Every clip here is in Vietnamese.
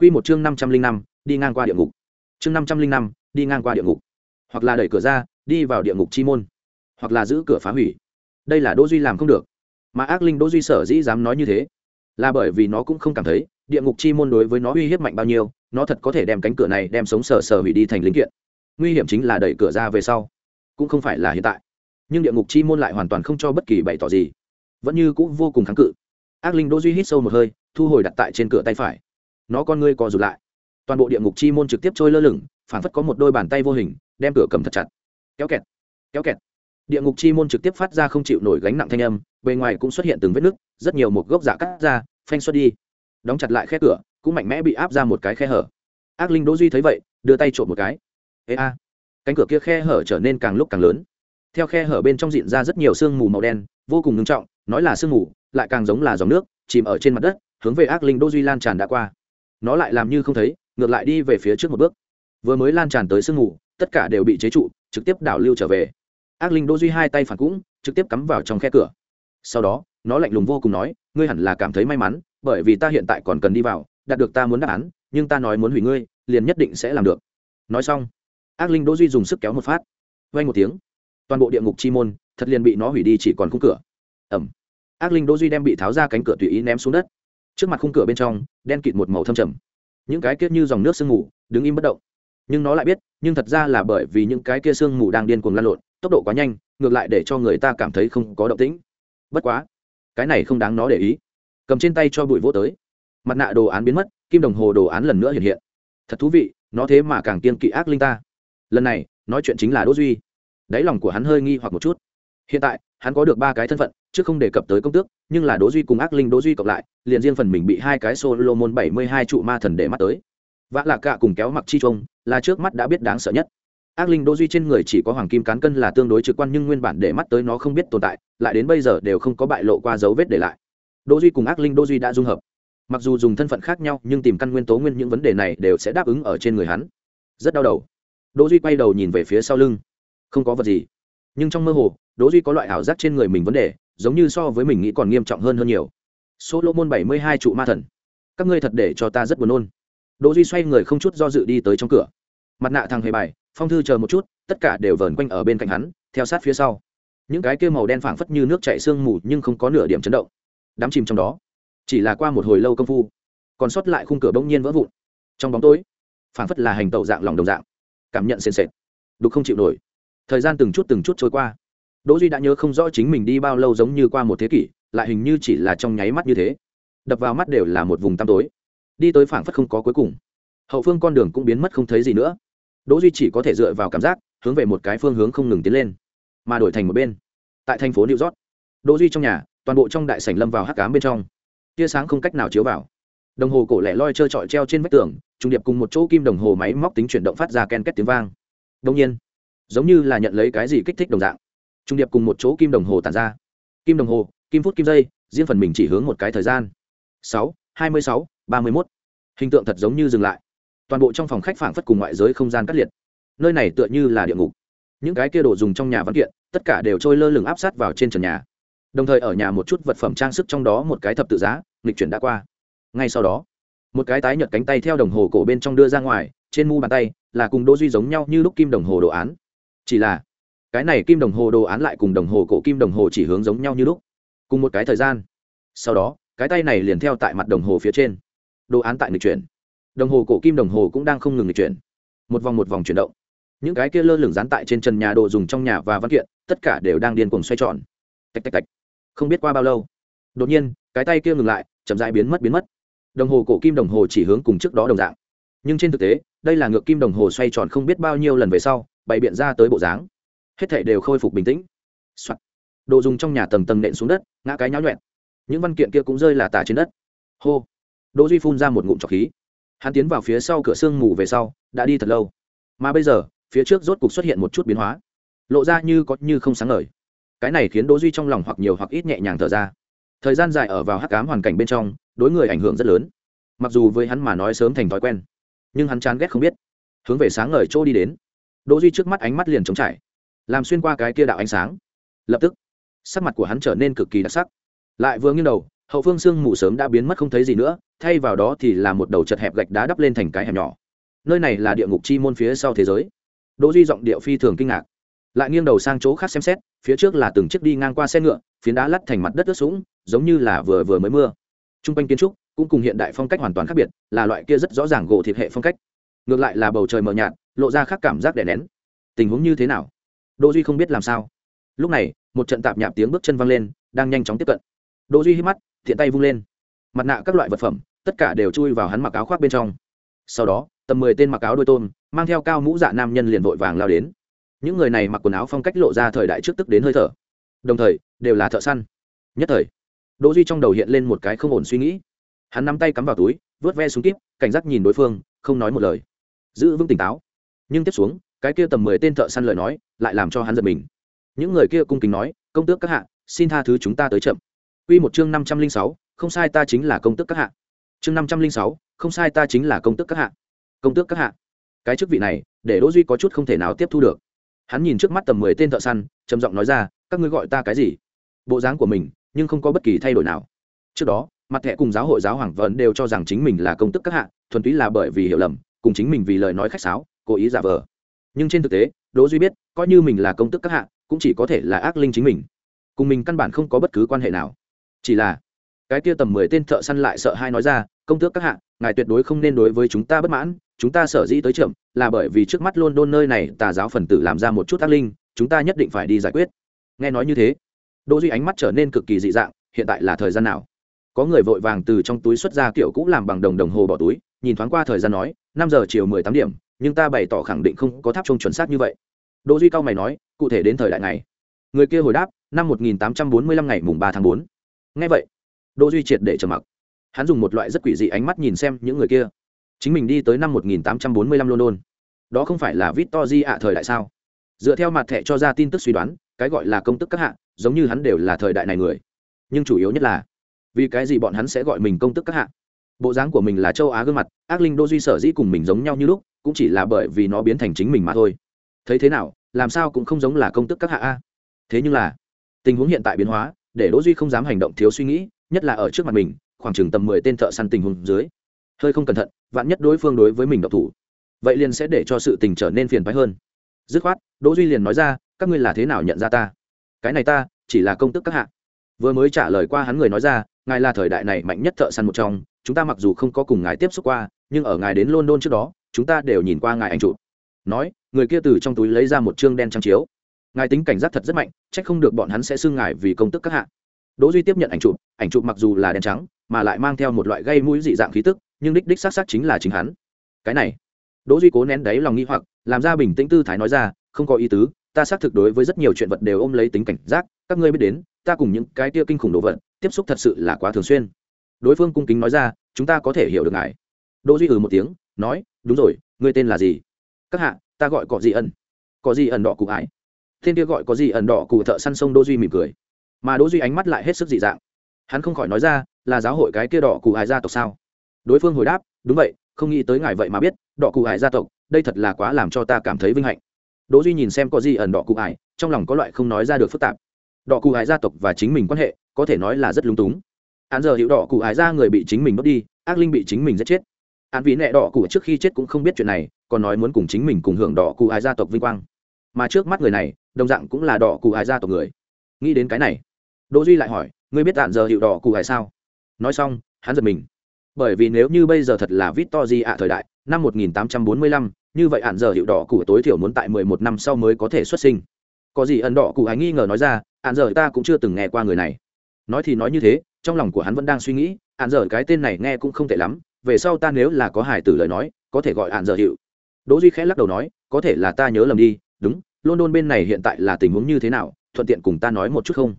Quy một chương năm trăm linh năm, đi ngang qua địa ngục. Chương năm trăm linh năm, đi ngang qua địa ngục. Hoặc là đẩy cửa ra, đi vào địa ngục chi môn. Hoặc là giữ cửa phá hủy. Đây là đỗ duy làm không được. Mà ác linh đỗ duy sở dĩ dám nói như thế, là bởi vì nó cũng không cảm thấy, địa ngục chi môn đối với nó uy hiếp mạnh bao nhiêu, nó thật có thể đem cánh cửa này đem sống sờ sờ hủy đi thành linh kiện. Nguy hiểm chính là đẩy cửa ra về sau, cũng không phải là hiện tại. Nhưng địa ngục chi môn lại hoàn toàn không cho bất kỳ bày tỏ gì. Vẫn như cũng vô cùng kháng cự. Ác linh đỗ duy hít sâu một hơi, thu hồi đặt tại trên cửa tay phải nó con ngươi co rụt lại. Toàn bộ địa ngục chi môn trực tiếp trôi lơ lửng phản phất có một đôi bàn tay vô hình, đem cửa cầm thật chặt. Kéo kẹt kéo kẹt. Địa ngục chi môn trực tiếp phát ra không chịu nổi gánh nặng thanh âm, bề ngoài cũng xuất hiện từng vết nứt, rất nhiều một gốc giả cắt ra, phanh xuất đi. Đóng chặt lại khe cửa, cũng mạnh mẽ bị áp ra một cái khe hở. Ác linh đỗ duy thấy vậy, đưa tay trộm một cái. Ê a. Cánh cửa kia khe hở trở nên càng lúc càng lớn. Theo khe hở bên trong diện ra rất nhiều sương mù màu đen, vô cùng ngưng trọng, nói là sương mù, lại càng giống là dòng nước, chìm ở trên mặt đất, hướng về ác linh đỗ duy lan tràn đã qua nó lại làm như không thấy, ngược lại đi về phía trước một bước. Vừa mới lan tràn tới sương mù, tất cả đều bị chế trụ, trực tiếp đảo lưu trở về. Ác linh đỗ duy hai tay phản cũng, trực tiếp cắm vào trong khe cửa. Sau đó, nó lạnh lùng vô cùng nói, ngươi hẳn là cảm thấy may mắn, bởi vì ta hiện tại còn cần đi vào, đạt được ta muốn đáp án, nhưng ta nói muốn hủy ngươi, liền nhất định sẽ làm được. Nói xong, ác linh đỗ duy dùng sức kéo một phát. Vang một tiếng, toàn bộ địa ngục chi môn, thật liền bị nó hủy đi chỉ còn khung cửa. Ẩm ác linh đỗ duy đem bị tháo ra cánh cửa tùy ý ném xuống đất trước mặt khung cửa bên trong, đen kịt một màu thâm trầm. Những cái kia như dòng nước sương mù, đứng im bất động. Nhưng nó lại biết, nhưng thật ra là bởi vì những cái kia sương mù đang điên cuồng lan lộn, tốc độ quá nhanh, ngược lại để cho người ta cảm thấy không có động tĩnh. Bất quá, cái này không đáng nó để ý. Cầm trên tay cho bụi vô tới. Mặt nạ đồ án biến mất, kim đồng hồ đồ án lần nữa hiện hiện. Thật thú vị, nó thế mà càng kiên kỵ ác linh ta. Lần này, nói chuyện chính là đỗ duy. Đáy lòng của hắn hơi nghi hoặc một chút. Hiện tại, hắn có được ba cái thân phận chứ không đề cập tới công tước, nhưng là đỗ duy cùng ác linh đỗ duy cộng lại, liền riêng phần mình bị hai cái solo môn bảy mươi hai trụ ma thần để mắt tới. Vã lạc cả cùng kéo mặc chi trông là trước mắt đã biết đáng sợ nhất. Ác linh đỗ duy trên người chỉ có hoàng kim cán cân là tương đối trực quan nhưng nguyên bản để mắt tới nó không biết tồn tại, lại đến bây giờ đều không có bại lộ qua dấu vết để lại. Đỗ duy cùng ác linh đỗ duy đã dung hợp. Mặc dù dùng thân phận khác nhau, nhưng tìm căn nguyên tố nguyên những vấn đề này đều sẽ đáp ứng ở trên người hắn. Rất đau đầu. Đỗ duy quay đầu nhìn về phía sau lưng. Không có vật gì. Nhưng trong mơ hồ, đỗ duy có loại ảo giác trên người mình vấn đề giống như so với mình nghĩ còn nghiêm trọng hơn hơn nhiều. Solomon bảy mươi hai trụ ma thần. Các ngươi thật để cho ta rất buồn nôn. Đỗ duy xoay người không chút do dự đi tới trong cửa. Mặt nạ thằng hề bài, phong thư chờ một chút, tất cả đều vờn quanh ở bên cạnh hắn, theo sát phía sau. Những cái kia màu đen phảng phất như nước chảy sương mù nhưng không có nửa điểm chấn động. Đám chìm trong đó, chỉ là qua một hồi lâu công phu, còn sót lại khung cửa bỗng nhiên vỡ vụn. Trong bóng tối, phảng phất là hành tẩu dạng lòng đồng dạng, cảm nhận sền sệt, đục không chịu nổi. Thời gian từng chút từng chút trôi qua đỗ duy đã nhớ không rõ chính mình đi bao lâu giống như qua một thế kỷ, lại hình như chỉ là trong nháy mắt như thế. Đập vào mắt đều là một vùng tăm tối. Đi tới phảng phất không có cuối cùng. Hậu phương con đường cũng biến mất không thấy gì nữa. Đỗ duy chỉ có thể dựa vào cảm giác, hướng về một cái phương hướng không ngừng tiến lên, mà đổi thành một bên. Tại thành phố new york, đỗ duy trong nhà, toàn bộ trong đại sảnh lâm vào hắc ám bên trong. Tia sáng không cách nào chiếu vào. Đồng hồ cổ lẻ loi trơ trọi treo trên vách tường trùng điệp cùng một chỗ kim đồng hồ máy móc tính chuyển động phát ra ken két tiếng vang. Đông nhiên, giống như là nhận lấy cái gì kích thích đồng dạng trung điệp cùng một chỗ kim đồng hồ tàn ra. Kim đồng hồ, kim phút kim giây, riêng phần mình chỉ hướng một cái thời gian. Sáu, hai mươi sáu, ba mươi mốt. Hình tượng thật giống như dừng lại. Toàn bộ trong phòng khách phảng phất cùng ngoại giới không gian cắt liệt. Nơi này tựa như là địa ngục. Những cái kia đồ dùng trong nhà văn kiện, tất cả đều trôi lơ lửng áp sát vào trên trần nhà. Đồng thời ở nhà một chút vật phẩm trang sức trong đó một cái thập tự giá, nghịch chuyển đã qua. Ngay sau đó, một cái tái nhợt cánh tay theo đồng hồ cổ bên trong đưa ra ngoài, trên mu bàn tay là cùng đỗ duy giống nhau như lúc kim đồng hồ đồ án. Chỉ là cái này kim đồng hồ đồ án lại cùng đồng hồ cổ kim đồng hồ chỉ hướng giống nhau như lúc, cùng một cái thời gian. Sau đó, cái tay này liền theo tại mặt đồng hồ phía trên. Đồ án tại người chuyển. Đồng hồ cổ kim đồng hồ cũng đang không ngừng nghịch chuyển. Một vòng một vòng chuyển động. Những cái kia lơ lửng dán tại trên trần nhà đồ dùng trong nhà và văn kiện, tất cả đều đang điên cuồng xoay tròn. Tạch tạch tạch. Không biết qua bao lâu, đột nhiên, cái tay kia ngừng lại, chậm dãi biến mất biến mất. Đồng hồ cổ kim đồng hồ chỉ hướng cùng trước đó đồng dạng. Nhưng trên thực tế, đây là ngược kim đồng hồ xoay tròn không biết bao nhiêu lần về sau, bày biện ra tới bộ dáng hết thể đều khôi phục bình tĩnh、Soạn. đồ dùng trong nhà tầng tầng nện xuống đất, ngã cái nháo nhuẹn. Những văn kiện kia cũng rơi là tả trên đất. Hô. Đỗ duy phun ra một ngụm trọc khí. Hắn tiến vào phía sau cửa sương mù về sau, đã đi thật lâu. Mà bây giờ, phía trước rốt cục xuất hiện một chút biến hóa. Lộ ra như có như không sáng ngời. Cái này khiến đỗ duy trong lòng hoặc nhiều hoặc ít nhẹ nhàng thở ra. Thời gian dài ở vào hắc ám hoàn cảnh bên trong, đối người ảnh hưởng rất lớn. Mặc dù với hắn mà nói sớm thành thói quen, nhưng hắn chán ghét không biết. Hướng về sáng ngời chỗ đi đến. Đỗ duy trước mắt ánh mắt liền trống trải làm xuyên qua cái kia đạo ánh sáng. Lập tức, sắc mặt của hắn trở nên cực kỳ đặc sắc. Lại vừa nghiêng đầu, hậu phương sương mù sớm đã biến mất không thấy gì nữa, thay vào đó thì là một đầu chật hẹp gạch đá đắp lên thành cái hẻm nhỏ. Nơi này là địa ngục chi môn phía sau thế giới. Đỗ duy giọng điệu phi thường kinh ngạc. Lại nghiêng đầu sang chỗ khác xem xét, phía trước là từng chiếc đi ngang qua xe ngựa, phiến đá lắt thành mặt đất ướt sũng, giống như là vừa vừa mới mưa. Trung quanh kiến trúc cũng cùng hiện đại phong cách hoàn toàn khác biệt, là loại kia rất rõ ràng gỗ thịt hệ phong cách. Ngược lại là bầu trời mờ nhạt, lộ ra khác cảm giác đè nén. Tình huống như thế nào? Đỗ duy không biết làm sao. Lúc này, một trận tạp nhạp tiếng bước chân vang lên, đang nhanh chóng tiếp cận. Đỗ duy hít mắt thiện tay vung lên. Mặt nạ các loại vật phẩm, tất cả đều chui vào hắn mặc áo khoác bên trong. Sau đó, tầm mười tên mặc áo đôi tôm, mang theo cao mũ dạ nam nhân liền vội vàng lao đến. Những người này mặc quần áo phong cách lộ ra thời đại trước tức đến hơi thở. Đồng thời, đều là thợ săn. Nhất thời, đỗ duy trong đầu hiện lên một cái không ổn suy nghĩ. Hắn nắm tay cắm vào túi, vớt ve xuống kíp, cảnh giác nhìn đối phương, không nói một lời. Giữ vững tỉnh táo. Nhưng tiếp xuống cái kia tầm mười tên thợ săn lời nói, lại làm cho hắn giật mình. Những người kia cung kính nói, công tước các hạ, xin tha thứ chúng ta tới chậm. Quy một chương năm trăm linh sáu, không sai ta chính là công tước các hạ. Chương năm trăm linh sáu, không sai ta chính là công tước các hạ. Công tước các hạ. Cái chức vị này, để đỗ duy có chút không thể nào tiếp thu được. Hắn nhìn trước mắt tầm mười tên thợ săn, trầm giọng nói ra, các ngươi gọi ta cái gì? Bộ dáng của mình, nhưng không có bất kỳ thay đổi nào. Trước đó, mặt thẻ cùng giáo hội giáo hoàng vẫn đều cho rằng chính mình là công tức các hạ, thuần túy là bởi vì hiểu lầm, cùng chính mình vì lời nói khách sáo, cố ý giả vờ nhưng trên thực tế, đỗ duy biết, coi như mình là công tức các hạ, cũng chỉ có thể là ác linh chính mình. Cùng mình căn bản không có bất cứ quan hệ nào. Chỉ là, cái kia tầm mười tên thợ săn lại sợ hai nói ra, công tước các hạ, ngài tuyệt đối không nên đối với chúng ta bất mãn, chúng ta sở dĩ tới chậm, là bởi vì trước mắt luôn đôn nơi này, tà giáo phần tử làm ra một chút ác linh, chúng ta nhất định phải đi giải quyết. Nghe nói như thế, đỗ duy ánh mắt trở nên cực kỳ dị dạng, hiện tại là thời gian nào? Có người vội vàng từ trong túi xuất ra kiểu cũ làm bằng đồng đồng hồ bỏ túi, nhìn thoáng qua thời gian nói, năm giờ chiều mười tám điểm nhưng ta bày tỏ khẳng định không có tháp chung chuẩn xác như vậy. Đỗ duy cao mày nói, cụ thể đến thời đại này. Người kia hồi đáp, năm một nghìn tám trăm bốn mươi lăm ngày mùng ba tháng bốn. Nghe vậy, đỗ duy triệt để trầm mặc. Hắn dùng một loại rất quỷ dị ánh mắt nhìn xem những người kia. Chính mình đi tới năm 1845 london. Đó không phải là victory ạ thời đại sao? Dựa theo mặt thẻ cho ra tin tức suy đoán, cái gọi là công tức các hạ, giống như hắn đều là thời đại này người. Nhưng chủ yếu nhất là, vì cái gì bọn hắn sẽ gọi mình công tức các hạ? Bộ dáng của mình là châu á gương mặt, ác linh đô duy sở dĩ cùng mình giống nhau như lúc, cũng chỉ là bởi vì nó biến thành chính mình mà thôi. Thấy thế nào, làm sao cũng không giống là công tức các hạ a. Thế nhưng là, tình huống hiện tại biến hóa, để đỗ duy không dám hành động thiếu suy nghĩ, nhất là ở trước mặt mình, khoảng chừng tầm mười tên thợ săn tình huống dưới. Hơi không cẩn thận, vạn nhất đối phương đối với mình độc thủ, vậy liền sẽ để cho sự tình trở nên phiền phức hơn. Dứt khoát đỗ duy liền nói ra, các ngươi là thế nào nhận ra ta? Cái này ta, chỉ là công tức các hạ. Vừa mới trả lời qua hắn người nói ra, ngài là thời đại này mạnh nhất thợ săn một trong chúng ta mặc dù không có cùng ngài tiếp xúc qua, nhưng ở ngài đến london trước đó, chúng ta đều nhìn qua ngài ảnh chụp. Nói, người kia từ trong túi lấy ra một chương đen trang chiếu. Ngài tính cảnh giác thật rất mạnh trách không được bọn hắn sẽ xưng ngài vì công tức các hạ. Đỗ duy tiếp nhận ảnh chụp ảnh chụp mặc dù là đen trắng, mà lại mang theo một loại gây mũi dị dạng khí tức, nhưng đích đích xác xác chính là chính hắn. Cái này, đỗ duy cố nén đáy lòng nghi hoặc, làm ra bình tĩnh tư thái nói ra, không có ý tứ, ta xác thực đối với rất nhiều chuyện vật đều ôm lấy tính cảnh giác, các ngươi biết đến, ta cùng những cái tia kinh khủng đồ vật, tiếp xúc thật sự là quá thường xuyên đối phương cung kính nói ra, chúng ta có thể hiểu được ngài. Đỗ duy ừ một tiếng, nói, đúng rồi, ngươi tên là gì? Các hạ, ta gọi có gì ẩn. Có gì ẩn đỏ cụ ải. Tên kia gọi có gì ẩn đỏ cụ thợ săn sông đỗ duy mỉm cười. Mà đỗ duy ánh mắt lại hết sức dị dạng. Hắn không khỏi nói ra, là giáo hội cái kia đỏ cụ ải gia tộc sao? Đối phương hồi đáp, đúng vậy, không nghĩ tới ngài vậy mà biết, đỏ cụ ải gia tộc, đây thật là quá làm cho ta cảm thấy vinh hạnh. Đỗ duy nhìn xem có gì ẩn đỏ cụ ải, trong lòng có loại không nói ra được phức tạp. Đỏ cụ ải gia tộc và chính mình quan hệ, có thể nói là rất lung túng án giờ hiểu đỏ cụ ái ra người bị chính mình đốt đi ác linh bị chính mình giết chết. Án vì nẹ đỏ cụ trước khi chết cũng không biết chuyện này còn nói muốn cùng chính mình cùng hưởng đỏ cụ ái gia tộc vinh quang. Mà trước mắt người này đồng dạng cũng là đỏ cụ ái gia tộc người. Nghĩ đến cái này đỗ duy lại hỏi ngươi biết án giờ hiệu đỏ cụ ái sao? Nói xong hắn giật mình. Bởi vì nếu như bây giờ thật là Victory ạ thời đại, năm 1845, như vậy án giờ hiệu đỏ cụ tối thiểu muốn tại 11 năm sau mới có thể xuất sinh. Có gì ẩn đỏ cụ ái nghi ngờ nói ra, án giờ ta cũng chưa từng nghe qua người này. Nói thì nói như thế, trong lòng của hắn vẫn đang suy nghĩ, hạn dở cái tên này nghe cũng không tệ lắm, về sau ta nếu là có hài tử lời nói, có thể gọi hạn dở hiệu. Đỗ Duy khẽ lắc đầu nói, có thể là ta nhớ lầm đi, đúng, London bên này hiện tại là tình huống như thế nào, thuận tiện cùng ta nói một chút không?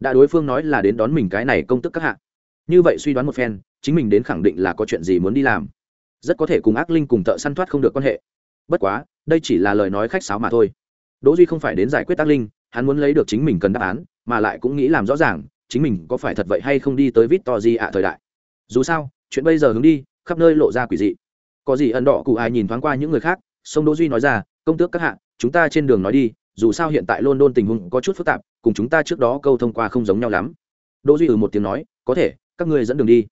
Đã đối phương nói là đến đón mình cái này công tức các hạ. Như vậy suy đoán một phen, chính mình đến khẳng định là có chuyện gì muốn đi làm rất có thể cùng ác linh cùng thợ săn thoát không được quan hệ bất quá đây chỉ là lời nói khách sáo mà thôi đỗ duy không phải đến giải quyết ác linh hắn muốn lấy được chính mình cần đáp án mà lại cũng nghĩ làm rõ ràng chính mình có phải thật vậy hay không đi tới vít to gì ạ thời đại? Dù sao, chuyện bây giờ hướng đi, khắp nơi lộ ra quỷ dị. Có gì ẩn đỏ cụ ai nhìn thoáng qua những người khác, sông đỗ duy nói ra, công tước các hạ, chúng ta trên đường nói đi, dù sao hiện tại london tình huống có chút phức tạp, cùng chúng ta trước đó câu thông qua không giống nhau lắm. Đỗ duy ừ một tiếng nói, có thể, các ngươi dẫn đường đi.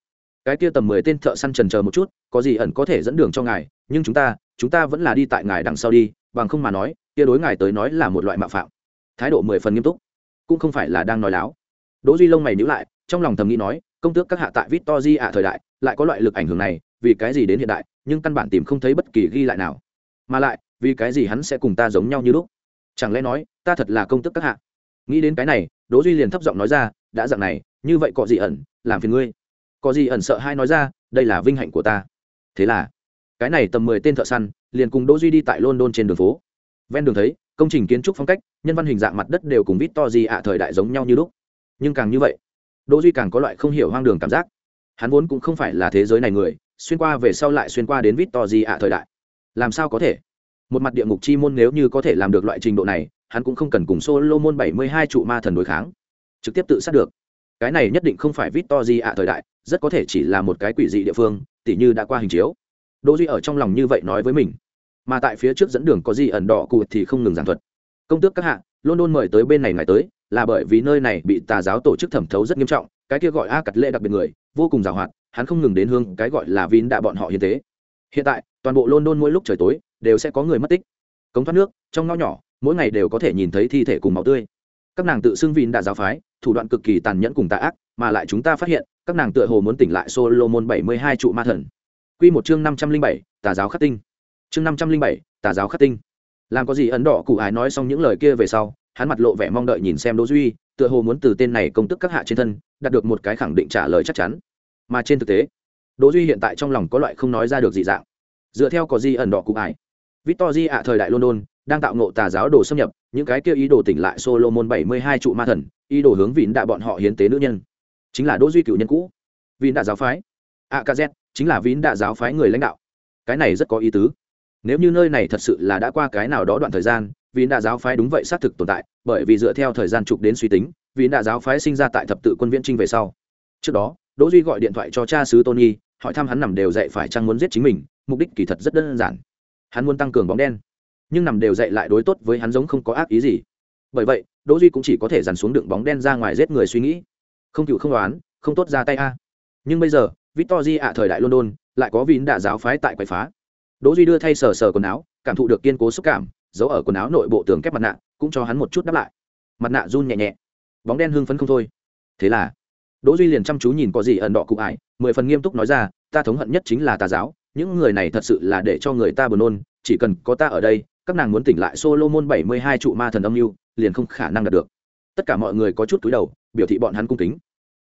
Cái kia tầm mười tên thợ săn trần chờ một chút, có gì ẩn có thể dẫn đường cho ngài, nhưng chúng ta chúng ta vẫn là đi tại ngài đằng sau đi, bằng không mà nói, kia đối ngài tới nói là một loại mạo phạm. Thái độ mười phần nghiêm túc, cũng không phải là đang nói láo đỗ duy lông mày nhíu lại, trong lòng thầm nghĩ nói, công tước các hạ tại victoria ạ thời đại, lại có loại lực ảnh hưởng này, vì cái gì đến hiện đại, nhưng căn bản tìm không thấy bất kỳ ghi lại nào. Mà lại, vì cái gì hắn sẽ cùng ta giống nhau như lúc? Chẳng lẽ nói, ta thật là công tước các hạ? Nghĩ đến cái này, đỗ duy liền thấp giọng nói ra, đã dạng này, như vậy có gì ẩn, làm phiền ngươi. Có gì ẩn sợ hai nói ra, đây là vinh hạnh của ta. Thế là, cái này tầm mười tên thợ săn, liền cùng đỗ duy đi tại london trên đường phố. Ven đường thấy, công trình kiến trúc phong cách, nhân văn hình dạng mặt đất đều cùng vít to gì ạ thời đại giống nhau như lúc nhưng càng như vậy, đỗ duy càng có loại không hiểu hoang đường cảm giác. Hắn vốn cũng không phải là thế giới này người, xuyên qua về sau lại xuyên qua đến vít to gì ạ thời đại. Làm sao có thể? Một mặt địa ngục chi môn nếu như có thể làm được loại trình độ này, hắn cũng không cần cùng solo môn bảy mươi hai trụ ma thần đối kháng. Trực tiếp tự sát được. Cái này nhất định không phải vít to gì ạ thời đại, rất có thể chỉ là một cái quỷ dị địa phương, tỉ như đã qua hình chiếu. Đỗ duy ở trong lòng như vậy nói với mình. Mà tại phía trước dẫn đường có gì ẩn đỏ cụ thì không ngừng giảng thuật. Công tước các hạ, london mời tới bên này ngài tới là bởi vì nơi này bị tà giáo tổ chức thẩm thấu rất nghiêm trọng, cái kia gọi a cặt lệ đặc biệt người, vô cùng giàu hoạt, hắn không ngừng đến hương cái gọi là vin đạ bọn họ hiến tế. Hiện tại, toàn bộ london mỗi lúc trời tối đều sẽ có người mất tích. Cống thoát nước, trong ngõ nhỏ, mỗi ngày đều có thể nhìn thấy thi thể cùng máu tươi. Các nàng tự xưng vin đạ giáo phái, thủ đoạn cực kỳ tàn nhẫn cùng tà ác, mà lại chúng ta phát hiện, các nàng tựa hồ muốn tỉnh lại solomon bảy mươi hai trụ ma thần. Quy một chương năm trăm linh bảy, tà giáo khắc tinh. Chương năm trăm linh bảy, tà giáo khắc tinh. Làm có gì ấn đỏ cụ ái nói xong những lời kia về sau hắn mặt lộ vẻ mong đợi nhìn xem đỗ duy, tựa hồ muốn từ tên này công tức các hạ trên thân, đạt được một cái khẳng định trả lời chắc chắn. Mà trên thực tế, đỗ duy hiện tại trong lòng có loại không nói ra được gì dạng. Dựa theo có gì ẩn đỏ cụ ái victory ạ thời đại london, đang tạo ngộ tà giáo đồ xâm nhập, những cái kia ý đồ tỉnh lại solomon bảy mươi hai trụ ma thần, ý đồ hướng vịn đạ bọn họ hiến tế nữ nhân. Chính là đỗ duy cựu nhân cũ. Vịn đạ giáo phái akz chính là vịn đạ giáo phái người lãnh đạo. Cái này rất có ý tứ. Nếu như nơi này thật sự là đã qua cái nào đó đoạn thời gian vì đạ giáo phái đúng vậy xác thực tồn tại, bởi vì dựa theo thời gian chụp đến suy tính, vì đạ giáo phái sinh ra tại thập tự quân viễn trinh về sau. Trước đó, đỗ duy gọi điện thoại cho cha sứ tony, hỏi thăm hắn nằm đều dạy phải chăng muốn giết chính mình, mục đích kỳ thật rất đơn giản. Hắn muốn tăng cường bóng đen, nhưng nằm đều dạy lại đối tốt với hắn giống không có ác ý gì. Bởi vậy, đỗ duy cũng chỉ có thể dàn xuống đựng bóng đen ra ngoài giết người suy nghĩ. Không cựu không đoán, không tốt ra tay a. Nhưng bây giờ, victory ạ thời đại london, lại có vín đạ giáo phái tại quậy phá. Đỗ duy đưa thay sờ sờ quần áo, cảm thụ được kiên cố xúc cảm giấu ở quần áo nội bộ tường kép mặt nạ, cũng cho hắn một chút đáp lại. Mặt nạ run nhẹ nhẹ. Bóng đen hưng phấn không thôi. Thế là, đỗ duy liền chăm chú nhìn có gì ẩn đỏ cụ ải, mười phần nghiêm túc nói ra, ta thống hận nhất chính là tà giáo, những người này thật sự là để cho người ta buồn nôn, chỉ cần có ta ở đây, các nàng muốn tỉnh lại solomon bảy mươi hai trụ ma thần âm lưu liền không khả năng đạt được. Tất cả mọi người có chút túi đầu, biểu thị bọn hắn cung kính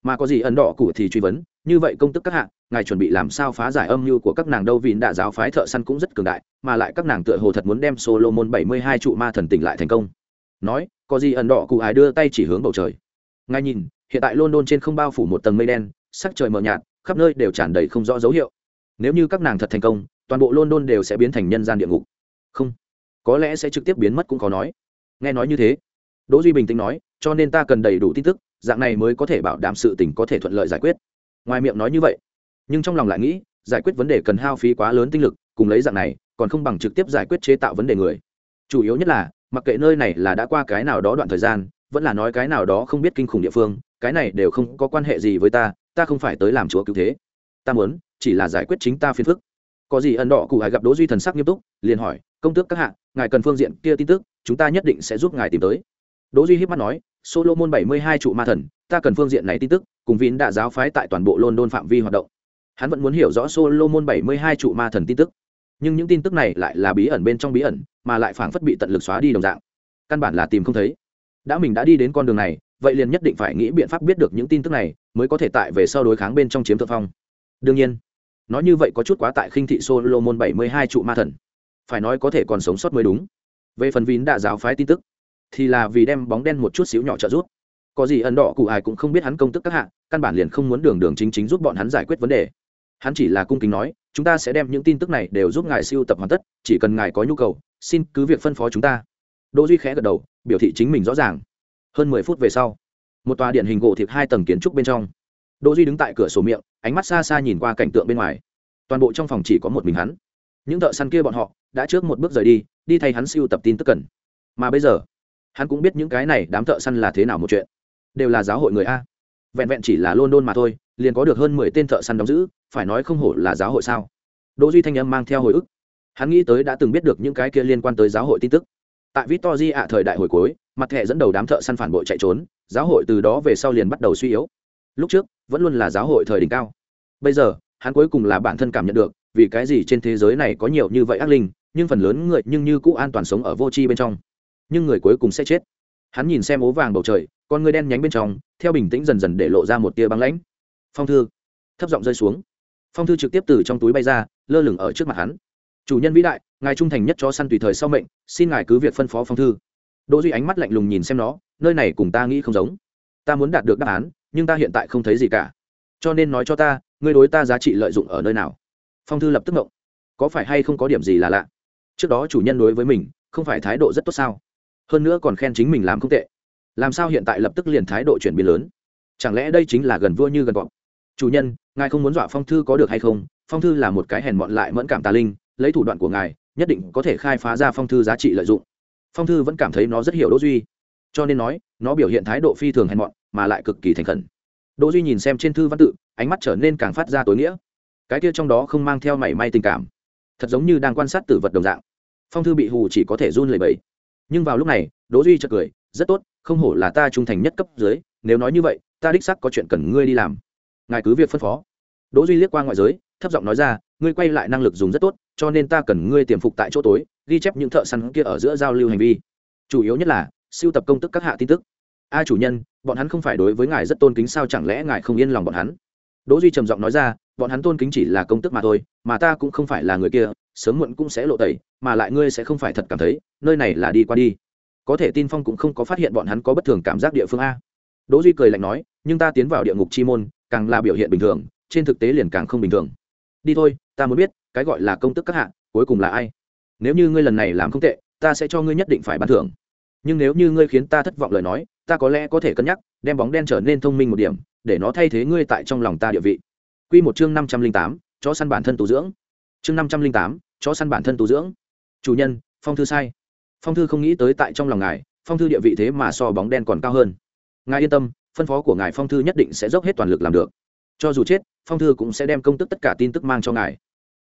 mà có gì ẩn đỏ cụ thì truy vấn. Như vậy công tức các hạng ngài chuẩn bị làm sao phá giải âm mưu của các nàng đâu vì đạ giáo phái thợ săn cũng rất cường đại, mà lại các nàng tựa hồ thật muốn đem solomon bảy mươi hai trụ ma thần tỉnh lại thành công. Nói, có gì ẩn đỏ cụ ái đưa tay chỉ hướng bầu trời. Ngài nhìn, hiện tại london trên không bao phủ một tầng mây đen, sắc trời mờ nhạt, khắp nơi đều tràn đầy không rõ dấu hiệu. Nếu như các nàng thật thành công, toàn bộ london đều sẽ biến thành nhân gian địa ngục. Không, có lẽ sẽ trực tiếp biến mất cũng có nói. Nghe nói như thế, đỗ duy bình tĩnh nói, cho nên ta cần đầy đủ tin tức dạng này mới có thể bảo đảm sự tình có thể thuận lợi giải quyết. Ngoài miệng nói như vậy, nhưng trong lòng lại nghĩ, giải quyết vấn đề cần hao phí quá lớn tinh lực, cùng lấy dạng này, còn không bằng trực tiếp giải quyết chế tạo vấn đề người. Chủ yếu nhất là, mặc kệ nơi này là đã qua cái nào đó đoạn thời gian, vẫn là nói cái nào đó không biết kinh khủng địa phương, cái này đều không có quan hệ gì với ta ta không phải tới làm chúa cứu thế. Ta muốn, chỉ là giải quyết chính ta phiền phức. Có gì ẩn đỏ cụ hải gặp đỗ duy thần sắc nghiêm túc, liền hỏi, công tước các hạ, ngài cần phương diện kia tin tức, chúng ta nhất định sẽ giúp ngài tìm tới. Đỗ duy híp mắt nói solomon bảy mươi hai trụ ma thần, ta cần phương diện này tin tức, cùng vín đã giáo phái tại toàn bộ london phạm vi hoạt động. Hắn vẫn muốn hiểu rõ solomon bảy mươi hai trụ ma thần tin tức. Nhưng những tin tức này lại là bí ẩn bên trong bí ẩn, mà lại phảng phất bị tận lực xóa đi đồng dạng. Căn bản là tìm không thấy. Đã mình đã đi đến con đường này, vậy liền nhất định phải nghĩ biện pháp biết được những tin tức này, mới có thể tại về sau đối kháng bên trong chiếm thượng phong. Đương nhiên, nói như vậy có chút quá tại khinh thị solomon bảy mươi hai trụ ma thần. Phải nói có thể còn sống sót mới đúng. Về phần vín đã giáo phái tin tức thì là vì đem bóng đen một chút xíu nhỏ trợ giúp. Có gì ẩn đỏ cụ ai cũng không biết hắn công tức các hạ, căn bản liền không muốn đường đường chính chính giúp bọn hắn giải quyết vấn đề. Hắn chỉ là cung kính nói, chúng ta sẽ đem những tin tức này đều giúp ngài siêu tập hoàn tất, chỉ cần ngài có nhu cầu, xin cứ việc phân phó chúng ta. Đỗ duy khẽ gật đầu, biểu thị chính mình rõ ràng. Hơn mười phút về sau, một tòa điện hình gỗ thiệp hai tầng kiến trúc bên trong, đỗ duy đứng tại cửa sổ miệng, ánh mắt xa xa nhìn qua cảnh tượng bên ngoài. Toàn bộ trong phòng chỉ có một mình hắn. Những thợ săn kia bọn họ đã trước một bước rời đi đi thay hắn siêu tập tin tức cần. Mà bây giờ hắn cũng biết những cái này đám thợ săn là thế nào một chuyện. Đều là giáo hội người a. Vẹn vẹn chỉ là london mà thôi, liền có được hơn mười tên thợ săn đóng giữ, phải nói không hổ là giáo hội sao? Đỗ duy thanh âm mang theo hồi ức. Hắn nghĩ tới đã từng biết được những cái kia liên quan tới giáo hội tin tức. Tại victory ạ thời đại hồi cuối, mặt thẻ dẫn đầu đám thợ săn phản bội chạy trốn, giáo hội từ đó về sau liền bắt đầu suy yếu. Lúc trước, vẫn luôn là giáo hội thời đỉnh cao. Bây giờ, hắn cuối cùng là bản thân cảm nhận được, vì cái gì trên thế giới này có nhiều như vậy ác linh, nhưng phần lớn người nhưng như cũ an toàn sống ở vô tri bên trong nhưng người cuối cùng sẽ chết. Hắn nhìn xem ố vàng bầu trời, con người đen nhánh bên trong, theo bình tĩnh dần dần để lộ ra một tia băng lãnh. Phong thư. Thấp giọng rơi xuống. Phong thư trực tiếp từ trong túi bay ra, lơ lửng ở trước mặt hắn. Chủ nhân vĩ đại, ngài trung thành nhất cho săn tùy thời sau mệnh, xin ngài cứ việc phân phó phong thư. Đỗ duy ánh mắt lạnh lùng nhìn xem nó, nơi này cùng ta nghĩ không giống. Ta muốn đạt được đáp án, nhưng ta hiện tại không thấy gì cả. Cho nên nói cho ta, ngươi đối ta giá trị lợi dụng ở nơi nào? Phong thư lập tức ngộng. Có phải hay không có điểm gì là lạ? Trước đó chủ nhân đối với mình, không phải thái độ rất tốt sao? Hơn nữa còn khen chính mình làm không tệ. Làm sao hiện tại lập tức liền thái độ chuyển biến lớn? Chẳng lẽ đây chính là gần vua như gần cọp chủ nhân, ngài không muốn dọa phong thư có được hay không? Phong thư là một cái hèn mọn lại mẫn cảm tà linh, lấy thủ đoạn của ngài, nhất định có thể khai phá ra phong thư giá trị lợi dụng. Phong thư vẫn cảm thấy nó rất hiểu đỗ duy. Cho nên nói, nó biểu hiện thái độ phi thường hèn mọn, mà lại cực kỳ thành khẩn. Đỗ duy nhìn xem trên thư văn tự, ánh mắt trở nên càng phát ra tối nghĩa. Cái kia trong đó không mang theo mảy may tình cảm. Thật giống như đang quan sát tử vật đồng dạng. Phong thư bị hù chỉ có thể run lẩy bẩy nhưng vào lúc này, đỗ duy chợt cười, rất tốt, không hổ là ta trung thành nhất cấp dưới, nếu nói như vậy, ta đích xác có chuyện cần ngươi đi làm. Ngài cứ việc phân phó. Đỗ duy liếc qua ngoại giới, thấp giọng nói ra, ngươi quay lại năng lực dùng rất tốt, cho nên ta cần ngươi tiềm phục tại chỗ tối, ghi chép những thợ săn kia ở giữa giao lưu hành vi. Chủ yếu nhất là, siêu tập công tức các hạ tin tức. A chủ nhân, bọn hắn không phải đối với ngài rất tôn kính sao, chẳng lẽ ngài không yên lòng bọn hắn? Đỗ duy trầm giọng nói ra, bọn hắn tôn kính chỉ là công tức mà thôi, mà ta cũng không phải là người kia sớm muộn cũng sẽ lộ tẩy, mà lại ngươi sẽ không phải thật cảm thấy, nơi này là đi qua đi. Có thể tin phong cũng không có phát hiện bọn hắn có bất thường cảm giác địa phương a. Đỗ duy cười lạnh nói, nhưng ta tiến vào địa ngục chi môn, càng là biểu hiện bình thường, trên thực tế liền càng không bình thường. Đi thôi, ta muốn biết, cái gọi là công tức các hạ, cuối cùng là ai? Nếu như ngươi lần này làm không tệ, ta sẽ cho ngươi nhất định phải ban thưởng. Nhưng nếu như ngươi khiến ta thất vọng lời nói, ta có lẽ có thể cân nhắc, đem bóng đen trở nên thông minh một điểm, để nó thay thế ngươi tại trong lòng ta địa vị. Quy một chương năm trăm linh tám, chó săn bản thân tu dưỡng. Chương năm trăm linh tám cho săn bản thân tu dưỡng. Chủ nhân, phong thư sai. Phong thư không nghĩ tới tại trong lòng ngài, phong thư địa vị thế mà so bóng đen còn cao hơn. Ngài yên tâm, phân phó của ngài phong thư nhất định sẽ dốc hết toàn lực làm được. Cho dù chết, phong thư cũng sẽ đem công tức tất cả tin tức mang cho ngài.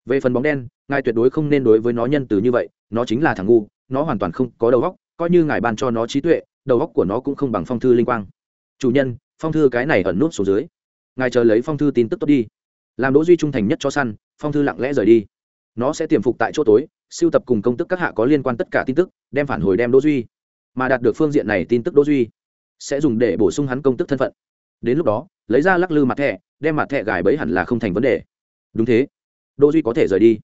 Về phần bóng đen, ngài tuyệt đối không nên đối với nó nhân từ như vậy, nó chính là thằng ngu, nó hoàn toàn không có đầu óc, coi như ngài ban cho nó trí tuệ, đầu óc của nó cũng không bằng phong thư linh quang. Chủ nhân, phong thư cái này ẩn nút xuống dưới. Ngài chờ lấy phong thư tin tức tốt đi. Làm đỗ duy trung thành nhất cho săn, phong thư lặng lẽ rời đi nó sẽ tiềm phục tại chỗ tối siêu tập cùng công tức các hạ có liên quan tất cả tin tức, đem phản hồi đem đỗ duy. Mà đạt được phương diện này tin tức đỗ duy, sẽ dùng để bổ sung hắn công tức thân phận. Đến lúc đó, lấy ra lắc lư mặt thẻ, đem mặt thẻ gài bẫy hẳn là không thành vấn đề. Đúng thế. Đỗ duy có thể rời đi.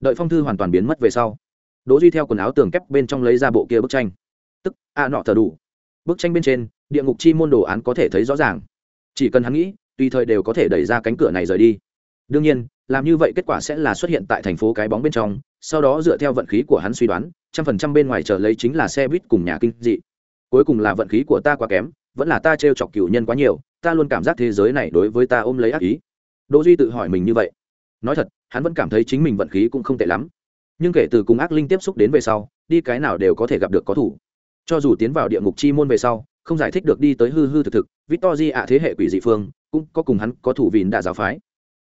Đợi phong thư hoàn toàn biến mất về sau đỗ duy theo quần áo tường kép bên trong lấy ra bộ kia bức tranh. Tức, a nọ thờ đủ. Bức tranh bên trên, địa ngục chi môn đồ án có thể thấy rõ ràng. Chỉ cần hắn nghĩ, tùy thời đều có thể đẩy ra cánh cửa này rời đi. Đương nhiên làm như vậy kết quả sẽ là xuất hiện tại thành phố cái bóng bên trong, sau đó dựa theo vận khí của hắn suy đoán, trăm phần trăm bên ngoài chờ lấy chính là xe buýt cùng nhà kinh dị. Cuối cùng là vận khí của ta quá kém, vẫn là ta t chọc cửu nhân quá nhiều, ta luôn cảm giác thế giới này đối với ta ôm lấy ác ý. Đỗ duy tự hỏi mình như vậy. Nói thật, hắn vẫn cảm thấy chính mình vận khí cũng không tệ lắm. Nhưng kể từ cùng ác linh tiếp xúc đến về sau, đi cái nào đều có thể gặp được có thủ. Cho dù tiến vào địa ngục chi môn về sau, không giải thích được đi tới hư hư thực thực victor ạ thế hệ quỷ dị phương, cũng có cùng hắn có thủ vìn đạ giáo phái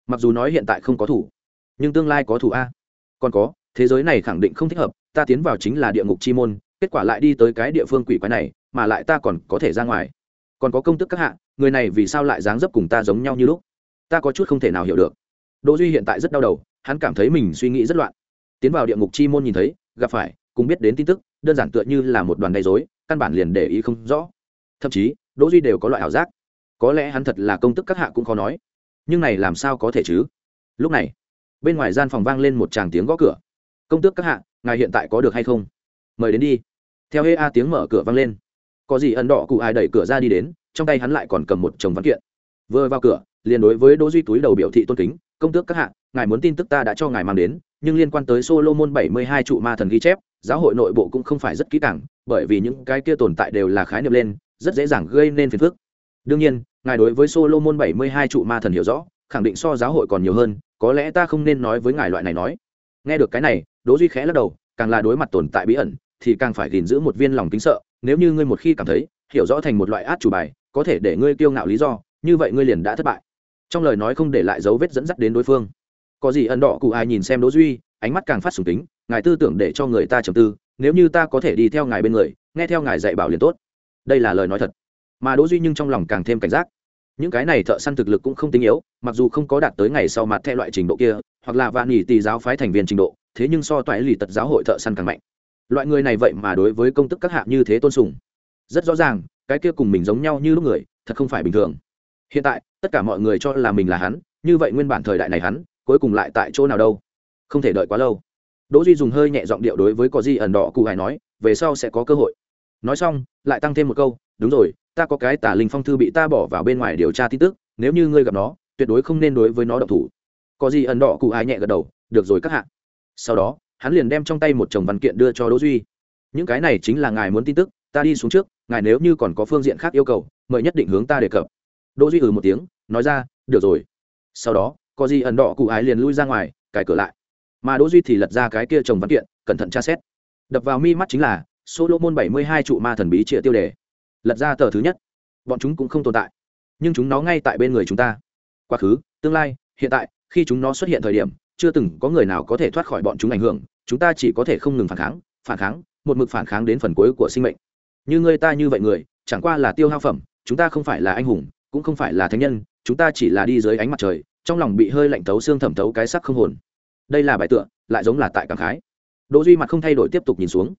mặc dù nói hiện tại không có thủ, nhưng tương lai có thủ a. Còn có, thế giới này khẳng định không thích hợp, ta tiến vào chính là địa ngục chi môn, kết quả lại đi tới cái địa phương quỷ quái này, mà lại ta còn có thể ra ngoài. Còn có công tức các hạ, người này vì sao lại dáng dấp cùng ta giống nhau như lúc? Ta có chút không thể nào hiểu được. Đỗ duy hiện tại rất đau đầu, hắn cảm thấy mình suy nghĩ rất loạn. Tiến vào địa ngục chi môn nhìn thấy, gặp phải, cùng biết đến tin tức, đơn giản tựa như là một đoàn đầy rối, căn bản liền để ý không rõ. Thậm chí, đỗ duy đều có loại ảo giác. Có lẽ hắn thật là công tức các hạ cũng khó nói nhưng này làm sao có thể chứ? Lúc này, bên ngoài gian phòng vang lên một tràng tiếng gõ cửa. Công tước các hạ, ngài hiện tại có được hay không? Mời đến đi. Theo hê a tiếng mở cửa vang lên. Có gì ẩn đỏ cụ ai đẩy cửa ra đi đến, trong tay hắn lại còn cầm một chồng văn kiện. Vừa vào cửa, liền đối với đỗ duy túi đầu biểu thị tôn kính, công tước các hạ, ngài muốn tin tức ta đã cho ngài mang đến, nhưng liên quan tới solomon bảy mươi hai trụ ma thần ghi chép, giáo hội nội bộ cũng không phải rất kỹ càng, bởi vì những cái kia tồn tại đều là khái niệm lên, rất dễ dàng gây nên phiền phức đương nhiên, ngài đối với solomon bảy mươi hai trụ ma thần hiểu rõ, khẳng định so giáo hội còn nhiều hơn, có lẽ ta không nên nói với ngài loại này nói. Nghe được cái này, đỗ duy khẽ lắc đầu, càng là đối mặt tồn tại bí ẩn, thì càng phải gìn giữ một viên lòng kính sợ, nếu như ngươi một khi cảm thấy, hiểu rõ thành một loại át chủ bài, có thể để ngươi kiêu ngạo lý do, như vậy ngươi liền đã thất bại. Trong lời nói không để lại dấu vết dẫn dắt đến đối phương. Có gì ẩn đỏ cụ ai nhìn xem đỗ duy, ánh mắt càng phát sùng tính ngài tư tưởng để cho người ta trầm tư, nếu như ta có thể đi theo ngài bên người, nghe theo ngài dạy bảo liền tốt. Đây là lời nói thật mà đỗ duy nhưng trong lòng càng thêm cảnh giác. Những cái này thợ săn thực lực cũng không tinh yếu, mặc dù không có đạt tới ngày sau mặt theo loại trình độ kia, hoặc là vạn nhị tỷ giáo phái thành viên trình độ, thế nhưng so toại lì tật giáo hội thợ săn càng mạnh. Loại người này vậy mà đối với công tức các hạ như thế tôn sùng. Rất rõ ràng, cái kia cùng mình giống nhau như lúc người, thật không phải bình thường. Hiện tại, tất cả mọi người cho là mình là hắn, như vậy nguyên bản thời đại này hắn, cuối cùng lại tại chỗ nào đâu? Không thể đợi quá lâu. Đỗ duy dùng hơi nhẹ giọng điệu đối với có gì ẩn đỏ cụ hải nói, về sau sẽ có cơ hội nói xong, lại tăng thêm một câu, đúng rồi, ta có cái tả linh phong thư bị ta bỏ vào bên ngoài điều tra tin tức, nếu như ngươi gặp nó, tuyệt đối không nên đối với nó động thủ. Có gì ẩn đỏ cụ ai nhẹ gật đầu, được rồi các hạ. Sau đó, hắn liền đem trong tay một chồng văn kiện đưa cho đỗ duy. Những cái này chính là ngài muốn tin tức, ta đi xuống trước, ngài nếu như còn có phương diện khác yêu cầu, mời nhất định hướng ta đề cập. Đỗ duy ừ một tiếng, nói ra, được rồi. Sau đó, có gì ẩn đỏ cụ ái liền lui ra ngoài, cài cửa lại. Mà đỗ duy thì lật ra cái kia chồng văn kiện, cẩn thận tra xét. Đập vào mi mắt chính là solomon bảy mươi hai trụ ma thần bí trịa tiêu đề. Lật ra tờ thứ nhất. Bọn chúng cũng không tồn tại. Nhưng chúng nó ngay tại bên người chúng ta. Quá khứ, tương lai, hiện tại, khi chúng nó xuất hiện thời điểm, chưa từng có người nào có thể thoát khỏi bọn chúng ảnh hưởng. Chúng ta chỉ có thể không ngừng phản kháng phản kháng, một mực phản kháng đến phần cuối của sinh mệnh. Như người ta như vậy người, chẳng qua là tiêu hao phẩm, chúng ta không phải là anh hùng, cũng không phải là thánh nhân, chúng ta chỉ là đi dưới ánh mặt trời, trong lòng bị hơi lạnh thấu xương thẩm thấu cái sắc không hồn. Đây là bài tựa, lại giống là tại cảm khái. Đỗ duy mặt không thay đổi tiếp tục nhìn xuống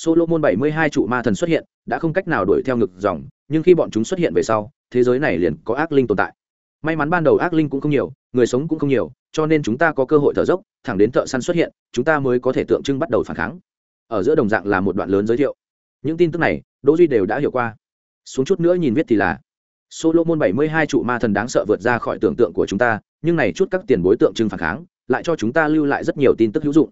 solomon bảy mươi hai trụ ma thần xuất hiện, đã không cách nào đuổi theo ngực dòng, nhưng khi bọn chúng xuất hiện về sau, thế giới này liền có ác linh tồn tại. May mắn ban đầu ác linh cũng không nhiều, người sống cũng không nhiều, cho nên chúng ta có cơ hội thở dốc, thẳng đến thợ săn xuất hiện, chúng ta mới có thể tượng trưng bắt đầu phản kháng. Ở giữa đồng dạng là một đoạn lớn giới thiệu. Những tin tức này, đỗ duy đều đã hiểu qua. Xuống chút nữa nhìn viết thì là, solomon bảy mươi hai trụ ma thần đáng sợ vượt ra khỏi tưởng tượng của chúng ta, nhưng này chút các tiền bối tượng trưng phản kháng, lại cho chúng ta lưu lại rất nhiều tin tức hữu dụng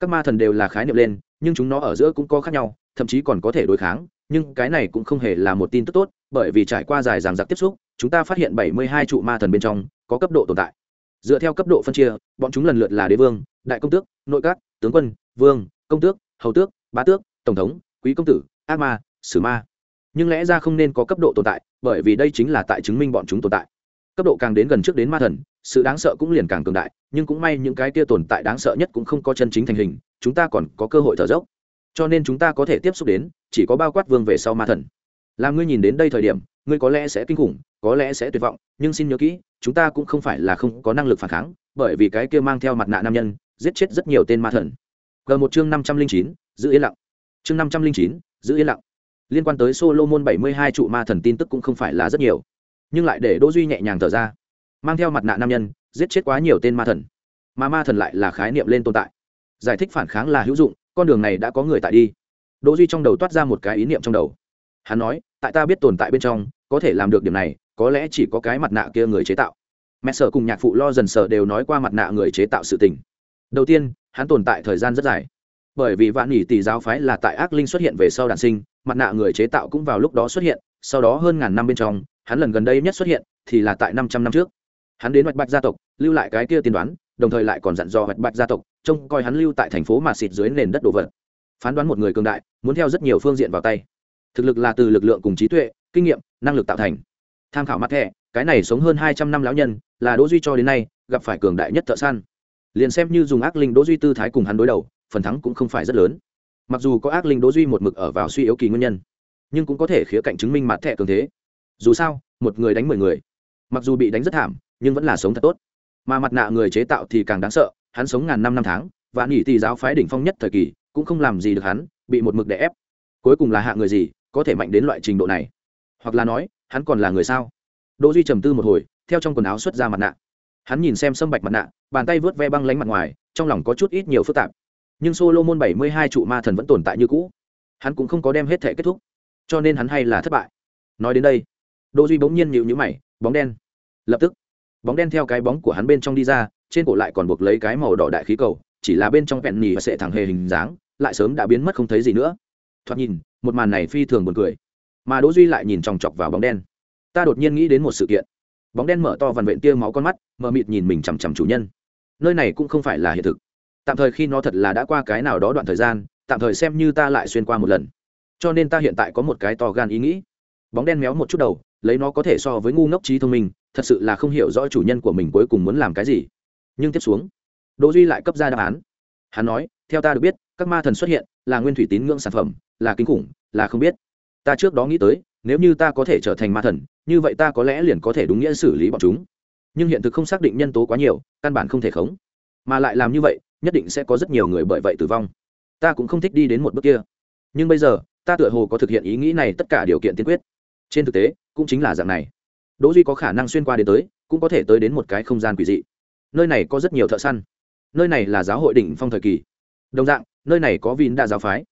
các ma thần đều là khái niệm lên, nhưng chúng nó ở giữa cũng có khác nhau, thậm chí còn có thể đối kháng, nhưng cái này cũng không hề là một tin tức tốt, bởi vì trải qua dài dằng dặc tiếp xúc, chúng ta phát hiện bảy mươi hai trụ ma thần bên trong có cấp độ tồn tại. Dựa theo cấp độ phân chia, bọn chúng lần lượt là đế vương, đại công tước, nội các, tướng quân, vương, công tước, hầu tước, bá tước, tổng thống, quý công tử, ác ma, sử ma. Nhưng lẽ ra không nên có cấp độ tồn tại, bởi vì đây chính là tại chứng minh bọn chúng tồn tại. Cấp độ càng đến gần trước đến ma thần sự đáng sợ cũng liền càng cường đại, nhưng cũng may những cái kia tồn tại đáng sợ nhất cũng không có chân chính thành hình, chúng ta còn có cơ hội thở dốc. Cho nên chúng ta có thể tiếp xúc đến, chỉ có bao quát vương về sau ma thần. Làm ngươi nhìn đến đây thời điểm, ngươi có lẽ sẽ kinh khủng, có lẽ sẽ tuyệt vọng, nhưng xin nhớ kỹ, chúng ta cũng không phải là không có năng lực phản kháng, bởi vì cái kia mang theo mặt nạ nam nhân, giết chết rất nhiều tên ma thần. G một chương năm trăm linh chín, giữ yên lặng. Chương năm trăm linh chín, giữ yên lặng. Liên quan tới solomon bảy mươi hai trụ ma thần tin tức cũng không phải là rất nhiều, nhưng lại để đỗ duy nhẹ nhàng thở ra mang theo mặt nạ nam nhân, giết chết quá nhiều tên ma thần. Mà ma thần lại là khái niệm lên tồn tại. Giải thích phản kháng là hữu dụng, con đường này đã có người tại đi. Đỗ duy trong đầu toát ra một cái ý niệm trong đầu. Hắn nói, tại ta biết tồn tại bên trong, có thể làm được điểm này, có lẽ chỉ có cái mặt nạ kia người chế tạo. Mẹ sở cùng nhạc phụ lo dần sở đều nói qua mặt nạ người chế tạo sự tình. Đầu tiên, hắn tồn tại thời gian rất dài. Bởi vì vạn nhị tỷ giáo phái là tại ác linh xuất hiện về sau đản sinh, mặt nạ người chế tạo cũng vào lúc đó xuất hiện, sau đó hơn ngàn năm bên trong, hắn lần gần đây nhất xuất hiện thì là tại năm trăm năm trước hắn đến hoạch bạch gia tộc, lưu lại cái kia tiên đoán, đồng thời lại còn dặn dò hoạch bạch gia tộc, trông coi hắn lưu tại thành phố mà xịt dưới nền đất đồ vật. Phán đoán một người cường đại, muốn theo rất nhiều phương diện vào tay. Thực lực là từ lực lượng cùng trí tuệ, kinh nghiệm, năng lực tạo thành. Tham khảo mắt thẻ, cái này sống hơn hai trăm năm lão nhân, là đỗ duy cho đến nay, gặp phải cường đại nhất thợ săn. Liền xem như dùng ác linh đỗ duy tư thái cùng hắn đối đầu, phần thắng cũng không phải rất lớn. Mặc dù có ác linh đỗ duy một mực ở vào suy yếu kỳ nguyên nhân, nhưng cũng có thể khía cạnh chứng minh mặt thẻ cường thế. Dù sao, một người đánh mười người, mặc dù bị đánh rất thảm nhưng vẫn là sống thật tốt. Mà mặt nạ người chế tạo thì càng đáng sợ, hắn sống ngàn năm năm tháng, và nghỉ tỷ giáo phái đỉnh phong nhất thời kỳ, cũng không làm gì được hắn, bị một mực đè ép. Cuối cùng là hạ người gì, có thể mạnh đến loại trình độ này? Hoặc là nói, hắn còn là người sao? Đỗ duy trầm tư một hồi, theo trong quần áo xuất ra mặt nạ. Hắn nhìn xem sâm bạch mặt nạ, bàn tay vớt ve băng lánh mặt ngoài, trong lòng có chút ít nhiều phức tạp. Nhưng solomon bảy mươi hai trụ ma thần vẫn tồn tại như cũ. Hắn cũng không có đem hết thể kết thúc. Cho nên hắn hay là thất bại. Nói đến đây, đỗ duy bỗng nhiên nhịu nhữ mày, bóng đen. Lập tức bóng đen theo cái bóng của hắn bên trong đi ra, trên cổ lại còn buộc lấy cái màu đỏ đại khí cầu, chỉ là bên trong vẹn nhì và sệ thẳng hề hình dáng, lại sớm đã biến mất không thấy gì nữa. Thoạt nhìn, một màn này phi thường buồn cười. Mà đỗ duy lại nhìn chòng chọc vào bóng đen. Ta đột nhiên nghĩ đến một sự kiện. Bóng đen mở to vằn vện tia máu con mắt, mờ mịt nhìn mình chằm chằm chủ nhân. Nơi này cũng không phải là hiện thực. Tạm thời khi nó thật là đã qua cái nào đó đoạn thời gian, tạm thời xem như ta lại xuyên qua một lần. Cho nên ta hiện tại có một cái to gan ý nghĩ. Bóng đen méo một chút đầu, lấy nó có thể so với ngu ngốc trí thông minh thật sự là không hiểu rõ chủ nhân của mình cuối cùng muốn làm cái gì. Nhưng tiếp xuống, đỗ duy lại cấp ra đáp án. Hắn nói, theo ta được biết, các ma thần xuất hiện là nguyên thủy tín ngưỡng sản phẩm, là kinh khủng, là không biết. Ta trước đó nghĩ tới, nếu như ta có thể trở thành ma thần, như vậy ta có lẽ liền có thể đúng nghĩa xử lý bọn chúng. Nhưng hiện thực không xác định nhân tố quá nhiều, căn bản không thể khống. Mà lại làm như vậy, nhất định sẽ có rất nhiều người bởi vậy tử vong. Ta cũng không thích đi đến một bước kia. Nhưng bây giờ, ta tựa hồ có thực hiện ý nghĩ này tất cả điều kiện tiên quyết. Trên thực tế, cũng chính là dạng này đỗ duy có khả năng xuyên qua đến tới, cũng có thể tới đến một cái không gian quỷ dị. Nơi này có rất nhiều thợ săn. Nơi này là giáo hội đỉnh phong thời kỳ. Đồng dạng, nơi này có vin đa giáo phái.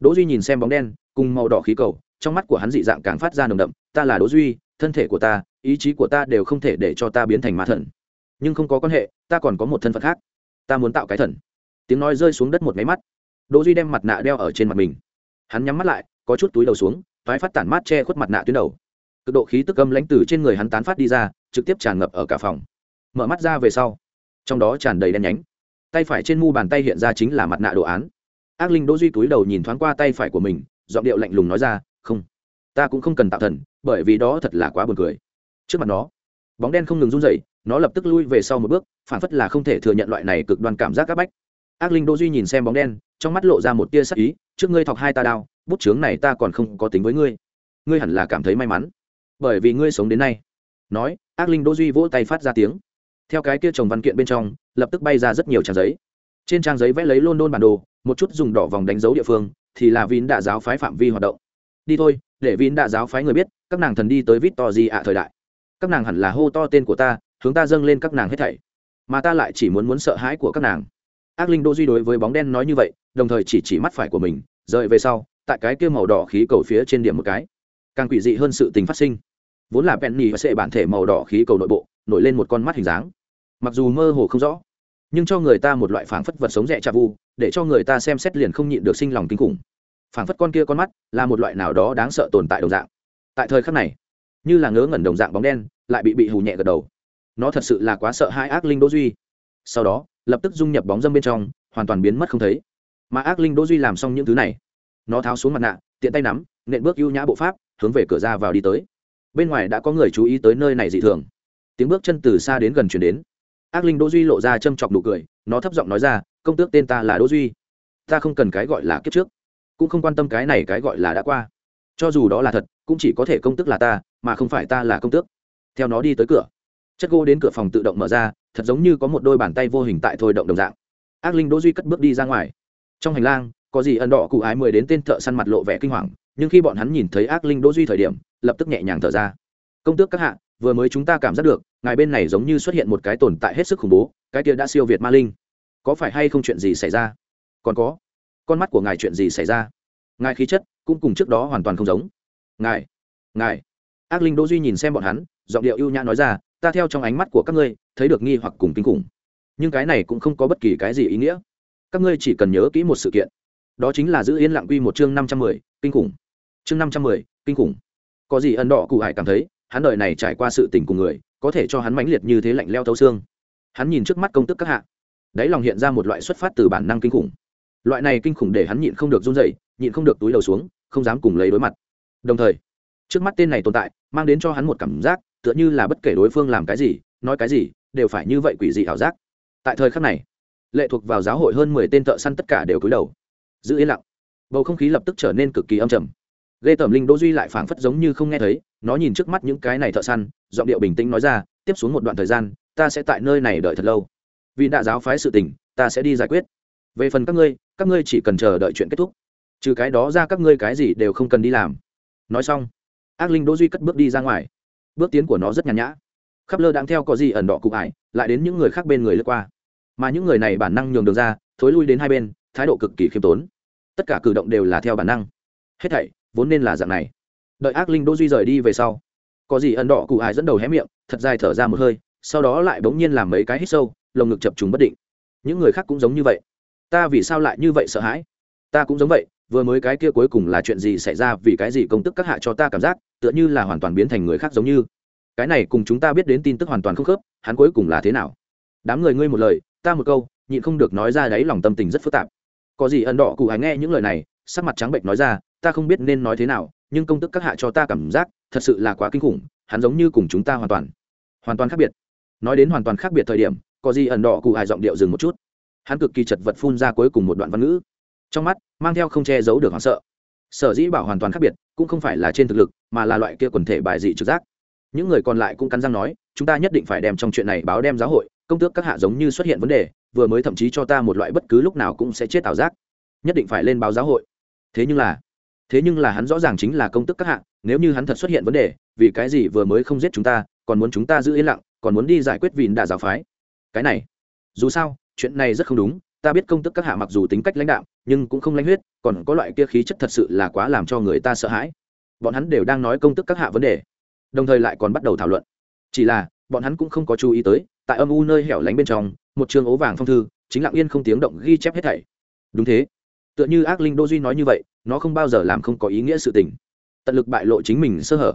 Đỗ duy nhìn xem bóng đen, cùng màu đỏ khí cầu, trong mắt của hắn dị dạng càng phát ra nồng đậm, ta là đỗ duy, thân thể của ta, ý chí của ta đều không thể để cho ta biến thành ma thần. Nhưng không có quan hệ, ta còn có một thân phận khác. Ta muốn tạo cái thần. Tiếng nói rơi xuống đất một máy mắt. Đỗ duy đem mặt nạ đeo ở trên mặt mình. Hắn nhắm mắt lại, có chút túi đầu xuống, thoái phát tản mát che khuất mặt nạ tuyến đầu cực độ khí tức âm lãnh từ trên người hắn tán phát đi ra, trực tiếp tràn ngập ở cả phòng. Mở mắt ra về sau, trong đó tràn đầy đen nhánh. Tay phải trên mu bàn tay hiện ra chính là mặt nạ đồ án. Ác linh đỗ duy túi đầu nhìn thoáng qua tay phải của mình, giọng điệu lạnh lùng nói ra, không, ta cũng không cần tạo thần, bởi vì đó thật là quá buồn cười. Trước mặt nó, bóng đen không ngừng run rẩy, nó lập tức lui về sau một bước, phản phất là không thể thừa nhận loại này cực đoan cảm giác áp bách. Ác linh đỗ duy nhìn xem bóng đen, trong mắt lộ ra một tia sắc ý, trước ngươi thọc hai ta đao, bút chướng này ta còn không có tính với ngươi. Ngươi hẳn là cảm thấy may mắn bởi vì ngươi sống đến nay. Nói, ác linh đỗ duy vỗ tay phát ra tiếng. Theo cái kia trồng văn kiện bên trong, lập tức bay ra rất nhiều trang giấy. Trên trang giấy vẽ lấy london bản đồ, một chút dùng đỏ vòng đánh dấu địa phương, thì là vín đạ giáo phái phạm vi hoạt động. Đi thôi, để vín đạ giáo phái người biết, các nàng thần đi tới vít to gì ạ thời đại. Các nàng hẳn là hô to tên của ta, hướng ta dâng lên các nàng hết thảy. Mà ta lại chỉ muốn muốn sợ hãi của các nàng. Ác linh đô duy đối với bóng đen nói như vậy, đồng thời chỉ chỉ mắt phải của mình, rời về sau, tại cái kia màu đỏ khí cầu phía trên điểm một cái càng quỷ dị hơn sự tình phát sinh. Vốn là penny và sệ bản thể màu đỏ khí cầu nội bộ, nổi lên một con mắt hình dáng. Mặc dù mơ hồ không rõ, nhưng cho người ta một loại phảng phất vật sống rẻ trà vu, để cho người ta xem xét liền không nhịn được sinh lòng kinh khủng. Phảng phất con kia con mắt là một loại nào đó đáng sợ tồn tại đồng dạng. Tại thời khắc này, như là ngớ ngẩn đồng dạng bóng đen, lại bị bị hù nhẹ gật đầu. Nó thật sự là quá sợ hai ác linh đỗ duy. Sau đó, lập tức dung nhập bóng dâm bên trong, hoàn toàn biến mất không thấy. Mà ác linh đỗ duy làm xong những thứ này. Nó tháo xuống mặt nạ, tiện tay nắm, nện bước ưu nhã bộ pháp hướng về cửa ra vào đi tới. Bên ngoài đã có người chú ý tới nơi này dị thường. Tiếng bước chân từ xa đến gần chuyển đến. Ác linh đỗ duy lộ ra châm chọc nụ cười, nó thấp giọng nói ra, công tước tên ta là đỗ duy. Ta không cần cái gọi là kiếp trước, cũng không quan tâm cái này cái gọi là đã qua. Cho dù đó là thật, cũng chỉ có thể công tước là ta, mà không phải ta là công tước. Theo nó đi tới cửa, chất gỗ đến cửa phòng tự động mở ra, thật giống như có một đôi bàn tay vô hình tại thôi động đồng dạng. Ác linh đỗ duy cất bước đi ra ngoài. Trong hành lang, có gì ẩn đỏ cụ ái mười đến tên thợ săn mặt lộ vẻ kinh hoàng nhưng khi bọn hắn nhìn thấy ác linh đỗ duy thời điểm, lập tức nhẹ nhàng thở ra. Công tước các hạ, vừa mới chúng ta cảm giác được, ngài bên này giống như xuất hiện một cái tồn tại hết sức khủng bố, cái kia đã siêu việt ma linh. Có phải hay không chuyện gì xảy ra? Còn có, con mắt của ngài chuyện gì xảy ra? Ngài khí chất, cũng cùng trước đó hoàn toàn không giống. Ngài ngài. Ác linh đỗ duy nhìn xem bọn hắn, giọng điệu ưu nhã nói ra, ta theo trong ánh mắt của các ngươi, thấy được nghi hoặc cùng kinh khủng. Nhưng cái này cũng không có bất kỳ cái gì ý nghĩa. Các ngươi chỉ cần nhớ kỹ một sự kiện. Đó chính là giữ yên lặng quy một chương năm trăm mười, kinh khủng chương năm trăm mười, kinh khủng. Có gì ẩn đỏ cụ hải cảm thấy, hắn đời này trải qua sự tình cùng người, có thể cho hắn mãnh liệt như thế lạnh leo thấu xương. Hắn nhìn trước mắt công tức các hạ. Đáy lòng hiện ra một loại xuất phát từ bản năng kinh khủng. Loại này kinh khủng để hắn nhịn không được run rẩy, nhịn không được túi đầu xuống, không dám cùng lấy đối mặt. Đồng thời, trước mắt tên này tồn tại, mang đến cho hắn một cảm giác, tựa như là bất kể đối phương làm cái gì, nói cái gì, đều phải như vậy quỷ dị ảo giác. Tại thời khắc này, lệ thuộc vào giáo hội hơn mười tên thợ săn tất cả đều cúi đầu. Giữ yên lặng. Bầu không khí lập tức trở nên cực kỳ âm trầm ghê tởm linh đỗ duy lại phảng phất giống như không nghe thấy, nó nhìn trước mắt những cái này thợ săn, giọng điệu bình tĩnh nói ra, tiếp xuống một đoạn thời gian, ta sẽ tại nơi này đợi thật lâu. Vì đã giáo phái sự tình, ta sẽ đi giải quyết. Về phần các ngươi các ngươi chỉ cần chờ đợi chuyện kết thúc. Trừ cái đó ra các ngươi cái gì đều không cần đi làm. Nói xong, ác linh đỗ duy cất bước đi ra ngoài. Bước tiến của nó rất nhàn nhã. Khắp lơ đang theo có gì ẩn đỏ cụ ải, lại đến những người khác bên người lướt qua. Mà những người này bản năng nhường đường ra, thối lui đến hai bên, thái độ cực kỳ khiêm tốn. Tất cả cử động đều là theo bản năng. Hết thảy vốn nên là dạng này. Đợi ác linh đỗ duy rời đi về sau, có gì ẩn đỏ cụ ải dẫn đầu hé miệng, thật dài thở ra một hơi, sau đó lại bỗng nhiên làm mấy cái hít sâu, lồng ngực chập trùng bất định. Những người khác cũng giống như vậy. Ta vì sao lại như vậy sợ hãi? Ta cũng giống vậy, vừa mới cái kia cuối cùng là chuyện gì xảy ra vì cái gì công tức các hạ cho ta cảm giác, tựa như là hoàn toàn biến thành người khác giống như. Cái này cùng chúng ta biết đến tin tức hoàn toàn không khớp, hắn cuối cùng là thế nào? Đám người ngươi một lời, ta một câu, nhịn không được nói ra đấy lòng tâm tình rất phức tạp. Có gì ẩn đỏ cụ hải nghe những lời này, sắc mặt trắng bệnh nói ra ta không biết nên nói thế nào, nhưng công tức các hạ cho ta cảm giác, thật sự là quá kinh khủng, hắn giống như cùng chúng ta hoàn toàn hoàn toàn khác biệt. Nói đến hoàn toàn khác biệt thời điểm, có gì ẩn đỏ cụ hài giọng điệu dừng một chút. Hắn cực kỳ chật vật phun ra cuối cùng một đoạn văn ngữ. Trong mắt, mang theo không che giấu được hoảng sợ. Sở dĩ bảo hoàn toàn khác biệt, cũng không phải là trên thực lực, mà là loại kia quần thể bài dị trực giác. Những người còn lại cũng cắn răng nói, chúng ta nhất định phải đem trong chuyện này báo đem giáo hội, công tước các hạ giống như xuất hiện vấn đề, vừa mới thậm chí cho ta một loại bất cứ lúc nào cũng sẽ chết ảo giác. Nhất định phải lên báo giáo hội. Thế nhưng là thế nhưng là hắn rõ ràng chính là công tức các hạ, nếu như hắn thật xuất hiện vấn đề, vì cái gì vừa mới không giết chúng ta, còn muốn chúng ta giữ yên lặng, còn muốn đi giải quyết vịn đà giáo phái? Cái này, dù sao, chuyện này rất không đúng, ta biết công tức các hạ mặc dù tính cách lãnh đạo nhưng cũng không lãnh huyết, còn có loại kia khí chất thật sự là quá làm cho người ta sợ hãi. Bọn hắn đều đang nói công tức các hạ vấn đề, đồng thời lại còn bắt đầu thảo luận. Chỉ là, bọn hắn cũng không có chú ý tới, tại âm u nơi hẻo lánh bên trong, một trường ố vàng phong thư, chính lặng yên không tiếng động ghi chép hết thảy. Đúng thế. Tựa như ác linh đô duy nói như vậy nó không bao giờ làm không có ý nghĩa sự tình. Tận lực bại lộ chính mình sơ hở.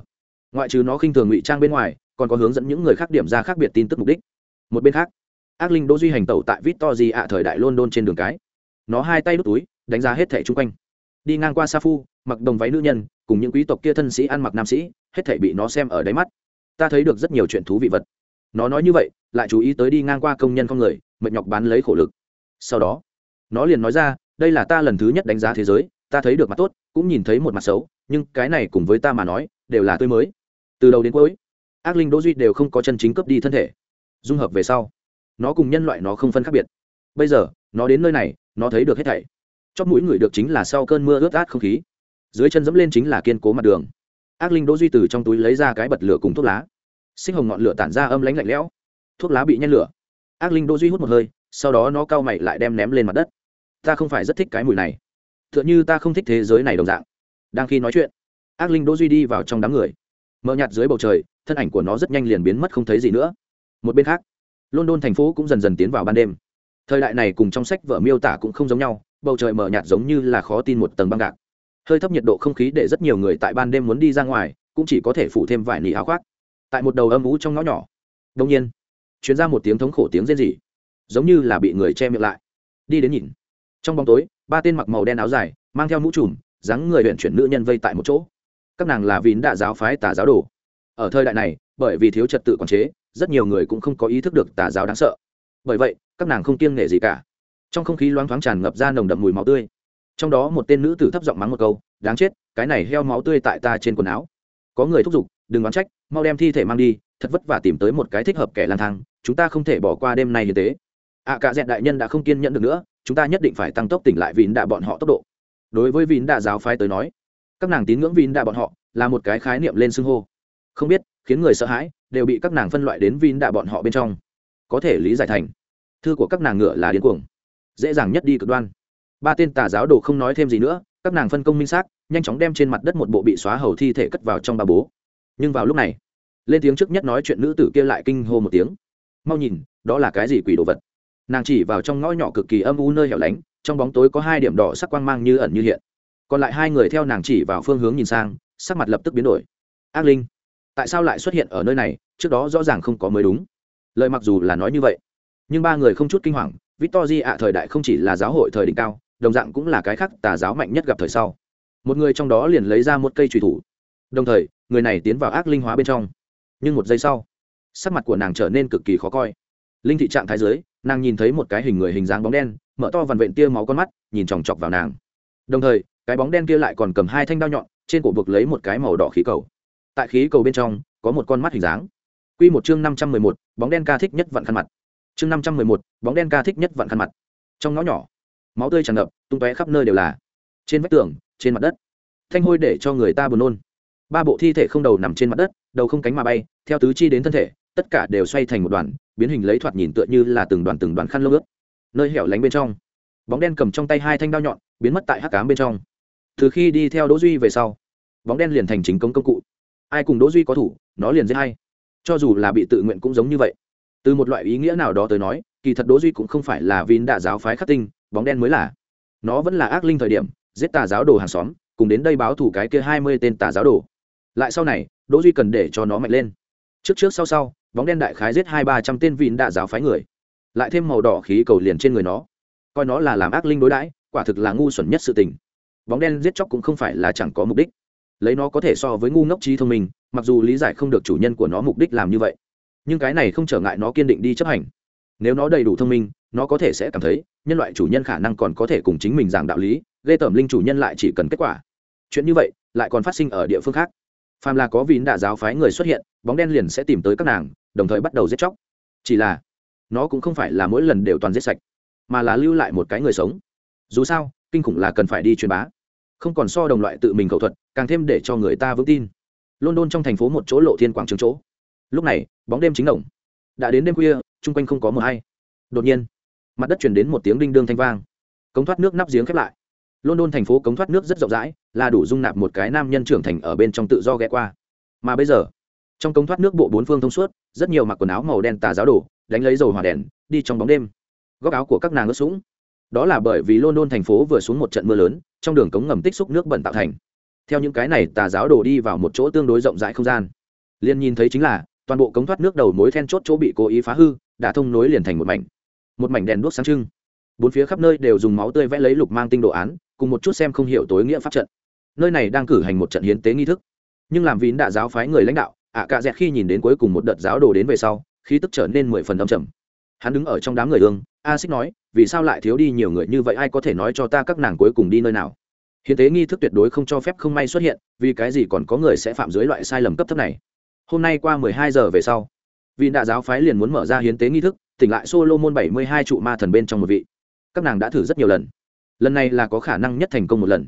Ngoại trừ nó khinh thường ngụy trang bên ngoài, còn có hướng dẫn những người khác điểm ra khác biệt tin tức mục đích. Một bên khác, ác linh đỗ duy hành tẩu tại victor ạ thời đại london trên đường cái. Nó hai tay đút túi, đánh giá hết thẻ chung quanh. Đi ngang qua sa phu, mặc đồng váy nữ nhân, cùng những quý tộc kia thân sĩ ăn mặc nam sĩ, hết thảy bị nó xem ở đáy mắt. Ta thấy được rất nhiều chuyện thú vị vật. Nó nói như vậy, lại chú ý tới đi ngang qua công nhân con người, mệt nhọc bán lấy khổ lực. Sau đó, nó liền nói ra, đây là ta lần thứ nhất đánh giá thế giới ta thấy được mặt tốt, cũng nhìn thấy một mặt xấu, nhưng cái này cùng với ta mà nói, đều là tươi mới. Từ đầu đến cuối, ác linh đỗ duy đều không có chân chính cướp đi thân thể. Dung hợp về sau, nó cùng nhân loại nó không phân khác biệt. Bây giờ, nó đến nơi này, nó thấy được hết thảy. Chóp mũi người được chính là sau cơn mưa ướt át không khí. Dưới chân dẫm lên chính là kiên cố mặt đường. Ác linh đỗ duy từ trong túi lấy ra cái bật lửa cùng thuốc lá. Sinh hồng ngọn lửa tản ra âm lãnh lạnh lẽo. Thuốc lá bị nhen lửa. Ác linh đỗ duy hút một hơi, sau đó nó cau mày lại đem ném lên mặt đất. Ta không phải rất thích cái mùi này tựa như ta không thích thế giới này đồng dạng. Đang khi nói chuyện, ác linh đỗ duy đi vào trong đám người. Mờ nhạt dưới bầu trời, thân ảnh của nó rất nhanh liền biến mất không thấy gì nữa. Một bên khác, london thành phố cũng dần dần tiến vào ban đêm. Thời đại này cùng trong sách vở miêu tả cũng không giống nhau, bầu trời mờ nhạt giống như là khó tin một tầng băng gạc. Hơi thấp nhiệt độ không khí để rất nhiều người tại ban đêm muốn đi ra ngoài, cũng chỉ có thể phủ thêm vài nỉ áo khoác. Tại một đầu âm ú trong ngõ nhỏ đông nhiên chuyến ra một tiếng thống khổ tiếng rên rỉ, giống như là bị người che miệng lại. Đi đến nhìn trong bóng tối ba tên mặc màu đen áo dài mang theo mũ trùm dáng người huyện chuyển nữ nhân vây tại một chỗ. Các nàng là vín đạ giáo phái tà giáo đồ. Ở thời đại này bởi vì thiếu trật tự quản chế rất nhiều người cũng không có ý thức được tà giáo đáng sợ. Bởi vậy các nàng không kiêng nể gì cả. Trong không khí loáng thoáng tràn ngập ra nồng đậm mùi máu tươi. Trong đó một tên nữ tử thấp giọng mắng một câu đáng chết cái này heo máu tươi tại ta trên quần áo. Có người thúc giục đừng oán trách mau đem thi thể mang đi thật vất vả tìm tới một cái thích hợp kẻ lang thang chúng ta không thể bỏ qua đêm nay như thế. Ạ à, cả dẹn đại nhân đã không kiên nhẫn được nữa chúng ta nhất định phải tăng tốc tỉnh lại vín đạ bọn họ tốc độ. Đối với vín đạ giáo phái tới nói, các nàng tín ngưỡng vín đạ bọn họ là một cái khái niệm lên xưng hô. Không biết, khiến người sợ hãi, đều bị các nàng phân loại đến vín đạ bọn họ bên trong. Có thể lý giải thành, thư của các nàng ngựa là điên cuồng, dễ dàng nhất đi cực đoan. Ba tên tà giáo đồ không nói thêm gì nữa, các nàng phân công minh xác, nhanh chóng đem trên mặt đất một bộ bị xóa hầu thi thể cất vào trong ba bố. Nhưng vào lúc này, lên tiếng trước nhất nói chuyện nữ tử kia lại kinh hô một tiếng. Mau nhìn, đó là cái gì quỷ đồ vật? Nàng chỉ vào trong ngõ nhỏ cực kỳ âm u nơi hẻo lánh, trong bóng tối có hai điểm đỏ sắc quang mang như ẩn như hiện. Còn lại hai người theo nàng chỉ vào phương hướng nhìn sang, sắc mặt lập tức biến đổi. Ác linh, tại sao lại xuất hiện ở nơi này? Trước đó rõ ràng không có mới đúng. Lời mặc dù là nói như vậy, nhưng ba người không chút kinh hoàng victor ạ thời đại không chỉ là giáo hội thời đỉnh cao, đồng dạng cũng là cái khác tà giáo mạnh nhất gặp thời sau. Một người trong đó liền lấy ra một cây trùy thủ. Đồng thời, người này tiến vào ác linh hóa bên trong. Nhưng một giây sau, sắc mặt của nàng trở nên cực kỳ khó coi. Linh thị trạng thái dưới nàng nhìn thấy một cái hình người hình dáng bóng đen, mở to vằn vện tia máu con mắt, nhìn chòng chọc vào nàng. Đồng thời, cái bóng đen kia lại còn cầm hai thanh đao nhọn, trên cổ buộc lấy một cái màu đỏ khí cầu. Tại khí cầu bên trong, có một con mắt hình dáng. Q một chương năm trăm mười một, bóng đen ca thích nhất vặn khăn mặt. Chương năm trăm mười một, bóng đen ca thích nhất vặn khăn mặt. Trong ngõ nhỏ, máu tươi tràn ngập, tung tóe khắp nơi đều là. Trên vách tường, trên mặt đất. Thanh hôi để cho người ta buồn nôn. Ba bộ thi thể không đầu nằm trên mặt đất, đầu không cánh mà bay, theo tứ chi đến thân thể tất cả đều xoay thành một đoàn, biến hình lấy thoạt nhìn tựa như là từng đoàn từng đoàn khăn lông ướt. Nơi hẻo lánh bên trong, bóng đen cầm trong tay hai thanh đao nhọn, biến mất tại hắc cám bên trong. Từ khi đi theo đỗ duy về sau, bóng đen liền thành chính công công cụ. Ai cùng đỗ duy có thủ, nó liền giết hay cho dù là bị tự nguyện cũng giống như vậy. Từ một loại ý nghĩa nào đó tới nói, kỳ thật đỗ duy cũng không phải là vin đạ giáo phái khắc tinh, bóng đen mới là. Nó vẫn là ác linh thời điểm, giết tà giáo đồ hàng xóm, cùng đến đây báo thủ cái kia hai mươi tên tà giáo đồ. Lại sau này, đỗ duy cần để cho nó mạnh lên. Trước trước sau sau bóng đen đại khái giết hai ba trăm tên vịn đạ giáo phái người. Lại thêm màu đỏ khí cầu liền trên người nó. Coi nó là làm ác linh đối đãi, quả thực là ngu xuẩn nhất sự tình. Bóng đen giết chóc cũng không phải là chẳng có mục đích. Lấy nó có thể so với ngu ngốc trí thông minh, mặc dù lý giải không được chủ nhân của nó mục đích làm như vậy. Nhưng cái này không trở ngại nó kiên định đi chấp hành. Nếu nó đầy đủ thông minh, nó có thể sẽ cảm thấy, nhân loại chủ nhân khả năng còn có thể cùng chính mình giảng đạo lý, ghê tởm linh chủ nhân lại chỉ cần kết quả. Chuyện như vậy, lại còn phát sinh ở địa phương khác. Phàm là có vín đạ giáo phái người xuất hiện, bóng đen liền sẽ tìm tới các nàng đồng thời bắt đầu giết chóc. Chỉ là, nó cũng không phải là mỗi lần đều toàn giết sạch, mà là lưu lại một cái người sống. Dù sao, kinh khủng là cần phải đi truyền bá. Không còn so đồng loại tự mình cầu thuật, càng thêm để cho người ta vững tin. London trong thành phố một chỗ lộ thiên quảng trường chỗ. Lúc này, bóng đêm chính đồng đã đến đêm khuya, chung quanh không có mờ hay. Đột nhiên, mặt đất chuyển đến một tiếng đinh đương thanh vang. Cống thoát nước nắp giếng khép lại. London thành phố cống thoát nước rất rộng rãi, là đủ dung nạp một cái nam nhân trưởng thành ở bên trong tự do ghé qua. Mà bây giờ trong công thoát nước bộ bốn phương thông suốt, rất nhiều mặc quần áo màu đen tà giáo đổ đánh lấy dầu hỏa đèn, đi trong bóng đêm. Góc áo của các nàng ướt sũng. Đó là bởi vì london thành phố vừa xuống một trận mưa lớn, trong đường cống ngầm tích xúc nước bẩn tạo thành. Theo những cái này, tà giáo đổ đi vào một chỗ tương đối rộng rãi không gian. Liền nhìn thấy chính là, toàn bộ cống thoát nước đầu mối then chốt chỗ bị cố ý phá hư, đã thông nối liền thành một mảnh. Một mảnh đèn đuốc sáng trưng. Bốn phía khắp nơi đều dùng máu tươi vẽ lấy lục mang tinh đồ án, cùng một chút xem không hiểu tối nghĩa pháp trận. Nơi này đang cử hành một trận hiến tế nghi thức. Nhưng làm vín đã giáo phái người lãnh đạo ạ cạ dẹt khi nhìn đến cuối cùng một đợt giáo đồ đến về sau, khí tức trở nên mười phần đông trầm. Hắn đứng ở trong đám người ương, a xích nói, vì sao lại thiếu đi nhiều người như vậy, ai có thể nói cho ta các nàng cuối cùng đi nơi nào? Hiến tế nghi thức tuyệt đối không cho phép không may xuất hiện, vì cái gì còn có người sẽ phạm dưới loại sai lầm cấp thấp này? Hôm nay qua mười hai giờ về sau vị đạ giáo phái liền muốn mở ra hiến tế nghi thức, tỉnh lại solo môn bảy mươi hai trụ ma thần bên trong một vị. Các nàng đã thử rất nhiều lần. Lần này là có khả năng nhất thành công một lần.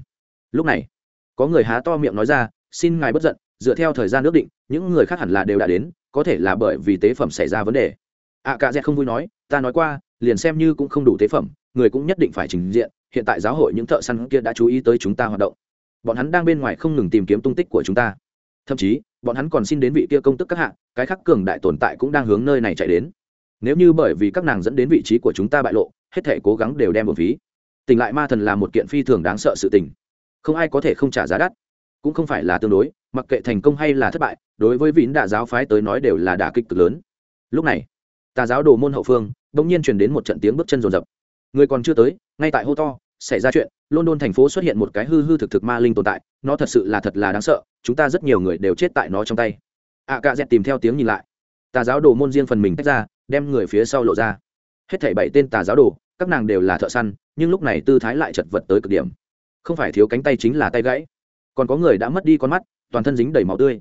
Lúc này, có người há to miệng nói ra, xin ngài bất giận dựa theo thời gian ước định, những người khác hẳn là đều đã đến, có thể là bởi vì tế phẩm xảy ra vấn đề. Ạ cạ dẹt không vui nói, ta nói qua, liền xem như cũng không đủ tế phẩm, người cũng nhất định phải trình diện, hiện tại giáo hội những thợ săn kia đã chú ý tới chúng ta hoạt động. Bọn hắn đang bên ngoài không ngừng tìm kiếm tung tích của chúng ta. Thậm chí, bọn hắn còn xin đến vị kia công tức các hạng cái khắc cường đại tồn tại cũng đang hướng nơi này chạy đến. Nếu như bởi vì các nàng dẫn đến vị trí của chúng ta bại lộ, hết thể cố gắng đều đem một phí tỉnh lại ma thần là một kiện phi thường đáng sợ sự tình. Không ai có thể không trả giá đắt. Cũng không phải là tương đối mặc kệ thành công hay là thất bại, đối với vĩnh đạ giáo phái tới nói đều là đả kích cực lớn. Lúc này, tà giáo đồ môn hậu phương, bỗng nhiên truyền đến một trận tiếng bước chân rồn rập người còn chưa tới, ngay tại hô to, xảy ra chuyện, london thành phố xuất hiện một cái hư hư thực thực ma linh tồn tại, nó thật sự là thật là đáng sợ, chúng ta rất nhiều người đều chết tại nó trong tay. Ạ cạ dẹt tìm theo tiếng nhìn lại. Tà giáo đồ môn riêng phần mình tách ra, đem người phía sau lộ ra. Hết thảy bảy tên tà giáo đồ, các nàng đều là thợ săn, nhưng lúc này tư thái lại chật vật tới cực điểm. Không phải thiếu cánh tay chính là tay gãy. Còn có người đã mất đi con mắt toàn thân dính đầy máu tươi.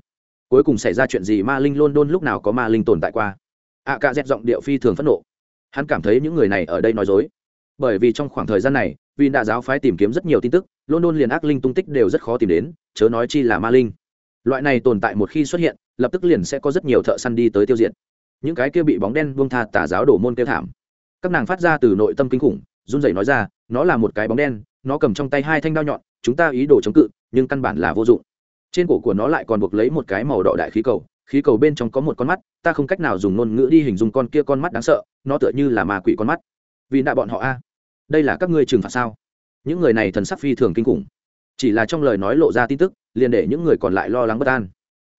Cuối cùng xảy ra chuyện gì ma linh london lúc nào có ma linh tồn tại qua? Ạ cạ dẹt giọng điệu phi thường phẫn nộ. Hắn cảm thấy những người này ở đây nói dối. Bởi vì trong khoảng thời gian này, vì đã giáo phái tìm kiếm rất nhiều tin tức, london liền ác linh tung tích đều rất khó tìm đến, chớ nói chi là ma linh. Loại này tồn tại một khi xuất hiện, lập tức liền sẽ có rất nhiều thợ săn đi tới tiêu diệt. Những cái kia bị bóng đen buông tha tà giáo đổ môn kêu thảm. Các nàng phát ra từ nội tâm kinh khủng, run rẩy nói ra, nó là một cái bóng đen, nó cầm trong tay hai thanh đao nhọn, chúng ta ý đồ chống cự, nhưng căn bản là vô dụng trên cổ của nó lại còn buộc lấy một cái màu đỏ đại khí cầu khí cầu bên trong có một con mắt, ta không cách nào dùng ngôn ngữ đi hình dung con kia con mắt đáng sợ, nó tựa như là ma quỷ con mắt. Vì nạ bọn họ a. Đây là các ngươi trừng phạt sao? Những người này thần sắc phi thường kinh khủng. Chỉ là trong lời nói lộ ra tin tức, liền để những người còn lại lo lắng bất an.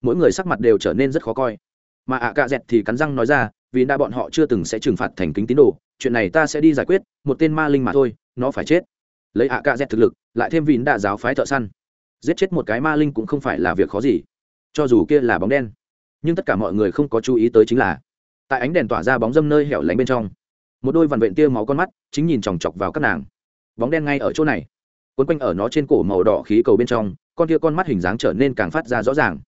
Mỗi người sắc mặt đều trở nên rất khó coi. Mà ạ cạ dẹt thì cắn răng nói ra, vì đa bọn họ chưa từng sẽ trừng phạt thành kính tín đồ, chuyện này ta sẽ đi giải quyết, một tên ma linh mà thôi, nó phải chết. Lấy ạ cạ dẹt thực lực, lại thêm vín đạ giáo phái thợ săn giết chết một cái ma linh cũng không phải là việc khó gì cho dù kia là bóng đen. Nhưng tất cả mọi người không có chú ý tới chính là tại ánh đèn tỏa ra bóng dâm nơi hẻo lánh bên trong một đôi vằn vện tia máu con mắt chính nhìn chòng chọc vào các nàng. Bóng đen ngay ở chỗ này quấn quanh ở nó trên cổ màu đỏ khí cầu bên trong con kia con mắt hình dáng trở nên càng phát ra rõ ràng.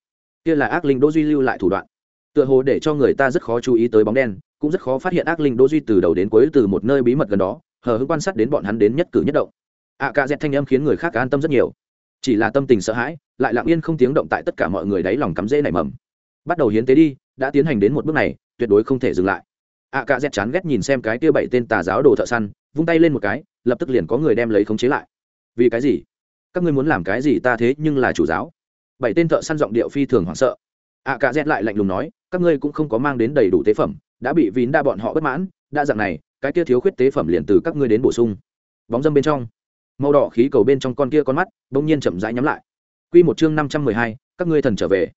Kia là ác linh đỗ duy lưu lại thủ đoạn. Tựa hồ để cho người ta rất khó chú ý tới bóng đen cũng rất khó phát hiện ác linh đỗ duy từ đầu đến cuối từ một nơi bí mật gần đó hờ hững quan sát đến bọn hắn đến nhất cử nhất động. Ạ à, dẹt thanh âm khiến người khác an tâm rất nhiều chỉ là tâm tình sợ hãi, lại lặng yên không tiếng động tại tất cả mọi người đáy lòng cắm rễ nảy mầm. Bắt đầu hiến tế đi, đã tiến hành đến một bước này, tuyệt đối không thể dừng lại. Ạ cạ dẹt chán ghét nhìn xem cái kia bảy tên tà giáo đồ thợ săn, vung tay lên một cái, lập tức liền có người đem lấy khống chế lại. Vì cái gì? Các ngươi muốn làm cái gì ta thế nhưng là chủ giáo. Bảy tên thợ săn giọng điệu phi thường hoảng sợ. Ạ cả dẹt lại lạnh lùng nói, các ngươi cũng không có mang đến đầy đủ tế phẩm, đã bị vín đa bọn họ bất mãn đa dạng này, cái kia thiếu khuyết tế phẩm liền từ các ngươi đến bổ sung. Bóng dâm bên trong màu đỏ khí cầu bên trong con kia con mắt, bỗng nhiên chậm rãi nhắm lại. Quy một chương năm trăm mười hai, các ngươi thần trở về.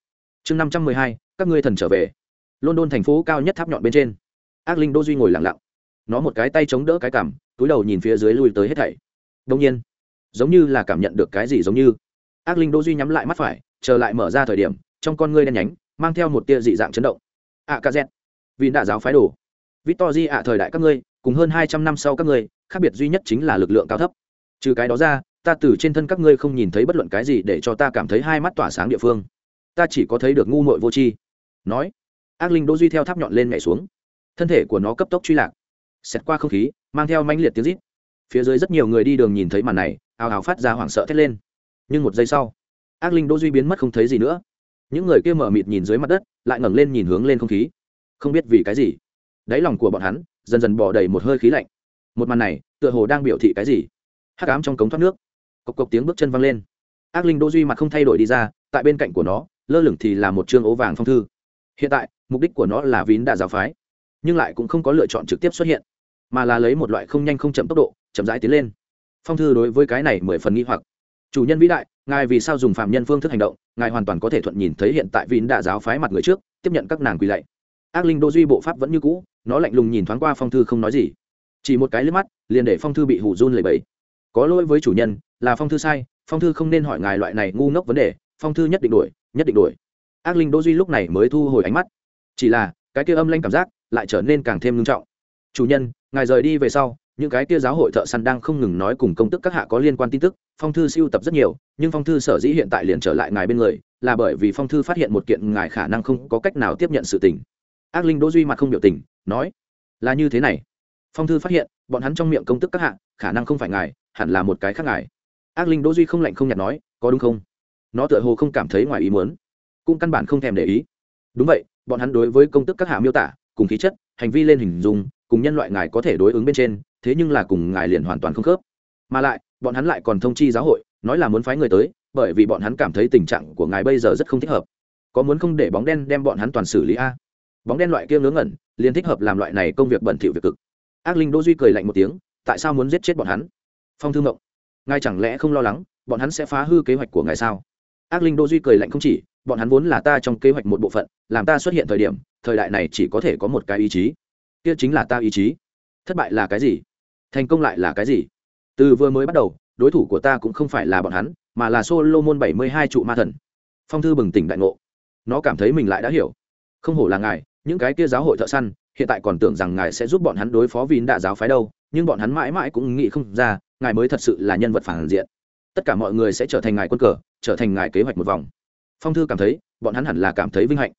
Chương năm trăm mười hai, các ngươi thần trở về. London thành phố cao nhất tháp nhọn bên trên. Ác linh đô duy ngồi lặng lặng. Nó một cái tay chống đỡ cái cằm, túi đầu nhìn phía dưới lui tới hết thảy. Đông nhiên, giống như là cảm nhận được cái gì giống như. Ác linh đô duy nhắm lại mắt phải, chờ lại mở ra thời điểm, trong con ngươi đen nhánh, mang theo một tia dị dạng chấn động. A kz vì đã giáo phái đồ. Victor ạ, thời đại các ngươi, cùng hơn hai trăm năm sau các ngươi, khác biệt duy nhất chính là lực lượng cao thấp trừ cái đó ra, ta từ trên thân các ngươi không nhìn thấy bất luận cái gì để cho ta cảm thấy hai mắt tỏa sáng địa phương. Ta chỉ có thấy được ngu muội vô tri. Nói, ác linh đỗ duy theo tháp nhọn lên nhảy xuống. Thân thể của nó cấp tốc truy lạc. Xẹt qua không khí, mang theo mãnh liệt tiếng rít. Phía dưới rất nhiều người đi đường nhìn thấy màn này, ào ào phát ra hoảng sợ thét lên. Nhưng một giây sau, ác linh đỗ duy biến mất không thấy gì nữa. Những người kia mở mịt nhìn dưới mặt đất, lại ngẩng lên nhìn hướng lên không khí. Không biết vì cái gì, đáy lòng của bọn hắn dần dần bỏ đầy một hơi khí lạnh. Một màn này, tựa hồ đang biểu thị cái gì? Hắc ám trong cống thoát nước. Cộc cộc tiếng bước chân văng lên. Ác linh đỗ duy mặt không thay đổi đi ra, tại bên cạnh của nó, lơ lửng thì là một chương ố vàng phong thư. Hiện tại, mục đích của nó là vín đa giáo phái, nhưng lại cũng không có lựa chọn trực tiếp xuất hiện, mà là lấy một loại không nhanh không chậm tốc độ, chậm rãi tiến lên. Phong thư đối với cái này mười phần nghi hoặc. Chủ nhân vĩ đại, ngài vì sao dùng phạm nhân phương thức hành động, ngài hoàn toàn có thể thuận nhìn thấy hiện tại vín đa giáo phái mặt người trước, tiếp nhận các nàng quỳ lạy. Ác linh đô duy bộ pháp vẫn như cũ, nó lạnh lùng nhìn thoáng qua phong thư không nói gì. Chỉ một cái liếc mắt, liền để phong thư bị hủ run lẩy bẩy có lỗi với chủ nhân, là phong thư sai, phong thư không nên hỏi ngài loại này ngu ngốc vấn đề, phong thư nhất định đuổi nhất định đuổi ác linh đỗ duy lúc này mới thu hồi ánh mắt. Chỉ là, cái kia âm lanh cảm giác lại trở nên càng thêm nghiêm trọng. Chủ nhân, ngài rời đi về sau, những cái kia giáo hội thợ săn đang không ngừng nói cùng công tức các hạ có liên quan tin tức, phong thư siêu tập rất nhiều, nhưng phong thư sở dĩ hiện tại liền trở lại ngài bên người, là bởi vì phong thư phát hiện một kiện ngài khả năng không có cách nào tiếp nhận sự tình. Ác linh đỗ duy mặt không biểu tình, nói, là như thế này phong thư phát hiện, bọn hắn trong miệng công tức các hạ, khả năng không phải ngài, hẳn là một cái khác ngài. Ác linh đỗ duy không lạnh không nhạt nói, có đúng không? Nó tựa hồ không cảm thấy ngoài ý muốn, cũng căn bản không thèm để ý. Đúng vậy, bọn hắn đối với công tức các hạ miêu tả, cùng khí chất, hành vi lên hình dung, cùng nhân loại ngài có thể đối ứng bên trên, thế nhưng là cùng ngài liền hoàn toàn không khớp. Mà lại, bọn hắn lại còn thông chi giáo hội, nói là muốn phái người tới, bởi vì bọn hắn cảm thấy tình trạng của ngài bây giờ rất không thích hợp. Có muốn không để bóng đen đem bọn hắn toàn xử lý a? Bóng đen loại kia ngớ ngẩn, liền thích hợp làm loại này công việc bẩn thỉu việc cực ác linh đỗ duy cười lạnh một tiếng, tại sao muốn giết chết bọn hắn? Phong thư mộng, ngài chẳng lẽ không lo lắng, bọn hắn sẽ phá hư kế hoạch của ngài sao? Ác linh đỗ duy cười lạnh không chỉ, bọn hắn vốn là ta trong kế hoạch một bộ phận, làm ta xuất hiện thời điểm, thời đại này chỉ có thể có một cái ý chí. Kia chính là ta ý chí. Thất bại là cái gì? Thành công lại là cái gì? Từ vừa mới bắt đầu, đối thủ của ta cũng không phải là bọn hắn, mà là solomon bảy mươi hai trụ ma thần. Phong thư bừng tỉnh đại ngộ. Nó cảm thấy mình lại đã hiểu. Không hổ là ngài, những cái kia giáo hội thợ săn hiện tại còn tưởng rằng ngài sẽ giúp bọn hắn đối phó vì đạ giáo phái đâu, nhưng bọn hắn mãi mãi cũng nghĩ không ra, ngài mới thật sự là nhân vật phản diện. Tất cả mọi người sẽ trở thành ngài quân cờ, trở thành ngài kế hoạch một vòng. Phong thư cảm thấy, bọn hắn hẳn là cảm thấy vinh hạnh.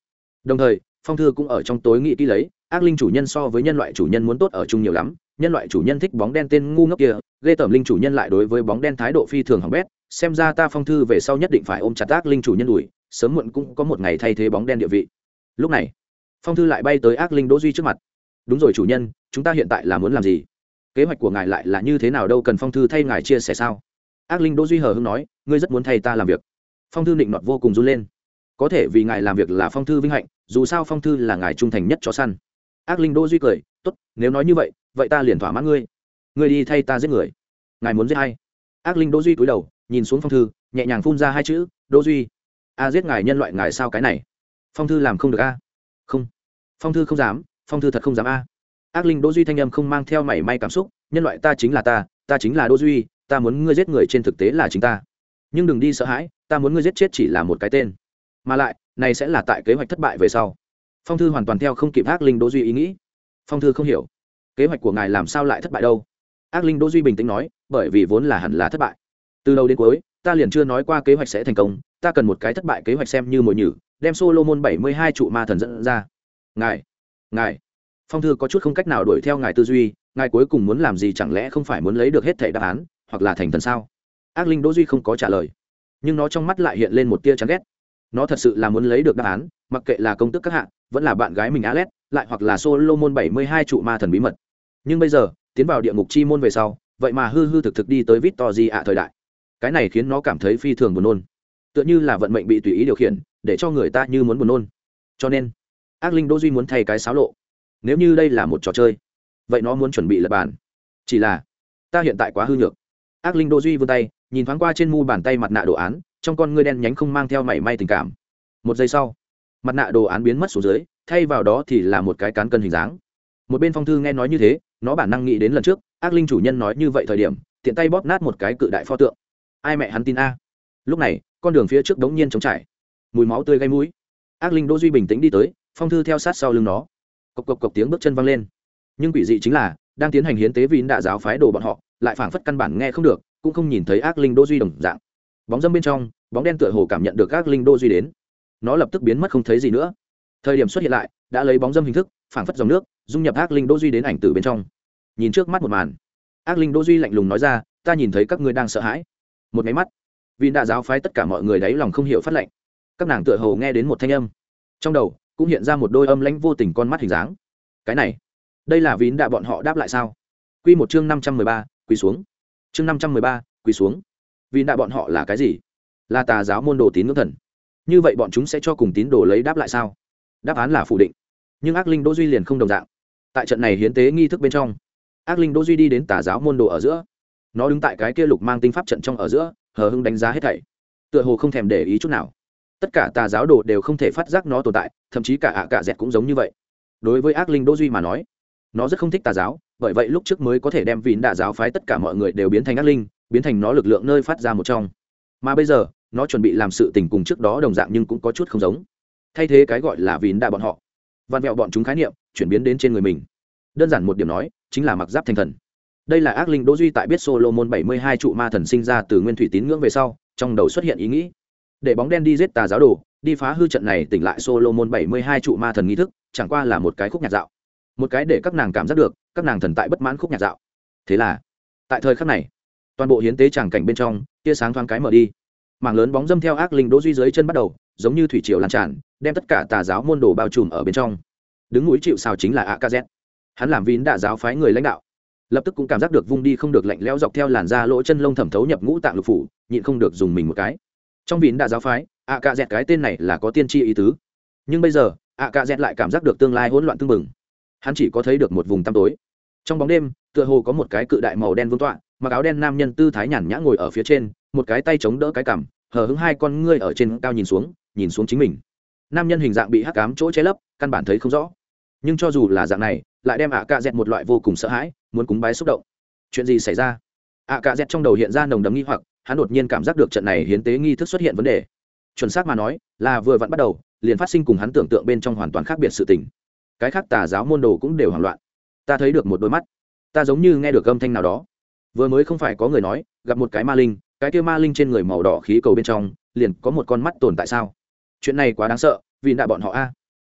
Đồng thời, phong thư cũng ở trong tối nghĩ kỹ lấy, ác linh chủ nhân so với nhân loại chủ nhân muốn tốt ở chung nhiều lắm, nhân loại chủ nhân thích bóng đen tên ngu ngốc kia, ghê tởm linh chủ nhân lại đối với bóng đen thái độ phi thường hỏng bét, xem ra ta phong thư về sau nhất định phải ôm chặt ác linh chủ nhân đùi sớm muộn cũng có một ngày thay thế bóng đen địa vị. Lúc này phong thư lại bay tới ác linh đỗ duy trước mặt đúng rồi chủ nhân chúng ta hiện tại là muốn làm gì kế hoạch của ngài lại là như thế nào đâu cần phong thư thay ngài chia sẻ sao ác linh đỗ duy hờ hững nói ngươi rất muốn thay ta làm việc phong thư định nọt vô cùng run lên có thể vì ngài làm việc là phong thư vinh hạnh dù sao phong thư là ngài trung thành nhất cho săn ác linh đỗ duy cười tốt nếu nói như vậy vậy ta liền thỏa mãn ngươi ngươi đi thay ta giết người ngài muốn giết hay ác linh đỗ duy cúi đầu nhìn xuống phong thư nhẹ nhàng phun ra hai chữ đỗ duy a giết ngài nhân loại ngài sao cái này phong thư làm không được a không. Phong thư không dám, phong thư thật không dám a. Ác linh đỗ duy thanh âm không mang theo mảy may cảm xúc, nhân loại ta chính là ta ta chính là đỗ duy, ta muốn ngươi giết người trên thực tế là chính ta. Nhưng đừng đi sợ hãi, ta muốn ngươi giết chết chỉ là một cái tên. Mà lại, này sẽ là tại kế hoạch thất bại về sau. Phong thư hoàn toàn theo không kịp ác linh đỗ duy ý nghĩ. Phong thư không hiểu, kế hoạch của ngài làm sao lại thất bại đâu? Ác linh đỗ duy bình tĩnh nói, bởi vì vốn là hẳn là thất bại. Từ đầu đến cuối ta liền chưa nói qua kế hoạch sẽ thành công ta cần một cái thất bại kế hoạch xem như mồi nhử đem solomon bảy mươi hai trụ ma thần dẫn ra ngài ngài phong thư có chút không cách nào đuổi theo ngài tư duy ngài cuối cùng muốn làm gì chẳng lẽ không phải muốn lấy được hết thẻ đáp án hoặc là thành thần sao ác linh đỗ duy không có trả lời nhưng nó trong mắt lại hiện lên một tia chán ghét nó thật sự là muốn lấy được đáp án mặc kệ là công tức các hạ vẫn là bạn gái mình Alet, lại hoặc là Solomon 72 trụ ma thần bí mật. Nhưng bây giờ, tiến vào địa ngục chi môn về sau, vậy mà hư hư thực thực đi tới Victory ạ thời đại. Cái này khiến nó cảm thấy phi thường buồn nôn. Tựa như là vận mệnh bị tùy ý điều khiển, để cho người ta như muốn buồn nôn. Cho nên, ác linh Đỗ Duy muốn thay cái xáo lộ. Nếu như đây là một trò chơi, vậy nó muốn chuẩn bị lập bàn. Chỉ là, ta hiện tại quá hư nhược. Ác linh Đỗ Duy vươn tay, nhìn thoáng qua trên mu bàn tay mặt nạ đồ án, trong con ngươi đen nhánh không mang theo mảy may tình cảm. Một giây sau, mặt nạ đồ án biến mất xuống dưới thay vào đó thì là một cái cán cân hình dáng một bên phong thư nghe nói như thế nó bản năng nghĩ đến lần trước ác linh chủ nhân nói như vậy thời điểm tiện tay bóp nát một cái cự đại pho tượng ai mẹ hắn tin a? Lúc này, con đường phía trước đống nhiên trống trải. Mùi máu tươi gây mũi. Ác linh đỗ duy bình tĩnh đi tới, phong thư theo sát sau lưng nó. Cộc cộc cộc tiếng bước chân văng lên. Nhưng quỷ dị chính là, đang tiến hành hiến tế vì đạ giáo phái đồ bọn họ, lại phảng phất căn bản nghe không được, cũng không nhìn thấy ác linh đỗ duy đồng dạng. Bóng dâm bên trong, bóng đen tựa hồ cảm nhận được ác linh đỗ duy đến. Nó lập tức biến mất không thấy gì nữa. Thời điểm xuất hiện lại, đã lấy bóng dâm hình thức, phảng phất dòng nước, dung nhập ác linh đỗ duy đến ảnh tử bên trong. Nhìn trước mắt một màn. Ác linh đỗ duy lạnh lùng nói ra, ta nhìn thấy các ngươi đang sợ hãi một máy mắt. Vì đã giáo phái tất cả mọi người đáy lòng không hiểu phát lệnh. Các nàng tựa hồ nghe đến một thanh âm. Trong đầu, cũng hiện ra một đôi âm lãnh vô tình con mắt hình dáng. Cái này, đây là vín đã bọn họ đáp lại sao? Quy một chương năm trăm mười ba, quỳ xuống. Chương năm trăm mười ba, quỳ xuống. Vín đã bọn họ là cái gì? Là tà giáo môn đồ tín ngưỡng thần. Như vậy bọn chúng sẽ cho cùng tín đồ lấy đáp lại sao? Đáp án là phủ định. Nhưng ác linh đỗ duy liền không đồng dạng. Tại trận này hiến tế nghi thức bên trong, ác linh đỗ duy đi đến tà giáo môn đồ ở giữa nó đứng tại cái kia lục mang tinh pháp trận trong ở giữa, hờ hưng đánh giá hết thảy. Tựa hồ không thèm để ý chút nào. Tất cả tà giáo đồ đều không thể phát giác nó tồn tại, thậm chí cả ạ cả dẹt cũng giống như vậy. Đối với ác linh đỗ duy mà nói, nó rất không thích tà giáo, bởi vậy lúc trước mới có thể đem vịn đà giáo phái tất cả mọi người đều biến thành ác linh, biến thành nó lực lượng nơi phát ra một trong. Mà bây giờ, nó chuẩn bị làm sự tình cùng trước đó đồng dạng nhưng cũng có chút không giống. Thay thế cái gọi là vịn đà bọn họ. Vặn vẹo bọn chúng khái niệm, chuyển biến đến trên người mình. Đơn giản một điểm nói, chính là mặc giáp thành thần đây là ác linh đỗ duy tại biết solomon bảy mươi hai trụ ma thần sinh ra từ nguyên thủy tín ngưỡng về sau, trong đầu xuất hiện ý nghĩ. Để bóng đen đi giết tà giáo đồ, đi phá hư trận này tỉnh lại solomon bảy mươi hai trụ ma thần nghi thức, chẳng qua là một cái khúc nhạc dạo. Một cái để các nàng cảm giác được, các nàng thần tại bất mãn khúc nhạc dạo. Thế là, tại thời khắc này, toàn bộ hiến tế tràng cảnh bên trong, tia sáng thoáng cái mở đi. Mảng lớn bóng dâm theo ác linh đỗ duy dưới chân bắt đầu, giống như thủy triều lan tràn, đem tất cả tà giáo môn đồ bao trùm ở bên trong. Đứng núi chịu sao chính là akz hắn làm vín đạ giáo phái người lãnh đạo lập tức cũng cảm giác được vung đi không được lạnh lẽo dọc theo làn da lỗ chân lông thẩm thấu nhập ngũ tạng lục phủ, nhịn không được dùng mình một cái. Trong vín đạ giáo phái, ạ cạ dẹt cái tên này là có tiên tri ý tứ. Nhưng bây giờ, ạ cạ dẹt lại cảm giác được tương lai hỗn loạn tương mừng hắn chỉ có thấy được một vùng tăm tối. Trong bóng đêm, tựa hồ có một cái cự đại màu đen vương tọa, mặc áo đen nam nhân tư thái nhàn nhã ngồi ở phía trên, một cái tay chống đỡ cái cằm, hờ hững hai con ngươi ở trên cao nhìn xuống nhìn xuống chính mình. Nam nhân hình dạng bị hắc cám chỗ che lấp, căn bản thấy không rõ nhưng cho dù là dạng này, lại đem ạ cạ dẹt một loại vô cùng sợ hãi, muốn cúng bái xúc động. Chuyện gì xảy ra? ạ cạ dẹt trong đầu hiện ra nồng đấm nghi hoặc, hắn đột nhiên cảm giác được trận này hiến tế nghi thức xuất hiện vấn đề. Chuẩn xác mà nói, là vừa vặn bắt đầu, liền phát sinh cùng hắn tưởng tượng bên trong hoàn toàn khác biệt sự tình. Cái khác tà giáo môn đồ cũng đều hoảng loạn. Ta thấy được một đôi mắt. Ta giống như nghe được âm thanh nào đó. Vừa mới không phải có người nói, gặp một cái ma linh, cái kia ma linh trên người màu đỏ khí cầu bên trong, liền có một con mắt tồn tại sao? Chuyện này quá đáng sợ, vì đã bọn họ a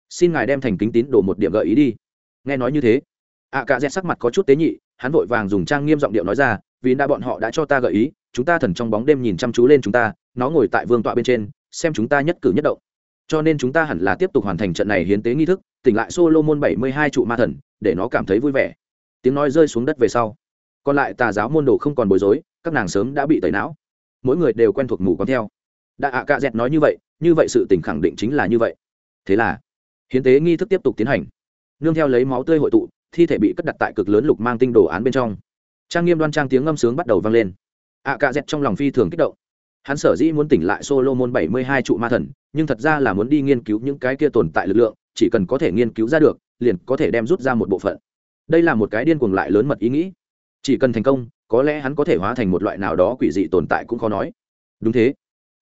xin ngài đem thành kính tín đổ một điểm gợi ý đi. Nghe nói như thế, ạ cạ dẹt sắc mặt có chút tế nhị, hắn vội vàng dùng trang nghiêm giọng điệu nói ra, vì đã bọn họ đã cho ta gợi ý, chúng ta thần trong bóng đêm nhìn chăm chú lên chúng ta, nó ngồi tại vương tọa bên trên, xem chúng ta nhất cử nhất động. Cho nên chúng ta hẳn là tiếp tục hoàn thành trận này hiến tế nghi thức, tỉnh lại solomon bảy mươi hai trụ ma thần, để nó cảm thấy vui vẻ. Tiếng nói rơi xuống đất về sau, còn lại tà giáo môn đồ không còn bối rối, các nàng sớm đã bị tẩy não. Mỗi người đều quen thuộc mù con theo. Đã ạ cạ dẹt nói như vậy như vậy sự tình khẳng định chính là như vậy. Thế là hiến tế nghi thức tiếp tục tiến hành. Nương theo lấy máu tươi hội tụ, thi thể bị cất đặt tại cực lớn lục mang tinh đồ án bên trong. Trang nghiêm đoan trang tiếng ngâm sướng bắt đầu vang lên. Ạ cạ dẹt trong lòng phi thường kích động. Hắn sở dĩ muốn tỉnh lại solomon bảy mươi hai trụ ma thần, nhưng thật ra là muốn đi nghiên cứu những cái kia tồn tại lực lượng, chỉ cần có thể nghiên cứu ra được, liền có thể đem rút ra một bộ phận. Đây là một cái điên cuồng lại lớn mật ý nghĩ. Chỉ cần thành công, có lẽ hắn có thể hóa thành một loại nào đó quỷ dị tồn tại cũng khó nói. Đúng thế.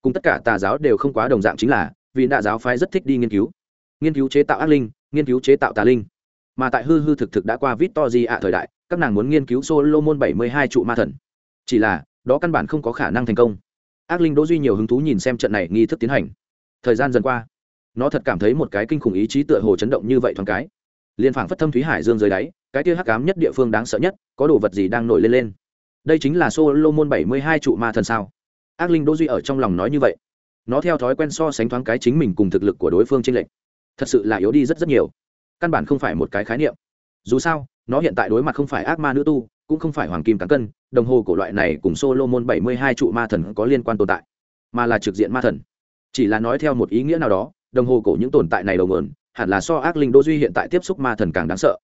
Cùng tất cả tà giáo đều không quá đồng dạng chính là, vì đại giáo phái rất thích đi nghiên cứu nghiên cứu chế tạo ác linh, nghiên cứu chế tạo tà linh. Mà tại hư hư thực thực đã qua vít to di ạ thời đại, các nàng muốn nghiên cứu solomon bảy mươi hai trụ ma thần. Chỉ là, đó căn bản không có khả năng thành công. Ác linh đỗ duy nhiều hứng thú nhìn xem trận này nghi thức tiến hành. Thời gian dần qua, nó thật cảm thấy một cái kinh khủng ý chí tựa hồ chấn động như vậy thoáng cái. Liên phảng phất thâm thúy hải dương dưới đáy, cái kia hắc ám nhất địa phương đáng sợ nhất, có đồ vật gì đang nổi lên lên. Đây chính là solomon bảy mươi hai trụ ma thần sao? Ác linh đỗ duy ở trong lòng nói như vậy. Nó theo thói quen so sánh thoáng cái chính mình cùng thực lực của đối phương trên lệnh thật sự là yếu đi rất rất nhiều. Căn bản không phải một cái khái niệm. Dù sao, nó hiện tại đối mặt không phải ác ma nữ tu, cũng không phải hoàng kim cán cân, đồng hồ của loại này cùng solomon bảy mươi hai trụ ma thần có liên quan tồn tại, mà là trực diện ma thần. Chỉ là nói theo một ý nghĩa nào đó, đồng hồ cổ những tồn tại này đầu nguồn, hẳn là so ác linh đô duy hiện tại tiếp xúc ma thần càng đáng sợ.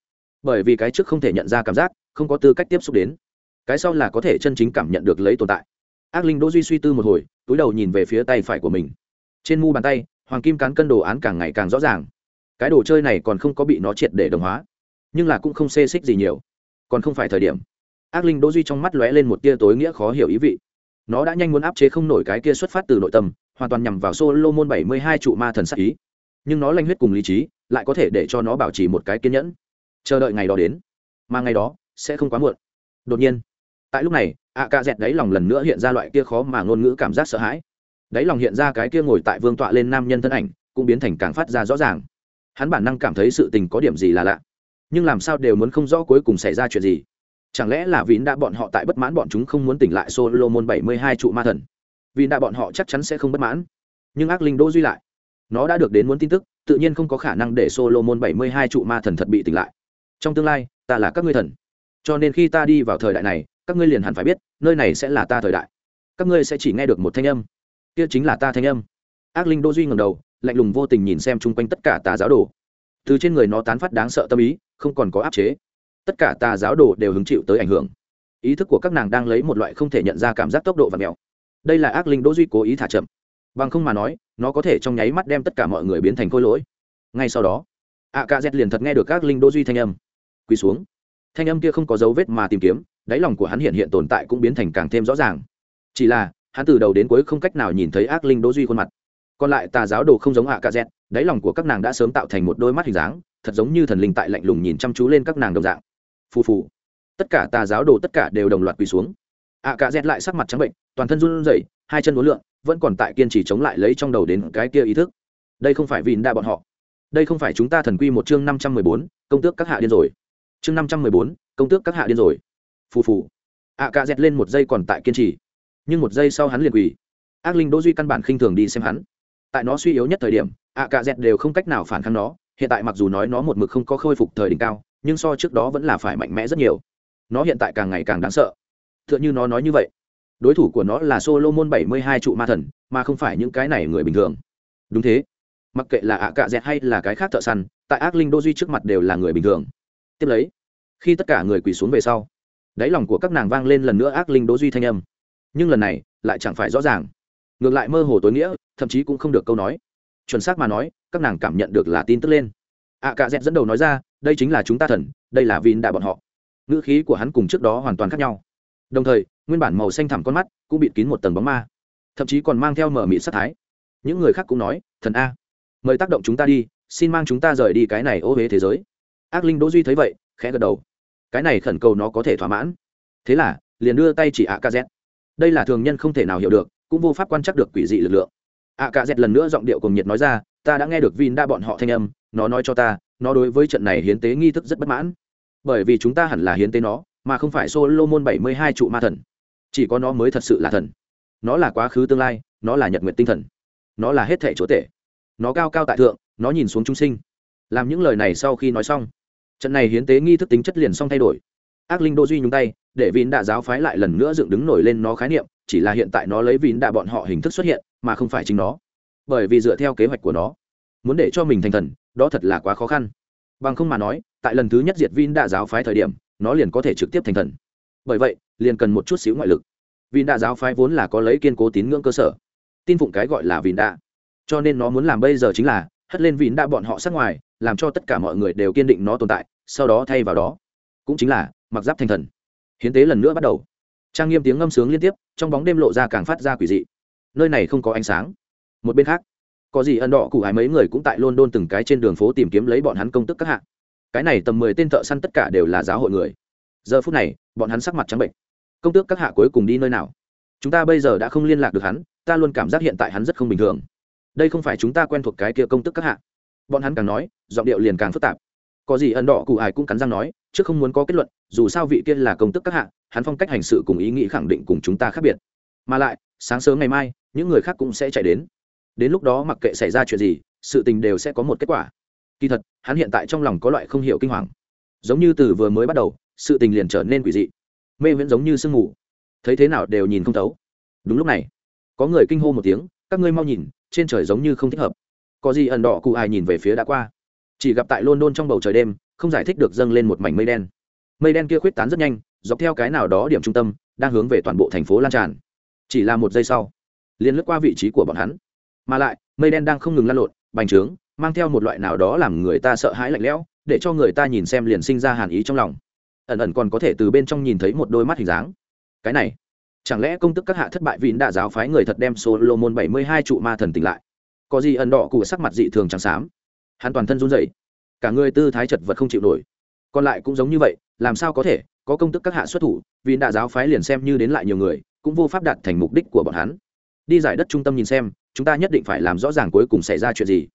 Bởi vì cái trước không thể nhận ra cảm giác, không có tư cách tiếp xúc đến. Cái sau là có thể chân chính cảm nhận được lấy tồn tại. Ác linh đô duy suy tư một hồi, túi đầu nhìn về phía tay phải của mình. Trên mu bàn tay hoàng kim cán cân đồ án càng ngày càng rõ ràng. Cái đồ chơi này còn không có bị nó triệt để đồng hóa, nhưng là cũng không xê xích gì nhiều. Còn không phải thời điểm. Ác linh đỗ duy trong mắt lóe lên một tia tối nghĩa khó hiểu ý vị. Nó đã nhanh muốn áp chế không nổi cái kia xuất phát từ nội tâm, hoàn toàn nhằm vào solomon bảy mươi hai trụ ma thần sắc ý. Nhưng nó lanh huyết cùng lý trí, lại có thể để cho nó bảo trì một cái kiên nhẫn. Chờ đợi ngày đó đến. Mà ngày đó, sẽ không quá muộn. Đột nhiên, tại lúc này ạ ca dẹt đáy lòng lần nữa hiện ra loại kia khó mà ngôn ngữ cảm giác sợ hãi đáy lòng hiện ra cái kia ngồi tại vương tọa lên nam nhân thân ảnh, cũng biến thành càng phát ra rõ ràng. Hắn bản năng cảm thấy sự tình có điểm gì là lạ. Nhưng làm sao đều muốn không rõ cuối cùng xảy ra chuyện gì? Chẳng lẽ là vín đã bọn họ tại bất mãn bọn chúng không muốn tỉnh lại solomon bảy mươi hai trụ ma thần? Vì đã bọn họ chắc chắn sẽ không bất mãn. Nhưng ác linh đỗ duy lại. Nó đã được đến muốn tin tức, tự nhiên không có khả năng để solomon bảy mươi hai trụ ma thần thật bị tỉnh lại. Trong tương lai, ta là các ngươi thần. Cho nên khi ta đi vào thời đại này, các ngươi liền hẳn phải biết, nơi này sẽ là ta thời đại. Các ngươi sẽ chỉ nghe được một thanh âm kia chính là ta thanh âm. Ác linh đỗ duy ngẩng đầu, lạnh lùng vô tình nhìn xem chung quanh tất cả tà giáo đồ. Từ trên người nó tán phát đáng sợ tâm ý, không còn có áp chế. Tất cả tà giáo đồ đều hứng chịu tới ảnh hưởng. Ý thức của các nàng đang lấy một loại không thể nhận ra cảm giác tốc độ và mèo đây là ác linh đỗ duy cố ý thả chậm. Bằng không mà nói, nó có thể trong nháy mắt đem tất cả mọi người biến thành khôi lỗi. Ngay sau đó ạ cạ z liền thật nghe được ác linh đỗ duy thanh âm. Quỳ xuống. Thanh âm kia không có dấu vết mà tìm kiếm, đáy lòng của hắn hiện hiện tồn tại cũng biến thành càng thêm rõ ràng. Chỉ là hắn từ đầu đến cuối không cách nào nhìn thấy ác linh đỗ duy khuôn mặt. Còn lại tà giáo đồ không giống ạ Cả dẹt, đáy lòng của các nàng đã sớm tạo thành một đôi mắt hình dáng, thật giống như thần linh tại lạnh lùng nhìn chăm chú lên các nàng đồng dạng. Phù phù. Tất cả tà giáo đồ tất cả đều đồng loạt quỳ xuống. Ạ Cả dẹt lại sắc mặt trắng bệnh, toàn thân run rẩy, hai chân uốn lượn, vẫn còn tại kiên trì chống lại lấy trong đầu đến cái kia ý thức. Đây không phải vì đa bọn họ. Đây không phải chúng ta thần quy một chương năm trăm mười bốn, công tước các hạ điên rồi. Chương năm trăm mười bốn, công tước các hạ điên rồi. Phù phù. Ạ Cả dẹt lên một giây còn tại kiên trì nhưng một giây sau hắn liền quỳ. Ác linh đỗ duy căn bản khinh thường đi xem hắn. Tại nó suy yếu nhất thời điểm, ạ cạ dẹt đều không cách nào phản kháng nó. Hiện tại mặc dù nói nó một mực không có khôi phục thời đỉnh cao, nhưng so trước đó vẫn là phải mạnh mẽ rất nhiều. Nó hiện tại càng ngày càng đáng sợ. T h ư ợ n h ư nó nói như vậy. Đối thủ của nó là solomon bảy mươi hai trụ ma thần, mà không phải những cái này người bình thường. Đúng thế. Mặc kệ là ạ cạ dẹt hay là cái khác thợ săn, tại ác linh đô duy trước mặt đều là người bình thường. Tiếp lấy, khi tất cả người quỳ xuống về sau, đáy lòng của các nàng vang lên lần nữa ác linh đô duy thanh âm nhưng lần này lại chẳng phải rõ ràng. Ngược lại mơ hồ tối nghĩa, thậm chí cũng không được câu nói. Chuẩn xác mà nói, các nàng cảm nhận được là tin tức lên. Ạ cạ dẹt dẫn đầu nói ra, đây chính là chúng ta thần, đây là vin đạ bọn họ. Ngữ khí của hắn cùng trước đó hoàn toàn khác nhau. Đồng thời, nguyên bản màu xanh thẳm con mắt cũng bịt kín một tầng bóng ma, thậm chí còn mang theo mở mịt sắc thái. Những người khác cũng nói, thần a, mời tác động chúng ta đi, xin mang chúng ta rời đi cái này ô huế thế giới. Ác linh đỗ duy thấy vậy, khẽ gật đầu. Cái này khẩn cầu nó có thể thỏa mãn. Thế là, liền đưa tay chỉ ạ ca z đây là thường nhân không thể nào hiểu được, cũng vô pháp quan trắc được quỷ dị lực lượng. Ạ cả dẹt lần nữa giọng điệu cùng nhiệt nói ra, ta đã nghe được vin đa bọn họ thanh âm, nó nói cho ta, nó đối với trận này hiến tế nghi thức rất bất mãn. Bởi vì chúng ta hẳn là hiến tế nó, mà không phải solomon bảy mươi hai trụ ma thần. Chỉ có nó mới thật sự là thần. Nó là quá khứ tương lai, nó là nhật nguyện tinh thần. Nó là hết thể chúa tể. Nó cao cao tại thượng, nó nhìn xuống trung sinh. Làm những lời này sau khi nói xong, trận này hiến tế nghi thức tính chất liền xong thay đổi ác linh đô duy nhúng tay, để vín đạ giáo phái lại lần nữa dựng đứng nổi lên nó khái niệm, chỉ là hiện tại nó lấy vín đạ bọn họ hình thức xuất hiện, mà không phải chính nó. Bởi vì dựa theo kế hoạch của nó, muốn để cho mình thành thần, đó thật là quá khó khăn. Bằng không mà nói, tại lần thứ nhất diệt vin đạ giáo phái thời điểm, nó liền có thể trực tiếp thành thần. Bởi vậy, liền cần một chút xíu ngoại lực. Vin đạ giáo phái vốn là có lấy kiên cố tín ngưỡng cơ sở, tin phụng cái gọi là vin đạ. Cho nên nó muốn làm bây giờ chính là hất lên vin đạ bọn họ sát ngoài, làm cho tất cả mọi người đều kiên định nó tồn tại, sau đó thay vào đó. Cũng chính là mặc giáp thành thần. Hiến tế lần nữa bắt đầu. Trang nghiêm tiếng ngâm sướng liên tiếp, trong bóng đêm lộ ra càng phát ra quỷ dị. Nơi này không có ánh sáng. Một bên khác, có gì ân đỏ cụ hải mấy người cũng tại london từng cái trên đường phố tìm kiếm lấy bọn hắn công tức các hạng cái này tầm mười tên thợ săn tất cả đều là giáo hội người. Giờ phút này, bọn hắn sắc mặt trắng bệnh. Công tước các hạ cuối cùng đi nơi nào? Chúng ta bây giờ đã không liên lạc được hắn, ta luôn cảm giác hiện tại hắn rất không bình thường. Đây không phải chúng ta quen thuộc cái kia công tức các hạ. Bọn hắn càng nói, giọng điệu liền càng phức tạp. Có gì ân đỏ cụ hải cũng cắn răng nói chứ không muốn có kết luận, dù sao vị kia là công tức các hạ, hắn phong cách hành sự cùng ý nghĩ khẳng định cùng chúng ta khác biệt. Mà lại, sáng sớm ngày mai, những người khác cũng sẽ chạy đến. Đến lúc đó mặc kệ xảy ra chuyện gì, sự tình đều sẽ có một kết quả. Kỳ thật, hắn hiện tại trong lòng có loại không hiểu kinh hoàng. Giống như từ vừa mới bắt đầu, sự tình liền trở nên quỷ dị. Mê viễn giống như sương mù. Thấy thế nào đều nhìn không thấu. Đúng lúc này, có người kinh hô một tiếng, các ngươi mau nhìn, trên trời giống như không thích hợp. Có gì ẩn đỏ cụ ai nhìn về phía đã qua. Chỉ gặp tại london trong bầu trời đêm không giải thích được dâng lên một mảnh mây đen. Mây đen kia khuyết tán rất nhanh, dọc theo cái nào đó điểm trung tâm, đang hướng về toàn bộ thành phố lan tràn. Chỉ là một giây sau, liền lướt qua vị trí của bọn hắn. Mà lại, mây đen đang không ngừng lan lộn, bành trướng, mang theo một loại nào đó làm người ta sợ hãi lạnh lẽo, để cho người ta nhìn xem liền sinh ra hàn ý trong lòng. Ẩn ẩn còn có thể từ bên trong nhìn thấy một đôi mắt hình dáng. Cái này, chẳng lẽ công tức các hạ thất bại vịn đã giáo phái người thật đem solomon bảy mươi hai trụ ma thần tỉnh lại? Có gì ẩn đỏ cụ sắc mặt dị thường trắng xám. Hắn toàn thân run rẩy cả người tư thái chật vật không chịu nổi. Còn lại cũng giống như vậy, làm sao có thể, có công tức các hạ xuất thủ, vì đạ giáo phái liền xem như đến lại nhiều người, cũng vô pháp đạt thành mục đích của bọn hắn. Đi giải đất trung tâm nhìn xem, chúng ta nhất định phải làm rõ ràng cuối cùng xảy ra chuyện gì.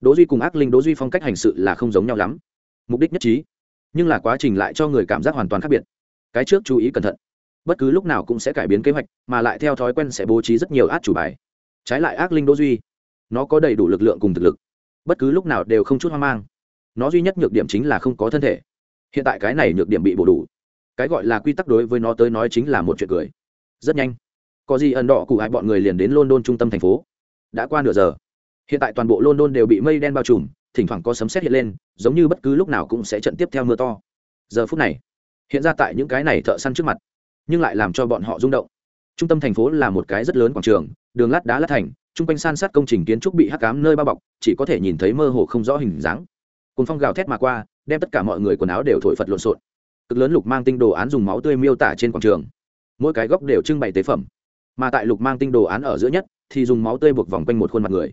Đỗ duy cùng ác linh, đỗ duy phong cách hành sự là không giống nhau lắm. Mục đích nhất trí, nhưng là quá trình lại cho người cảm giác hoàn toàn khác biệt. Cái trước chú ý cẩn thận. Bất cứ lúc nào cũng sẽ cải biến kế hoạch, mà lại theo thói quen sẽ bố trí rất nhiều át chủ bài. Trái lại ác linh, đỗ duy, nó có đầy đủ lực lượng cùng thực lực. Bất cứ lúc nào đều không chút hoang mang nó duy nhất nhược điểm chính là không có thân thể. Hiện tại cái này nhược điểm bị bổ đủ. Cái gọi là quy tắc đối với nó tới nói chính là một chuyện cười. Rất nhanh, có gì ẩn đỏ cụ hại bọn người liền đến london trung tâm thành phố. Đã qua nửa giờ. Hiện tại toàn bộ london đều bị mây đen bao trùm, thỉnh thoảng có sấm sét hiện lên, giống như bất cứ lúc nào cũng sẽ trận tiếp theo mưa to. Giờ phút này, hiện ra tại những cái này thợ săn trước mặt, nhưng lại làm cho bọn họ rung động. Trung tâm thành phố là một cái rất lớn quảng trường, đường lát đá lát thành, chung quanh san sát công trình kiến trúc bị hắc cám nơi bao bọc, chỉ có thể nhìn thấy mơ hồ không rõ hình dáng cùng phong gào thét mà qua, đem tất cả mọi người quần áo đều thổi phật lộn xộn. Cực lớn lục mang tinh đồ án dùng máu tươi miêu tả trên quảng trường. Mỗi cái góc đều trưng bày tế phẩm. Mà tại lục mang tinh đồ án ở giữa nhất, thì dùng máu tươi buộc vòng quanh một khuôn mặt người.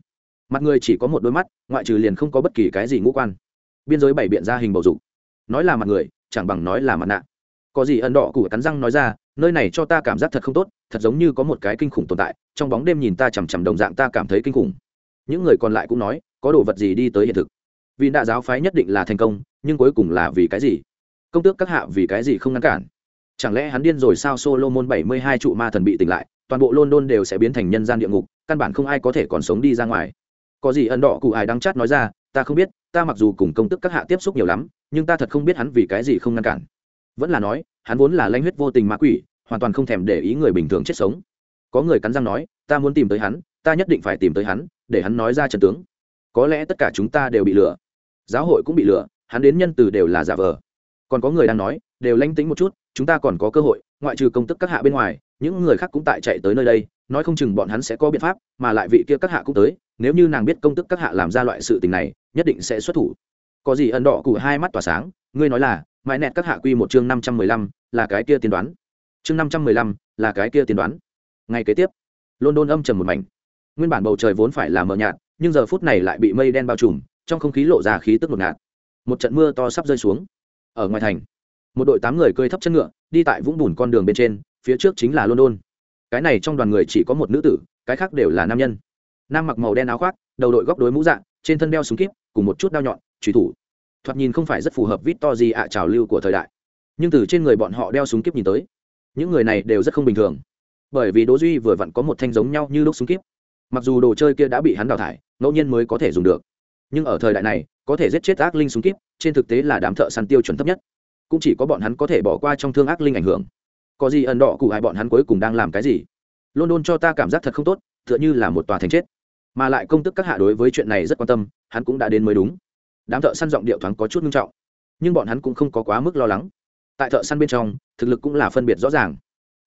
Mặt người chỉ có một đôi mắt, ngoại trừ liền không có bất kỳ cái gì ngũ quan. Biên giới bảy biện ra hình bầu dục. Nói là mặt người, chẳng bằng nói là mặt nạ. Có gì ẩn đỏ của cắn răng nói ra, nơi này cho ta cảm giác thật không tốt, thật giống như có một cái kinh khủng tồn tại, trong bóng đêm nhìn ta chằm chằm đồng dạng ta cảm thấy kinh khủng. Những người còn lại cũng nói, có đồ vật gì đi tới hiện thực? Vì đại giáo phái nhất định là thành công, nhưng cuối cùng là vì cái gì? Công tước các hạ vì cái gì không ngăn cản? Chẳng lẽ hắn điên rồi sao solomon bảy mươi hai trụ ma thần bị tỉnh lại, toàn bộ london đều sẽ biến thành nhân gian địa ngục, căn bản không ai có thể còn sống đi ra ngoài. Có gì ẩn đỏ cụ ai đắng chát nói ra, ta không biết, ta mặc dù cùng công tức các hạ tiếp xúc nhiều lắm, nhưng ta thật không biết hắn vì cái gì không ngăn cản. Vẫn là nói, hắn vốn là lanh huyết vô tình ma quỷ, hoàn toàn không thèm để ý người bình thường chết sống. Có người cắn răng nói, ta muốn tìm tới hắn, ta nhất định phải tìm tới hắn, để hắn nói ra trận tướng. Có lẽ tất cả chúng ta đều bị lừa giáo hội cũng bị lừa, hắn đến nhân từ đều là giả vờ. Còn có người đang nói, đều lanh tính một chút, chúng ta còn có cơ hội, ngoại trừ công tức các hạ bên ngoài, những người khác cũng tại chạy tới nơi đây, nói không chừng bọn hắn sẽ có biện pháp, mà lại vị kia các hạ cũng tới, nếu như nàng biết công tức các hạ làm ra loại sự tình này, nhất định sẽ xuất thủ. Có gì ẩn đỏ cụ hai mắt tỏa sáng, ngươi nói là, mãi nẹt các hạ quy một chương năm trăm mười lăm, là cái kia tiên đoán. Chương năm trăm mười lăm, là cái kia tiên đoán. Ngay kế tiếp, london âm trầm một mảnh. Nguyên bản bầu trời vốn phải là mờ nhạt, nhưng giờ phút này lại bị mây đen bao trùm trong không khí lộ ra khí tức ngột ngạt. Một trận mưa to sắp rơi xuống. Ở ngoài thành, một đội tám người cơi thấp chân ngựa, đi tại vũng bùn con đường bên trên, phía trước chính là london. Cái này trong đoàn người chỉ có một nữ tử, cái khác đều là nam nhân. Nam mặc màu đen áo khoác, đầu đội góc đối mũ dạng, trên thân đeo súng kíp, cùng một chút đao nhọn trùy thủ. Thoạt nhìn không phải rất phù hợp vít to gì ạ trào lưu của thời đại. Nhưng từ trên người bọn họ đeo súng kíp nhìn tới, những người này đều rất không bình thường. Bởi vì đỗ duy vừa vặn có một thanh giống nhau như lúc súng kíp. Mặc dù đồ chơi kia đã bị hắn đào thải, ngẫu nhiên mới có thể dùng được nhưng ở thời đại này, có thể giết chết ác linh súng kíp, trên thực tế là đám thợ săn tiêu chuẩn thấp nhất. Cũng chỉ có bọn hắn có thể bỏ qua trong thương ác linh ảnh hưởng. Có gì ẩn đỏ cụ hai bọn hắn cuối cùng đang làm cái gì? London cho ta cảm giác thật không tốt, tựa như là một tòa thành chết. Mà lại công tức các hạ đối với chuyện này rất quan tâm, hắn cũng đã đến mới đúng. Đám thợ săn giọng điệu thoáng có chút nghiêm trọng, nhưng bọn hắn cũng không có quá mức lo lắng. Tại thợ săn bên trong, thực lực cũng là phân biệt rõ ràng.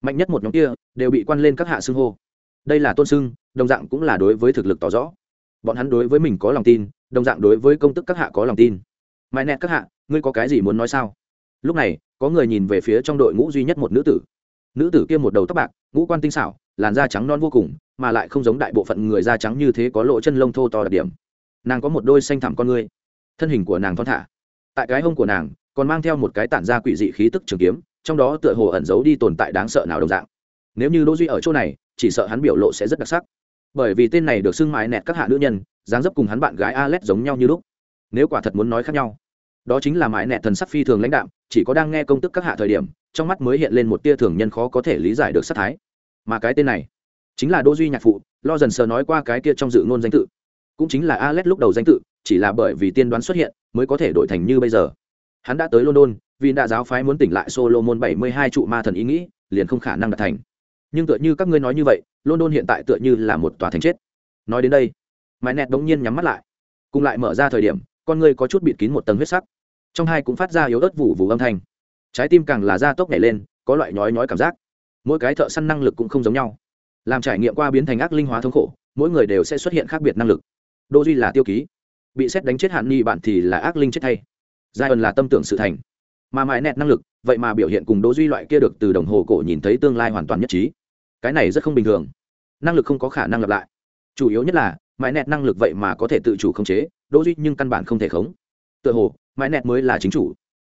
Mạnh nhất một nhóm kia, đều bị quan lên các hạ xưng hô. Đây là tôn xưng đồng dạng cũng là đối với thực lực tỏ rõ. Bọn hắn đối với mình có lòng tin đồng dạng đối với công tức các hạ có lòng tin. Mãi nẹt các hạ, ngươi có cái gì muốn nói sao? Lúc này, có người nhìn về phía trong đội ngũ duy nhất một nữ tử. Nữ tử kia một đầu tóc bạc, ngũ quan tinh xảo, làn da trắng non vô cùng, mà lại không giống đại bộ phận người da trắng như thế có lộ chân lông thô to đặc điểm. Nàng có một đôi xanh thẳm con ngươi. Thân hình của nàng thon thả. Tại cái hông của nàng, còn mang theo một cái tản ra quỷ dị khí tức trường kiếm, trong đó tựa hồ ẩn giấu đi tồn tại đáng sợ nào đồng dạng. Nếu như đỗ duy ở chỗ này, chỉ sợ hắn biểu lộ sẽ rất đặc sắc bởi vì tên này được xưng mái nẹt các hạ nữ nhân, dáng dấp cùng hắn bạn gái Alet giống nhau như lúc. Nếu quả thật muốn nói khác nhau, đó chính là mái nẹt thần sắc phi thường lãnh đạm, chỉ có đang nghe công tức các hạ thời điểm, trong mắt mới hiện lên một tia thường nhân khó có thể lý giải được sát thái. Mà cái tên này, chính là đỗ duy nhạc phụ, lo dần sờ nói qua cái kia trong dự ngôn danh tự. Cũng chính là Alet lúc đầu danh tự, chỉ là bởi vì tiên đoán xuất hiện, mới có thể đổi thành như bây giờ. Hắn đã tới london, vì đại giáo phái muốn tỉnh lại solomon bảy mươi hai trụ ma thần ý nghĩ, liền không khả năng đạt thành. Nhưng tựa như các ngươi nói như vậy london hiện tại tựa như là một tòa thành chết. Nói đến đây, mãi nẹt bỗng nhiên nhắm mắt lại, cùng lại mở ra thời điểm, con ngươi có chút bịt kín một tầng huyết sắc. Trong hai cũng phát ra yếu ớt vụ vụ âm thanh. Trái tim càng là da tốc nhảy lên, có loại nhói nhói cảm giác. Mỗi cái thợ săn năng lực cũng không giống nhau. Làm trải nghiệm qua biến thành ác linh hóa thống khổ, mỗi người đều sẽ xuất hiện khác biệt năng lực. Đô duy là tiêu ký. Bị xét đánh chết hạn nghi bạn thì là ác linh chết thay. Giai ẩn là tâm tưởng sự thành. Mà mãi nẹt năng lực, vậy mà biểu hiện cùng đỗ duy loại kia được từ đồng hồ cổ nhìn thấy tương lai hoàn toàn nhất trí cái này rất không bình thường. Năng lực không có khả năng lặp lại. Chủ yếu nhất là, mãi nẹt năng lực vậy mà có thể tự chủ khống chế, đỗ duy nhưng căn bản không thể khống. Tựa hồ, mãi nẹt mới là chính chủ.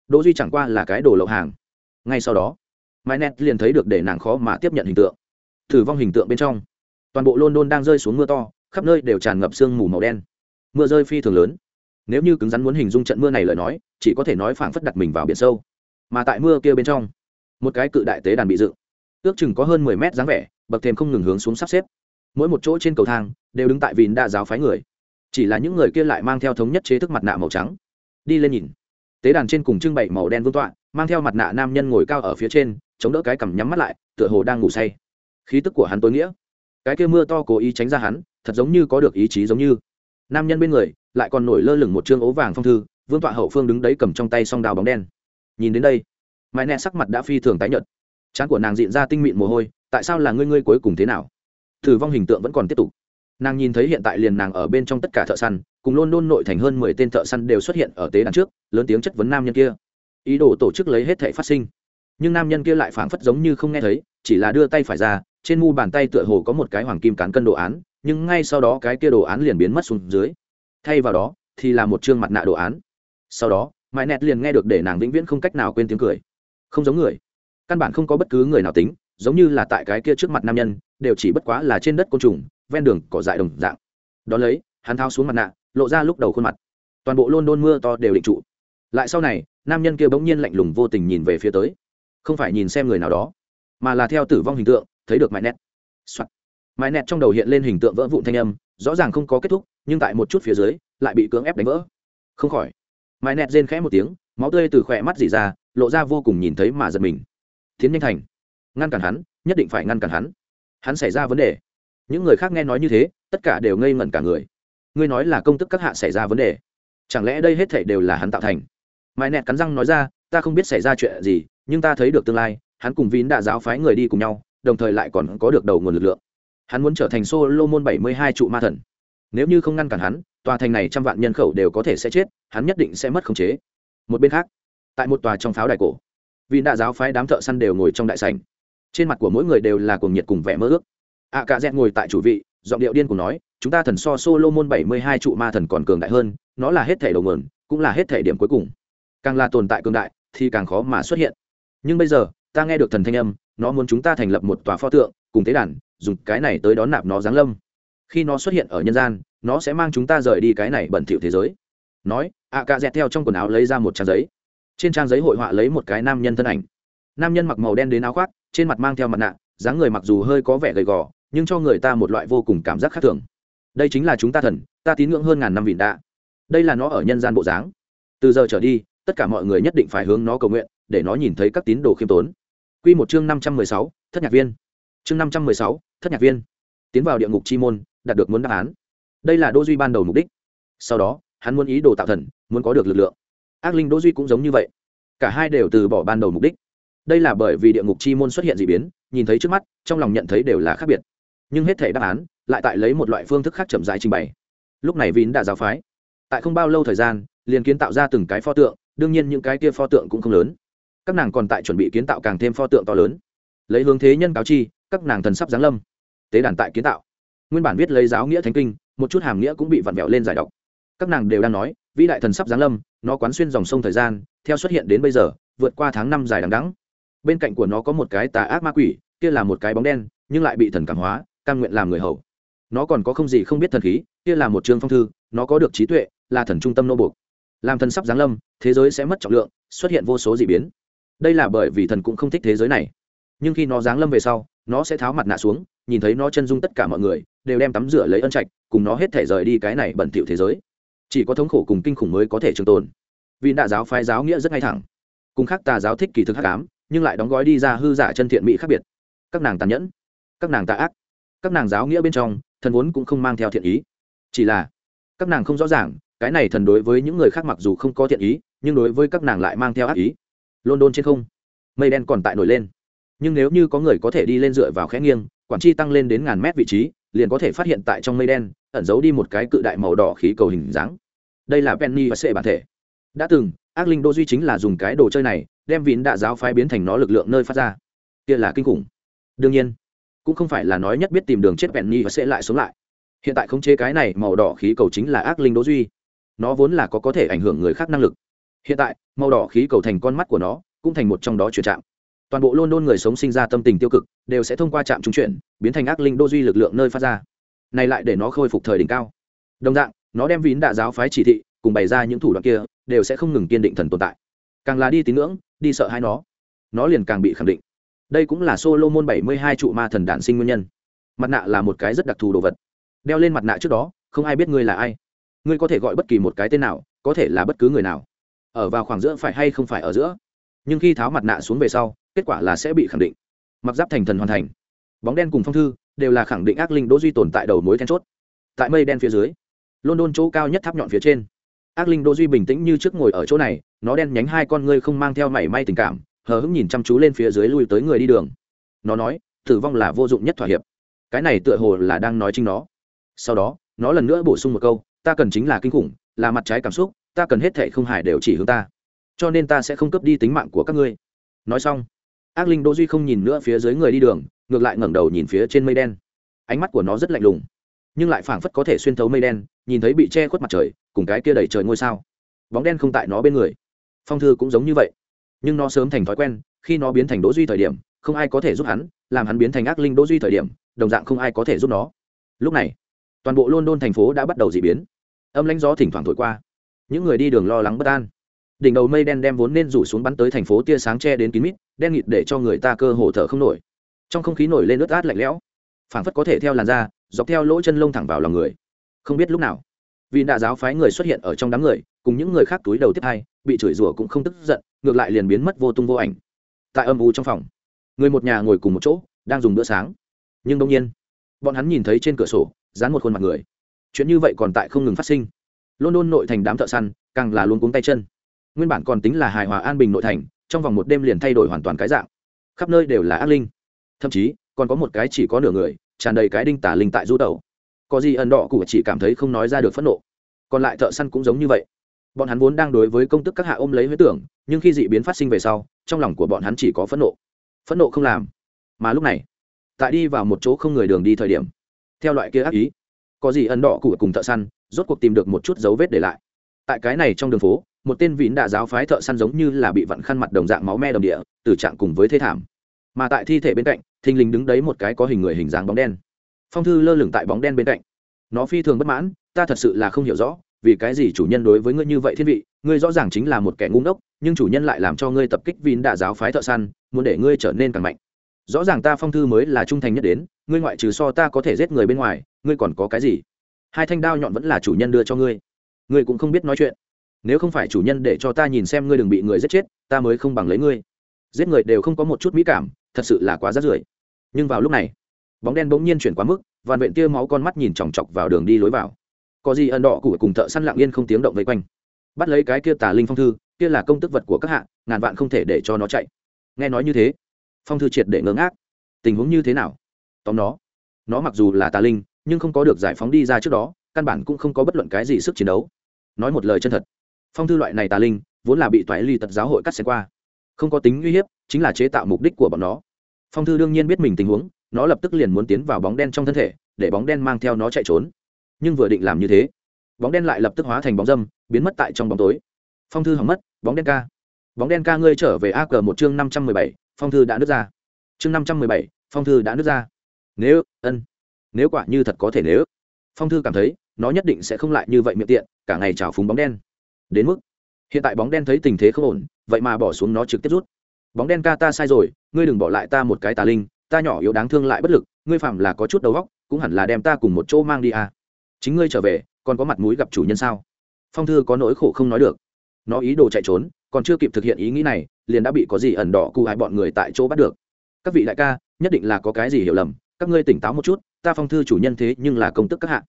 Đỗ duy chẳng qua là cái đồ lậu hàng. Ngay sau đó, mãi nẹt liền thấy được để nàng khó mà tiếp nhận hình tượng. Thử vong hình tượng bên trong, toàn bộ london đang rơi xuống mưa to, khắp nơi đều tràn ngập sương mù màu đen. Mưa rơi phi thường lớn. Nếu như cứng rắn muốn hình dung trận mưa này lời nói, chỉ có thể nói phảng phất đặt mình vào biển sâu. Mà tại mưa kia bên trong, một cái cự đại tế đàn bị dựng ước chừng có hơn mười mét dáng vẻ, bậc thềm không ngừng hướng xuống sắp xếp. Mỗi một chỗ trên cầu thang đều đứng tại vìn đa giáo phái người. Chỉ là những người kia lại mang theo thống nhất chế thức mặt nạ màu trắng. Đi lên nhìn. Tế đàn trên cùng trưng bày màu đen vương tọa, mang theo mặt nạ nam nhân ngồi cao ở phía trên, chống đỡ cái cằm nhắm mắt lại, tựa hồ đang ngủ say. Khí tức của hắn tối nghĩa. Cái kia mưa to cố ý tránh ra hắn, thật giống như có được ý chí giống như. Nam nhân bên người, lại còn nổi lơ lửng một chương ố vàng phong thư, vương tọa hậu phương đứng đấy cầm trong tay song đào bóng đen. Nhìn đến đây, mãi nẹ sắc mặt đã phi thường tái nhợt chán của nàng diện ra tinh mịn mồ hôi, tại sao là ngươi ngươi cuối cùng thế nào? Thử vong hình tượng vẫn còn tiếp tục. Nàng nhìn thấy hiện tại liền nàng ở bên trong tất cả thợ săn, cùng luôn luôn nội thành hơn mười tên thợ săn đều xuất hiện ở tế đàn trước, lớn tiếng chất vấn nam nhân kia. Ý đồ tổ chức lấy hết thể phát sinh. Nhưng nam nhân kia lại phảng phất giống như không nghe thấy, chỉ là đưa tay phải ra, trên mu bàn tay tựa hồ có một cái hoàng kim cán cân đồ án, nhưng ngay sau đó cái kia đồ án liền biến mất xuống dưới. Thay vào đó, thì là một chương mặt nạ đồ án. Sau đó mãi nẹt liền nghe được để nàng vĩnh viễn không cách nào quên tiếng cười. Không giống người căn bản không có bất cứ người nào tính, giống như là tại cái kia trước mặt nam nhân, đều chỉ bất quá là trên đất côn trùng, ven đường cỏ dại đồng dạng. Đón lấy, hắn thao xuống mặt nạ, lộ ra lúc đầu khuôn mặt. Toàn bộ lôn đôn mưa to đều định trụ. Lại sau này, nam nhân kia bỗng nhiên lạnh lùng vô tình nhìn về phía tới. Không phải nhìn xem người nào đó, mà là theo tử vong hình tượng, thấy được mãi nét、Soạn. mãi nét trong đầu hiện lên hình tượng vỡ vụn thanh âm, rõ ràng không có kết thúc, nhưng tại một chút phía dưới, lại bị cưỡng ép đánh vỡ. Không khỏi. Mãi nét rên khẽ một tiếng, máu tươi từ khỏe mắt dì ra, lộ ra vô cùng nhìn thấy mà giật mình tiến nhanh thành. Ngăn cản hắn, nhất định phải ngăn cản hắn. Hắn xảy ra vấn đề. Những người khác nghe nói như thế, tất cả đều ngây ngẩn cả người. Ngươi nói là công tức các hạ xảy ra vấn đề. Chẳng lẽ đây hết thảy đều là hắn tạo thành? Mãi nẹt cắn răng nói ra, ta không biết xảy ra chuyện gì, nhưng ta thấy được tương lai, hắn cùng vín đã giáo phái người đi cùng nhau, đồng thời lại còn có được đầu nguồn lực lượng. Hắn muốn trở thành solomon bảy mươi hai trụ ma thần. Nếu như không ngăn cản hắn, tòa thành này trăm vạn nhân khẩu đều có thể sẽ chết, hắn nhất định sẽ mất khống chế. Một bên khác, tại một tòa trong pháo đài cổ vì đại giáo phái đám thợ săn đều ngồi trong đại sảnh. Trên mặt của mỗi người đều là cuồng nhiệt cùng vẻ mơ ước. Ạ cả dẹt ngồi tại chủ vị, giọng điệu điên cùng nói, chúng ta thần so solomon bảy mươi hai trụ ma thần còn cường đại hơn, nó là hết thể đầu nguồn, cũng là hết thể điểm cuối cùng. Càng là tồn tại cường đại, thì càng khó mà xuất hiện. Nhưng bây giờ, ta nghe được thần thanh âm, nó muốn chúng ta thành lập một tòa pho tượng, cùng tế đàn, dùng cái này tới đón nạp nó giáng lâm. Khi nó xuất hiện ở nhân gian, nó sẽ mang chúng ta rời đi cái này bẩn thỉu thế giới. Nói ạ cạ dẹt theo trong quần áo lấy ra một trang giấy trên trang giấy hội họa lấy một cái nam nhân thân ảnh. Nam nhân mặc màu đen đến áo khoác, trên mặt mang theo mặt nạ, dáng người mặc dù hơi có vẻ gầy gò, nhưng cho người ta một loại vô cùng cảm giác khác thường. Đây chính là chúng ta thần, ta tín ngưỡng hơn ngàn năm vịn đạ. Đây là nó ở nhân gian bộ dáng. Từ giờ trở đi, tất cả mọi người nhất định phải hướng nó cầu nguyện, để nó nhìn thấy các tín đồ khiêm tốn. Quy một chương năm trăm mười sáu, thất nhạc viên. Chương năm trăm mười sáu, thất nhạc viên. Tiến vào địa ngục chi môn, đạt được muốn đáp án. Đây là đô duy ban đầu mục đích. Sau đó, hắn muốn ý đồ tạo thần, muốn có được lực lượng ác linh Đỗ duy cũng giống như vậy. Cả hai đều từ bỏ ban đầu mục đích. Đây là bởi vì địa ngục chi môn xuất hiện d ị biến, nhìn thấy trước mắt, trong lòng nhận thấy đều là khác biệt. Nhưng hết thể đáp án, lại tại lấy một loại phương thức khác chậm rãi trình bày. Lúc này vín đã giáo phái. Tại không bao lâu thời gian, liền kiến tạo ra từng cái pho tượng, đương nhiên những cái kia pho tượng cũng không lớn. Các nàng còn tại chuẩn bị kiến tạo càng thêm pho tượng to lớn. Lấy hướng thế nhân cáo chi, các nàng thần sắp giáng lâm. Tế đàn tại kiến tạo. Nguyên bản viết lấy giáo nghĩa thánh kinh, một chút hàm nghĩa cũng bị vặn vẹo lên giải đọc các nàng đều đang nói, vĩ đại thần sắp giáng lâm, nó quán xuyên dòng sông thời gian, theo xuất hiện đến bây giờ, vượt qua tháng năm dài đằng đắng bên cạnh của nó có một cái tà ác ma quỷ, kia là một cái bóng đen, nhưng lại bị thần cảm hóa căn nguyện làm người hầu. Nó còn có không gì không biết thần khí, kia là một chương phong thư, nó có được trí tuệ, là thần trung tâm nô buộc. Làm thần sắp giáng lâm, thế giới sẽ mất trọng lượng, xuất hiện vô số d ị biến. Đây là bởi vì thần cũng không thích thế giới này. Nhưng khi nó giáng lâm về sau, nó sẽ tháo mặt nạ xuống, nhìn thấy nó chân dung tất cả mọi người, đều đem tắm rửa lấy ân trạch, cùng nó hết thể rời đi cái này bẩn thỉu thế giới chỉ có thống khổ cùng kinh khủng mới có thể trường tồn. Vì đại giáo phái giáo nghĩa rất ngay thẳng. Cùng khác tà giáo thích kỳ thực hắc ám, nhưng lại đóng gói đi ra hư giả chân thiện mỹ khác biệt. Các nàng tàn nhẫn, các nàng tà ác, các nàng giáo nghĩa bên trong, thần vốn cũng không mang theo thiện ý. Chỉ là, các nàng không rõ ràng, cái này thần đối với những người khác mặc dù không có thiện ý, nhưng đối với các nàng lại mang theo ác ý. London trên không, mây đen còn tại nổi lên. Nhưng nếu như có người có thể đi lên dựa vào khẽ nghiêng, quản chi tăng lên đến ngàn mét vị trí liền có thể phát hiện tại trong mây đen, ẩn giấu đi một cái cự đại màu đỏ khí cầu hình dáng. Đây là penny và sệ bản thể. Đã từng, ác linh đô duy chính là dùng cái đồ chơi này, đem vín đạ giáo phái biến thành nó lực lượng nơi phát ra. Kia là kinh khủng. Đương nhiên, cũng không phải là nói nhất biết tìm đường chết Penny và sẽ lại sống lại. Hiện tại khống chế cái này màu đỏ khí cầu chính là ác linh đô duy. Nó vốn là có có thể ảnh hưởng người khác năng lực. Hiện tại, màu đỏ khí cầu thành con mắt của nó, cũng thành một trong đó chuyển trạng toàn bộ london người sống sinh ra tâm tình tiêu cực, đều sẽ thông qua trạm trung chuyển, biến thành ác linh đô duy lực lượng nơi phát ra. Này lại để nó khôi phục thời đỉnh cao. Đồng dạng, nó đem vín đạ giáo phái chỉ thị, cùng bày ra những thủ đoạn kia, đều sẽ không ngừng kiên định thần tồn tại. Càng là đi tín ngưỡng, đi sợ hai nó nó liền càng bị khẳng định. Đây cũng là solomon bảy mươi hai trụ ma thần đản sinh nguyên nhân. Mặt nạ là một cái rất đặc thù đồ vật. Đeo lên mặt nạ trước đó, không ai biết ngươi là ai. Ngươi có thể gọi bất kỳ một cái tên nào, có thể là bất cứ người nào. Ở vào khoảng giữa phải hay không phải ở giữa. Nhưng khi tháo mặt nạ xuống về sau kết quả là sẽ bị khẳng định. Mặc giáp thành thần hoàn thành. Bóng đen cùng phong thư đều là khẳng định ác linh đỗ duy tồn tại đầu mối then chốt. Tại mây đen phía dưới, london chỗ cao nhất tháp nhọn phía trên. Ác linh đỗ duy bình tĩnh như trước ngồi ở chỗ này, nó đen nhánh hai con ngươi không mang theo mảy may tình cảm, hờ hững nhìn chăm chú lên phía dưới lui tới người đi đường. Nó nói, tử vong là vô dụng nhất thỏa hiệp. Cái này tựa hồ là đang nói chính nó. Sau đó, nó lần nữa bổ sung một câu, ta cần chính là kinh khủng, là mặt trái cảm xúc, ta cần hết thệ không hải đều chỉ hướng ta. Cho nên ta sẽ không cướp đi tính mạng của các ngươi. Nói xong ác linh đỗ duy không nhìn nữa phía dưới người đi đường, ngược lại ngẩng đầu nhìn phía trên mây đen. Ánh mắt của nó rất lạnh lùng, nhưng lại phảng phất có thể xuyên thấu mây đen, nhìn thấy bị che khuất mặt trời, cùng cái kia đầy trời ngôi sao. Bóng đen không tại nó bên người. Phong thư cũng giống như vậy, nhưng nó sớm thành thói quen, khi nó biến thành đỗ duy thời điểm, không ai có thể giúp hắn, làm hắn biến thành ác linh đỗ duy thời điểm, đồng dạng không ai có thể giúp nó. Lúc này, toàn bộ london thành phố đã bắt đầu dị biến. Âm lãnh gió thỉnh thoảng thổi qua, những người đi đường lo lắng bất an đỉnh đầu mây đen đem vốn nên rủ xuống bắn tới thành phố tia sáng che đến kín mít, đen nghịt để cho người ta cơ hồ thở không nổi. Trong không khí nổi lên ướt át lạnh lẽo, phảng phất có thể theo làn da, dọc theo lỗ chân lông thẳng vào lòng người. Không biết lúc nào vì đạ giáo phái người xuất hiện ở trong đám người, cùng những người khác túi đầu tiếp hai, bị chửi rủa cũng không tức giận, ngược lại liền biến mất vô tung vô ảnh. Tại âm u trong phòng, người một nhà ngồi cùng một chỗ, đang dùng bữa sáng. Nhưng đông nhiên, bọn hắn nhìn thấy trên cửa sổ, dán một khuôn mặt người. Chuyện như vậy còn tại không ngừng phát sinh. London nội thành đám thợ săn, càng là luôn cuống tay chân nguyên bản còn tính là hài hòa an bình nội thành, trong vòng một đêm liền thay đổi hoàn toàn cái dạng. Khắp nơi đều là ác linh. Thậm chí, còn có một cái chỉ có nửa người, tràn đầy cái đinh tả linh tại du tàu có gì ẩn đỏ cụ chỉ cảm thấy không nói ra được phẫn nộ. Còn lại thợ săn cũng giống như vậy. Bọn hắn vốn đang đối với công tức các hạ ôm lấy huế tưởng, nhưng khi dị biến phát sinh về sau, trong lòng của bọn hắn chỉ có phẫn nộ. Phẫn nộ không làm. Mà lúc này, tại đi vào một chỗ không người đường đi thời điểm, theo loại kia ác ý, có gì ẩn đỏ cụ cùng thợ săn, rốt cuộc tìm được một chút dấu vết để lại tại cái này trong đường phố, một tên vĩn đạ giáo phái thợ săn giống như là bị vặn khăn mặt đồng dạng máu me đồng địa từ trạng cùng với thế thảm. Mà tại thi thể bên cạnh, thình lình đứng đấy một cái có hình người hình dáng bóng đen. Phong thư lơ lửng tại bóng đen bên cạnh. Nó phi thường bất mãn, ta thật sự là không hiểu rõ, vì cái gì chủ nhân đối với ngươi như vậy thiên vị, ngươi rõ ràng chính là một kẻ ngu ngốc, nhưng chủ nhân lại làm cho ngươi tập kích vin đạ giáo phái thợ săn, muốn để ngươi trở nên càng mạnh. Rõ ràng ta phong thư mới là trung thành nhất đến, ngươi ngoại trừ so ta có thể giết người bên ngoài, ngươi còn có cái gì? Hai thanh đao nhọn vẫn là chủ nhân đưa cho ngươi ngươi cũng không biết nói chuyện. Nếu không phải chủ nhân để cho ta nhìn xem ngươi đừng bị người giết chết, ta mới không bằng lấy ngươi. Giết người đều không có một chút mỹ cảm, thật sự là quá rát rưởi. Nhưng vào lúc này, bóng đen bỗng nhiên chuyển quá mức vằn vện tia máu con mắt nhìn chòng chọc vào đường đi lối vào. Có gì ẩn đỏ của cùng thợ săn lặng yên không tiếng động vây quanh. Bắt lấy cái kia tà linh phong thư, kia là công tức vật của các hạ, ngàn vạn không thể để cho nó chạy. Nghe nói như thế, phong thư triệt để ngớ ngác. Tình huống như thế nào? Tóm nó nó mặc dù là tà linh, nhưng không có được giải phóng đi ra trước đó, căn bản cũng không có bất luận cái gì sức chiến đấu nói một lời chân thật. Phong thư loại này tà linh, vốn là bị toái ly tật giáo hội cắt xén qua. Không có tính uy hiếp, chính là chế tạo mục đích của bọn nó. Phong thư đương nhiên biết mình tình huống, nó lập tức liền muốn tiến vào bóng đen trong thân thể, để bóng đen mang theo nó chạy trốn. Nhưng vừa định làm như thế, bóng đen lại lập tức hóa thành bóng dâm, biến mất tại trong bóng tối. Phong thư hỏng mất, bóng đen ca. Bóng đen ca ngươi trở về a cờ một chương năm trăm mười bảy, phong thư đã nứt ra. Chương năm trăm mười bảy, phong thư đã nứt ra. Nếu, ân. Nếu quả như thật có thể nếu. Phong thư cảm thấy nó nhất định sẽ không lại như vậy miệng tiện, cả ngày trào phúng bóng đen. Đến mức, hiện tại bóng đen thấy tình thế không ổn, vậy mà bỏ xuống nó trực tiếp rút. Bóng đen ca ta sai rồi, ngươi đừng bỏ lại ta một cái tà linh, ta nhỏ yếu đáng thương lại bất lực, ngươi phạm là có chút đầu óc, cũng hẳn là đem ta cùng một chỗ mang đi à. chính ngươi trở về, còn có mặt mũi gặp chủ nhân sao? Phong thư có nỗi khổ không nói được. Nó ý đồ chạy trốn, còn chưa kịp thực hiện ý nghĩ này, liền đã bị có gì ẩn đỏ cụ hại bọn người tại chỗ bắt được. Các vị đại ca, nhất định là có cái gì hiểu lầm, các ngươi tỉnh táo một chút, ta phong thư chủ nhân thế nhưng là công tức các hạ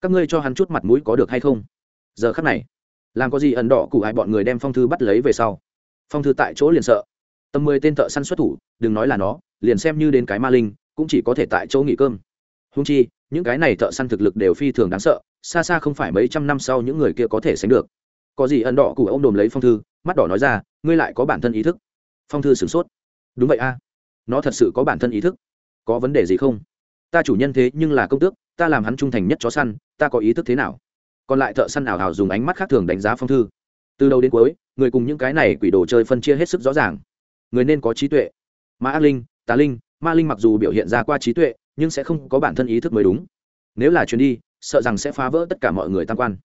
các ngươi cho hắn chút mặt mũi có được hay không? Giờ khắc này, làm có gì ẩn đỏ cụ ai bọn người đem phong thư bắt lấy về sau. Phong thư tại chỗ liền sợ. Tầm mười tên thợ săn xuất thủ, đừng nói là nó, liền xem như đến cái ma linh, cũng chỉ có thể tại chỗ nghỉ cơm. Húng chi, những cái này thợ săn thực lực đều phi thường đáng sợ, xa xa không phải mấy trăm năm sau những người kia có thể sánh được. Có gì ẩn đỏ cụ ông đồm lấy phong thư, mắt đỏ nói ra, ngươi lại có bản thân ý thức. Phong thư sửng sốt. Đúng vậy a. Nó thật sự có bản thân ý thức. Có vấn đề gì không? Ta chủ nhân thế nhưng là công tước, ta làm hắn trung thành nhất chó săn ta có ý thức thế nào? Còn lại thợ săn ảo hào dùng ánh mắt khác thường đánh giá phong thư? Từ đầu đến cuối, người cùng những cái này quỷ đồ chơi phân chia hết sức rõ ràng. Người nên có trí tuệ. Mà ác linh, tà linh, ma linh mặc dù biểu hiện ra qua trí tuệ, nhưng sẽ không có bản thân ý thức mới đúng. Nếu là chuyến đi, sợ rằng sẽ phá vỡ tất cả mọi người tam quan.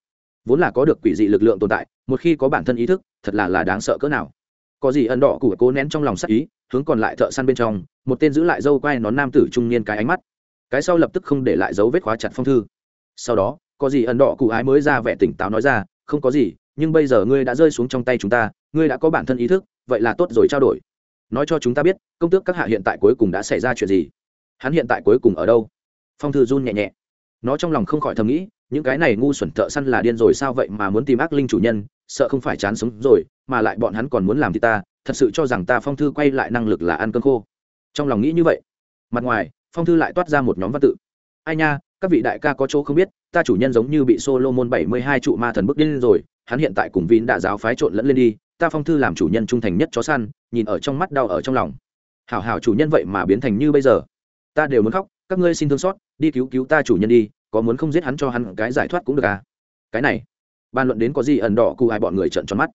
Vốn là có được quỷ dị lực lượng tồn tại, một khi có bản thân ý thức, thật là là đáng sợ cỡ nào. Có gì ẩn đỏ của cố nén trong lòng sắc ý, hướng còn lại thợ săn bên trong, một tên giữ lại dâu quai nón nam tử trung niên cái ánh mắt. Cái sau lập tức không để lại dấu vết khóa chặt phong thư sau đó, có gì ẩn đỏ cụ ái mới ra vẻ tỉnh táo nói ra, không có gì, nhưng bây giờ ngươi đã rơi xuống trong tay chúng ta, ngươi đã có bản thân ý thức, vậy là tốt rồi trao đổi. Nói cho chúng ta biết, công tước các hạ hiện tại cuối cùng đã xảy ra chuyện gì? Hắn hiện tại cuối cùng ở đâu? Phong thư run nhẹ nhẹ. Nó trong lòng không khỏi thầm nghĩ, những cái này ngu xuẩn thợ săn là điên rồi sao vậy mà muốn tìm ác linh chủ nhân, sợ không phải chán sống rồi, mà lại bọn hắn còn muốn làm thì ta, thật sự cho rằng ta phong thư quay lại năng lực là ăn cơm khô. Trong lòng nghĩ như vậy. Mặt ngoài, phong thư lại toát ra một nhóm văn tự. Ai nha các vị đại ca có chỗ không biết, ta chủ nhân giống như bị solomon bảy mươi hai trụ ma thần bước điên rồi, hắn hiện tại cùng vín đã giáo phái trộn lẫn lên đi, ta phong thư làm chủ nhân trung thành nhất chó săn, nhìn ở trong mắt đau ở trong lòng. Hảo hảo chủ nhân vậy mà biến thành như bây giờ. Ta đều muốn khóc, các ngươi xin thương xót, đi cứu cứu ta chủ nhân đi, có muốn không giết hắn cho hắn cái giải thoát cũng được à? Cái này bàn luận đến có gì ẩn đỏ cụ hai bọn người trợn tròn mắt.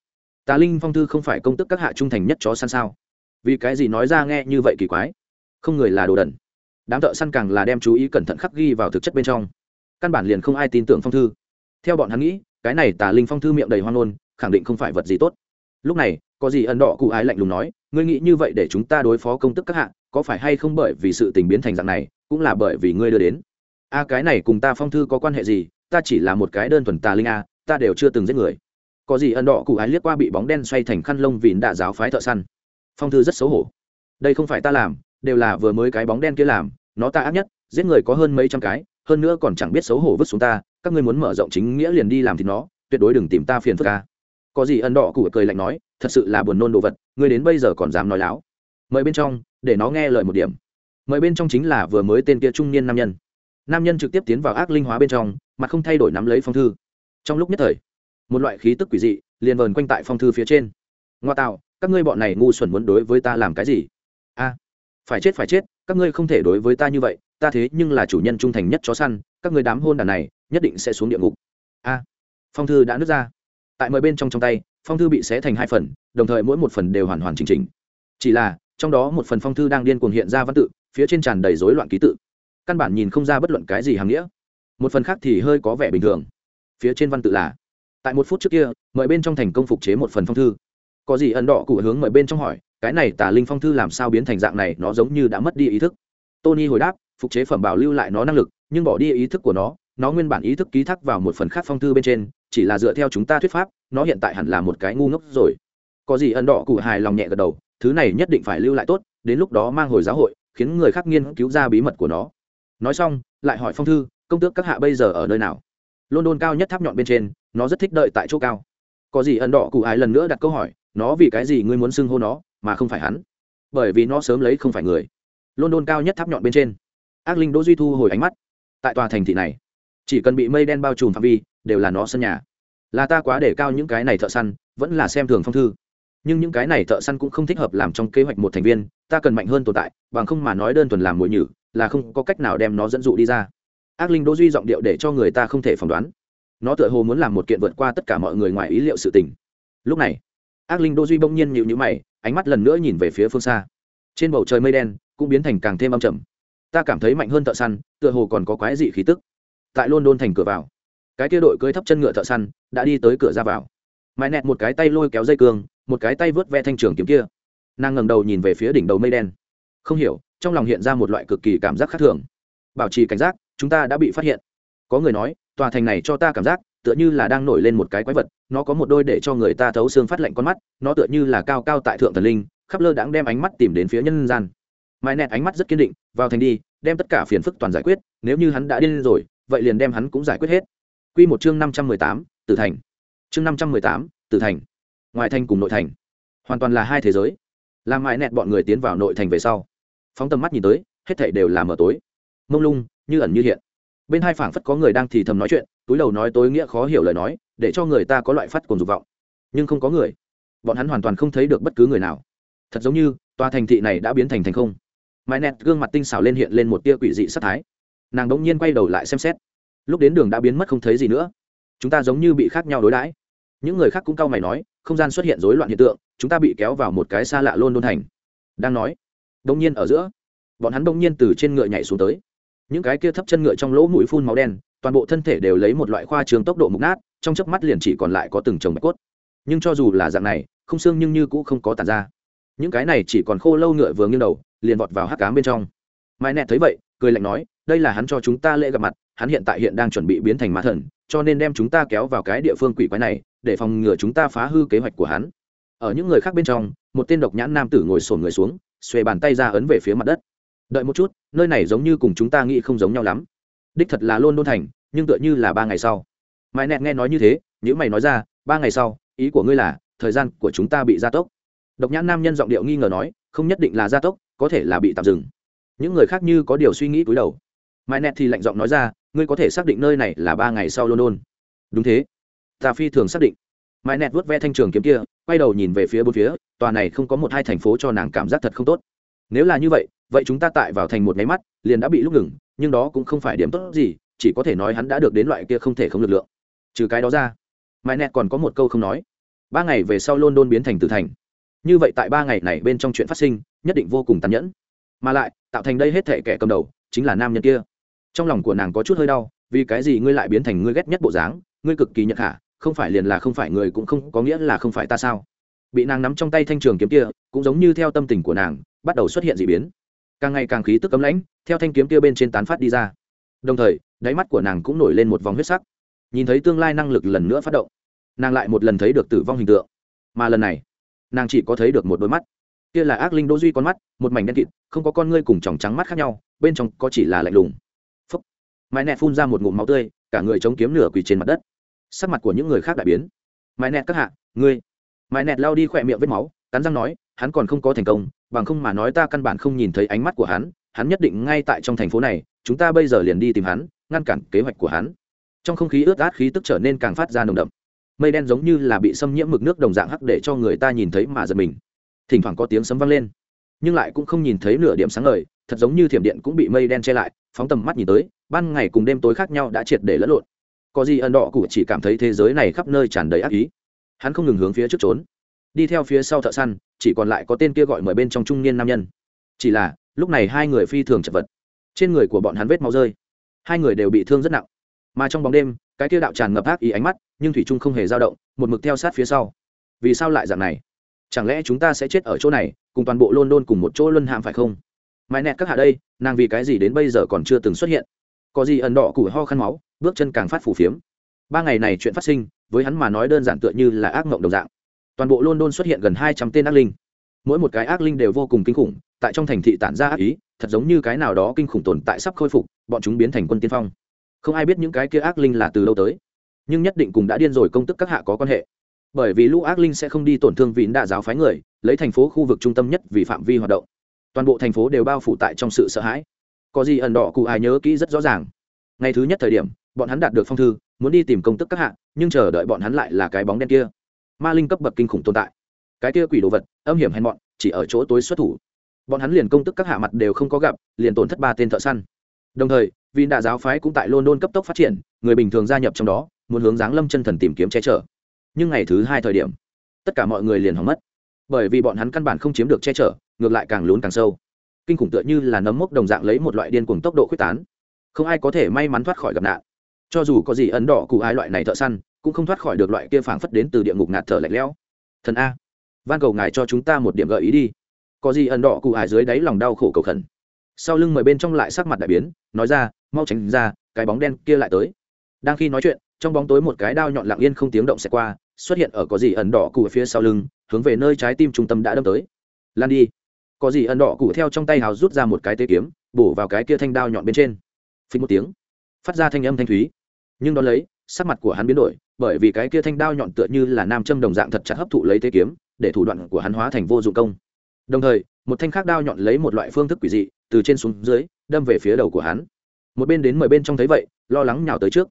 Tà linh phong thư không phải công tức các hạ trung thành nhất chó săn sao? Vì cái gì nói ra nghe như vậy kỳ quái? Không người là đồ đần đám thợ săn càng là đem chú ý cẩn thận khắc ghi vào thực chất bên trong. Căn bản liền không ai tin tưởng phong thư. Theo bọn hắn nghĩ, cái này tà linh phong thư miệng đầy hoang nôn khẳng định không phải vật gì tốt. Lúc này, có gì ẩn đỏ cụ ái lạnh lùng nói, ngươi nghĩ như vậy để chúng ta đối phó công tức các hạ, có phải hay không bởi vì sự tình biến thành dạng này, cũng là bởi vì ngươi đưa đến? A, cái này cùng ta phong thư có quan hệ gì? Ta chỉ là một cái đơn thuần tà linh a, ta đều chưa từng giết người. Có gì ẩn đỏ cụ ái liếc qua bị bóng đen xoay thành khăn lông vịn đạ giáo phái thợ săn. Phong thư rất xấu hổ. Đây không phải ta làm, đều là vừa mới cái bóng đen kia làm nó ta ác nhất, giết người có hơn mấy trăm cái, hơn nữa còn chẳng biết xấu hổ vứt xuống ta, các ngươi muốn mở rộng chính nghĩa liền đi làm thì nó, tuyệt đối đừng tìm ta phiền phức ca có gì ẩn đỏ cụ cười lạnh nói, thật sự là buồn nôn đồ vật, ngươi đến bây giờ còn dám nói láo. Mời bên trong, để nó nghe lời một điểm. Mời bên trong chính là vừa mới tên kia trung niên nam nhân. Nam nhân trực tiếp tiến vào ác linh hóa bên trong, mà không thay đổi nắm lấy phong thư. Trong lúc nhất thời, một loại khí tức quỷ dị liền vờn quanh tại phong thư phía trên. Ngoa tạo, các ngươi bọn này ngu xuẩn muốn đối với ta làm cái gì? A phải chết phải chết, các ngươi không thể đối với ta như vậy, ta thế nhưng là chủ nhân trung thành nhất chó săn, các ngươi đám hôn đàn này, nhất định sẽ xuống địa ngục. A, phong thư đã nứt ra. Tại mọi bên trong trong tay, phong thư bị xé thành hai phần, đồng thời mỗi một phần đều hoàn hoàn chỉnh chỉnh. Chỉ là, trong đó một phần phong thư đang điên cuồng hiện ra văn tự, phía trên tràn đầy rối loạn ký tự. Căn bản nhìn không ra bất luận cái gì hàng nghĩa. Một phần khác thì hơi có vẻ bình thường. Phía trên văn tự là, tại một phút trước kia, mời bên trong thành công phục chế một phần phong thư. Có gì ẩn đỏ cụ hướng mời bên trong hỏi cái này tà linh phong thư làm sao biến thành dạng này, nó giống như đã mất đi ý thức. Tony hồi đáp, phục chế phẩm bảo lưu lại nó năng lực, nhưng bỏ đi ý thức của nó nó nguyên bản ý thức ký thác vào một phần khác phong thư bên trên, chỉ là dựa theo chúng ta thuyết pháp, nó hiện tại hẳn là một cái ngu ngốc rồi. Có gì ẩn đỏ cụ hài lòng nhẹ gật đầu, thứ này nhất định phải lưu lại tốt, đến lúc đó mang hồi giáo hội, khiến người khác nghiên cứu ra bí mật của nó. Nói xong, lại hỏi phong thư, công tước các hạ bây giờ ở nơi nào? London cao nhất tháp nhọn bên trên, nó rất thích đợi tại chỗ cao. Có gì ẩn đỏ cụ hài lần nữa đặt câu hỏi, nó vì cái gì ngươi muốn xưng hô nó? Mà không phải hắn. Bởi vì nó sớm lấy không phải người. London cao nhất tháp nhọn bên trên. Ác linh đỗ duy thu hồi ánh mắt. Tại tòa thành thị này, chỉ cần bị mây đen bao trùm phạm vi, đều là nó sân nhà. Là ta quá để cao những cái này thợ săn, vẫn là xem thường phong thư. Nhưng những cái này thợ săn cũng không thích hợp làm trong kế hoạch một thành viên, ta cần mạnh hơn tồn tại, bằng không mà nói đơn thuần làm mồi nhử, là không có cách nào đem nó dẫn dụ đi ra. Ác linh đỗ duy giọng điệu để cho người ta không thể phỏng đoán. Nó tựa hồ muốn làm một kiện vượt qua tất cả mọi người ngoài ý liệu sự tình. Lúc này, ác linh đỗ duy bỗng nhiên nhịu nhữ mày ánh mắt lần nữa nhìn về phía phương xa. Trên bầu trời mây đen cũng biến thành càng thêm âm trầm. Ta cảm thấy mạnh hơn thợ săn, tựa hồ còn có quái dị khí tức. Tại london thành cửa vào, cái kia đội cưới thấp chân ngựa thợ săn đã đi tới cửa ra vào. Mãi nẹt một cái tay lôi kéo dây cương, một cái tay vớt ve thanh trường kiếm kia. Nàng ngẩng đầu nhìn về phía đỉnh đầu mây đen. Không hiểu, trong lòng hiện ra một loại cực kỳ cảm giác khác thường. Bảo trì cảnh giác, chúng ta đã bị phát hiện. Có người nói, tòa thành này cho ta cảm giác tựa như là đang nổi lên một cái quái vật, nó có một đôi để cho người ta thấu xương phát lạnh con mắt, nó tựa như là cao cao tại thượng thần linh, khắp lơ đãng đem ánh mắt tìm đến phía nhân gian. Mãi nẹt ánh mắt rất kiên định, vào thành đi, đem tất cả phiền phức toàn giải quyết, nếu như hắn đã điên rồi, vậy liền đem hắn cũng giải quyết hết. Quy một chương năm trăm mười tám, tử thành. Chương năm trăm mười tám, tử thành. Ngoài thành cùng nội thành. Hoàn toàn là hai thế giới. Làm mãi nẹt bọn người tiến vào nội thành về sau, phóng tầm mắt nhìn tới, hết thảy đều là mờ tối. Mông lung, như ẩn như hiện bên hai phảng phất có người đang thì thầm nói chuyện, túi đầu nói tối nghĩa khó hiểu lời nói, để cho người ta có loại phát cùng dục vọng. Nhưng không có người. Bọn hắn hoàn toàn không thấy được bất cứ người nào. Thật giống như, tòa thành thị này đã biến thành thành không. Mãi nẹt gương mặt tinh xảo lên hiện lên một tia quỷ dị sắc thái. Nàng đống nhiên quay đầu lại xem xét. Lúc đến đường đã biến mất không thấy gì nữa. Chúng ta giống như bị khác nhau đối đãi. Những người khác cũng cau mày nói, không gian xuất hiện rối loạn hiện tượng, chúng ta bị kéo vào một cái xa lạ luôn đôn thành. Đang nói đông nhiên ở giữa, bọn hắn đông nhiên từ trên ngựa nhảy xuống tới những cái kia thấp chân ngựa trong lỗ mũi phun máu đen, toàn bộ thân thể đều lấy một loại khoa trường tốc độ mục nát, trong chớp mắt liền chỉ còn lại có từng chồng bạch cốt. Nhưng cho dù là dạng này, không xương nhưng như cũng không có tàn ra. Những cái này chỉ còn khô lâu ngựa vừa nghiêng đầu, liền vọt vào hắc cám bên trong. Mai nẹt thấy vậy, cười lạnh nói, đây là hắn cho chúng ta lễ gặp mặt, hắn hiện tại hiện đang chuẩn bị biến thành ma thần, cho nên đem chúng ta kéo vào cái địa phương quỷ quái này, để phòng ngừa chúng ta phá hư kế hoạch của hắn. Ở những người khác bên trong, một tên độc nhãn nam tử ngồi sổn người xuống, xuề bàn tay ra ấn về phía mặt đất đợi một chút, nơi này giống như cùng chúng ta nghĩ không giống nhau lắm. Đích thật là luôn đôn thành, nhưng tựa như là ba ngày sau. Mãi nẹt nghe nói như thế những mày nói ra, ba ngày sau, ý của ngươi là, thời gian của chúng ta bị gia tốc. Độc nhãn nam nhân giọng điệu nghi ngờ nói, không nhất định là gia tốc, có thể là bị tạm dừng. Những người khác như có điều suy nghĩ cúi đầu. Mãi nẹt thì lạnh giọng nói ra, ngươi có thể xác định nơi này là ba ngày sau london. Đúng thế. Ta phi thường xác định. Mãi nẹt vớt ve thanh trường kiếm kia, quay đầu nhìn về phía bốn phía, tòa này không có một hai thành phố cho nàng cảm giác thật không tốt nếu là như vậy vậy chúng ta tại vào thành một máy mắt, liền đã bị lúc ngừng, nhưng đó cũng không phải điểm tốt gì, chỉ có thể nói hắn đã được đến loại kia không thể không lực lượng. Trừ cái đó ra mãi nẹt còn có một câu không nói. Ba ngày về sau london biến thành tử thành. Như vậy tại ba ngày này bên trong chuyện phát sinh, nhất định vô cùng tàn nhẫn. Mà lại, tạo thành đây hết thể kẻ cầm đầu, chính là nam nhân kia. Trong lòng của nàng có chút hơi đau, vì cái gì ngươi lại biến thành ngươi ghét nhất bộ dáng, ngươi cực kỳ nhật hạ, không phải liền là không phải người cũng không có nghĩa là không phải ta sao? Bị nàng nắm trong tay thanh trường kiếm kia, cũng giống như theo tâm tình của nàng, bắt đầu xuất hiện d ị biến. Càng ngày càng khí tức cấm lãnh, theo thanh kiếm kia bên trên tán phát đi ra. Đồng thời, đáy mắt của nàng cũng nổi lên một vòng huyết sắc. Nhìn thấy tương lai năng lực lần nữa phát động, nàng lại một lần thấy được tử vong hình tượng. Mà lần này, nàng chỉ có thấy được một đôi mắt. Kia là ác linh đỗ duy con mắt, một mảnh đen kịt, không có con ngươi cùng tròng trắng mắt khác nhau, bên trong có chỉ là lạnh lùng. Phúc. Mãi nẹ phun ra một ngụm máu tươi, cả người chống kiếm nửa quỳ trên mặt đất. Sắc mặt của những người khác đại biến. Mãi nẹ các hạ, ngươi mãi nẹt lao đi khỏe miệng vết máu, cắn răng nói, hắn còn không có thành công, bằng không mà nói ta căn bản không nhìn thấy ánh mắt của hắn hắn nhất định ngay tại trong thành phố này, chúng ta bây giờ liền đi tìm hắn, ngăn cản kế hoạch của hắn. Trong không khí ướt át khí tức trở nên càng phát ra nồng đậm. Mây đen giống như là bị xâm nhiễm mực nước đồng dạng hắc để cho người ta nhìn thấy mà giật mình. Thỉnh thoảng có tiếng sấm vang lên, nhưng lại cũng không nhìn thấy nửa điểm sáng ngời, thật giống như thiểm điện cũng bị mây đen che lại, phóng tầm mắt nhìn tới, ban ngày cùng đêm tối khác nhau đã triệt để lẫn lộn. Có gì ẩn đỏ cụ chỉ cảm thấy thế giới này khắp nơi tràn đầy ác ý hắn không ngừng hướng phía trước trốn. Đi theo phía sau thợ săn, chỉ còn lại có tên kia gọi mời bên trong trung niên nam nhân. Chỉ là, lúc này hai người phi thường chật vật. Trên người của bọn hắn vết máu rơi. Hai người đều bị thương rất nặng. Mà trong bóng đêm, cái kia đạo tràn ngập ác ý ánh mắt, nhưng thủy trung không hề dao động, một mực theo sát phía sau. Vì sao lại dạng này? Chẳng lẽ chúng ta sẽ chết ở chỗ này, cùng toàn bộ london cùng một chỗ luân hãm phải không? Mãi nẹt các hạ đây, nàng vì cái gì đến bây giờ còn chưa từng xuất hiện? Có gì ẩn đỏ củ ho khăn máu, bước chân càng phát phủ phiếm. Ba ngày này chuyện phát sinh với hắn mà nói đơn giản tựa như là ác mộng đồng dạng. Toàn bộ london xuất hiện gần hai trăm tên ác linh. Mỗi một cái ác linh đều vô cùng kinh khủng, tại trong thành thị tản ra ác ý, thật giống như cái nào đó kinh khủng tồn tại sắp khôi phục, bọn chúng biến thành quân tiên phong. Không ai biết những cái kia ác linh là từ đâu tới, nhưng nhất định cùng đã điên rồi công tức các hạ có quan hệ. Bởi vì lũ ác linh sẽ không đi tổn thương vịn đa giáo phái người, lấy thành phố khu vực trung tâm nhất vì phạm vi hoạt động. Toàn bộ thành phố đều bao phủ tại trong sự sợ hãi. Có gì ẩn đỏ cụ ai nhớ kỹ rất rõ ràng. Ngày thứ nhất thời điểm bọn hắn đạt được phong thư muốn đi tìm công tức các hạ nhưng chờ đợi bọn hắn lại là cái bóng đen kia. Ma linh cấp bậc kinh khủng tồn tại. Cái kia quỷ đồ vật âm hiểm hèn bọn, chỉ ở chỗ tối xuất thủ. Bọn hắn liền công tức các hạ mặt đều không có gặp liền tổn thất ba tên thợ săn. Đồng thời vì đạ giáo phái cũng tại london cấp tốc phát triển người bình thường gia nhập trong đó muốn hướng giáng lâm chân thần tìm kiếm che chở. Nhưng ngày thứ hai thời điểm tất cả mọi người liền hỏng mất. Bởi vì bọn hắn căn bản không chiếm được che chở ngược lại càng lún càng sâu. Kinh khủng tựa như là nấm mốc đồng dạng lấy một loại điên cuồng tốc độ quyết tán. Không ai có thể may mắn thoát khỏi gặp nạn cho dù có gì ấn đỏ cụ ai loại này thợ săn, cũng không thoát khỏi được loại kia phảng phất đến từ địa ngục ngạt thở lạnh lẽo. Thần a, van cầu ngài cho chúng ta một điểm gợi ý đi. Có gì ấn đỏ cụ ai dưới đáy lòng đau khổ cầu khẩn. Sau lưng mời bên trong lại sắc mặt đại biến, nói ra, mau tránh ra, cái bóng đen kia lại tới. Đang khi nói chuyện, trong bóng tối một cái đao nhọn lặng yên không tiếng động xẹt qua, xuất hiện ở có gì ẩn đỏ cụ ở phía sau lưng, hướng về nơi trái tim trung tâm đã đâm tới. Lan đi. Có gì ẩn đỏ cụ theo trong tay hào rút ra một cái tê kiếm, bổ vào cái kia thanh đao nhọn bên trên. Phình một tiếng, phát ra thanh âm thanh thúy nhưng đón lấy, sắc mặt của hắn biến đổi, bởi vì cái kia thanh đao nhọn tựa như là nam châm đồng dạng thật chặt hấp thụ lấy thế kiếm, để thủ đoạn của hắn hóa thành vô dụng công. Đồng thời, một thanh khác đao nhọn lấy một loại phương thức quỷ dị, từ trên xuống dưới, đâm về phía đầu của hắn. Một bên đến mười bên trong thấy vậy, lo lắng nhào tới trước.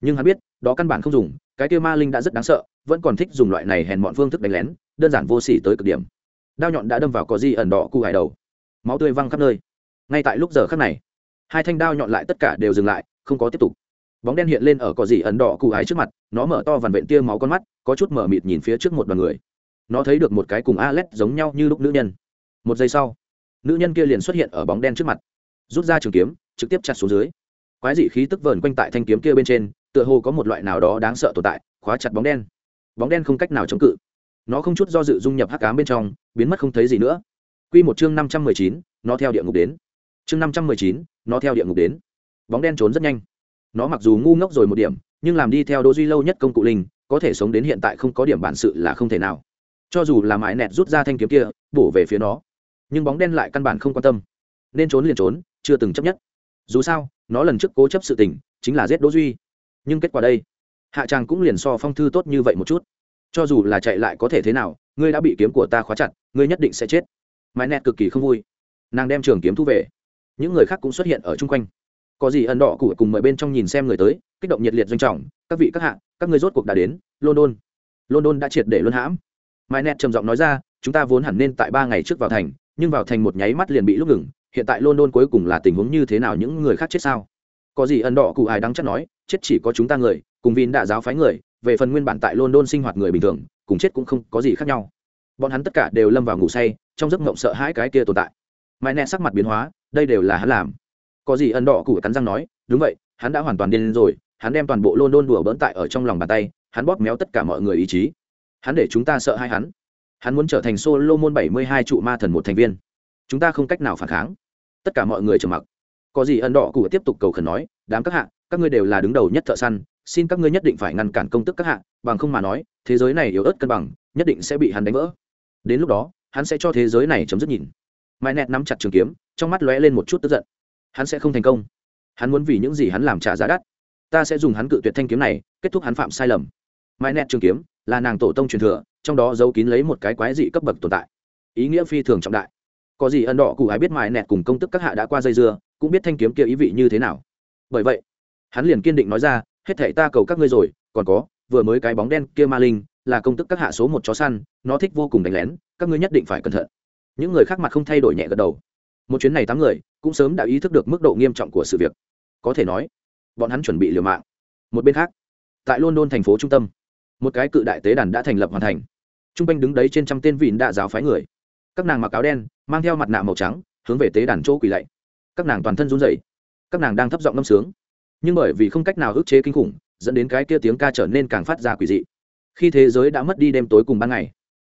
Nhưng hắn biết, đó căn bản không dùng, cái kia ma linh đã rất đáng sợ, vẫn còn thích dùng loại này hèn mọn phương thức đánh lén, đơn giản vô xỉ tới cực điểm. Đao nhọn đã đâm vào có di ẩn đỏ cụ hải đầu. Máu tươi văng khắp nơi. Ngay tại lúc giờ khắc này, hai thanh đao nhọn lại tất cả đều dừng lại, không có tiếp tục bóng đen hiện lên ở cỏ dị ẩn đỏ cụ ái trước mặt, nó mở to vằn vện tia máu con mắt, có chút mở mịt nhìn phía trước một đoàn người. Nó thấy được một cái cùng a l e t giống nhau như lúc nữ nhân. Một giây sau, nữ nhân kia liền xuất hiện ở bóng đen trước mặt, rút ra trường kiếm, trực tiếp chặt xuống dưới. Quái dị khí tức vờn quanh tại thanh kiếm kia bên trên, tựa hồ có một loại nào đó đáng sợ tồn tại, khóa chặt bóng đen. Bóng đen không cách nào chống cự. Nó không chút do dự dung nhập hắc cám bên trong, biến mất không thấy gì nữa. Q một chương năm trăm mười chín, nó theo địa ngục đến. Chương năm trăm mười chín, nó theo địa ngục đến. Bóng đen trốn rất nhanh nó mặc dù ngu ngốc rồi một điểm, nhưng làm đi theo đỗ duy lâu nhất công cụ linh, có thể sống đến hiện tại không có điểm bản sự là không thể nào. Cho dù là mãi nẹt rút ra thanh kiếm kia, bổ về phía nó, nhưng bóng đen lại căn bản không quan tâm. Nên trốn liền trốn, chưa từng chấp nhất. Dù sao, nó lần trước cố chấp sự tình, chính là giết đỗ duy. Nhưng kết quả đây, hạ tràng cũng liền so phong thư tốt như vậy một chút. Cho dù là chạy lại có thể thế nào, ngươi đã bị kiếm của ta khóa chặt, ngươi nhất định sẽ chết. Mãi nẹt cực kỳ không vui. Nàng đem trường kiếm thu về. Những người khác cũng xuất hiện ở chung quanh có gì ẩn đỏ cụ cùng mời bên trong nhìn xem người tới, kích động nhiệt liệt doanh trọng, các vị, các hạ, các người rốt cuộc đã đến, london. London đã triệt để luân hãm. Mai net trầm giọng nói ra, chúng ta vốn hẳn nên tại ba ngày trước vào thành, nhưng vào thành một nháy mắt liền bị lúc ngừng, hiện tại london cuối cùng là tình huống như thế nào những người khác chết sao? Có gì ẩn đỏ cụ ai đáng chắc nói, chết chỉ có chúng ta người, cùng vin đã giáo phái người, về phần nguyên bản tại london sinh hoạt người bình thường, cùng chết cũng không có gì khác nhau. Bọn hắn tất cả đều lâm vào ngủ say, trong giấc mộng sợ hãi cái kia tồn tại. Mai net sắc mặt biến hóa, đây đều là hắn làm có gì ẩn đỏ cụ cắn răng nói, đúng vậy, hắn đã hoàn toàn điên rồi, hắn đem toàn bộ london đùa bỡn tại ở trong lòng bàn tay, hắn bóp méo tất cả mọi người ý chí. Hắn để chúng ta sợ hai hắn. Hắn muốn trở thành solo môn bảy mươi hai trụ ma thần một thành viên. Chúng ta không cách nào phản kháng. Tất cả mọi người trầm mặc. Có gì ẩn đỏ cụ tiếp tục cầu khẩn nói, đám các hạ, các ngươi đều là đứng đầu nhất thợ săn, xin các ngươi nhất định phải ngăn cản công tức các hạ, bằng không mà nói, thế giới này yếu ớt cân bằng, nhất định sẽ bị hắn đánh vỡ. Đến lúc đó, hắn sẽ cho thế giới này chấm dứt nhìn. Mai nẹt nắm chặt trường kiếm, trong mắt lóe lên một chút tức giận hắn sẽ không thành công. Hắn muốn vì những gì hắn làm trả giá đắt. Ta sẽ dùng hắn cự tuyệt thanh kiếm này, kết thúc hắn phạm sai lầm. Mai nẹt trường kiếm, là nàng tổ tông truyền thừa, trong đó giấu kín lấy một cái quái dị cấp bậc tồn tại. Ý nghĩa phi thường trọng đại. Có gì ân đỏ cụ ai biết mai nẹt cùng công tức các hạ đã qua dây dưa, cũng biết thanh kiếm kia ý vị như thế nào. Bởi vậy, hắn liền kiên định nói ra, hết thể ta cầu các ngươi rồi, còn có, vừa mới cái bóng đen kia ma linh, là công tức các hạ số một chó săn, nó thích vô cùng đánh lén, các ngươi nhất định phải cẩn thận. Những người khác mặt không thay đổi nhẹ gật đầu một chuyến này tám người cũng sớm đã ý thức được mức độ nghiêm trọng của sự việc. Có thể nói, bọn hắn chuẩn bị liều mạng. Một bên khác, tại london thành phố trung tâm, một cái cự đại tế đàn đã thành lập hoàn thành. T r u n g quanh đứng đấy trên trăm tên vịn đạ giáo phái người. Các nàng mặc áo đen, mang theo mặt nạ màu trắng, hướng về tế đàn chỗ quỳ lạy. Các nàng toàn thân run rẩy. Các nàng đang thấp giọng ngâm sướng. Nhưng bởi vì không cách nào ức chế kinh khủng, dẫn đến cái kia tiếng ca trở nên càng phát ra quỷ dị. Khi thế giới đã mất đi đêm tối cùng ban ngày,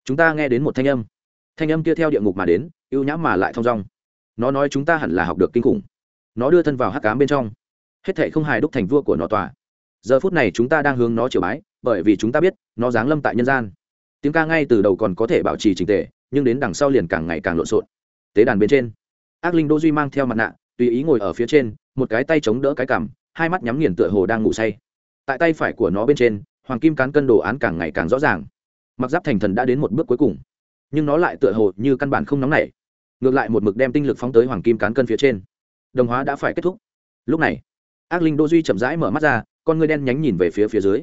chúng ta nghe đến một thanh âm. Thanh âm kia theo địa ngục mà đến, ưu nhãm mà lại thong dong nó nói chúng ta hẳn là học được kinh khủng. Nó đưa thân vào hắc cám bên trong. Hết thệ không hài đúc thành vua của nó tòa. Giờ phút này chúng ta đang hướng nó triều bái, bởi vì chúng ta biết, nó giáng lâm tại nhân gian. Tiếng ca ngay từ đầu còn có thể bảo trì trình tề, nhưng đến đằng sau liền càng ngày càng lộn xộn. Tế đàn bên trên, ác linh đô duy mang theo mặt nạ, tùy ý ngồi ở phía trên, một cái tay chống đỡ cái cằm, hai mắt nhắm nghiền tựa hồ đang ngủ say. Tại tay phải của nó bên trên, hoàng kim cán cân đồ án càng ngày càng rõ ràng. Mặc giáp thành thần đã đến một bước cuối cùng, nhưng nó lại tựa hồ như căn bản không nóng nảy ngược lại một mực đem tinh lực phóng tới hoàng kim cán cân phía trên. Đồng hóa đã phải kết thúc. Lúc này, ác linh đô duy chậm rãi mở mắt ra, con ngươi đen nhánh nhìn về phía phía dưới.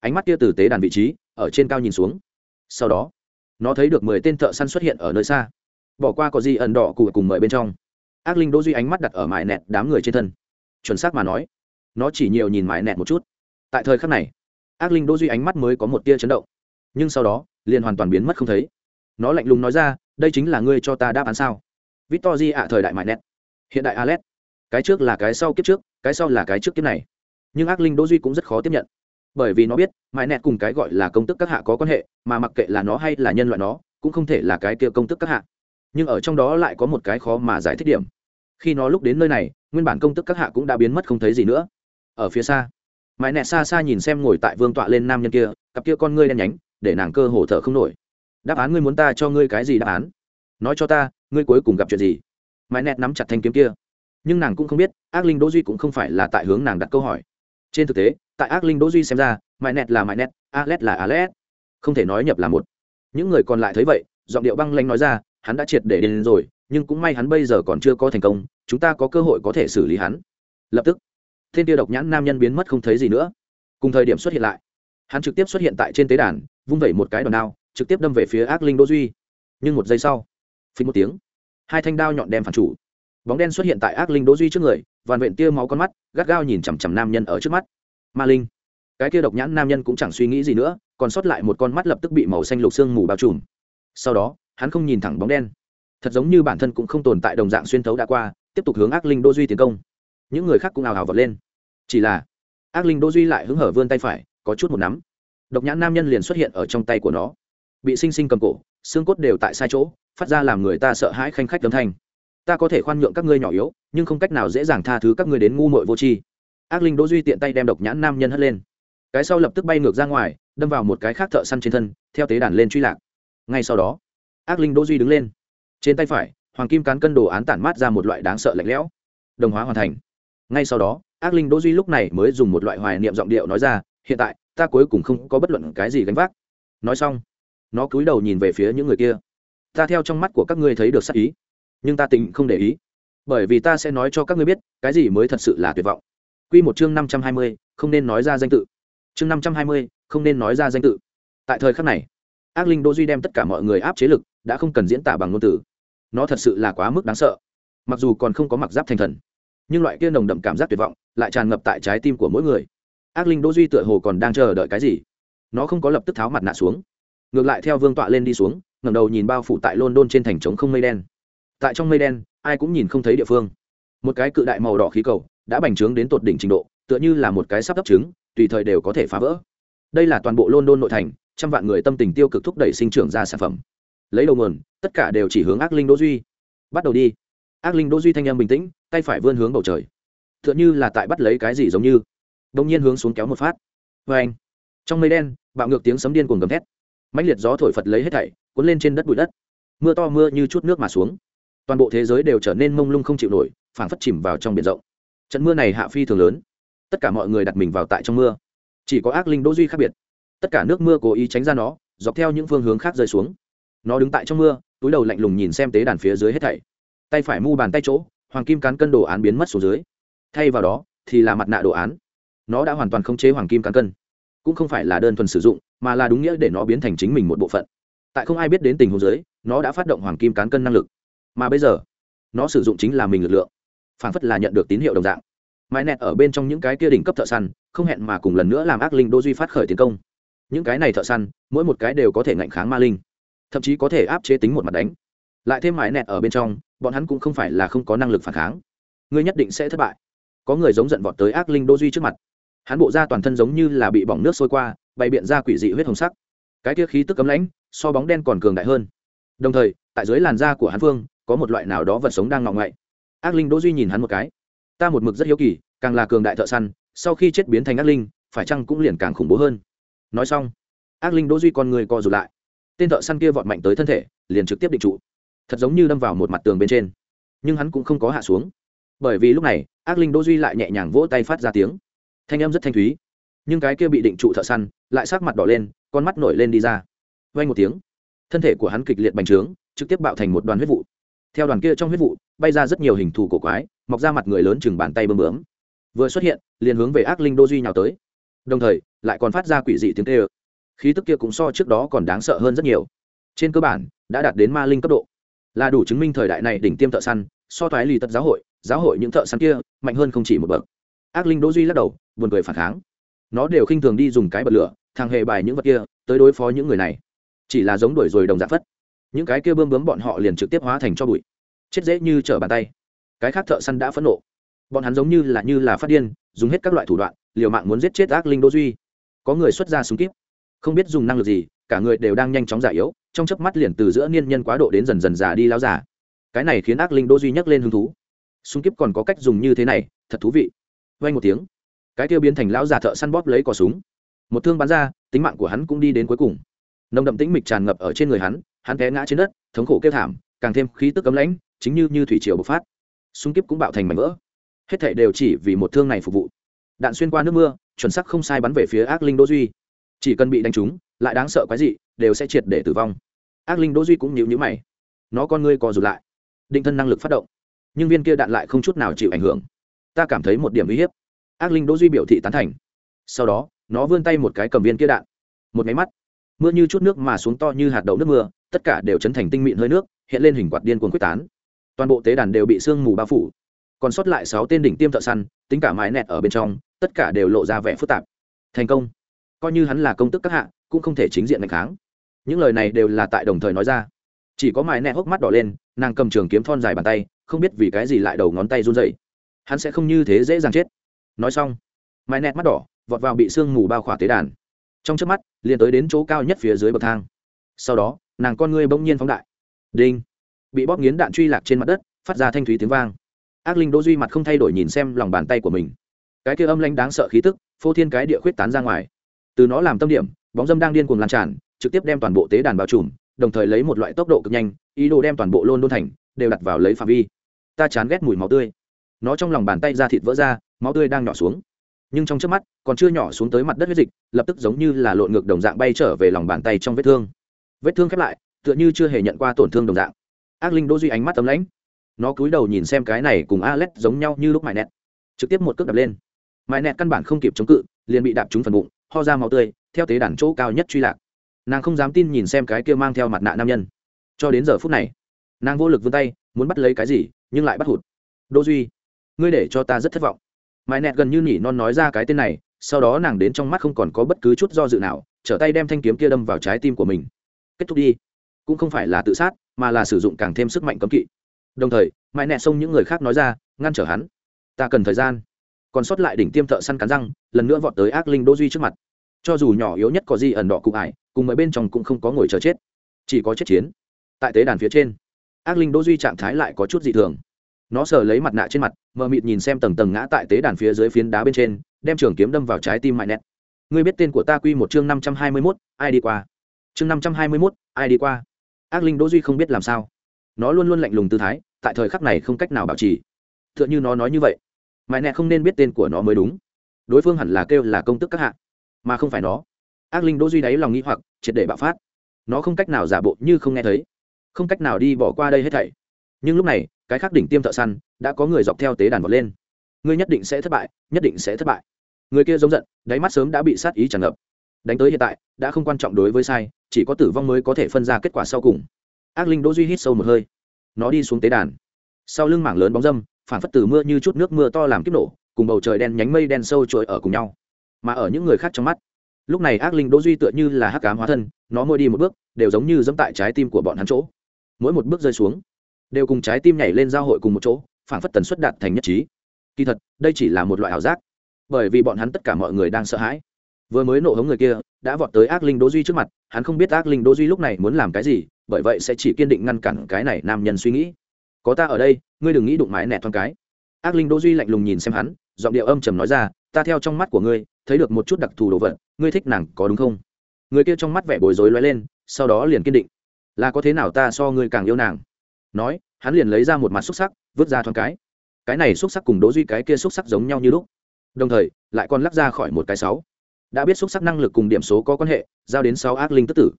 Ánh mắt kia từ tế đàn vị trí, ở trên cao nhìn xuống. Sau đó, nó thấy được mười tên thợ săn xuất hiện ở nơi xa. Bỏ qua có gì ẩn đỏ cụ cùng mời bên trong. Ác linh đô duy ánh mắt đặt ở mại nẹt đám người trên thân. Chuẩn xác mà nói, nó chỉ nhiều nhìn mại nẹt một chút. Tại thời khắc này, ác linh đô duy ánh mắt mới có một tia chấn động. Nhưng sau đó, liền hoàn toàn biến mất không thấy nó lạnh lùng nói ra, đây chính là ngươi cho ta đáp án sao? Victor di ạ, thời đại mại nét hiện đại alet cái trước là cái sau kiếp trước, cái sau là cái trước kiếp này. Nhưng ác linh đỗ duy cũng rất khó tiếp nhận. Bởi vì nó biết, mại nẹt cùng cái gọi là công tức các hạ có quan hệ, mà mặc kệ là nó hay là nhân loại nó, cũng không thể là cái kia công tức các hạ. Nhưng ở trong đó lại có một cái khó mà giải thích điểm. Khi nó lúc đến nơi này, nguyên bản công tức các hạ cũng đã biến mất không thấy gì nữa. Ở phía xa, mại nẹt xa xa nhìn xem ngồi tại vương tọa lên nam nhân kia, cặp kia con ngươi đen nhánh, để nàng cơ hồ thở không nổi đáp án ngươi muốn ta cho ngươi cái gì đáp án? Nói cho ta, ngươi cuối cùng gặp chuyện gì? Mãi nẹt nắm chặt thanh kiếm kia. Nhưng nàng cũng không biết, ác linh đỗ duy cũng không phải là tại hướng nàng đặt câu hỏi. Trên thực tế, tại ác linh đỗ duy xem ra, mãi nẹt là mãi nẹt alet là alet không thể nói nhập là một. Những người còn lại thấy vậy, giọng điệu băng lanh nói ra, hắn đã triệt để đến rồi, nhưng cũng may hắn bây giờ còn chưa có thành công, chúng ta có cơ hội có thể xử lý hắn. Lập tức, thiên tiêu độc nhãn nam nhân biến mất không thấy gì nữa. Cùng thời điểm xuất hiện lại, hắn trực tiếp xuất hiện tại trên tế đàn, vung vẩy một cái đòn đao trực tiếp đâm về phía ác linh đỗ duy. Nhưng một giây sau, phình một tiếng, hai thanh đao nhọn đem phản chủ. Bóng đen xuất hiện tại ác linh đỗ duy trước người vằn vện tia máu con mắt, gắt gao nhìn chằm chằm nam nhân ở trước mắt. Ma linh. Cái kia độc nhãn nam nhân cũng chẳng suy nghĩ gì nữa, còn sót lại một con mắt lập tức bị màu xanh lục xương mù bao trùm. Sau đó, hắn không nhìn thẳng bóng đen. Thật giống như bản thân cũng không tồn tại đồng dạng xuyên thấu đã qua, tiếp tục hướng ác linh đô duy tiến công. Những người khác cũng ào ào vật lên. Chỉ là, ác linh đô duy lại hứng hở vươn tay phải, có chút một nắm. Độc nhãn nam nhân liền xuất hiện ở trong tay của nó bị sinh sinh cầm cổ, xương cốt đều tại sai chỗ, phát ra làm người ta sợ hãi khanh khách âm thanh. Ta có thể khoan nhượng các ngươi nhỏ yếu, nhưng không cách nào dễ dàng tha thứ các ngươi đến ngu muội vô tri. Ác linh đỗ duy tiện tay đem độc nhãn nam nhân hất lên. Cái sau lập tức bay ngược ra ngoài, đâm vào một cái khác thợ săn trên thân, theo tế đàn lên truy lạc. Ngay sau đó, ác linh đỗ duy đứng lên. Trên tay phải, hoàng kim cán cân đồ án tản mát ra một loại đáng sợ lạnh lẽo. Đồng hóa hoàn thành. Ngay sau đó, ác linh đỗ duy lúc này mới dùng một loại hoài niệm giọng điệu nói ra, hiện tại, ta cuối cùng không có bất luận cái gì gánh vác. Nói xong nó cúi đầu nhìn về phía những người kia. Ta theo trong mắt của các ngươi thấy được sắc ý nhưng ta tình không để ý bởi vì ta sẽ nói cho các ngươi biết cái gì mới thật sự là tuyệt vọng. Quy một chương năm trăm hai mươi, không nên nói ra danh tự. Chương năm trăm hai mươi, không nên nói ra danh tự. Tại thời khắc này ác linh đô duy đem tất cả mọi người áp chế lực đã không cần diễn tả bằng ngôn từ. Nó thật sự là quá mức đáng sợ. Mặc dù còn không có mặc giáp thành thần nhưng loại kia nồng đậm cảm giác tuyệt vọng lại tràn ngập tại trái tim của mỗi người. Ác linh đô duy tựa hồ còn đang chờ đợi cái gì? Nó không có lập tức tháo mặt nạ xuống ngược lại theo vương tọa lên đi xuống, ngẩng đầu nhìn bao phủ tại london trên thành trống không mây đen. Tại trong mây đen, ai cũng nhìn không thấy địa phương. Một cái cự đại màu đỏ khí cầu đã bành trướng đến tột đỉnh trình độ, tựa như là một cái sắp đắp trứng, tùy thời đều có thể phá vỡ. Đây là toàn bộ london nội thành, trăm vạn người tâm tình tiêu cực thúc đẩy sinh trưởng ra sản phẩm. Lấy đầu nguồn, tất cả đều chỉ hướng ác linh đỗ duy. Bắt đầu đi. Ác linh đỗ duy thanh âm bình tĩnh, tay phải vươn hướng bầu trời. Tựa như là tại bắt lấy cái gì giống như. Đông nhiên hướng xuống kéo một phát. Vê anh, trong mây đen, bạo ngược tiếng sấm điên cuồng gầm thét mãnh liệt gió thổi phật lấy hết thảy, cuốn lên trên đất bụi đất. Mưa to mưa như chút nước mà xuống. Toàn bộ thế giới đều trở nên mông lung không chịu nổi, phảng phất chìm vào trong biển rộng. Trận mưa này hạ phi thường lớn. Tất cả mọi người đặt mình vào tại trong mưa. Chỉ có ác linh đỗ duy khác biệt. Tất cả nước mưa cố ý tránh ra nó, dọc theo những phương hướng khác rơi xuống. Nó đứng tại trong mưa, túi đầu lạnh lùng nhìn xem tế đàn phía dưới hết thảy. Tay phải mu bàn tay chỗ, hoàng kim cán cân đồ án biến mất xuống dưới. Thay vào đó, thì là mặt nạ đồ án. Nó đã hoàn toàn khống chế hoàng kim cán cân cũng không phải là đơn thuần sử dụng, mà là đúng nghĩa để nó biến thành chính mình một bộ phận. Tại không ai biết đến tình huống dưới, nó đã phát động hoàng kim cán cân năng lực. Mà bây giờ, nó sử dụng chính là mình lực lượng phản phất là nhận được tín hiệu đồng dạng. Mãi nẹt ở bên trong những cái kia đỉnh cấp thợ săn, không hẹn mà cùng lần nữa làm ác linh đô duy phát khởi tiến công. Những cái này thợ săn, mỗi một cái đều có thể ngạnh kháng ma linh, thậm chí có thể áp chế tính một mặt đánh. Lại thêm mãi nẹt ở bên trong, bọn hắn cũng không phải là không có năng lực phản kháng. Ngươi nhất định sẽ thất bại. Có người giống giận vọt tới ác linh đô duy trước mặt hắn bộ da toàn thân giống như là bị bỏng nước sôi qua, bày biện ra quỷ dị huyết hồng sắc. Cái kia khí tức cấm lãnh, so bóng đen còn cường đại hơn. Đồng thời, tại dưới làn da của hắn phương, có một loại nào đó vật sống đang ngọng ngậy. Ác linh đỗ duy nhìn hắn một cái. Ta một mực rất hiếu kỳ, càng là cường đại thợ săn, sau khi chết biến thành ác linh, phải chăng cũng liền càng khủng bố hơn? Nói xong, ác linh đỗ duy con người co rụt lại. Tên thợ săn kia vọt mạnh tới thân thể, liền trực tiếp định trụ. Thật giống như đâm vào một mặt tường bên trên. Nhưng hắn cũng không có hạ xuống. Bởi vì lúc này, ác linh đỗ duy lại nhẹ nhàng vỗ tay phát ra tiếng thanh em rất thanh thúy. Nhưng cái kia bị định trụ thợ săn lại sắc mặt đỏ lên, con mắt nổi lên đi ra. Vang một tiếng, thân thể của hắn kịch liệt bành trướng, trực tiếp bạo thành một đoàn huyết vụ. Theo đoàn kia trong huyết vụ, bay ra rất nhiều hình thù cổ quái, mọc ra mặt người lớn chừng bàn tay bơm bướm. Vừa xuất hiện, liền hướng về ác linh đô duy nhào tới. Đồng thời, lại còn phát ra quỷ dị tiếng tê ơ khí tức kia cũng so trước đó còn đáng sợ hơn rất nhiều. Trên cơ bản, đã đạt đến ma linh cấp độ. Là đủ chứng minh thời đại này đỉnh tiêm thợ săn, so thoái lì tật giáo hội giáo hội những thợ săn kia mạnh hơn không chỉ một bậc ác linh đỗ duy lắc đầu, buồn cười phản kháng. Nó đều khinh thường đi dùng cái bật lửa, thằng hề bài những vật kia, tới đối phó những người này. Chỉ là giống đuổi rồi đồng dạng phất. Những cái kia bơm bướm bọn họ liền trực tiếp hóa thành cho bụi. Chết dễ như trở bàn tay. Cái khác thợ săn đã phẫn nộ. Bọn hắn giống như là như là phát điên, dùng hết các loại thủ đoạn, liều mạng muốn giết chết ác linh đỗ duy. Có người xuất ra súng kíp. Không biết dùng năng lực gì, cả người đều đang nhanh chóng giả yếu, trong chớp mắt liền từ giữa niên nhân quá độ đến dần dần già đi láo già. Cái này khiến ác linh đỗ duy nhấc lên hứng thú. Súng kíp còn có cách dùng như thế này, thật thú vị vang một tiếng. Cái kia biến thành lão già thợ săn bóp lấy cò súng. Một thương bắn ra, tính mạng của hắn cũng đi đến cuối cùng. Nồng đậm tĩnh mịch tràn ngập ở trên người hắn hắn té ngã trên đất, thống khổ kêu thảm, càng thêm khí tức cấm lãnh, chính như như thủy triều bộc phát. Xung kiếp cũng bạo thành mảnh vỡ. Hết thảy đều chỉ vì một thương này phục vụ. Đạn xuyên qua nước mưa, chuẩn xác không sai bắn về phía ác linh đỗ duy. Chỉ cần bị đánh trúng, lại đáng sợ quái gì đều sẽ triệt để tử vong. Ác linh đỗ duy cũng nhíu nhíu mày. Nó con ngươi co rụt lại. Định thân năng lực phát động. Nhưng viên kia đạn lại không chút nào chịu ảnh hưởng ta cảm thấy một điểm uy hiếp. Ác linh đỗ duy biểu thị tán thành. Sau đó, nó vươn tay một cái cầm viên kia đạn. Một máy mắt. Mưa như chút nước mà xuống to như hạt đậu nước mưa, tất cả đều chấn thành tinh mịn hơi nước, hiện lên hình quạt điên cuồng quyết tán. Toàn bộ tế đàn đều bị sương mù bao phủ. Còn sót lại sáu tên đỉnh tiêm thợ săn, tính cả mái nẹt ở bên trong, tất cả đều lộ ra vẻ phức tạp. Thành công. Coi như hắn là công tức các hạ, cũng không thể chính diện đánh kháng. Những lời này đều là tại đồng thời nói ra. Chỉ có mái nẹt hốc mắt đỏ lên, nàng cầm trường kiếm thon dài bàn tay, không biết vì cái gì lại đầu ngón tay run dậy hắn sẽ không như thế dễ dàng chết. Nói xong, mái nẹt mắt đỏ vọt vào bị sương mù bao khỏa tế đàn. Trong trước mắt, liền tới đến chỗ cao nhất phía dưới bậc thang. Sau đó, nàng con ngươi bỗng nhiên phóng đại. Đinh! Bị bóp nghiến đạn truy lạc trên mặt đất, phát ra thanh thúy tiếng vang. Ác linh đỗ duy mặt không thay đổi nhìn xem lòng bàn tay của mình. Cái kia âm lãnh đáng sợ khí tức, phô thiên cái địa khuyết tán ra ngoài. Từ nó làm tâm điểm, bóng dâm đang điên cuồng lan tràn, trực tiếp đem toàn bộ tế đàn bao trùm, đồng thời lấy một loại tốc độ cực nhanh, ý đồ đem toàn bộ lôn đôn thành, đều đặt vào lấy phạm vi. Ta chán ghét mùi máu tươi nó trong lòng bàn tay ra thịt vỡ ra, máu tươi đang nhỏ xuống. Nhưng trong trước mắt, còn chưa nhỏ xuống tới mặt đất huyết dịch, lập tức giống như là lộn ngược đồng dạng bay trở về lòng bàn tay trong vết thương. Vết thương khép lại, tựa như chưa hề nhận qua tổn thương đồng dạng. Ác linh đỗ duy ánh mắt tấm lãnh. Nó cúi đầu nhìn xem cái này cùng alex giống nhau như lúc mại nẹt. Trực tiếp một cước đập lên. Mại nẹt căn bản không kịp chống cự, liền bị đạp trúng phần bụng, ho ra máu tươi, theo tế đàn chỗ cao nhất truy lạc. Nàng không dám tin nhìn xem cái kia mang theo mặt nạ nam nhân. Cho đến giờ phút này, nàng vô lực vươn tay, muốn bắt lấy cái gì, nhưng lại bắt hụt. Đỗ duy ngươi để cho ta rất thất vọng. Mãi nẹt gần như nỉ non nói ra cái tên này, sau đó nàng đến trong mắt không còn có bất cứ chút do dự nào, trở tay đem thanh kiếm kia đâm vào trái tim của mình. Kết thúc đi. Cũng không phải là tự sát, mà là sử dụng càng thêm sức mạnh cấm kỵ. Đồng thời, mãi nẹt xông những người khác nói ra, ngăn trở hắn. Ta cần thời gian. Còn sót lại đỉnh tiêm thợ săn cắn răng, lần nữa vọt tới ác linh đỗ duy trước mặt. Cho dù nhỏ yếu nhất có gì ẩn đỏ cụ ải, cùng mấy bên trong cũng không có ngồi chờ chết. Chỉ có chết chiến. Tại tế đàn phía trên, ác linh đỗ duy trạng thái lại có chút dị thường nó sờ lấy mặt nạ trên mặt, mờ mịt nhìn xem tầng tầng ngã tại tế đàn phía dưới phiến đá bên trên, đem trường kiếm đâm vào trái tim mại nẹt. Ngươi biết tên của ta quy một chương năm trăm hai mươi mốt, ai đi qua? Chương năm trăm hai mươi mốt, ai đi qua? Ác linh đỗ duy không biết làm sao. Nó luôn luôn lạnh lùng tư thái, tại thời khắc này không cách nào bảo trì. T h ư ợ n h ư nó nói như vậy. Mại nẹt không nên biết tên của nó mới đúng. Đối phương hẳn là kêu là công tức các hạ, mà không phải nó. Ác linh đỗ duy đáy lòng nghĩ hoặc, triệt để bạo phát. Nó không cách nào giả bộ như không nghe thấy. Không cách nào đi bỏ qua đây hết thảy. Nhưng lúc này cái khác đỉnh tiêm thợ săn, đã có người dọc theo tế đàn vọt lên. Ngươi nhất định sẽ thất bại, nhất định sẽ thất bại. Người kia giống giận, đáy mắt sớm đã bị sát ý tràn ngập. Đánh tới hiện tại, đã không quan trọng đối với sai, chỉ có tử vong mới có thể phân ra kết quả sau cùng. Ác linh đỗ duy hít sâu một hơi. Nó đi xuống tế đàn. Sau lưng mảng lớn bóng dâm, phản phất từ mưa như chút nước mưa to làm kiếp nổ, cùng bầu trời đen nhánh mây đen sâu trôi ở cùng nhau. Mà ở những người khác trong mắt, lúc này ác linh đỗ duy tựa như là hắc ám hóa thân, nó mỗi đi một bước, đều giống như dẫm tại trái tim của bọn hắn chỗ. Mỗi một bước rơi xuống đều cùng trái tim nhảy lên giao hội cùng một chỗ phản phất tần suất đạt thành nhất trí. Kỳ thật, đây chỉ là một loại ảo giác, bởi vì bọn hắn tất cả mọi người đang sợ hãi. Vừa mới nổ hống người kia, đã vọt tới ác linh đỗ duy trước mặt, hắn không biết ác linh đỗ duy lúc này muốn làm cái gì, bởi vậy sẽ chỉ kiên định ngăn cản cái này nam nhân suy nghĩ. Có ta ở đây, ngươi đừng nghĩ đụng mái nẹt thoáng cái. Ác linh đỗ duy lạnh lùng nhìn xem hắn, giọng điệu âm trầm nói ra, ta theo trong mắt của ngươi, thấy được một chút đặc thù đồ vật, ngươi thích nàng có đúng không? Người kia trong mắt vẻ bối rối lóe lên, sau đó liền kiên định. Là có thế nào ta so ngươi càng yêu nàng? Nói, hắn liền lấy ra một mặt xúc sắc, vứt ra thoáng cái. Cái này xúc sắc cùng đỗ duy cái kia xúc sắc giống nhau như lúc. Đồng thời, lại còn lắc ra khỏi một cái sáu. Đã biết xúc sắc năng lực cùng điểm số có quan hệ, giao đến sáu ác linh tức tử.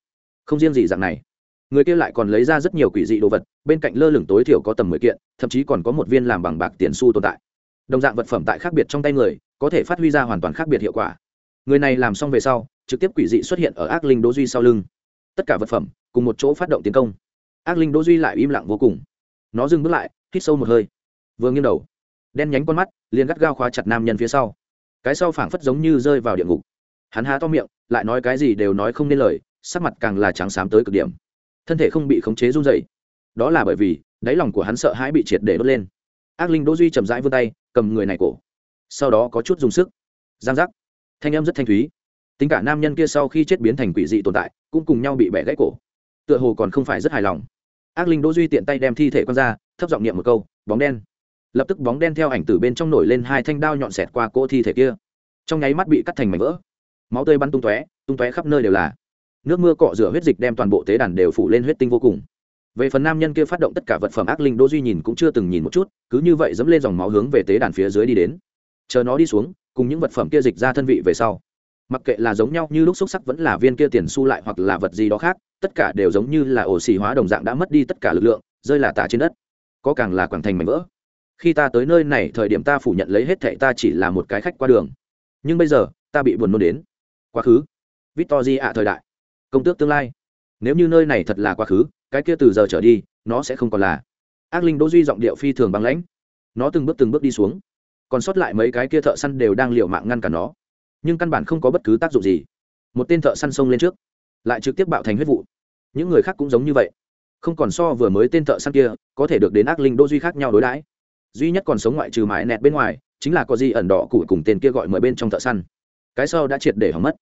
Không riêng gì dạng này. Người kia lại còn lấy ra rất nhiều quỷ dị đồ vật, bên cạnh lơ lửng tối thiểu có tầm mười kiện, thậm chí còn có một viên làm bằng bạc tiền xu tồn tại. Đồng dạng vật phẩm tại khác biệt trong tay người, có thể phát huy ra hoàn toàn khác biệt hiệu quả. Người này làm xong về sau, trực tiếp quỷ dị xuất hiện ở ác linh đỗ duy sau lưng. Tất cả vật phẩm, cùng một chỗ phát động tiến công ác linh đỗ duy lại im lặng vô cùng. Nó dừng bước lại hít sâu một hơi. Vừa nghiêng đầu đen nhánh con mắt liền gắt gao khóa chặt nam nhân phía sau. Cái sau phảng phất giống như rơi vào địa ngục. Hắn há to miệng lại nói cái gì đều nói không nên lời sắc mặt càng là trắng xám tới cực điểm. Thân thể không bị khống chế run rẩy, đó là bởi vì đáy lòng của hắn sợ hãi bị triệt để đốt lên. Ác linh đỗ duy chậm rãi vươn tay cầm người này cổ. Sau đó có chút dùng sức. Giang giác. Thanh âm rất thanh thúy. Tính cả nam nhân kia sau khi chết biến thành quỷ dị tồn tại cũng cùng nhau bị bẻ gãy cổ. Tựa hồ còn không phải rất hài lòng ác linh đỗ duy tiện tay đem thi thể quăng ra, thấp giọng niệm một câu, bóng đen. Lập tức bóng đen theo ảnh tử bên trong nổi lên hai thanh đao nhọn xẹt qua cỗ thi thể kia. Trong nháy mắt bị cắt thành mảnh vỡ. Máu tươi bắn tung tóe tung tóe khắp nơi đều là. Nước mưa, cọ rửa huyết dịch đem toàn bộ tế đàn đều phủ lên huyết tinh vô cùng. Về phần nam nhân kia phát động tất cả vật phẩm, ác linh đỗ duy nhìn cũng chưa từng nhìn một chút, cứ như vậy dẫm lên dòng máu hướng về tế đàn phía dưới đi đến. Chờ nó đi xuống, cùng những vật phẩm kia dịch ra thân vị về sau. Mặc kệ là giống nhau như lúc xúc sắc vẫn là viên kia tiền xu lại hoặc là vật gì đó khác tất cả đều giống như là ổ xì hóa đồng dạng đã mất đi tất cả lực lượng, rơi là tả trên đất. Có càng là quảng thành mảnh vỡ. Khi ta tới nơi này, thời điểm ta phủ nhận lấy hết thệ, ta chỉ là một cái khách qua đường. Nhưng bây giờ, ta bị buồn nôn đến. Quá khứ. Victor ạ, thời đại. Công tước tương lai. Nếu như nơi này thật là quá khứ, cái kia từ giờ trở đi, nó sẽ không còn là. Ác linh đỗ duy giọng điệu phi thường băng lãnh. Nó từng bước từng bước đi xuống. Còn sót lại mấy cái kia thợ săn đều đang liều mạng ngăn cản nó. Nhưng căn bản không có bất cứ tác dụng gì. Một tên thợ săn xông lên trước. Lại trực tiếp bạo thành huyết vụ những người khác cũng giống như vậy. Không còn so vừa mới tên thợ săn kia, có thể được đến ác linh đô duy khác nhau đối đãi. Duy nhất còn sống ngoại trừ mãi nẹt bên ngoài, chính là có gì ẩn đỏ cụ cùng tên kia gọi mời bên trong thợ săn. Cái sau đã triệt để hỏng mất.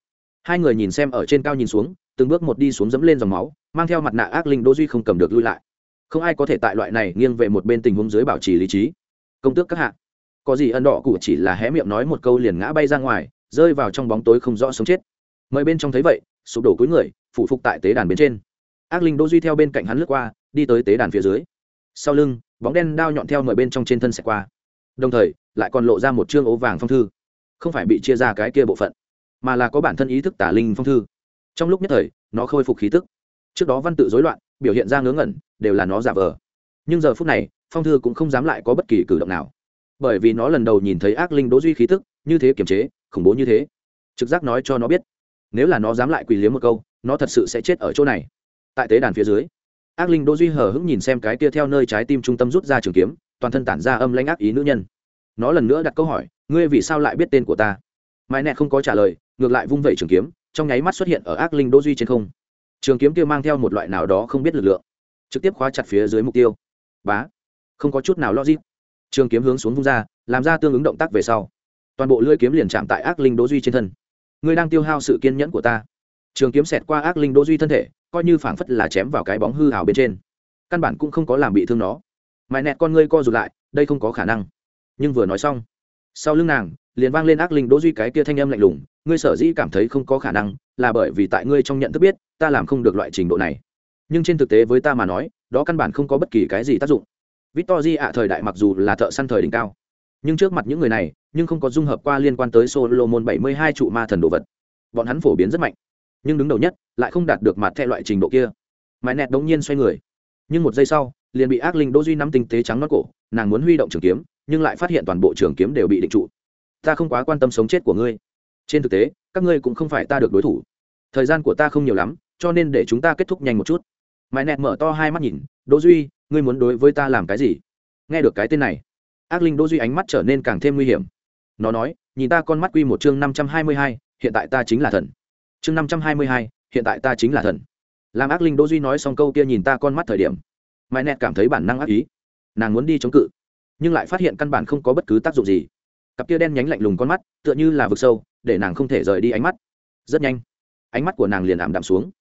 Hai người nhìn xem ở trên cao nhìn xuống, từng bước một đi xuống dẫm lên dòng máu, mang theo mặt nạ ác linh đô duy không cầm được lui lại. Không ai có thể tại loại này nghiêng về một bên tình huống dưới bảo trì lý trí. Công tước các hạ. Có gì ẩn đỏ cụ chỉ là hé miệng nói một câu liền ngã bay ra ngoài, rơi vào trong bóng tối không rõ sống chết. Mời bên trong thấy vậy, sụp đổ cuối người phụ phục tại tế đàn bên trên ác linh đỗ duy theo bên cạnh hắn lướt qua, đi tới tế đàn phía dưới. Sau lưng, bóng đen đao nhọn theo mười bên trong trên thân xẹt qua. Đồng thời, lại còn lộ ra một chương ố vàng phong thư. Không phải bị chia ra cái kia bộ phận, mà là có bản thân ý thức tả linh phong thư. Trong lúc nhất thời, nó khôi phục khí tức. Trước đó văn tự rối loạn, biểu hiện ra ngớ ngẩn, đều là nó giả vờ. Nhưng giờ phút này, phong thư cũng không dám lại có bất kỳ cử động nào. Bởi vì nó lần đầu nhìn thấy ác linh đỗ duy khí tức, như thế kiềm chế, khủng bố như thế. Trực giác nói cho nó biết. Nếu là nó dám lại quỳ liếm một câu, nó thật sự sẽ chết ở chỗ này tại tế đàn phía dưới. Ác linh đỗ duy hờ hững nhìn xem cái kia theo nơi trái tim trung tâm rút ra trường kiếm, toàn thân tản ra âm lãnh ác ý nữ nhân. Nó lần nữa đặt câu hỏi, ngươi vì sao lại biết tên của ta? Mai nẹ không có trả lời, ngược lại vung vẩy trường kiếm, trong nháy mắt xuất hiện ở ác linh đỗ duy trên không. Trường kiếm kia mang theo một loại nào đó không biết lực lượng, trực tiếp khóa chặt phía dưới mục tiêu. Bá! Không có chút nào logic. Trường kiếm hướng xuống vung ra, làm ra tương ứng động tác về sau. Toàn bộ lưỡi kiếm liền chạm tại ác linh đỗ duy trên thân. Ngươi đang tiêu hao sự kiên nhẫn của ta trường kiếm xẹt qua ác linh đỗ duy thân thể, coi như phảng phất là chém vào cái bóng hư hào bên trên. Căn bản cũng không có làm bị thương nó. Mãi nẹt con ngươi co rụt lại, đây không có khả năng. Nhưng vừa nói xong, sau lưng nàng, liền vang lên ác linh đỗ duy cái kia thanh âm lạnh lùng, ngươi sở dĩ cảm thấy không có khả năng, là bởi vì tại ngươi trong nhận thức biết, ta làm không được loại trình độ này. Nhưng trên thực tế với ta mà nói, đó căn bản không có bất kỳ cái gì tác dụng. Victor ạ, thời đại mặc dù là thợ săn thời đỉnh cao, nhưng trước mặt những người này, nhưng không có dung hợp qua liên quan tới solomon bảy mươi hai trụ ma thần đồ vật. Bọn hắn phổ biến rất mạnh nhưng đứng đầu nhất lại không đạt được mặt thẹ loại trình độ kia. Mãi nẹt đống nhiên xoay người. Nhưng một giây sau, liền bị ác linh đỗ duy nắm tinh tế trắng nót cổ, nàng muốn huy động trường kiếm, nhưng lại phát hiện toàn bộ trường kiếm đều bị định trụ. Ta không quá quan tâm sống chết của ngươi. Trên thực tế, các ngươi cũng không phải ta được đối thủ. Thời gian của ta không nhiều lắm, cho nên để chúng ta kết thúc nhanh một chút. Mãi nẹt mở to hai mắt nhìn, đỗ duy, ngươi muốn đối với ta làm cái gì? Nghe được cái tên này, ác linh đỗ duy ánh mắt trở nên càng thêm nguy hiểm. Nó nói, nhìn ta con mắt quy một chương năm trăm hai mươi hai, hiện tại ta chính là thần chương năm trăm hai mươi hai, hiện tại ta chính là thần. Làm ác linh đỗ duy nói xong câu kia nhìn ta con mắt thời điểm. Mãi nẹt cảm thấy bản năng ác ý. Nàng muốn đi chống cự, nhưng lại phát hiện căn bản không có bất cứ tác dụng gì. Cặp kia đen nhánh lạnh lùng con mắt, tựa như là vực sâu, để nàng không thể rời đi ánh mắt. Rất nhanh, ánh mắt của nàng liền ảm đạm xuống.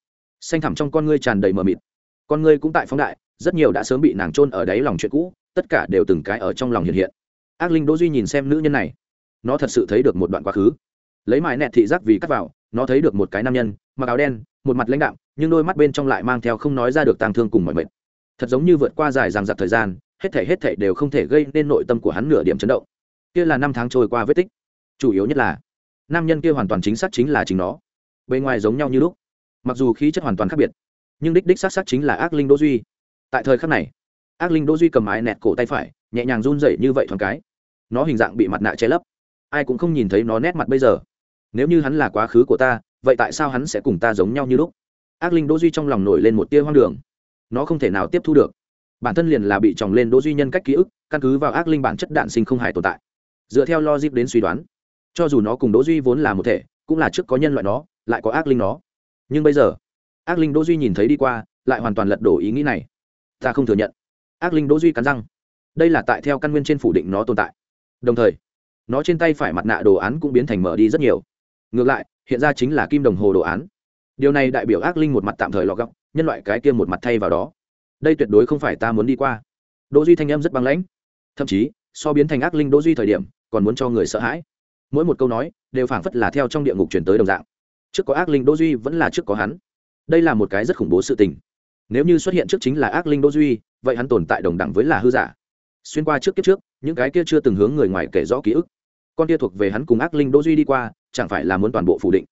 Xanh thẳm trong con ngươi tràn đầy mờ mịt. Con ngươi cũng tại phóng đại, rất nhiều đã sớm bị nàng trôn ở đáy lòng chuyện cũ, tất cả đều từng cái ở trong lòng hiện hiện. Ác linh đỗ duy nhìn xem nữ nhân này. Nó thật sự thấy được một đoạn quá khứ. Lấy mãi nẹt thị giác vì cắt vào nó thấy được một cái nam nhân, mặc áo đen, một mặt lãnh đạm, nhưng đôi mắt bên trong lại mang theo không nói ra được tang thương cùng mọi mệt. Thật giống như vượt qua dài dằng giặc thời gian, hết thể hết thể đều không thể gây nên nội tâm của hắn nửa điểm chấn động. Kia là năm tháng trôi qua vết tích. Chủ yếu nhất là, nam nhân kia hoàn toàn chính xác chính là chính nó. Bề ngoài giống nhau như lúc. Mặc dù khí chất hoàn toàn khác biệt, nhưng đích đích xác xác chính là ác linh đỗ duy. Tại thời khắc này, ác linh đỗ duy cầm mái nẹt cổ tay phải, nhẹ nhàng run rẩy như vậy thoáng cái. Nó hình dạng bị mặt nạ che lấp. Ai cũng không nhìn thấy nó nét mặt bây giờ nếu như hắn là quá khứ của ta, vậy tại sao hắn sẽ cùng ta giống nhau như lúc? Ác linh đỗ duy trong lòng nổi lên một tia hoang đường. Nó không thể nào tiếp thu được. Bản thân liền là bị tròng lên đỗ duy nhân cách ký ức, căn cứ vào ác linh bản chất đạn sinh không hài tồn tại. Dựa theo logic đến suy đoán, cho dù nó cùng đỗ duy vốn là một thể, cũng là trước có nhân loại nó, lại có ác linh nó. Nhưng bây giờ, ác linh đỗ duy nhìn thấy đi qua, lại hoàn toàn lật đổ ý nghĩ này. Ta không thừa nhận. Ác linh đỗ duy cắn răng. Đây là tại theo căn nguyên trên phủ định nó tồn tại. Đồng thời, nó trên tay phải mặt nạ đồ án cũng biến thành mở đi rất nhiều ngược lại, hiện ra chính là kim đồng hồ đồ án. Điều này đại biểu ác linh một mặt tạm thời lọ góc, nhân loại cái kia một mặt thay vào đó. Đây tuyệt đối không phải ta muốn đi qua. Đỗ duy thanh em rất băng lãnh. Thậm chí, so biến thành ác linh đỗ duy thời điểm, còn muốn cho người sợ hãi. Mỗi một câu nói, đều phảng phất là theo trong địa ngục truyền tới đồng dạng. Trước có ác linh đỗ duy vẫn là trước có hắn. Đây là một cái rất khủng bố sự tình. Nếu như xuất hiện trước chính là ác linh đỗ duy, vậy hắn tồn tại đồng đẳng với là hư giả. Xuyên qua trước kiếp trước, những cái kia chưa từng hướng người ngoài kể rõ ký ức. Con kia thuộc về hắn cùng ác linh đỗ duy đi qua chẳng phải là muốn toàn bộ phủ định.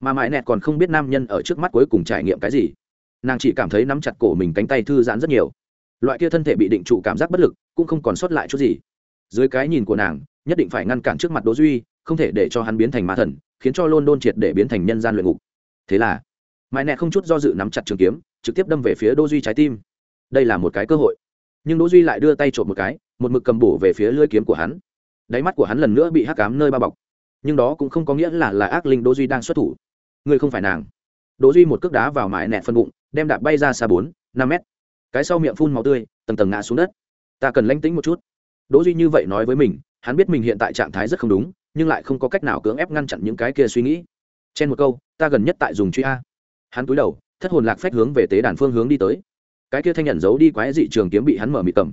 Mà mãi nẹt còn không biết nam nhân ở trước mắt cuối cùng trải nghiệm cái gì. Nàng chỉ cảm thấy nắm chặt cổ mình cánh tay thư giãn rất nhiều. Loại kia thân thể bị định trụ cảm giác bất lực, cũng không còn sót lại chút gì. Dưới cái nhìn của nàng, nhất định phải ngăn cản trước mặt đỗ duy, không thể để cho hắn biến thành ma thần, khiến cho london triệt để biến thành nhân gian luyện ngục. Thế là, mãi nẹt không chút do dự nắm chặt trường kiếm, trực tiếp đâm về phía đỗ duy trái tim. Đây là một cái cơ hội. Nhưng đỗ duy lại đưa tay trộm một cái, một mực cầm bổ về phía lưỡi kiếm của hắn. Đáy mắt của hắn lần nữa bị hắc cám nơi bao bọc nhưng đó cũng không có nghĩa là là ác linh đỗ duy đang xuất thủ. Người không phải nàng. Đỗ duy một cước đá vào mãi nẹt phân bụng, đem đạp bay ra xa bốn, năm mét. Cái sau miệng phun máu tươi, tầng tầng ngã xuống đất. Ta cần lãnh tĩnh một chút. Đỗ duy như vậy nói với mình, hắn biết mình hiện tại trạng thái rất không đúng, nhưng lại không có cách nào cưỡng ép ngăn chặn những cái kia suy nghĩ. Trên một câu, ta gần nhất tại dùng truy a. Hắn cúi đầu, thất hồn lạc phách hướng về tế đàn phương hướng đi tới. Cái kia thanh nhận giấu đi quái dị trường kiếm bị hắn mở mị cầm.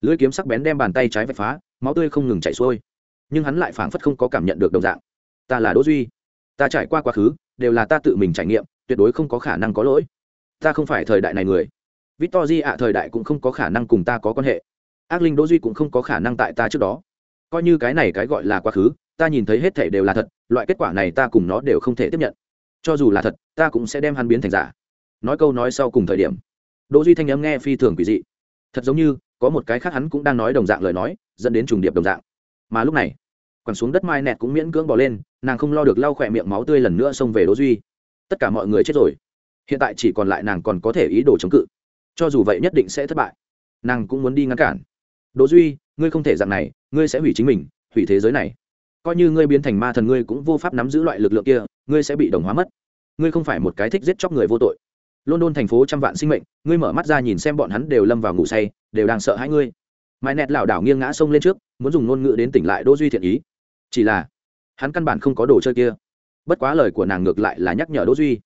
Lưỡi kiếm sắc bén đem bàn tay trái vạch phá, máu tươi không ngừng chảy xuôi nhưng hắn lại phảng phất không có cảm nhận được đồng dạng. Ta là đỗ duy. Ta trải qua quá khứ, đều là ta tự mình trải nghiệm, tuyệt đối không có khả năng có lỗi. Ta không phải thời đại này người. Victor ạ à thời đại cũng không có khả năng cùng ta có quan hệ. Ác linh đỗ duy cũng không có khả năng tại ta trước đó. Coi như cái này cái gọi là quá khứ, ta nhìn thấy hết thể đều là thật, loại kết quả này ta cùng nó đều không thể tiếp nhận. Cho dù là thật, ta cũng sẽ đem hắn biến thành giả. Nói câu nói sau cùng thời điểm, đỗ duy thanh âm nghe phi thường quỷ dị. Thật giống như, có một cái khác hắn cũng đang nói đồng dạng lời nói, dẫn đến trùng điệp đồng dạng. Mà lúc này quẳng xuống đất mai nẹt cũng miễn cưỡng bỏ lên, nàng không lo được lau khỏe miệng máu tươi lần nữa xông về đỗ duy. Tất cả mọi người chết rồi. Hiện tại chỉ còn lại nàng còn có thể ý đồ chống cự. Cho dù vậy nhất định sẽ thất bại. Nàng cũng muốn đi ngăn cản. Đỗ duy, ngươi không thể dạng này, ngươi sẽ hủy chính mình, hủy thế giới này. Coi như ngươi biến thành ma thần ngươi cũng vô pháp nắm giữ loại lực lượng kia, ngươi sẽ bị đồng hóa mất. Ngươi không phải một cái thích giết chóc người vô tội. London thành phố trăm vạn sinh mệnh, ngươi mở mắt ra nhìn xem bọn hắn đều lâm vào ngủ say, đều đang sợ hãi ngươi. Mai nẹt lảo đảo nghiêng ngã sông lên trước, muốn dùng ngôn ngữ đến tỉnh lại đỗ duy thiện ý chỉ là, hắn căn bản không có đồ chơi kia. Bất quá lời của nàng ngược lại là nhắc nhở đỗ duy.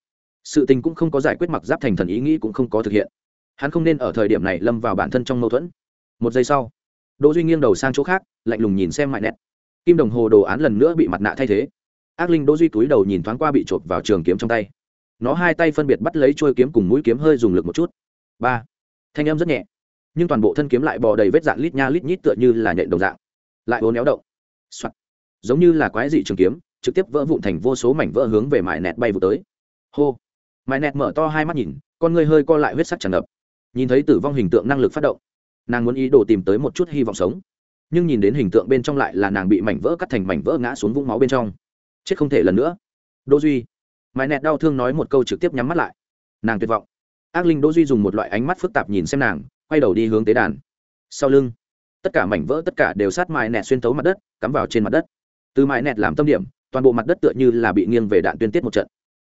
Sự tình cũng không có giải quyết mặc giáp thành thần ý nghĩ cũng không có thực hiện. Hắn không nên ở thời điểm này lâm vào bản thân trong mâu thuẫn. Một giây sau, đỗ duy nghiêng đầu sang chỗ khác, lạnh lùng nhìn xem mại nẹt. Kim đồng hồ đồ án lần nữa bị mặt nạ thay thế. Ác linh đỗ duy túi đầu nhìn thoáng qua bị trộm vào trường kiếm trong tay. Nó hai tay phân biệt bắt lấy trôi kiếm cùng mũi kiếm hơi dùng lực một chút. Ba. Thanh âm rất nhẹ, nhưng toàn bộ thân kiếm lại bò đầy vết dạn lít nha lít nhít tựa như là nhện đồng dạng. Lại uốn éo động. Soạn giống như là quái dị trường kiếm, trực tiếp vỡ vụn thành vô số mảnh vỡ hướng về mại nẹt bay vụ tới. Hô! Mại nẹt mở to hai mắt nhìn, con người hơi co lại huyết sắc tràn ngập. Nhìn thấy tử vong hình tượng năng lực phát động, nàng muốn ý đồ tìm tới một chút hy vọng sống. Nhưng nhìn đến hình tượng bên trong lại là nàng bị mảnh vỡ cắt thành mảnh vỡ ngã xuống vũng máu bên trong. Chết không thể lần nữa. Đỗ duy. Mãi nẹt đau thương nói một câu trực tiếp nhắm mắt lại. Nàng tuyệt vọng. Ác linh đỗ duy dùng một loại ánh mắt phức tạp nhìn xem nàng, quay đầu đi hướng tế đàn. Sau lưng, tất cả mảnh vỡ tất cả đều sát mãi nẹt xuyên tấu mặt đất, cắm vào trên mặt đất từ mãi nẹt làm tâm điểm, toàn bộ mặt đất tựa như là bị nghiêng về đạn tuyên tiết một trận.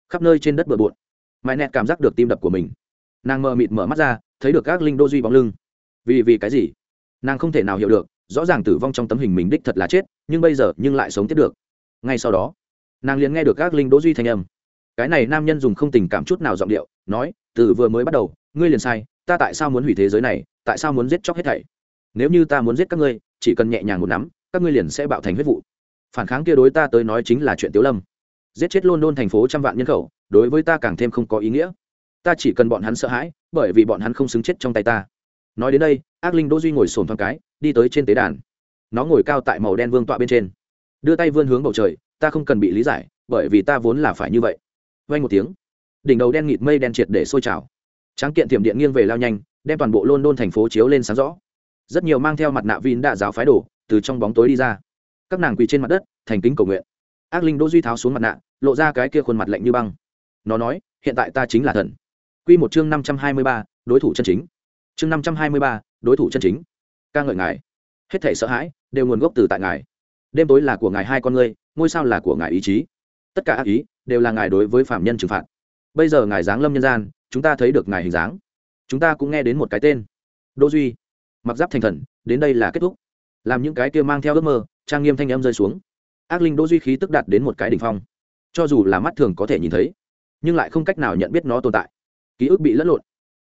Khắp nơi trên đất bừa bộn. Mãi nẹt cảm giác được tim đập của mình. Nàng mờ mịt mở mắt ra, thấy được các linh đô duy bóng lưng. Vì vì cái gì? Nàng không thể nào hiểu được, rõ ràng tử vong trong tấm hình mình đích thật là chết, nhưng bây giờ nhưng lại sống tiếp được. Ngay sau đó, nàng liền nghe được các linh đỗ duy thanh âm. Cái này nam nhân dùng không tình cảm chút nào giọng điệu, nói, từ vừa mới bắt đầu, ngươi liền sai, ta tại sao muốn hủy thế giới này, tại sao muốn giết chóc hết thảy? Nếu như ta muốn giết các ngươi, chỉ cần nhẹ nhàng một nắm, các ngươi liền sẽ bạo thành huyết vụ phản kháng kia đối ta tới nói chính là chuyện tiếu lâm. Giết chết london thành phố trăm vạn nhân khẩu, đối với ta càng thêm không có ý nghĩa. Ta chỉ cần bọn hắn sợ hãi, bởi vì bọn hắn không xứng chết trong tay ta. Nói đến đây, ác linh đỗ duy ngồi sồn thoáng cái, đi tới trên tế đàn. Nó ngồi cao tại màu đen vương tọa bên trên. Đưa tay vươn hướng bầu trời, ta không cần bị lý giải, bởi vì ta vốn là phải như vậy. Vay một tiếng, đỉnh đầu đen nghịt mây đen triệt để sôi trào. Tráng kiện thiểm điện nghiêng về lao nhanh, đem toàn bộ london thành phố chiếu lên sáng rõ. Rất nhiều mang theo mặt nạ vin đạ giáo phái đổ từ trong bóng tối đi ra các nàng quỳ trên mặt đất, thành kính cầu nguyện. Ác linh đỗ duy tháo xuống mặt nạ, lộ ra cái kia khuôn mặt lạnh như băng. Nó nói, hiện tại ta chính là thần. Quy một chương năm trăm hai mươi ba, đối thủ chân chính. Chương năm trăm hai mươi ba, đối thủ chân chính. Ca ngợi ngài. Hết thể sợ hãi, đều nguồn gốc từ tại ngài. Đêm tối là của ngài hai con ngươi, ngôi sao là của ngài ý chí. Tất cả ác ý, đều là ngài đối với phạm nhân trừng phạt. Bây giờ ngài giáng lâm nhân gian, chúng ta thấy được ngài hình dáng. Chúng ta cũng nghe đến một cái tên. Đỗ duy. Mặc giáp thành thần, đến đây là kết thúc. Làm những cái kia mang theo ước mơ trang nghiêm thanh âm rơi xuống. Ác linh đỗ duy khí tức đạt đến một cái đỉnh phong. Cho dù là mắt thường có thể nhìn thấy, nhưng lại không cách nào nhận biết nó tồn tại. Ký ức bị lẫn lộn,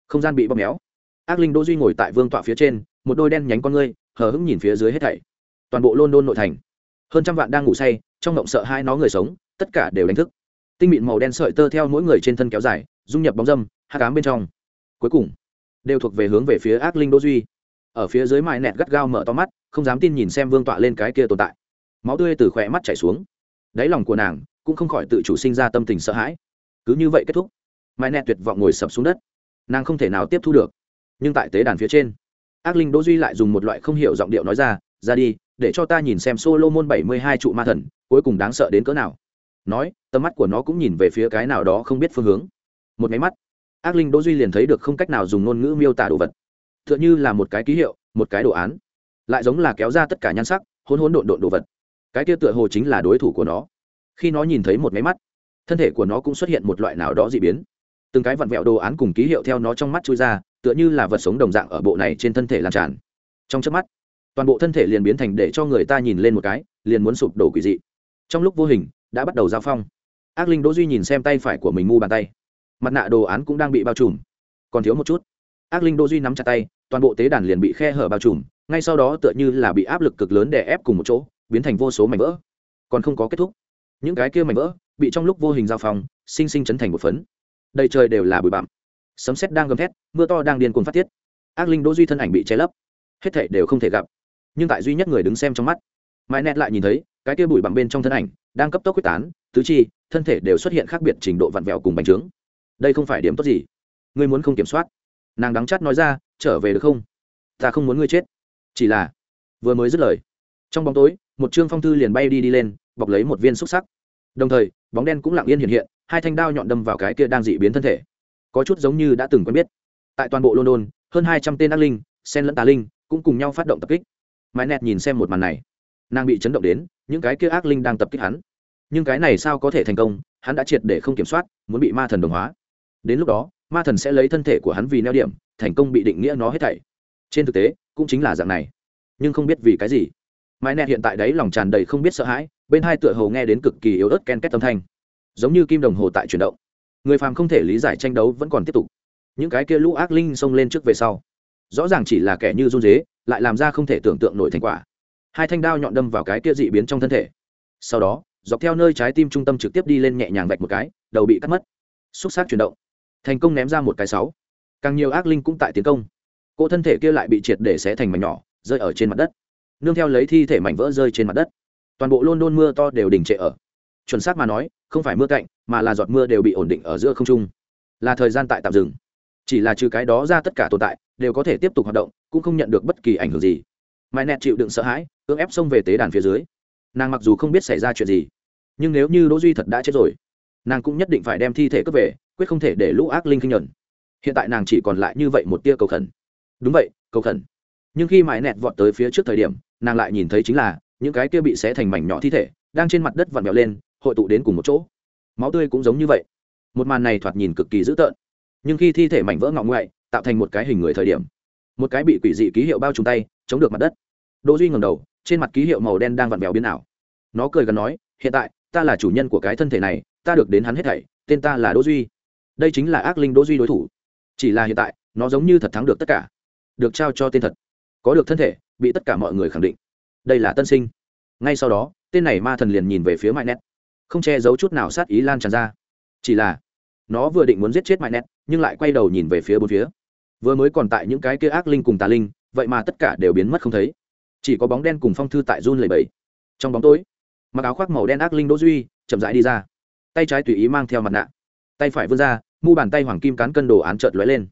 không gian bị bóp méo. Ác linh đỗ duy ngồi tại vương tọa phía trên, một đôi đen nhánh con ngươi, hờ hững nhìn phía dưới hết thảy. Toàn bộ london nội thành. Hơn trăm vạn đang ngủ say, trong ngộng sợ hai nó người sống, tất cả đều đánh thức. Tinh mịn màu đen sợi tơ theo mỗi người trên thân kéo dài, dung nhập bóng dâm hát cám bên trong. Cuối cùng, đều thuộc về hướng về phía ác linh đỗ duy. Ở phía dưới mài nẹt gắt gao mở to mắt không dám tin nhìn xem vương tọa lên cái kia tồn tại. Máu tươi từ khỏe mắt chảy xuống. Đáy lòng của nàng cũng không khỏi tự chủ sinh ra tâm tình sợ hãi. Cứ như vậy kết thúc mai nẹt tuyệt vọng ngồi sập xuống đất. Nàng không thể nào tiếp thu được. Nhưng tại tế đàn phía trên, ác linh đỗ duy lại dùng một loại không hiểu giọng điệu nói ra ra đi, để cho ta nhìn xem solomon bảy mươi hai trụ ma thần, cuối cùng đáng sợ đến cỡ nào. Nói, tầm mắt của nó cũng nhìn về phía cái nào đó không biết phương hướng. Một máy mắt, ác linh đỗ duy liền thấy được không cách nào dùng ngôn ngữ miêu tả đồ vật. T h ư ợ n h ư là một cái ký hiệu, một cái đồ án lại giống là kéo ra tất cả nhan sắc hôn hôn độn độn đồ vật. Cái kia tựa hồ chính là đối thủ của nó. Khi nó nhìn thấy một máy mắt, thân thể của nó cũng xuất hiện một loại nào đó dị biến. Từng cái vặn vẹo đồ án cùng ký hiệu theo nó trong mắt chui ra, tựa như là vật sống đồng dạng ở bộ này trên thân thể lan tràn. Trong trước mắt, toàn bộ thân thể liền biến thành để cho người ta nhìn lên một cái, liền muốn sụp đổ quỷ dị. Trong lúc vô hình, đã bắt đầu giao phong. Ác linh đỗ duy nhìn xem tay phải của mình mu bàn tay. Mặt nạ đồ án cũng đang bị bao trùm. Còn thiếu một chút. Ác linh đỗ duy nắm chặt tay, toàn bộ tế đàn liền bị khe hở bao trùm ngay sau đó tựa như là bị áp lực cực lớn đè ép cùng một chỗ, biến thành vô số mảnh vỡ. Còn không có kết thúc. Những cái kia mảnh vỡ bị trong lúc vô hình giao phong sinh sinh chấn thành một phấn. Đầy trời đều là bụi bặm. Sấm sét đang gầm thét, mưa to đang điên cuồng phát tiết. Ác linh đỗ duy thân ảnh bị che lấp. Hết thảy đều không thể gặp. Nhưng tại duy nhất người đứng xem trong mắt mãi nét lại nhìn thấy, cái kia bụi bặm bên trong thân ảnh, đang cấp tốc quyết tán, tứ chi, thân thể đều xuất hiện khác biệt trình độ vặn vẹo cùng bành trướng. Đây không phải điểm tốt gì. Ngươi muốn không kiểm soát. Nàng đắng chát nói ra, trở về được không? Ta không muốn ngươi chết chỉ là, vừa mới dứt lời, trong bóng tối, một chương phong thư liền bay đi đi lên, bọc lấy một viên xúc sắc. Đồng thời, bóng đen cũng lặng yên hiện hiện, hai thanh đao nhọn đâm vào cái kia đang dị biến thân thể. Có chút giống như đã từng quen biết. Tại toàn bộ london, hơn hai trăm tên ác linh, sen lẫn tà linh, cũng cùng nhau phát động tập kích. Mãi nẹt nhìn xem một màn này, nàng bị chấn động đến, những cái kia ác linh đang tập kích hắn. Nhưng cái này sao có thể thành công, hắn đã triệt để không kiểm soát, muốn bị ma thần đồng hóa. Đến lúc đó, ma thần sẽ lấy thân thể của hắn vì neo điểm, thành công bị định nghĩa nó hết thảy. Trên thực tế cũng chính là dạng này. Nhưng không biết vì cái gì. Mãi nẹ hiện tại đấy lòng tràn đầy không biết sợ hãi, bên hai tựa hồ nghe đến cực kỳ yếu ớt ken két tâm thanh. Giống như kim đồng hồ tại chuyển động. Người phàm không thể lý giải tranh đấu vẫn còn tiếp tục. Những cái kia lũ ác linh xông lên trước về sau. Rõ ràng chỉ là kẻ như run dế, lại làm ra không thể tưởng tượng nổi thành quả. Hai thanh đao nhọn đâm vào cái kia dị biến trong thân thể. Sau đó, dọc theo nơi trái tim trung tâm trực tiếp đi lên nhẹ nhàng vạch một cái, đầu bị cắt mất. Xúc xác chuyển động. Thành công ném ra một cái sáu. Càng nhiều ác linh cũng tại tiến công cỗ thân thể kia lại bị triệt để xé thành mảnh nhỏ, rơi ở trên mặt đất. Nương theo lấy thi thể mảnh vỡ rơi trên mặt đất. Toàn bộ london mưa to đều đình trệ ở. Chuẩn xác mà nói, không phải mưa cạnh, mà là giọt mưa đều bị ổn định ở giữa không trung. Là thời gian tại tạm dừng. Chỉ là trừ cái đó ra tất cả tồn tại, đều có thể tiếp tục hoạt động, cũng không nhận được bất kỳ ảnh hưởng gì. Mai nẹt chịu đựng sợ hãi, cưỡng ép xông về tế đàn phía dưới. Nàng mặc dù không biết xảy ra chuyện gì, nhưng nếu như đỗ duy thật đã chết rồi, nàng cũng nhất định phải đem thi thể cướp về, quyết không thể để lũ ác linh kinh nhận. Hiện tại nàng chỉ còn lại như vậy một tia cầu khẩn đúng vậy, cầu khẩn. Nhưng khi mãi nẹt vọt tới phía trước thời điểm, nàng lại nhìn thấy chính là, những cái kia bị xé thành mảnh nhỏ thi thể, đang trên mặt đất vặn vẹo lên, hội tụ đến cùng một chỗ. Máu tươi cũng giống như vậy. Một màn này thoạt nhìn cực kỳ dữ tợn. Nhưng khi thi thể mảnh vỡ ngọng ngoại, tạo thành một cái hình người thời điểm, một cái bị quỷ dị ký hiệu bao trùm tay, chống được mặt đất. Đỗ duy ngẩng đầu, trên mặt ký hiệu màu đen đang vặn vẹo biến ảo. Nó cười gần nói, hiện tại, ta là chủ nhân của cái thân thể này, ta được đến hắn hết thảy, tên ta là đỗ duy. Đây chính là ác linh đỗ duy đối thủ. Chỉ là hiện tại, nó giống như thật thắng được tất cả được trao cho tên thật. Có được thân thể, bị tất cả mọi người khẳng định. Đây là tân sinh. Ngay sau đó, tên này ma thần liền nhìn về phía mại nét không che giấu chút nào sát ý lan tràn ra. Chỉ là, nó vừa định muốn giết chết mại nét nhưng lại quay đầu nhìn về phía bốn phía. Vừa mới còn tại những cái kia ác linh cùng tà linh, vậy mà tất cả đều biến mất không thấy. Chỉ có bóng đen cùng phong thư tại run lầy bẫy trong bóng tối, mặc áo khoác màu đen ác linh đỗ duy chậm rãi đi ra. Tay trái tùy ý mang theo mặt nạ. Tay phải vươn ra, mu bàn tay hoàng kim cán cân đồ án trợt lóe lên.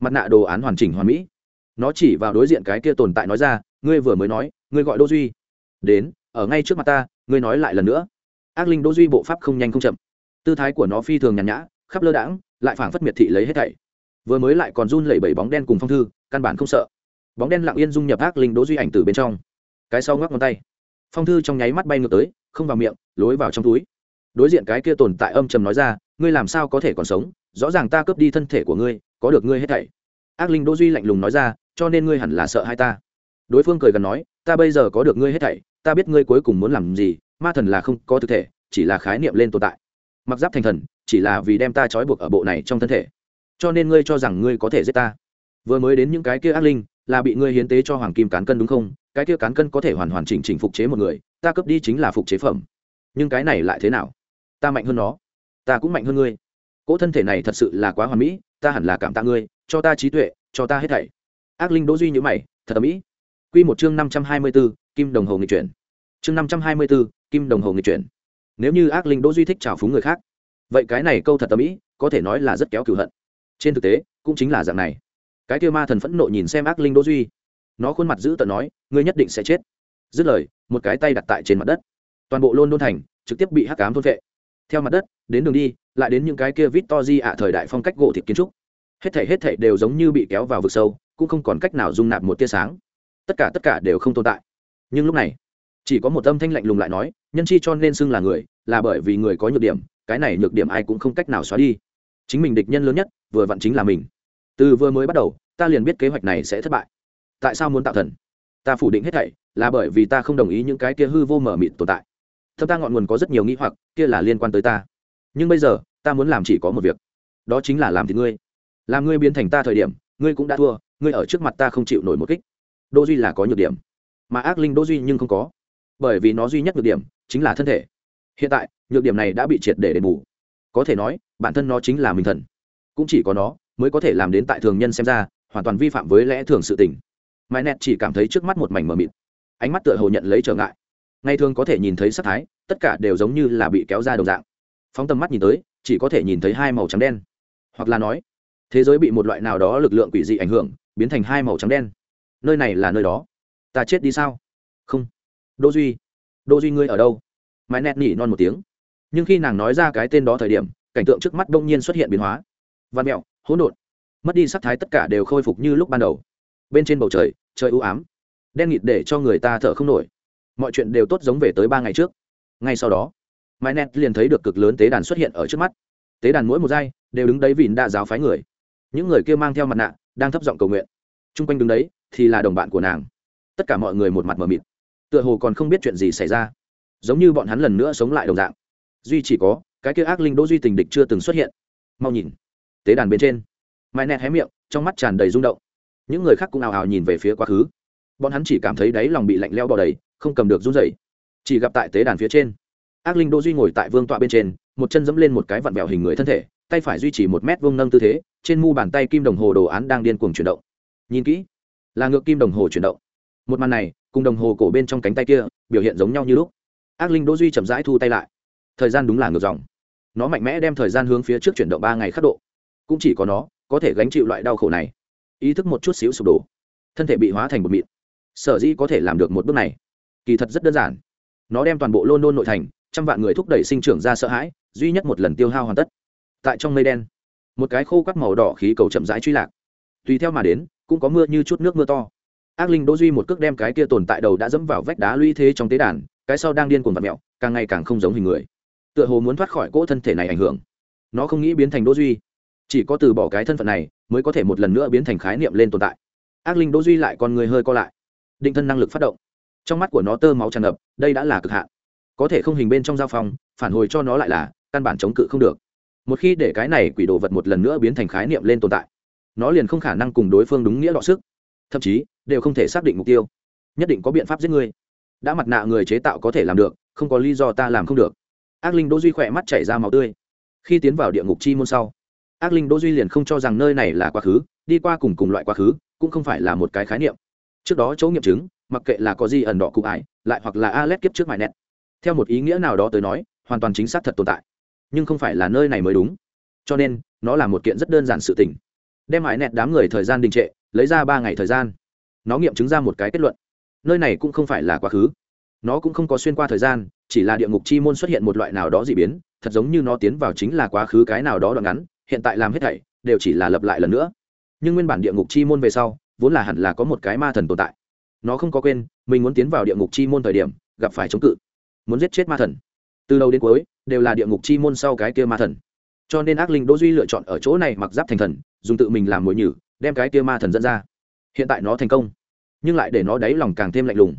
Mặt nạ đồ án hoàn chỉnh hoàn mỹ nó chỉ vào đối diện cái kia tồn tại nói ra, ngươi vừa mới nói, ngươi gọi đỗ duy. Đến, ở ngay trước mặt ta, ngươi nói lại lần nữa. Ác linh đỗ duy bộ pháp không nhanh không chậm. Tư thái của nó phi thường nhàn nhã, khắp lơ đãng, lại phảng phất miệt thị lấy hết thảy. Vừa mới lại còn run lẩy bẩy bóng đen cùng phong thư, căn bản không sợ. Bóng đen lặng yên dung nhập ác linh đỗ duy ảnh từ bên trong. Cái sau ngoắc ngón tay. Phong thư trong nháy mắt bay ngược tới, không vào miệng, lối vào trong túi. Đối diện cái kia tồn tại âm trầm nói ra, ngươi làm sao có thể còn sống? Rõ ràng ta cướp đi thân thể của ngươi, có được ngươi hết thảy. Ác linh đỗ duy lạnh lùng nói ra cho nên ngươi hẳn là sợ hai ta. Đối phương cười gần nói, ta bây giờ có được ngươi hết thảy, ta biết ngươi cuối cùng muốn làm gì, ma thần là không có thực thể, chỉ là khái niệm lên tồn tại. Mặc giáp thành thần, chỉ là vì đem ta trói buộc ở bộ này trong thân thể. Cho nên ngươi cho rằng ngươi có thể giết ta. Vừa mới đến những cái kia ác linh, là bị ngươi hiến tế cho hoàng kim cán cân đúng không? Cái kia cán cân có thể hoàn hoàn chỉnh chỉnh phục chế một người, ta cướp đi chính là phục chế phẩm. Nhưng cái này lại thế nào? Ta mạnh hơn nó. Ta cũng mạnh hơn ngươi. Cỗ thân thể này thật sự là quá hoàn mỹ, ta hẳn là cảm tạ ngươi, cho ta trí tuệ, cho ta hết thảy ác linh đỗ duy như mày thật ở mỹ. Quy một chương năm trăm hai mươi 524, kim đồng hồ nghịch chuyển. Chương năm trăm hai mươi 524, kim đồng hồ nghịch chuyển. Nếu như ác linh đỗ duy thích trào phúng người khác vậy cái này câu thật tâm ý có thể nói là rất kéo cửu hận. Trên thực tế cũng chính là dạng này. Cái kia ma thần phẫn nộ nhìn xem ác linh đỗ duy nó khuôn mặt giữ tợn nói ngươi nhất định sẽ chết. Dứt lời một cái tay đặt tại trên mặt đất. Toàn bộ lôn đôn thành trực tiếp bị hắc cám thôn vệ. Theo mặt đất đến đường đi lại đến những cái kia vít to di ạ thời đại phong cách gỗ thịt kiến trúc hết thể hết thể đều giống như bị kéo vào vực sâu, cũng không còn cách nào dung nạp một tia sáng. Tất cả tất cả đều không tồn tại. Nhưng lúc này, chỉ có một âm thanh lạnh lùng lại nói, nhân chi cho nên xưng là người, là bởi vì người có nhược điểm, cái này nhược điểm ai cũng không cách nào xóa đi. Chính mình địch nhân lớn nhất, vừa vặn chính là mình. Từ vừa mới bắt đầu, ta liền biết kế hoạch này sẽ thất bại. Tại sao muốn tạo thần? Ta phủ định hết thảy, là bởi vì ta không đồng ý những cái kia hư vô mở mịt tồn tại. Thâm ta ngọn nguồn có rất nhiều nghĩ hoặc, kia là liên quan tới ta. Nhưng bây giờ, ta muốn làm chỉ có một việc. Đó chính là làm thì ngươi làm ngươi biến thành ta thời điểm, ngươi cũng đã thua, ngươi ở trước mặt ta không chịu nổi một kích. Đô duy là có nhược điểm, mà ác linh đô duy nhưng không có. Bởi vì nó duy nhất nhược điểm chính là thân thể. Hiện tại, nhược điểm này đã bị triệt để đền bù. Có thể nói, bản thân nó chính là mình thần. Cũng chỉ có nó mới có thể làm đến tại thường nhân xem ra, hoàn toàn vi phạm với lẽ thường sự tình. Mãi nẹt chỉ cảm thấy trước mắt một mảnh mờ mịt. Ánh mắt tựa hồ nhận lấy trở ngại. Ngày thường có thể nhìn thấy sắc thái, tất cả đều giống như là bị kéo ra đồng dạng. Phóng tầm mắt nhìn tới, chỉ có thể nhìn thấy hai màu trắng đen. Hoặc là nói thế giới bị một loại nào đó lực lượng quỷ dị ảnh hưởng, biến thành hai màu trắng đen. Nơi này là nơi đó. Ta chết đi sao? Không. Đỗ duy. Đỗ duy ngươi ở đâu? Mãi Nét nhỉ non một tiếng. Nhưng khi nàng nói ra cái tên đó thời điểm, cảnh tượng trước mắt đông nhiên xuất hiện biến hóa. Văn mẹo, hỗn độn. Mất đi sắc thái tất cả đều khôi phục như lúc ban đầu. Bên trên bầu trời trời u ám. Đen nghịt để cho người ta thở không nổi. Mọi chuyện đều tốt giống về tới ba ngày trước. Ngay sau đó, mãi Nét liền thấy được cực lớn tế đàn xuất hiện ở trước mắt. Tế đàn mỗi một giây đều đứng đấy vìn đa giáo phái người những người kia mang theo mặt nạ, đang thấp giọng cầu nguyện. T r u n g quanh đứng đấy, thì là đồng bạn của nàng. Tất cả mọi người một mặt mờ mịt. Tựa hồ còn không biết chuyện gì xảy ra. Giống như bọn hắn lần nữa sống lại đồng dạng. Duy chỉ có, cái kia ác linh đỗ duy tình địch chưa từng xuất hiện. Mau nhìn. Tế đàn bên trên. Mai nẹt hé miệng, trong mắt tràn đầy rung động. Những người khác cũng ào ào nhìn về phía quá khứ. Bọn hắn chỉ cảm thấy đáy lòng bị lạnh leo bò đầy, không cầm được run rẩy. Chỉ gặp tại tế đàn phía trên. Ác linh đỗ duy ngồi tại vương tọa bên trên, một chân dẫm lên một cái vặn vẹo hình người thân thể tay phải duy trì một mét vuông nâng tư thế, trên mu bàn tay kim đồng hồ đồ án đang điên cuồng chuyển động. Nhìn kỹ, là ngược kim đồng hồ chuyển động. Một màn này, cùng đồng hồ cổ bên trong cánh tay kia, biểu hiện giống nhau như lúc. Ác linh đỗ duy chậm rãi thu tay lại. Thời gian đúng là ngược dòng. Nó mạnh mẽ đem thời gian hướng phía trước chuyển động ba ngày khắc độ. Cũng chỉ có nó, có thể gánh chịu loại đau khổ này. Ý thức một chút xíu sụp đổ. Thân thể bị hóa thành một mịn. Sở dĩ có thể làm được một bước này. Kỳ thật rất đơn giản. Nó đem toàn bộ london nội thành, trăm vạn người thúc đẩy sinh trưởng ra sợ hãi, duy nhất một lần tiêu hao hoàn tất tại trong mây đen. Một cái khô quắt màu đỏ khí cầu chậm rãi truy lạc. Tùy theo mà đến cũng có mưa như chút nước mưa to. Ác linh đỗ duy một cước đem cái kia tồn tại đầu đã dẫm vào vách đá lũy thế trong tế đàn cái sau đang điên cuồng vặt mẹo càng ngày càng không giống hình người. Tựa hồ muốn thoát khỏi cỗ thân thể này ảnh hưởng. Nó không nghĩ biến thành đỗ duy. Chỉ có từ bỏ cái thân phận này mới có thể một lần nữa biến thành khái niệm lên tồn tại. Ác linh đỗ duy lại con người hơi co lại. Định thân năng lực phát động. Trong mắt của nó tơ máu tràn ngập đây đã là cực hạn. Có thể không hình bên trong giao phòng, phản hồi cho nó lại là căn bản chống cự không được một khi để cái này quỷ đồ vật một lần nữa biến thành khái niệm lên tồn tại nó liền không khả năng cùng đối phương đúng nghĩa đọ sức. Thậm chí đều không thể xác định mục tiêu. Nhất định có biện pháp giết người. đã mặt nạ người chế tạo có thể làm được không có lý do ta làm không được. Ác linh đỗ duy khỏe mắt chảy ra máu tươi. Khi tiến vào địa ngục chi môn sau ác linh đỗ duy liền không cho rằng nơi này là quá khứ đi qua cùng cùng loại quá khứ cũng không phải là một cái khái niệm. Trước đó chỗ nghiệm chứng mặc kệ là có gì ẩn đỏ cụ ải lại hoặc là A Alex kiếp trước mại nẹt, theo một ý nghĩa nào đó tới nói hoàn toàn chính xác thật tồn tại nhưng không phải là nơi này mới đúng. Cho nên, nó là một kiện rất đơn giản sự tình. Đem mãi nẹt đám người thời gian đình trệ, lấy ra ba ngày thời gian. Nó nghiệm chứng ra một cái kết luận. Nơi này cũng không phải là quá khứ. Nó cũng không có xuyên qua thời gian, chỉ là địa ngục chi môn xuất hiện một loại nào đó d ị biến, thật giống như nó tiến vào chính là quá khứ cái nào đó đoạn ngắn, hiện tại làm hết thảy, đều chỉ là lập lại lần nữa. Nhưng nguyên bản địa ngục chi môn về sau, vốn là hẳn là có một cái ma thần tồn tại. Nó không có quên, mình muốn tiến vào địa ngục chi môn thời điểm, gặp phải chống cự. Muốn giết chết ma thần. Từ đầu đến cuối đều là địa ngục chi môn sau cái kia ma thần. Cho nên ác linh đỗ duy lựa chọn ở chỗ này mặc giáp thành thần, dùng tự mình làm mồi nhử, đem cái kia ma thần dẫn ra. Hiện tại nó thành công, nhưng lại để nó đáy lòng càng thêm lạnh lùng.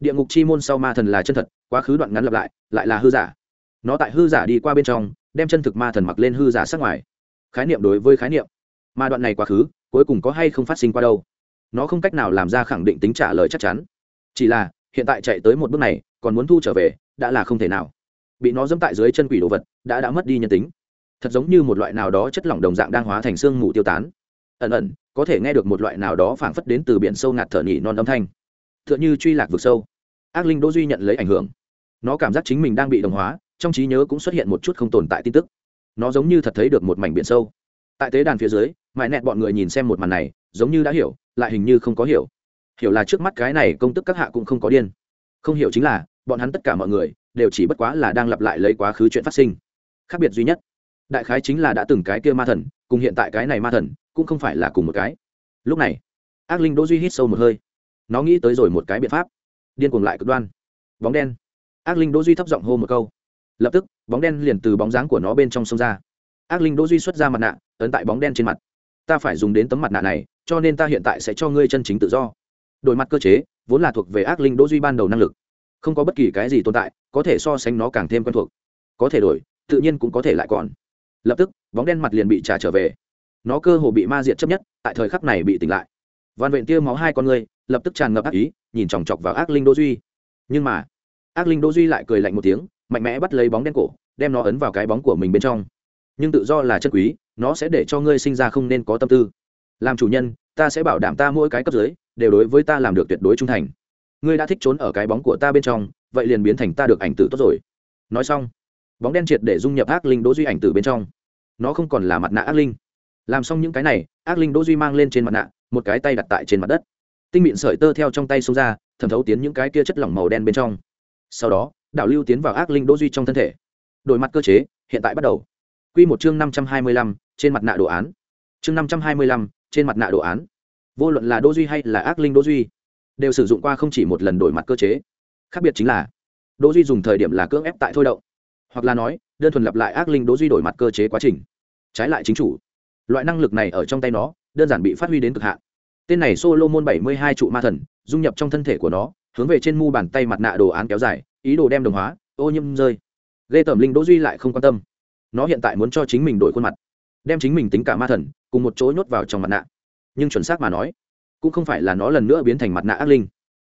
Địa ngục chi môn sau ma thần là chân thật, quá khứ đoạn ngắn lặp lại lại là hư giả. Nó tại hư giả đi qua bên trong, đem chân thực ma thần mặc lên hư giả sắc ngoài. Khái niệm đối với khái niệm. Mà đoạn này quá khứ, cuối cùng có hay không phát sinh qua đâu? Nó không cách nào làm ra khẳng định tính trả lời chắc chắn. Chỉ là, hiện tại chạy tới một bước này, còn muốn thu trở về, đã là không thể nào bị nó dẫm tại dưới chân quỷ đồ vật, đã đã mất đi nhân tính. Thật giống như một loại nào đó chất lỏng đồng dạng đang hóa thành xương mù tiêu tán. Ẩn ẩn, có thể nghe được một loại nào đó phảng phất đến từ biển sâu ngạt thở nhỉ non âm thanh. T h ư ợ n h ư truy lạc vực sâu. Ác linh đỗ duy nhận lấy ảnh hưởng. Nó cảm giác chính mình đang bị đồng hóa, trong trí nhớ cũng xuất hiện một chút không tồn tại tin tức. Nó giống như thật thấy được một mảnh biển sâu. Tại tế đàn phía dưới mãi nẹt bọn người nhìn xem một màn này, giống như đã hiểu, lại hình như không có hiểu. Hiểu là trước mắt cái này công tức các hạ cũng không có điên. Không hiểu chính là, bọn hắn tất cả mọi người đều chỉ bất quá là đang lặp lại lấy quá khứ chuyện phát sinh. Khác biệt duy nhất, đại khái chính là đã từng cái kia ma thần, cùng hiện tại cái này ma thần, cũng không phải là cùng một cái. Lúc này, ác linh đỗ duy hít sâu một hơi. Nó nghĩ tới rồi một cái biện pháp. Điên cuồng lại cực đoan. Bóng đen. Ác linh đỗ duy thấp giọng hô một câu. Lập tức, bóng đen liền từ bóng dáng của nó bên trong sông ra. Ác linh đỗ duy xuất ra mặt nạ, ấn tại bóng đen trên mặt. Ta phải dùng đến tấm mặt nạ này, cho nên ta hiện tại sẽ cho ngươi chân chính tự do. Đổi mặt cơ chế, vốn là thuộc về ác linh đỗ duy ban đầu năng lực. Không có bất kỳ cái gì tồn tại có thể so sánh nó càng thêm quen thuộc. Có thể đổi, tự nhiên cũng có thể lại còn. Lập tức, bóng đen mặt liền bị trả trở về. Nó cơ hồ bị ma diệt chấp nhất, tại thời khắc này bị tỉnh lại. Văn vện tia máu hai con người, lập tức tràn ngập ác ý, nhìn chòng chọc vào ác linh đỗ duy. Nhưng mà, ác linh đỗ duy lại cười lạnh một tiếng, mạnh mẽ bắt lấy bóng đen cổ, đem nó ấn vào cái bóng của mình bên trong. Nhưng tự do là chân quý, nó sẽ để cho ngươi sinh ra không nên có tâm tư. Làm chủ nhân, ta sẽ bảo đảm ta mỗi cái cấp dưới, đều đối với ta làm được tuyệt đối trung thành. Ngươi đã thích trốn ở cái bóng của ta bên trong vậy liền biến thành ta được ảnh tử tốt rồi. Nói xong, bóng đen triệt để dung nhập ác linh đỗ duy ảnh tử bên trong. Nó không còn là mặt nạ ác linh. Làm xong những cái này, ác linh đỗ duy mang lên trên mặt nạ, một cái tay đặt tại trên mặt đất. Tinh mịn sợi tơ theo trong tay xông ra, thẩm thấu tiến những cái kia chất lỏng màu đen bên trong. Sau đó, đảo lưu tiến vào ác linh đỗ duy trong thân thể. Đổi mặt cơ chế, hiện tại bắt đầu. Quy một chương năm trăm hai mươi lăm, trên mặt nạ đồ án. Chương năm trăm hai mươi lăm, trên mặt nạ đồ án. Vô luận là đỗ duy hay là ác linh đỗ duy, đều sử dụng qua không chỉ một lần đổi mặt cơ chế khác biệt chính là, đỗ duy dùng thời điểm là cưỡng ép tại thôi động. Hoặc là nói, đơn thuần lặp lại ác linh đỗ duy đổi mặt cơ chế quá trình. Trái lại chính chủ. Loại năng lực này ở trong tay nó, đơn giản bị phát huy đến cực hạn. Tên này solomon bảy mươi hai trụ ma thần, dung nhập trong thân thể của nó, hướng về trên mu bàn tay mặt nạ đồ án kéo dài, ý đồ đem đồng hóa, ô nhiễm rơi. Ghê tởm linh đỗ duy lại không quan tâm. Nó hiện tại muốn cho chính mình đổi khuôn mặt, đem chính mình tính cả ma thần, cùng một chỗ nhốt vào trong mặt nạ. Nhưng chuẩn xác mà nói, cũng không phải là nó lần nữa biến thành mặt nạ ác linh,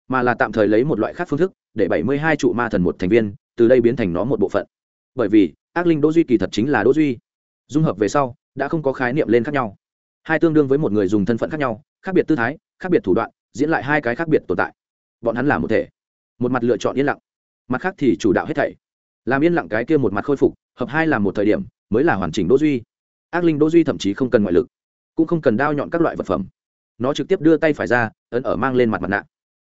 mà là tạm thời lấy một loại khác phương thức để bảy mươi hai trụ ma thần một thành viên, từ đây biến thành nó một bộ phận. Bởi vì, ác linh đỗ duy kỳ thật chính là đỗ duy. Dung hợp về sau, đã không có khái niệm lên khác nhau. Hai tương đương với một người dùng thân phận khác nhau, khác biệt tư thái, khác biệt thủ đoạn, diễn lại hai cái khác biệt tồn tại. Bọn hắn là một thể. Một mặt lựa chọn yên lặng, mặt khác thì chủ đạo hết thảy. Làm yên lặng cái kia một mặt khôi phục, hợp hai là một thời điểm, mới là hoàn chỉnh đỗ duy. Ác linh đỗ duy thậm chí không cần ngoại lực, cũng không cần đao nhọn các loại vật phẩm. Nó trực tiếp đưa tay phải ra, ấn ở mang lên mặt mặt nạ.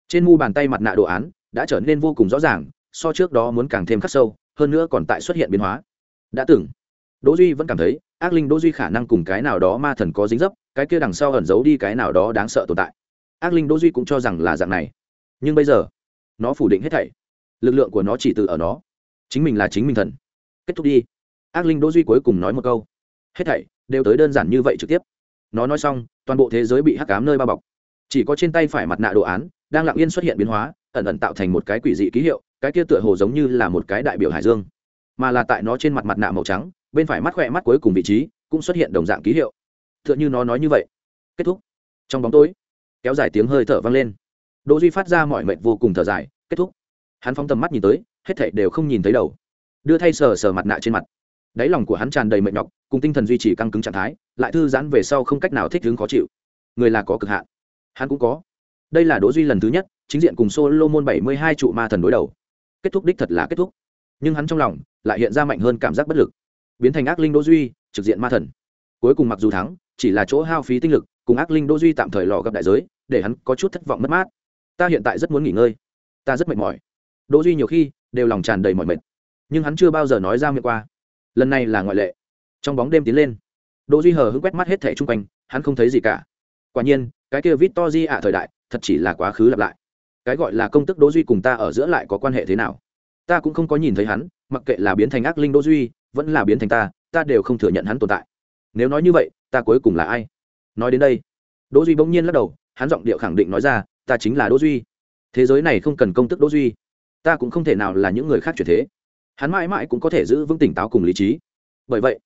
Trên mu bàn tay mặt nạ đồ án đã trở nên vô cùng rõ ràng, so trước đó muốn càng thêm khắc sâu, hơn nữa còn tại xuất hiện biến hóa. Đã từng, đỗ duy vẫn cảm thấy, ác linh đỗ duy khả năng cùng cái nào đó ma thần có dính dấp, cái kia đằng sau ẩn giấu đi cái nào đó đáng sợ tồn tại. Ác linh đỗ duy cũng cho rằng là dạng này. Nhưng bây giờ, nó phủ định hết thảy. Lực lượng của nó chỉ từ ở nó. Chính mình là chính mình thần. Kết thúc đi. Ác linh đỗ duy cuối cùng nói một câu. Hết thảy đều tới đơn giản như vậy trực tiếp. Nó nói xong, toàn bộ thế giới bị hắc ám nơi bao bọc. Chỉ có trên tay phải mặt nạ đồ án, đang lặng yên xuất hiện biến hóa ẩn ẩn tạo thành một cái quỷ dị ký hiệu, cái kia tựa hồ giống như là một cái đại biểu hải dương, mà là tại nó trên mặt mặt nạ màu trắng, bên phải mắt khỏe mắt cuối cùng vị trí cũng xuất hiện đồng dạng ký hiệu. Tựa như nó nói như vậy. Kết thúc. Trong bóng tối, kéo dài tiếng hơi thở vang lên. Đỗ duy phát ra mọi mệnh vô cùng thở dài, kết thúc. Hắn phóng tầm mắt nhìn tới, hết thảy đều không nhìn thấy đầu. Đưa thay sờ sờ mặt nạ trên mặt. Đáy lòng của hắn tràn đầy mệt nhọc, cùng tinh thần duy trì căng cứng trạng thái, lại thư giãn về sau không cách nào thích ứng khó chịu. Người là có cực hạn. Hắn cũng có. Đây là đỗ duy lần thứ nhất chính diện cùng solomon bảy mươi hai trụ ma thần đối đầu. Kết thúc đích thật là kết thúc. Nhưng hắn trong lòng lại hiện ra mạnh hơn cảm giác bất lực. Biến thành ác linh đỗ duy, trực diện ma thần. Cuối cùng mặc dù thắng, chỉ là chỗ hao phí tinh lực, cùng ác linh đỗ duy tạm thời lò gặp đại giới, để hắn có chút thất vọng mất mát. Ta hiện tại rất muốn nghỉ ngơi. Ta rất mệt mỏi. Đỗ duy nhiều khi đều lòng tràn đầy mỏi mệt. Nhưng hắn chưa bao giờ nói ra miệng qua. Lần này là ngoại lệ. Trong bóng đêm tiến lên, đỗ duy hờ hững quét mắt hết thảy trung quanh, hắn không thấy gì cả. Quả nhiên, cái kia Victory ạ thời đại thật chỉ là quá khứ lặp lại cái gọi là công tức đỗ duy cùng ta ở giữa lại có quan hệ thế nào? Ta cũng không có nhìn thấy hắn, mặc kệ là biến thành ác linh đỗ duy, vẫn là biến thành ta ta đều không thừa nhận hắn tồn tại. Nếu nói như vậy, ta cuối cùng là ai? Nói đến đây, đỗ duy bỗng nhiên lắc đầu, hắn giọng điệu khẳng định nói ra, ta chính là đỗ duy. Thế giới này không cần công tức đỗ duy. Ta cũng không thể nào là những người khác chuyển thế. Hắn mãi mãi cũng có thể giữ vững tỉnh táo cùng lý trí. Bởi vậy,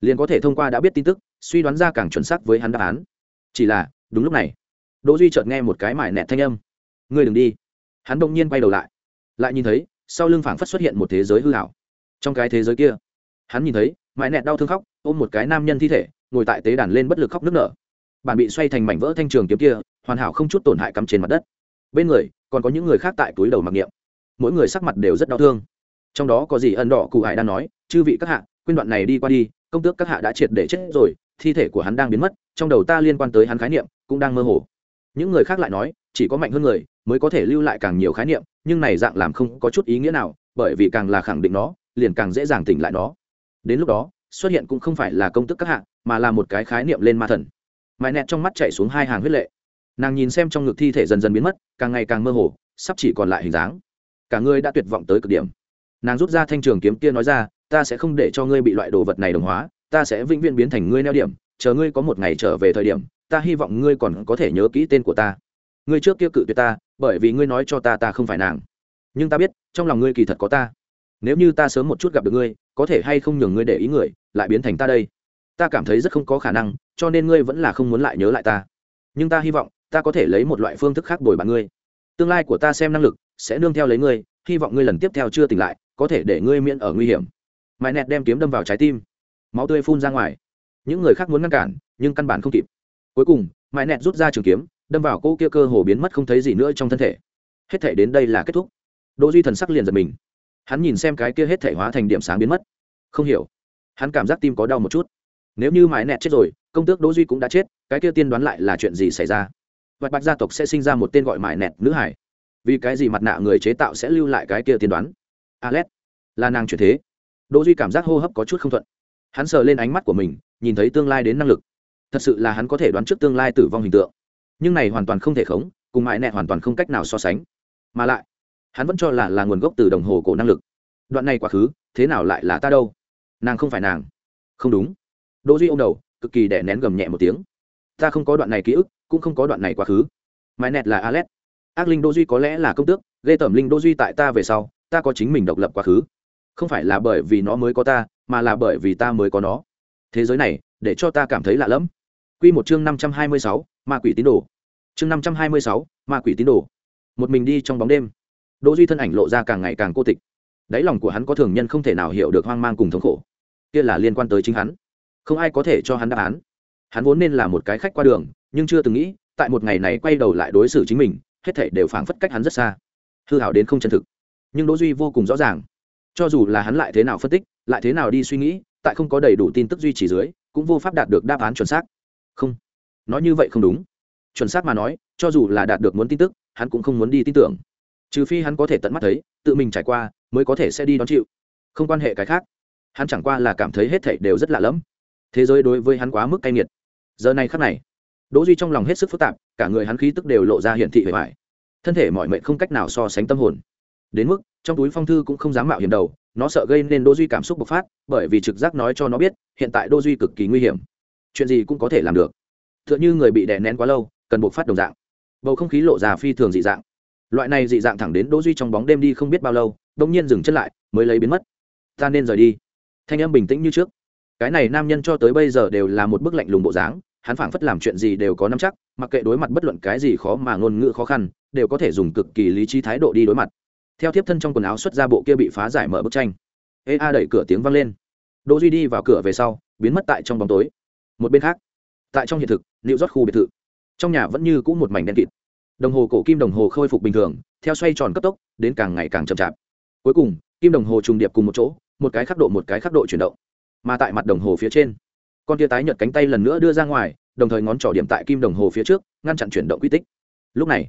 liền có thể thông qua đã biết tin tức, suy đoán ra càng chuẩn xác với hắn đáp án. Chỉ là, đúng lúc này, đỗ duy chợt nghe một cái mải nẹt thanh âm ngươi đừng đi. Hắn đông nhiên quay đầu lại lại nhìn thấy sau lưng phảng phất xuất hiện một thế giới hư ảo. Trong cái thế giới kia, hắn nhìn thấy mãi nẹt đau thương khóc, ôm một cái nam nhân thi thể, ngồi tại tế đàn lên bất lực khóc nức nở. Bản bị xoay thành mảnh vỡ thanh trường kiếm kia, hoàn hảo không chút tổn hại cắm trên mặt đất. Bên người, còn có những người khác tại túi đầu mặc niệm. Mỗi người sắc mặt đều rất đau thương. Trong đó có gì ân đỏ cụ hải đang nói, chư vị các hạ quyên đoạn này đi qua đi, công tước các hạ đã triệt để chết rồi, thi thể của hắn đang biến mất, trong đầu ta liên quan tới hắn khái niệm cũng đang mơ hồ. Những người khác lại nói, chỉ có mạnh hơn người mới có thể lưu lại càng nhiều khái niệm nhưng này dạng làm không có chút ý nghĩa nào bởi vì càng là khẳng định nó liền càng dễ dàng tỉnh lại nó. Đến lúc đó xuất hiện cũng không phải là công tức các hạng, mà là một cái khái niệm lên ma thần. Mãi nẹt trong mắt chạy xuống hai hàng huyết lệ. Nàng nhìn xem trong ngực thi thể dần dần biến mất càng ngày càng mơ hồ sắp chỉ còn lại hình dáng. Cả ngươi đã tuyệt vọng tới cực điểm. Nàng rút ra thanh trường kiếm kia nói ra ta sẽ không để cho ngươi bị loại đồ vật này đồng hóa ta sẽ vĩnh viễn biến thành ngươi neo điểm chờ ngươi có một ngày trở về thời điểm ta hy vọng ngươi còn có thể nhớ kỹ tên của ta. Ngươi trước kia cự tuyệt ta bởi vì ngươi nói cho ta ta không phải nàng. Nhưng ta biết, trong lòng ngươi kỳ thật có ta. Nếu như ta sớm một chút gặp được ngươi, có thể hay không nhường ngươi để ý người, lại biến thành ta đây. Ta cảm thấy rất không có khả năng, cho nên ngươi vẫn là không muốn lại nhớ lại ta. Nhưng ta hy vọng, ta có thể lấy một loại phương thức khác đổi bạn ngươi. Tương lai của ta xem năng lực, sẽ nương theo lấy ngươi, hy vọng ngươi lần tiếp theo chưa tỉnh lại, có thể để ngươi miễn ở nguy hiểm. Mãi nẹt đem kiếm đâm vào trái tim. Máu tươi phun ra ngoài. Những người khác muốn ngăn cản, nhưng căn bản không kịp. Cuối cùng, mãi nẹt rút ra trường kiếm đâm vào cô kia cơ hồ biến mất không thấy gì nữa trong thân thể. Hết thể đến đây là kết thúc. Đỗ duy thần sắc liền giật mình. Hắn nhìn xem cái kia hết thể hóa thành điểm sáng biến mất. Không hiểu. Hắn cảm giác tim có đau một chút. Nếu như mãi nẹt chết rồi, công tước đỗ duy cũng đã chết, cái kia tiên đoán lại là chuyện gì xảy ra? Vạch bạch gia tộc sẽ sinh ra một tên gọi mãi nẹt nữ hải. Vì cái gì mặt nạ người chế tạo sẽ lưu lại cái kia tiên đoán? Alet. Là nàng chuyển thế. Đỗ duy cảm giác hô hấp có chút không thuận. Hắn sờ lên ánh mắt của mình, nhìn thấy tương lai đến năng lực. Thật sự là hắn có thể đoán trước tương lai tử vong hình tượng nhưng này hoàn toàn không thể khống cùng mãi nẹ hoàn toàn không cách nào so sánh. Mà lại hắn vẫn cho là là nguồn gốc từ đồng hồ cổ năng lực. Đoạn này quá khứ thế nào lại là ta đâu? Nàng không phải nàng. Không đúng. Đỗ duy ô m đầu cực kỳ đẻ nén gầm nhẹ một tiếng. Ta không có đoạn này ký ức cũng không có đoạn này quá khứ. Mãi nẹt là alex. Ác linh đỗ duy có lẽ là công tước ghê tởm linh đỗ duy tại ta về sau ta có chính mình độc lập quá khứ. Không phải là bởi vì nó mới có ta mà là bởi vì ta mới có nó. Thế giới này để cho ta cảm thấy lạ lẫm. Quy một chương năm trăm hai mươi sáu, ma quỷ tín đồ. Chương năm trăm hai mươi sáu, ma quỷ tín đồ. Một mình đi trong bóng đêm. Đỗ duy thân ảnh lộ ra càng ngày càng cô tịch. Đáy lòng của hắn có thường nhân không thể nào hiểu được hoang mang cùng thống khổ. Kia là liên quan tới chính hắn. Không ai có thể cho hắn đáp án. Hắn vốn nên là một cái khách qua đường nhưng chưa từng nghĩ tại một ngày này quay đầu lại đối xử chính mình hết thảy đều phảng phất cách hắn rất xa. Hư hảo đến không chân thực. Nhưng đỗ duy vô cùng rõ ràng. Cho dù là hắn lại thế nào phân tích lại thế nào đi suy nghĩ tại không có đầy đủ tin tức duy trì dưới cũng vô pháp đạt được đáp án chuẩn xác. Không nói như vậy không đúng. Chuẩn xác mà nói, cho dù là đạt được muốn tin tức, hắn cũng không muốn đi tin tưởng. Trừ phi hắn có thể tận mắt thấy, tự mình trải qua, mới có thể sẽ đi đón chịu. Không quan hệ cái khác. Hắn chẳng qua là cảm thấy hết thảy đều rất lạ lẫm. Thế giới đối với hắn quá mức cay nghiệt. Giờ này khắc này, đỗ duy trong lòng hết sức phức tạp, cả người hắn khí tức đều lộ ra hiển thị vẻ vải. Thân thể mọi mệnh không cách nào so sánh tâm hồn. Đến mức, trong túi phong thư cũng không dám mạo hiểm đầu, nó sợ gây nên đỗ duy cảm xúc bộc phát, bởi vì trực giác nói cho nó biết, hiện tại đỗ duy cực kỳ nguy hiểm. Chuyện gì cũng có thể làm được tựa như người bị đè nén quá lâu, cần buộc phát đồng dạng. Bầu không khí lộ ra phi thường dị dạng. Loại này dị dạng thẳng đến đỗ duy trong bóng đêm đi không biết bao lâu đông nhiên dừng chân lại, mới lấy biến mất. Ta nên rời đi. Thanh âm bình tĩnh như trước. Cái này nam nhân cho tới bây giờ đều là một bức lạnh lùng bộ dáng, hắn phảng phất làm chuyện gì đều có nắm chắc, mặc kệ đối mặt bất luận cái gì khó mà ngôn ngữ khó khăn, đều có thể dùng cực kỳ lý trí thái độ đi đối mặt. Theo tiếp thân trong quần áo xuất ra bộ kia bị phá giải mở bức tranh. Ê a đẩy cửa tiếng vang lên. Đỗ duy đi vào cửa về sau, biến mất tại trong bóng tối. Một bên khác tại trong hiện thực liệu rót khu biệt thự. Trong nhà vẫn như cũ một mảnh đen kịt. Đồng hồ cổ kim đồng hồ khôi phục bình thường, theo xoay tròn cấp tốc, đến càng ngày càng chậm chạp. Cuối cùng, kim đồng hồ trùng điệp cùng một chỗ, một cái khắc độ một cái khắc độ chuyển động. Mà tại mặt đồng hồ phía trên, con tia tái nhợt cánh tay lần nữa đưa ra ngoài, đồng thời ngón trỏ điểm tại kim đồng hồ phía trước, ngăn chặn chuyển động quy tích. Lúc này,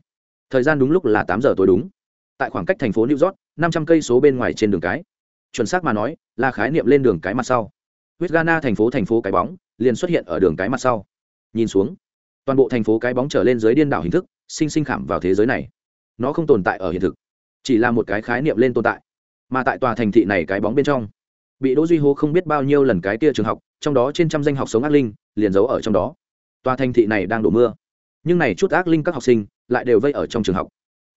thời gian đúng lúc là tám giờ tối đúng. Tại khoảng cách thành phố new york, năm trăm cây số bên ngoài trên đường cái. Chuẩn xác mà nói, là khái niệm lên đường cái mặt sau. Huyết ghana thành phố thành phố cái bóng, liền xuất hiện ở đường cái mặt sau nhìn xuống. Toàn bộ thành phố cái bóng trở lên dưới điên đảo hình thức, sinh sinh khảm vào thế giới này. Nó không tồn tại ở hiện thực, chỉ là một cái khái niệm lên tồn tại. Mà tại tòa thành thị này cái bóng bên trong, bị đỗ duy hô không biết bao nhiêu lần cái kia trường học, trong đó trên trăm danh học sống ác linh, liền giấu ở trong đó. Tòa thành thị này đang đổ mưa. Nhưng này chút ác linh các học sinh lại đều vây ở trong trường học.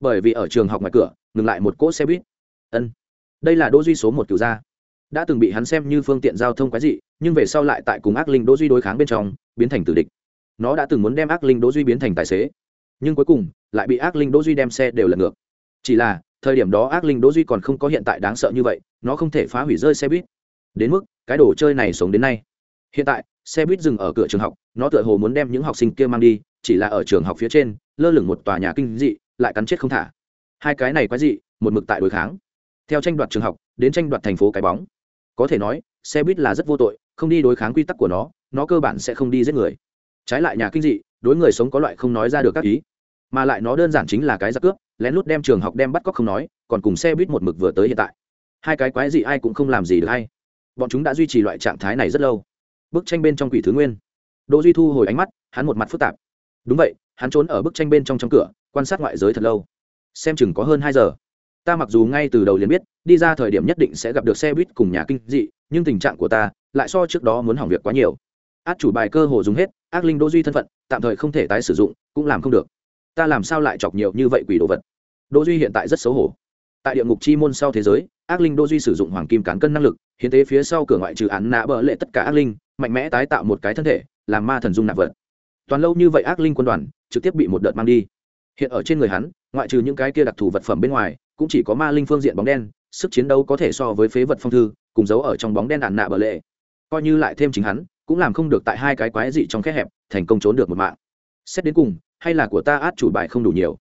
Bởi vì ở trường học ngoài cửa, ngừng lại một cỗ xe buýt. Ân, đây là đỗ duy số một cửu gia. Đã từng bị hắn xem như phương tiện giao thông quái dị, nhưng về sau lại tại cùng ác linh đỗ duy đối kháng bên trong, biến thành tử địch nó đã từng muốn đem ác linh đỗ duy biến thành tài xế nhưng cuối cùng lại bị ác linh đỗ duy đem xe đều lật ngược chỉ là thời điểm đó ác linh đỗ duy còn không có hiện tại đáng sợ như vậy nó không thể phá hủy rơi xe buýt đến mức cái đồ chơi này sống đến nay hiện tại xe buýt dừng ở cửa trường học nó tựa hồ muốn đem những học sinh kia mang đi chỉ là ở trường học phía trên lơ lửng một tòa nhà kinh dị lại cắn chết không thả hai cái này quái dị một mực tại đối kháng theo tranh đoạt trường học đến tranh đoạt thành phố cái bóng có thể nói xe buýt là rất vô tội không đi đối kháng quy tắc của nó nó cơ bản sẽ không đi giết người trái lại nhà kinh dị, đối người sống có loại không nói ra được các ý. Mà lại nó đơn giản chính là cái giặc cướp, lén lút đem trường học đem bắt cóc không nói, còn cùng xe buýt một mực vừa tới hiện tại. Hai cái quái gì ai cũng không làm gì được hay. Bọn chúng đã duy trì loại trạng thái này rất lâu. Bức tranh bên trong quỷ thứ nguyên. Đỗ duy thu hồi ánh mắt, hắn một mặt phức tạp. Đúng vậy, hắn trốn ở bức tranh bên trong trong cửa, quan sát ngoại giới thật lâu. Xem chừng có hơn hai giờ. Ta mặc dù ngay từ đầu liền biết, đi ra thời điểm nhất định sẽ gặp được xe buýt cùng nhà kinh dị, nhưng tình trạng của ta lại so trước đó muốn hỏng việc quá nhiều át chủ bài cơ hồ dùng hết, ác linh đô duy thân phận, tạm thời không thể tái sử dụng, cũng làm không được. Ta làm sao lại chọc nhiều như vậy quỷ đồ vật? Đô duy hiện tại rất xấu hổ. Tại địa ngục chi môn sau thế giới, ác linh đô duy sử dụng hoàng kim cán cân năng lực, hiến tế phía sau cửa ngoại trừ án nạ bỡ lệ tất cả ác linh, mạnh mẽ tái tạo một cái thân thể, làm ma thần dung nạp vật. Toàn lâu như vậy ác linh quân đoàn, trực tiếp bị một đợt mang đi. Hiện ở trên người hắn, ngoại trừ những cái kia đặc thù vật phẩm bên ngoài, cũng chỉ có ma linh phương diện bóng đen, sức chiến đấu có thể so với phế vật phong thư, cùng giấu ở trong bóng đen đạn nạ bờ lệ. Coi như lại thêm chính hắn cũng làm không được tại hai cái quái dị trong khe hẹp, thành công trốn được một mạng. Xét đến cùng, hay là của ta át chủ bài không đủ nhiều.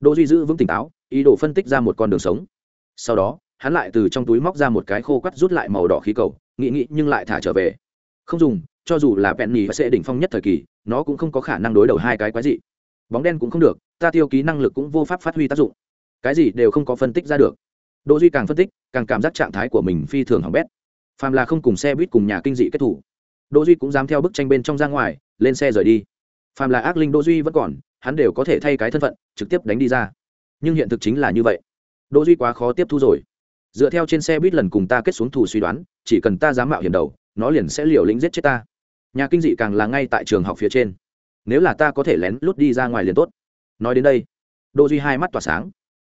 Đỗ duy giữ vững tỉnh táo, ý đồ phân tích ra một con đường sống. Sau đó, hắn lại từ trong túi móc ra một cái khô quắt rút lại màu đỏ khí cầu, nghĩ nghĩ nhưng lại thả trở về. Không dùng, cho dù là vẹn nhì và sẽ đỉnh phong nhất thời kỳ, nó cũng không có khả năng đối đầu hai cái quái dị. Bóng đen cũng không được, ta tiêu ký năng lực cũng vô pháp phát huy tác dụng. Cái gì đều không có phân tích ra được. Đỗ duy càng phân tích, càng cảm giác trạng thái của mình phi thường hỏng bét. Phàm là không cùng xe buýt cùng nhà kinh dị kết thủ đỗ duy cũng dám theo bức tranh bên trong ra ngoài, lên xe rời đi. Phàm là ác linh đỗ duy vẫn còn, hắn đều có thể thay cái thân phận, trực tiếp đánh đi ra. Nhưng hiện thực chính là như vậy. Đỗ duy quá khó tiếp thu rồi. Dựa theo trên xe buýt lần cùng ta kết xuống thủ suy đoán, chỉ cần ta dám mạo hiểm đầu, nó liền sẽ liều lĩnh giết chết ta. Nhà kinh dị càng là ngay tại trường học phía trên. Nếu là ta có thể lén lút đi ra ngoài liền tốt. Nói đến đây, đỗ duy hai mắt tỏa sáng.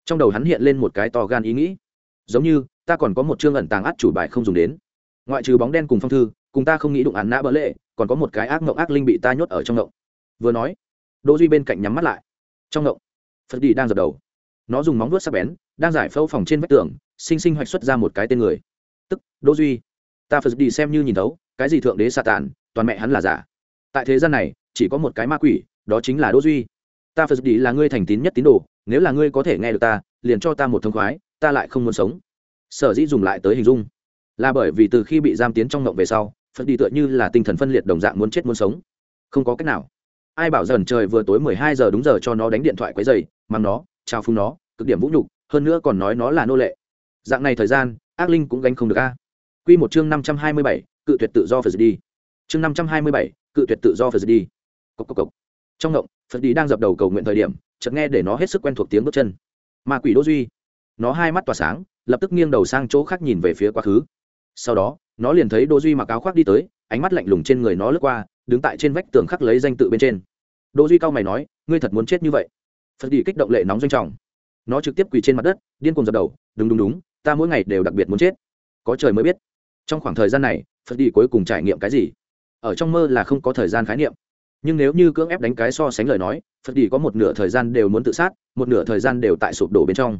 Trong đầu hắn hiện lên một cái to gan ý nghĩ. Giống như, ta còn có một chương ẩn tàng át chủ bài không dùng đến. Ngoại trừ bóng đen cùng phong thư cùng ta không nghĩ đụng án nã bỡ lệ, còn có một cái ác mộng ác linh bị ta nhốt ở trong ngộng. Vừa nói, đỗ duy bên cạnh nhắm mắt lại. Trong ngộng, phật đi đang dập đầu. Nó dùng móng vuốt sắc bén, đang giải phẫu phòng trên vách tường, sinh sinh hoạch xuất ra một cái tên người. Tức, đỗ duy. Ta phật đi xem như nhìn thấu, cái gì thượng đế sa tàn toàn mẹ hắn là giả. Tại thế gian này, chỉ có một cái ma quỷ, đó chính là đỗ duy. Ta phật đi là ngươi thành tín nhất tín đồ, nếu là ngươi có thể nghe được ta, liền cho ta một thông khoái, ta lại không muốn sống. Sở dĩ dùng lại tới hình dung, là bởi vì từ khi bị giam tiến trong ngộng về sau phật đi tựa như là tinh thần phân liệt đồng dạng muốn chết muốn sống. Không có cách nào. Ai bảo dần trời vừa tối mười hai giờ đúng giờ cho nó đánh điện thoại quấy dày mang nó, trao phúng nó, cực điểm vũ nhục, hơn nữa còn nói nó là nô lệ. Dạng này thời gian, ác linh cũng gánh không được a. Q một chương năm trăm hai mươi bảy, cự tuyệt tự do phật đi. Chương năm trăm hai mươi bảy, cự tuyệt tự do phật đi. Cốc cốc cốc. trong ngộng, phật đi đang dập đầu cầu nguyện thời điểm, chợt nghe để nó hết sức quen thuộc tiếng bước chân. Ma quỷ đỗ duy. Nó hai mắt tỏa sáng, lập tức nghiêng đầu sang chỗ khác nhìn về phía quá khứ. Sau đó nó liền thấy đỗ duy mặc áo khoác đi tới, ánh mắt lạnh lùng trên người nó lướt qua, đứng tại trên vách tường khắc lấy danh tự bên trên. Đỗ duy cao mày nói, ngươi thật muốn chết như vậy? Phật đi kích động lệ nóng doanh trọng. Nó trực tiếp quỳ trên mặt đất, điên cuồng dập đầu, đúng đúng đúng, ta mỗi ngày đều đặc biệt muốn chết. Có trời mới biết. Trong khoảng thời gian này, phật đi cuối cùng trải nghiệm cái gì? Ở trong mơ là không có thời gian khái niệm. Nhưng nếu như cưỡng ép đánh cái so sánh lời nói, phật đi có một nửa thời gian đều muốn tự sát, một nửa thời gian đều tại sụp đổ bên trong.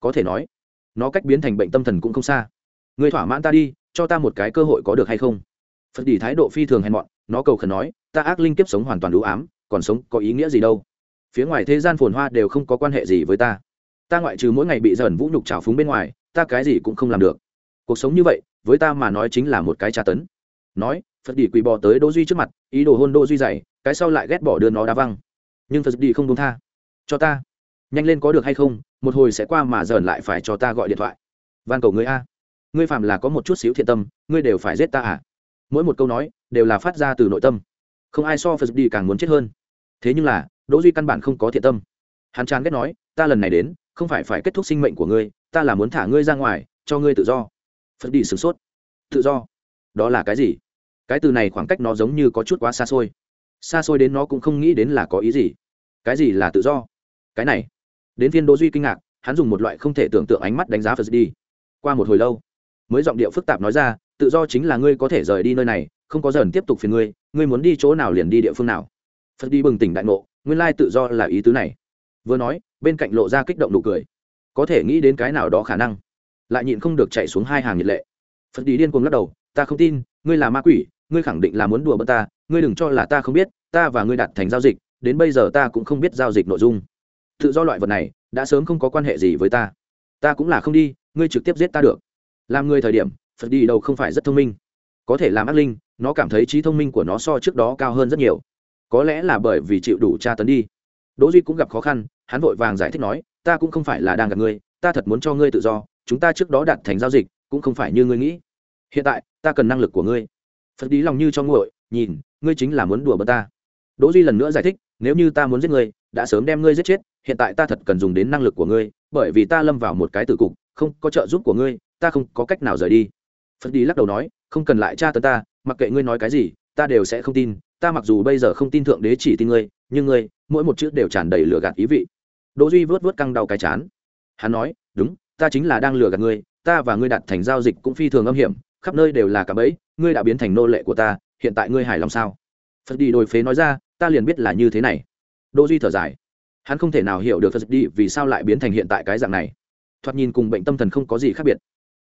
Có thể nói, nó cách biến thành bệnh tâm thần cũng không xa. Người thỏa mãn ta đi cho ta một cái cơ hội có được hay không? Phật đi thái độ phi thường hèn mọn, nó cầu khẩn nói, ta ác linh kiếp sống hoàn toàn đủ ám, còn sống có ý nghĩa gì đâu? Phía ngoài thế gian phồn hoa đều không có quan hệ gì với ta. Ta ngoại trừ mỗi ngày bị dần vũ nhục trào phúng bên ngoài, ta cái gì cũng không làm được. Cuộc sống như vậy, với ta mà nói chính là một cái tra tấn. Nói, phật đi quỳ bò tới đỗ duy trước mặt, ý đồ hôn đỗ duy dày cái sau lại ghét bỏ đưa nó đá văng. Nhưng phật đi không đúng tha. Cho ta. Nhanh lên có được hay không, một hồi sẽ qua mà dần lại phải cho ta gọi điện thoại. Van cầu người a ngươi phạm là có một chút xíu thiện tâm, ngươi đều phải giết ta à? Mỗi một câu nói đều là phát ra từ nội tâm. Không ai so phật đi càng muốn chết hơn. Thế nhưng là, đỗ duy căn bản không có thiện tâm. Hắn chán ghét nói, ta lần này đến, không phải phải kết thúc sinh mệnh của ngươi, ta là muốn thả ngươi ra ngoài, cho ngươi tự do. Phật đi sửng sốt. Tự do? Đó là cái gì? Cái từ này khoảng cách nó giống như có chút quá xa xôi. Xa xôi đến nó cũng không nghĩ đến là có ý gì. Cái gì là tự do? Cái này. Đến phiên đỗ duy kinh ngạc, hắn dùng một loại không thể tưởng tượng ánh mắt đánh giá phật đi. Qua một hồi lâu mới giọng điệu phức tạp nói ra, tự do chính là ngươi có thể rời đi nơi này, không có dần tiếp tục phiền ngươi ngươi muốn đi chỗ nào liền đi địa phương nào. Phật đi bừng tỉnh đại ngộ, nguyên lai tự do là ý tứ này. Vừa nói, bên cạnh lộ ra kích động nụ cười. Có thể nghĩ đến cái nào đó khả năng. Lại nhịn không được chạy xuống hai hàng nhiệt lệ. Phật đi điên cuồng lắc đầu, ta không tin, ngươi là ma quỷ, ngươi khẳng định là muốn đùa bỡn ta, ngươi đừng cho là ta không biết, ta và ngươi đặt thành giao dịch, đến bây giờ ta cũng không biết giao dịch nội dung. Tự do loại vật này, đã sớm không có quan hệ gì với ta. Ta cũng là không đi, ngươi trực tiếp giết ta được làm người thời điểm, phật đi đâu không phải rất thông minh. Có thể làm ác linh, nó cảm thấy trí thông minh của nó so trước đó cao hơn rất nhiều. Có lẽ là bởi vì chịu đủ tra tấn đi. Đỗ duy cũng gặp khó khăn, hắn vội vàng giải thích nói, ta cũng không phải là đang gặp ngươi, ta thật muốn cho ngươi tự do, chúng ta trước đó đạt thành giao dịch, cũng không phải như ngươi nghĩ. Hiện tại, ta cần năng lực của ngươi. Phật đi lòng như cho nguội, nhìn, ngươi chính là muốn đùa bỡn ta. Đỗ duy lần nữa giải thích, nếu như ta muốn giết ngươi, đã sớm đem ngươi giết chết, hiện tại ta thật cần dùng đến năng lực của ngươi, bởi vì ta lâm vào một cái tử cục, không có trợ giúp của ngươi ta không có cách nào rời đi. Phật đi lắc đầu nói, không cần lại tra tấn ta, mặc kệ ngươi nói cái gì, ta đều sẽ không tin, ta mặc dù bây giờ không tin thượng đế chỉ tin ngươi, nhưng ngươi, mỗi một chữ đều tràn đầy lửa gạt ý vị. Đỗ duy vớt vớt căng đau cái chán. Hắn nói, đúng, ta chính là đang lừa gạt ngươi, ta và ngươi đặt thành giao dịch cũng phi thường âm hiểm, khắp nơi đều là cả bẫy, ngươi đã biến thành nô lệ của ta, hiện tại ngươi hài lòng sao? Phật đi đồi phế nói ra, ta liền biết là như thế này. Đỗ duy thở dài. Hắn không thể nào hiểu được phật đi vì sao lại biến thành hiện tại cái dạng này. Thoạt nhìn cùng bệnh tâm thần không có gì khác biệt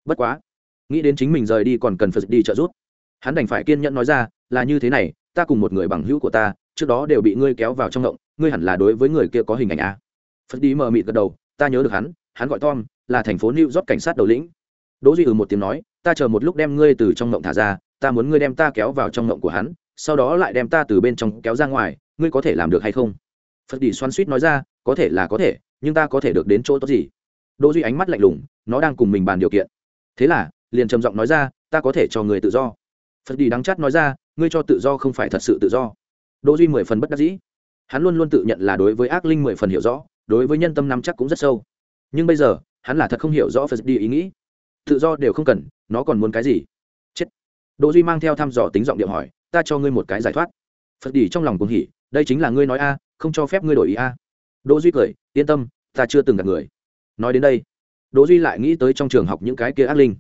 bất quá, nghĩ đến chính mình rời đi còn cần phật đi trợ giúp. Hắn đành phải kiên nhẫn nói ra, là như thế này, ta cùng một người bằng hữu của ta, trước đó đều bị ngươi kéo vào trong động, ngươi hẳn là đối với người kia có hình ảnh a phật đi mờ mịt gật đầu, ta nhớ được hắn hắn gọi tom, là thành phố new york cảnh sát đầu lĩnh. Đỗ duy ừ một tiếng nói, ta chờ một lúc đem ngươi từ trong ngộng thả ra, ta muốn ngươi đem ta kéo vào trong ngộng của hắn, sau đó lại đem ta từ bên trong kéo ra ngoài, ngươi có thể làm được hay không? Phật đi xoan suýt nói ra, có thể là có thể, nhưng ta có thể được đến chỗ tốt gì? Đỗ duy ánh mắt lạnh lùng, nó đang cùng mình bàn điều kiện thế là, liền trầm giọng nói ra, ta có thể cho người tự do. Phật đi đắng chát nói ra, ngươi cho tự do không phải thật sự tự do. Đỗ duy mười phần bất đắc dĩ. Hắn luôn luôn tự nhận là đối với ác linh mười phần hiểu rõ, đối với nhân tâm nắm chắc cũng rất sâu. Nhưng bây giờ, hắn là thật không hiểu rõ phật đi ý nghĩ. Tự do đều không cần, nó còn muốn cái gì? Chết. Đỗ duy mang theo thăm dò tính giọng điệu hỏi, ta cho ngươi một cái giải thoát. Phật đi trong lòng cũng hỉ, đây chính là ngươi nói a, không cho phép ngươi đổi ý a. Đỗ duy cười, yên tâm, ta chưa từng gặp người. Nói đến đây đỗ duy lại nghĩ tới trong trường học những cái kia ác linh.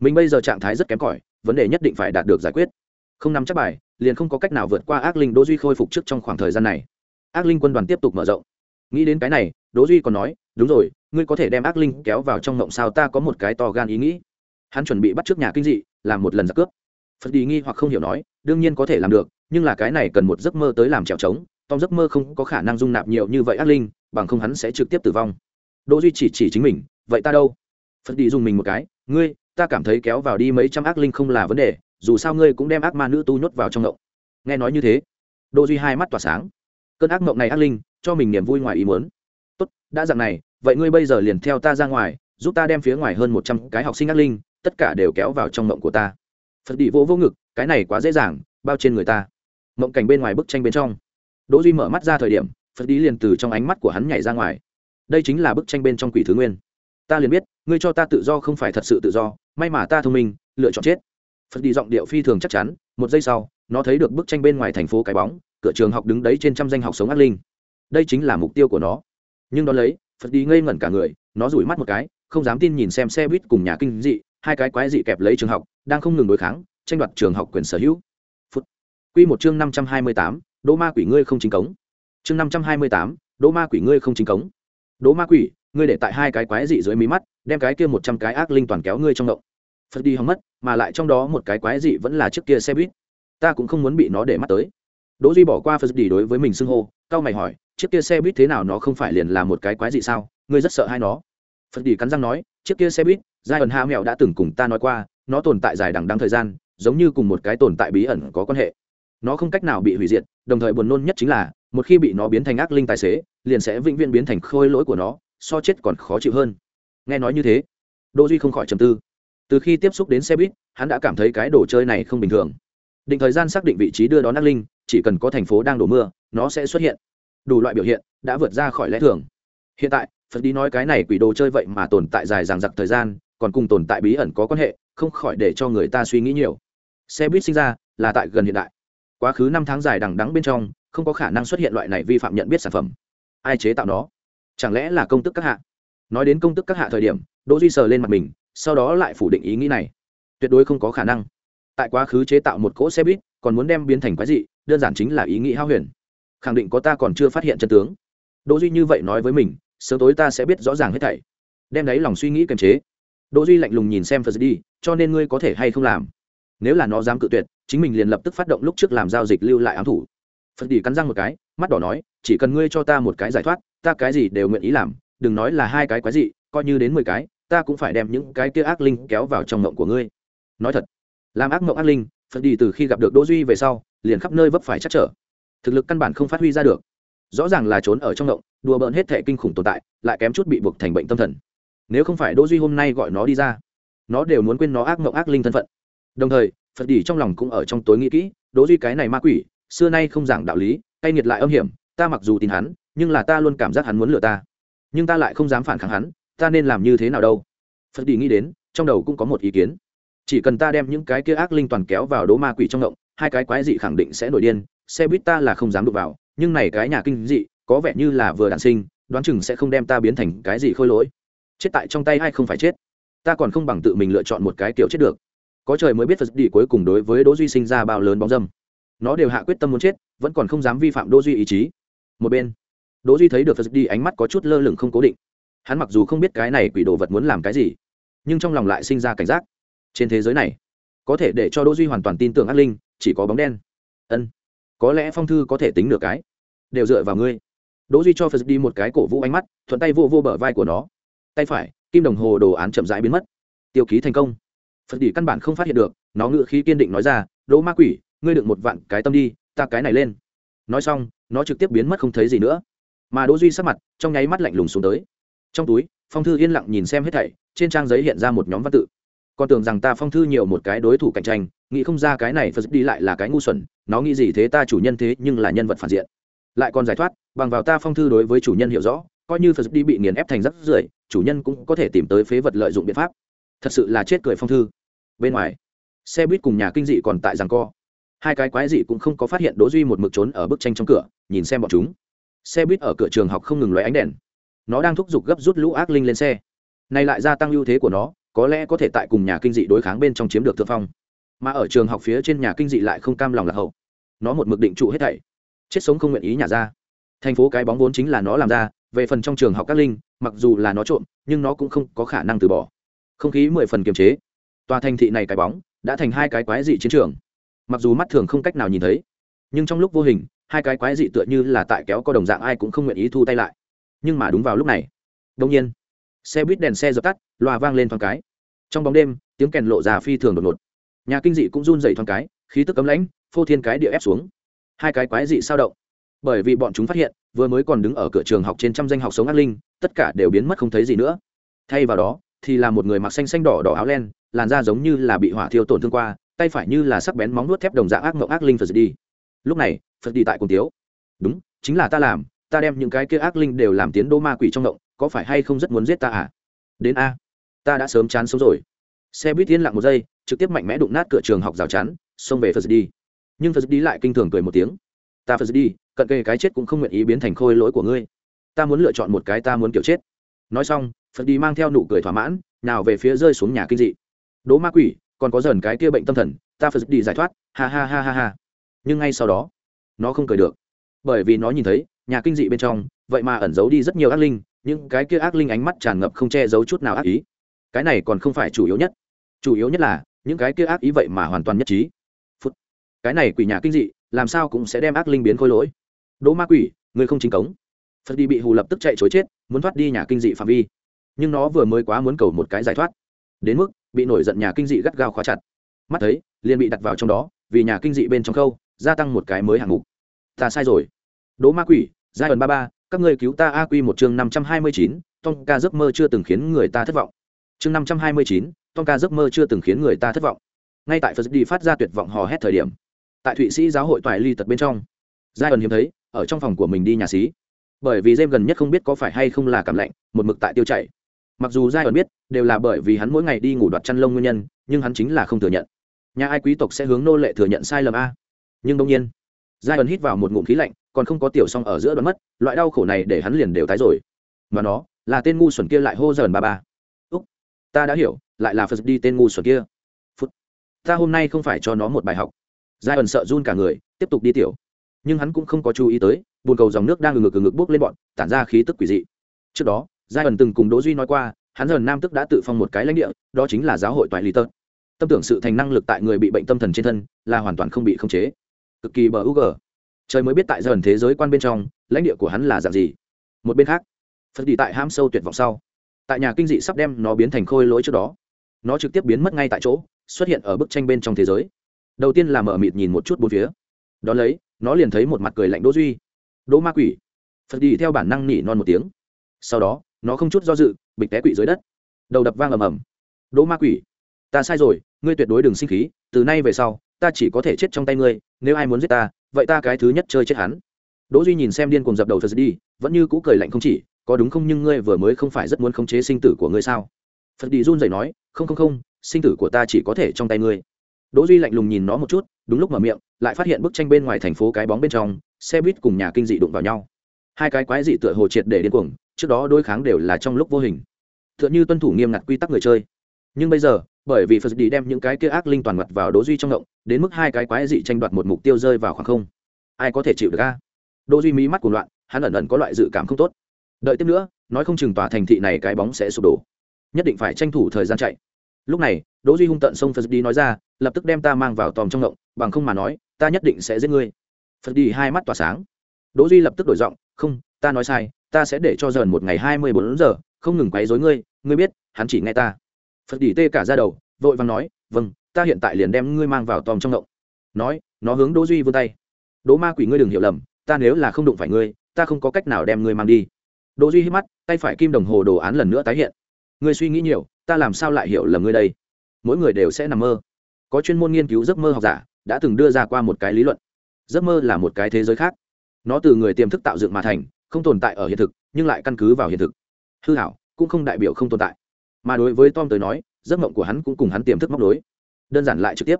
Mình bây giờ trạng thái rất kém cỏi, vấn đề nhất định phải đạt được giải quyết. Không nắm chắc bài, liền không có cách nào vượt qua ác linh đỗ duy khôi phục trước trong khoảng thời gian này. Ác linh quân đoàn tiếp tục mở rộng. Nghĩ đến cái này, đỗ duy còn nói, đúng rồi, ngươi có thể đem ác linh kéo vào trong ngộng sao ta có một cái to gan ý nghĩ. Hắn chuẩn bị bắt trước nhà kinh dị, làm một lần giặc cướp. Phật đi nghi hoặc không hiểu nói, đương nhiên có thể làm được, nhưng là cái này cần một giấc mơ tới làm trèo trống, tom giấc mơ không có khả năng dung nạp nhiều như vậy ác linh, bằng không hắn sẽ trực tiếp tử vong. Đỗ duy chỉ chỉ chính mình vậy ta đâu? Phật đi dùng mình một cái. Ngươi, ta cảm thấy kéo vào đi mấy trăm ác linh không là vấn đề, dù sao ngươi cũng đem ác ma nữ tu nhốt vào trong ngộng. Nghe nói như thế, đỗ duy hai mắt tỏa sáng. Cơn ác mộng này ác linh, cho mình niềm vui ngoài ý muốn. Tốt, đã dạng này, vậy ngươi bây giờ liền theo ta ra ngoài, giúp ta đem phía ngoài hơn một trăm cái học sinh ác linh, tất cả đều kéo vào trong mộng của ta. Phật đi vô vô ngực, cái này quá dễ dàng, bao trên người ta. Mộng cảnh bên ngoài bức tranh bên trong. Đỗ duy mở mắt ra thời điểm, phật đi liền từ trong ánh mắt của hắn nhảy ra ngoài. Đây chính là bức tranh bên trong quỷ thứ nguyên ta liền biết, ngươi cho ta tự do không phải thật sự tự do, may mà ta thông minh, lựa chọn chết. Phật đi giọng điệu phi thường chắc chắn, một giây sau, nó thấy được bức tranh bên ngoài thành phố cái bóng, cửa trường học đứng đấy trên trăm danh học sống ác linh. Đây chính là mục tiêu của nó. Nhưng đón lấy, phật đi ngây ngẩn cả người, nó rủi mắt một cái, không dám tin nhìn xem xe buýt cùng nhà kinh dị, hai cái quái dị kẹp lấy trường học, đang không ngừng đối kháng, tranh đoạt trường học quyền sở hữu. Phút. Quy một chương năm trăm hai mươi tám, đỗ ma quỷ ngươi không chính cống. Chương năm trăm hai mươi tám, đỗ ma quỷ ngươi không chính cống. Đỗ ma quỷ ngươi để tại hai cái quái dị dưới mí mắt, đem cái kia một trăm cái ác linh toàn kéo ngươi trong động. Phật đi hóng mất, mà lại trong đó một cái quái dị vẫn là trước kia xe buýt. Ta cũng không muốn bị nó để mắt tới. Đỗ duy bỏ qua phật đi đối với mình xưng hô cao mày hỏi chiếc kia xe buýt thế nào nó không phải liền là một cái quái dị sao? Ngươi rất sợ hai nó. Phật đi cắn răng nói chiếc kia xe buýt, giai ẩn ha mèo đã từng cùng ta nói qua, nó tồn tại dài đằng đăng thời gian, giống như cùng một cái tồn tại bí ẩn có quan hệ. Nó không cách nào bị hủy diệt, đồng thời buồn nôn nhất chính là, một khi bị nó biến thành ác linh tài xế, liền sẽ vĩnh viễn biến thành khôi lỗi của nó so chết còn khó chịu hơn. Nghe nói như thế, đỗ duy không khỏi trầm tư. Từ khi tiếp xúc đến xe buýt, hắn đã cảm thấy cái đồ chơi này không bình thường. Định thời gian xác định vị trí đưa đón ác linh, chỉ cần có thành phố đang đổ mưa, nó sẽ xuất hiện. Đủ loại biểu hiện đã vượt ra khỏi lẽ thường. Hiện tại, phật đi nói cái này quỷ đồ chơi vậy mà tồn tại dài dằng dặc thời gian, còn cùng tồn tại bí ẩn có quan hệ, không khỏi để cho người ta suy nghĩ nhiều. Xe buýt sinh ra là tại gần hiện đại. Quá khứ năm tháng dài đằng đắng bên trong, không có khả năng xuất hiện loại này vi phạm nhận biết sản phẩm. Ai chế tạo nó? Chẳng lẽ là công tức các hạ? Nói đến công tức các hạ thời điểm, đỗ duy sờ lên mặt mình, sau đó lại phủ định ý nghĩ này. Tuyệt đối không có khả năng. Tại quá khứ chế tạo một cỗ xe buýt, còn muốn đem biến thành quái dị, đơn giản chính là ý nghĩ hao huyền. Khẳng định có ta còn chưa phát hiện chân tướng. Đỗ duy như vậy nói với mình, sớm tối ta sẽ biết rõ ràng hết thảy. Đem đấy lòng suy nghĩ kiềm chế. Đỗ duy lạnh lùng nhìn xem phật đi cho nên ngươi có thể hay không làm? Nếu là nó dám cự tuyệt, chính mình liền lập tức phát động lúc trước làm giao dịch lưu lại ám thủ. Phật đi cắn răng một cái, mắt đỏ nói, chỉ cần ngươi cho ta một cái giải thoát ta cái gì đều nguyện ý làm, đừng nói là hai cái quái gì coi như đến mười cái, ta cũng phải đem những cái kia ác linh kéo vào trong mộng của ngươi. Nói thật, làm ác mộng ác linh, phật đi từ khi gặp được đỗ duy về sau, liền khắp nơi vấp phải chắc trở. Thực lực căn bản không phát huy ra được. Rõ ràng là trốn ở trong động đùa bỡn hết thệ kinh khủng tồn tại, lại kém chút bị buộc thành bệnh tâm thần. Nếu không phải đỗ duy hôm nay gọi nó đi ra, nó đều muốn quên nó ác mộng ác linh thân phận. Đồng thời, phật đi trong lòng cũng ở trong tối nghĩ kỹ, đỗ duy cái này ma quỷ, xưa nay không giảng đạo lý cay nghiệt lại âm hiểm, ta mặc dù tin hắn nhưng là ta luôn cảm giác hắn muốn lừa ta. Nhưng ta lại không dám phản kháng hắn, ta nên làm như thế nào đâu? Phật đi nghĩ đến, trong đầu cũng có một ý kiến. Chỉ cần ta đem những cái kia ác linh toàn kéo vào đố ma quỷ trong động hai cái quái dị khẳng định sẽ nổi điên, xe buýt ta là không dám đụng vào, nhưng này cái nhà kinh dị, có vẻ như là vừa đản sinh, đoán chừng sẽ không đem ta biến thành cái gì khôi lỗi. Chết tại trong tay hay không phải chết. Ta còn không bằng tự mình lựa chọn một cái kiểu chết được. Có trời mới biết phật đi cuối cùng đối với đỗ duy sinh ra bao lớn bóng dâm. Nó đều hạ quyết tâm muốn chết, vẫn còn không dám vi phạm đỗ duy ý chí. Một bên đỗ duy thấy được phật đi ánh mắt có chút lơ lửng không cố định. Hắn mặc dù không biết cái này quỷ đồ vật muốn làm cái gì, nhưng trong lòng lại sinh ra cảnh giác. Trên thế giới này, có thể để cho đỗ duy hoàn toàn tin tưởng ác linh, chỉ có bóng đen. Ân, có lẽ phong thư có thể tính được cái. Đều dựa vào ngươi. Đỗ duy cho phật đi một cái cổ vũ ánh mắt, thuận tay vô vô bờ vai của nó. Tay phải, kim đồng hồ đồ án chậm rãi biến mất. Tiêu ký thành công. Phật đi căn bản không phát hiện được, nó ngựa khí kiên định nói ra, đỗ ma quỷ, ngươi đựng một vạn cái tâm đi, ta cái này lên. Nói xong, nó trực tiếp biến mất không thấy gì nữa mà đỗ duy sắc mặt trong nháy mắt lạnh lùng xuống tới. Trong túi, phong thư yên lặng nhìn xem hết thảy, trên trang giấy hiện ra một nhóm văn tự. Còn tưởng rằng ta phong thư nhiều một cái đối thủ cạnh tranh, nghĩ không ra cái này phật đi lại là cái ngu xuẩn, nó nghĩ gì thế ta chủ nhân thế nhưng là nhân vật phản diện. Lại còn giải thoát, bằng vào ta phong thư đối với chủ nhân hiểu rõ, coi như phật đi bị nghiền ép thành rắc rưởi, chủ nhân cũng có thể tìm tới phế vật lợi dụng biện pháp. Thật sự là chết cười phong thư. Bên ngoài, xe buýt cùng nhà kinh dị còn tại giằng co. Hai cái quái dị cũng không có phát hiện đỗ duy một mực trốn ở bức tranh trong cửa, nhìn xem bọn chúng xe buýt ở cửa trường học không ngừng lóe ánh đèn. Nó đang thúc giục gấp rút lũ ác linh lên xe. Nay lại gia tăng ưu thế của nó, có lẽ có thể tại cùng nhà kinh dị đối kháng bên trong chiếm được thượng phong. Mà ở trường học phía trên nhà kinh dị lại không cam lòng lạc hậu. Nó một mực định trụ hết thảy. Chết sống không nguyện ý nhà ra. Thành phố cái bóng vốn chính là nó làm ra, về phần trong trường học các linh, mặc dù là nó trộm, nhưng nó cũng không có khả năng từ bỏ. Không khí mười phần kiềm chế. Tòa thành thị này cái bóng, đã thành hai cái quái dị chiến trường. Mặc dù mắt thường không cách nào nhìn thấy, nhưng trong lúc vô hình hai cái quái dị tựa như là tại kéo có đồng dạng ai cũng không nguyện ý thu tay lại. Nhưng mà đúng vào lúc này đông nhiên, xe buýt đèn xe dập tắt, loa vang lên thoáng cái. Trong bóng đêm, tiếng kèn lộ già phi thường đột ngột. Nhà kinh dị cũng run dày thoáng cái, khí tức cấm lãnh, phô thiên cái địa ép xuống. Hai cái quái dị sao động. Bởi vì bọn chúng phát hiện, vừa mới còn đứng ở cửa trường học trên trăm danh học sống ác linh, tất cả đều biến mất không thấy gì nữa. Thay vào đó, thì là một người mặc xanh xanh đỏ đỏ áo len, làn da giống như là bị hỏa thiêu tổn thương qua, tay phải như là sắc bén móng nuốt thép đồng dạng ác mộng ác linh phật đi lúc này, phật đi tại cùng tiếu. Đúng, chính là ta làm, ta đem những cái kia ác linh đều làm tiến đô ma quỷ trong động, có phải hay không rất muốn giết ta à? Đến a, ta đã sớm chán sống rồi. Xe buýt yên lặng một giây, trực tiếp mạnh mẽ đụng nát cửa trường học rào chắn, xông về phật đi nhưng phật đi lại kinh thường cười một tiếng. Ta phật đi cận kề cái chết cũng không nguyện ý biến thành khôi lỗi của ngươi. Ta muốn lựa chọn một cái ta muốn kiểu chết. Nói xong, phật đi mang theo nụ cười thỏa mãn, nào về phía rơi xuống nhà kinh dị. Đỗ ma quỷ, còn có dần cái kia bệnh tâm thần, ta phật đi giải thoát, ha ha ha ha ha nhưng ngay sau đó, nó không cười được. Bởi vì nó nhìn thấy, nhà kinh dị bên trong, vậy mà ẩn giấu đi rất nhiều ác linh, những cái kia ác linh ánh mắt tràn ngập không che giấu chút nào ác ý. Cái này còn không phải chủ yếu nhất. Chủ yếu nhất là, những cái kia ác ý vậy mà hoàn toàn nhất trí. Phút. Cái này quỷ nhà kinh dị, làm sao cũng sẽ đem ác linh biến khôi lỗi. Đỗ ma quỷ, người không chính cống. Phật đi bị hù lập tức chạy chối chết, muốn thoát đi nhà kinh dị phạm vi. Nhưng nó vừa mới quá muốn cầu một cái giải thoát. Đến mức, bị nổi giận nhà kinh dị gắt gao khóa chặt. Mắt thấy, liền bị đặt vào trong đó, vì nhà kinh dị bên trong khâu gia tăng một cái mới hạng mục. Ta sai rồi. Đố ma quỷ giai đoạn ba ba, các ngươi cứu ta a quy một chương năm trăm hai mươi chín tông ca giấc mơ chưa từng khiến người ta thất vọng. Chương năm trăm hai mươi chín tông ca giấc mơ chưa từng khiến người ta thất vọng. Ngay tại phật đi phát ra tuyệt vọng hò hét thời điểm, tại thụy sĩ giáo hội toại ly tật bên trong giai đoạn hiếm thấy, ở trong phòng của mình đi nhà xí. Bởi vì jem gần nhất không biết có phải hay không là cảm lạnh, một mực tại tiêu chảy. Mặc dù giai đoạn biết, đều là bởi vì hắn mỗi ngày đi ngủ đoạt chăn lông nguyên nhân, nhưng hắn chính là không thừa nhận. Nhà ai quý tộc sẽ hướng nô lệ thừa nhận sai lầm a? Nhưng đông nhiên giai ẩn hít vào một ngụm khí lạnh, còn không có tiểu xong ở giữa đoán mất, loại đau khổ này để hắn liền đều tái rồi. Mà nó, là tên ngu xuẩn kia lại hô dởn ba ba. Úc, ta đã hiểu, lại là phật đi tên ngu xuẩn kia. Phút, ta hôm nay không phải cho nó một bài học. Giai ẩn sợ run cả người, tiếp tục đi tiểu. Nhưng hắn cũng không có chú ý tới bồn cầu dòng nước đang ngừng ngực ngực bốc lên bọn, tản ra khí tức quỷ dị. Trước đó giai ẩn từng cùng đỗ duy nói qua, hắn dần nam tức đã tự phong một cái lãnh địa, đó chính là giáo hội toại lý tơ tâm tưởng sự thành năng lực tại người bị bệnh tâm thần trên thân, là hoàn toàn không bị khống chế cực kỳ bờ u g trời mới biết tại dần thế giới quan bên trong, lãnh địa của hắn là dạng gì. Một bên khác, phật đi tại ham sâu tuyệt vọng sau. Tại nhà kinh dị sắp đem nó biến thành khôi lỗi trước đó. Nó trực tiếp biến mất ngay tại chỗ, xuất hiện ở bức tranh bên trong thế giới. Đầu tiên là mở mịt nhìn một chút bốn phía. Đón lấy, nó liền thấy một mặt cười lạnh đỗ duy. Đỗ ma quỷ. Phật đi theo bản năng nỉ non một tiếng. Sau đó, nó không chút do dự, bịch té quỵ dưới đất. Đầu đập vang ầm ầm. Đỗ ma quỷ, ta sai rồi, ngươi tuyệt đối đừng sinh khí, từ nay về sau ta chỉ có thể chết trong tay ngươi, nếu ai muốn giết ta, vậy ta cái thứ nhất chơi chết hắn. Đỗ duy nhìn xem điên cuồng dập đầu phật đi, vẫn như cũ cười lạnh không chỉ, có đúng không nhưng ngươi vừa mới không phải rất muốn khống chế sinh tử của ngươi sao? Phật đi run rẩy nói, không không không, sinh tử của ta chỉ có thể trong tay ngươi. Đỗ duy lạnh lùng nhìn nó một chút, đúng lúc mở miệng, lại phát hiện bức tranh bên ngoài thành phố cái bóng bên trong, xe buýt cùng nhà kinh dị đụng vào nhau. Hai cái quái dị tựa hồ triệt để điên cuồng, trước đó đối kháng đều là trong lúc vô hình. Tựa như tuân thủ nghiêm ngặt quy tắc người chơi. Nhưng bây giờ bởi vì phật đi đem những cái kia ác linh toàn mặt vào đỗ duy trong động, đến mức hai cái quái dị tranh đoạt một mục tiêu rơi vào khoảng không. Ai có thể chịu được a? Đỗ duy mí mắt cuồng loạn, hắn ẩn ẩn có loại dự cảm không tốt. Đợi tiếp nữa, nói không chừng tòa thành thị này cái bóng sẽ sụp đổ. Nhất định phải tranh thủ thời gian chạy. Lúc này, đỗ duy hung tận xông phật đi nói ra, lập tức đem ta mang vào tòm trong động, bằng không mà nói, ta nhất định sẽ giết ngươi. Phật đi hai mắt tỏa sáng. Đỗ duy lập tức đổi giọng, không, ta nói sai, ta sẽ để cho dần một ngày hai mươi bốn giờ, không ngừng quấy rối ngươi ngươi biết, hắn chỉ nghe ta phật đỉ tê cả ra đầu, vội vàng nói vâng ta hiện tại liền đem ngươi mang vào tòm trong động nói, nó hướng đỗ duy vươn tay. Đỗ ma quỷ ngươi đừng hiểu lầm, ta nếu là không đụng phải ngươi, ta không có cách nào đem ngươi mang đi. Đỗ duy hít mắt, tay phải kim đồng hồ đồ án lần nữa tái hiện. Ngươi suy nghĩ nhiều, ta làm sao lại hiểu lầm ngươi đây? Mỗi người đều sẽ nằm mơ. Có chuyên môn nghiên cứu giấc mơ học giả, đã từng đưa ra qua một cái lý luận. Giấc mơ là một cái thế giới khác. Nó từ người tiềm thức tạo dựng mà thành, không tồn tại ở hiện thực, nhưng lại căn cứ vào hiện thực. Hư hảo, cũng không đại biểu không tồn tại mà đối với tom tới nói, giấc mộng của hắn cũng cùng hắn tiềm thức móc đối đơn giản lại trực tiếp.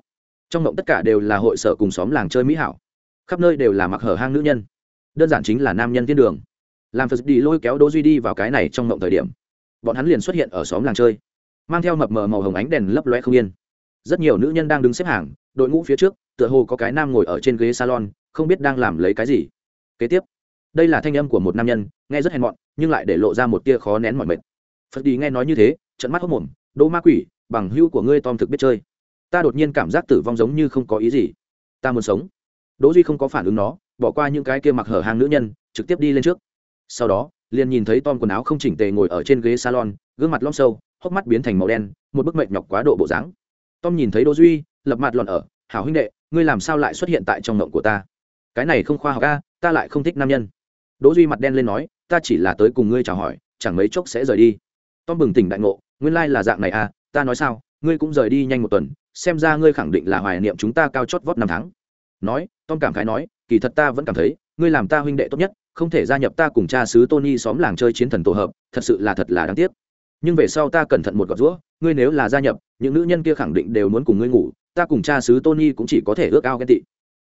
Trong mộng tất cả đều là hội sở cùng xóm làng chơi mỹ hảo. Khắp nơi đều là mặc hở hang nữ nhân. Đơn giản chính là nam nhân thiên đường. Làm phật đi lôi kéo đỗ duy đi vào cái này trong mộng thời điểm, bọn hắn liền xuất hiện ở xóm làng chơi, mang theo mập mờ màu hồng ánh đèn lấp loe không yên. Rất nhiều nữ nhân đang đứng xếp hàng, đội ngũ phía trước, tựa hồ có cái nam ngồi ở trên ghế salon, không biết đang làm lấy cái gì. Kế tiếp, đây là thanh âm của một nam nhân, nghe rất hèn mọn, nhưng lại để lộ ra một tia khó nén mọi mệt. Phật đi nghe nói như thế trận mắt hốc mồm, đỗ ma quỷ, bằng hưu của ngươi tom thực biết chơi. Ta đột nhiên cảm giác tử vong giống như không có ý gì. Ta muốn sống. Đỗ duy không có phản ứng nó, bỏ qua những cái kia mặc hở hàng nữ nhân, trực tiếp đi lên trước. Sau đó, liền nhìn thấy tom quần áo không chỉnh tề ngồi ở trên ghế salon, gương mặt lom sâu, hốc mắt biến thành màu đen, một bức mệnh nhọc quá độ bộ dáng. Tom nhìn thấy đỗ duy, lập mặt lọn ở, hảo huynh đệ, ngươi làm sao lại xuất hiện tại trong mộng của ta? Cái này không khoa học a, ta lại không thích nam nhân. Đỗ duy mặt đen lên nói, ta chỉ là tới cùng ngươi chào hỏi, chẳng mấy chốc sẽ rời đi tom bừng tỉnh đại ngộ, nguyên lai là dạng này à ta nói sao, ngươi cũng rời đi nhanh một tuần, xem ra ngươi khẳng định là hoài niệm chúng ta cao chót vót năm tháng. Nói, tom cảm khái nói, kỳ thật ta vẫn cảm thấy, ngươi làm ta huynh đệ tốt nhất, không thể gia nhập ta cùng cha sứ tony xóm làng chơi chiến thần tổ hợp, thật sự là thật là đáng tiếc. Nhưng về sau ta cẩn thận một gọt rũa, ngươi nếu là gia nhập, những nữ nhân kia khẳng định đều muốn cùng ngươi ngủ, ta cùng cha sứ tony cũng chỉ có thể ước ao ghen tị.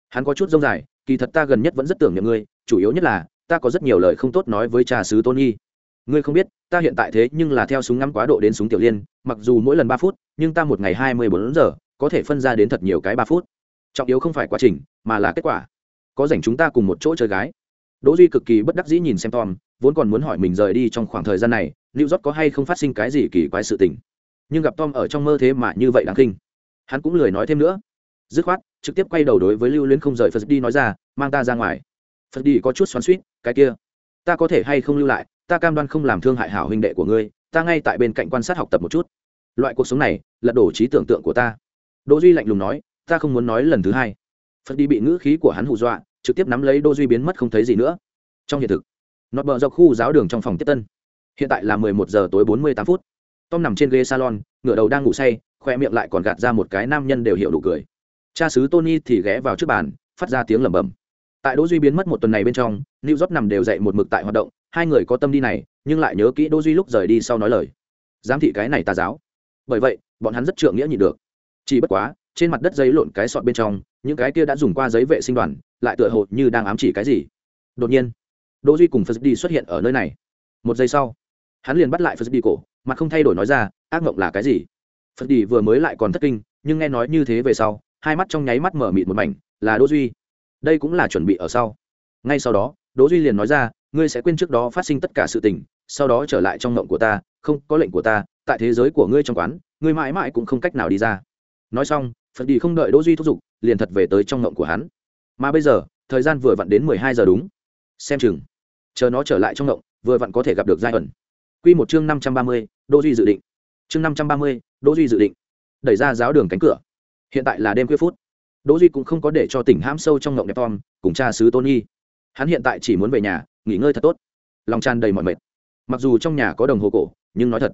Hắn có chút dông dài, kỳ thật ta gần nhất vẫn rất tưởng nhầm ngươi, chủ yếu nhất là, ta có rất nhiều lời không tốt nói với cha sứ tony ngươi không biết, ta hiện tại thế nhưng là theo súng ngắm quá độ đến súng tiểu liên, mặc dù mỗi lần ba phút, nhưng ta một ngày hai mươi bốn giờ, có thể phân ra đến thật nhiều cái ba phút. Trọng yếu không phải quá trình, mà là kết quả. Có dành chúng ta cùng một chỗ chơi gái. Đỗ duy cực kỳ bất đắc dĩ nhìn xem tom, vốn còn muốn hỏi mình rời đi trong khoảng thời gian này liệu rót có hay không phát sinh cái gì kỳ quái sự tình. Nhưng gặp tom ở trong mơ thế mà như vậy đáng kinh. Hắn cũng lười nói thêm nữa. Dứt khoát, trực tiếp quay đầu đối với lưu luyến không rời phật đi nói ra, mang ta ra ngoài. Phật đi có chút xoắn suýt cái kia, ta có thể hay không lưu lại? Ta cam đoan không làm thương hại hảo huynh đệ của ngươi, ta ngay tại bên cạnh quan sát học tập một chút. Loại cuộc sống này, lật đổ trí tưởng tượng của ta. Đỗ duy lạnh lùng nói, ta không muốn nói lần thứ hai. Phật đi bị ngữ khí của hắn hù dọa, trực tiếp nắm lấy đỗ duy biến mất không thấy gì nữa. Trong hiện thực, nọt bờ dọc khu giáo đường trong phòng tiếp tân. Hiện tại là mười một giờ tối bốn mươi tám phút. Tom nằm trên ghế salon, ngửa đầu đang ngủ say khoe miệng lại còn gạt ra một cái nam nhân đều hiểu đủ cười. Cha xứ tony thì ghé vào trước bàn, phát ra tiếng lẩm bẩm. Tại đỗ duy biến mất một tuần này bên trong, new york nằm đều dậy một mực tại hoạt động hai người có tâm đi này, nhưng lại nhớ kỹ đỗ duy lúc rời đi sau nói lời. Giám thị cái này tà giáo. Bởi vậy, bọn hắn rất trượng nghĩa nhịn được. Chỉ bất quá, trên mặt đất giấy lộn cái sọt bên trong, những cái kia đã dùng qua giấy vệ sinh đoàn, lại tựa hồ như đang ám chỉ cái gì. Đột nhiên, đỗ duy cùng phật đi xuất hiện ở nơi này. Một giây sau, hắn liền bắt lại phật đi cổ, mặt không thay đổi nói ra, ác mộng là cái gì? Phật đi vừa mới lại còn thất kinh, nhưng nghe nói như thế về sau, hai mắt trong nháy mắt mở mịt một mảnh, là đỗ duy. Đây cũng là chuẩn bị ở sau. Ngay sau đó, đỗ duy liền nói ra ngươi sẽ quên trước đó phát sinh tất cả sự tình, sau đó trở lại trong ngộng của ta, không có lệnh của ta, tại thế giới của ngươi trong quán, ngươi mãi mãi cũng không cách nào đi ra. Nói xong, phật đi không đợi đỗ duy thúc giục, liền thật về tới trong ngộng của hắn. Mà bây giờ, thời gian vừa vặn đến mười hai giờ đúng. Xem chừng, chờ nó trở lại trong ngộng, vừa vặn có thể gặp được giai ẩn. Quy một chương năm trăm ba mươi, đỗ duy dự định. Chương năm trăm ba mươi, đỗ duy dự định. Đẩy ra giáo đường cánh cửa. Hiện tại là đêm khuya phút. Đỗ duy cũng không có để cho tỉnh hãm sâu trong ngộng đẹp tom cùng cha sứ tony hắn hiện tại chỉ muốn về nhà, nghỉ ngơi thật tốt. Lòng tràn đầy mọi mệt. Mặc dù trong nhà có đồng hồ cổ, nhưng nói thật,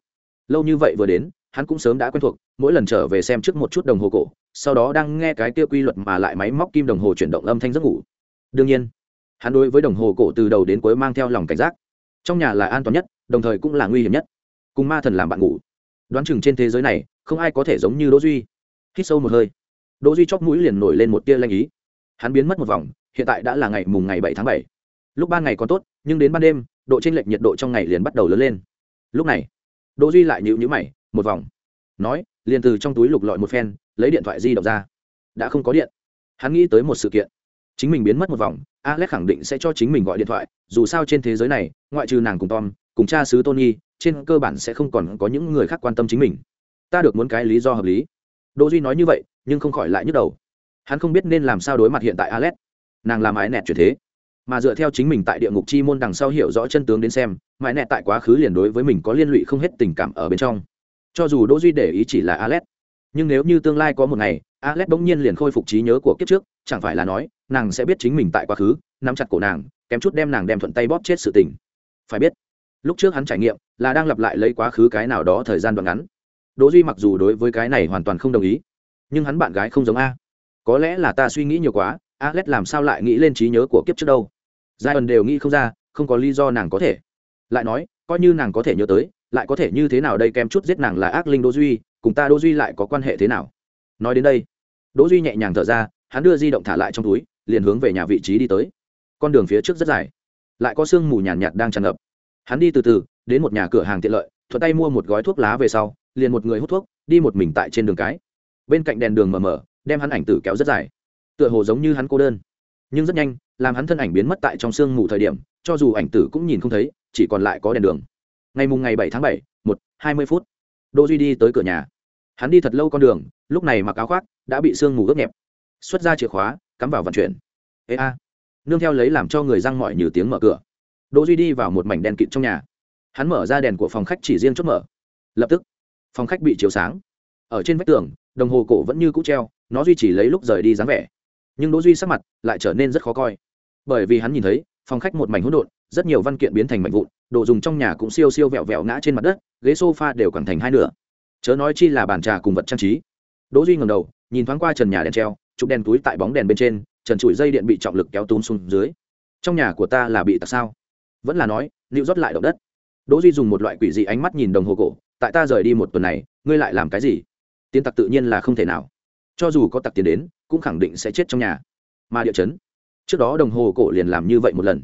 lâu như vậy vừa đến, hắn cũng sớm đã quen thuộc, mỗi lần trở về xem trước một chút đồng hồ cổ, sau đó đang nghe cái kia quy luật mà lại máy móc kim đồng hồ chuyển động âm thanh giấc ngủ. Đương nhiên, hắn đối với đồng hồ cổ từ đầu đến cuối mang theo lòng cảnh giác. Trong nhà là an toàn nhất, đồng thời cũng là nguy hiểm nhất. Cùng ma thần làm bạn ngủ. Đoán chừng trên thế giới này, không ai có thể giống như đỗ duy. Hít sâu một hơi. Đỗ duy chóp mũi liền nổi lên một tia lanh ý. Hắn biến mất một vòng hiện tại đã là ngày mùng ngày bảy tháng bảy. Lúc ban ngày còn tốt, nhưng đến ban đêm, độ chênh lệch nhiệt độ trong ngày liền bắt đầu lớn lên. Lúc này, đỗ duy lại nhíu nhíu mày, một vòng. Nói, liền từ trong túi lục lọi một phen, lấy điện thoại di động ra. Đã không có điện. Hắn nghĩ tới một sự kiện. Chính mình biến mất một vòng, alex khẳng định sẽ cho chính mình gọi điện thoại, dù sao trên thế giới này, ngoại trừ nàng cùng tom, cùng cha xứ tony, trên cơ bản sẽ không còn có những người khác quan tâm chính mình. Ta được muốn cái lý do hợp lý. Đỗ duy nói như vậy, nhưng không khỏi lại nhức đầu. Hắn không biết nên làm sao đối mặt hiện tại alex nàng làm ái nẹt chuyển thế. Mà dựa theo chính mình tại địa ngục chi môn đằng sau hiểu rõ chân tướng đến xem, mãi nẹt tại quá khứ liền đối với mình có liên lụy không hết tình cảm ở bên trong. Cho dù đỗ duy để ý chỉ là alex nhưng nếu như tương lai có một ngày alex bỗng nhiên liền khôi phục trí nhớ của kiếp trước, chẳng phải là nói, nàng sẽ biết chính mình tại quá khứ, nắm chặt cổ nàng, kém chút đem nàng đem thuận tay bóp chết sự tình. Phải biết, lúc trước hắn trải nghiệm là đang lặp lại lấy quá khứ cái nào đó thời gian đoạn ngắn. Đỗ duy mặc dù đối với cái này hoàn toàn không đồng ý, nhưng hắn bạn gái không giống a. Có lẽ là ta suy nghĩ nhiều quá alex làm sao lại nghĩ lên trí nhớ của kiếp trước đâu? Giai ẩn đều nghĩ không ra không có lý do nàng có thể. Lại nói coi như nàng có thể nhớ tới lại có thể như thế nào đây kèm chút giết nàng là ác linh đỗ duy cùng ta đỗ duy lại có quan hệ thế nào? Nói đến đây đỗ duy nhẹ nhàng thở ra hắn đưa di động thả lại trong túi liền hướng về nhà vị trí đi tới. Con đường phía trước rất dài lại có sương mù nhàn nhạt, nhạt đang tràn ngập. Hắn đi từ từ đến một nhà cửa hàng tiện lợi thuận tay mua một gói thuốc lá về sau liền một người hút thuốc đi một mình tại trên đường cái. Bên cạnh đèn đường mờ mờ đem hắn ảnh tử kéo rất dài tựa hồ giống như hắn cô đơn. Nhưng rất nhanh, làm hắn thân ảnh biến mất tại trong sương mù thời điểm, cho dù ảnh tử cũng nhìn không thấy, chỉ còn lại có đèn đường. Ngày mùng ngày bảy tháng bảy, một, hai mươi phút. Đỗ duy đi tới cửa nhà. Hắn đi thật lâu con đường, lúc này mặc áo khoác, đã bị sương mù ướt nhẹp. Xuất ra chìa khóa, cắm vào vận chuyển. Ê a. Nương theo lấy làm cho người răng mọi như tiếng mở cửa. Đỗ duy đi vào một mảnh đèn kịt trong nhà. Hắn mở ra đèn của phòng khách chỉ riêng chốt mở. Lập tức, phòng khách bị chiếu sáng. Ở trên vách tường, đồng hồ cổ vẫn như cũ treo, nó duy trì lấy lúc rời đi dáng vẻ nhưng đỗ duy sắc mặt lại trở nên rất khó coi bởi vì hắn nhìn thấy phòng khách một mảnh hỗn độn, rất nhiều văn kiện biến thành mảnh vụn, đồ dùng trong nhà cũng siêu siêu vẹo vẹo ngã trên mặt đất, ghế sofa đều quẳng thành hai nửa. Chớ nói chi là bàn trà cùng vật trang trí. Đỗ duy ngẩng đầu, nhìn thoáng qua trần nhà đèn treo, chụp đèn túi tại bóng đèn bên trên, trần trụi dây điện bị trọng lực kéo túm xuống dưới. Trong nhà của ta là bị tặc sao? Vẫn là nói lưu rót lại động đất. Đỗ duy dùng một loại quỷ dị ánh mắt nhìn đồng hồ cổ, tại ta rời đi một tuần này, ngươi lại làm cái gì? Tiên tặc tự nhiên là không thể nào cho dù có tặc tiền đến, cũng khẳng định sẽ chết trong nhà. Mà địa chấn, trước đó đồng hồ cổ liền làm như vậy một lần.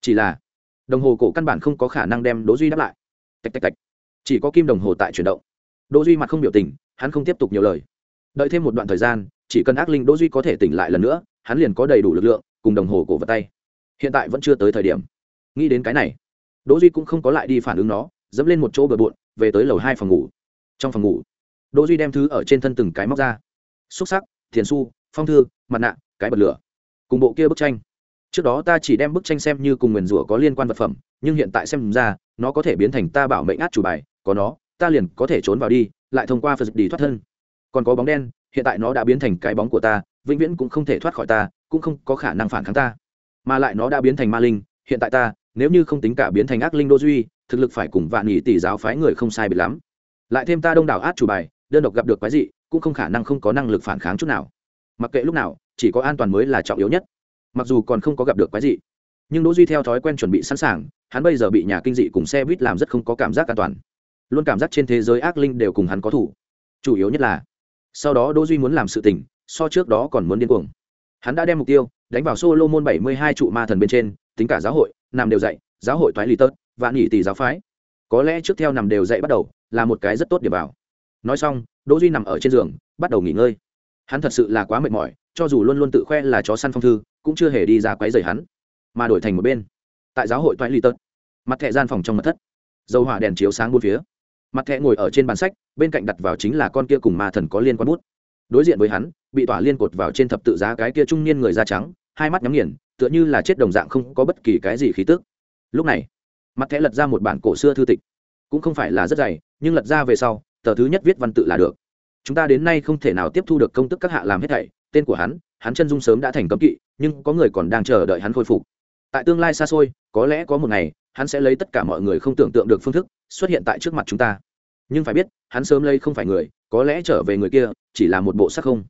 Chỉ là, đồng hồ cổ căn bản không có khả năng đem đỗ duy đáp lại. Tạch tạch tạch. Chỉ có kim đồng hồ tại chuyển động. Đỗ duy mặt không biểu tình, hắn không tiếp tục nhiều lời. Đợi thêm một đoạn thời gian, chỉ cần ác linh đỗ duy có thể tỉnh lại lần nữa, hắn liền có đầy đủ lực lượng, cùng đồng hồ cổ vào tay. Hiện tại vẫn chưa tới thời điểm. Nghĩ đến cái này, đỗ duy cũng không có lại đi phản ứng nó, dẫm lên một chỗ bờ bộn, về tới lầu hai phòng ngủ. Trong phòng ngủ, đỗ duy đem thứ ở trên thân từng cái móc ra xúc sắc, thiền su, phong thư, mặt nạ, cái bật lửa. Cùng bộ kia bức tranh. Trước đó ta chỉ đem bức tranh xem như cùng nguyền rủa có liên quan vật phẩm, nhưng hiện tại xem ra, nó có thể biến thành ta bảo mệnh át chủ bài, có nó, ta liền có thể trốn vào đi, lại thông qua phật đi thoát thân. Còn có bóng đen, hiện tại nó đã biến thành cái bóng của ta, vĩnh viễn cũng không thể thoát khỏi ta, cũng không có khả năng phản kháng ta. Mà lại nó đã biến thành ma linh, hiện tại ta, nếu như không tính cả biến thành ác linh đô duy, thực lực phải cùng vạn nhị tỷ giáo phái người không sai biệt lắm. Lại thêm ta đông đảo át chủ bài, đơn độc gặp được quái dị cũng không khả năng không có năng lực phản kháng chút nào. Mặc kệ lúc nào, chỉ có an toàn mới là trọng yếu nhất. Mặc dù còn không có gặp được quái dị, nhưng đỗ duy theo thói quen chuẩn bị sẵn sàng, hắn bây giờ bị nhà kinh dị cùng xe buýt làm rất không có cảm giác an toàn. Luôn cảm giác trên thế giới ác linh đều cùng hắn có thủ. Chủ yếu nhất là, sau đó đỗ duy muốn làm sự tình, so trước đó còn muốn điên cuồng. Hắn đã đem mục tiêu đánh vào solo môn bảy mươi hai trụ ma thần bên trên, tính cả giáo hội, nằm đều dạy, giáo hội toái lì tớt và nghỉ tỷ giáo phái. Có lẽ trước theo nằm đều dạy bắt đầu, là một cái rất tốt để vào nói xong, đỗ duy nằm ở trên giường, bắt đầu nghỉ ngơi. Hắn thật sự là quá mệt mỏi, cho dù luôn luôn tự khoe là chó săn phong thư, cũng chưa hề đi ra quấy rầy hắn, mà đổi thành một bên. Tại giáo hội toại ly tật, mặt thẹ gian phòng trong mật thất, dầu hỏa đèn chiếu sáng bốn phía. Mặt thẹ ngồi ở trên bàn sách, bên cạnh đặt vào chính là con kia cùng ma thần có liên quan bút. Đối diện với hắn, bị tỏa liên cột vào trên thập tự giá cái kia trung niên người da trắng, hai mắt nhắm nghiền, tựa như là chết đồng dạng không có bất kỳ cái gì khí tức. Lúc này, mặt thẹ lật ra một bản cổ xưa thư tịch. Cũng không phải là rất dày, nhưng lật ra về sau tờ thứ nhất viết văn tự là được. Chúng ta đến nay không thể nào tiếp thu được công tức các hạ làm hết thảy, tên của hắn hắn chân dung sớm đã thành cấm kỵ, nhưng có người còn đang chờ đợi hắn khôi phục. Tại tương lai xa xôi, có lẽ có một ngày, hắn sẽ lấy tất cả mọi người không tưởng tượng được phương thức xuất hiện tại trước mặt chúng ta. Nhưng phải biết, hắn sớm lấy không phải người, có lẽ trở về người kia, chỉ là một bộ sắc không.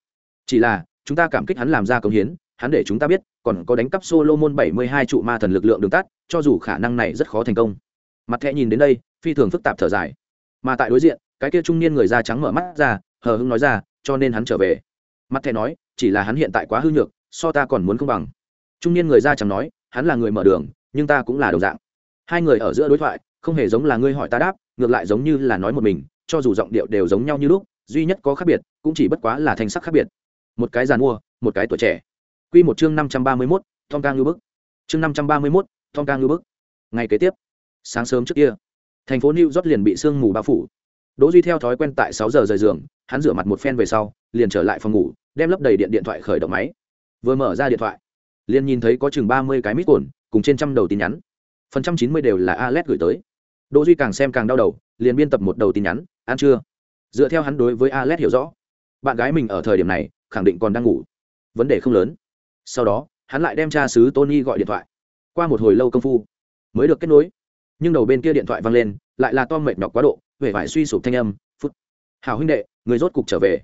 Chỉ là, chúng ta cảm kích hắn làm ra công hiến, hắn để chúng ta biết, còn có đánh cắp solomon bảy mươi hai trụ ma thần lực lượng đường tắt, cho dù khả năng này rất khó thành công. Mặt thẹ nhìn đến đây, phi thường phức tạp thở dài. Mà tại đối diện cái kia trung niên người da trắng mở mắt ra, hờ hưng nói ra, cho nên hắn trở về. Mặt thẻ nói, chỉ là hắn hiện tại quá hư nhược, so ta còn muốn không bằng. Trung niên người da trắng nói, hắn là người mở đường, nhưng ta cũng là đồng dạng. Hai người ở giữa đối thoại, không hề giống là ngươi hỏi ta đáp, ngược lại giống như là nói một mình, cho dù giọng điệu đều giống nhau như lúc, duy nhất có khác biệt, cũng chỉ bất quá là thành sắc khác biệt. Một cái giàn mua một cái tuổi trẻ. Q một chương năm trăm ba mươi mốt tom ca ngư bức. Chương năm trăm ba mươi mốt tom ca ngư bức. Ngày kế tiếp, sáng sớm trước kia, thành phố new york liền bị sương mù bao phủ đỗ duy theo thói quen tại sáu giờ rời giường, hắn rửa mặt một phen về sau, liền trở lại phòng ngủ, đem lấp đầy điện điện thoại khởi động máy. Vừa mở ra điện thoại, liền nhìn thấy có chừng ba mươi cái mít cồn, cùng trên trăm đầu tin nhắn. Phần trăm chín mươi đều là Alet gửi tới. Đỗ duy càng xem càng đau đầu, liền biên tập một đầu tin nhắn, ăn chưa dựa theo hắn đối với Alet hiểu rõ, bạn gái mình ở thời điểm này, khẳng định còn đang ngủ. Vấn đề không lớn. Sau đó, hắn lại đem cha xứ tony gọi điện thoại. Qua một hồi lâu công phu, mới được kết nối. Nhưng đầu bên kia điện thoại văng lên, lại là Tom mệt nhọc quá độ huệ vải suy sụp thanh âm, phút. Hào huynh đệ, người rốt cục trở về.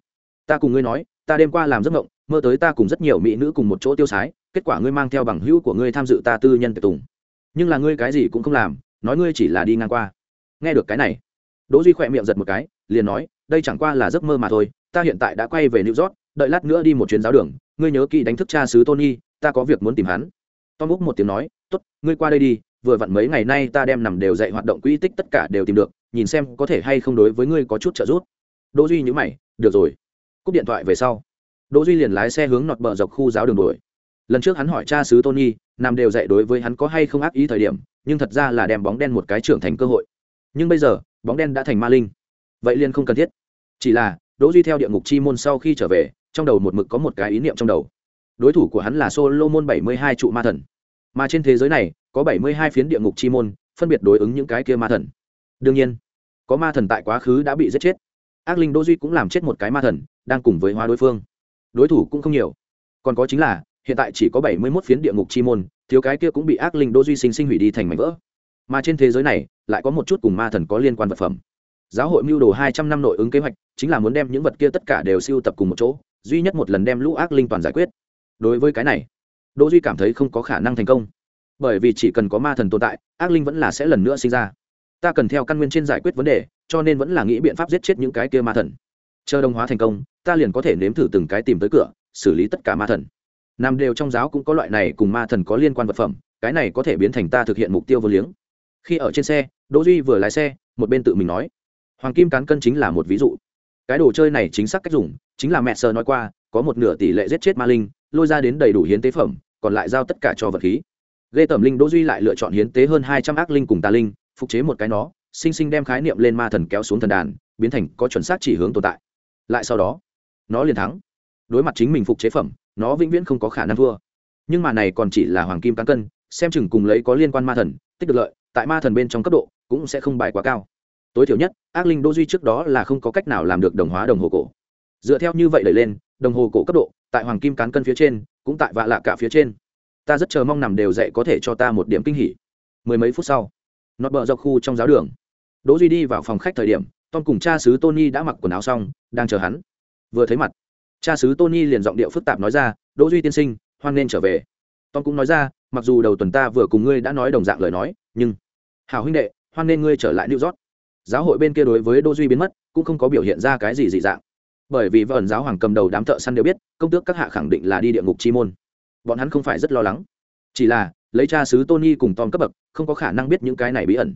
Ta cùng ngươi nói, ta đêm qua làm giấc mộng, mơ tới ta cùng rất nhiều mỹ nữ cùng một chỗ tiêu sái, kết quả ngươi mang theo bằng hữu của ngươi tham dự ta tư nhân tiệc tùng. Nhưng là ngươi cái gì cũng không làm, nói ngươi chỉ là đi ngang qua. Nghe được cái này, đỗ duy khỏe miệng giật một cái, liền nói, đây chẳng qua là giấc mơ mà thôi, ta hiện tại đã quay về new york, đợi lát nữa đi một chuyến giáo đường, ngươi nhớ kỹ đánh thức cha sứ tony, ta có việc muốn tìm hắn. Tom úc một tiếng nói, tốt, ngươi qua đây đi, vừa vặn mấy ngày nay ta đem nằm đều dạy hoạt động quỹ tích tất cả đều tìm được nhìn xem có thể hay không đối với ngươi có chút trợ giúp. Đỗ duy nhíu mày, được rồi. Cúp điện thoại về sau, đỗ duy liền lái xe hướng nọt bờ dọc khu giáo đường đuổi. Lần trước hắn hỏi cha sứ tony, nam đều dạy đối với hắn có hay không ác ý thời điểm, nhưng thật ra là đem bóng đen một cái trưởng thành cơ hội. Nhưng bây giờ, bóng đen đã thành ma linh. Vậy liền không cần thiết. Chỉ là, đỗ duy theo địa ngục chi môn sau khi trở về, trong đầu một mực có một cái ý niệm trong đầu. Đối thủ của hắn là solomon bảy mươi hai trụ ma thần. Mà trên thế giới này, có bảy mươi hai phiến địa ngục chi môn, phân biệt đối ứng những cái kia ma thần đương nhiên, có ma thần tại quá khứ đã bị giết chết. Ác linh đỗ duy cũng làm chết một cái ma thần, đang cùng với hóa đối phương. Đối thủ cũng không nhiều. Còn có chính là, hiện tại chỉ có bảy mươi 71 phiến địa ngục chi môn, thiếu cái kia cũng bị ác linh đỗ duy sinh sinh hủy đi thành mảnh vỡ. Mà trên thế giới này, lại có một chút cùng ma thần có liên quan vật phẩm. Giáo hội mưu đồ hai trăm năm nội ứng kế hoạch, chính là muốn đem những vật kia tất cả đều siêu tập cùng một chỗ, duy nhất một lần đem lũ ác linh toàn giải quyết. Đối với cái này, đỗ duy cảm thấy không có khả năng thành công. Bởi vì chỉ cần có ma thần tồn tại, ác linh vẫn là sẽ lần nữa sinh ra ta cần theo căn nguyên trên giải quyết vấn đề, cho nên vẫn là nghĩ biện pháp giết chết những cái kia ma thần. Chờ đồng hóa thành công, ta liền có thể nếm thử từng cái tìm tới cửa, xử lý tất cả ma thần. Nam đều trong giáo cũng có loại này cùng ma thần có liên quan vật phẩm, cái này có thể biến thành ta thực hiện mục tiêu vô liếng. Khi ở trên xe, đỗ duy vừa lái xe, một bên tự mình nói. Hoàng kim cán cân chính là một ví dụ. Cái đồ chơi này chính xác cách dùng, chính là mẹ sơ nói qua, có một nửa tỷ lệ giết chết ma linh, lôi ra đến đầy đủ hiến tế phẩm, còn lại giao tất cả cho vật khí. Ghê tẩm linh đỗ duy lại lựa chọn hiến tế hơn hai trăm ác linh cùng tà linh phục chế một cái nó, sinh sinh đem khái niệm lên ma thần kéo xuống thần đàn, biến thành có chuẩn xác chỉ hướng tồn tại. Lại sau đó, nó liền thắng. Đối mặt chính mình phục chế phẩm, nó vĩnh viễn không có khả năng thua. Nhưng mà này còn chỉ là hoàng kim cán cân, xem chừng cùng lấy có liên quan ma thần, tích được lợi, tại ma thần bên trong cấp độ, cũng sẽ không bài quá cao. Tối thiểu nhất, ác linh đô duy trước đó là không có cách nào làm được đồng hóa đồng hồ cổ. Dựa theo như vậy đẩy lên, đồng hồ cổ cấp độ, tại hoàng kim cán cân phía trên, cũng tại vạ lạ cả phía trên. Ta rất chờ mong nằm đều dạy có thể cho ta một điểm kinh hỉ. Mười mấy phút sau nọt bờ dọc khu trong giáo đường. Đỗ duy đi vào phòng khách thời điểm, tom cùng cha sứ tony đã mặc quần áo xong, đang chờ hắn. Vừa thấy mặt, cha sứ tony liền giọng điệu phức tạp nói ra, đỗ duy tiên sinh, hoan nên trở về. Tom cũng nói ra, mặc dù đầu tuần ta vừa cùng ngươi đã nói đồng dạng lời nói, nhưng hảo huynh đệ, hoan nên ngươi trở lại new york. Giáo hội bên kia đối với đỗ duy biến mất, cũng không có biểu hiện ra cái gì dị dạng. Bởi vì vẩn giáo hoàng cầm đầu đám thợ săn đều biết, công tước các hạ khẳng định là đi địa ngục chi môn. Bọn hắn không phải rất lo lắng. Chỉ là, lấy cha sứ tony cùng tom cấp bậc không có khả năng biết những cái này bí ẩn.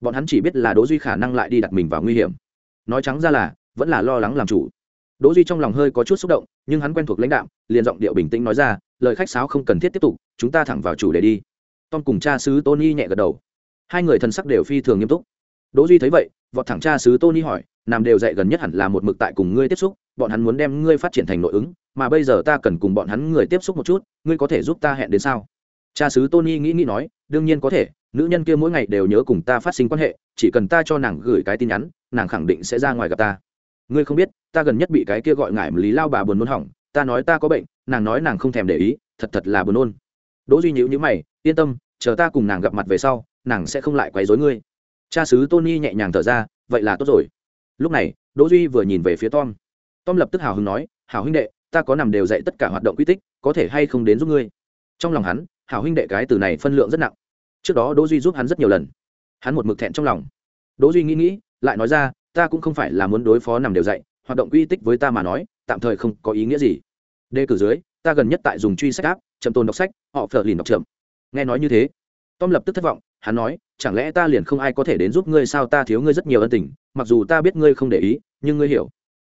Bọn hắn chỉ biết là đỗ duy khả năng lại đi đặt mình vào nguy hiểm. Nói trắng ra là, vẫn là lo lắng làm chủ. Đỗ duy trong lòng hơi có chút xúc động, nhưng hắn quen thuộc lãnh đạo liền giọng điệu bình tĩnh nói ra, lời khách sáo không cần thiết tiếp tục, chúng ta thẳng vào chủ đề đi. Tom cùng cha sứ tony nhẹ gật đầu. Hai người thần sắc đều phi thường nghiêm túc. Đỗ duy thấy vậy, vọt thẳng cha sứ tony hỏi, nam đều dạy gần nhất hẳn là một mực tại cùng ngươi tiếp xúc, bọn hắn muốn đem ngươi phát triển thành nội ứng, mà bây giờ ta cần cùng bọn hắn người tiếp xúc một chút, ngươi có thể giúp ta hẹn đến sao? Cha sứ tony nghĩ nghĩ nói đương nhiên có thể, nữ nhân kia mỗi ngày đều nhớ cùng ta phát sinh quan hệ, chỉ cần ta cho nàng gửi cái tin nhắn, nàng khẳng định sẽ ra ngoài gặp ta. Ngươi không biết, ta gần nhất bị cái kia gọi ngại lý lao bà buồn nôn hỏng, ta nói ta có bệnh, nàng nói nàng không thèm để ý, thật thật là buồn nôn. Đỗ duy nhữ nhữ mày, yên tâm, chờ ta cùng nàng gặp mặt về sau, nàng sẽ không lại quấy rối ngươi. Cha sứ tony nhẹ nhàng thở ra, vậy là tốt rồi. Lúc này, đỗ duy vừa nhìn về phía tom. Tom lập tức hào hứng nói hào huynh đệ, ta có nằm đều dạy tất cả hoạt động quy tích, có thể hay không đến giúp ngươi? Trong lòng hắn, hảo huynh đệ cái từ này phân lượng rất nặng trước đó đỗ duy giúp hắn rất nhiều lần. Hắn một mực thẹn trong lòng. Đỗ duy nghĩ nghĩ, lại nói ra, ta cũng không phải là muốn đối phó nằm đều dạy, hoạt động quy tích với ta mà nói, tạm thời không có ý nghĩa gì. Đề cử dưới, ta gần nhất tại dùng truy sách áp, chậm tồn đọc sách, họ phở lìn đọc chậm. Nghe nói như thế, tom lập tức thất vọng, hắn nói, chẳng lẽ ta liền không ai có thể đến giúp ngươi sao? Ta thiếu ngươi rất nhiều ân tình, mặc dù ta biết ngươi không để ý, nhưng ngươi hiểu.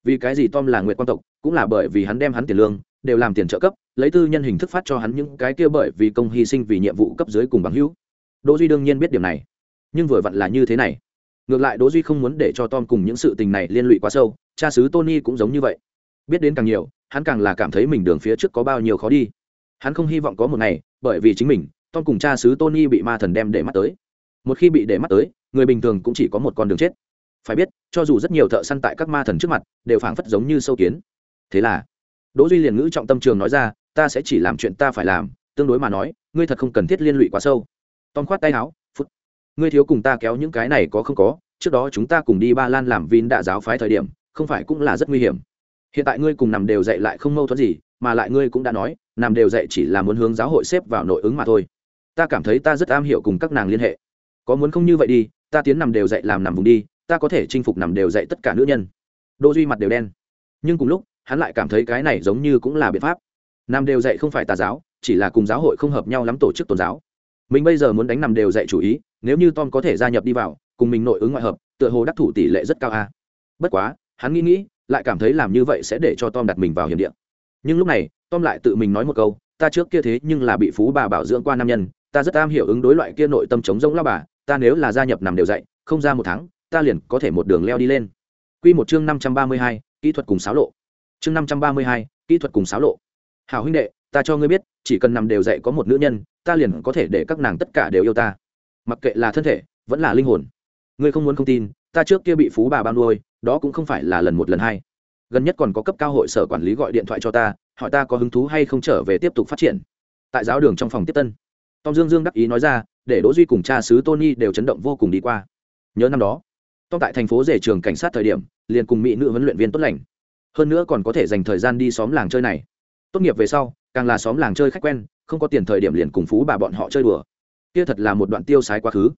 Vì cái gì tom là nguyện quan tộc, cũng là bởi vì hắn đem hắn tiền lương, đều làm tiền trợ cấp, lấy tư nhân hình thức phát cho hắn những cái kia bởi vì công hy sinh vì nhiệm vụ cấp dưới cùng bằng hữu đỗ duy đương nhiên biết điểm này. Nhưng vừa vặn là như thế này. Ngược lại đỗ duy không muốn để cho tom cùng những sự tình này liên lụy quá sâu, cha xứ tony cũng giống như vậy. Biết đến càng nhiều, hắn càng là cảm thấy mình đường phía trước có bao nhiêu khó đi. Hắn không hy vọng có một ngày, bởi vì chính mình, tom cùng cha xứ tony bị ma thần đem để mắt tới. Một khi bị để mắt tới, người bình thường cũng chỉ có một con đường chết. Phải biết, cho dù rất nhiều thợ săn tại các ma thần trước mặt, đều phảng phất giống như sâu kiến. Thế là, đỗ duy liền ngữ trọng tâm trường nói ra, ta sẽ chỉ làm chuyện ta phải làm, tương đối mà nói, ngươi thật không cần thiết liên lụy quá sâu tom khoát tay áo, phút, ngươi thiếu cùng ta kéo những cái này có không có, trước đó chúng ta cùng đi ba lan làm vin đạ giáo phái thời điểm, không phải cũng là rất nguy hiểm. Hiện tại ngươi cùng nằm đều dạy lại không mâu thuẫn gì, mà lại ngươi cũng đã nói, nằm đều dạy chỉ là muốn hướng giáo hội xếp vào nội ứng mà thôi. Ta cảm thấy ta rất am hiểu cùng các nàng liên hệ. Có muốn không như vậy đi, ta tiến nằm đều dạy làm nằm vùng đi, ta có thể chinh phục nằm đều dạy tất cả nữ nhân. Đỗ duy mặt đều đen. Nhưng cùng lúc, hắn lại cảm thấy cái này giống như cũng là biện pháp. Nằm đều dạy không phải tà giáo, chỉ là cùng giáo hội không hợp nhau lắm tổ chức tôn giáo mình bây giờ muốn đánh nằm đều dạy chủ ý nếu như tom có thể gia nhập đi vào cùng mình nội ứng ngoại hợp tựa hồ đắc thủ tỷ lệ rất cao a bất quá hắn nghĩ nghĩ lại cảm thấy làm như vậy sẽ để cho tom đặt mình vào hiểm địa nhưng lúc này tom lại tự mình nói một câu ta trước kia thế nhưng là bị phú bà bảo dưỡng qua nam nhân ta rất am hiểu ứng đối loại kia nội tâm chống giống lao bà ta nếu là gia nhập nằm đều dạy không ra một tháng ta liền có thể một đường leo đi lên Quy một chương năm trăm ba mươi hai, kỹ thuật cùng xáo lộ. Chương năm trăm ba mươi hai, kỹ thuật cùng xáo lộ. Hảo huynh đệ, ta cho ngươi biết, chỉ cần nằm đều dạy có một nữ nhân, ta liền có thể để các nàng tất cả đều yêu ta. Mặc kệ là thân thể, vẫn là linh hồn. Ngươi không muốn không tin, ta trước kia bị phú bà bao nuôi, đó cũng không phải là lần một lần hai. Gần nhất còn có cấp cao hội sở quản lý gọi điện thoại cho ta, hỏi ta có hứng thú hay không trở về tiếp tục phát triển. Tại giáo đường trong phòng tiếp tân, Tom Dương Dương đắc ý nói ra, để Đỗ Duy cùng cha sứ Tony đều chấn động vô cùng đi qua. Nhớ năm đó, Tom tại thành phố rể trường cảnh sát thời điểm, liền cùng mỹ nữ huấn luyện viên tốt lành. Hơn nữa còn có thể dành thời gian đi xóm làng chơi này. Tốt nghiệp về sau, càng là xóm làng chơi khách quen, không có tiền thời điểm liền cùng phú bà bọn họ chơi đùa. Kia thật là một đoạn tiêu sái quá khứ.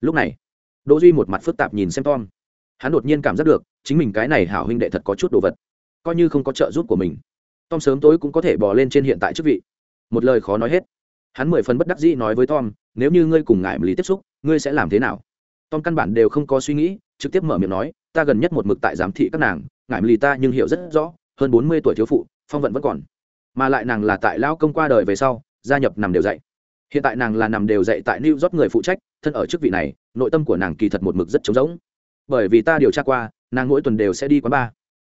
Lúc này, Đỗ Duy một mặt phức tạp nhìn xem Tom. Hắn đột nhiên cảm giác được, chính mình cái này hảo huynh đệ thật có chút đồ vật. Coi như không có trợ giúp của mình, Tom sớm tối cũng có thể bò lên trên hiện tại chức vị. Một lời khó nói hết. Hắn mười phần bất đắc dĩ nói với Tom, nếu như ngươi cùng ngại lý tiếp xúc, ngươi sẽ làm thế nào? Tom căn bản đều không có suy nghĩ, trực tiếp mở miệng nói ta gần nhất một mực tại giám thị các nàng ngại lý ta nhưng hiểu rất rõ hơn bốn mươi tuổi thiếu phụ phong vận vẫn còn mà lại nàng là tại lao công qua đời về sau, gia nhập nằm đều dạy. Hiện tại nàng là nằm đều dạy tại new york người phụ trách, thân ở chức vị này, nội tâm của nàng kỳ thật một mực rất trống rỗng. Bởi vì ta điều tra qua, nàng mỗi tuần đều sẽ đi quán bar.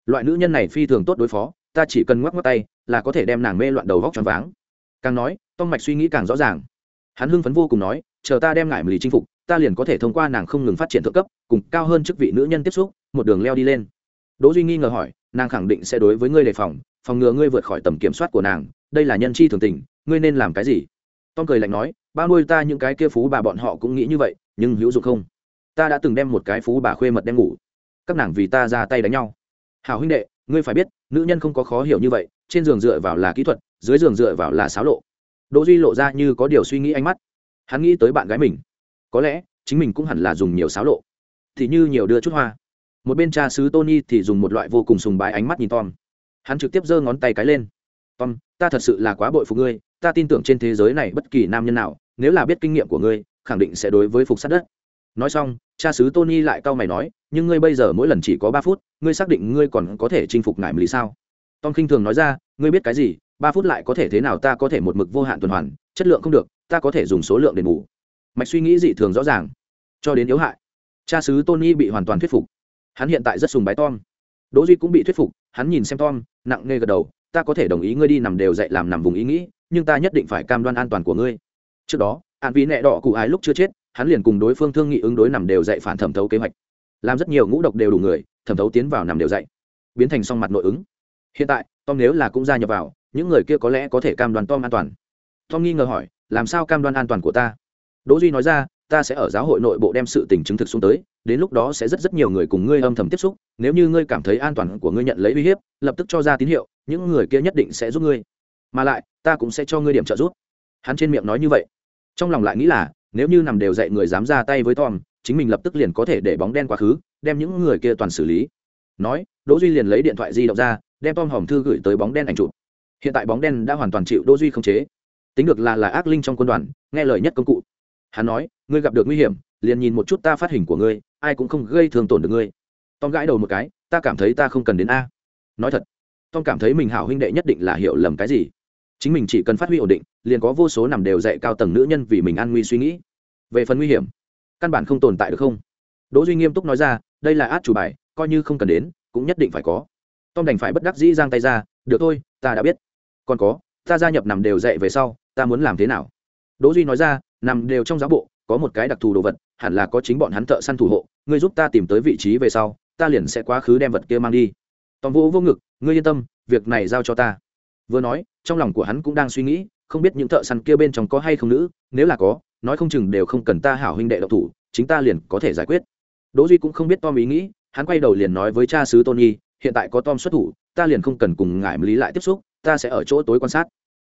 Loại nữ nhân này phi thường tốt đối phó, ta chỉ cần ngoắc ngoắc tay là có thể đem nàng mê loạn đầu vóc tròn váng. Càng nói tom mạch suy nghĩ càng rõ ràng. Hắn hưng phấn vô cùng nói, chờ ta đem ngại lì chinh phục, ta liền có thể thông qua nàng không ngừng phát triển thượng cấp, cùng cao hơn chức vị nữ nhân tiếp xúc, một đường leo đi lên. Đỗ duy nghi ngờ hỏi nàng khẳng định sẽ đối với ngươi đề phòng phòng ngừa ngươi vượt khỏi tầm kiểm soát của nàng, đây là nhân chi thường tình, ngươi nên làm cái gì? Tom cười lạnh nói, bao nuôi ta những cái kia phú bà bọn họ cũng nghĩ như vậy, nhưng hữu dụng không? Ta đã từng đem một cái phú bà khuê mật đem ngủ. Các nàng vì ta ra tay đánh nhau. Hảo huynh đệ, ngươi phải biết, nữ nhân không có khó hiểu như vậy, trên giường dựa vào là kỹ thuật, dưới giường dựa vào là xáo lộ. Đỗ duy lộ ra như có điều suy nghĩ ánh mắt. Hắn nghĩ tới bạn gái mình. Có lẽ, chính mình cũng hẳn là dùng nhiều xáo lộ. Thì như nhiều đưa chút hoa một bên cha sứ tony thì dùng một loại vô cùng sùng bái ánh mắt nhìn tom. Hắn trực tiếp giơ ngón tay cái lên. Tom, ta thật sự là quá bội phục ngươi, ta tin tưởng trên thế giới này bất kỳ nam nhân nào, nếu là biết kinh nghiệm của ngươi, khẳng định sẽ đối với phục sát đất. Nói xong, cha sứ tony lại cau mày nói, nhưng ngươi bây giờ mỗi lần chỉ có ba phút, ngươi xác định ngươi còn có thể chinh phục ngại lý sao? Tom khinh thường nói ra, ngươi biết cái gì, ba phút lại có thể thế nào ta có thể một mực vô hạn tuần hoàn, chất lượng không được, ta có thể dùng số lượng để bù. Mạch suy nghĩ dị thường rõ ràng, cho đến yếu hại. Cha sứ tony bị hoàn toàn thuyết phục hắn hiện tại rất sùng bái tom. Đỗ duy cũng bị thuyết phục hắn nhìn xem tom nặng nề gật đầu ta có thể đồng ý ngươi đi nằm đều dậy làm nằm vùng ý nghĩ nhưng ta nhất định phải cam đoan an toàn của ngươi. Trước đó an vì nẹ đỏ cụ ái lúc chưa chết hắn liền cùng đối phương thương nghị ứng đối nằm đều dậy phản thẩm thấu kế hoạch. Làm rất nhiều ngũ độc đều đủ người thẩm thấu tiến vào nằm đều dậy, biến thành song mặt nội ứng. Hiện tại tom nếu là cũng gia nhập vào những người kia có lẽ có thể cam đoan tom an toàn. Tom nghi ngờ hỏi làm sao cam đoan an toàn của ta? Đỗ duy nói ra ta sẽ ở giáo hội nội bộ đem sự tình chứng thực xuống tới, đến lúc đó sẽ rất rất nhiều người cùng ngươi âm thầm tiếp xúc, nếu như ngươi cảm thấy an toàn của ngươi nhận lấy uy hiếp, lập tức cho ra tín hiệu, những người kia nhất định sẽ giúp ngươi. Mà lại, ta cũng sẽ cho ngươi điểm trợ giúp. Hắn trên miệng nói như vậy. Trong lòng lại nghĩ là, nếu như nằm đều dạy người dám ra tay với tom, chính mình lập tức liền có thể để bóng đen quá khứ, đem những người kia toàn xử lý. Nói, đỗ duy liền lấy điện thoại di động ra, đem tom hòm thư gửi tới bóng đen ảnh chụp. Hiện tại bóng đen đã hoàn toàn chịu đỗ duy không chế. Tính được là là ác linh trong quân đoàn, nghe lời nhất công cụ hắn nói, ngươi gặp được nguy hiểm, liền nhìn một chút ta phát hình của ngươi, ai cũng không gây thương tổn được ngươi. Tom gãi đầu một cái, ta cảm thấy ta không cần đến a. Nói thật, tom cảm thấy mình hảo huynh đệ nhất định là hiểu lầm cái gì. Chính mình chỉ cần phát huy ổn định, liền có vô số nằm đều dạy cao tầng nữ nhân vì mình an nguy suy nghĩ. Về phần nguy hiểm, căn bản không tồn tại được không? Đỗ duy nghiêm túc nói ra, đây là át chủ bài, coi như không cần đến, cũng nhất định phải có. Tom đành phải bất đắc dĩ giang tay ra, được thôi, ta đã biết. Còn có, ta gia nhập nằm đều dạy về sau, ta muốn làm thế nào? Đỗ duy nói ra nằm đều trong giáo bộ, có một cái đặc thù đồ vật, hẳn là có chính bọn hắn thợ săn thủ hộ, ngươi giúp ta tìm tới vị trí về sau, ta liền sẽ quá khứ đem vật kia mang đi. Tom vũ vô ngực, ngươi yên tâm, việc này giao cho ta. Vừa nói, trong lòng của hắn cũng đang suy nghĩ, không biết những thợ săn kia bên trong có hay không nữ, nếu là có, nói không chừng đều không cần ta hảo huynh đệ độc thủ, chính ta liền có thể giải quyết. Đỗ duy cũng không biết tom ý nghĩ, hắn quay đầu liền nói với cha xứ tony, hiện tại có tom xuất thủ, ta liền không cần cùng ngải lý lại tiếp xúc, ta sẽ ở chỗ tối quan sát.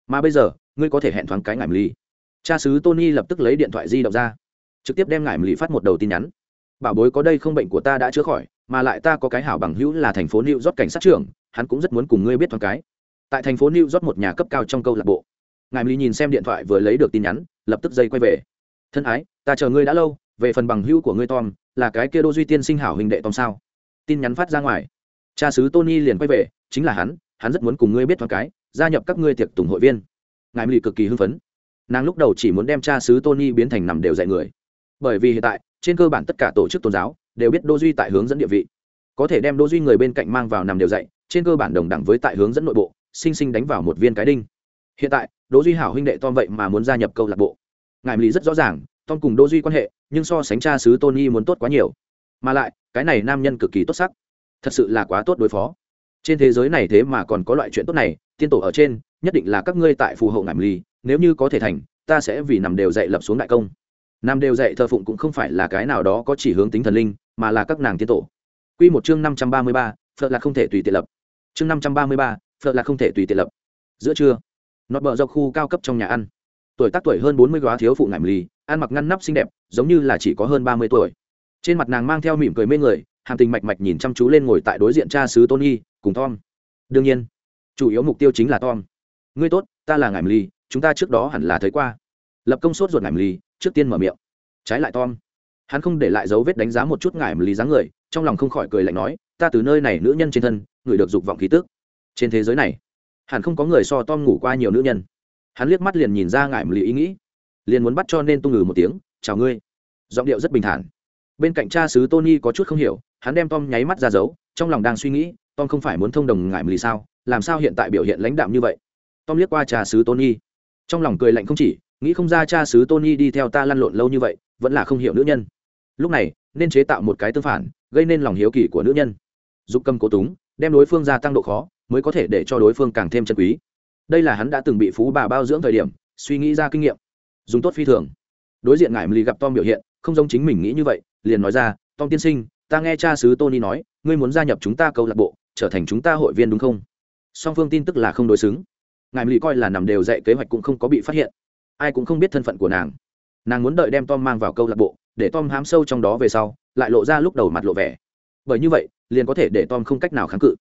Mà bây giờ, ngươi có thể hẹn thoáng cái ngải lý cha xứ tony lập tức lấy điện thoại di động ra, trực tiếp đem ngải lý phát một đầu tin nhắn. Bảo bối có đây không bệnh của ta đã chữa khỏi, mà lại ta có cái hảo bằng hữu là thành phố new york cảnh sát trưởng, hắn cũng rất muốn cùng ngươi biết thoáng cái. Tại thành phố new york một nhà cấp cao trong câu lạc bộ, ngài lý nhìn xem điện thoại vừa lấy được tin nhắn, lập tức dây quay về. Thân ái, ta chờ ngươi đã lâu, về phần bằng hữu của ngươi tom, là cái kia đô duy tiên sinh hảo hình đệ tom sao? Tin nhắn phát ra ngoài. Cha sứ tony liền quay về, chính là hắn hắn rất muốn cùng ngươi biết thoáng cái, gia nhập các ngươi tiệc tùng hội viên. Ngài mỹ cực kỳ hưng phấn nàng lúc đầu chỉ muốn đem cha sứ tony biến thành nằm đều dạy người. Bởi vì hiện tại, trên cơ bản tất cả tổ chức tôn giáo đều biết đô duy tại hướng dẫn địa vị. Có thể đem đô duy người bên cạnh mang vào nằm đều dạy, trên cơ bản đồng đẳng với tại hướng dẫn nội bộ, sinh sinh đánh vào một viên cái đinh. Hiện tại đỗ duy hảo huynh đệ tom vậy mà muốn gia nhập câu lạc bộ. Ngài lý rất rõ ràng, tom cùng đỗ duy quan hệ, nhưng so sánh cha sứ tony muốn tốt quá nhiều. Mà lại, cái này nam nhân cực kỳ tốt sắc. Thật sự là quá tốt đối phó trên thế giới này thế mà còn có loại chuyện tốt này tiên tổ ở trên nhất định là các ngươi tại phù hộ ngảm ly nếu như có thể thành ta sẽ vì nằm đều dạy lập xuống đại công. Nằm đều dạy thờ phụng cũng không phải là cái nào đó có chỉ hướng tính thần linh mà là các nàng tiên tổ. Quy một chương năm trăm ba mươi ba, phật là không thể tùy tiện lập. Chương năm trăm ba mươi ba, phật là không thể tùy tiện lập. Giữa trưa nọt bờ dọc khu cao cấp trong nhà ăn. Tuổi tác tuổi hơn bốn mươi góa thiếu phụ ngải ly ăn mặc ngăn nắp xinh đẹp giống như là chỉ có hơn ba mươi tuổi. Trên mặt nàng mang theo mỉm cười mê người hàm tình mạch mạch nhìn chăm chú lên ngồi tại đối diện cha sứ tony cùng tom. Đương nhiên, chủ yếu mục tiêu chính là tom. Ngươi tốt, ta là ngải lì chúng ta trước đó hẳn là thấy qua. Lập công sốt ruột ngải lì trước tiên mở miệng. Trái lại tom. Hắn không để lại dấu vết đánh giá một chút ngải lì dáng người, trong lòng không khỏi cười lạnh nói, ta từ nơi này nữ nhân trên thân, người được dục vọng khí tức. Trên thế giới này, hẳn không có người so tom ngủ qua nhiều nữ nhân. Hắn liếc mắt liền nhìn ra ngài lì ý nghĩ, liền muốn bắt cho nên tung ngừ một tiếng, chào ngươi. Giọng điệu rất bình thản bên cạnh cha sứ tony có chút không hiểu, hắn đem tom nháy mắt ra giấu trong lòng đang suy nghĩ, tom không phải muốn thông đồng ngại mì sao, làm sao hiện tại biểu hiện lãnh đạm như vậy? Tom liếc qua cha sứ tony, trong lòng cười lạnh không chỉ, nghĩ không ra cha sứ tony đi theo ta lăn lộn lâu như vậy, vẫn là không hiểu nữ nhân. Lúc này, nên chế tạo một cái tương phản, gây nên lòng hiếu kỳ của nữ nhân. Giúp cầm cố túng, đem đối phương gia tăng độ khó, mới có thể để cho đối phương càng thêm chân quý. Đây là hắn đã từng bị phú bà bao dưỡng thời điểm, suy nghĩ ra kinh nghiệm. Dùng tốt phi thường. Đối diện ngại mì gặp tom biểu hiện, không giống chính mình nghĩ như vậy liền nói ra tom tiên sinh, ta nghe cha sứ tony nói, ngươi muốn gia nhập chúng ta câu lạc bộ, trở thành chúng ta hội viên đúng không? Song phương tin tức là không đối xứng. Ngài Mỹ coi là nằm đều dạy kế hoạch cũng không có bị phát hiện. Ai cũng không biết thân phận của nàng. Nàng muốn đợi đem tom mang vào câu lạc bộ, để tom hám sâu trong đó về sau, lại lộ ra lúc đầu mặt lộ vẻ. Bởi như vậy, liền có thể để tom không cách nào kháng cự.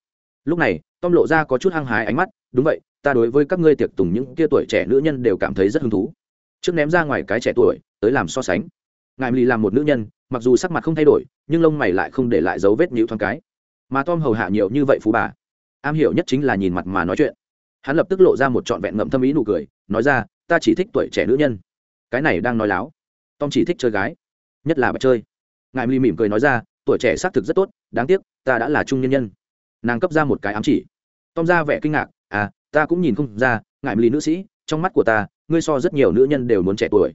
Lúc này, tom lộ ra có chút hăng hái ánh mắt, đúng vậy, ta đối với các ngươi tiệc tùng những kia tuổi trẻ nữ nhân đều cảm thấy rất hứng thú. Trước ném ra ngoài cái trẻ tuổi, tới làm so sánh ngài lì làm một nữ nhân, mặc dù sắc mặt không thay đổi, nhưng lông mày lại không để lại dấu vết nhũ thoáng cái. Mà tom hầu hạ nhiều như vậy phú bà, am hiểu nhất chính là nhìn mặt mà nói chuyện. Hắn lập tức lộ ra một trọn vẹn ngậm thâm ý nụ cười, nói ra, ta chỉ thích tuổi trẻ nữ nhân. Cái này đang nói láo. Tom chỉ thích chơi gái, nhất là bà chơi. Ngài lì mỉm cười nói ra, tuổi trẻ xác thực rất tốt, đáng tiếc, ta đã là trung nhân nhân. Nàng cấp ra một cái ám chỉ. Tom ra vẻ kinh ngạc à ta cũng nhìn không ra, ngài lì nữ sĩ, trong mắt của ta, ngươi so rất nhiều nữ nhân đều muốn trẻ tuổi.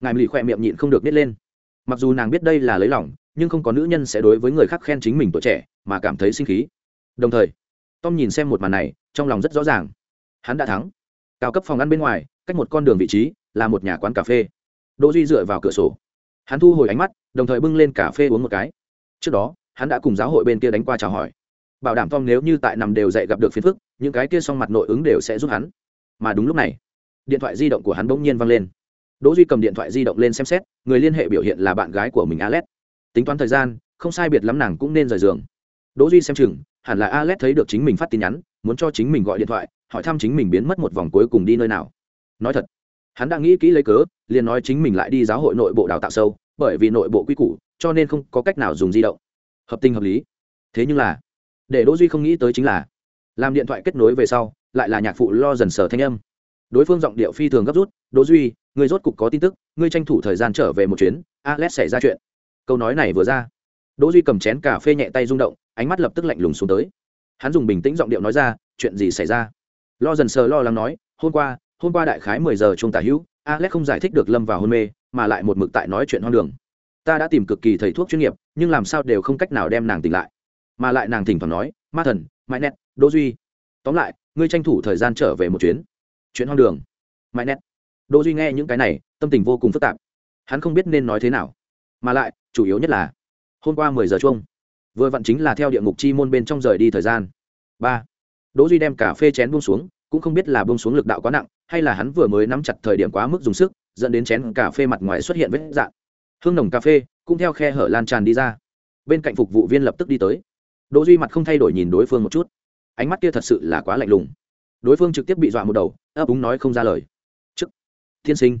Ngài lì khỏe miệng nhịn không được nít lên mặc dù nàng biết đây là lấy lòng, nhưng không có nữ nhân sẽ đối với người khác khen chính mình tuổi trẻ mà cảm thấy sinh khí. Đồng thời, tom nhìn xem một màn này, trong lòng rất rõ ràng. Hắn đã thắng. Cao cấp phòng ăn bên ngoài, cách một con đường vị trí, là một nhà quán cà phê. Đỗ duy dựa vào cửa sổ. Hắn thu hồi ánh mắt, đồng thời bưng lên cà phê uống một cái. Trước đó, hắn đã cùng giáo hội bên kia đánh qua chào hỏi. Bảo đảm tom nếu như tại nằm đều dậy gặp được phiền phức, những cái kia song mặt nội ứng đều sẽ giúp hắn. Mà đúng lúc này, điện thoại di động của hắn bỗng nhiên văng lên đỗ duy cầm điện thoại di động lên xem xét, người liên hệ biểu hiện là bạn gái của mình alex. Tính toán thời gian, không sai biệt lắm nàng cũng nên rời giường. Đỗ duy xem chừng, hẳn là alex thấy được chính mình phát tin nhắn, muốn cho chính mình gọi điện thoại, hỏi thăm chính mình biến mất một vòng cuối cùng đi nơi nào. Nói thật, hắn đã nghĩ kỹ lấy cớ, liền nói chính mình lại đi giáo hội nội bộ đào tạo sâu, bởi vì nội bộ quy củ, cho nên không có cách nào dùng di động. Hợp tình hợp lý. Thế nhưng là, để đỗ duy không nghĩ tới chính là, làm điện thoại kết nối về sau, lại là nhạc phụ lo dần sở thanh âm. Đối phương giọng điệu phi thường gấp rút, đỗ duy Ngươi rốt cục có tin tức, ngươi tranh thủ thời gian trở về một chuyến, alex xảy ra chuyện. Câu nói này vừa ra, đỗ duy cầm chén cà phê nhẹ tay rung động, ánh mắt lập tức lạnh lùng xuống tới. Hắn dùng bình tĩnh giọng điệu nói ra, chuyện gì xảy ra? Lo dần sờ lo lắng nói, hôm qua hôm qua đại khái mười giờ trung tả hữu, alex không giải thích được lâm vào hôn mê, mà lại một mực tại nói chuyện hoang đường. Ta đã tìm cực kỳ thầy thuốc chuyên nghiệp, nhưng làm sao đều không cách nào đem nàng tỉnh lại. Mà lại nàng thỉnh thoảng nói, ma thần mãi nét đỗ duy, tóm lại, ngươi tranh thủ thời gian trở về một chuyến. Chuyện hoang đường. Mãi nét đỗ duy nghe những cái này, tâm tình vô cùng phức tạp. Hắn không biết nên nói thế nào. Mà lại, chủ yếu nhất là, hôm qua mười giờ chung vừa vặn chính là theo địa ngục chi môn bên trong rời đi thời gian. Ba, đỗ duy đem cà phê chén buông xuống, cũng không biết là buông xuống lực đạo quá nặng, hay là hắn vừa mới nắm chặt thời điểm quá mức dùng sức, dẫn đến chén cà phê mặt ngoài xuất hiện vết dạn. Hương nồng cà phê, cũng theo khe hở lan tràn đi ra. Bên cạnh phục vụ viên lập tức đi tới. Đỗ duy mặt không thay đổi nhìn đối phương một chút. Ánh mắt kia thật sự là quá lạnh lùng. Đối phương trực tiếp bị dọa một đầu, ấp úng nói không ra lời thiên sinh.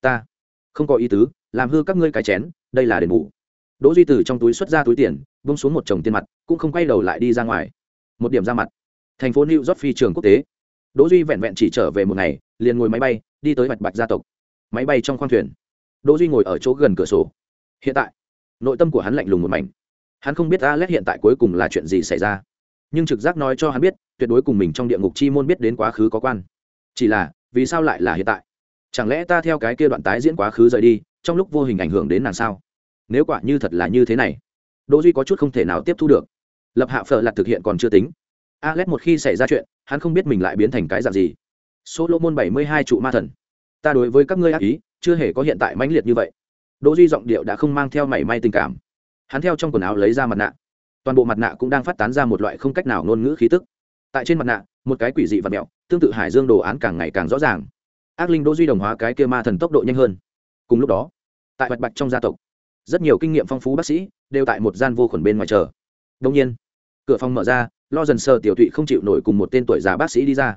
Ta. Không có ý tứ, làm hư các ngươi cái chén, đây là đền bù. Đỗ duy từ trong túi xuất ra túi tiền bông xuống một chồng tiền mặt, cũng không quay đầu lại đi ra ngoài. Một điểm ra mặt. Thành phố new york phi trường quốc tế. Đỗ duy vẹn vẹn chỉ trở về một ngày, liền ngồi máy bay, đi tới bạch bạch gia tộc. Máy bay trong khoang thuyền. Đỗ duy ngồi ở chỗ gần cửa sổ. Hiện tại, nội tâm của hắn lạnh lùng một mảnh. Hắn không biết alex hiện tại cuối cùng là chuyện gì xảy ra. Nhưng trực giác nói cho hắn biết, tuyệt đối cùng mình trong địa ngục chi môn biết đến quá khứ có quan. Chỉ là, vì sao lại là hiện tại? Chẳng lẽ ta theo cái kia đoạn tái diễn quá khứ rời đi, trong lúc vô hình ảnh hưởng đến nàng sao? Nếu quả như thật là như thế này, đỗ duy có chút không thể nào tiếp thu được. Lập hạ phở lặt thực hiện còn chưa tính. Alex một khi xảy ra chuyện, hắn không biết mình lại biến thành cái dạng gì. Solomon bảy mươi hai trụ ma thần. Ta đối với các ngươi ác ý, chưa hề có hiện tại mãnh liệt như vậy. Đỗ duy giọng điệu đã không mang theo mảy may tình cảm. Hắn theo trong quần áo lấy ra mặt nạ. Toàn bộ mặt nạ cũng đang phát tán ra một loại không cách nào ngôn ngữ khí tức. Tại trên mặt nạ, một cái quỷ dị vật mẹo, tương tự hải dương đồ án càng ngày càng rõ ràng ác linh đỗ duy đồng hóa cái kia ma thần tốc độ nhanh hơn. Cùng lúc đó, tại bạch bạch trong gia tộc, rất nhiều kinh nghiệm phong phú bác sĩ đều tại một gian vô khuẩn bên ngoài chờ. Đông nhiên, cửa phòng mở ra, lo dần sơ tiểu thụy không chịu nổi cùng một tên tuổi già bác sĩ đi ra.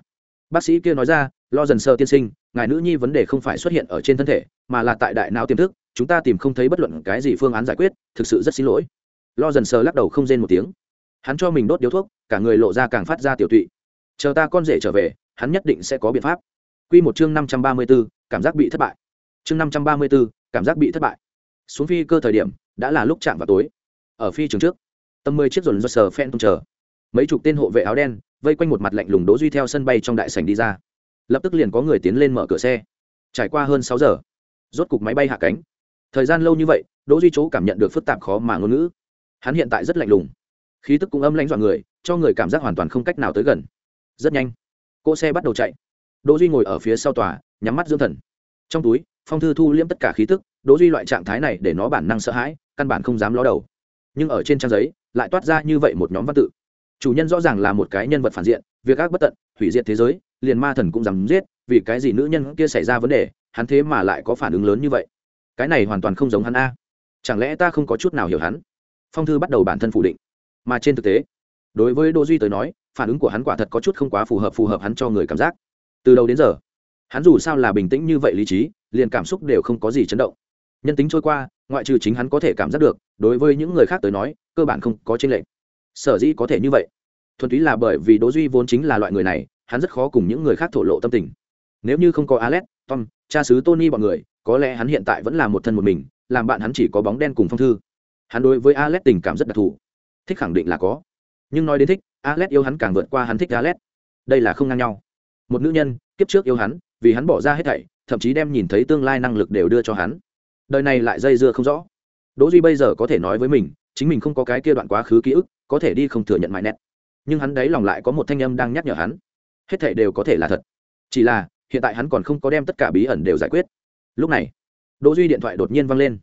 Bác sĩ kia nói ra, lo dần sơ tiên sinh, ngài nữ nhi vấn đề không phải xuất hiện ở trên thân thể, mà là tại đại não tiềm thức, chúng ta tìm không thấy bất luận cái gì phương án giải quyết, thực sự rất xin lỗi. Lo dần sờ lắc đầu không rên một tiếng. Hắn cho mình đốt điếu thuốc, cả người lộ ra càng phát ra tiểu tụy. Chờ ta con rể trở về, hắn nhất định sẽ có biện pháp. Quy một chương năm trăm ba mươi b ố cảm giác bị thất bại. Chương năm trăm ba mươi b ố cảm giác bị thất bại. Xuống phi cơ thời điểm, đã là lúc chạm vào tối. Ở phi trường trước tầm mười chiếc rồn do sờ phen tung chờ. Mấy chục tên hộ vệ áo đen, vây quanh một mặt lạnh lùng đỗ duy theo sân bay trong đại sảnh đi ra. Lập tức liền có người tiến lên mở cửa xe. Trải qua hơn sáu giờ, rốt cục máy bay hạ cánh. Thời gian lâu như vậy đỗ duy chỗ cảm nhận được phức tạp khó mà ngôn ngữ. Hắn hiện tại rất lạnh lùng. Khí tức cũng âm lãnh dọa người, cho người cảm giác hoàn toàn không cách nào tới gần. Rất nhanh, cỗ xe bắt đầu chạy đỗ duy ngồi ở phía sau tòa, nhắm mắt dưỡng thần. Trong túi, phong thư thu liễm tất cả khí tức, đỗ duy loại trạng thái này để nó bản năng sợ hãi, căn bản không dám ló đầu. Nhưng ở trên trang giấy, lại toát ra như vậy một nhóm văn tự. Chủ nhân rõ ràng là một cái nhân vật phản diện, việc ác bất tận, hủy diệt thế giới, liền ma thần cũng dám giết, vì cái gì nữ nhân kia xảy ra vấn đề, hắn thế mà lại có phản ứng lớn như vậy? Cái này hoàn toàn không giống hắn a. Chẳng lẽ ta không có chút nào hiểu hắn? Phong thư bắt đầu bản thân phủ định. Mà trên thực tế, đối với đỗ duy tới nói, phản ứng của hắn quả thật có chút không quá phù hợp phù hợp hắn cho người cảm giác từ đầu đến giờ, hắn dù sao là bình tĩnh như vậy lý trí, liền cảm xúc đều không có gì chấn động. Nhân tính trôi qua, ngoại trừ chính hắn có thể cảm giác được, đối với những người khác tới nói, cơ bản không có tranh lệch. Sở dĩ có thể như vậy, thuần túy là bởi vì đỗ duy vốn chính là loại người này, hắn rất khó cùng những người khác thổ lộ tâm tình. Nếu như không có alex, tom, cha xứ tony bọn người, có lẽ hắn hiện tại vẫn là một thân một mình, làm bạn hắn chỉ có bóng đen cùng phong thư. Hắn đối với alex tình cảm rất đặc thù. Thích khẳng định là có. Nhưng nói đến thích, alex yêu hắn càng vượt qua hắn thích alex. Đây là không ngang nhau một nữ nhân, kiếp trước yêu hắn, vì hắn bỏ ra hết thảy, thậm chí đem nhìn thấy tương lai năng lực đều đưa cho hắn. Đời này lại dây dưa không rõ. Đỗ duy bây giờ có thể nói với mình, chính mình không có cái kia đoạn quá khứ ký ức, có thể đi không thừa nhận mãi nét. Nhưng hắn đấy lòng lại có một thanh âm đang nhắc nhở hắn. Hết thảy đều có thể là thật. Chỉ là, hiện tại hắn còn không có đem tất cả bí ẩn đều giải quyết. Lúc này, đỗ duy điện thoại đột nhiên vang lên.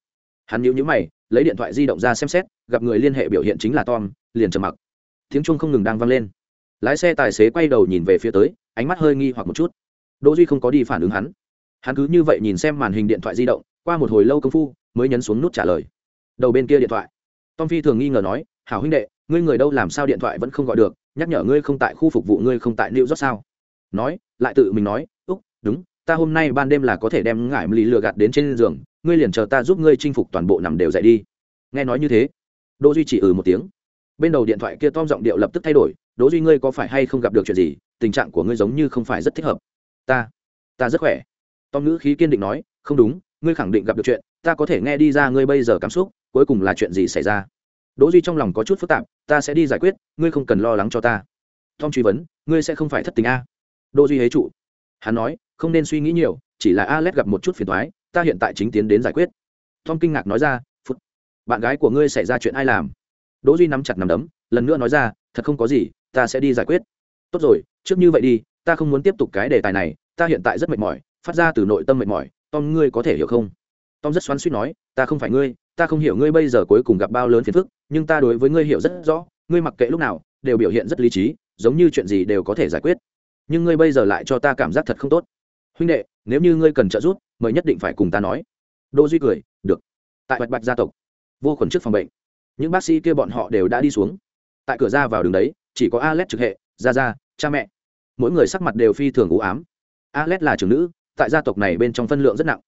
Hắn nhíu nhíu mày, lấy điện thoại di động ra xem xét, gặp người liên hệ biểu hiện chính là tom, liền trầm mặc. Tiếng chuông không ngừng đang vang lên lái xe tài xế quay đầu nhìn về phía tới, ánh mắt hơi nghi hoặc một chút. Đỗ duy không có đi phản ứng hắn. Hắn cứ như vậy nhìn xem màn hình điện thoại di động, qua một hồi lâu công phu, mới nhấn xuống nút trả lời. Đầu bên kia điện thoại. Tom phi thường nghi ngờ nói, hảo huynh đệ, ngươi người đâu làm sao điện thoại vẫn không gọi được, nhắc nhở ngươi không tại khu phục vụ ngươi không tại liệu rót sao? Nói, lại tự mình nói, úc, đúng, ta hôm nay ban đêm là có thể đem ngải mì lừa gạt đến trên giường, ngươi liền chờ ta giúp ngươi chinh phục toàn bộ nằm đều dậy đi. Nghe nói như thế, đỗ duy chỉ ừ một tiếng. Bên đầu điện thoại kia tom giọng điệu lập tức thay đổi đỗ duy ngươi có phải hay không gặp được chuyện gì? Tình trạng của ngươi giống như không phải rất thích hợp. Ta ta rất khỏe. Tom ngữ khí kiên định nói, không đúng, ngươi khẳng định gặp được chuyện, ta có thể nghe đi ra ngươi bây giờ cảm xúc, cuối cùng là chuyện gì xảy ra? Đỗ duy trong lòng có chút phức tạp, ta sẽ đi giải quyết, ngươi không cần lo lắng cho ta. Tom truy vấn, ngươi sẽ không phải thất tình a? Đỗ duy hế trụ. Hắn nói, không nên suy nghĩ nhiều, chỉ là alex gặp một chút phiền toái, ta hiện tại chính tiến đến giải quyết. Tom kinh ngạc nói ra phút bạn gái của ngươi xảy ra chuyện ai làm? Đỗ duy nắm chặt nắm đấm, lần nữa nói ra thật không có gì, ta sẽ đi giải quyết. Tốt rồi, trước như vậy đi, ta không muốn tiếp tục cái đề tài này, ta hiện tại rất mệt mỏi, phát ra từ nội tâm mệt mỏi. Tom, ngươi có thể hiểu không? Tom rất xoắn suýt nói, ta không phải ngươi, ta không hiểu ngươi bây giờ cuối cùng gặp bao lớn phiền phức, nhưng ta đối với ngươi hiểu rất rõ, ngươi mặc kệ lúc nào, đều biểu hiện rất lý trí, giống như chuyện gì đều có thể giải quyết. Nhưng ngươi bây giờ lại cho ta cảm giác thật không tốt. Huynh đệ, nếu như ngươi cần trợ giúp, mời nhất định phải cùng ta nói. Đỗ duy cười, được. Tại bạch bạch gia tộc, vô khuẩn trước phòng bệnh, những bác sĩ kia bọn họ đều đã đi xuống tại cửa ra vào đường đấy, chỉ có alex trực hệ ra ra cha mẹ. Mỗi người sắc mặt đều phi thường u ám. Alex là trưởng nữ, tại gia tộc này bên trong phân lượng rất nặng.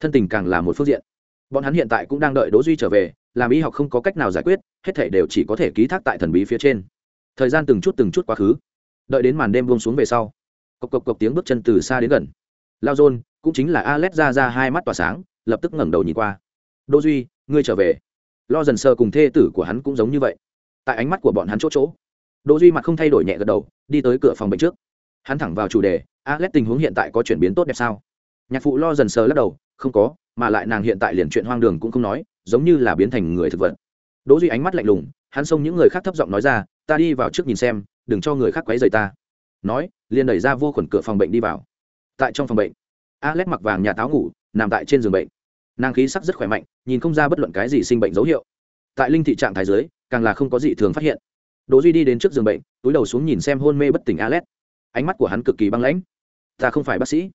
Thân tình càng là một phương diện. Bọn hắn hiện tại cũng đang đợi đỗ duy trở về, làm y học không có cách nào giải quyết, hết thể đều chỉ có thể ký thác tại thần bí phía trên. Thời gian từng chút từng chút quá khứ. Đợi đến màn đêm buông xuống về sau, cộc cộc cộc tiếng bước chân từ xa đến gần. Lao dôn, cũng chính là alex ra ra hai mắt tỏa sáng, lập tức ngẩng đầu nhìn qua. Đỗ duy, ngươi trở về. Lo dần sơ cùng thê tử của hắn cũng giống như vậy tại ánh mắt của bọn hắn chỗ chỗ. Đỗ duy mặt không thay đổi nhẹ gật đầu, đi tới cửa phòng bệnh trước. Hắn thẳng vào chủ đề alex tình huống hiện tại có chuyển biến tốt đẹp sao? Nhạc phụ lo dần sờ lắc đầu, không có, mà lại nàng hiện tại liền chuyện hoang đường cũng không nói, giống như là biến thành người thực vật. Đỗ duy ánh mắt lạnh lùng, hắn xông những người khác thấp giọng nói ra, ta đi vào trước nhìn xem, đừng cho người khác quấy rầy ta. Nói, liền đẩy ra vô khuẩn cửa phòng bệnh đi vào. Tại trong phòng bệnh alex mặc vàng nhà táo ngủ, nằm tại trên giường bệnh. Nàng khí sắc rất khỏe mạnh, nhìn không ra bất luận cái gì sinh bệnh dấu hiệu tại linh thị trạng thái dưới, càng là không có gì thường phát hiện. Đỗ duy đi đến trước giường bệnh, túi đầu xuống nhìn xem hôn mê bất tỉnh alex. Ánh mắt của hắn cực kỳ băng lãnh. Ta không phải bác sĩ.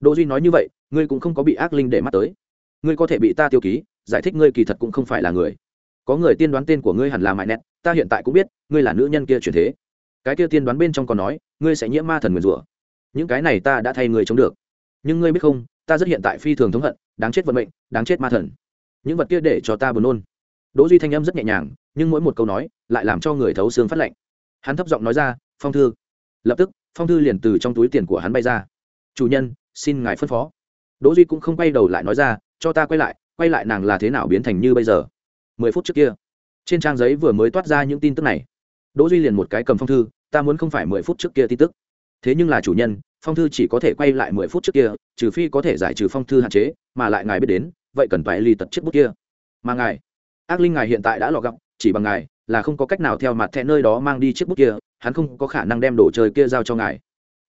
Đỗ duy nói như vậy, ngươi cũng không có bị ác linh để mắt tới. Ngươi có thể bị ta tiêu ký, giải thích ngươi kỳ thật cũng không phải là người. Có người tiên đoán tên của ngươi hẳn là mại nét ta hiện tại cũng biết, ngươi là nữ nhân kia chuyển thế. Cái kia tiên đoán bên trong còn nói, ngươi sẽ nhiễm ma thần nguyền rủa. Những cái này ta đã thay người chống được. Nhưng ngươi biết không, ta rất hiện tại phi thường thống hận, đáng chết vận mệnh, đáng chết ma thần. Những vật kia để cho ta buồn nôn đỗ duy thanh âm rất nhẹ nhàng, nhưng mỗi một câu nói lại làm cho người thấu xương phát lạnh. Hắn thấp giọng nói ra, phong thư. Lập tức, phong thư liền từ trong túi tiền của hắn bay ra. Chủ nhân, xin ngài phân phó. Đỗ duy cũng không quay đầu lại nói ra, cho ta quay lại quay lại nàng là thế nào biến thành như bây giờ? Mười phút trước kia, trên trang giấy vừa mới toát ra những tin tức này. Đỗ duy liền một cái cầm phong thư, ta muốn không phải mười phút trước kia tin tức. Thế nhưng là chủ nhân, phong thư chỉ có thể quay lại mười phút trước kia, trừ phi có thể giải trừ phong thư hạn chế, mà lại ngài biết đến, vậy cần phải ly tật chiếc bút kia. Mà ngài ác linh ngài hiện tại đã lọ gọng, chỉ bằng ngài là không có cách nào theo mặt thẻ nơi đó mang đi chiếc bút kia, hắn không có khả năng đem đồ chơi kia giao cho ngài.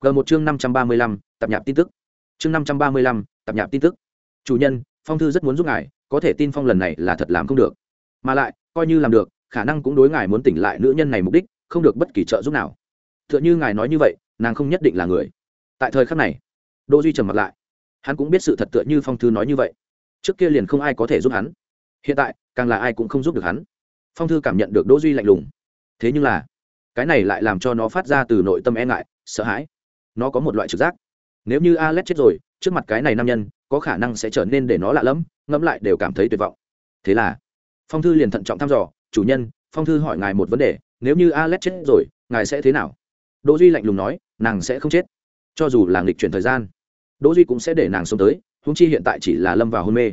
G một chương năm trăm ba mươi lăm, tập nhạp tin tức. Chương năm trăm ba mươi lăm, tập nhạp tin tức. Chủ nhân, phong thư rất muốn giúp ngài, có thể tin phong lần này là thật làm không được. Mà lại, coi như làm được, khả năng cũng đối ngài muốn tỉnh lại nữ nhân này mục đích, không được bất kỳ trợ giúp nào. T h ư ợ n h ư ngài nói như vậy, nàng không nhất định là người. Tại thời khắc này, đỗ duy trầm mặt lại. Hắn cũng biết sự thật tựa như phong thư nói như vậy. Trước kia liền không ai có thể giúp hắn hiện tại, càng là ai cũng không giúp được hắn. Phong thư cảm nhận được đỗ duy lạnh lùng. Thế nhưng là, cái này lại làm cho nó phát ra từ nội tâm e ngại, sợ hãi. Nó có một loại trực giác. Nếu như alex chết rồi, trước mặt cái này nam nhân, có khả năng sẽ trở nên để nó lạ lẫm, ngẫm lại đều cảm thấy tuyệt vọng. Thế là, phong thư liền thận trọng thăm dò, chủ nhân, phong thư hỏi ngài một vấn đề, nếu như alex chết rồi, ngài sẽ thế nào? Đỗ duy lạnh lùng nói, nàng sẽ không chết, cho dù là nghịch chuyển thời gian, đỗ duy cũng sẽ để nàng sống tới húng chi hiện tại chỉ là lâm vào hôn mê.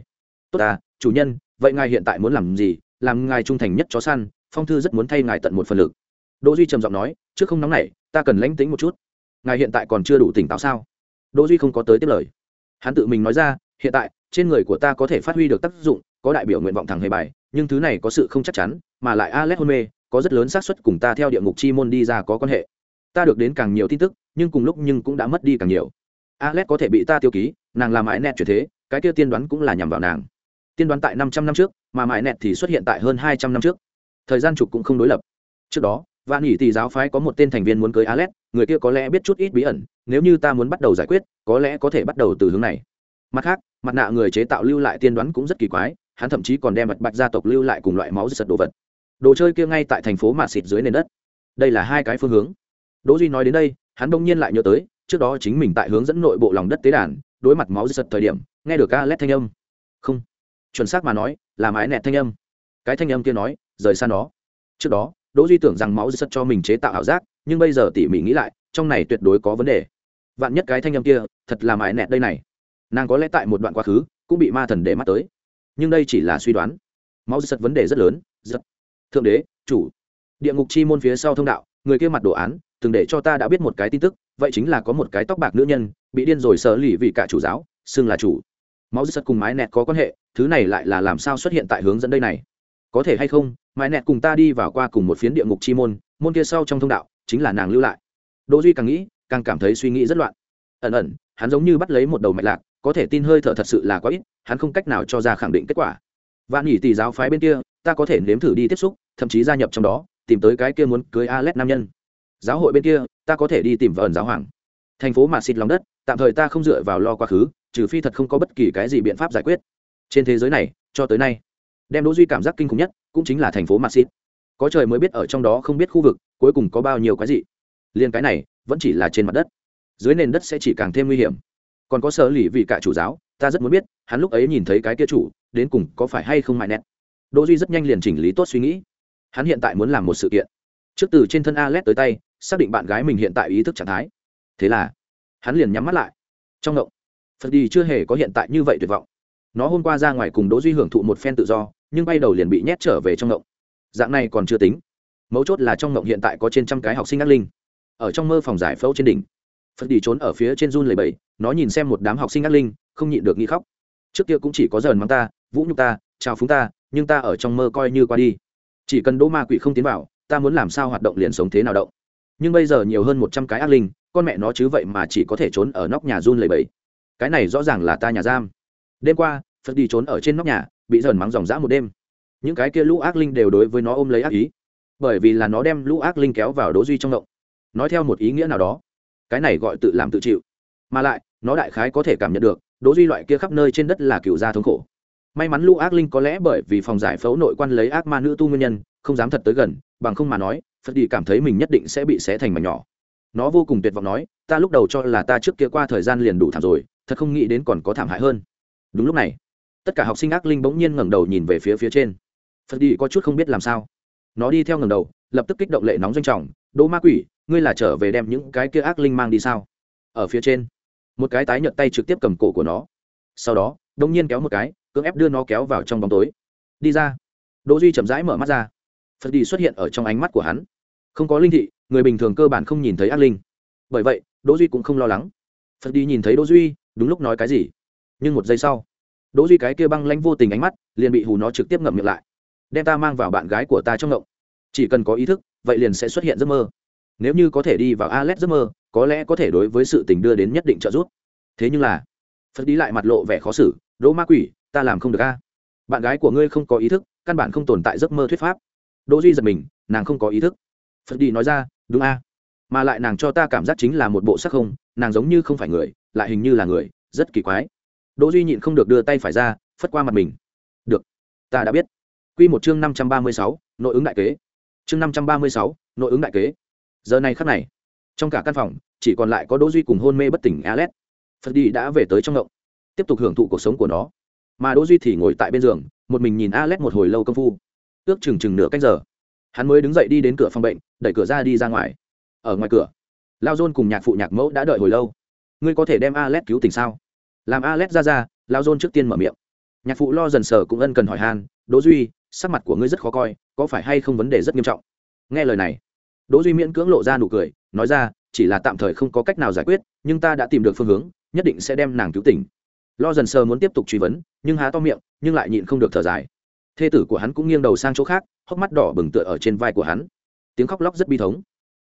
Tốt à chủ nhân vậy ngài hiện tại muốn làm gì? Làm ngài trung thành nhất chó săn, phong thư rất muốn thay ngài tận một phần lực. Đỗ duy trầm giọng nói, trước không nóng nảy, ta cần lãnh tĩnh một chút. Ngài hiện tại còn chưa đủ tỉnh táo sao? Đỗ duy không có tới tiếp lời. Hắn tự mình nói ra, hiện tại, trên người của ta có thể phát huy được tác dụng, có đại biểu nguyện vọng thẳng hề bài, nhưng thứ này có sự không chắc chắn, mà lại alex hôn mê, có rất lớn xác suất cùng ta theo địa ngục chi môn đi ra có quan hệ. Ta được đến càng nhiều tin tức, nhưng cùng lúc nhưng cũng đã mất đi càng nhiều. Alex có thể bị ta tiêu ký, nàng làm mãi nẹt chuyển thế, cái kia tiên đoán cũng là nhằm vào nàng tiên đoán tại năm trăm năm trước, mà mãi nẹt thì xuất hiện tại hơn hai trăm năm trước. Thời gian trục cũng không đối lập. Trước đó, vạn nhị tỷ giáo phái có một tên thành viên muốn cưới alex người kia có lẽ biết chút ít bí ẩn, nếu như ta muốn bắt đầu giải quyết, có lẽ có thể bắt đầu từ hướng này. Mặt khác, mặt nạ người chế tạo lưu lại tiên đoán cũng rất kỳ quái, hắn thậm chí còn đem mặt bạch gia tộc lưu lại cùng loại máu giật đồ vật. Đồ chơi kia ngay tại thành phố mà xịt dưới nền đất. Đây là hai cái phương hướng. Đỗ duy nói đến đây, hắn đông nhiên lại nhớ tới, trước đó chính mình tại hướng dẫn nội bộ lòng đất tế đàn, đối mặt máu giật thời điểm, nghe được ca lét thanh âm. Không chuẩn xác mà nói, là mái nẹt thanh âm. Cái thanh âm kia nói, rời xa nó. Trước đó, đỗ duy tưởng rằng máu giật cho mình chế tạo ảo giác, nhưng bây giờ tỉ mỉ nghĩ lại, trong này tuyệt đối có vấn đề. Vạn nhất cái thanh âm kia, thật là mái nẹt đây này. Nàng có lẽ tại một đoạn quá khứ, cũng bị ma thần để mắt tới. Nhưng đây chỉ là suy đoán. Máu giật vấn đề rất lớn rất thượng đế, chủ. Địa ngục chi môn phía sau thông đạo, người kia mặt đồ án, từng để cho ta đã biết một cái tin tức, vậy chính là có một cái tóc bạc nữ nhân, bị điên rồi sợ lì vì cả chủ giáo, xưng là chủ máu giật cùng mái nẹt có quan hệ, thứ này lại là làm sao xuất hiện tại hướng dẫn đây này? Có thể hay không, mái nẹt cùng ta đi vào qua cùng một phiến địa ngục chi môn môn kia sau trong thông đạo, chính là nàng lưu lại. Đỗ duy càng nghĩ, càng cảm thấy suy nghĩ rất loạn. Ẩn ẩn, hắn giống như bắt lấy một đầu mạch lạc, có thể tin hơi thở thật sự là quá ít, hắn không cách nào cho ra khẳng định kết quả. Vạn nhỉ tỷ giáo phái bên kia, ta có thể nếm thử đi tiếp xúc, thậm chí gia nhập trong đó, tìm tới cái kia muốn cưới Alet nam nhân. Giáo hội bên kia, ta có thể đi tìm vợn giáo hoàng thành phố mà xịt lòng đất, tạm thời ta không dựa vào lo quá khứ, trừ phi thật không có bất kỳ cái gì biện pháp giải quyết. Trên thế giới này, cho tới nay, đem đỗ duy cảm giác kinh khủng nhất cũng chính là thành phố mà xịt. Có trời mới biết ở trong đó không biết khu vực cuối cùng có bao nhiêu cái gì. Liên cái này vẫn chỉ là trên mặt đất. Dưới nền đất sẽ chỉ càng thêm nguy hiểm. Còn có sở lì vì cả chủ giáo, ta rất muốn biết, hắn lúc ấy nhìn thấy cái kia chủ, đến cùng có phải hay không mại nẹt. Đỗ duy rất nhanh liền chỉnh lý tốt suy nghĩ. Hắn hiện tại muốn làm một sự kiện. Trước từ trên thân Alet tới tay, xác định bạn gái mình hiện tại ý thức trạng thái thế là, hắn liền nhắm mắt lại. Trong ngộng, phật đi chưa hề có hiện tại như vậy tuyệt vọng. Nó hôm qua ra ngoài cùng đỗ duy hưởng thụ một phen tự do, nhưng bay đầu liền bị nhét trở về trong ngộng. Dạng này còn chưa tính. Mấu chốt là trong ngộng hiện tại có trên trăm cái học sinh ác linh. Ở trong mơ phòng giải phẫu trên đỉnh, phật đi trốn ở phía trên run lầy bầy nó nhìn xem một đám học sinh ác linh, không nhịn được nghĩ khóc. Trước kia cũng chỉ có dần mắng ta, vũ nhục ta chào phúng ta, nhưng ta ở trong mơ coi như qua đi. Chỉ cần đỗ ma quỷ không tiến vào, ta muốn làm sao hoạt động liền sống thế nào động. Nhưng bây giờ nhiều hơn một trăm cái ác linh con mẹ nó chứ vậy mà chỉ có thể trốn ở nóc nhà run lầy bẫy. Cái này rõ ràng là ta nhà giam. Đêm qua, phật đi trốn ở trên nóc nhà, bị dần mắng dòng dã một đêm. Những cái kia lũ ác linh đều đối với nó ôm lấy ác ý. Bởi vì là nó đem lũ ác linh kéo vào đố duy trong động. Nói theo một ý nghĩa nào đó, cái này gọi tự làm tự chịu. Mà lại, nó đại khái có thể cảm nhận được, đố duy loại kia khắp nơi trên đất là cựu gia thống khổ. May mắn lũ ác linh có lẽ bởi vì phòng giải phẫu nội quan lấy ác ma nữ tu nguyên nhân, không dám thật tới gần, bằng không mà nói, phật đi cảm thấy mình nhất định sẽ bị xé thành mảnh nhỏ nó vô cùng tuyệt vọng nói, ta lúc đầu cho là ta trước kia qua thời gian liền đủ thảm rồi, thật không nghĩ đến còn có thảm hại hơn. Đúng lúc này, tất cả học sinh ác linh bỗng nhiên ngẩng đầu nhìn về phía phía trên. Phật đi có chút không biết làm sao. Nó đi theo ngẩng đầu, lập tức kích động lệ nóng doanh trọng đỗ ma quỷ, ngươi là trở về đem những cái kia ác linh mang đi sao? Ở phía trên, một cái tái nhợt tay trực tiếp cầm cổ của nó. Sau đó đông nhiên kéo một cái, cưỡng ép đưa nó kéo vào trong bóng tối. Đi ra. Đỗ duy chậm rãi mở mắt ra. Phật đi xuất hiện ở trong ánh mắt của hắn. Không có linh thị người bình thường cơ bản không nhìn thấy ác linh. Bởi vậy, đỗ duy cũng không lo lắng. Phật đi nhìn thấy đỗ duy, đúng lúc nói cái gì? Nhưng một giây sau, đỗ duy cái kia băng lãnh vô tình ánh mắt liền bị hù nó trực tiếp ngậm miệng lại. Đem ta mang vào bạn gái của ta trong ngộng. Chỉ cần có ý thức, vậy liền sẽ xuất hiện giấc mơ. Nếu như có thể đi vào Alet giấc mơ, có lẽ có thể đối với sự tình đưa đến nhất định trợ giúp. Thế nhưng là, phật đi lại mặt lộ vẻ khó xử, đỗ ma quỷ, ta làm không được a. Bạn gái của ngươi không có ý thức, căn bản không tồn tại giấc mơ thuyết pháp. Đỗ duy giật mình, nàng không có ý thức. Phật đi nói ra đúng a. Mà lại nàng cho ta cảm giác chính là một bộ sắc không nàng giống như không phải người lại hình như là người rất kỳ quái. Đỗ duy nhịn không được đưa tay phải ra phất qua mặt mình. Được. Ta đã biết. Quy một chương năm trăm ba mươi sáu, nội ứng đại kế. Chương năm trăm ba mươi sáu, nội ứng đại kế. Giờ này khắc này trong cả căn phòng chỉ còn lại có đỗ duy cùng hôn mê bất tỉnh alex. Phật đi đã về tới trong động tiếp tục hưởng thụ cuộc sống của nó. Mà đỗ duy thì ngồi tại bên giường một mình nhìn alex một hồi lâu công phu. Ước chừng chừng nửa canh giờ hắn mới đứng dậy đi đến cửa phòng bệnh, đẩy cửa ra đi ra ngoài. Ở ngoài cửa, lao dôn cùng nhạc phụ nhạc mẫu đã đợi hồi lâu. Ngươi có thể đem alex cứu tỉnh sao? Làm alex ra ra, lao dôn trước tiên mở miệng. Nhạc phụ lo dần sờ cũng ân cần hỏi han, đỗ duy, sắc mặt của ngươi rất khó coi, có phải hay không vấn đề rất nghiêm trọng? Nghe lời này, đỗ duy miễn cưỡng lộ ra nụ cười, nói ra, chỉ là tạm thời không có cách nào giải quyết, nhưng ta đã tìm được phương hướng, nhất định sẽ đem nàng cứu tỉnh. Lo dần sờ muốn tiếp tục truy vấn, nhưng há to miệng, nhưng lại nhịn không được thở dài thê tử của hắn cũng nghiêng đầu sang chỗ khác, hốc mắt đỏ bừng tựa ở trên vai của hắn. Tiếng khóc lóc rất bi thống.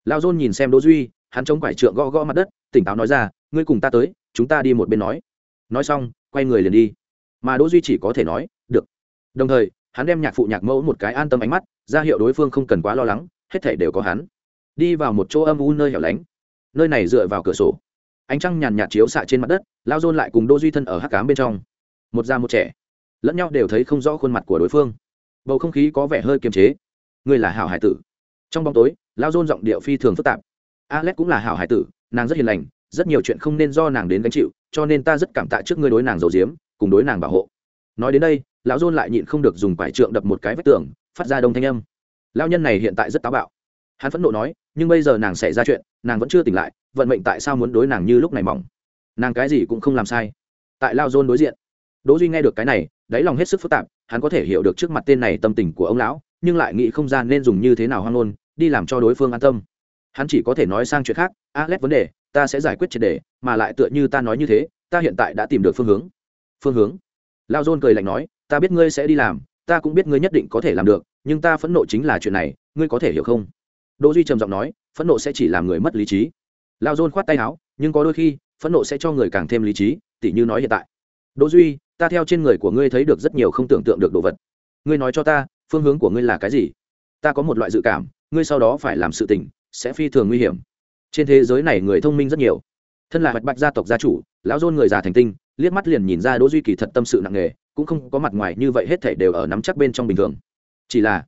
Lao dôn nhìn xem đỗ duy, hắn chống quải trượng gõ gõ mặt đất, tỉnh táo nói ra, ngươi cùng ta tới, chúng ta đi một bên nói. Nói xong, quay người liền đi. Mà đỗ duy chỉ có thể nói, được. Đồng thời, hắn đem nhạc phụ nhạc mẫu một cái an tâm ánh mắt, ra hiệu đối phương không cần quá lo lắng, hết thảy đều có hắn. Đi vào một chỗ âm u nơi hẻo lánh. Nơi này dựa vào cửa sổ. Ánh trăng nhàn nhạt chiếu xạ trên mặt đất lao dôn lại cùng Đỗ duy thân ở hắc cám bên trong. Một già một trẻ lẫn nhau đều thấy không rõ khuôn mặt của đối phương. Bầu không khí có vẻ hơi kiềm chế. Ngươi là hảo hải tử. Trong bóng tối, lao dôn giọng điệu phi thường phức tạp. Alex cũng là hảo hải tử, nàng rất hiền lành, rất nhiều chuyện không nên do nàng đến gánh chịu, cho nên ta rất cảm tạ trước ngươi đối nàng giàu diếm cùng đối nàng bảo hộ. Nói đến đây, lão dôn lại nhịn không được dùng quải trượng đập một cái vách tường, phát ra đông thanh âm. Lao nhân này hiện tại rất táo bạo. Hắn phẫn nộ nói, nhưng bây giờ nàng xảy ra chuyện, nàng vẫn chưa tỉnh lại, vận mệnh tại sao muốn đối nàng như lúc này mỏng? Nàng cái gì cũng không làm sai. Tại lao dôn đối diện, đỗ duy nghe được cái này đáy lòng hết sức phức tạp, hắn có thể hiểu được trước mặt tên này tâm tình của ông lão, nhưng lại nghĩ không gian nên dùng như thế nào hoang ngôn, đi làm cho đối phương an tâm. Hắn chỉ có thể nói sang chuyện khác, alex, vấn đề, ta sẽ giải quyết triệt đề mà lại tựa như ta nói như thế, ta hiện tại đã tìm được phương hướng. Phương hướng? Lao dôn cười lạnh nói, ta biết ngươi sẽ đi làm, ta cũng biết ngươi nhất định có thể làm được, nhưng ta phẫn nộ chính là chuyện này, ngươi có thể hiểu không? Đỗ duy trầm giọng nói, phẫn nộ sẽ chỉ làm người mất lý trí. Lao dôn khoát tay áo, nhưng có đôi khi, phẫn nộ sẽ cho người càng thêm lý trí, tỉ như nói hiện tại. Đỗ duy ta theo trên người của ngươi thấy được rất nhiều không tưởng tượng được đồ vật. Ngươi nói cho ta, phương hướng của ngươi là cái gì? Ta có một loại dự cảm, ngươi sau đó phải làm sự tình, sẽ phi thường nguy hiểm. Trên thế giới này người thông minh rất nhiều. Thân là bạch bạch gia tộc gia chủ, lão dôn người già thành tinh, liếc mắt liền nhìn ra đỗ duy kỳ thật tâm sự nặng nề, cũng không có mặt ngoài như vậy hết thảy đều ở nắm chắc bên trong bình thường. Chỉ là,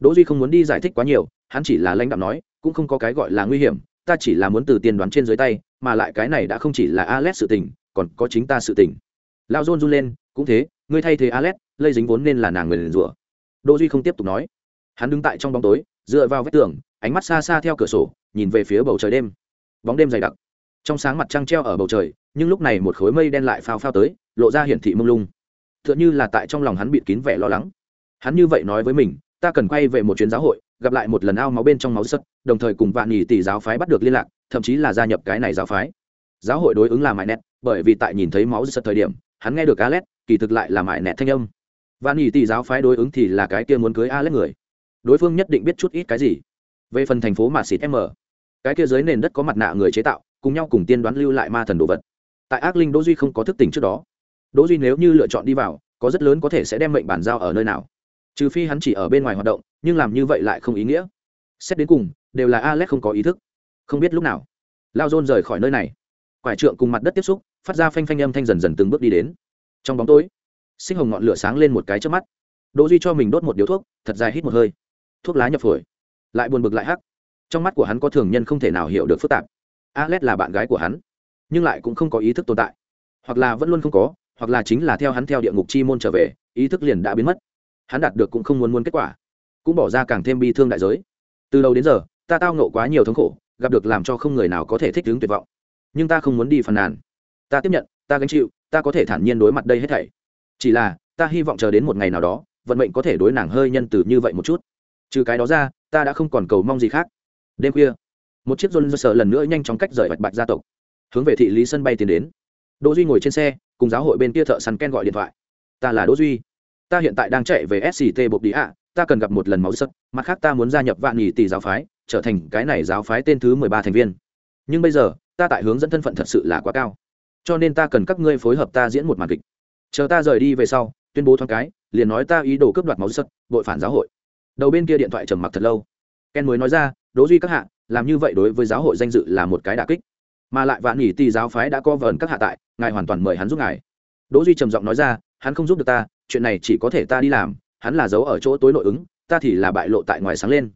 đỗ duy không muốn đi giải thích quá nhiều, hắn chỉ là lãnh đạo nói, cũng không có cái gọi là nguy hiểm, ta chỉ là muốn từ tiền đoán trên dưới tay, mà lại cái này đã không chỉ là Alex sự tình, còn có chính ta sự tình lão dôn run lên, cũng thế, ngươi thay thế Alex, lây dính vốn nên là nàng người liền rủa. Đỗ duy không tiếp tục nói. Hắn đứng tại trong bóng tối, dựa vào vách tường, ánh mắt xa xa theo cửa sổ, nhìn về phía bầu trời đêm. Bóng đêm dày đặc. Trong sáng mặt trăng treo ở bầu trời, nhưng lúc này một khối mây đen lại phao phao tới, lộ ra hiển thị mông lung. T h ư ợ n h ư là tại trong lòng hắn bịt kín vẻ lo lắng. Hắn như vậy nói với mình, ta cần quay về một chuyến giáo hội, gặp lại một lần ao máu bên trong máu sất đồng thời cùng vạn nhì tỷ giáo phái bắt được liên lạc, thậm chí là gia nhập cái này giáo phái. Giáo hội đối ứng là mãi nét bởi vì tại nhìn thấy máu sất thời điểm hắn nghe được Alet, kỳ thực lại là mại nẹt thanh âm. Vạn nhì tỷ giáo phái đối ứng thì là cái kia muốn cưới Alet người. Đối phương nhất định biết chút ít cái gì. Về phần thành phố mà xịt m cái kia dưới nền đất có mặt nạ người chế tạo cùng nhau cùng tiên đoán lưu lại ma thần đồ vật. Tại ác linh đỗ duy không có thức tỉnh trước đó. Đỗ duy nếu như lựa chọn đi vào có rất lớn có thể sẽ đem mệnh bản giao ở nơi nào. Trừ phi hắn chỉ ở bên ngoài hoạt động nhưng làm như vậy lại không ý nghĩa. Xét đến cùng đều là alex không có ý thức. Không biết lúc nào lao Zon rời khỏi nơi này quải trượng cùng mặt đất tiếp xúc, phát ra phanh phanh âm thanh dần dần từng bước đi đến. Trong bóng tối sinh hồng ngọn lửa sáng lên một cái trước mắt. Đỗ duy cho mình đốt một điếu thuốc, thật dài hít một hơi. Thuốc lá nhập phổi. Lại buồn bực lại hắc. Trong mắt của hắn có thường nhân không thể nào hiểu được phức tạp. Alex là bạn gái của hắn, nhưng lại cũng không có ý thức tồn tại. Hoặc là vẫn luôn không có, hoặc là chính là theo hắn theo địa ngục chi môn trở về, ý thức liền đã biến mất. Hắn đạt được cũng không muốn muốn kết quả, cũng bỏ ra càng thêm bi thương đại giới. Từ đầu đến giờ, ta tao nộ quá nhiều thống khổ, gặp được làm cho không người nào có thể thích ứng tuyệt vọng nhưng ta không muốn đi phàn nàn. Ta tiếp nhận, ta gánh chịu, ta có thể thản nhiên đối mặt đây hết thảy. Chỉ là, ta hy vọng chờ đến một ngày nào đó, vận mệnh có thể đối nàng hơi nhân từ như vậy một chút. Trừ cái đó ra, ta đã không còn cầu mong gì khác. Đêm khuya, một chiếc rôn sợ lần nữa nhanh chóng cách rời bạch bạch gia tộc, hướng về thị lý sân bay tiến đến. Đỗ duy ngồi trên xe, cùng giáo hội bên kia thợ săn ken gọi điện thoại. Ta là đỗ duy. Ta hiện tại đang chạy về sct bộc đi ạ. Ta cần gặp một lần máu sức mặt khác ta muốn gia nhập vạn nhị tỷ giáo phái, trở thành cái này giáo phái tên thứ mười ba thành viên. Nhưng bây giờ ta tại hướng dẫn thân phận thật sự là quá cao. Cho nên ta cần các ngươi phối hợp ta diễn một màn kịch. Chờ ta rời đi về sau, tuyên bố thoáng cái, liền nói ta ý đồ cướp đoạt máu sất bội phản giáo hội. Đầu bên kia điện thoại trầm mặc thật lâu. Ken mới nói ra đỗ duy các hạ, làm như vậy đối với giáo hội danh dự là một cái đả kích. Mà lại vạn nghỉ tì giáo phái đã co vờn các hạ tại, ngài hoàn toàn mời hắn giúp ngài. Đỗ duy trầm giọng nói ra, hắn không giúp được ta, chuyện này chỉ có thể ta đi làm, hắn là giấu ở chỗ tối nội ứng, ta thì là bại lộ tại ngoài sáng lên.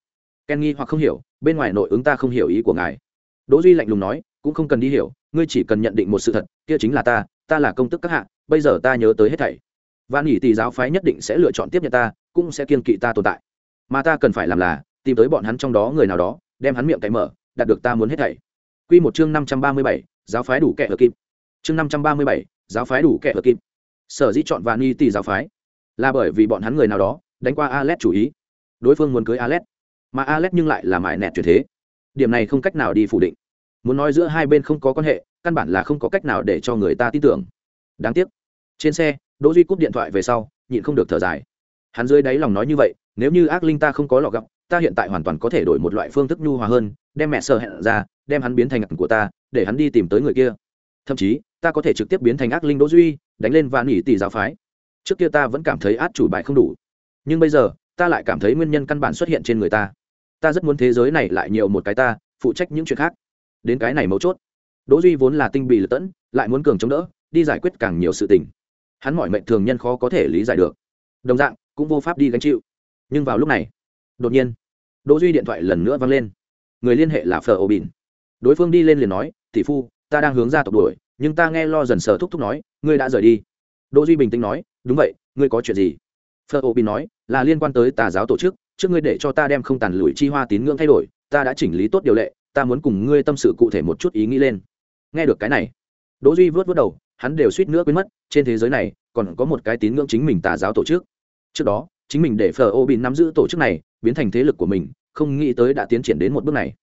Ken nghi hoặc không hiểu, bên ngoài nội ứng ta không hiểu ý của ngài. Đỗ duy lạnh lùng nói cũng không cần đi hiểu, ngươi chỉ cần nhận định một sự thật, kia chính là ta ta là công tức các hạ, bây giờ ta nhớ tới hết thảy. Và nghỉ tỷ giáo phái nhất định sẽ lựa chọn tiếp nhận ta, cũng sẽ kiên kỵ ta tồn tại. Mà ta cần phải làm là, tìm tới bọn hắn trong đó người nào đó, đem hắn miệng cậy mở, đạt được ta muốn hết thảy. Quy một chương năm trăm ba mươi bảy, giáo phái đủ kẻ ở kim chương năm trăm ba mươi bảy, giáo phái đủ kẻ ở kim sở dĩ chọn vani tỷ giáo phái, là bởi vì bọn hắn người nào đó, đánh qua Alet chủ ý. Đối phương muốn cưới Alet. Mà Alet nhưng lại là mại nẹt chuyển thế. Điểm này không cách nào đi phủ định muốn nói giữa hai bên không có quan hệ, căn bản là không có cách nào để cho người ta tin tưởng. Đáng tiếc. Trên xe, đỗ duy cúp điện thoại về sau, nhịn không được thở dài. Hắn dưới đáy lòng nói như vậy, nếu như ác linh ta không có lọ gặp ta hiện tại hoàn toàn có thể đổi một loại phương thức nhu hòa hơn, đem mẹ sợ hẹn ra, đem hắn biến thành ác của ta, để hắn đi tìm tới người kia. Thậm chí, ta có thể trực tiếp biến thành ác linh đỗ duy, đánh lên và nỉ tỷ giáo phái. Trước kia ta vẫn cảm thấy át chủ bài không đủ. Nhưng bây giờ, ta lại cảm thấy nguyên nhân căn bản xuất hiện trên người ta. Ta rất muốn thế giới này lại nhiều một cái ta, phụ trách những chuyện khác đến cái này mấu chốt. Đỗ duy vốn là tinh bì lật tẫn, lại muốn cường chống đỡ, đi giải quyết càng nhiều sự tình. Hắn mọi mệnh thường nhân khó có thể lý giải được. Đồng dạng, cũng vô pháp đi gánh chịu. Nhưng vào lúc này, đột nhiên, đỗ duy điện thoại lần nữa vang lên. Người liên hệ là phờ ô bìn đối phương đi lên liền nói, tỷ phu, ta đang hướng ra tộc đuổi, nhưng ta nghe lo dần sờ thúc thúc nói, ngươi đã rời đi. Đỗ duy bình tĩnh nói, đúng vậy, ngươi có chuyện gì? Phờ ô bìn nói, là liên quan tới tà giáo tổ chức, trước ngươi để cho ta đem không tàn lùi chi hoa tín ngưỡng thay đổi, ta đã chỉnh lý tốt điều lệ ta muốn cùng ngươi tâm sự cụ thể một chút ý nghĩ lên. Nghe được cái này, đỗ duy vớt vớt đầu, hắn đều suýt nữa quên mất, trên thế giới này còn có một cái tín ngưỡng chính mình tà giáo tổ chức. Trước đó, chính mình để phờ ô bin nắm giữ tổ chức này, biến thành thế lực của mình, không nghĩ tới đã tiến triển đến một bước này.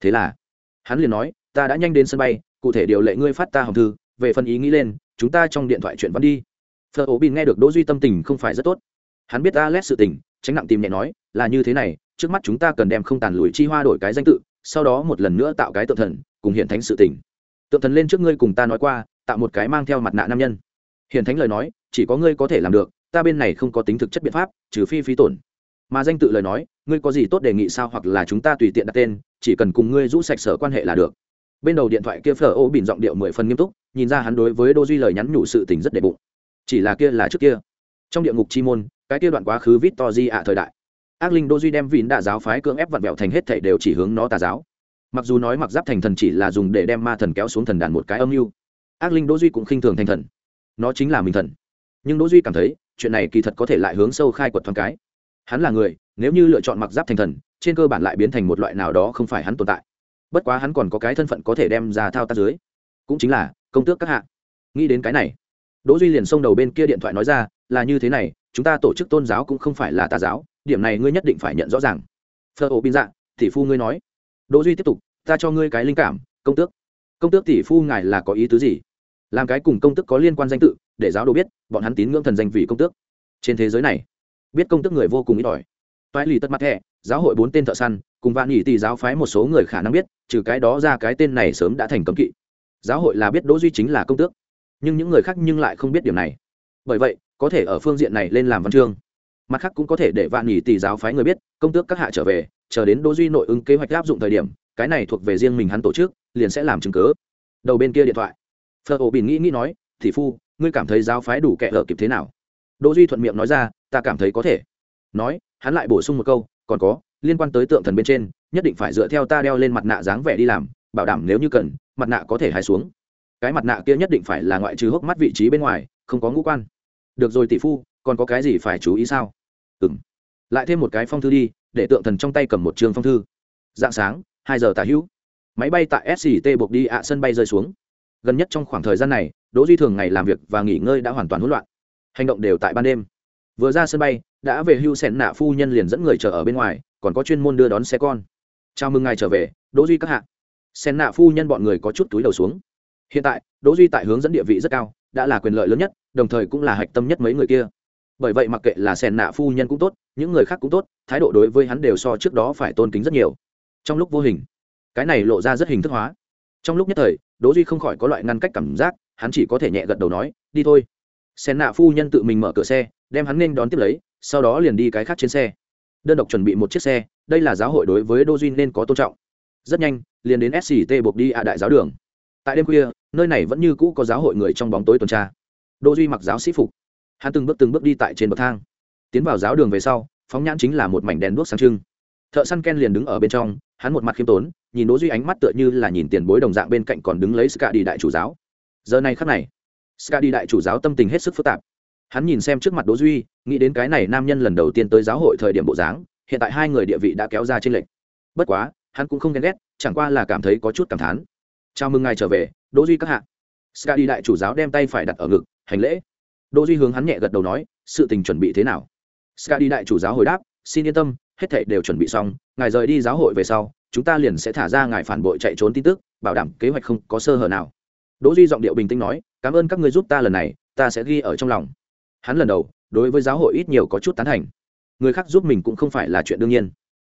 Thế là, hắn liền nói, ta đã nhanh đến sân bay, cụ thể điều lệ ngươi phát ta hồng thư, về phần ý nghĩ lên, chúng ta trong điện thoại chuyện văn đi. Phờ ô bin nghe được đỗ duy tâm tình không phải rất tốt. Hắn biết alex sự tình, tránh nặng tìm nhẹ nói, là như thế này, trước mắt chúng ta cần đem không tàn lùi chi hoa đổi cái danh tự sau đó một lần nữa tạo cái tượng thần, cùng hiện thánh sự tình. Tượng thần lên trước ngươi cùng ta nói qua, tạo một cái mang theo mặt nạ nam nhân. Hiện thánh lời nói, chỉ có ngươi có thể làm được, ta bên này không có tính thực chất biện pháp, trừ phi phí tổn. Mà danh tự lời nói, ngươi có gì tốt đề nghị sao hoặc là chúng ta tùy tiện đặt tên, chỉ cần cùng ngươi rũ sạch sở quan hệ là được. Bên đầu điện thoại kia phở ô bỉn giọng điệu mười phần nghiêm túc, nhìn ra hắn đối với đô duy lời nhắn nhủ sự tình rất đệ bụng. Chỉ là kia là trước kia. Trong địa ngục chi môn, cái kia đoạn quá khứ vít to di ạ thời đại ác linh đô duy đem vín đạ giáo phái cưỡng ép vặn vẹo thành hết thảy đều chỉ hướng nó tà giáo. Mặc dù nói mặc giáp thành thần chỉ là dùng để đem ma thần kéo xuống thần đàn một cái âm mưu, ác linh đỗ duy cũng khinh thường thành thần. Nó chính là mình thần. Nhưng đỗ duy cảm thấy, chuyện này kỳ thật có thể lại hướng sâu khai quật thoáng cái. Hắn là người, nếu như lựa chọn mặc giáp thành thần, trên cơ bản lại biến thành một loại nào đó không phải hắn tồn tại. Bất quá hắn còn có cái thân phận có thể đem ra thao tác dưới. Cũng chính là, công tước các hạ. Nghĩ đến cái này, đỗ duy liền xông đầu bên kia điện thoại nói ra, là như thế này, chúng ta tổ chức tôn giáo cũng không phải là tà giáo điểm này ngươi nhất định phải nhận rõ ràng. Phơ ổ bin dạ tỷ phu ngươi nói. Đỗ duy tiếp tục, ta cho ngươi cái linh cảm, công tước. Công tước tỷ phu ngài là có ý tứ gì? Làm cái cùng công tước có liên quan danh tự, để giáo đồ biết, bọn hắn tín ngưỡng thần danh vị công tước. Trên thế giới này, biết công tước người vô cùng ít ỏi. Toại lì tất mặt thẻ, giáo hội bốn tên thợ săn, cùng vạn nhị tỷ giáo phái một số người khả năng biết, trừ cái đó ra cái tên này sớm đã thành cấm kỵ. Giáo hội là biết đỗ duy chính là công tước. Nhưng những người khác nhưng lại không biết điểm này. Bởi vậy, có thể ở phương diện này lên làm văn chương mặt khác cũng có thể để vạn nhị tỷ giáo phái người biết, công tước các hạ trở về, chờ đến đỗ duy nội ứng kế hoạch áp dụng thời điểm, cái này thuộc về riêng mình hắn tổ chức, liền sẽ làm chứng cứ. đầu bên kia điện thoại. Phờ ổ bình nghĩ nghĩ nói thị phu, ngươi cảm thấy giáo phái đủ kẻ ở kịp thế nào? Đỗ duy thuận miệng nói ra, ta cảm thấy có thể. Nói, hắn lại bổ sung một câu, còn có, liên quan tới tượng thần bên trên, nhất định phải dựa theo ta đeo lên mặt nạ dáng vẻ đi làm, bảo đảm nếu như cần, mặt nạ có thể hái xuống. Cái mặt nạ kia nhất định phải là ngoại trừ hốc mắt vị trí bên ngoài, không có ngũ quan. Được rồi, tỷ phu còn có cái gì phải chú ý sao? Ừm. Lại thêm một cái phong thư đi, để tượng thần trong tay cầm một trường phong thư. Dạng sáng, hai giờ tả hữu. Máy bay tại sct buộc đi ạ, sân bay rơi xuống. Gần nhất trong khoảng thời gian này, đỗ duy thường ngày làm việc và nghỉ ngơi đã hoàn toàn hỗn loạn. Hành động đều tại ban đêm. Vừa ra sân bay, đã về hưu sẹn nạ phu nhân liền dẫn người chờ ở bên ngoài, còn có chuyên môn đưa đón xe con. Chào mừng ngài trở về, đỗ duy các hạ. Sen nạ phu nhân bọn người có chút túi đầu xuống. Hiện tại, đỗ duy tại hướng dẫn địa vị rất cao, đã là quyền lợi lớn nhất, đồng thời cũng là hạch tâm nhất mấy người kia bởi vậy mặc kệ là sen nạ phu nhân cũng tốt, những người khác cũng tốt, thái độ đối với hắn đều so trước đó phải tôn kính rất nhiều. Trong lúc vô hình, cái này lộ ra rất hình thức hóa. Trong lúc nhất thời, đỗ duy không khỏi có loại ngăn cách cảm giác, hắn chỉ có thể nhẹ gật đầu nói, đi thôi. Sen nạ phu nhân tự mình mở cửa xe, đem hắn nên đón tiếp lấy, sau đó liền đi cái khác trên xe. Đơn độc chuẩn bị một chiếc xe, đây là giáo hội đối với đỗ duy nên có tôn trọng. Rất nhanh, liền đến sct buộc đi ạ đại giáo đường. Tại đêm khuya, nơi này vẫn như cũ có giáo hội người trong bóng tối tuần tra. Đỗ duy mặc giáo sĩ phục hắn từng bước từng bước đi tại trên bậc thang. Tiến vào giáo đường về sau, phóng nhãn chính là một mảnh đèn đuốc sáng trưng. Thợ săn ken liền đứng ở bên trong, hắn một mặt khiêm tốn, nhìn đỗ duy ánh mắt tựa như là nhìn tiền bối đồng dạng bên cạnh còn đứng lấy ska đi đại chủ giáo. Giờ này khắc này ska đi đại chủ giáo tâm tình hết sức phức tạp. Hắn nhìn xem trước mặt đỗ duy, nghĩ đến cái này nam nhân lần đầu tiên tới giáo hội thời điểm bộ dáng, hiện tại hai người địa vị đã kéo ra trên lệnh bất quá, hắn cũng không ghen ghét, chẳng qua là cảm thấy có chút cảm thán. Chào mừng ngài trở về, đỗ duy các hạ. Ska đi đại chủ giáo đem tay phải đặt ở ngực, hành lễ đỗ duy hướng hắn nhẹ gật đầu nói, sự tình chuẩn bị thế nào? Ska đi đại chủ giáo hồi đáp, xin yên tâm, hết thảy đều chuẩn bị xong, ngài rời đi giáo hội về sau, chúng ta liền sẽ thả ra ngài phản bội chạy trốn tin tức, bảo đảm kế hoạch không có sơ hở nào. Đỗ duy giọng điệu bình tĩnh nói, cảm ơn các ngươi giúp ta lần này, ta sẽ ghi ở trong lòng. Hắn lần đầu, đối với giáo hội ít nhiều có chút tán thành. Người khác giúp mình cũng không phải là chuyện đương nhiên.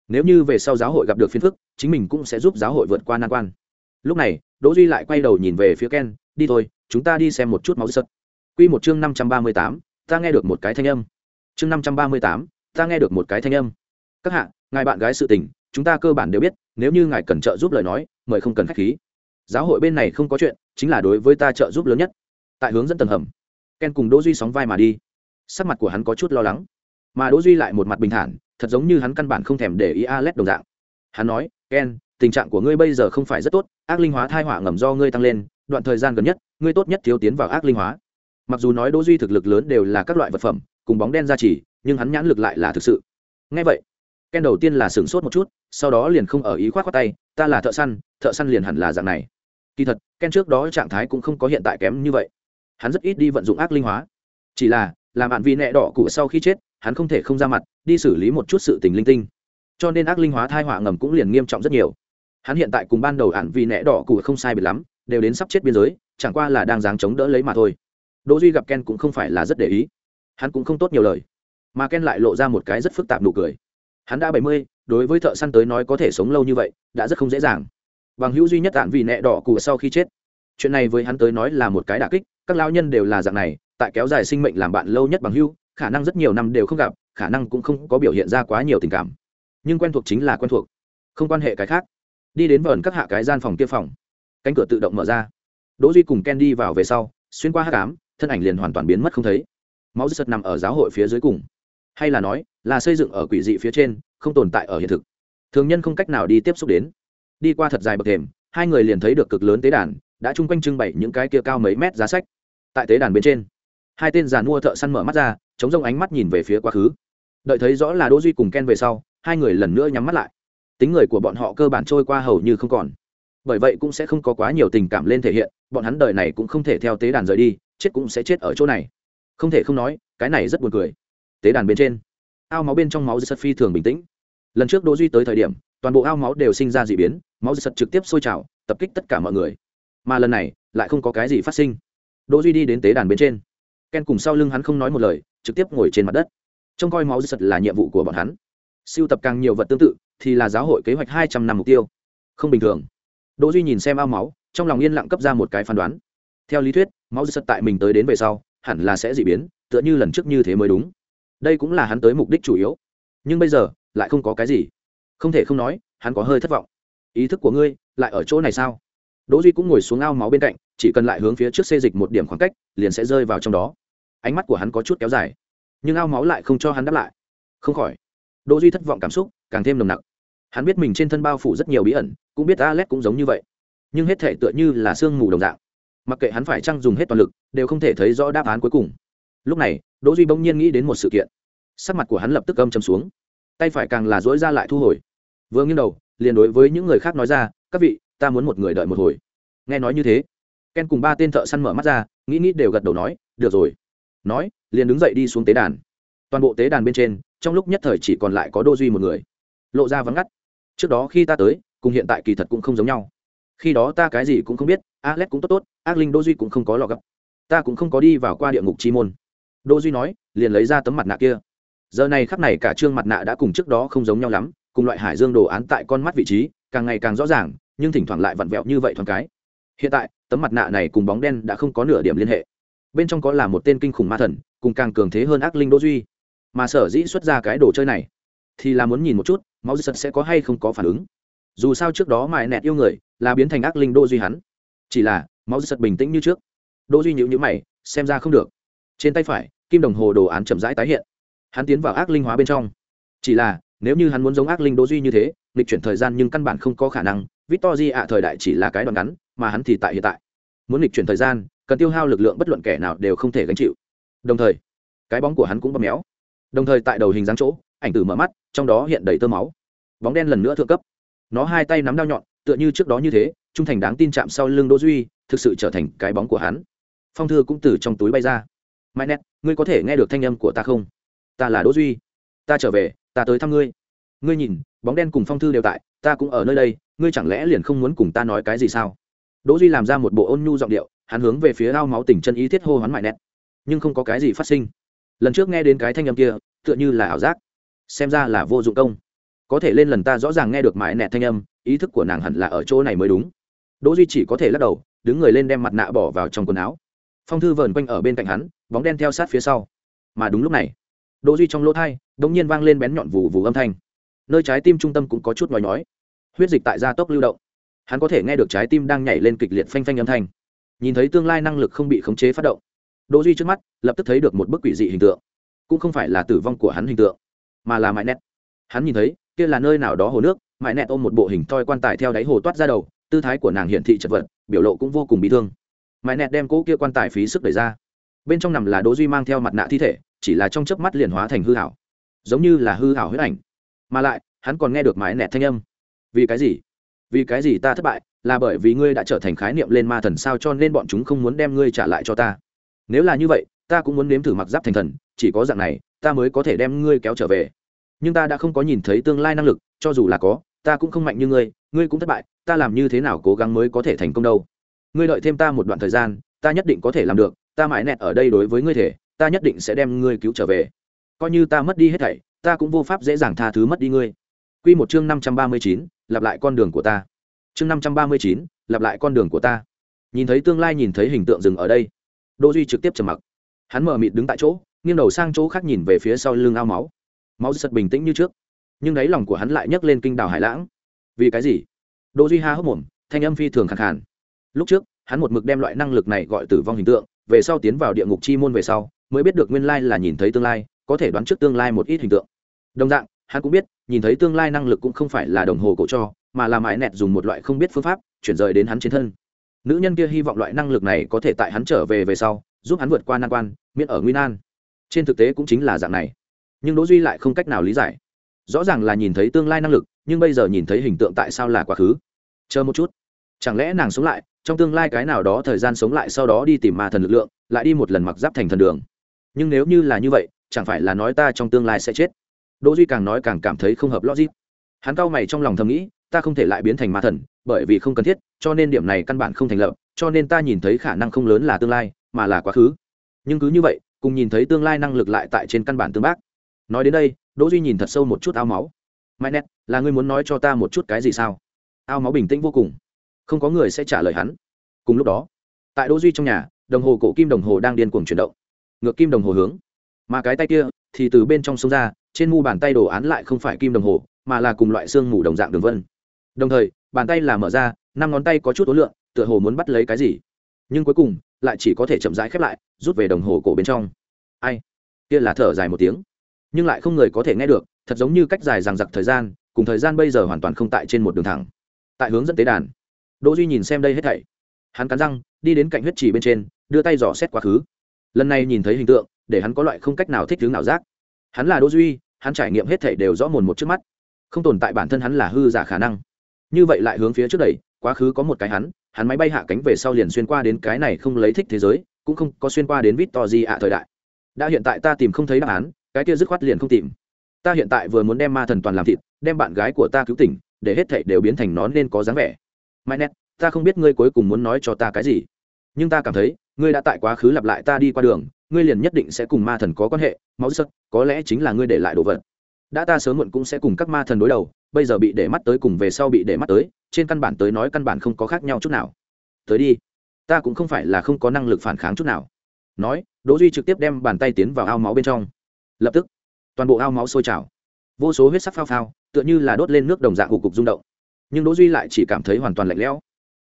Nếu như về sau giáo hội gặp được phiền phức, chính mình cũng sẽ giúp giáo hội vượt qua nan quan. Lúc này, đỗ duy lại quay đầu nhìn về phía ken, đi thôi, chúng ta đi xem một chút máu sật quy một chương năm trăm ba mươi tám, ta nghe được một cái thanh âm. Chương năm trăm ba mươi tám, ta nghe được một cái thanh âm. Các hạ ngài bạn gái sự tình chúng ta cơ bản đều biết nếu như ngài cần trợ giúp lời nói mời không cần khách khí. Giáo hội bên này không có chuyện chính là đối với ta trợ giúp lớn nhất. Tại hướng dẫn tầng hầm ken cùng đỗ duy sóng vai mà đi. Sắc mặt của hắn có chút lo lắng. Mà đỗ duy lại một mặt bình thản thật giống như hắn căn bản không thèm để ý Alet đồng dạng. Hắn nói ken tình trạng của ngươi bây giờ không phải rất tốt ác linh hóa thai hỏa ngầm do ngươi tăng lên đoạn thời gian gần nhất ngươi tốt nhất thiếu tiến vào ác linh hóa mặc dù nói đỗ duy thực lực lớn đều là các loại vật phẩm, cùng bóng đen gia trì, nhưng hắn nhãn lực lại là thực sự. Ngay vậy, ken đầu tiên là sửng sốt một chút, sau đó liền không ở ý khoát khoát tay, ta là thợ săn thợ săn liền hẳn là dạng này. Kỳ thật, ken trước đó trạng thái cũng không có hiện tại kém như vậy. Hắn rất ít đi vận dụng ác linh hóa. Chỉ là, làm bạn vì nẹ đỏ cụ sau khi chết, hắn không thể không ra mặt, đi xử lý một chút sự tình linh tinh. Cho nên ác linh hóa thai họa ngầm cũng liền nghiêm trọng rất nhiều. Hắn hiện tại cùng ban đầu ạn vì nẹ đỏ cụ không sai biệt lắm, đều đến sắp chết biên giới, chẳng qua là đang dáng chống đỡ lấy mà thôi đỗ duy gặp ken cũng không phải là rất để ý. Hắn cũng không tốt nhiều lời, mà ken lại lộ ra một cái rất phức tạp nụ cười. Hắn đã bảy mươi, đối với thợ săn tới nói có thể sống lâu như vậy, đã rất không dễ dàng. Bằng hữu duy nhất tạn vì nẹ đỏ cụ sau khi chết. Chuyện này với hắn tới nói là một cái đả kích, các lao nhân đều là dạng này, tại kéo dài sinh mệnh làm bạn lâu nhất bằng hữu, khả năng rất nhiều năm đều không gặp, khả năng cũng không có biểu hiện ra quá nhiều tình cảm. Nhưng quen thuộc chính là quen thuộc, không quan hệ cái khác. Đi đến vườn các hạ cái gian phòng kia phòng, cánh cửa tự động mở ra. Đỗ duy cùng ken đi vào về sau, xuyên qua hắc ám thân ảnh liền hoàn toàn biến mất không thấy. Máu dứt nằm ở giáo hội phía dưới cùng. Hay là nói, là xây dựng ở quỷ dị phía trên, không tồn tại ở hiện thực. Thường nhân không cách nào đi tiếp xúc đến. Đi qua thật dài bậc thềm, hai người liền thấy được cực lớn tế đàn, đã chung quanh trưng bày những cái kia cao mấy mét giá sách. Tại tế đàn bên trên, hai tên giàn mua thợ săn mở mắt ra, chống rông ánh mắt nhìn về phía quá khứ. Đợi thấy rõ là đỗ duy cùng ken về sau, hai người lần nữa nhắm mắt lại. Tính người của bọn họ cơ bản trôi qua hầu như không còn. Bởi vậy cũng sẽ không có quá nhiều tình cảm lên thể hiện, bọn hắn đời này cũng không thể theo tế đàn rời đi chết cũng sẽ chết ở chỗ này. Không thể không nói, cái này rất buồn cười. Tế đàn bên trên, ao máu bên trong máu sật phi thường bình tĩnh. Lần trước đỗ duy tới thời điểm, toàn bộ ao máu đều sinh ra dị biến, máu sật trực tiếp sôi trào, tập kích tất cả mọi người. Mà lần này, lại không có cái gì phát sinh. Đỗ duy đi đến tế đàn bên trên. Ken cùng sau lưng hắn không nói một lời, trực tiếp ngồi trên mặt đất. Trông coi máu sật là nhiệm vụ của bọn hắn. Siêu tập càng nhiều vật tương tự, thì là giáo hội kế hoạch hai trăm năm mục tiêu. Không bình thường. Đỗ duy nhìn xem ao máu, trong lòng yên lặng cấp ra một cái phán đoán theo lý thuyết, máu sật tại mình tới đến về sau, hẳn là sẽ dị biến, tựa như lần trước như thế mới đúng. Đây cũng là hắn tới mục đích chủ yếu. Nhưng bây giờ, lại không có cái gì. Không thể không nói, hắn có hơi thất vọng. Ý thức của ngươi, lại ở chỗ này sao? Đỗ duy cũng ngồi xuống ao máu bên cạnh, chỉ cần lại hướng phía trước xê dịch một điểm khoảng cách, liền sẽ rơi vào trong đó. Ánh mắt của hắn có chút kéo dài, nhưng ao máu lại không cho hắn đáp lại. Không khỏi, đỗ duy thất vọng cảm xúc càng thêm nồng nặc. Hắn biết mình trên thân bao phủ rất nhiều bí ẩn, cũng biết alex cũng giống như vậy. Nhưng hết thể tựa như là sương mù đồng dạng mặc kệ hắn phải chăng dùng hết toàn lực, đều không thể thấy rõ đáp án cuối cùng. Lúc này, đỗ duy bỗng nhiên nghĩ đến một sự kiện. Sắc mặt của hắn lập tức âm chầm xuống. Tay phải càng là dỗi ra lại thu hồi. Vừa nghiêng đầu, liền đối với những người khác nói ra, các vị, ta muốn một người đợi một hồi. Nghe nói như thế, ken cùng ba tên thợ săn mở mắt ra, nghĩ nghĩ đều gật đầu nói, được rồi. Nói, liền đứng dậy đi xuống tế đàn. Toàn bộ tế đàn bên trên, trong lúc nhất thời chỉ còn lại có đô duy một người. Lộ ra vắng ngắt. Trước đó khi ta tới, cùng hiện tại kỳ thật cũng không giống nhau khi đó ta cái gì cũng không biết, alex cũng tốt tốt ác linh đô duy cũng không có lò gấp ta cũng không có đi vào qua địa ngục chi môn. Đô duy nói, liền lấy ra tấm mặt nạ kia. Giờ này khắp này cả trương mặt nạ đã cùng trước đó không giống nhau lắm, cùng loại hải dương đồ án tại con mắt vị trí, càng ngày càng rõ ràng, nhưng thỉnh thoảng lại vặn vẹo như vậy thoáng cái. Hiện tại, tấm mặt nạ này cùng bóng đen đã không có nửa điểm liên hệ. Bên trong có là một tên kinh khủng ma thần, cùng càng cường thế hơn ác linh đô duy mà sở dĩ xuất ra cái đồ chơi này, thì là muốn nhìn một chút, máu dư sật sẽ có hay không có phản ứng dù sao trước đó mài nẹt yêu người là biến thành ác linh đô duy hắn. Chỉ là, máu giật bình tĩnh như trước. Đô duy nhữ nhữ mày, xem ra không được. Trên tay phải, kim đồng hồ đồ án chậm rãi tái hiện. Hắn tiến vào ác linh hóa bên trong. Chỉ là, nếu như hắn muốn giống ác linh đô duy như thế lịch chuyển thời gian nhưng căn bản không có khả năng. Victor di ạ, thời đại chỉ là cái đoạn ngắn, mà hắn thì tại hiện tại. Muốn lịch chuyển thời gian, cần tiêu hao lực lượng bất luận kẻ nào đều không thể gánh chịu. Đồng thời, cái bóng của hắn cũng bấm méo. Đồng thời tại đầu hình dáng chỗ, ảnh tử mở mắt, trong đó hiện đầy tơ máu. Bóng đen lần nữa thượng cấp nó hai tay nắm đao nhọn, tựa như trước đó như thế, trung thành đáng tin chạm sau lưng đỗ duy, thực sự trở thành cái bóng của hắn. Phong thư cũng từ trong túi bay ra. Mai nét, ngươi có thể nghe được thanh âm của ta không? Ta là đỗ duy. Ta trở về, ta tới thăm ngươi. Ngươi nhìn, bóng đen cùng phong thư đều tại, ta cũng ở nơi đây, ngươi chẳng lẽ liền không muốn cùng ta nói cái gì sao? Đỗ duy làm ra một bộ ôn nhu giọng điệu, hắn hướng về phía ao máu tỉnh chân ý thiết hô hoán mại nét. Nhưng không có cái gì phát sinh. Lần trước nghe đến cái thanh âm kia, tựa như là ảo giác. Xem ra là vô dụng công có thể lên lần ta rõ ràng nghe được mại nẹt thanh âm, ý thức của nàng hẳn là ở chỗ này mới đúng. Đỗ duy chỉ có thể lắc đầu, đứng người lên đem mặt nạ bỏ vào trong quần áo. Phong thư vờn quanh ở bên cạnh hắn, bóng đen theo sát phía sau. Mà đúng lúc này, đỗ duy trong lỗ thai đột nhiên vang lên bén nhọn vù vù âm thanh. Nơi trái tim trung tâm cũng có chút nhói nhói. Huyết dịch tại gia tốc lưu động. Hắn có thể nghe được trái tim đang nhảy lên kịch liệt phanh phanh âm thanh. Nhìn thấy tương lai năng lực không bị khống chế phát động, đỗ duy trước mắt, lập tức thấy được một bức quỷ dị hình tượng. Cũng không phải là tử vong của hắn hình tượng, mà là mãi nét hắn nhìn thấy kia là nơi nào đó hồ nước, mãi nẹt ôm một bộ hình thoi quan tài theo đáy hồ toát ra đầu, tư thái của nàng hiển thị chật vật, biểu lộ cũng vô cùng bị thương. Mãi nẹt đem cỗ kia quan tài phí sức đẩy ra. Bên trong nằm là đỗ duy mang theo mặt nạ thi thể, chỉ là trong chớp mắt liền hóa thành hư ảo. Giống như là hư ảo huyết ảnh. Mà lại, hắn còn nghe được mãi nẹt thanh âm. Vì cái gì? Vì cái gì ta thất bại? Là bởi vì ngươi đã trở thành khái niệm lên ma thần sao cho nên bọn chúng không muốn đem ngươi trả lại cho ta? Nếu là như vậy, ta cũng muốn nếm thử mặc giáp thành thần, chỉ có dạng này, ta mới có thể đem ngươi kéo trở về nhưng ta đã không có nhìn thấy tương lai năng lực, cho dù là có, ta cũng không mạnh như ngươi ngươi cũng thất bại, ta làm như thế nào cố gắng mới có thể thành công đâu? Ngươi đợi thêm ta một đoạn thời gian, ta nhất định có thể làm được, ta mãi nẹt ở đây đối với ngươi thể, ta nhất định sẽ đem ngươi cứu trở về. Coi như ta mất đi hết thảy, ta cũng vô pháp dễ dàng tha thứ mất đi ngươi. Quy một chương năm trăm ba mươi chín, lặp lại con đường của ta. Chương năm trăm ba mươi chín, lặp lại con đường của ta. Nhìn thấy tương lai nhìn thấy hình tượng dừng ở đây. Đỗ duy trực tiếp trầm mặc. Hắn mờ mịt đứng tại chỗ, nghiêng đầu sang chỗ khác nhìn về phía sau lưng ao máu máu giật bình tĩnh như trước. Nhưng đáy lòng của hắn lại nhấc lên kinh đảo hải lãng. Vì cái gì? Đỗ duy ha hốc mồm, thanh âm phi thường khẳng khàn. Lúc trước, hắn một mực đem loại năng lực này gọi tử vong hình tượng, về sau tiến vào địa ngục chi môn về sau, mới biết được nguyên lai là nhìn thấy tương lai, có thể đoán trước tương lai một ít hình tượng. Đồng dạng, hắn cũng biết, nhìn thấy tương lai năng lực cũng không phải là đồng hồ cổ cho, mà là mãi nẹt dùng một loại không biết phương pháp, chuyển rời đến hắn trên thân. Nữ nhân kia hy vọng loại năng lực này có thể tại hắn trở về về sau, giúp hắn vượt qua nan quan, miễn ở nguy nan. Trên thực tế cũng chính là dạng này nhưng đỗ duy lại không cách nào lý giải rõ ràng là nhìn thấy tương lai năng lực nhưng bây giờ nhìn thấy hình tượng tại sao là quá khứ chờ một chút chẳng lẽ nàng sống lại trong tương lai cái nào đó thời gian sống lại sau đó đi tìm ma thần lực lượng lại đi một lần mặc giáp thành thần đường nhưng nếu như là như vậy chẳng phải là nói ta trong tương lai sẽ chết đỗ duy càng nói càng cảm thấy không hợp logic hắn cau mày trong lòng thầm nghĩ ta không thể lại biến thành ma thần bởi vì không cần thiết cho nên điểm này căn bản không thành lập cho nên ta nhìn thấy khả năng không lớn là tương lai mà là quá khứ nhưng cứ như vậy cùng nhìn thấy tương lai năng lực lại tại trên căn bản tương bác nói đến đây, đỗ duy nhìn thật sâu một chút ao máu. Mai nét là ngươi muốn nói cho ta một chút cái gì sao? Ao máu bình tĩnh vô cùng. Không có người sẽ trả lời hắn. Cùng lúc đó, tại đỗ duy trong nhà, đồng hồ cổ kim đồng hồ đang điên cuồng chuyển động. Ngược kim đồng hồ hướng. Mà cái tay kia thì từ bên trong sông ra, trên mu bàn tay đồ án lại không phải kim đồng hồ, mà là cùng loại xương mù đồng dạng đường vân. Đồng thời, bàn tay là mở ra, năm ngón tay có chút ối lượng tựa hồ muốn bắt lấy cái gì. Nhưng cuối cùng, lại chỉ có thể chậm rãi khép lại, rút về đồng hồ cổ bên trong. Ai? Kia là thở dài một tiếng nhưng lại không người có thể nghe được, thật giống như cách dài rằng giặc thời gian, cùng thời gian bây giờ hoàn toàn không tại trên một đường thẳng. Tại hướng dẫn tế đàn, đỗ duy nhìn xem đây hết thảy. Hắn cắn răng, đi đến cạnh huyết trì bên trên, đưa tay dò xét quá khứ. Lần này nhìn thấy hình tượng, để hắn có loại không cách nào thích hướng nào giác. Hắn là đỗ duy, hắn trải nghiệm hết thảy đều rõ mồn một trước mắt. Không tồn tại bản thân hắn là hư giả khả năng. Như vậy lại hướng phía trước đẩy, quá khứ có một cái hắn hắn máy bay hạ cánh về sau liền xuyên qua đến cái này không lấy thích thế giới, cũng không có xuyên qua đến vít to di ạ thời đại. Đã hiện tại ta tìm không thấy đáp án cái kia dứt khoát liền không tìm. Ta hiện tại vừa muốn đem ma thần toàn làm thịt, đem bạn gái của ta cứu tỉnh, để hết thảy đều biến thành nó nên có dáng vẻ. Mai nét, ta không biết ngươi cuối cùng muốn nói cho ta cái gì. Nhưng ta cảm thấy, ngươi đã tại quá khứ lặp lại ta đi qua đường, ngươi liền nhất định sẽ cùng ma thần có quan hệ, máu sất có lẽ chính là ngươi để lại đồ vật. Đã ta sớm muộn cũng sẽ cùng các ma thần đối đầu, bây giờ bị để mắt tới cùng về sau bị để mắt tới, trên căn bản tới nói căn bản không có khác nhau chút nào. Tới đi. Ta cũng không phải là không có năng lực phản kháng chút nào. Nói, đỗ duy trực tiếp đem bàn tay tiến vào ao máu bên trong lập tức, toàn bộ ao máu sôi trào. Vô số huyết sắc phao phao, tựa như là đốt lên nước đồng dạng hủ cục rung động. Nhưng đỗ duy lại chỉ cảm thấy hoàn toàn lạnh lẽo.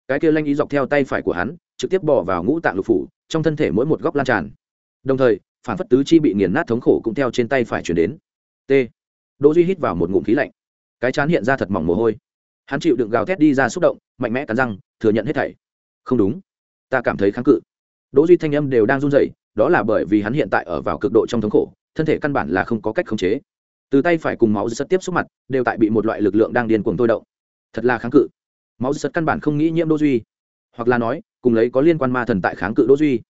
Cái kia lanh ý dọc theo tay phải của hắn, trực tiếp bỏ vào ngũ tạng lục phủ, trong thân thể mỗi một góc lan tràn. Đồng thời, phản phất tứ chi bị nghiền nát thống khổ cũng theo trên tay phải chuyển đến. T. Đỗ duy hít vào một ngụm khí lạnh. Cái chán hiện ra thật mỏng mồ hôi. Hắn chịu đựng gào thét đi ra xúc động, mạnh mẽ cắn răng, thừa nhận hết thảy. Không đúng. Ta cảm thấy kháng cự. Đỗ duy thanh âm đều đang run rẩy, đó là bởi vì hắn hiện tại ở vào cực độ trong thống khổ thân thể căn bản là không có cách khống chế. Từ tay phải cùng máu giật tiếp xúc mặt, đều tại bị một loại lực lượng đang điên cuồng thôi động. Thật là kháng cự. Máu giật căn bản không nghĩ nhiễm đỗ duy. Hoặc là nói, cùng lấy có liên quan ma thần tại kháng cự đỗ duy.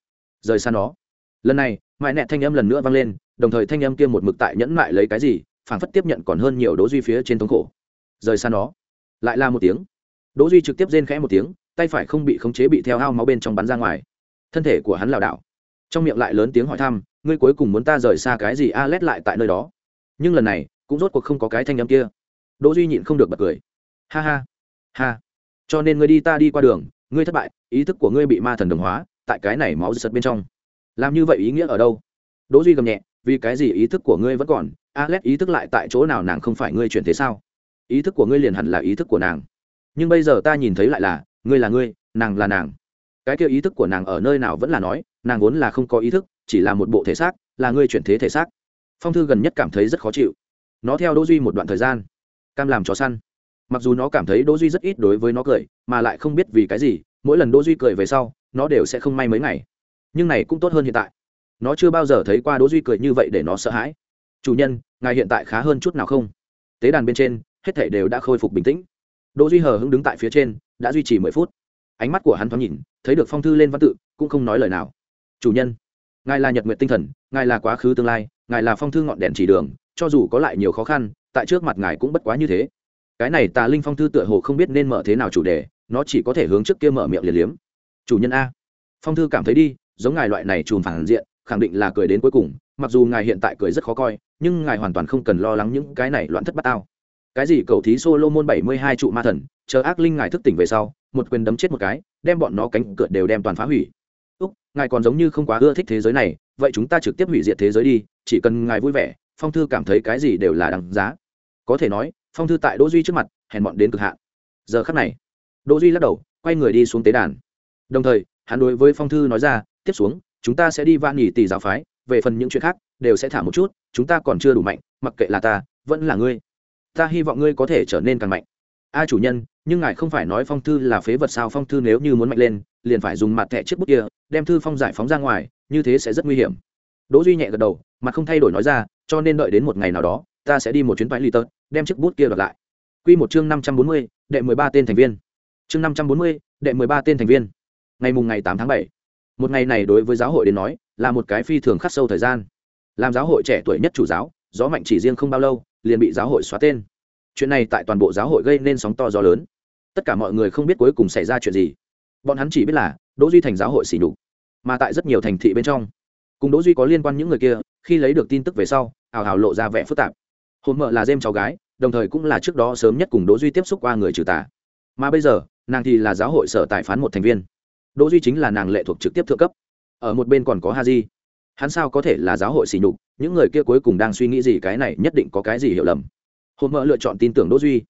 Rời xa nó. Lần này mãi nẹ thanh âm lần nữa vang lên, đồng thời thanh âm kia một mực tại nhẫn mại lấy cái gì, phảng phất tiếp nhận còn hơn nhiều đỗ duy phía trên thống khổ. Rời xa nó. Lại là một tiếng. Đỗ duy trực tiếp rên khẽ một tiếng, tay phải không bị khống chế bị theo ao máu bên trong bắn ra ngoài. Thân thể của hắn lảo đảo. Trong miệng lại lớn tiếng hỏi thăm ngươi cuối cùng muốn ta rời xa cái gì a lét lại tại nơi đó. Nhưng lần này, cũng rốt cuộc không có cái thanh âm kia. Đỗ duy nhịn không được bật cười. Ha ha ha. Cho nên ngươi đi ta đi qua đường, ngươi thất bại, ý thức của ngươi bị ma thần đồng hóa, tại cái này máu giật bên trong. Làm như vậy ý nghĩa ở đâu? Đỗ duy gầm nhẹ, vì cái gì ý thức của ngươi vẫn còn? Alex, ý thức lại tại chỗ nào nàng không phải ngươi chuyển thế sao? Ý thức của ngươi liền hẳn là ý thức của nàng. Nhưng bây giờ ta nhìn thấy lại là, ngươi là ngươi, nàng là nàng. Cái kia ý thức của nàng ở nơi nào vẫn là nói, nàng vốn là không có ý thức chỉ là một bộ thể xác, là ngươi chuyển thế thể xác. Phong thư gần nhất cảm thấy rất khó chịu. Nó theo đỗ duy một đoạn thời gian. Cam làm chó săn. Mặc dù nó cảm thấy đỗ duy rất ít đối với nó cười, mà lại không biết vì cái gì, mỗi lần đỗ duy cười về sau, nó đều sẽ không may mấy ngày. Nhưng này cũng tốt hơn hiện tại. Nó chưa bao giờ thấy qua đỗ duy cười như vậy để nó sợ hãi. Chủ nhân, ngài hiện tại khá hơn chút nào không? Tế đàn bên trên, hết thảy đều đã khôi phục bình tĩnh. Đỗ duy hờ hững đứng tại phía trên, đã duy trì mười phút. Ánh mắt của hắn thoáng nhìn, thấy được phong thư lên văn tự, cũng không nói lời nào. Chủ nhân ngài là nhật nguyện tinh thần, ngài là quá khứ tương lai, ngài là phong thư ngọn đèn chỉ đường, cho dù có lại nhiều khó khăn, tại trước mặt ngài cũng bất quá như thế. Cái này tà linh phong thư tựa hồ không biết nên mở thế nào chủ đề, nó chỉ có thể hướng trước kia mở miệng liệt liếm. Chủ nhân a. Phong thư cảm thấy đi, giống ngài loại này chùm phản diện, khẳng định là cười đến cuối cùng, mặc dù ngài hiện tại cười rất khó coi, nhưng ngài hoàn toàn không cần lo lắng những cái này loạn thất bát tao. Cái gì cầu thí solomon bảy mươi hai trụ ma thần, chờ ác linh ngài thức tỉnh về sau, một quyền đấm chết một cái, đem bọn nó cánh cửa đều đem toàn phá hủy úc, ngài còn giống như không quá ưa thích thế giới này, vậy chúng ta trực tiếp hủy diệt thế giới đi, chỉ cần ngài vui vẻ, phong thư cảm thấy cái gì đều là đằng giá. Có thể nói, phong thư tại đỗ duy trước mặt, hèn bọn đến cực hạn. Giờ khắc này, đỗ duy lắc đầu, quay người đi xuống tế đàn. Đồng thời, hắn đối với phong thư nói ra, tiếp xuống, chúng ta sẽ đi van nghỉ tỷ giáo phái, về phần những chuyện khác, đều sẽ thả một chút, chúng ta còn chưa đủ mạnh, mặc kệ là ta, vẫn là ngươi. Ta hy vọng ngươi có thể trở nên càng mạnh. A chủ nhân nhưng ngài không phải nói phong thư là phế vật sao? Phong thư nếu như muốn mạnh lên liền phải dùng mặt thẻ chiếc bút kia đem thư phong giải phóng ra ngoài như thế sẽ rất nguy hiểm. Đỗ duy nhẹ gật đầu mặt không thay đổi nói ra cho nên đợi đến một ngày nào đó ta sẽ đi một chuyến bãi lì tớt đem chiếc bút kia đoạt lại. Quy một chương năm trăm bốn mươi, đệ mười ba tên thành viên. Chương năm trăm bốn mươi, đệ mười ba tên thành viên. Ngày mùng ngày tám tháng bảy. Một ngày này đối với giáo hội đến nói là một cái phi thường khắc sâu thời gian. Làm giáo hội trẻ tuổi nhất chủ giáo gió mạnh chỉ riêng không bao lâu liền bị giáo hội xóa tên. Chuyện này tại toàn bộ giáo hội gây nên sóng to gió lớn tất cả mọi người không biết cuối cùng xảy ra chuyện gì. Bọn hắn chỉ biết là đỗ duy thành giáo hội xỉ nhục, mà tại rất nhiều thành thị bên trong, cùng đỗ duy có liên quan những người kia, khi lấy được tin tức về sau ảo hào lộ ra vẻ phức tạp. Hồn mợ là dêm cháu gái, đồng thời cũng là trước đó sớm nhất cùng đỗ duy tiếp xúc qua người trừ tà. Mà bây giờ, nàng thì là giáo hội sở tài phán một thành viên. Đỗ duy chính là nàng lệ thuộc trực tiếp thượng cấp. Ở một bên còn có ha di hắn sao có thể là giáo hội xỉ nhục? Những người kia cuối cùng đang suy nghĩ gì, cái này nhất định có cái gì hiểu lầm. Hồn mợ lựa chọn tin tưởng đỗ duy.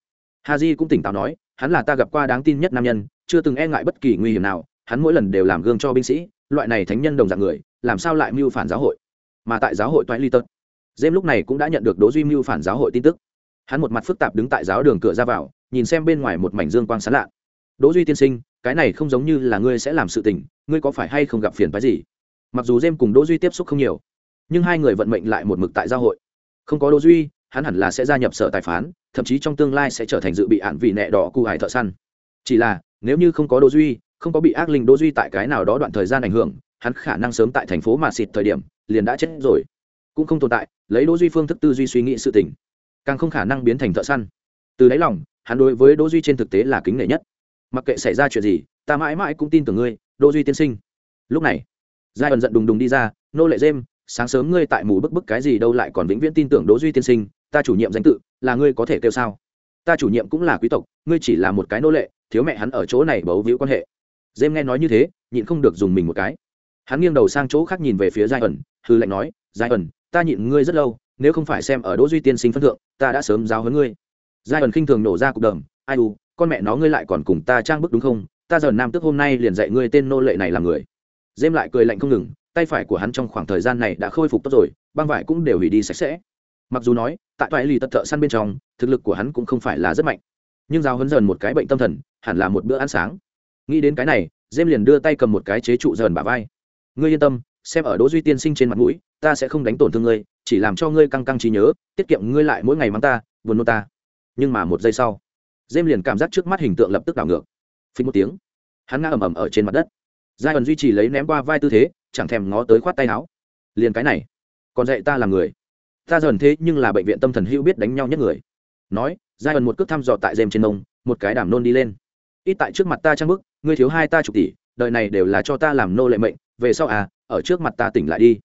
Ha di cũng tỉnh táo nói hắn là ta gặp qua đáng tin nhất nam nhân, chưa từng e ngại bất kỳ nguy hiểm nào, hắn mỗi lần đều làm gương cho binh sĩ, loại này thánh nhân đồng dạng người, làm sao lại mưu phản giáo hội? Mà tại giáo hội toại ly tật dêm lúc này cũng đã nhận được đỗ duy mưu phản giáo hội tin tức. Hắn một mặt phức tạp đứng tại giáo đường cửa ra vào, nhìn xem bên ngoài một mảnh dương quang sáng lạ. Đỗ duy tiên sinh, cái này không giống như là ngươi sẽ làm sự tình, ngươi có phải hay không gặp phiền phái gì? Mặc dù dêm cùng đỗ duy tiếp xúc không nhiều, nhưng hai người vận mệnh lại một mực tại giáo hội. Không có đỗ duy hắn hẳn là sẽ gia nhập sở tài phán, thậm chí trong tương lai sẽ trở thành dự bị ạn vì nẹ đỏ cụ hải thợ săn. Chỉ là, nếu như không có đỗ duy, không có bị ác linh đỗ duy tại cái nào đó đoạn thời gian ảnh hưởng, hắn khả năng sớm tại thành phố mà xịt thời điểm, liền đã chết rồi. Cũng không tồn tại, lấy đỗ duy phương thức tư duy suy nghĩ sự tình, càng không khả năng biến thành thợ săn. Từ đáy lòng, hắn đối với đỗ duy trên thực tế là kính nể nhất. Mặc kệ xảy ra chuyện gì, ta mãi mãi cũng tin tưởng ngươi, đỗ duy tiên sinh. Lúc này, giai ẩn giận đùng đùng đi ra, nô lệ dêm sáng sớm ngươi tại mù bức bức cái gì đâu lại còn vĩnh viễn tin tưởng đỗ duy tiên sinh ta chủ nhiệm danh tự là ngươi có thể kêu sao? Ta chủ nhiệm cũng là quý tộc, ngươi chỉ là một cái nô lệ, thiếu mẹ hắn ở chỗ này bấu víu quan hệ. Dêm nghe nói như thế, nhịn không được dùng mình một cái. Hắn nghiêng đầu sang chỗ khác nhìn về phía giai ẩn hư lệnh nói giai ẩn ta nhịn ngươi rất lâu, nếu không phải xem ở đỗ duy tiên sinh phân thượng, ta đã sớm giáo huấn ngươi. Giai ẩn khinh thường nổ ra cục đờm ai u, con mẹ nó ngươi lại còn cùng ta trang bức đúng không? Ta giờ nam tức hôm nay liền dạy ngươi tên nô lệ này làm người. Dêm lại cười lạnh không ngừng, tay phải của hắn trong khoảng thời gian này đã khôi phục tốt rồi, băng vải cũng đều hủy đi sạch sẽ mặc dù nói, tại toại lì tật thợ săn bên trong, thực lực của hắn cũng không phải là rất mạnh. Nhưng giao hấn dần một cái bệnh tâm thần, hẳn là một bữa ăn sáng. Nghĩ đến cái này dêm liền đưa tay cầm một cái chế trụ dần bả vai. Ngươi yên tâm, xem ở đỗ duy tiên sinh trên mặt mũi, ta sẽ không đánh tổn thương ngươi, chỉ làm cho ngươi căng căng trí nhớ, tiết kiệm ngươi lại mỗi ngày mắng ta, buồn nôn ta. Nhưng mà một giây sau dêm liền cảm giác trước mắt hình tượng lập tức đảo ngược. Phí một tiếng, hắn ngã ầm ầm ở trên mặt đất. Giai ẩn duy trì lấy ném qua vai tư thế, chẳng thèm ngó tới khoát tay áo. Liền cái này, còn dạy ta làm người ta dần thế nhưng là bệnh viện tâm thần hữu biết đánh nhau nhất người. Nói giai ẩn một cước thăm dò tại dêm trên nông một cái đảm nôn đi lên. Ít tại trước mặt ta trang bức, ngươi thiếu hai ta chục tỷ, đời này đều là cho ta làm nô lệ mệnh, về sau à ở trước mặt ta tỉnh lại đi.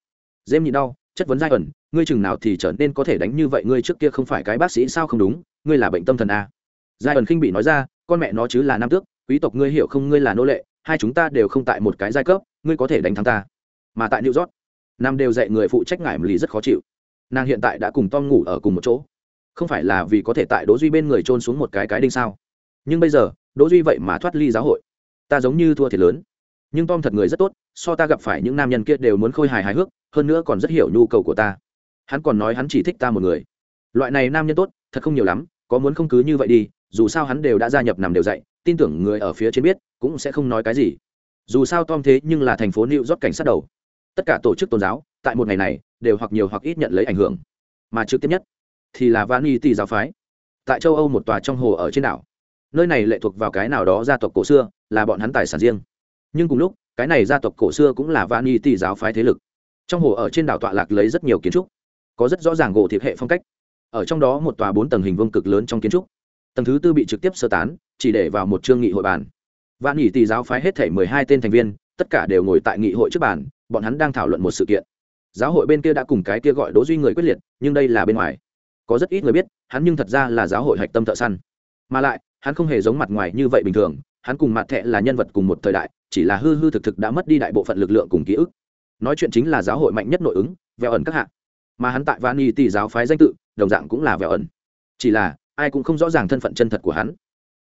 Dêm nhịn đau, chất vấn giai ẩn ngươi chừng nào thì trở nên có thể đánh như vậy, ngươi trước kia không phải cái bác sĩ sao không đúng, ngươi là bệnh tâm thần à. giai ẩn khinh bị nói ra, con mẹ nó chứ là nam tước, quý tộc ngươi hiểu không, ngươi là nô lệ, hai chúng ta đều không tại một cái giai cấp, ngươi có thể đánh thắng ta. Mà tại new york, nam đều dạy người phụ trách ngải lì rất khó chịu nàng hiện tại đã cùng tom ngủ ở cùng một chỗ. Không phải là vì có thể tại đỗ duy bên người trôn xuống một cái cái đinh sao? Nhưng bây giờ, đỗ duy vậy mà thoát ly giáo hội. Ta giống như thua thiệt lớn. Nhưng tom thật người rất tốt, so ta gặp phải những nam nhân kia đều muốn khôi hài hài hước, hơn nữa còn rất hiểu nhu cầu của ta. Hắn còn nói hắn chỉ thích ta một người. Loại này nam nhân tốt, thật không nhiều lắm, có muốn không cứ như vậy đi, dù sao hắn đều đã gia nhập nằm đều dạy tin tưởng người ở phía trên biết, cũng sẽ không nói cái gì. Dù sao tom thế nhưng là thành phố new york cảnh sát đầu. Tất cả tổ chức tôn giáo, tại một ngày này đều hoặc nhiều hoặc ít nhận lấy ảnh hưởng. Mà trực tiếp nhất thì là vani tỷ giáo phái. Tại châu âu một tòa trong hồ ở trên đảo. Nơi này lệ thuộc vào cái nào đó gia tộc cổ xưa, là bọn hắn tài sản riêng. Nhưng cùng lúc, cái này gia tộc cổ xưa cũng là vani tỷ giáo phái thế lực. Trong hồ ở trên đảo tọa lạc lấy rất nhiều kiến trúc, có rất rõ ràng gỗ thiệp hệ phong cách. Ở trong đó một tòa bốn tầng hình vương cực lớn trong kiến trúc. Tầng thứ tư bị trực tiếp sơ tán, chỉ để vào một chương nghị hội bàn. Vạn nghị tỷ giáo phái hết thể mười hai tên thành viên, tất cả đều ngồi tại nghị hội trước bàn, bọn hắn đang thảo luận một sự kiện giáo hội bên kia đã cùng cái kia gọi đỗ duy người quyết liệt, nhưng đây là bên ngoài. Có rất ít người biết, hắn nhưng thật ra là giáo hội hạch tâm thợ săn. Mà lại, hắn không hề giống mặt ngoài như vậy bình thường, hắn cùng mặt thẹ là nhân vật cùng một thời đại, chỉ là hư hư thực thực đã mất đi đại bộ phận lực lượng cùng ký ức. Nói chuyện chính là giáo hội mạnh nhất nội ứng, vẹo ẩn các hạng mà hắn tại vani tỷ giáo phái danh tự, đồng dạng cũng là vẹo ẩn. Chỉ là, ai cũng không rõ ràng thân phận chân thật của hắn.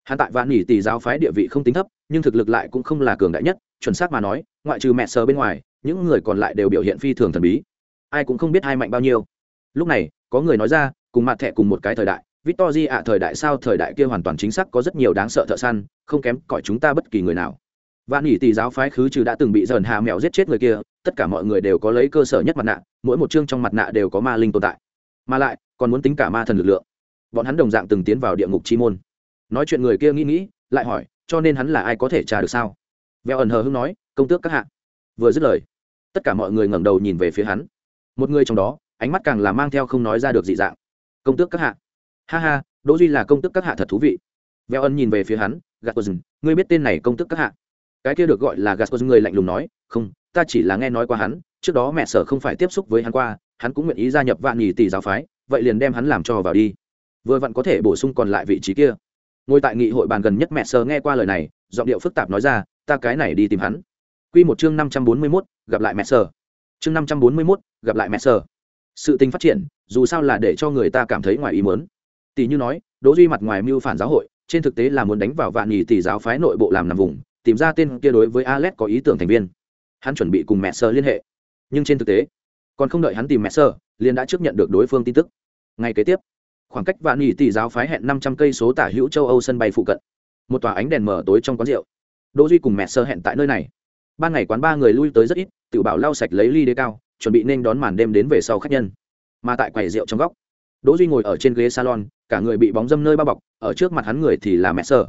Hắn tại vạn tỷ giáo phái địa vị không tính thấp, nhưng thực lực lại cũng không là cường đại nhất, chuẩn xác mà nói, ngoại trừ mẹ sờ bên ngoài những người còn lại đều biểu hiện phi thường thần bí. Ai cũng không biết ai mạnh bao nhiêu. Lúc này, có người nói ra, cùng mặt thẻ cùng một cái thời đại victor ạ, thời đại sao thời đại kia hoàn toàn chính xác có rất nhiều đáng sợ thợ săn, không kém cỏi chúng ta bất kỳ người nào. Vạn nỉ tỷ giáo phái khứ trừ đã từng bị dần hà mèo giết chết người kia, tất cả mọi người đều có lấy cơ sở nhất mặt nạ, mỗi một chương trong mặt nạ đều có ma linh tồn tại. Mà lại, còn muốn tính cả ma thần lực lượng. Bọn hắn đồng dạng từng tiến vào địa ngục chi môn. Nói chuyện người kia nghĩ nghĩ, lại hỏi, cho nên hắn là ai có thể trả được sao? Vẹo ẩn hờ hưng nói, công tước các hạ. Vừa dứt lời tất cả mọi người ngẩng đầu nhìn về phía hắn. Một người trong đó, ánh mắt càng là mang theo không nói ra được dị dạng. Công tước các hạ. Ha ha, đỗ duy là công tước các hạ thật thú vị. Vẹo ân nhìn về phía hắn gạt ngươi biết tên này công tước các hạ? Cái kia được gọi là gạt người lạnh lùng nói, không, ta chỉ là nghe nói qua hắn, trước đó mẹ sở không phải tiếp xúc với hắn qua, hắn cũng nguyện ý gia nhập vạn nhì tỷ giáo phái, vậy liền đem hắn làm cho vào đi. Vừa vặn có thể bổ sung còn lại vị trí kia. Ngồi tại nghị hội bàn gần nhất mẹ sở nghe qua lời này, giọng điệu phức tạp nói ra, ta cái này đi tìm hắn quy một chương năm trăm bốn mươi mốt gặp lại mẹ sở. chương năm trăm bốn mươi mốt gặp lại mẹ sở. sự tình phát triển dù sao là để cho người ta cảm thấy ngoài ý muốn. Tỷ như nói đỗ duy mặt ngoài mưu phản giáo hội trên thực tế là muốn đánh vào vạn nhị tỷ giáo phái nội bộ làm nằm vùng tìm ra tên kia đối với alex có ý tưởng thành viên. Hắn chuẩn bị cùng mẹ sở liên hệ. Nhưng trên thực tế còn không đợi hắn tìm mẹ sở, liền đã trước nhận được đối phương tin tức. Ngay kế tiếp khoảng cách vạn nhị tỷ giáo phái hẹn năm trăm cây số tả hữu châu âu sân bay phụ cận. Một tòa ánh đèn mở tối trong quán rượu. Đỗ duy cùng mẹ sở hẹn tại nơi này ban ngày quán ba người lui tới rất ít tự bảo lau sạch lấy ly đế cao, chuẩn bị nên đón màn đêm đến về sau khách nhân. Mà tại quầy rượu trong góc, đỗ duy ngồi ở trên ghế salon, cả người bị bóng dâm nơi bao bọc, ở trước mặt hắn người thì là mẹ sơ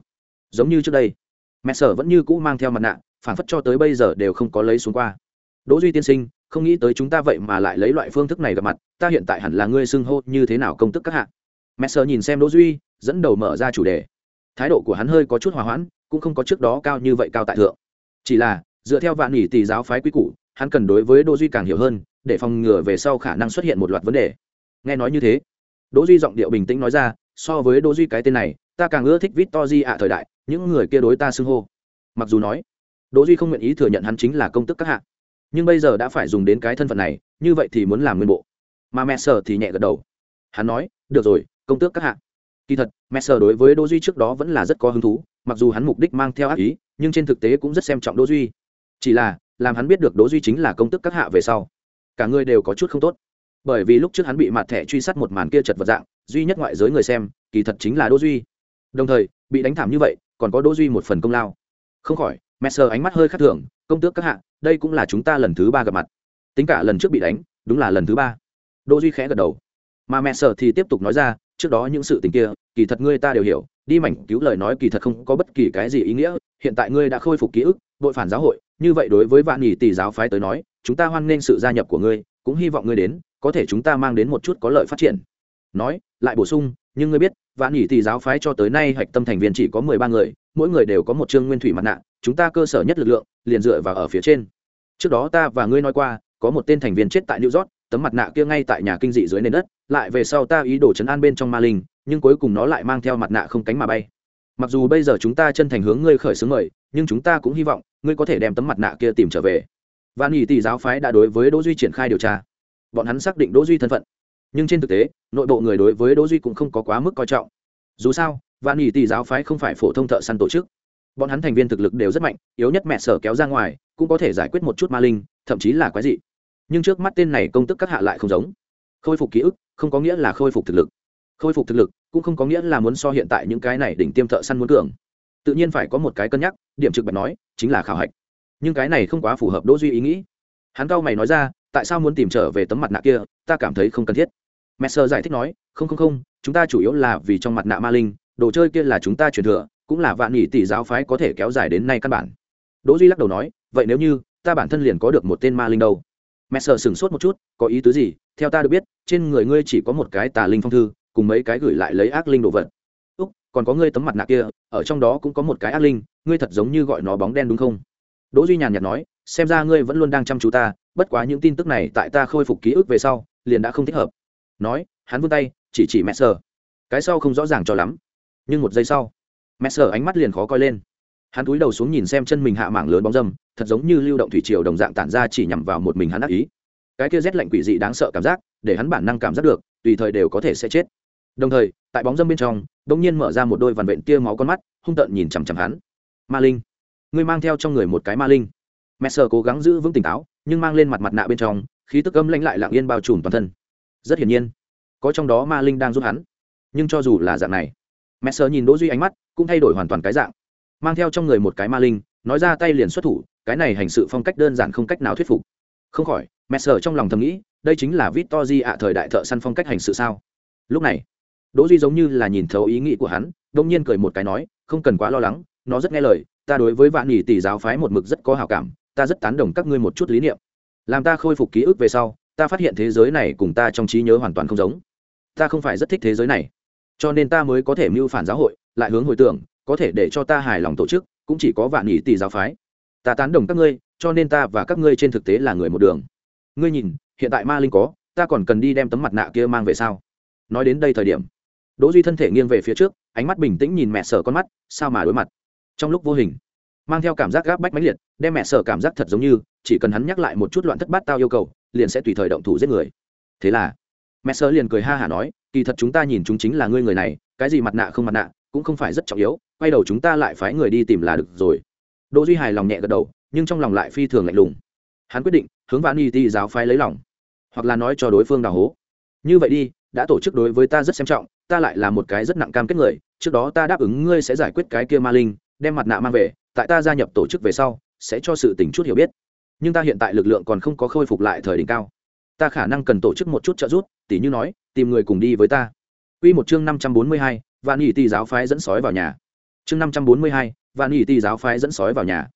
giống như trước đây, mẹ sơ vẫn như cũ mang theo mặt nạ, phản phất cho tới bây giờ đều không có lấy xuống qua. Đỗ duy tiên sinh, không nghĩ tới chúng ta vậy mà lại lấy loại phương thức này gặp mặt, ta hiện tại hẳn là ngươi xưng hô như thế nào công tức các hạ. Mẹ sơ nhìn xem đỗ duy, dẫn đầu mở ra chủ đề. Thái độ của hắn hơi có chút hòa hoãn, cũng không có trước đó cao như vậy cao tại thượng. Chỉ là dựa theo vạn nhỉ tỷ giáo phái quý cũ, hắn cần đối với đỗ duy càng hiểu hơn để phòng ngừa về sau khả năng xuất hiện một loạt vấn đề. Nghe nói như thế đỗ duy giọng điệu bình tĩnh nói ra so với đỗ duy cái tên này ta càng ưa thích victor ạ thời đại những người kia đối ta xưng hô. Mặc dù nói đỗ duy không nguyện ý thừa nhận hắn chính là công tức các hạ. Nhưng bây giờ đã phải dùng đến cái thân phận này như vậy thì muốn làm nguyên bộ. Mà mẹ sở thì nhẹ gật đầu. Hắn nói được rồi công tước các hạ. Kỳ thật mẹ sở đối với đỗ duy trước đó vẫn là rất có hứng thú mặc dù hắn mục đích mang theo ác ý nhưng trên thực tế cũng rất xem trọng đỗ duy chỉ là, làm hắn biết được đỗ duy chính là công tước các hạ về sau, cả người đều có chút không tốt. Bởi vì lúc trước hắn bị mặt thẻ truy sát một màn kia chật vật dạng, duy nhất ngoại giới người xem, kỳ thật chính là đỗ duy. Đồng thời, bị đánh thảm như vậy, còn có đỗ duy một phần công lao. Không khỏi mẹ sờ ánh mắt hơi khác thường, công tước các hạ, đây cũng là chúng ta lần thứ ba gặp mặt. Tính cả lần trước bị đánh, đúng là lần thứ ba. Đỗ duy khẽ gật đầu. Mà mẹ sờ thì tiếp tục nói ra, trước đó những sự tình kia, kỳ thật ngươi ta đều hiểu, đi mảnh cứu lời nói kỳ thật không có bất kỳ cái gì ý nghĩa hiện tại ngươi đã khôi phục ký ức bội phản giáo hội, như vậy đối với vạn nhì tỷ giáo phái tới nói, chúng ta hoan nghênh sự gia nhập của ngươi, cũng hy vọng ngươi đến, có thể chúng ta mang đến một chút có lợi phát triển. Nói, lại bổ sung, nhưng ngươi biết, vạn nhì tỷ giáo phái cho tới nay hạch tâm thành viên chỉ có mười ba người, mỗi người đều có một chương nguyên thủy mặt nạ, chúng ta cơ sở nhất lực lượng, liền dựa vào ở phía trên. Trước đó ta và ngươi nói qua, có một tên thành viên chết tại new york, tấm mặt nạ kia ngay tại nhà kinh dị dưới nền đất, lại về sau ta ý đồ chấn an bên trong ma linh, nhưng cuối cùng nó lại mang theo mặt nạ không cánh mà bay mặc dù bây giờ chúng ta chân thành hướng ngươi khởi xướng mời, nhưng chúng ta cũng hy vọng ngươi có thể đem tấm mặt nạ kia tìm trở về. Và nghỉ tỷ giáo phái đã đối với đỗ duy triển khai điều tra. Bọn hắn xác định đỗ duy thân phận. Nhưng trên thực tế, nội bộ người đối với đỗ duy cũng không có quá mức coi trọng. Dù sao, vạn nghỉ tỷ giáo phái không phải phổ thông thợ săn tổ chức. Bọn hắn thành viên thực lực đều rất mạnh, yếu nhất mẹ sở kéo ra ngoài, cũng có thể giải quyết một chút ma linh, thậm chí là quái dị. Nhưng trước mắt tên này công tức các hạ lại không giống. Khôi phục ký ức, không có nghĩa là khôi phục thực lực khôi phục thực lực cũng không có nghĩa là muốn so hiện tại những cái này đỉnh tiêm thợ săn muốn cường. Tự nhiên phải có một cái cân nhắc, điểm trực bạch nói, chính là khảo hạch. Nhưng cái này không quá phù hợp đỗ duy ý nghĩ. Hắn cao mày nói ra, tại sao muốn tìm trở về tấm mặt nạ kia, ta cảm thấy không cần thiết. Messer giải thích nói, không không không, chúng ta chủ yếu là vì trong mặt nạ ma linh, đồ chơi kia là chúng ta truyền thừa, cũng là vạn nhị tỷ giáo phái có thể kéo dài đến nay căn bản. Đỗ duy lắc đầu nói, vậy nếu như, ta bản thân liền có được một tên ma linh đâu. Messer sửng sốt một chút, có ý tứ gì? Theo ta được biết, trên người ngươi chỉ có một cái tà linh phong thư cùng mấy cái gửi lại lấy ác linh đồ vật. Úc, còn có ngươi tấm mặt nạ kia, ở trong đó cũng có một cái ác linh, ngươi thật giống như gọi nó bóng đen đúng không? Đỗ duy nhàn nhạt nói, xem ra ngươi vẫn luôn đang chăm chú ta, bất quá những tin tức này tại ta khôi phục ký ức về sau, liền đã không thích hợp. Nói, hắn vươn tay, chỉ chỉ mẹ sờ. Cái sau không rõ ràng cho lắm. Nhưng một giây sau, mẹ sờ ánh mắt liền khó coi lên. Hắn cúi đầu xuống nhìn xem chân mình hạ mảng lớn bóng dâm, thật giống như lưu động thủy triều đồng dạng tản ra chỉ nhằm vào một mình hắn ác ý. Cái kia rét lạnh quỷ dị đáng sợ cảm giác, để hắn bản năng cảm giác được, tùy thời đều có thể sẽ chết đồng thời, tại bóng dâm bên trong đ ỗ n g nhiên mở ra một đôi vằn vện tia máu con mắt, hung tợn nhìn chằm chằm hắn. Ma linh, ngươi mang theo trong người một cái ma linh. Mẹ sờ cố gắng giữ vững tỉnh táo, nhưng mang lên mặt mặt nạ bên trong, khí tức âm lãnh lại lặng yên bao trùm toàn thân. Rất hiển nhiên, có trong đó ma linh đang giúp hắn. Nhưng cho dù là dạng này, mẹ sờ nhìn đỗ duy ánh mắt, cũng thay đổi hoàn toàn cái dạng. Mang theo trong người một cái ma linh, nói ra tay liền xuất thủ, cái này hành sự phong cách đơn giản không cách nào thuyết phục. Không khỏi, mẹ sờ trong lòng thầm nghĩ, đây chính là vít to di ạ thời đại thợ săn phong cách hành sự sao? Lúc này đỗ duy giống như là nhìn thấu ý nghĩ của hắn đông nhiên cười một cái nói, không cần quá lo lắng, nó rất nghe lời, ta đối với vạn nhị tỷ giáo phái một mực rất có hảo cảm, ta rất tán đồng các ngươi một chút lý niệm. Làm ta khôi phục ký ức về sau, ta phát hiện thế giới này cùng ta trong trí nhớ hoàn toàn không giống. Ta không phải rất thích thế giới này, cho nên ta mới có thể mưu phản giáo hội, lại hướng hồi tưởng, có thể để cho ta hài lòng tổ chức, cũng chỉ có vạn nhị tỷ giáo phái. Ta tán đồng các ngươi, cho nên ta và các ngươi trên thực tế là người một đường. Ngươi nhìn, hiện tại ma linh có, ta còn cần đi đem tấm mặt nạ kia mang về sao? Nói đến đây thời điểm đỗ duy thân thể nghiêng về phía trước, ánh mắt bình tĩnh nhìn mẹ sở con mắt, sao mà đối mặt? Trong lúc vô hình, mang theo cảm giác gáp bách mãnh liệt, đem mẹ sở cảm giác thật giống như, chỉ cần hắn nhắc lại một chút loạn thất bát tao yêu cầu, liền sẽ tùy thời động thủ giết người. Thế là, mẹ sở liền cười ha hả nói, kỳ thật chúng ta nhìn chúng chính là ngươi người này, cái gì mặt nạ không mặt nạ, cũng không phải rất trọng yếu, quay đầu chúng ta lại phái người đi tìm là được rồi. Đỗ duy hài lòng nhẹ gật đầu, nhưng trong lòng lại phi thường lạnh lùng. Hắn quyết định, hướng vạn y ti giáo phái lấy lòng, hoặc là nói cho đối phương đào hố. Như vậy đi đã tổ chức đối với ta rất xem trọng ta lại là một cái rất nặng cam kết người trước đó ta đáp ứng ngươi sẽ giải quyết cái kia ma linh đem mặt nạ mang về tại ta gia nhập tổ chức về sau sẽ cho sự tình chút hiểu biết nhưng ta hiện tại lực lượng còn không có khôi phục lại thời đỉnh cao ta khả năng cần tổ chức một chút trợ giúp tỉ như nói tìm người cùng đi với ta Quy một chương năm trăm bốn mươi hai, Vạn Nghị Tỷ giáo phái dẫn sói vào nhà. Chương năm trăm bốn mươi hai, Vạn Nghị Tỷ giáo phái dẫn sói vào nhà.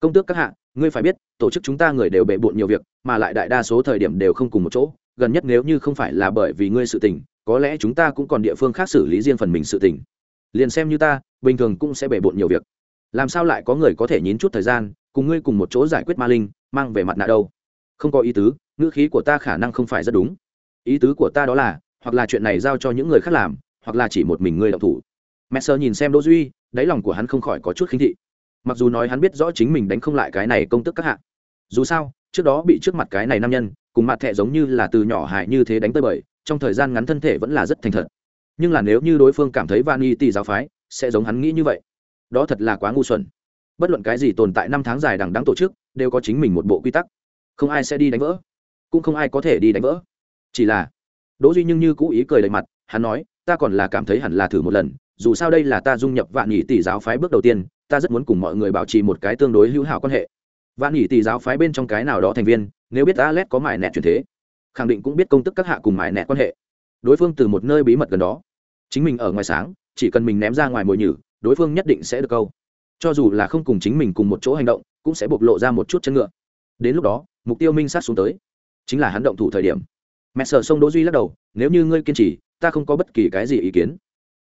Công tước các hạ, ngươi phải biết, tổ chức chúng ta người đều bệ bội nhiều việc, mà lại đại đa số thời điểm đều không cùng một chỗ, gần nhất nếu như không phải là bởi vì ngươi sự tình, có lẽ chúng ta cũng còn địa phương khác xử lý riêng phần mình sự tình. Liền xem như ta, bình thường cũng sẽ bể bộn nhiều việc. Làm sao lại có người có thể nhín chút thời gian cùng ngươi cùng một chỗ giải quyết ma linh mang về mặt nạ đâu? Không có ý tứ ngữ khí của ta khả năng không phải rất đúng. Ý tứ của ta đó là hoặc là chuyện này giao cho những người khác làm hoặc là chỉ một mình ngươi đọc thủ. Mẹ sơ nhìn xem đỗ duy đáy lòng của hắn không khỏi có chút khinh thị. Mặc dù nói hắn biết rõ chính mình đánh không lại cái này công tức các hạ. Dù sao trước đó bị trước mặt cái này nam nhân cùng mặt thẻ giống như là từ nhỏ hại như thế đánh tới bời, trong thời gian ngắn thân thể vẫn là rất thành thật. Nhưng là nếu như đối phương cảm thấy van y tỷ giáo phái sẽ giống hắn nghĩ như vậy, đó thật là quá ngu xuẩn. Bất luận cái gì tồn tại năm tháng dài đằng đáng tổ chức đều có chính mình một bộ quy tắc. Không ai sẽ đi đánh vỡ, cũng không ai có thể đi đánh vỡ. Chỉ là, đỗ duy nhưng như cũ ý cười đầy mặt, hắn nói, ta còn là cảm thấy hẳn là thử một lần, dù sao đây là ta dung nhập vạn nhị tỷ giáo phái bước đầu tiên, ta rất muốn cùng mọi người bảo trì một cái tương đối hữu hảo quan hệ. Vạn nhị tỷ giáo phái bên trong cái nào đó thành viên nếu biết Alet có mài nẹt chuyển thế, khẳng định cũng biết công tức các hạ cùng mài nẹt quan hệ. Đối phương từ một nơi bí mật gần đó. Chính mình ở ngoài sáng, chỉ cần mình ném ra ngoài mồi nhử, đối phương nhất định sẽ được câu. Cho dù là không cùng chính mình cùng một chỗ hành động, cũng sẽ bộc lộ ra một chút chân ngựa. Đến lúc đó, mục tiêu minh sát xuống tới. Chính là hắn động thủ thời điểm. Mẹ sở sông đỗ duy lắc đầu, nếu như ngươi kiên trì, ta không có bất kỳ cái gì ý kiến.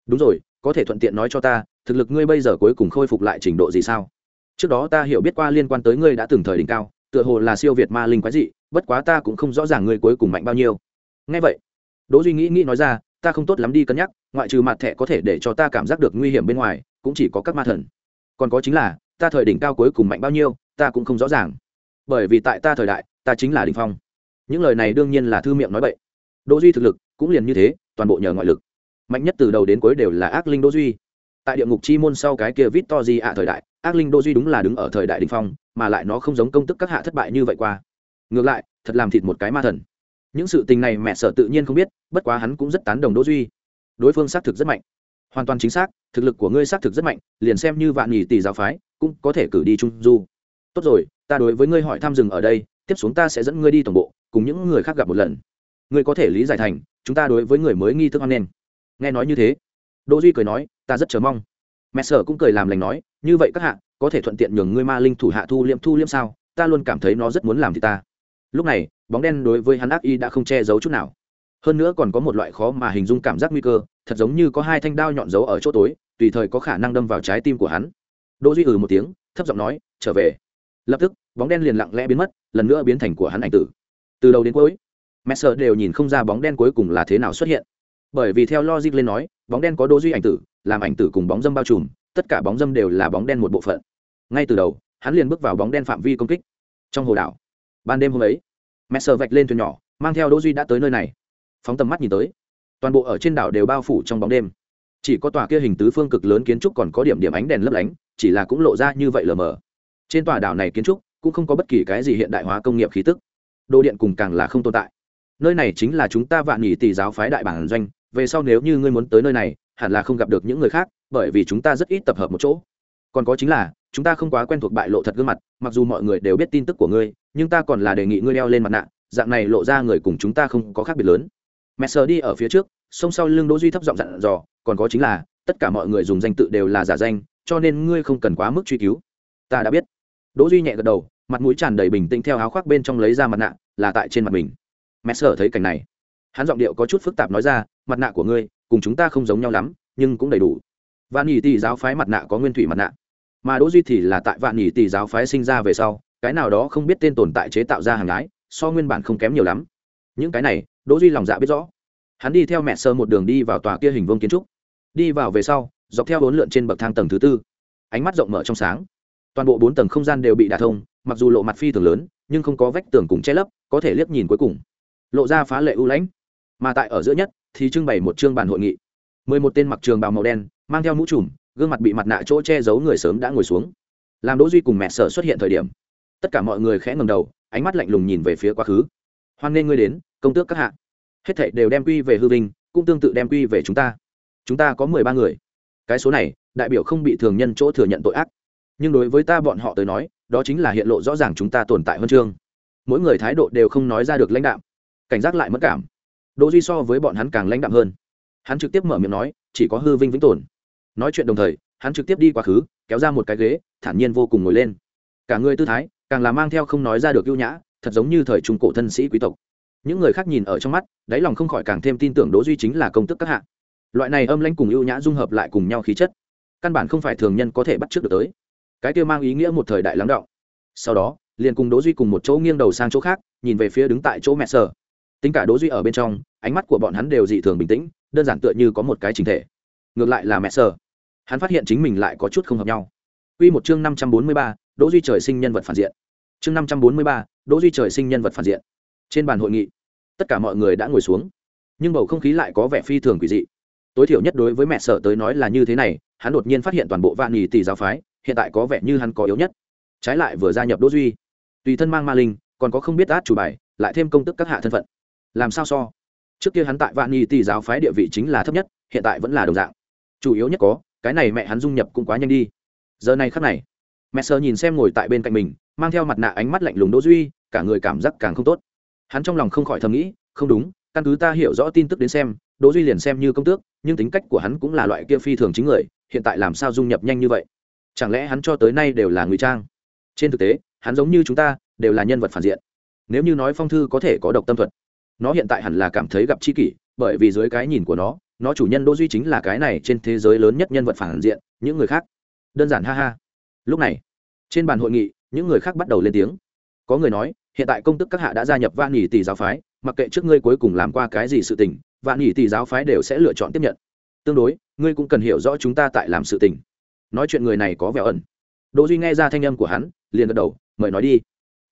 Đúng rồi, có thể thuận tiện nói cho ta, thực lực ngươi bây giờ cuối cùng khôi phục lại trình độ gì sao? Trước đó ta hiểu biết qua liên quan tới ngươi đã từng thời đỉnh cao tựa hồ là siêu việt ma linh quái dị, bất quá ta cũng không rõ ràng ngươi cuối cùng mạnh bao nhiêu. Nghe vậy, đỗ duy nghĩ nghĩ nói ra, ta không tốt lắm đi cân nhắc, ngoại trừ mặt thẻ có thể để cho ta cảm giác được nguy hiểm bên ngoài, cũng chỉ có các ma thần. Còn có chính là, ta thời đỉnh cao cuối cùng mạnh bao nhiêu, ta cũng không rõ ràng. Bởi vì tại ta thời đại, ta chính là đỉnh phong. Những lời này đương nhiên là thư miệng nói vậy đỗ duy thực lực cũng liền như thế, toàn bộ nhờ ngoại lực. Mạnh nhất từ đầu đến cuối đều là ác linh đỗ duy. Tại địa ngục chi môn sau cái kia vít to gì ạ thời đại ác linh đô duy đúng là đứng ở thời đại đỉnh phong, mà lại nó không giống công tức các hạ thất bại như vậy qua. Ngược lại, thật làm thịt một cái ma thần. Những sự tình này mẹ sở tự nhiên không biết, bất quá hắn cũng rất tán đồng đỗ duy. Đối phương xác thực rất mạnh. Hoàn toàn chính xác, thực lực của ngươi xác thực rất mạnh, liền xem như vạn nhì tỷ giáo phái, cũng có thể cử đi trung du. Tốt rồi, ta đối với ngươi hỏi thăm dừng ở đây, tiếp xuống ta sẽ dẫn ngươi đi tổng bộ, cùng những người khác gặp một lần. Ngươi có thể lý giải thành, chúng ta đối với người mới nghi thức hoan nghênh. Nghe nói như thế đỗ duy cười nói, ta rất chờ mong mẹ sở cũng cười làm lành nói, như vậy các hạ, có thể thuận tiện nhường ngươi ma linh thủ hạ thu liêm thu liêm sao? Ta luôn cảm thấy nó rất muốn làm thì ta. Lúc này, bóng đen đối với hắn ác y đã không che giấu chút nào. Hơn nữa còn có một loại khó mà hình dung cảm giác nguy cơ, thật giống như có hai thanh đao nhọn giấu ở chỗ tối, tùy thời có khả năng đâm vào trái tim của hắn. Đỗ duy ừ một tiếng, thấp giọng nói, trở về. Lập tức, bóng đen liền lặng lẽ biến mất, lần nữa biến thành của hắn ảnh tử. Từ đầu đến cuối messer đều nhìn không ra bóng đen cuối cùng là thế nào xuất hiện. Bởi vì theo logic lên nói bóng đen có đỗ duy ảnh tử, làm ảnh tử cùng bóng dâm bao trùm, tất cả bóng dâm đều là bóng đen một bộ phận. Ngay từ đầu, hắn liền bước vào bóng đen phạm vi công kích. Trong hồ đảo, ban đêm hôm ấy messer vạch lên thuyền nhỏ, mang theo đỗ duy đã tới nơi này. Phóng tầm mắt nhìn tới, toàn bộ ở trên đảo đều bao phủ trong bóng đêm. Chỉ có tòa kia hình tứ phương cực lớn kiến trúc còn có điểm điểm ánh đèn lấp lánh, chỉ là cũng lộ ra như vậy lờ mờ. Trên tòa đảo này kiến trúc cũng không có bất kỳ cái gì hiện đại hóa công nghiệp khí tức. Đồ điện cùng càng là không tồn tại. Nơi này chính là chúng ta vạn nghỉ tỷ giáo phái đại bản doanh về sau nếu như ngươi muốn tới nơi này, hẳn là không gặp được những người khác, bởi vì chúng ta rất ít tập hợp một chỗ. Còn có chính là, chúng ta không quá quen thuộc bại lộ thật gương mặt, mặc dù mọi người đều biết tin tức của ngươi, nhưng ta còn là đề nghị ngươi đeo lên mặt nạ, dạng này lộ ra người cùng chúng ta không có khác biệt lớn. Mẹ sờ đi ở phía trước song sau lưng đỗ duy thấp giọng dặn dò, còn có chính là, tất cả mọi người dùng danh tự đều là giả danh, cho nên ngươi không cần quá mức truy cứu. Ta đã biết. Đỗ duy nhẹ gật đầu, mặt mũi tràn đầy bình tĩnh theo áo khoác bên trong lấy ra mặt nạ, là tại trên mặt mình. Mẹ sờ thấy cảnh này hắn giọng điệu có chút phức tạp nói ra mặt nạ của ngươi cùng chúng ta không giống nhau lắm nhưng cũng đầy đủ. Vạn nhị tỷ giáo phái mặt nạ có nguyên thủy mặt nạ. Mà đỗ duy thì là tại vạn nhị tỷ giáo phái sinh ra về sau cái nào đó không biết tên tồn tại chế tạo ra hàng ái, so nguyên bản không kém nhiều lắm. Những cái này đỗ duy lòng dạ biết rõ. Hắn đi theo mẹ sơ một đường đi vào tòa kia hình vuông kiến trúc. Đi vào về sau dọc theo bốn lượn trên bậc thang tầng thứ tư ánh mắt rộng mở trong sáng. Toàn bộ bốn tầng không gian đều bị đả thông mặc dù lộ mặt phi thường lớn nhưng không có vách tường cùng che lấp có thể liếc nhìn cuối cùng. Lộ ra phá lệ ưu lãnh mà tại ở giữa nhất thì trưng bày một chương bàn hội nghị. Mười một tên mặc trường bào màu đen, mang theo mũ trùm, gương mặt bị mặt nạ chỗ che giấu người sớm đã ngồi xuống. Làm đỗ duy cùng mẹ sở xuất hiện thời điểm, tất cả mọi người khẽ ngầm đầu, ánh mắt lạnh lùng nhìn về phía quá khứ. Hoan nghênh ngươi đến, công tước các hạ. Hết thảy đều đem quy về hư vinh, cũng tương tự đem quy về chúng ta. Chúng ta có mười ba người. Cái số này, đại biểu không bị thường nhân chỗ thừa nhận tội ác. Nhưng đối với ta bọn họ tới nói, đó chính là hiện lộ rõ ràng chúng ta tồn tại huân chương. Mỗi người thái độ đều không nói ra được lãnh đạm. Cảnh giác lại mất cảm đỗ duy so với bọn hắn càng lãnh đạm hơn hắn trực tiếp mở miệng nói chỉ có hư vinh vĩnh tồn nói chuyện đồng thời hắn trực tiếp đi quá khứ kéo ra một cái ghế thản nhiên vô cùng ngồi lên cả người tư thái càng là mang theo không nói ra được ưu nhã thật giống như thời trung cổ thân sĩ quý tộc những người khác nhìn ở trong mắt đáy lòng không khỏi càng thêm tin tưởng đỗ duy chính là công tức các hạ loại này âm lãnh cùng ưu nhã dung hợp lại cùng nhau khí chất căn bản không phải thường nhân có thể bắt trước được tới cái kia mang ý nghĩa một thời đại lắng đọng sau đó liền cùng đỗ duy cùng một chỗ nghiêng đầu sang chỗ khác nhìn về phía đứng tại chỗ mẹ sở tính cả đỗ duy ở bên trong ánh mắt của bọn hắn đều dị thường bình tĩnh đơn giản tựa như có một cái chính thể ngược lại là mẹ sở hắn phát hiện chính mình lại có chút không hợp nhau Quy một chương 543, Đỗ Duy trời sinh nhân vật phản diện. Chương 543, Đỗ Duy trời sinh nhân vật phản diện. Trên bàn hội nghị, tất cả mọi người đã ngồi xuống, nhưng bầu không khí lại có vẻ phi thường quỷ dị. Tối thiểu nhất đối với mẹ sở tới nói là như thế này, hắn đột nhiên phát hiện toàn bộ vạn nhị tỷ giáo phái, hiện tại có vẻ như hắn có yếu nhất. Trái lại vừa gia nhập Đỗ Duy, tùy thân mang ma linh, còn có không biết át chủ bài, lại thêm công tức các hạ thân phận. Làm sao so? Trước kia hắn tại vạn Nhi tỷ giáo phái địa vị chính là thấp nhất, hiện tại vẫn là đồng dạng. Chủ yếu nhất có, cái này mẹ hắn dung nhập cũng quá nhanh đi. Giờ này khắc này, mẹ sơ nhìn xem ngồi tại bên cạnh mình mang theo mặt nạ ánh mắt lạnh lùng đỗ duy cả người cảm giác càng không tốt hắn trong lòng không khỏi thầm nghĩ không đúng căn cứ ta hiểu rõ tin tức đến xem đỗ duy liền xem như công tước nhưng tính cách của hắn cũng là loại kia phi thường chính người hiện tại làm sao dung nhập nhanh như vậy chẳng lẽ hắn cho tới nay đều là ngụy trang trên thực tế hắn giống như chúng ta đều là nhân vật phản diện nếu như nói phong thư có thể có độc tâm thuật nó hiện tại hẳn là cảm thấy gặp chi kỷ, bởi vì dưới cái nhìn của nó nó chủ nhân đỗ duy chính là cái này trên thế giới lớn nhất nhân vật phản diện, những người khác. Đơn giản ha ha. Lúc này, trên bàn hội nghị, những người khác bắt đầu lên tiếng. Có người nói, hiện tại công tức các hạ đã gia nhập vạn nghỉ tỷ giáo phái, mặc kệ trước ngươi cuối cùng làm qua cái gì sự tình, vạn nghỉ tỷ giáo phái đều sẽ lựa chọn tiếp nhận. Tương đối, ngươi cũng cần hiểu rõ chúng ta tại làm sự tình. Nói chuyện người này có vẻ ẩn. Đỗ duy nghe ra thanh âm của hắn, liền gật đầu, mời nói đi.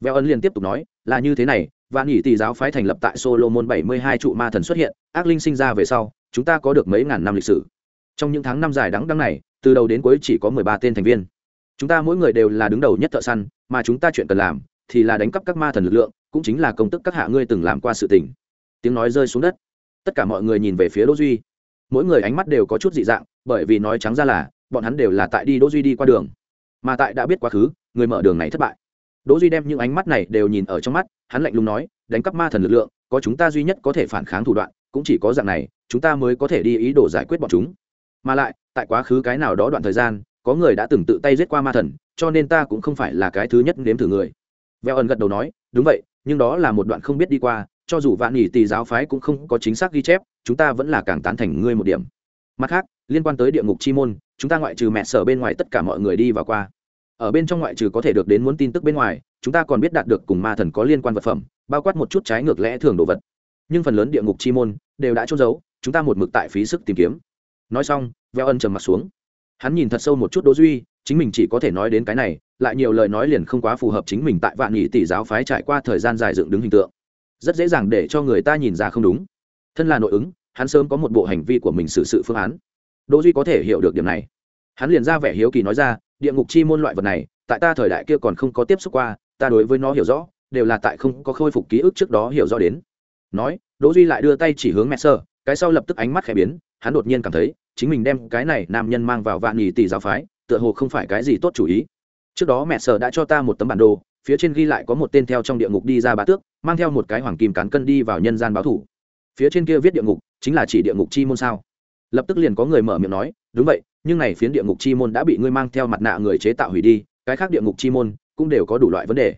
Vẹo ẩn liền tiếp tục nói, là như thế này và nghỉ tỷ giáo phái thành lập tại solomon bảy mươi hai trụ ma thần xuất hiện, ác linh sinh ra về sau, chúng ta có được mấy ngàn năm lịch sử. Trong những tháng năm dài đắng đắng này, từ đầu đến cuối chỉ có mười ba tên thành viên. Chúng ta mỗi người đều là đứng đầu nhất thợ săn, mà chúng ta chuyện cần làm thì là đánh cắp các ma thần lực lượng, cũng chính là công tức các hạ ngươi từng làm qua sự tình. Tiếng nói rơi xuống đất. Tất cả mọi người nhìn về phía đỗ duy. Mỗi người ánh mắt đều có chút dị dạng, bởi vì nói trắng ra là, bọn hắn đều là tại đi đỗ duy đi qua đường. Mà tại đã biết quá khứ, người mở đường này thất bại đỗ duy đem những ánh mắt này đều nhìn ở trong mắt, hắn lạnh lùng nói, đánh cắp ma thần lực lượng, có chúng ta duy nhất có thể phản kháng thủ đoạn, cũng chỉ có dạng này, chúng ta mới có thể đi ý đồ giải quyết bọn chúng. Mà lại, tại quá khứ cái nào đó đoạn thời gian, có người đã từng tự tay giết qua ma thần, cho nên ta cũng không phải là cái thứ nhất nếm thử người. Veo ẩn gật đầu nói, đúng vậy, nhưng đó là một đoạn không biết đi qua, cho dù vạn nhì tỳ giáo phái cũng không có chính xác ghi chép, chúng ta vẫn là càng tán thành ngươi một điểm. Mặt khác, liên quan tới địa ngục chi môn, chúng ta ngoại trừ mẹ sở bên ngoài tất cả mọi người đi vào qua ở bên trong ngoại trừ có thể được đến muốn tin tức bên ngoài, chúng ta còn biết đạt được cùng ma thần có liên quan vật phẩm, bao quát một chút trái ngược lẽ thường đồ vật. Nhưng phần lớn địa ngục chi môn đều đã trôn giấu, chúng ta một mực tại phí sức tìm kiếm. Nói xong, veo ân trầm mặt xuống. Hắn nhìn thật sâu một chút đỗ duy, chính mình chỉ có thể nói đến cái này, lại nhiều lời nói liền không quá phù hợp chính mình tại vạn nhị tỷ giáo phái trải qua thời gian dài dựng đứng hình tượng. Rất dễ dàng để cho người ta nhìn ra không đúng. Thân là nội ứng, hắn sớm có một bộ hành vi của mình xử sự phương án. Đỗ duy có thể hiểu được điểm này. Hắn liền ra vẻ hiếu kỳ nói ra địa ngục chi môn loại vật này, tại ta thời đại kia còn không có tiếp xúc qua, ta đối với nó hiểu rõ, đều là tại không có khôi phục ký ức trước đó hiểu rõ đến. Nói, đỗ duy lại đưa tay chỉ hướng mẹ sơ, cái sau lập tức ánh mắt khẽ biến, hắn đột nhiên cảm thấy, chính mình đem cái này nam nhân mang vào vạn nhì tỷ giáo phái, tựa hồ không phải cái gì tốt chủ ý. Trước đó mẹ sở đã cho ta một tấm bản đồ, phía trên ghi lại có một tên theo trong địa ngục đi ra bá tước, mang theo một cái hoàng kim cán cân đi vào nhân gian báo thủ. Phía trên kia viết địa ngục, chính là chỉ địa ngục chi môn sao? Lập tức liền có người mở miệng nói, đúng vậy nhưng này phiến địa ngục chi môn đã bị ngươi mang theo mặt nạ người chế tạo hủy đi, cái khác địa ngục chi môn cũng đều có đủ loại vấn đề.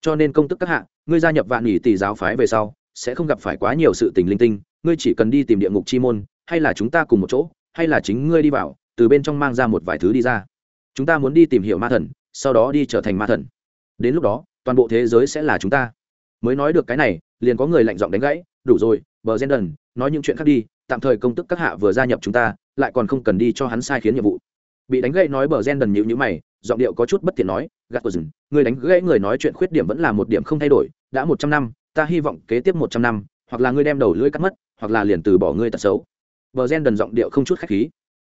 Cho nên công tức các hạ, ngươi gia nhập vạn nghỉ tỷ giáo phái về sau, sẽ không gặp phải quá nhiều sự tình linh tinh, ngươi chỉ cần đi tìm địa ngục chi môn, hay là chúng ta cùng một chỗ, hay là chính ngươi đi vào, từ bên trong mang ra một vài thứ đi ra. Chúng ta muốn đi tìm hiểu ma thần, sau đó đi trở thành ma thần. Đến lúc đó, toàn bộ thế giới sẽ là chúng ta. Mới nói được cái này, liền có người lạnh giọng đánh gãy, đủ rồi, bờ gen đần nói những chuyện khác đi, tạm thời công tức các hạ vừa gia nhập chúng ta lại còn không cần đi cho hắn sai khiến nhiệm vụ. Bị đánh gãy nói bờ gen đần nhịu nhữ mày, giọng điệu có chút bất tiện nói, gạt của rừng người đánh gãy người nói chuyện khuyết điểm vẫn là một điểm không thay đổi, đã một trăm năm, ta hy vọng kế tiếp một trăm năm, hoặc là ngươi đem đầu lưỡi cắt mất, hoặc là liền từ bỏ ngươi tật xấu. Bờ gen đần giọng điệu không chút khách khí.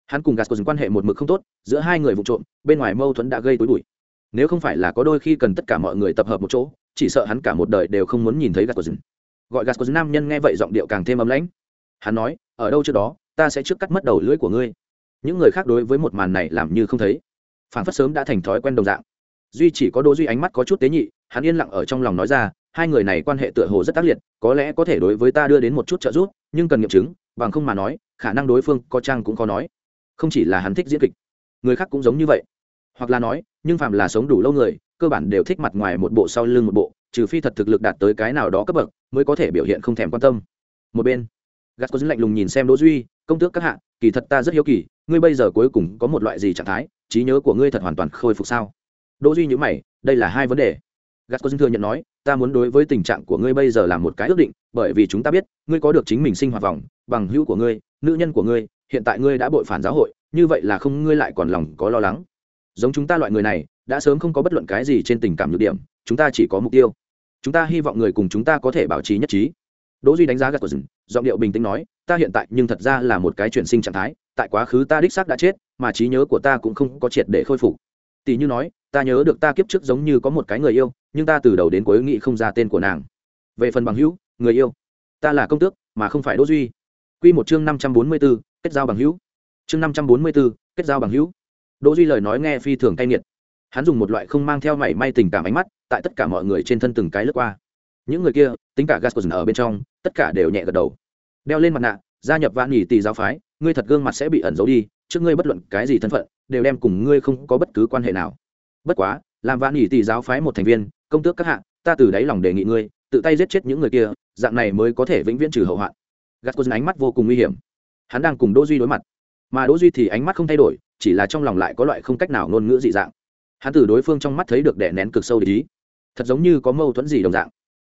Hắn cùng gạt của rừng quan hệ một mực không tốt, giữa hai người vụ trộm, bên ngoài mâu thuẫn đã gây tối bụi. Nếu không phải là có đôi khi cần tất cả mọi người tập hợp một chỗ, chỉ sợ hắn cả một đời đều không muốn nhìn thấy gạt của rừng gọi gạt của rừng nam nhân nghe vậy giọng điệu càng thêm ấm lãnh. Hắn nói, ở đâu trước đó ta sẽ trước cắt mất đầu lưỡi của ngươi. Những người khác đối với một màn này làm như không thấy. Phản phất sớm đã thành thói quen đồng dạng. Duy chỉ có đỗ duy ánh mắt có chút tế nhị, hắn yên lặng ở trong lòng nói ra, hai người này quan hệ tựa hồ rất tác liệt, có lẽ có thể đối với ta đưa đến một chút trợ giúp, nhưng cần nghiệm chứng, bằng không mà nói, khả năng đối phương có trang cũng có nói. Không chỉ là hắn thích diễn kịch, người khác cũng giống như vậy. Hoặc là nói, nhưng phạm là sống đủ lâu người, cơ bản đều thích mặt ngoài một bộ sau lưng một bộ, trừ phi thật thực lực đạt tới cái nào đó cấp bậc, mới có thể biểu hiện không thèm quan tâm. Một bên gắt có dính lạnh lùng nhìn xem đỗ duy, công tước các hạ, kỳ thật ta rất hiếu kỳ, ngươi bây giờ cuối cùng có một loại gì trạng thái, trí nhớ của ngươi thật hoàn toàn khôi phục sao? Đỗ duy nhíu mày, đây là hai vấn đề. Gắt có dính thừa nhận nói, ta muốn đối với tình trạng của ngươi bây giờ làm một cái ước định, bởi vì chúng ta biết, ngươi có được chính mình sinh hoạt vòng, bằng hữu của ngươi, nữ nhân của ngươi, hiện tại ngươi đã bội phản giáo hội, như vậy là không ngươi lại còn lòng có lo lắng. Giống chúng ta loại người này, đã sớm không có bất luận cái gì trên tình cảm nhược điểm, chúng ta chỉ có mục tiêu. Chúng ta hy vọng người cùng chúng ta có thể bảo trì nhất trí đỗ duy đánh giá gật của rừng giọng điệu bình tĩnh nói ta hiện tại nhưng thật ra là một cái chuyển sinh trạng thái tại quá khứ ta đích xác đã chết mà trí nhớ của ta cũng không có triệt để khôi phục. Tỷ như nói ta nhớ được ta kiếp trước giống như có một cái người yêu nhưng ta từ đầu đến cuối nghĩ không ra tên của nàng. Về phần bằng hữu người yêu ta là công tước mà không phải đỗ duy. Quy một chương năm trăm bốn mươi 544, kết giao bằng hữu. Chương năm trăm bốn mươi 544, kết giao bằng hữu. Đỗ duy lời nói nghe phi thường cay nghiệt. Hắn dùng một loại không mang theo mảy may tình cảm ánh mắt tại tất cả mọi người trên thân từng cái lướt qua những người kia, tính cả gascon ở bên trong, tất cả đều nhẹ gật đầu. Đeo lên mặt nạ, gia nhập vạn nhì tì giáo phái, ngươi thật gương mặt sẽ bị ẩn giấu đi, trước ngươi bất luận cái gì thân phận, đều đem cùng ngươi không có bất cứ quan hệ nào. Bất quá, làm vạn nhì tì giáo phái một thành viên, công tước các hạng ta từ đáy lòng đề nghị ngươi, tự tay giết chết những người kia, dạng này mới có thể vĩnh viễn trừ hậu hoạn. Gascon ánh mắt vô cùng nguy hiểm. Hắn đang cùng đỗ duy đối mặt. Mà đỗ duy thì ánh mắt không thay đổi, chỉ là trong lòng lại có loại không cách nào ngôn ngữ dị dạng. Hắn từ đối phương trong mắt thấy được đè nén cực sâu để ý. Thật giống như có mâu thuẫn gì đồng dạng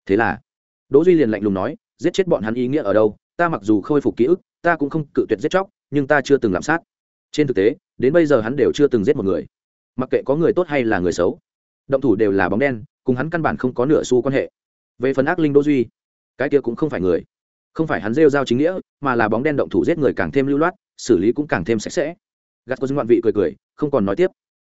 thế là, đỗ duy liền lạnh lùng nói, giết chết bọn hắn ý nghĩa ở đâu? Ta mặc dù khôi phục ký ức, ta cũng không cự tuyệt giết chóc, nhưng ta chưa từng làm sát. Trên thực tế, đến bây giờ hắn đều chưa từng giết một người. Mặc kệ có người tốt hay là người xấu, động thủ đều là bóng đen, cùng hắn căn bản không có nửa xu quan hệ. Về phần ác linh đỗ duy, cái kia cũng không phải người. Không phải hắn rêu giao chính nghĩa, mà là bóng đen động thủ giết người càng thêm lưu loát, xử lý cũng càng thêm sạch sẽ. Gạt có ngoạn vị cười cười, không còn nói tiếp.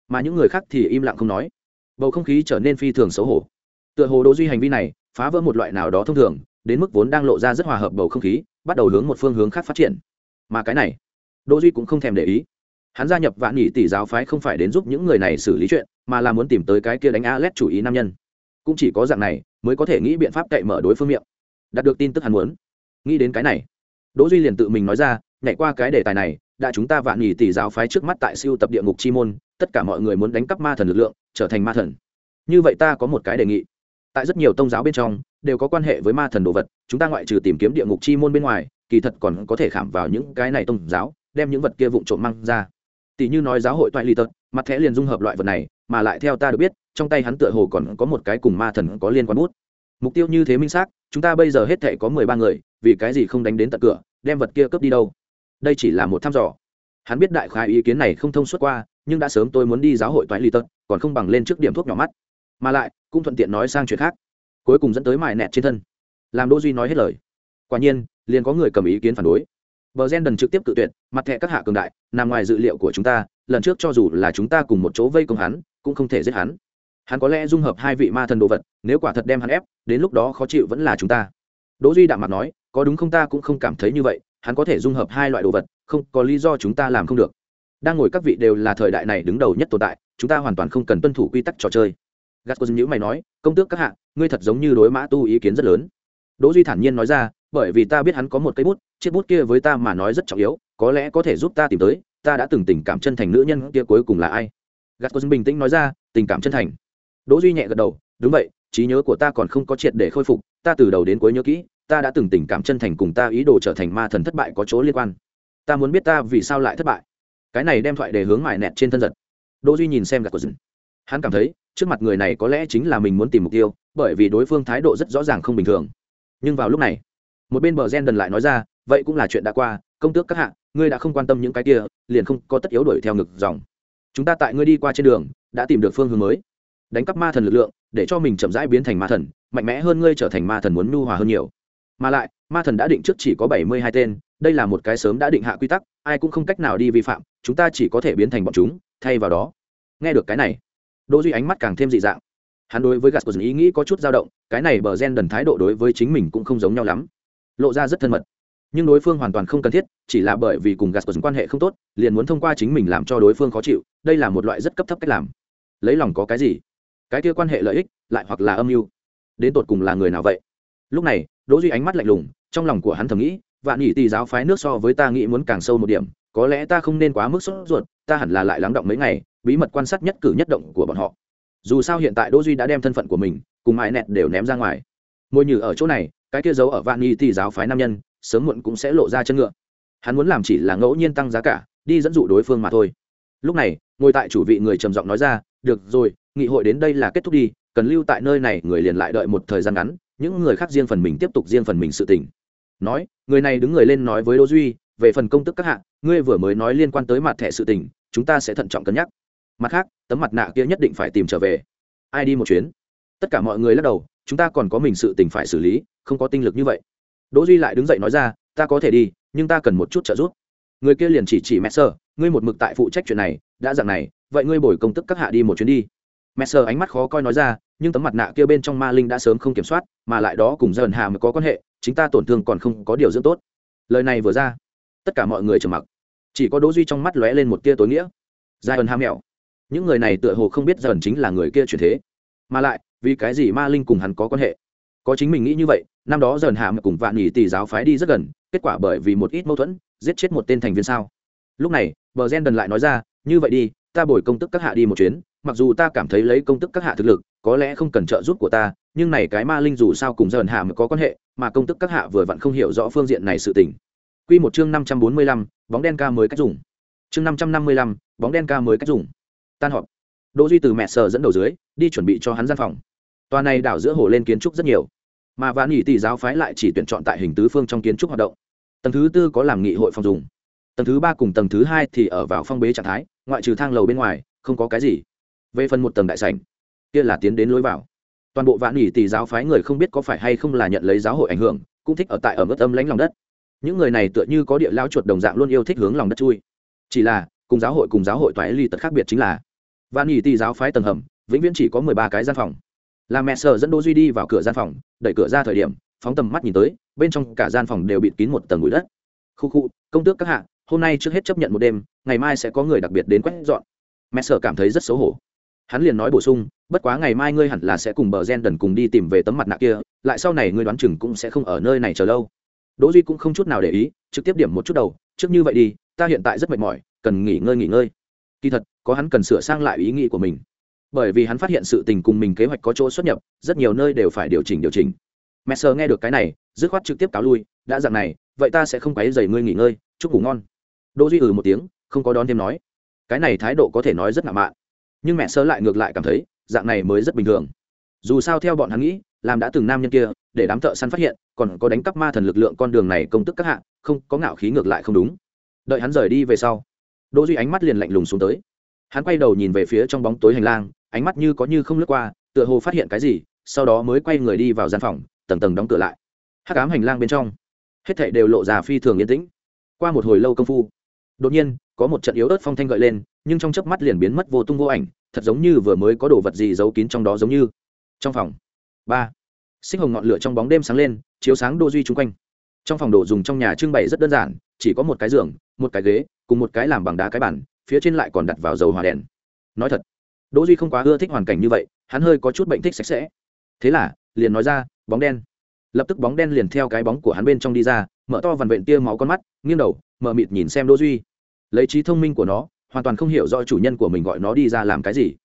Mà những người khác thì im lặng không nói. Bầu không khí trở nên phi thường xấu hổ. Tựa hồ đỗ duy hành vi này phá vỡ một loại nào đó thông thường, đến mức vốn đang lộ ra rất hòa hợp bầu không khí, bắt đầu hướng một phương hướng khác phát triển. Mà cái này, đỗ duy cũng không thèm để ý. Hắn gia nhập vạn nhị tỷ giáo phái không phải đến giúp những người này xử lý chuyện, mà là muốn tìm tới cái kia đánh a lét chủ ý nam nhân. Cũng chỉ có dạng này mới có thể nghĩ biện pháp cậy mở đối phương miệng. Đạt được tin tức hắn muốn. Nghĩ đến cái này, đỗ duy liền tự mình nói ra, nhảy qua cái đề tài này, đã chúng ta vạn nhị tỷ giáo phái trước mắt tại siêu tập địa ngục chi môn, tất cả mọi người muốn đánh cắp ma thần lực lượng, trở thành ma thần. Như vậy ta có một cái đề nghị tại rất nhiều tông giáo bên trong, đều có quan hệ với ma thần đồ vật, chúng ta ngoại trừ tìm kiếm địa ngục chi môn bên ngoài, kỳ thật còn có thể khảm vào những cái này tông giáo, đem những vật kia vụn trộm mang ra. Tỷ như nói giáo hội toại ly tật, mặt thẻ liền dung hợp loại vật này, mà lại theo ta được biết, trong tay hắn tựa hồ còn có một cái cùng ma thần có liên quan bút. Mục tiêu như thế minh xác, chúng ta bây giờ hết thể có mười ba người, vì cái gì không đánh đến tận cửa, đem vật kia cướp đi đâu? Đây chỉ là một thăm dò. Hắn biết đại khái ý kiến này không thông suốt qua, nhưng đã sớm tôi muốn đi giáo hội toại ly tật, còn không bằng lên trước điểm thuốc nhỏ mắt. Mà lại cũng thuận tiện nói sang chuyện khác. Cuối cùng dẫn tới mài nẹt trên thân. Làm đỗ duy nói hết lời. Quả nhiên, liền có người cầm ý kiến phản đối. Bờ gen đần trực tiếp cự tuyệt, mặt thẻ các hạ cường đại, nằm ngoài dự liệu của chúng ta, lần trước cho dù là chúng ta cùng một chỗ vây công hắn, cũng không thể giết hắn. Hắn có lẽ dung hợp hai vị ma thần đồ vật, nếu quả thật đem hắn ép, đến lúc đó khó chịu vẫn là chúng ta. Đỗ duy đạm mặt nói, có đúng không ta cũng không cảm thấy như vậy, hắn có thể dung hợp hai loại đồ vật, không, có lý do chúng ta làm không được. Đang ngồi các vị đều là thời đại này đứng đầu nhất tồn tại, chúng ta hoàn toàn không cần tuân thủ quy tắc trò chơi gascon nhữ mày nói, công tước các hạ, ngươi thật giống như đối mã tu ý kiến rất lớn. Đỗ duy thản nhiên nói ra, bởi vì ta biết hắn có một cây bút, chiếc bút kia với ta mà nói rất trọng yếu, có lẽ có thể giúp ta tìm tới, ta đã từng tình cảm chân thành nữ nhân kia cuối cùng là ai? Gascon bình tĩnh nói ra, tình cảm chân thành. Đỗ duy nhẹ gật đầu, đúng vậy, trí nhớ của ta còn không có triệt để khôi phục, ta từ đầu đến cuối nhớ kỹ, ta đã từng tình cảm chân thành cùng ta ý đồ trở thành ma thần thất bại có chỗ liên quan. Ta muốn biết ta vì sao lại thất bại. Cái này đem thoại để hướng mại nẹt trên thân giật. Đỗ duy nhìn xem gascon hắn cảm thấy trước mặt người này có lẽ chính là mình muốn tìm mục tiêu, bởi vì đối phương thái độ rất rõ ràng không bình thường. Nhưng vào lúc này, một bên bờ gen đần lại nói ra, vậy cũng là chuyện đã qua, công tước các hạ, ngươi đã không quan tâm những cái kia, liền không có tất yếu đuổi theo ngực dòng. Chúng ta tại ngươi đi qua trên đường, đã tìm được phương hướng mới. Đánh cắp ma thần lực lượng, để cho mình chậm rãi biến thành ma thần, mạnh mẽ hơn ngươi trở thành ma thần muốn nhu hòa hơn nhiều. Mà lại, ma thần đã định trước chỉ có bảy mươi hai tên, đây là một cái sớm đã định hạ quy tắc, ai cũng không cách nào đi vi phạm, chúng ta chỉ có thể biến thành bọn chúng, thay vào đó. Nghe được cái này đỗ duy ánh mắt càng thêm dị dạng. Hắn đối với Gascoigne ý nghĩ có chút dao động, cái này bờ gen đần thái độ đối với chính mình cũng không giống nhau lắm. Lộ ra rất thân mật. Nhưng đối phương hoàn toàn không cần thiết, chỉ là bởi vì cùng Gascoigne quan hệ không tốt, liền muốn thông qua chính mình làm cho đối phương khó chịu, đây là một loại rất cấp thấp cách làm. Lấy lòng có cái gì? Cái kia quan hệ lợi ích, lại hoặc là âm mưu? Đến tột cùng là người nào vậy? Lúc này, đỗ duy ánh mắt lạnh lùng, trong lòng của hắn thầm nghĩ, vạn nhị tỷ giáo phái nước so với ta nghĩ muốn càng sâu một điểm, có lẽ ta không nên quá mức sốt ruột, ta hẳn là lại lắng động mấy ngày bí mật quan sát nhất cử nhất động của bọn họ. Dù sao hiện tại đỗ duy đã đem thân phận của mình cùng mãi nẹt đều ném ra ngoài. Môi nhử ở chỗ này, cái kia giấu ở vạn nghi tỷ giáo phái nam nhân, sớm muộn cũng sẽ lộ ra chân ngựa. Hắn muốn làm chỉ là ngẫu nhiên tăng giá cả, đi dẫn dụ đối phương mà thôi. Lúc này, ngồi tại chủ vị người trầm giọng nói ra, được rồi, nghị hội đến đây là kết thúc đi, cần lưu tại nơi này, người liền lại đợi một thời gian ngắn, những người khác riêng phần mình tiếp tục riêng phần mình sự tình. Nói, người này đứng người lên nói với đỗ duy, về phần công tức các hạ, ngươi vừa mới nói liên quan tới mặt thẻ sự tình, chúng ta sẽ thận trọng cân nhắc mặt khác, tấm mặt nạ kia nhất định phải tìm trở về. Ai đi một chuyến? Tất cả mọi người lắc đầu, chúng ta còn có mình sự tình phải xử lý, không có tinh lực như vậy. Đỗ duy lại đứng dậy nói ra, ta có thể đi, nhưng ta cần một chút trợ giúp. Người kia liền chỉ chỉ mẹ sơ, ngươi một mực tại phụ trách chuyện này, đã dạng này, vậy ngươi bồi công tức các hạ đi một chuyến đi. Mẹ sơ ánh mắt khó coi nói ra, nhưng tấm mặt nạ kia bên trong ma linh đã sớm không kiểm soát, mà lại đó cùng dần hà mới có quan hệ, chính ta tổn thương còn không có điều dưỡng tốt. Lời này vừa ra, tất cả mọi người trầm mặc. Chỉ có đỗ duy trong mắt lóe lên một tia tối nghĩa. Giai ẩn mèo những người này tựa hồ không biết dần chính là người kia chuyển thế. Mà lại vì cái gì ma linh cùng hắn có quan hệ? Có chính mình nghĩ như vậy năm đó dần hạ cùng vạn nhì tỷ giáo phái đi rất gần kết quả bởi vì một ít mâu thuẫn giết chết một tên thành viên sao? Lúc này bờ gen đần lại nói ra như vậy đi ta bồi công tức các hạ đi một chuyến mặc dù ta cảm thấy lấy công tức các hạ thực lực có lẽ không cần trợ giúp của ta nhưng này cái ma linh dù sao cùng dần hạ mới có quan hệ mà công tức các hạ vừa vặn không hiểu rõ phương diện này sự tình. Quy một chương năm trăm bốn mươi lăm, bóng đen ca mới cách dùng. Chương năm trăm năm mươi lăm, bóng đen ca mới cách dùng tan họp. Đỗ duy từ mẹ sở dẫn đầu dưới, đi chuẩn bị cho hắn gian phòng. Tòa này đảo giữa hồ lên kiến trúc rất nhiều. Mà vạn nhị tỷ giáo phái lại chỉ tuyển chọn tại hình tứ phương trong kiến trúc hoạt động. Tầng thứ tư có làm nghị hội phòng dùng. Tầng thứ ba cùng tầng thứ hai thì ở vào phong bế trạng thái, ngoại trừ thang lầu bên ngoài, không có cái gì. Về phần một tầng đại sảnh, kia là tiến đến lối vào. Toàn bộ vạn nghỉ tỷ giáo phái người không biết có phải hay không là nhận lấy giáo hội ảnh hưởng, cũng thích ở tại ở mức âm lãnh lòng đất. Những người này tựa như có địa lao chuột đồng dạng luôn yêu thích hướng lòng đất chui. Chỉ là, cùng giáo hội cùng giáo hội toái ly tật khác biệt chính là vạn nghỉ Tỳ giáo phái tầng hầm, vĩnh viễn chỉ có mười ba cái gian phòng. Là mẹ sợ dẫn đỗ duy đi vào cửa gian phòng, đẩy cửa ra thời điểm, phóng tầm mắt nhìn tới, bên trong cả gian phòng đều bịt kín một tầng bụi đất. Khu khu, công tước các hạ, hôm nay trước hết chấp nhận một đêm, ngày mai sẽ có người đặc biệt đến quét dọn. Mẹ sợ cảm thấy rất xấu hổ. Hắn liền nói bổ sung, bất quá ngày mai ngươi hẳn là sẽ cùng bờ gen đần cùng đi tìm về tấm mặt nạ kia, lại sau này ngươi đoán chừng cũng sẽ không ở nơi này chờ lâu. Đỗ duy cũng không chút nào để ý, trực tiếp điểm một chút đầu, trước như vậy đi, ta hiện tại rất mệt mỏi, cần nghỉ ngơi nghỉ ngơi kỳ thật, có hắn cần sửa sang lại ý nghĩ của mình. Bởi vì hắn phát hiện sự tình cùng mình kế hoạch có chỗ xuất nhập, rất nhiều nơi đều phải điều chỉnh điều chỉnh. Mẹ sơ nghe được cái này, dứt khoát trực tiếp cáo lui, đã dặn này, vậy ta sẽ không quấy dày ngươi nghỉ ngơi, chúc ngủ ngon. Đỗ duy ừ một tiếng, không có đón thêm nói. Cái này thái độ có thể nói rất ngạo mạn. Nhưng mẹ sơ lại ngược lại cảm thấy, dạng này mới rất bình thường. Dù sao theo bọn hắn nghĩ, làm đã từng nam nhân kia, để đám thợ săn phát hiện, còn có đánh cắp ma thần lực lượng con đường này công tức các hạng không có ngạo khí ngược lại không đúng. Đợi hắn rời đi về sau đỗ duy ánh mắt liền lạnh lùng xuống tới. Hắn quay đầu nhìn về phía trong bóng tối hành lang, ánh mắt như có như không lướt qua, tựa hồ phát hiện cái gì, sau đó mới quay người đi vào gian phòng, tầng tầng đóng cửa lại. Hắc ám hành lang bên trong, hết thảy đều lộ ra phi thường yên tĩnh. Qua một hồi lâu công phu, đột nhiên, có một trận yếu ớt phong thanh gợi lên, nhưng trong chớp mắt liền biến mất vô tung vô ảnh, thật giống như vừa mới có đồ vật gì giấu kín trong đó giống như. Trong phòng, ba sinh hồng ngọn lửa trong bóng đêm sáng lên, chiếu sáng đô duy chung quanh. Trong phòng đồ dùng trong nhà trưng bày rất đơn giản, chỉ có một cái giường, một cái ghế cùng một cái làm bằng đá cái bản phía trên lại còn đặt vào dầu hỏa đèn. Nói thật, đỗ duy không quá ưa thích hoàn cảnh như vậy, hắn hơi có chút bệnh thích sạch sẽ. Thế là, liền nói ra, bóng đen. Lập tức bóng đen liền theo cái bóng của hắn bên trong đi ra, mở to vằn vện tia máu con mắt, nghiêng đầu, mở mịt nhìn xem đỗ duy. Lấy trí thông minh của nó, hoàn toàn không hiểu rõ chủ nhân của mình gọi nó đi ra làm cái gì.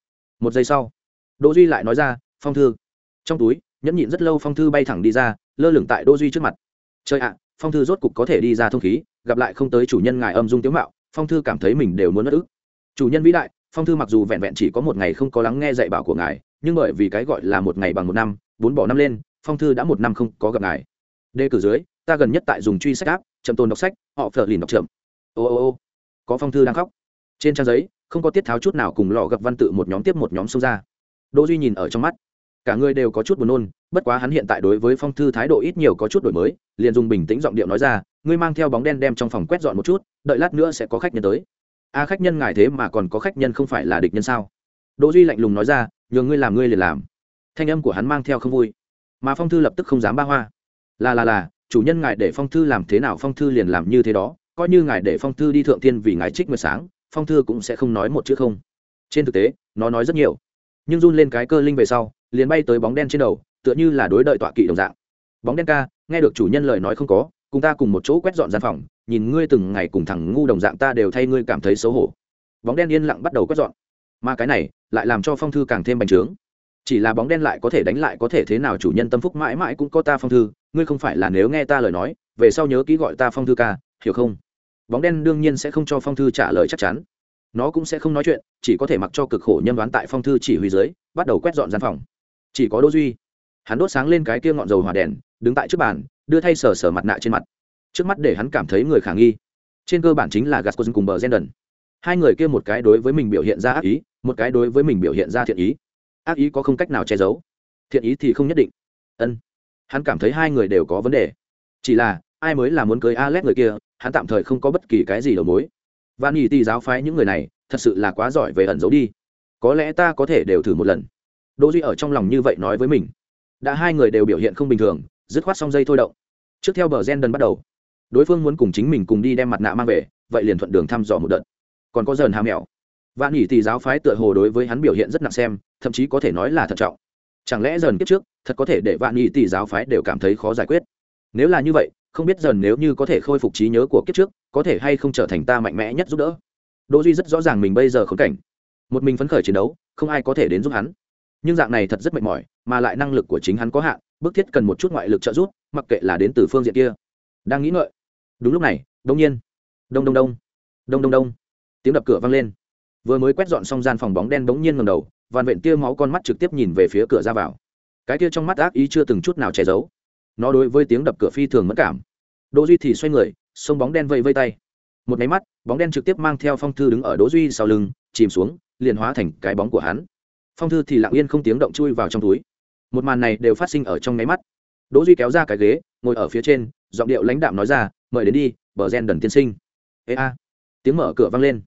Một giây sau, đỗ duy lại nói ra, phong thư. Trong túi, nhẫn nhịn rất lâu phong thư bay thẳng đi ra, lơ lửng tại đỗ duy trước mặt. Trời ạ, phong thư rốt cục có thể đi ra thông khí, gặp lại không tới chủ nhân ngài âm dung tiếu mạo phong thư cảm thấy mình đều muốn mất ức. Chủ nhân vĩ đại, phong thư mặc dù vẹn vẹn chỉ có một ngày không có lắng nghe dạy bảo của ngài, nhưng bởi vì cái gọi là một ngày bằng một năm, bốn bỏ năm lên, phong thư đã một năm không có gặp ngài. Đề cử dưới, ta gần nhất tại dùng truy sách áp chậm tôn đọc sách, họ phở lìn đọc chậm. Ô ô ô, có phong thư đang khóc. Trên trang giấy, không có tiết tháo chút nào cùng lò gặp văn tự một nhóm tiếp một nhóm xông ra. Đỗ duy nhìn ở trong mắt. Cả người đều có chút buồn nôn, bất quá hắn hiện tại đối với phong thư thái độ ít nhiều có chút đổi mới, liền dùng bình tĩnh giọng điệu nói ra ngươi mang theo bóng đen đem trong phòng quét dọn một chút, đợi lát nữa sẽ có khách nhân tới. A khách nhân ngài thế mà còn có khách nhân không phải là địch nhân sao? Đỗ duy lạnh lùng nói ra, nhường ngươi làm ngươi liền làm. Thanh âm của hắn mang theo không vui. Mà phong thư lập tức không dám ba hoa. Là là là, chủ nhân ngài để phong thư làm thế nào phong thư liền làm như thế đó, coi như ngài để phong thư đi thượng tiên vì ngài trích nguyệt sáng, phong thư cũng sẽ không nói một chữ không. Trên thực tế, nó nói rất nhiều. Nhưng run lên cái cơ linh về sau, liền bay tới bóng đen trên đầu, tựa như là đối đợi tọa kỵ đồng dạng. Bóng đen ca, nghe được chủ nhân lời nói không có cùng ta cùng một chỗ quét dọn gian phòng, nhìn ngươi từng ngày cùng thằng ngu đồng dạng ta đều thay ngươi cảm thấy xấu hổ. Bóng đen yên lặng bắt đầu quét dọn. Mà cái này lại làm cho phong thư càng thêm bành trướng. Chỉ là bóng đen lại có thể đánh lại có thể thế nào chủ nhân tâm phúc mãi mãi cũng có ta phong thư, ngươi không phải là nếu nghe ta lời nói, về sau nhớ ký gọi ta phong thư ca, hiểu không? Bóng đen đương nhiên sẽ không cho phong thư trả lời chắc chắn. Nó cũng sẽ không nói chuyện, chỉ có thể mặc cho cực khổ nhân đoán tại phong thư chỉ huy dưới, bắt đầu quét dọn gian phòng. Chỉ có đỗ duy. Hắn đốt sáng lên cái kia ngọn dầu hỏa đèn, đứng tại trước bàn đưa thay sờ sờ mặt nạ trên mặt. Trước mắt để hắn cảm thấy người khả nghi. Trên cơ bản chính là gascon cùng bờ gen hai người kia một cái đối với mình biểu hiện ra ác ý, một cái đối với mình biểu hiện ra thiện ý. Ác ý có không cách nào che giấu. Thiện ý thì không nhất định. Ân. Hắn cảm thấy hai người đều có vấn đề. Chỉ là, ai mới là muốn cưới alex người kia, hắn tạm thời không có bất kỳ cái gì đầu mối. Và nghỉ tì giáo phái những người này, thật sự là quá giỏi về ẩn giấu đi. Có lẽ ta có thể đều thử một lần. Đỗ duy ở trong lòng như vậy nói với mình. Đã hai người đều biểu hiện không bình thường dứt khoát xong dây thôi động. Trước theo bờ gen bắt đầu, đối phương muốn cùng chính mình cùng đi đem mặt nạ mang về, vậy liền thuận đường thăm dò một đợt. Còn có dần hà mèo vạn nhỉ tỷ giáo phái tựa hồ đối với hắn biểu hiện rất nặng xem, thậm chí có thể nói là thận trọng. Chẳng lẽ dần kiếp trước, thật có thể để vạn nhỉ tỷ giáo phái đều cảm thấy khó giải quyết? Nếu là như vậy, không biết dần nếu như có thể khôi phục trí nhớ của kiếp trước, có thể hay không trở thành ta mạnh mẽ nhất giúp đỡ? Đỗ duy rất rõ ràng mình bây giờ khốn cảnh. Một mình phấn khởi chiến đấu, không ai có thể đến giúp hắn. Nhưng dạng này thật rất mệt mỏi, mà lại năng lực của chính hắn có hạn bức thiết cần một chút ngoại lực trợ giúp, mặc kệ là đến từ phương diện kia. Đang nghĩ ngợi. Đúng lúc này, đông nhiên. Đông đông đông. Đông đông đông. Tiếng đập cửa vang lên. Vừa mới quét dọn xong gian phòng bóng đen bỗng nhiên ngầm đầu vằn vện tia máu con mắt trực tiếp nhìn về phía cửa ra vào. Cái kia trong mắt ác ý chưa từng chút nào che giấu. Nó đối với tiếng đập cửa phi thường mất cảm. Đỗ duy thì xoay người, xông bóng đen vây vây tay. Một máy mắt, bóng đen trực tiếp mang theo phong thư đứng ở đỗ duy sau lưng, chìm xuống, liền hóa thành cái bóng của hắn. Phong thư thì lặng yên không tiếng động chui vào trong túi một màn này đều phát sinh ở trong nháy mắt. Đỗ duy kéo ra cái ghế, ngồi ở phía trên, giọng điệu lãnh đạm nói ra, mời đến đi, bờ gen đần tiên sinh. Ê a. Tiếng mở cửa vang lên.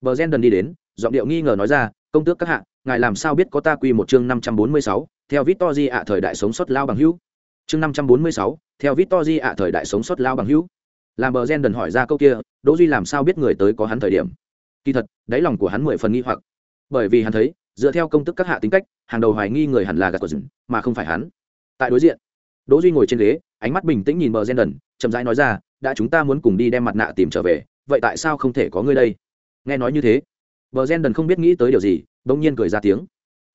Bờ gen đần đi đến, giọng điệu nghi ngờ nói ra, công tước các hạ, ngài làm sao biết có ta quy một chương năm trăm bốn mươi sáu, theo victory ạ thời đại sống sót lao bằng hữu? Chương năm trăm bốn mươi sáu, theo victory ạ thời đại sống sót lao bằng hữu. Làm bờ gen đần hỏi ra câu kia, đỗ duy làm sao biết người tới có hắn thời điểm? Kỳ thật, đáy lòng của hắn mười phần nghi hoặc. Bởi vì hắn thấy dựa theo công tức các hạ tính cách, hàng đầu hoài nghi người hẳn là gạt của rừng mà không phải hắn. Tại đối diện, đỗ duy ngồi trên ghế, ánh mắt bình tĩnh nhìn bờ gen đần chậm rãi nói ra, đã chúng ta muốn cùng đi đem mặt nạ tìm trở về, vậy tại sao không thể có ngươi đây? Nghe nói như thế, bờ gen đần không biết nghĩ tới điều gì, bỗng nhiên cười ra tiếng.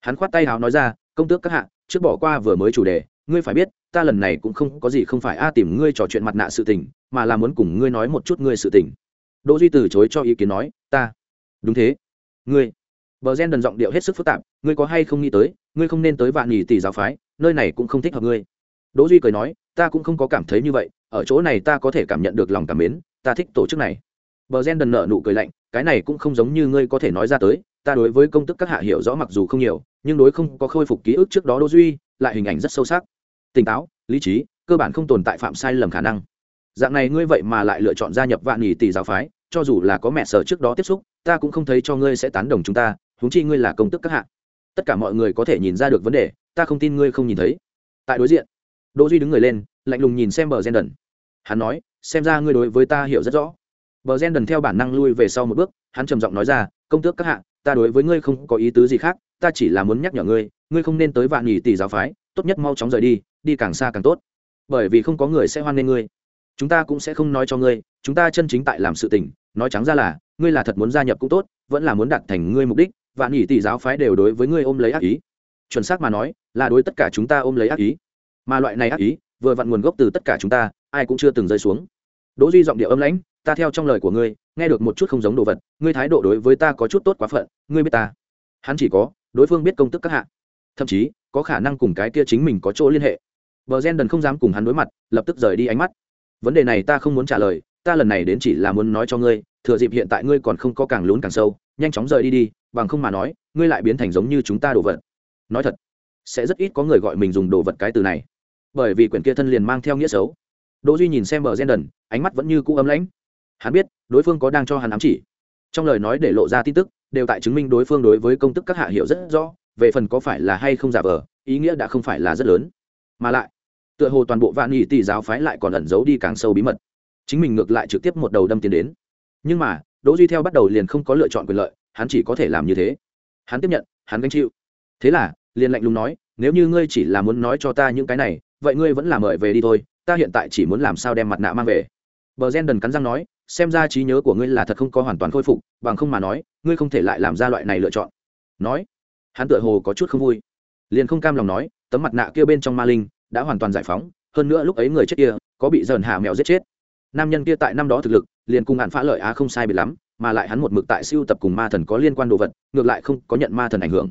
Hắn khoát tay hào nói ra, công tước các hạ, trước bỏ qua vừa mới chủ đề, ngươi phải biết, ta lần này cũng không có gì không phải a tìm ngươi trò chuyện mặt nạ sự tình, mà là muốn cùng ngươi nói một chút ngươi sự tình. Đỗ duy từ chối cho ý kiến nói, ta. Đúng thế. Ngươi bờ gen đần giọng điệu hết sức phức tạp, ngươi có hay không nghĩ tới, ngươi không nên tới vạn nhì tỷ giáo phái, nơi này cũng không thích hợp ngươi. Đỗ duy cười nói, ta cũng không có cảm thấy như vậy, ở chỗ này ta có thể cảm nhận được lòng cảm mến, ta thích tổ chức này. Bờ gen đần nở nụ cười lạnh, cái này cũng không giống như ngươi có thể nói ra tới, ta đối với công tức các hạ hiểu rõ mặc dù không nhiều, nhưng đối không có khôi phục ký ức trước đó đỗ duy, lại hình ảnh rất sâu sắc. Tỉnh táo, lý trí, cơ bản không tồn tại phạm sai lầm khả năng. Dạng này ngươi vậy mà lại lựa chọn gia nhập vạn nhì tỷ giáo phái, cho dù là có mẹ sở trước đó tiếp xúc, ta cũng không thấy cho ngươi sẽ tán đồng chúng ta huống chi ngươi là công tức các hạ. Tất cả mọi người có thể nhìn ra được vấn đề, ta không tin ngươi không nhìn thấy. Tại đối diện, đỗ duy đứng người lên, lạnh lùng nhìn xem bờ gen đần. Hắn nói, xem ra ngươi đối với ta hiểu rất rõ. Bờ gen đần theo bản năng lui về sau một bước, hắn trầm giọng nói ra, công tước các hạ, ta đối với ngươi không có ý tứ gì khác, ta chỉ là muốn nhắc nhở ngươi ngươi không nên tới vạn nhì tỷ giáo phái, tốt nhất mau chóng rời đi đi càng xa càng tốt. Bởi vì không có người sẽ hoan nghênh ngươi. Chúng ta cũng sẽ không nói cho ngươi, chúng ta chân chính tại làm sự tình, nói trắng ra là, ngươi là thật muốn gia nhập cũng tốt, vẫn là muốn đạt thành ngươi mục đích vạn nghỉ tỷ giáo phái đều đối với ngươi ôm lấy ác ý. Chuẩn xác mà nói, là đối tất cả chúng ta ôm lấy ác ý. Mà loại này ác ý, vừa vặn nguồn gốc từ tất cả chúng ta, ai cũng chưa từng rơi xuống. Đỗ duy giọng điệu âm lãnh, ta theo trong lời của ngươi, nghe được một chút không giống đồ vật, ngươi thái độ đối với ta có chút tốt quá phận, ngươi biết ta. Hắn chỉ có, đối phương biết công tức các hạ. Thậm chí, có khả năng cùng cái kia chính mình có chỗ liên hệ. Bờ gen đần không dám cùng hắn đối mặt, lập tức rời đi ánh mắt. Vấn đề này ta không muốn trả lời, ta lần này đến chỉ là muốn nói cho ngươi, thừa dịp hiện tại ngươi còn không có càng lún càng sâu, nhanh chóng rời đi đi bằng không mà nói, ngươi lại biến thành giống như chúng ta đồ vật. Nói thật, sẽ rất ít có người gọi mình dùng đồ vật cái từ này. Bởi vì quyển kia thân liền mang theo nghĩa xấu. Đỗ duy nhìn xem bờ gen đần, ánh mắt vẫn như cũ ấm lãnh. Hắn biết, đối phương có đang cho hắn ám chỉ. Trong lời nói để lộ ra tin tức, đều tại chứng minh đối phương đối với công tức các hạ hiểu rất rõ, về phần có phải là hay không giả vờ, ý nghĩa đã không phải là rất lớn. Mà lại, tựa hồ toàn bộ vạn nghị tỷ giáo phái lại còn ẩn giấu đi càng sâu bí mật. Chính mình ngược lại trực tiếp một đầu đâm tiến đến. Nhưng mà, đỗ duy theo bắt đầu liền không có lựa chọn quyền lợi hắn chỉ có thể làm như thế. Hắn tiếp nhận, hắn gánh chịu. Thế là, liền lạnh lùng nói, nếu như ngươi chỉ là muốn nói cho ta những cái này, vậy ngươi vẫn là mời về đi thôi, ta hiện tại chỉ muốn làm sao đem mặt nạ mang về. Bờ gen đần cắn răng nói, xem ra trí nhớ của ngươi là thật không có hoàn toàn khôi phục, bằng không mà nói, ngươi không thể lại làm ra loại này lựa chọn. Nói, hắn tựa hồ có chút không vui. Liền không cam lòng nói, tấm mặt nạ kia bên trong ma linh đã hoàn toàn giải phóng, hơn nữa lúc ấy người chết kia có bị dần hạ mèo giết chết. Nam nhân kia tại năm đó thực lực, liền cùng hạn phá lợi á không sai biệt lắm mà lại hắn một mực tại siêu tập cùng ma thần có liên quan đồ vật, ngược lại không có nhận ma thần ảnh hưởng.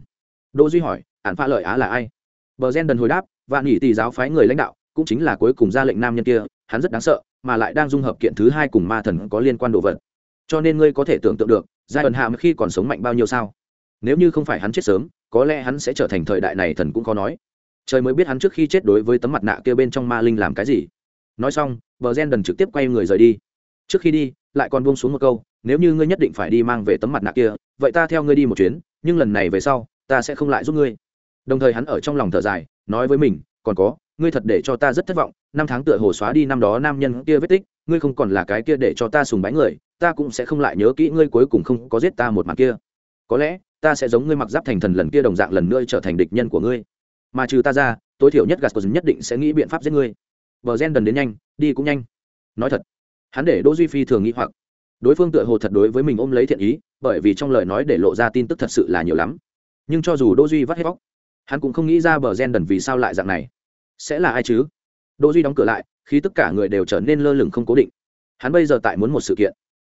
Đỗ duy hỏi hạn phá lợi á là ai? Bờ gen đần hồi đáp, vạn nghỉ tỷ giáo phái người lãnh đạo, cũng chính là cuối cùng ra lệnh nam nhân kia, hắn rất đáng sợ, mà lại đang dung hợp kiện thứ hai cùng ma thần có liên quan đồ vật. Cho nên ngươi có thể tưởng tượng được, giai ẩn hạ khi còn sống mạnh bao nhiêu sao? Nếu như không phải hắn chết sớm, có lẽ hắn sẽ trở thành thời đại này thần cũng có nói. Trời mới biết hắn trước khi chết đối với tấm mặt nạ kia bên trong ma linh làm cái gì. Nói xong, bờ gen đần trực tiếp quay người rời đi. Trước khi đi lại còn buông xuống một câu, nếu như ngươi nhất định phải đi mang về tấm mặt nạ kia, vậy ta theo ngươi đi một chuyến, nhưng lần này về sau, ta sẽ không lại giúp ngươi. Đồng thời hắn ở trong lòng thở dài, nói với mình, còn có, ngươi thật để cho ta rất thất vọng, năm tháng tựa hồ xóa đi năm đó nam nhân kia vết tích, ngươi không còn là cái kia để cho ta sùng bái người, ta cũng sẽ không lại nhớ kỹ ngươi cuối cùng không có giết ta một mặt kia. Có lẽ, ta sẽ giống ngươi mặc giáp thành thần lần kia đồng dạng lần nữa trở thành địch nhân của ngươi. Mà trừ ta ra, tối thiểu nhất gạt của nhất định sẽ nghĩ biện pháp giết ngươi. Vợ gen đần đến nhanh, đi cũng nhanh. Nói thật hắn để đỗ duy phi thường nghĩ hoặc. Đối phương tựa hồ thật đối với mình ôm lấy thiện ý, bởi vì trong lời nói để lộ ra tin tức thật sự là nhiều lắm. Nhưng cho dù đỗ duy vắt hết bóc hắn cũng không nghĩ ra bờ gen đần vì sao lại dạng này. Sẽ là ai chứ? Đỗ duy đóng cửa lại, khi tất cả người đều trở nên lơ lửng không cố định. Hắn bây giờ tại muốn một sự kiện.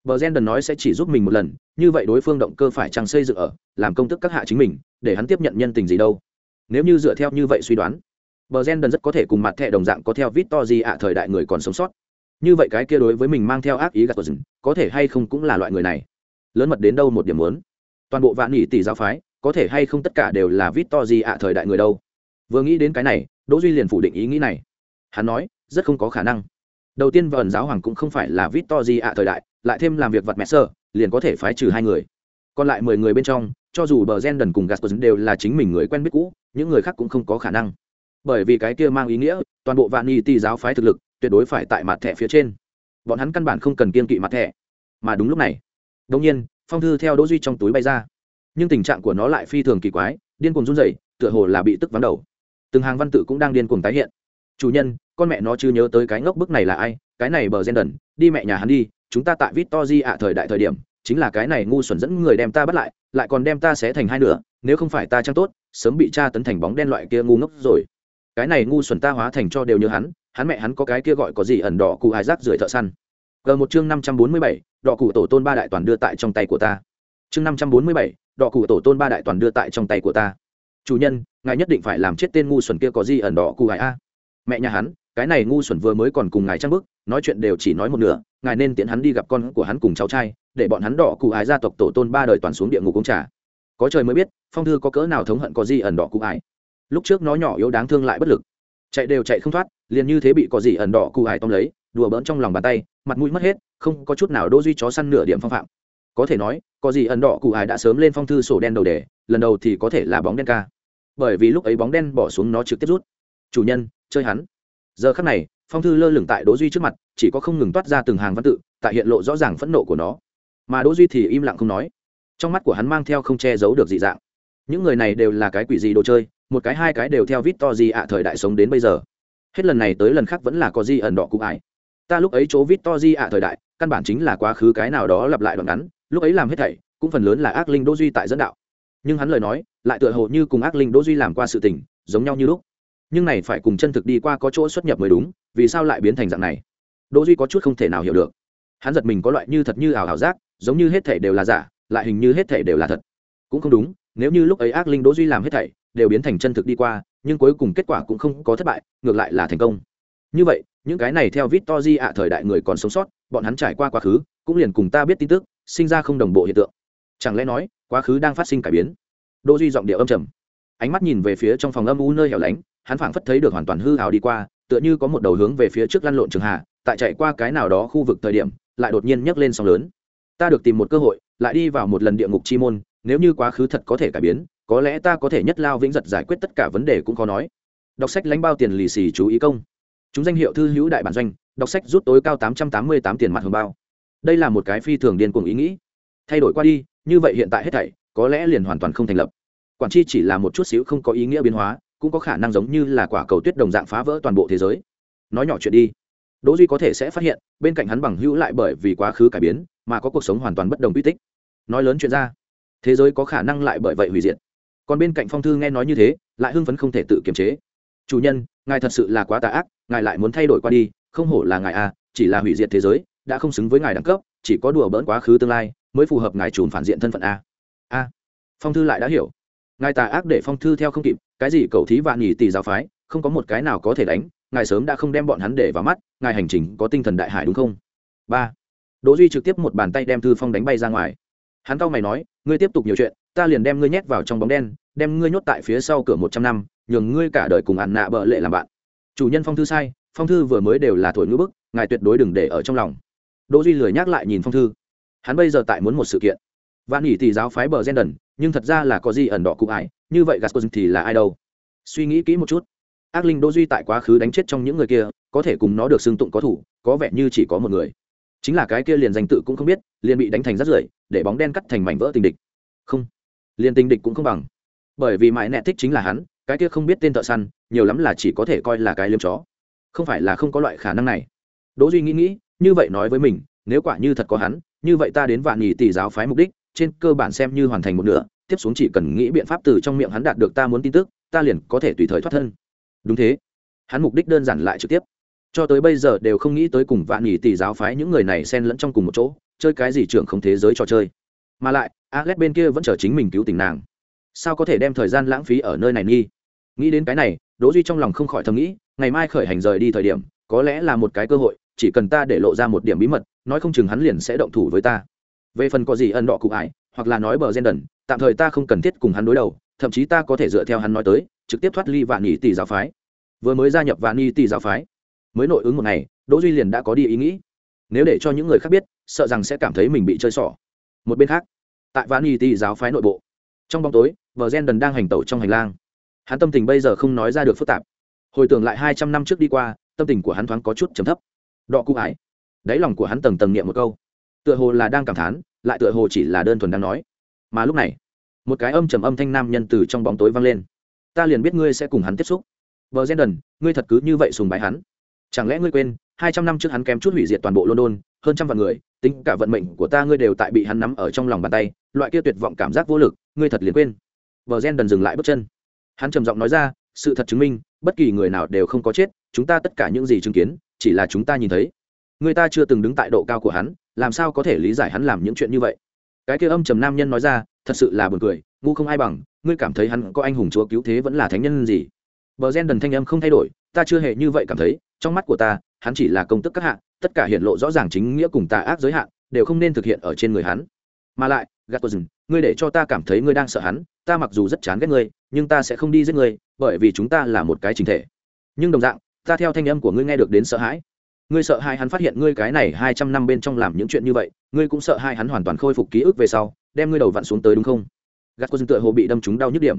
Bờ gen đần nói sẽ chỉ giúp mình một lần, như vậy đối phương động cơ phải chăng xây dựng ở, làm công tức các hạ chính mình, để hắn tiếp nhận nhân tình gì đâu. Nếu như dựa theo như vậy suy đoán, bờ gen đần rất có thể cùng mặt thẻ đồng dạng có theo vít to gì ạ thời đại người còn sống sót như vậy cái kia đối với mình mang theo ác ý gạt của rừng có thể hay không cũng là loại người này. Lớn mật đến đâu một điểm muốn. Toàn bộ vạn nhị tỷ giáo phái, có thể hay không tất cả đều là vít to gì ạ thời đại người đâu. Vừa nghĩ đến cái này, đỗ duy liền phủ định ý nghĩ này. Hắn nói, rất không có khả năng. Đầu tiên vần giáo hoàng cũng không phải là vít to gì ạ thời đại, lại thêm làm việc vật mẹ sơ, liền có thể phái trừ hai người. Còn lại mười người bên trong, cho dù bờ gen đần cùng gaspar đều là chính mình người quen biết cũ, những người khác cũng không có khả năng. Bởi vì cái kia mang ý nghĩa, toàn bộ vạn y ti giáo phái thực lực tuyệt đối phải tại mặt thẻ phía trên. Bọn hắn căn bản không cần kiên kỵ mặt thẻ. Mà đúng lúc này đông nhiên, phong thư theo đỗ duy trong túi bay ra. Nhưng tình trạng của nó lại phi thường kỳ quái, điên cuồng run rẩy, tựa hồ là bị tức vắng đầu. Từng hàng văn tự cũng đang điên cuồng tái hiện. Chủ nhân, con mẹ nó chưa nhớ tới cái ngốc bức này là ai? Cái này bờ gen đần, đi mẹ nhà hắn đi, chúng ta tại victory ạ thời đại thời điểm, chính là cái này ngu xuẩn dẫn người đem ta bắt lại lại còn đem ta xé thành hai nửa, nếu không phải ta trang tốt, sớm bị cha tấn thành bóng đen loại kia ngu ngốc rồi. Cái này ngu xuẩn ta hóa thành cho đều như hắn hắn mẹ hắn có cái kia gọi có gì ẩn đỏ cụ hải rác rưởi thợ săn. G một chương năm trăm bốn mươi bảy, đỏ cụ tổ tôn ba đại toàn đưa tại trong tay của ta. Chương năm trăm bốn mươi bảy, đỏ cụ tổ tôn ba đại toàn đưa tại trong tay của ta. Chủ nhân, ngài nhất định phải làm chết tên ngu xuẩn kia có gì ẩn đỏ cụ hải a. Mẹ nhà hắn, cái này ngu xuẩn vừa mới còn cùng ngài trang bức nói chuyện đều chỉ nói một nửa, ngài nên tiễn hắn đi gặp con của hắn cùng cháu trai, để bọn hắn đỏ cụ ái gia tộc tổ tôn ba đời toàn xuống địa ngục công trả có trời mới biết, phong thư có cỡ nào thống hận có gì ẩn đỏ cụ ái lúc trước nó nhỏ yếu đáng thương lại bất lực. Chạy đều chạy không thoát liền như thế bị có gì ẩn đỏ cụ hải tông lấy, đùa bỡn trong lòng bàn tay, mặt mũi mất hết, không có chút nào đô duy chó săn nửa điểm phong phạm. Có thể nói có gì ẩn đỏ cụ hải đã sớm lên phong thư sổ đen đầu đề lần đầu thì có thể là bóng đen ca. Bởi vì lúc ấy bóng đen bỏ xuống nó trực tiếp rút. Chủ nhân, chơi hắn. Giờ khắc này, phong thư lơ lửng tại đỗ duy trước mặt, chỉ có không ngừng toát ra từng hàng văn tự, tại hiện lộ rõ ràng phẫn nộ của nó. Mà đỗ duy thì im lặng không nói. Trong mắt của hắn mang theo không che giấu được dị dạng. Những người này đều là cái quỷ gì đồ chơi, một cái hai cái đều theo vít to gì ạ thời đại sống đến bây giờ hết lần này tới lần khác vẫn là có gì ẩn đỏ cụ ải ta lúc ấy chỗ vít to di ạ thời đại, căn bản chính là quá khứ cái nào đó lặp lại đoạn ngắn, lúc ấy làm hết thảy, cũng phần lớn là ác linh đỗ duy tại dẫn đạo. Nhưng hắn lời nói, lại tựa hồ như cùng ác linh đỗ duy làm qua sự tình, giống nhau như lúc. Nhưng này phải cùng chân thực đi qua có chỗ xuất nhập mới đúng, vì sao lại biến thành dạng này? Đỗ duy có chút không thể nào hiểu được. Hắn giật mình có loại như thật như ảo ảo giác, giống như hết thảy đều là giả, lại hình như hết thảy đều là thật. Cũng không đúng, nếu như lúc ấy ác linh đỗ duy làm hết thảy, đều biến thành chân thực đi qua nhưng cuối cùng kết quả cũng không có thất bại, ngược lại là thành công. Như vậy, những cái này theo vít to di ạ thời đại người còn sống sót, bọn hắn trải qua quá khứ, cũng liền cùng ta biết tin tức, sinh ra không đồng bộ hiện tượng. Chẳng lẽ nói, quá khứ đang phát sinh cải biến? Đỗ duy giọng điệu âm trầm. Ánh mắt nhìn về phía trong phòng âm u nơi hẻo lánh, hắn phảng phất thấy được hoàn toàn hư hào đi qua, tựa như có một đầu hướng về phía trước lăn lộn trường hạ, tại chạy qua cái nào đó khu vực thời điểm, lại đột nhiên nhấc lên sóng lớn. Ta được tìm một cơ hội, lại đi vào một lần địa ngục chi môn, nếu như quá khứ thật có thể cải biến có lẽ ta có thể nhất lao vĩnh giật giải quyết tất cả vấn đề cũng khó nói. Đọc sách lãnh bao tiền lì xì chú ý công. Chúng danh hiệu thư hữu đại bản doanh, đọc sách rút tối cao tám trăm tám mươi tám tiền mặt hồng bao. Đây là một cái phi thường điên cuồng ý nghĩ. Thay đổi qua đi, như vậy hiện tại hết thảy, có lẽ liền hoàn toàn không thành lập. Quản tri chỉ là một chút xíu không có ý nghĩa biến hóa, cũng có khả năng giống như là quả cầu tuyết đồng dạng phá vỡ toàn bộ thế giới. Nói nhỏ chuyện đi. Đỗ duy có thể sẽ phát hiện, bên cạnh hắn bằng hữu lại bởi vì quá khứ cải biến, mà có cuộc sống hoàn toàn bất đồng quy tích. Nói lớn chuyện ra, thế giới có khả năng lại bởi vậy hủy diệt còn bên cạnh phong thư nghe nói như thế lại hưng phấn không thể tự kiềm chế. Chủ nhân ngài thật sự là quá tà ác ngài lại muốn thay đổi qua đi không hổ là ngài a à, chỉ là hủy diệt thế giới đã không xứng với ngài đẳng cấp chỉ có đùa bỡn quá khứ tương lai mới phù hợp ngài trùn phản diện thân phận a a phong thư lại đã hiểu. Ngài tà ác để phong thư theo không kịp cái gì cầu thí vạn nhỉ tỷ giáo phái không có một cái nào có thể đánh ngài sớm đã không đem bọn hắn để vào mắt ngài hành trình có tinh thần đại hải đúng không? Ba đỗ duy trực tiếp một bàn tay đem thư phong đánh bay ra ngoài. Hắn cau mày nói ngươi tiếp tục nhiều chuyện ta liền đem ngươi nhét vào trong bóng đen đem ngươi nhốt tại phía sau cửa một trăm năm, nhường ngươi cả đời cùng ạn nạ bợ lệ làm bạn. Chủ nhân phong thư sai, phong thư vừa mới đều là thổi ngữ bức, ngài tuyệt đối đừng để ở trong lòng. Đỗ duy lười nhắc lại nhìn phong thư. Hắn bây giờ tại muốn một sự kiện. Vạn nhỉ tỷ giáo phái bờ gen đần nhưng thật ra là có gì ẩn đỏ cụ ải, như vậy gascon thì là ai đâu? Suy nghĩ kỹ một chút. Ác linh đỗ duy tại quá khứ đánh chết trong những người kia, có thể cùng nó được xưng tụng có thủ, có vẻ như chỉ có một người. Chính là cái kia liền danh tự cũng không biết, liền bị đánh thành rắt rưởi, để bóng đen cắt thành mảnh vỡ tình địch. Không, liền tình địch cũng không bằng bởi vì mãi nẹ thích chính là hắn, cái kia không biết tên thợ săn, nhiều lắm là chỉ có thể coi là cái liêm chó. Không phải là không có loại khả năng này. Đỗ duy nghĩ nghĩ, như vậy nói với mình, nếu quả như thật có hắn, như vậy ta đến vạn nhì tỷ giáo phái mục đích, trên cơ bản xem như hoàn thành một nửa, tiếp xuống chỉ cần nghĩ biện pháp từ trong miệng hắn đạt được ta muốn tin tức, ta liền có thể tùy thời thoát thân. Đúng thế. Hắn mục đích đơn giản lại trực tiếp. Cho tới bây giờ đều không nghĩ tới cùng vạn nhì tỷ giáo phái những người này xen lẫn trong cùng một chỗ, chơi cái gì trưởng không thế giới trò chơi. Mà lại, alex bên kia vẫn chờ chính mình cứu tình nàng sao có thể đem thời gian lãng phí ở nơi này nghi? Nghĩ đến cái này, đỗ duy trong lòng không khỏi thầm nghĩ, ngày mai khởi hành rời đi thời điểm, có lẽ là một cái cơ hội, chỉ cần ta để lộ ra một điểm bí mật, nói không chừng hắn liền sẽ động thủ với ta. Về phần có gì ân đọ cụ ải, hoặc là nói bờ gen đần, tạm thời ta không cần thiết cùng hắn đối đầu, thậm chí ta có thể dựa theo hắn nói tới, trực tiếp thoát ly vạn nhị tỷ giáo phái. Vừa mới gia nhập vạn nhị tỷ giáo phái, mới nội ứng một ngày, đỗ duy liền đã có đi ý nghĩ. Nếu để cho những người khác biết, sợ rằng sẽ cảm thấy mình bị chơi xỏ. Một bên khác, tại vạn nhị tỷ giáo phái nội bộ, trong bóng tối vợ gen đần đang hành tẩu trong hành lang. Hắn tâm tình bây giờ không nói ra được phức tạp. Hồi tưởng lại hai trăm năm trước đi qua, tâm tình của hắn thoáng có chút trầm thấp. Đọ cụ ải. Đáy lòng của hắn tầng tầng niệm một câu. Tựa hồ là đang cảm thán, lại tựa hồ chỉ là đơn thuần đang nói. Mà lúc này, một cái âm trầm âm thanh nam nhân từ trong bóng tối vang lên. Ta liền biết ngươi sẽ cùng hắn tiếp xúc. Vợ gen đần, ngươi thật cứ như vậy sùng bái hắn. Chẳng lẽ ngươi quên, hai trăm năm trước hắn kém chút hủy diệt toàn bộ london, hơn trăm vạn người, tính cả vận mệnh của ta ngươi đều tại bị hắn nắm ở trong lòng bàn tay, loại kia tuyệt vọng cảm giác vô lực, ngươi thật liền quên vợ gen đần dừng lại bước chân. Hắn trầm giọng nói ra, sự thật chứng minh, bất kỳ người nào đều không có chết, chúng ta tất cả những gì chứng kiến, chỉ là chúng ta nhìn thấy. Người ta chưa từng đứng tại độ cao của hắn, làm sao có thể lý giải hắn làm những chuyện như vậy? Cái kia âm trầm nam nhân nói ra, thật sự là buồn cười, ngu không ai bằng, ngươi cảm thấy hắn có anh hùng chúa cứu thế vẫn là thánh nhân gì? Bờ gen đần thanh âm không thay đổi, ta chưa hề như vậy cảm thấy, trong mắt của ta, hắn chỉ là công tức các hạng tất cả hiện lộ rõ ràng chính nghĩa cùng tà ác giới hạn, đều không nên thực hiện ở trên người hắn. Mà lại gạt rừng ngươi để cho ta cảm thấy ngươi đang sợ hắn, ta mặc dù rất chán ghét ngươi, nhưng ta sẽ không đi giết ngươi, bởi vì chúng ta là một cái chính thể. Nhưng đồng dạng, ta theo thanh âm của ngươi nghe được đến sợ hãi. Ngươi sợ hai hắn phát hiện ngươi cái này hai trăm năm bên trong làm những chuyện như vậy, ngươi cũng sợ hai hắn hoàn toàn khôi phục ký ức về sau, đem ngươi đầu vặn xuống tới đúng không? Gạt quân tựa hồ bị đâm trúng đau nhức điểm.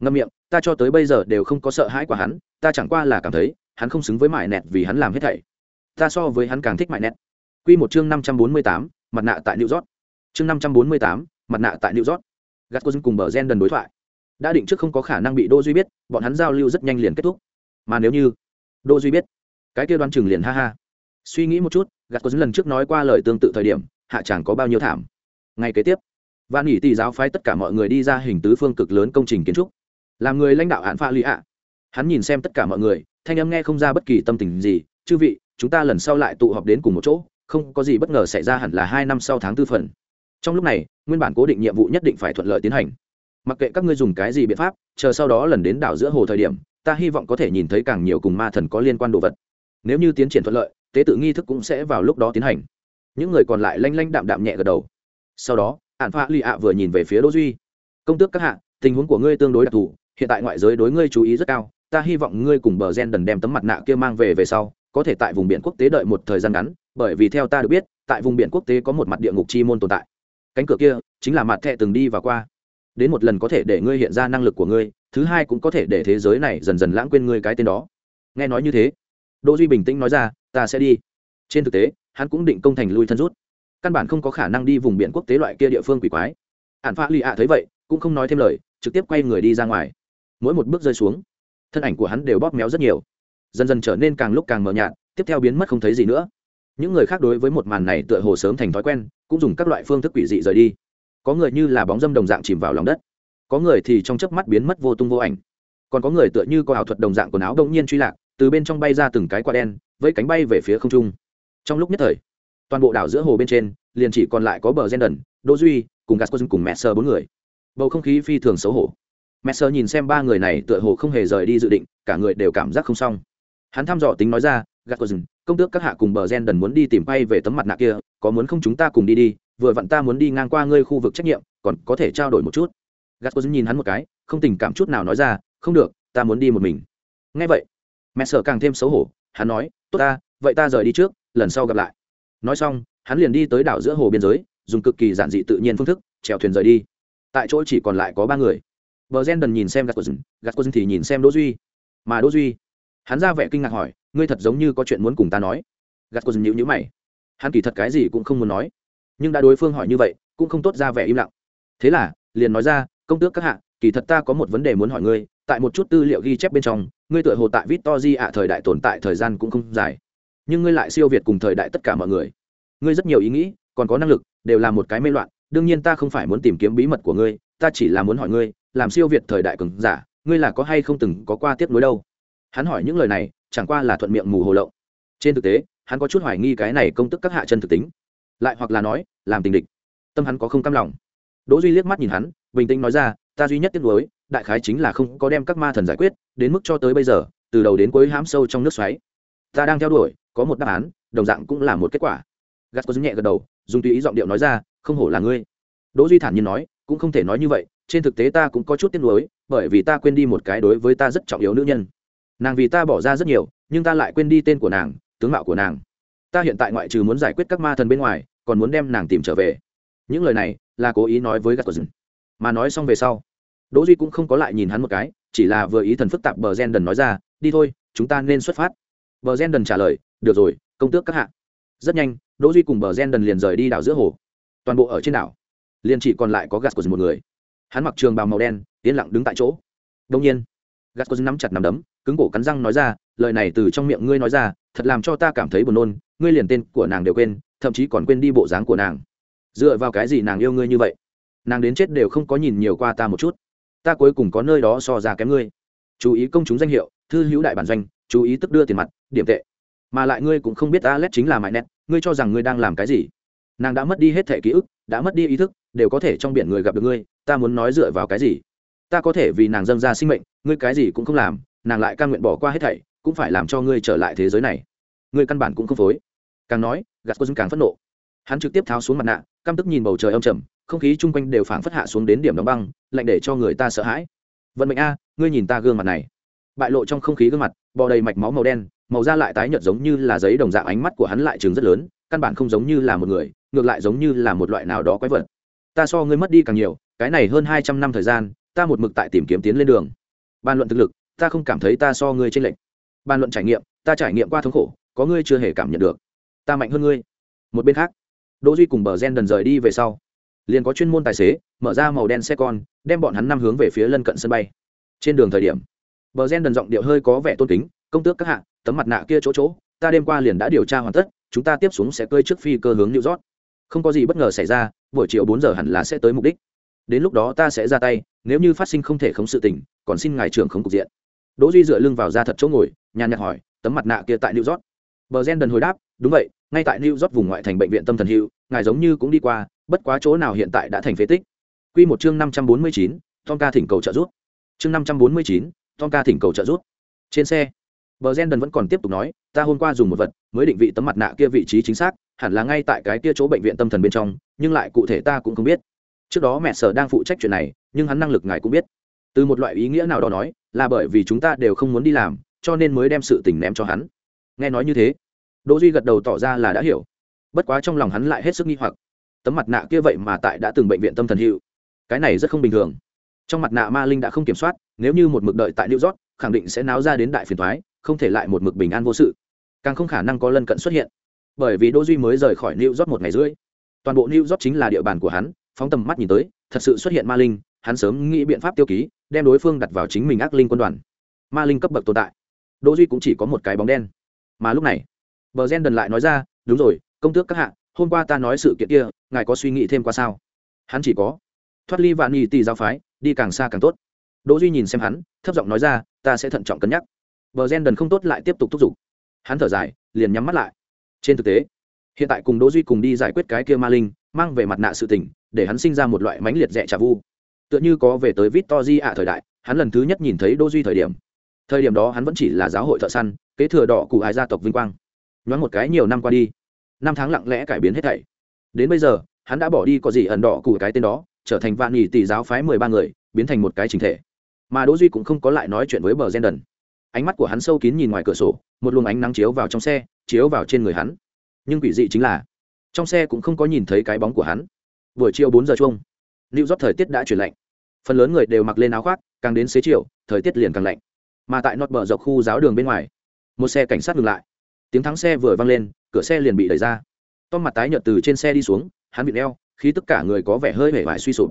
Ngâm miệng, ta cho tới bây giờ đều không có sợ hãi của hắn, ta chẳng qua là cảm thấy, hắn không xứng với mại nẹt vì hắn làm hết thảy. Ta so với hắn càng thích mại nẹt. Q một chương năm trăm bốn mươi tám, mặt nạ tại new york chương năm trăm bốn mươi tám, mặt nạ tại new york. Gạt quân cùng bờ gen đần đối thoại. Đã định trước không có khả năng bị đô duy biết, bọn hắn giao lưu rất nhanh liền kết thúc. Mà nếu như đô duy biết, cái kia đoán chừng liền ha ha. Suy nghĩ một chút, gạt có lần trước nói qua lời tương tự thời điểm, hạ chẳng có bao nhiêu thảm. Ngay kế tiếp van nghỉ tỷ giáo phái tất cả mọi người đi ra hình tứ phương cực lớn công trình kiến trúc. Làm người lãnh đạo hạn pha lụy ạ. Hắn nhìn xem tất cả mọi người, thanh âm nghe không ra bất kỳ tâm tình gì, chư vị, chúng ta lần sau lại tụ họp đến cùng một chỗ, không có gì bất ngờ xảy ra hẳn là hai năm sau tháng tư phần trong lúc này, nguyên bản cố định nhiệm vụ nhất định phải thuận lợi tiến hành. Mặc kệ các ngươi dùng cái gì biện pháp, chờ sau đó lần đến đảo giữa hồ thời điểm, ta hy vọng có thể nhìn thấy càng nhiều cùng ma thần có liên quan đồ vật. Nếu như tiến triển thuận lợi, tế tự nghi thức cũng sẽ vào lúc đó tiến hành. Những người còn lại lanh lanh đạm đạm nhẹ gật đầu. Sau đó ạn pha lì ạ vừa nhìn về phía đỗ duy. Công tước các hạ, tình huống của ngươi tương đối đặc thù, hiện tại ngoại giới đối ngươi chú ý rất cao, ta hy vọng ngươi cùng bờ gen đần đem tấm mặt nạ kia mang về về sau, có thể tại vùng biển quốc tế đợi một thời gian ngắn, bởi vì theo ta được biết, tại vùng biển quốc tế có một mặt địa ngục chi môn tồn tại cánh cửa kia chính là mặt thẹ từng đi và qua. Đến một lần có thể để ngươi hiện ra năng lực của ngươi, thứ hai cũng có thể để thế giới này dần dần lãng quên ngươi cái tên đó. Nghe nói như thế, đỗ duy bình tĩnh nói ra, ta sẽ đi. Trên thực tế, hắn cũng định công thành lui thân rút. Căn bản không có khả năng đi vùng biển quốc tế loại kia địa phương quỷ quái. Ạn pha lì ạ thấy vậy, cũng không nói thêm lời, trực tiếp quay người đi ra ngoài. Mỗi một bước rơi xuống, thân ảnh của hắn đều bóp méo rất nhiều. Dần dần trở nên càng lúc càng mờ nhạt, tiếp theo biến mất không thấy gì nữa những người khác đối với một màn này tựa hồ sớm thành thói quen, cũng dùng các loại phương thức quỷ dị rời đi. Có người như là bóng dâm đồng dạng chìm vào lòng đất. Có người thì trong chớp mắt biến mất vô tung vô ảnh. Còn có người tựa như có ảo thuật đồng dạng quần áo đông nhiên truy lạc, từ bên trong bay ra từng cái quả đen với cánh bay về phía không trung. Trong lúc nhất thời, toàn bộ đảo giữa hồ bên trên, liền chỉ còn lại có bờ gen đần đỗ duy, cùng gascon cùng mẹ sơ bốn người. Bầu không khí phi thường xấu hổ. Mẹ sơ nhìn xem ba người này tựa hồ không hề rời đi dự định, cả người đều cảm giác không xong. Hắn thăm dò tính nói ra gascon công tước các hạ cùng bờ gen đần muốn đi tìm bay về tấm mặt nạ kia, có muốn không chúng ta cùng đi đi, vừa vặn ta muốn đi ngang qua ngươi khu vực trách nhiệm, còn có thể trao đổi một chút. Gascon nhìn hắn một cái, không tình cảm chút nào nói ra, không được, ta muốn đi một mình. Nghe vậy, mẹ sợ càng thêm xấu hổ, hắn nói, tốt ta, vậy ta rời đi trước, lần sau gặp lại. Nói xong, hắn liền đi tới đảo giữa hồ biên giới, dùng cực kỳ giản dị tự nhiên phương thức, chèo thuyền rời đi. Tại chỗ chỉ còn lại có ba người. Bờ gen đần nhìn xem gạt quân gạt quân thì nhìn xem đỗ duy. Mà đỗ duy, hắn ra vẻ kinh ngạc hỏi ngươi thật giống như có chuyện muốn cùng ta nói. Gạt dừng nhíu nhữ mày. Hắn kỳ thật cái gì cũng không muốn nói. Nhưng đã đối phương hỏi như vậy, cũng không tốt ra vẻ im lặng. Thế là, liền nói ra, công tước các hạ, kỳ thật ta có một vấn đề muốn hỏi ngươi, tại một chút tư liệu ghi chép bên trong, ngươi tựa hồ tại victor ạ thời đại tồn tại thời gian cũng không dài. Nhưng ngươi lại siêu việt cùng thời đại tất cả mọi người. Ngươi rất nhiều ý nghĩ, còn có năng lực, đều là một cái mê loạn. Đương nhiên ta không phải muốn tìm kiếm bí mật của ngươi, ta chỉ là muốn hỏi ngươi, làm siêu việt thời đại cường giả, ngươi là có hay không từng có qua tiếp nối đâu? Hắn hỏi những lời này chẳng qua là thuận miệng mù hồ lậu trên thực tế, hắn có chút hoài nghi cái này công tức các hạ chân thực tính. Lại hoặc là nói, làm tình địch. Tâm hắn có không cam lòng. Đỗ duy liếc mắt nhìn hắn, bình tĩnh nói ra, ta duy nhất tiếc nuối, đại khái chính là không có đem các ma thần giải quyết, đến mức cho tới bây giờ, từ đầu đến cuối hãm sâu trong nước xoáy. Ta đang theo đuổi, có một đáp án, đồng dạng cũng là một kết quả. Gắt có nhẹ gật đầu, dùng tùy ý giọng điệu nói ra, không hổ là ngươi. Đỗ duy thản nhiên nói, cũng không thể nói như vậy, trên thực tế ta cũng có chút tiếc nuối, bởi vì ta quên đi một cái đối với ta rất trọng yếu nữ nhân nàng vì ta bỏ ra rất nhiều, nhưng ta lại quên đi tên của nàng, tướng mạo của nàng. Ta hiện tại ngoại trừ muốn giải quyết các ma thần bên ngoài, còn muốn đem nàng tìm trở về. Những lời này là cố ý nói với gạt mà nói xong về sau, đỗ duy cũng không có lại nhìn hắn một cái, chỉ là vừa ý thần phức tạp bờ gen đần nói ra, đi thôi, chúng ta nên xuất phát. Bờ gen đần trả lời, được rồi, công tước các hạ. Rất nhanh, đỗ duy cùng bờ gen đần liền rời đi đảo giữa hồ. Toàn bộ ở trên đảo, liền chỉ còn lại có gạt một người. Hắn mặc trường bào màu đen, yên lặng đứng tại chỗ. Đông nhiên gạt nắm chặt nắm đấm, cứng cổ cắn răng nói ra, lời này từ trong miệng ngươi nói ra, thật làm cho ta cảm thấy buồn nôn, ngươi liền tên của nàng đều quên, thậm chí còn quên đi bộ dáng của nàng. Dựa vào cái gì nàng yêu ngươi như vậy? Nàng đến chết đều không có nhìn nhiều qua ta một chút. Ta cuối cùng có nơi đó so ra kém ngươi. Chú ý công chúng danh hiệu, thư hữu đại bản doanh, chú ý tức đưa tiền mặt, điểm tệ. Mà lại ngươi cũng không biết ta lét chính là mại nét ngươi cho rằng ngươi đang làm cái gì? Nàng đã mất đi hết thể ký ức, đã mất đi ý thức, đều có thể trong biển người gặp được ngươi, ta muốn nói dựa vào cái gì? Ta có thể vì nàng dâng ra sinh mệnh, ngươi cái gì cũng không làm, nàng lại căn nguyện bỏ qua hết thảy, cũng phải làm cho ngươi trở lại thế giới này. Ngươi căn bản cũng không phối. Càng nói gạt quân càng phẫn nộ. Hắn trực tiếp tháo xuống mặt nạ, căm tức nhìn bầu trời âm trầm, không khí chung quanh đều phảng phất hạ xuống đến điểm đóng băng, lạnh để cho người ta sợ hãi. Vận mệnh a, ngươi nhìn ta gương mặt này. Bại lộ trong không khí gương mặt, bò đầy mạch máu màu đen, màu da lại tái nhợt giống như là giấy đồng dạng ánh mắt của hắn lại trừng rất lớn, căn bản không giống như là một người, ngược lại giống như là một loại nào đó quái vật. Ta so ngươi mất đi càng nhiều, cái này hơn hai trăm năm thời gian ta một mực tại tìm kiếm tiến lên đường. Bàn luận thực lực, ta không cảm thấy ta so ngươi trên lệnh bàn luận trải nghiệm, ta trải nghiệm qua thống khổ, có ngươi chưa hề cảm nhận được. Ta mạnh hơn ngươi. Một bên khác, đỗ duy cùng bờ gen đần rời đi về sau, liền có chuyên môn tài xế mở ra màu đen xe con, đem bọn hắn năm hướng về phía lân cận sân bay. Trên đường thời điểm, bờ gen đần giọng điệu hơi có vẻ tôn kính, công tước các hạ, tấm mặt nạ kia chỗ chỗ, ta đêm qua liền đã điều tra hoàn tất, chúng ta tiếp xuống sẽ cơi trước phi cơ hướng new york. Không có gì bất ngờ xảy ra, buổi chiều bốn giờ hẳn là sẽ tới mục đích đến lúc đó ta sẽ ra tay nếu như phát sinh không thể khống sự tình còn xin ngài trưởng không cục diện. Đỗ duy dựa lưng vào ra thật chỗ ngồi nhàn nhạt hỏi tấm mặt nạ kia tại new york? Bờ gen đần hồi đáp đúng vậy ngay tại new york vùng ngoại thành bệnh viện tâm thần hữu ngài giống như cũng đi qua bất quá chỗ nào hiện tại đã thành phế tích. Quy một chương năm trăm bốn mươi chín, tom ca thỉnh cầu trợ giúp. Chương năm trăm bốn mươi chín, tom ca thỉnh cầu trợ giúp. Trên xe bờ gen đần vẫn còn tiếp tục nói ta hôm qua dùng một vật mới định vị tấm mặt nạ kia vị trí chính xác hẳn là ngay tại cái kia chỗ bệnh viện tâm thần bên trong nhưng lại cụ thể ta cũng không biết trước đó mẹ sở đang phụ trách chuyện này nhưng hắn năng lực ngài cũng biết. Từ một loại ý nghĩa nào đó nói là bởi vì chúng ta đều không muốn đi làm cho nên mới đem sự tình ném cho hắn. Nghe nói như thế đỗ duy gật đầu tỏ ra là đã hiểu. Bất quá trong lòng hắn lại hết sức nghi hoặc. Tấm mặt nạ kia vậy mà tại đã từng bệnh viện tâm thần hiệu, cái này rất không bình thường. Trong mặt nạ ma linh đã không kiểm soát nếu như một mực đợi tại new york khẳng định sẽ náo ra đến đại phiền thoái không thể lại một mực bình an vô sự. Càng không khả năng có lân cận xuất hiện. Bởi vì đỗ duy mới rời khỏi new york một ngày rưỡi. Toàn bộ new york chính là địa bàn của hắn phóng tầm mắt nhìn tới, thật sự xuất hiện ma linh, hắn sớm nghĩ biện pháp tiêu ký, đem đối phương đặt vào chính mình ác linh quân đoàn. Ma linh cấp bậc tồn tại. Đỗ duy cũng chỉ có một cái bóng đen. Mà lúc này, bờ gen đần lại nói ra, đúng rồi, công tước các hạ, hôm qua ta nói sự kiện kia, ngài có suy nghĩ thêm qua sao? Hắn chỉ có, thoát ly vạn nhị tỷ giáo phái, đi càng xa càng tốt. Đỗ duy nhìn xem hắn, thấp giọng nói ra, ta sẽ thận trọng cân nhắc. Bờ gen đần không tốt lại tiếp tục thúc giục. Hắn thở dài, liền nhắm mắt lại. Trên thực tế, hiện tại cùng đỗ duy cùng đi giải quyết cái kia ma linh, mang về mặt nạ sự tình để hắn sinh ra một loại mãnh liệt rẻ trà vu. Tựa như có về tới victory ạ thời đại, hắn lần thứ nhất nhìn thấy đô duy thời điểm. Thời điểm đó hắn vẫn chỉ là giáo hội thợ săn, kế thừa đỏ cụ ái gia tộc vinh quang. Nhoáng một cái nhiều năm qua đi, năm tháng lặng lẽ cải biến hết thảy. Đến bây giờ, hắn đã bỏ đi có gì ẩn đỏ cụ cái tên đó, trở thành vạn nhì tỷ giáo phái mười ba người, biến thành một cái trình thể. Mà đỗ duy cũng không có lại nói chuyện với bờ gen đần ánh mắt của hắn sâu kín nhìn ngoài cửa sổ, một luồng ánh nắng chiếu vào trong xe, chiếu vào trên người hắn. Nhưng quỷ dị chính là, trong xe cũng không có nhìn thấy cái bóng của hắn buổi chiều bốn giờ chung lưu rót thời tiết đã chuyển lạnh. Phần lớn người đều mặc lên áo khoác, càng đến xế chiều, thời tiết liền càng lạnh. Mà tại nọt bờ dọc khu giáo đường bên ngoài, một xe cảnh sát ngừng lại. Tiếng thắng xe vừa vang lên, cửa xe liền bị đẩy ra. Tom mặt tái nhợt từ trên xe đi xuống, hắn bị neo khi tất cả người có vẻ hơi hể vải suy sụp.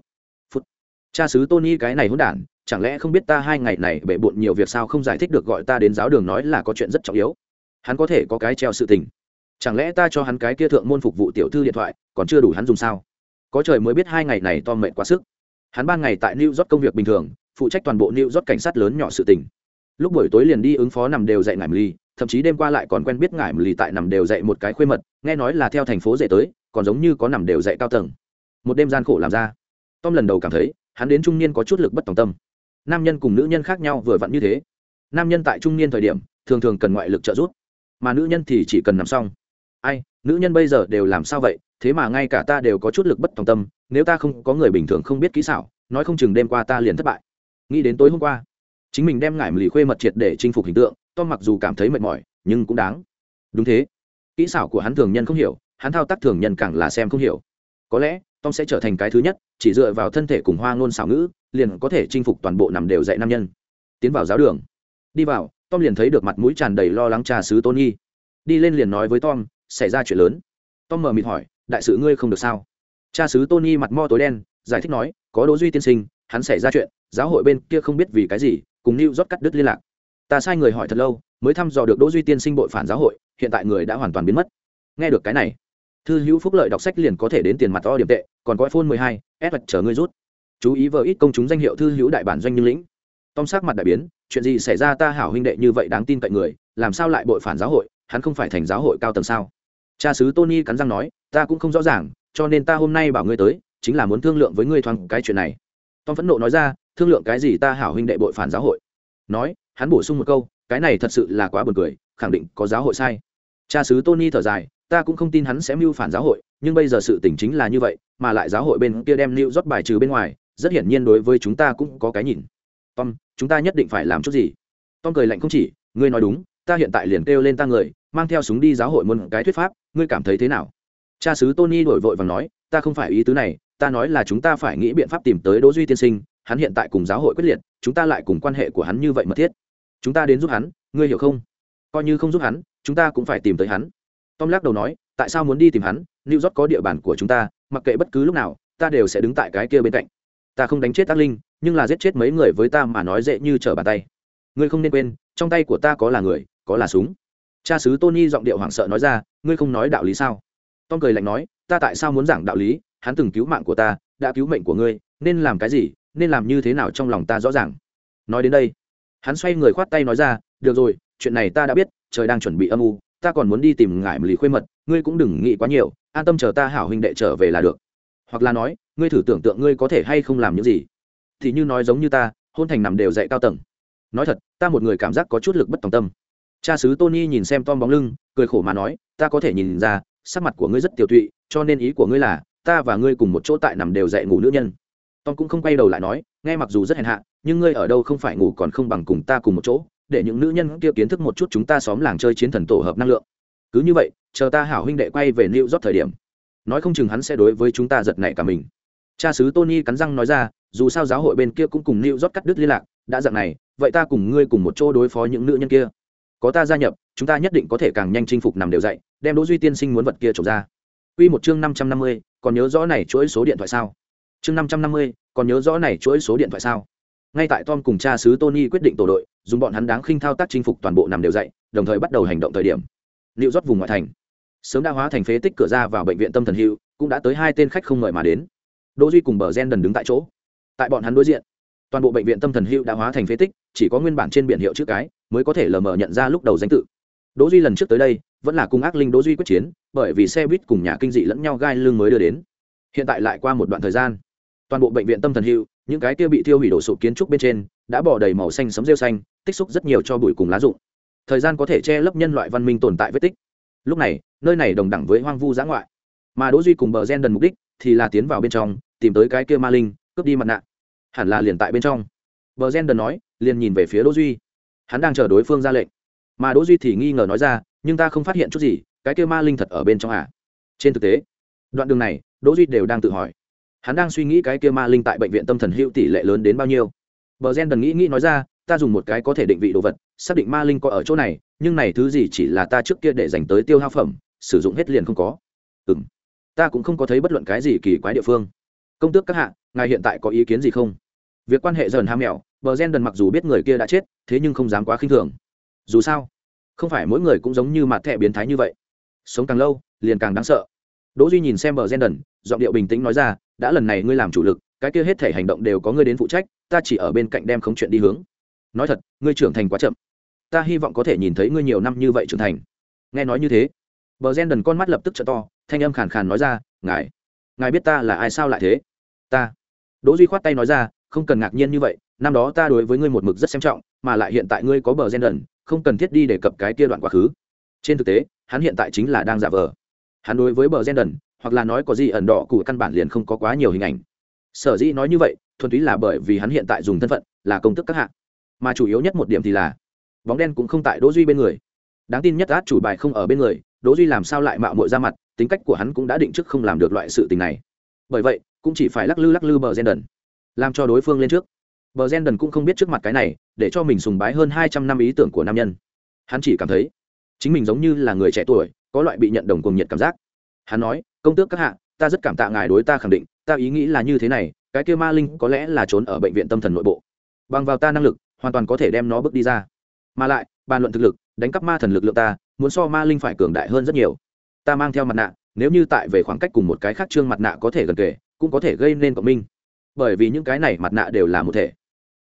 Phút. Cha sứ tony cái này hỗn đản, chẳng lẽ không biết ta hai ngày này bể bộn nhiều việc sao không giải thích được gọi ta đến giáo đường nói là có chuyện rất trọng yếu. Hắn có thể có cái treo sự tình. Chẳng lẽ ta cho hắn cái kia thượng môn phục vụ tiểu thư điện thoại, còn chưa đủ hắn dùng sao? Có trời mới biết hai ngày này to mệt quá sức. Hắn ban ngày tại new york công việc bình thường, phụ trách toàn bộ new york cảnh sát lớn nhỏ sự tình. Lúc buổi tối liền đi ứng phó nằm đều dạy ngải ly thậm chí đêm qua lại còn quen biết ngải ly tại nằm đều dạy một cái khuê mật, nghe nói là theo thành phố dạy tới, còn giống như có nằm đều dạy cao tầng. Một đêm gian khổ làm ra, tom lần đầu cảm thấy, hắn đến trung niên có chút lực bất tòng tâm. Nam nhân cùng nữ nhân khác nhau vừa vặn như thế. Nam nhân tại trung niên thời điểm, thường thường cần ngoại lực trợ giúp, mà nữ nhân thì chỉ cần nằm xong ai, nữ nhân bây giờ đều làm sao vậy? Thế mà ngay cả ta đều có chút lực bất tòng tâm, nếu ta không có người bình thường không biết kỹ xảo, nói không chừng đêm qua ta liền thất bại. Nghĩ đến tối hôm qua, chính mình đem ngải lì khuê mật triệt để chinh phục hình tượng, tom mặc dù cảm thấy mệt mỏi, nhưng cũng đáng. Đúng thế. Kỹ xảo của hắn thường nhân không hiểu, hắn thao tác thường nhân càng là xem không hiểu. Có lẽ, tom sẽ trở thành cái thứ nhất, chỉ dựa vào thân thể cùng hoa ngôn xảo ngữ, liền có thể chinh phục toàn bộ nằm đều dạy nam nhân. Tiến vào giáo đường. Đi vào, tom liền thấy được mặt mũi tràn đầy lo lắng trà sứ tôn nhi đi lên liền nói với tom xảy ra chuyện lớn. Tom mờ mịt hỏi đại sứ ngươi không được sao? Cha sứ tony mặt mo tối đen giải thích nói có đỗ duy tiên sinh hắn xảy ra chuyện giáo hội bên kia không biết vì cái gì cùng new rót cắt đứt liên lạc. Ta sai người hỏi thật lâu mới thăm dò được đỗ duy tiên sinh bội phản giáo hội hiện tại người đã hoàn toàn biến mất. Nghe được cái này thư hữu phúc lợi đọc sách liền có thể đến tiền mặt to điểm tệ còn có iphone 12, s vật chờ ngươi rút. Chú ý vợ ít công chúng danh hiệu thư hữu đại bản doanh như lĩnh. Tom sắc mặt đại biến chuyện gì xảy ra ta hảo huynh đệ như vậy đáng tin cậy người làm sao lại bội phản giáo hội hắn không phải thành giáo hội cao tầng sao? Cha sứ tony cắn răng nói, ta cũng không rõ ràng, cho nên ta hôm nay bảo ngươi tới, chính là muốn thương lượng với ngươi thoáng cái chuyện này. Tom phẫn nộ nói ra, thương lượng cái gì ta hảo huynh đệ bội phản giáo hội. Nói, hắn bổ sung một câu, cái này thật sự là quá buồn cười, khẳng định có giáo hội sai. Cha sứ tony thở dài, ta cũng không tin hắn sẽ mưu phản giáo hội, nhưng bây giờ sự tình chính là như vậy, mà lại giáo hội bên kia đem lưu rót bài trừ bên ngoài, rất hiển nhiên đối với chúng ta cũng có cái nhìn. Tom, chúng ta nhất định phải làm chút gì? Tom cười lạnh không chỉ, ngươi nói đúng, ta hiện tại liền kêu lên ta người mang theo súng đi giáo hội muôn cái thuyết pháp, ngươi cảm thấy thế nào? Cha sứ tony đổi vội và nói, ta không phải ý tứ này, ta nói là chúng ta phải nghĩ biện pháp tìm tới đỗ duy tiên sinh, hắn hiện tại cùng giáo hội quyết liệt, chúng ta lại cùng quan hệ của hắn như vậy mật thiết. Chúng ta đến giúp hắn, ngươi hiểu không? Coi như không giúp hắn, chúng ta cũng phải tìm tới hắn. Tom lắc đầu nói, tại sao muốn đi tìm hắn? New york có địa bàn của chúng ta, mặc kệ bất cứ lúc nào, ta đều sẽ đứng tại cái kia bên cạnh. Ta không đánh chết ác linh, nhưng là giết chết mấy người với ta mà nói dễ như trở bàn tay. Ngươi không nên quên, trong tay của ta có là người, có là súng cha sứ tony giọng điệu hoảng sợ nói ra, ngươi không nói đạo lý sao? Tom cười lạnh nói, ta tại sao muốn giảng đạo lý? Hắn từng cứu mạng của ta, đã cứu mệnh của ngươi, nên làm cái gì, nên làm như thế nào trong lòng ta rõ ràng. Nói đến đây, hắn xoay người khoát tay nói ra, được rồi, chuyện này ta đã biết, trời đang chuẩn bị âm u, ta còn muốn đi tìm ngải lý khuê mật, ngươi cũng đừng nghĩ quá nhiều, an tâm chờ ta hảo huynh đệ trở về là được. Hoặc là nói, ngươi thử tưởng tượng ngươi có thể hay không làm những gì? Thì như nói giống như ta, hôn thành nằm đều dạy cao tầng. Nói thật, ta một người cảm giác có chút lực bất tòng tâm cha sứ tony nhìn xem tom bóng lưng, cười khổ mà nói, ta có thể nhìn ra, sắc mặt của ngươi rất tiểu tụy, cho nên ý của ngươi là, ta và ngươi cùng một chỗ tại nằm đều dạy ngủ nữ nhân. Tom cũng không quay đầu lại nói, nghe mặc dù rất hèn hạ, nhưng ngươi ở đâu không phải ngủ còn không bằng cùng ta cùng một chỗ, để những nữ nhân kia kiến thức một chút chúng ta xóm làng chơi chiến thần tổ hợp năng lượng. Cứ như vậy, chờ ta hảo huynh đệ quay về new york thời điểm. Nói không chừng hắn sẽ đối với chúng ta giật nảy cả mình. Cha sứ tony cắn răng nói ra, dù sao giáo hội bên kia cũng cùng new york cắt đứt liên lạc, đã dạng này, vậy ta cùng ngươi cùng một chỗ đối phó những nữ nhân kia có ta gia nhập chúng ta nhất định có thể càng nhanh chinh phục nằm đều dậy đem đỗ duy tiên sinh muốn vật kia trộm ra Quy một chương năm trăm năm mươi, còn nhớ rõ này chuỗi số điện thoại sao? Chương năm trăm năm mươi, còn nhớ rõ này chuỗi số điện thoại sao? Ngay tại Tom cùng cha sứ Tony quyết định tổ đội, dùng bọn hắn đáng khinh thao tác chinh phục toàn bộ nằm đều dậy, đồng thời bắt đầu hành động thời điểm. Liệu rót vùng ngoại thành, sớm đã hóa thành phế tích cửa ra vào bệnh viện tâm thần hữu, cũng đã tới hai tên khách không mời mà đến. Đỗ Duy cùng Bờ Gen đần đứng tại chỗ. Tại bọn hắn đối diện, toàn bộ bệnh viện tâm thần hữu đã hóa thành phế tích, chỉ có nguyên bản trên biển hiệu chữ cái mới có thể lờ mờ nhận ra lúc đầu danh tự. Đỗ Duy lần trước tới đây, vẫn là cùng ác linh Đỗ Duy quyết chiến, bởi vì xe buýt cùng nhà kinh dị lẫn nhau gai lưng mới đưa đến. Hiện tại lại qua một đoạn thời gian, toàn bộ bệnh viện tâm thần hữu, những cái kia bị thiêu hủy đổ sụp kiến trúc bên trên, đã bỏ đầy màu xanh sấm rêu xanh, tích xúc rất nhiều cho bụi cùng lá rụng. Thời gian có thể che lấp nhân loại văn minh tồn tại vết tích. Lúc này, nơi này đồng đẳng với hoang vu giã ngoại, mà Đỗ Duy cùng bờ gen đần mục đích thì là tiến vào bên trong, tìm tới cái kia ma linh, cướp đi mặt nạ. Hẳn là liền tại bên trong. Bờ gen đần nói, liền nhìn về phía Đỗ Duy. Hắn đang chờ đối phương ra lệnh. Mà đỗ duy thì nghi ngờ nói ra, nhưng ta không phát hiện chút gì, cái kia ma linh thật ở bên trong à? Trên thực tế, đoạn đường này, đỗ duy đều đang tự hỏi. Hắn đang suy nghĩ cái kia ma linh tại bệnh viện tâm thần hữu tỷ lệ lớn đến bao nhiêu. Bờ gen đần nghĩ nghĩ nói ra, ta dùng một cái có thể định vị đồ vật, xác định ma linh có ở chỗ này, nhưng này thứ gì chỉ là ta trước kia để dành tới tiêu hao phẩm, sử dụng hết liền không có. Ừm, ta cũng không có thấy bất luận cái gì kỳ quái địa phương. Công tước các hạ, ngài hiện tại có ý kiến gì không? Việc quan hệ dần ham mèo bờ gen đần mặc dù biết người kia đã chết, thế nhưng không dám quá khinh thường. Dù sao, không phải mỗi người cũng giống như mặt thẻ biến thái như vậy. Sống càng lâu, liền càng đáng sợ. Đỗ duy nhìn xem bờ gen đần, giọng điệu bình tĩnh nói ra, đã lần này ngươi làm chủ lực, cái kia hết thể hành động đều có ngươi đến phụ trách, ta chỉ ở bên cạnh đem không chuyện đi hướng. Nói thật, ngươi trưởng thành quá chậm. Ta hy vọng có thể nhìn thấy ngươi nhiều năm như vậy trưởng thành. Nghe nói như thế, bờ gen đần con mắt lập tức trợ to, thanh âm khàn khàn nói ra, ngài ngài biết ta là ai sao lại thế? Ta. Đỗ duy khoát tay nói ra, không cần ngạc nhiên như vậy năm đó ta đối với ngươi một mực rất xem trọng, mà lại hiện tại ngươi có bờ gen đần, không cần thiết đi đề cập cái kia đoạn quá khứ. Trên thực tế, hắn hiện tại chính là đang giả vờ. Hắn đối với bờ gen đần, hoặc là nói có gì ẩn đỏ của căn bản liền không có quá nhiều hình ảnh. Sở dĩ nói như vậy, thuần túy là bởi vì hắn hiện tại dùng thân phận, là công tức các hạ mà chủ yếu nhất một điểm thì là, bóng đen cũng không tại đỗ duy bên người. Đáng tin nhất át chủ bài không ở bên người, đỗ duy làm sao lại mạo muội ra mặt, tính cách của hắn cũng đã định trước không làm được loại sự tình này. Bởi vậy, cũng chỉ phải lắc lư lắc lư bờ gen đần, làm cho đối phương lên trước bờ gen đần cũng không biết trước mặt cái này, để cho mình sùng bái hơn hai trăm năm ý tưởng của nam nhân. Hắn chỉ cảm thấy, chính mình giống như là người trẻ tuổi, có loại bị nhận đồng cùng nhiệt cảm giác. Hắn nói, công tước các hạ, ta rất cảm tạ ngài đối ta khẳng định, ta ý nghĩ là như thế này, cái kia ma linh có lẽ là trốn ở bệnh viện tâm thần nội bộ. Bằng vào ta năng lực, hoàn toàn có thể đem nó bước đi ra. Mà lại, bàn luận thực lực, đánh cắp ma thần lực lượng ta, muốn so ma linh phải cường đại hơn rất nhiều. Ta mang theo mặt nạ, nếu như tại về khoảng cách cùng một cái khác trương mặt nạ có thể gần kề, cũng có thể gây nên cộng minh. Bởi vì những cái này mặt nạ đều là một thể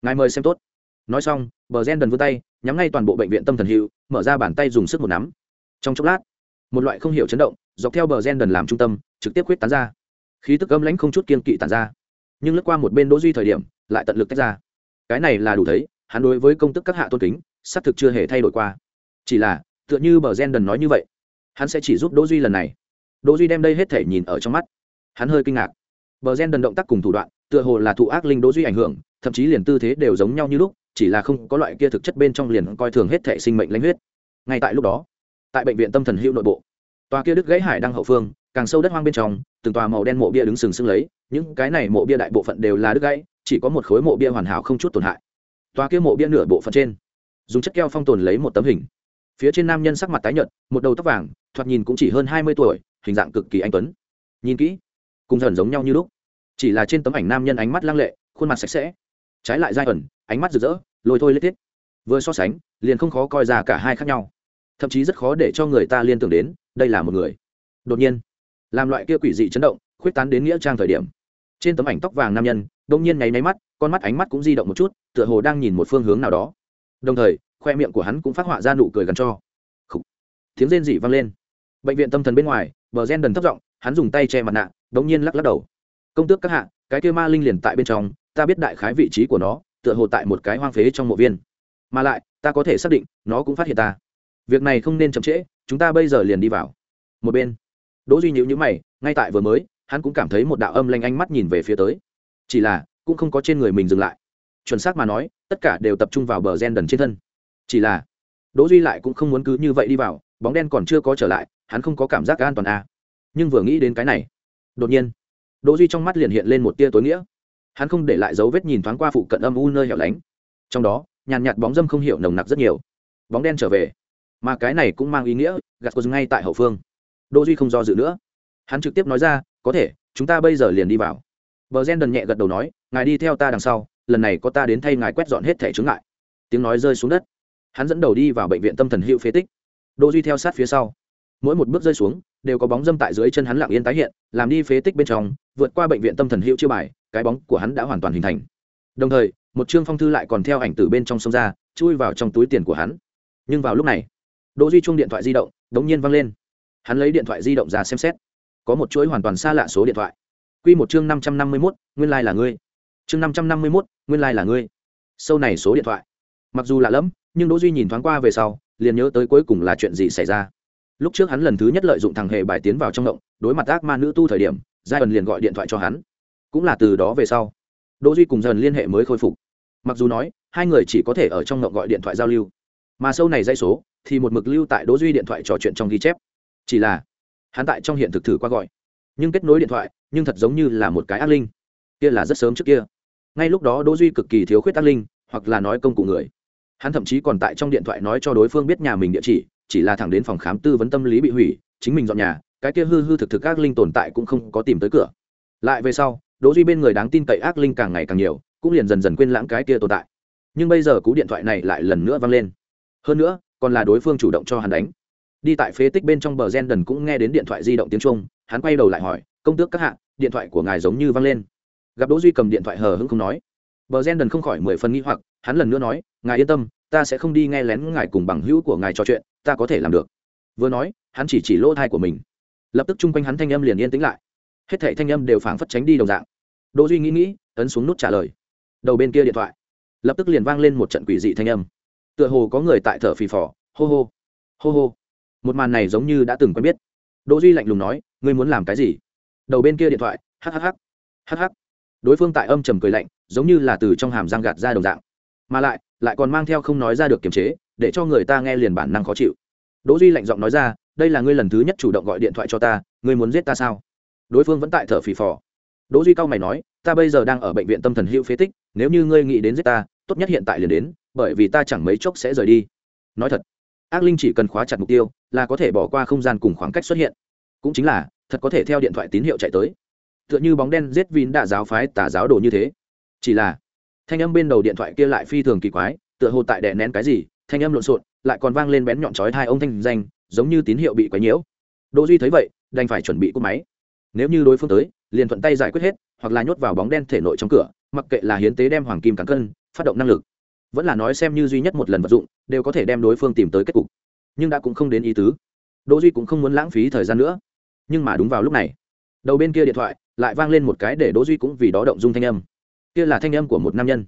ngài mời xem tốt. Nói xong, bờ gen đần vươn tay, nhắm ngay toàn bộ bệnh viện tâm thần hữu, mở ra bàn tay dùng sức một nắm. Trong chốc lát, một loại không hiểu chấn động, dọc theo bờ gen đần làm trung tâm, trực tiếp quyết tán ra. Khí tức âm lãnh không chút kiên kỵ tàn ra. Nhưng lướt qua một bên đỗ duy thời điểm, lại tận lực tách ra. Cái này là đủ thấy, hắn đối với công tức các hạ tôn kính, xác thực chưa hề thay đổi qua. Chỉ là, tựa như bờ gen đần nói như vậy, hắn sẽ chỉ giúp đỗ duy lần này. Đỗ duy đem đây hết thể nhìn ở trong mắt. Hắn hơi kinh ngạc. Bờ gen đần động tác cùng thủ đoạn, tựa hồ là thụ ác linh đỗ duy ảnh hưởng thậm chí liền tư thế đều giống nhau như lúc, chỉ là không có loại kia thực chất bên trong liền coi thường hết thể sinh mệnh lãnh huyết. Ngay tại lúc đó, tại bệnh viện tâm thần hữu nội bộ, tòa kia đức gãy hải đăng hậu phương, càng sâu đất hoang bên trong, từng tòa màu đen mộ bia đứng sừng sững lấy, những cái này mộ bia đại bộ phận đều là đứt gãy, chỉ có một khối mộ bia hoàn hảo không chút tổn hại. Tòa kia mộ bia nửa bộ phận trên, dùng chất keo phong tồn lấy một tấm hình. Phía trên nam nhân sắc mặt tái nhợt, một đầu tóc vàng, thoạt nhìn cũng chỉ hơn hai mươi tuổi, hình dạng cực kỳ anh tuấn. Nhìn kỹ, cùng dần giống nhau như lúc. Chỉ là trên tấm ảnh nam nhân ánh mắt lăng lệ, khuôn mặt sạch sẽ trái lại giai ẩn, ánh mắt rực rỡ, lôi thôi lết thiết vừa so sánh, liền không khó coi ra cả hai khác nhau. Thậm chí rất khó để cho người ta liên tưởng đến, đây là một người. Đột nhiên, làm loại kia quỷ dị chấn động, khuyết tán đến nghĩa trang thời điểm. Trên tấm ảnh tóc vàng nam nhân đông nhiên nháy máy mắt, con mắt ánh mắt cũng di động một chút, tựa hồ đang nhìn một phương hướng nào đó. Đồng thời, khoe miệng của hắn cũng phát họa ra nụ cười gắn cho. Khủ. tiếng rên dị vang lên. Bệnh viện tâm thần bên ngoài, bờ gen đần thấp giọng, hắn dùng tay che mặt nạ đống nhiên lắc lắc đầu. Công tước các hạ, cái kia ma linh liền tại bên trong ta biết đại khái vị trí của nó, tựa hồ tại một cái hoang phế trong mộ viên. Mà lại, ta có thể xác định, nó cũng phát hiện ta. Việc này không nên chậm trễ, chúng ta bây giờ liền đi vào. Một bên, đỗ duy nhíu nhíu mày, ngay tại vừa mới, hắn cũng cảm thấy một đạo âm lanh ánh mắt nhìn về phía tới. Chỉ là, cũng không có trên người mình dừng lại. Chuẩn xác mà nói, tất cả đều tập trung vào bờ gen đần trên thân. Chỉ là, đỗ duy lại cũng không muốn cứ như vậy đi vào, bóng đen còn chưa có trở lại, hắn không có cảm giác an toàn à. nhưng vừa nghĩ đến cái này, đột nhiên, đỗ duy trong mắt liền hiện lên một tia tối nghĩa hắn không để lại dấu vết nhìn thoáng qua phụ cận âm u nơi hẻo lánh. Trong đó, nhàn nhạt bóng dâm không hiểu nồng nặc rất nhiều. Bóng đen trở về. Mà cái này cũng mang ý nghĩa gạt cô ngay tại hậu phương. Đô duy không do dự nữa. Hắn trực tiếp nói ra, có thể, chúng ta bây giờ liền đi vào. Bờ gen đần nhẹ gật đầu nói, ngài đi theo ta đằng sau, lần này có ta đến thay ngài quét dọn hết thẻ chướng ngại. Tiếng nói rơi xuống đất. Hắn dẫn đầu đi vào bệnh viện tâm thần hữu phế tích. Đô duy theo sát phía sau. Mỗi một bước rơi xuống đều có bóng dâm tại dưới chân hắn lặng yên tái hiện làm đi phế tích bên trong vượt qua bệnh viện tâm thần hữu chưa bài cái bóng của hắn đã hoàn toàn hình thành. Đồng thời một chương phong thư lại còn theo ảnh từ bên trong sông ra chui vào trong túi tiền của hắn. Nhưng vào lúc này đỗ duy chuông điện thoại di động đống nhiên vang lên. Hắn lấy điện thoại di động ra xem xét. Có một chuỗi hoàn toàn xa lạ số điện thoại. Quy một chương năm trăm năm mươi 551, nguyên lai like là ngươi. Chương năm trăm năm mươi 551, nguyên lai like là ngươi. Sâu này số điện thoại. Mặc dù lạ lẫm nhưng đỗ duy nhìn thoáng qua về sau liền nhớ tới cuối cùng là chuyện gì xảy ra lúc trước hắn lần thứ nhất lợi dụng thằng hề bài tiến vào trong động đối mặt ác ma nữ tu thời điểm, giai ẩn liền gọi điện thoại cho hắn. Cũng là từ đó về sau, đỗ duy cùng dần liên hệ mới khôi phục. Mặc dù nói, hai người chỉ có thể ở trong động gọi điện thoại giao lưu, mà sâu này dây số, thì một mực lưu tại đỗ duy điện thoại trò chuyện trong ghi chép. Chỉ là, hắn tại trong hiện thực thử qua gọi, nhưng kết nối điện thoại, nhưng thật giống như là một cái ác linh. Kia là rất sớm trước kia. Ngay lúc đó đỗ duy cực kỳ thiếu khuyết ác linh, hoặc là nói công cụ người. Hắn thậm chí còn tại trong điện thoại nói cho đối phương biết nhà mình địa chỉ chỉ là thẳng đến phòng khám tư vấn tâm lý bị hủy, chính mình dọn nhà, cái kia hư hư thực thực ác linh tồn tại cũng không có tìm tới cửa. Lại về sau, đỗ duy bên người đáng tin cậy ác linh càng ngày càng nhiều, cũng liền dần dần quên lãng cái kia tồn tại. Nhưng bây giờ cú điện thoại này lại lần nữa vang lên. Hơn nữa, còn là đối phương chủ động cho hắn đánh. Đi tại phế tích bên trong bờ gen đần cũng nghe đến điện thoại di động tiếng trung hắn quay đầu lại hỏi, công tước các hạ, điện thoại của ngài giống như vang lên. Gặp đỗ duy cầm điện thoại hờ hững không nói, bờ gen đần không khỏi mười phần nghi hoặc, hắn lần nữa nói, ngài yên tâm, ta sẽ không đi nghe lén ngài cùng bằng hữu của ngài trò chuyện ta có thể làm được. Vừa nói, hắn chỉ chỉ lỗ thai của mình. Lập tức chung quanh hắn thanh âm liền yên tĩnh lại. Hết thảy thanh âm đều phảng phất tránh đi đồng dạng. Đỗ duy nghĩ nghĩ, ấn xuống nút trả lời. Đầu bên kia điện thoại. Lập tức liền vang lên một trận quỷ dị thanh âm. Tựa hồ có người tại thở phì phò. Hô hô. Hô hô. Một màn này giống như đã từng quen biết. Đỗ duy lạnh lùng nói, ngươi muốn làm cái gì? Đầu bên kia điện thoại. Hhh hh đối phương tại âm trầm cười lạnh, giống như là từ trong hàm răng gạt ra đồng dạng. Mà lại lại còn mang theo không nói ra được kiềm chế để cho người ta nghe liền bản năng khó chịu. Đỗ duy lạnh giọng nói ra, đây là ngươi lần thứ nhất chủ động gọi điện thoại cho ta, ngươi muốn giết ta sao? Đối phương vẫn tại thở phì phò. Đỗ duy cao mày nói, ta bây giờ đang ở bệnh viện tâm thần hữu phế tích, nếu như ngươi nghĩ đến giết ta, tốt nhất hiện tại liền đến, bởi vì ta chẳng mấy chốc sẽ rời đi. Nói thật, ác linh chỉ cần khóa chặt mục tiêu, là có thể bỏ qua không gian cùng khoảng cách xuất hiện. Cũng chính là, thật có thể theo điện thoại tín hiệu chạy tới. Tựa như bóng đen giết vin đạ giáo phái tà giáo đồ như thế. Chỉ là, thanh âm bên đầu điện thoại kia lại phi thường kỳ quái, tựa hồ tại đè nén cái gì thanh âm lộn xộn, lại còn vang lên bén nhọn chói hai ông thanh danh, giống như tín hiệu bị quấy nhiễu. Đỗ duy thấy vậy, đành phải chuẩn bị cúp máy. Nếu như đối phương tới, liền thuận tay giải quyết hết, hoặc là nhốt vào bóng đen thể nội trong cửa, mặc kệ là hiến tế đem hoàng kim cản cân, phát động năng lực. Vẫn là nói xem như duy nhất một lần vật dụng, đều có thể đem đối phương tìm tới kết cục. Nhưng đã cũng không đến ý tứ. Đỗ duy cũng không muốn lãng phí thời gian nữa. Nhưng mà đúng vào lúc này, đầu bên kia điện thoại lại vang lên một cái để đỗ duy cũng vì đó động dung thanh âm. Kia là thanh âm của một nam nhân.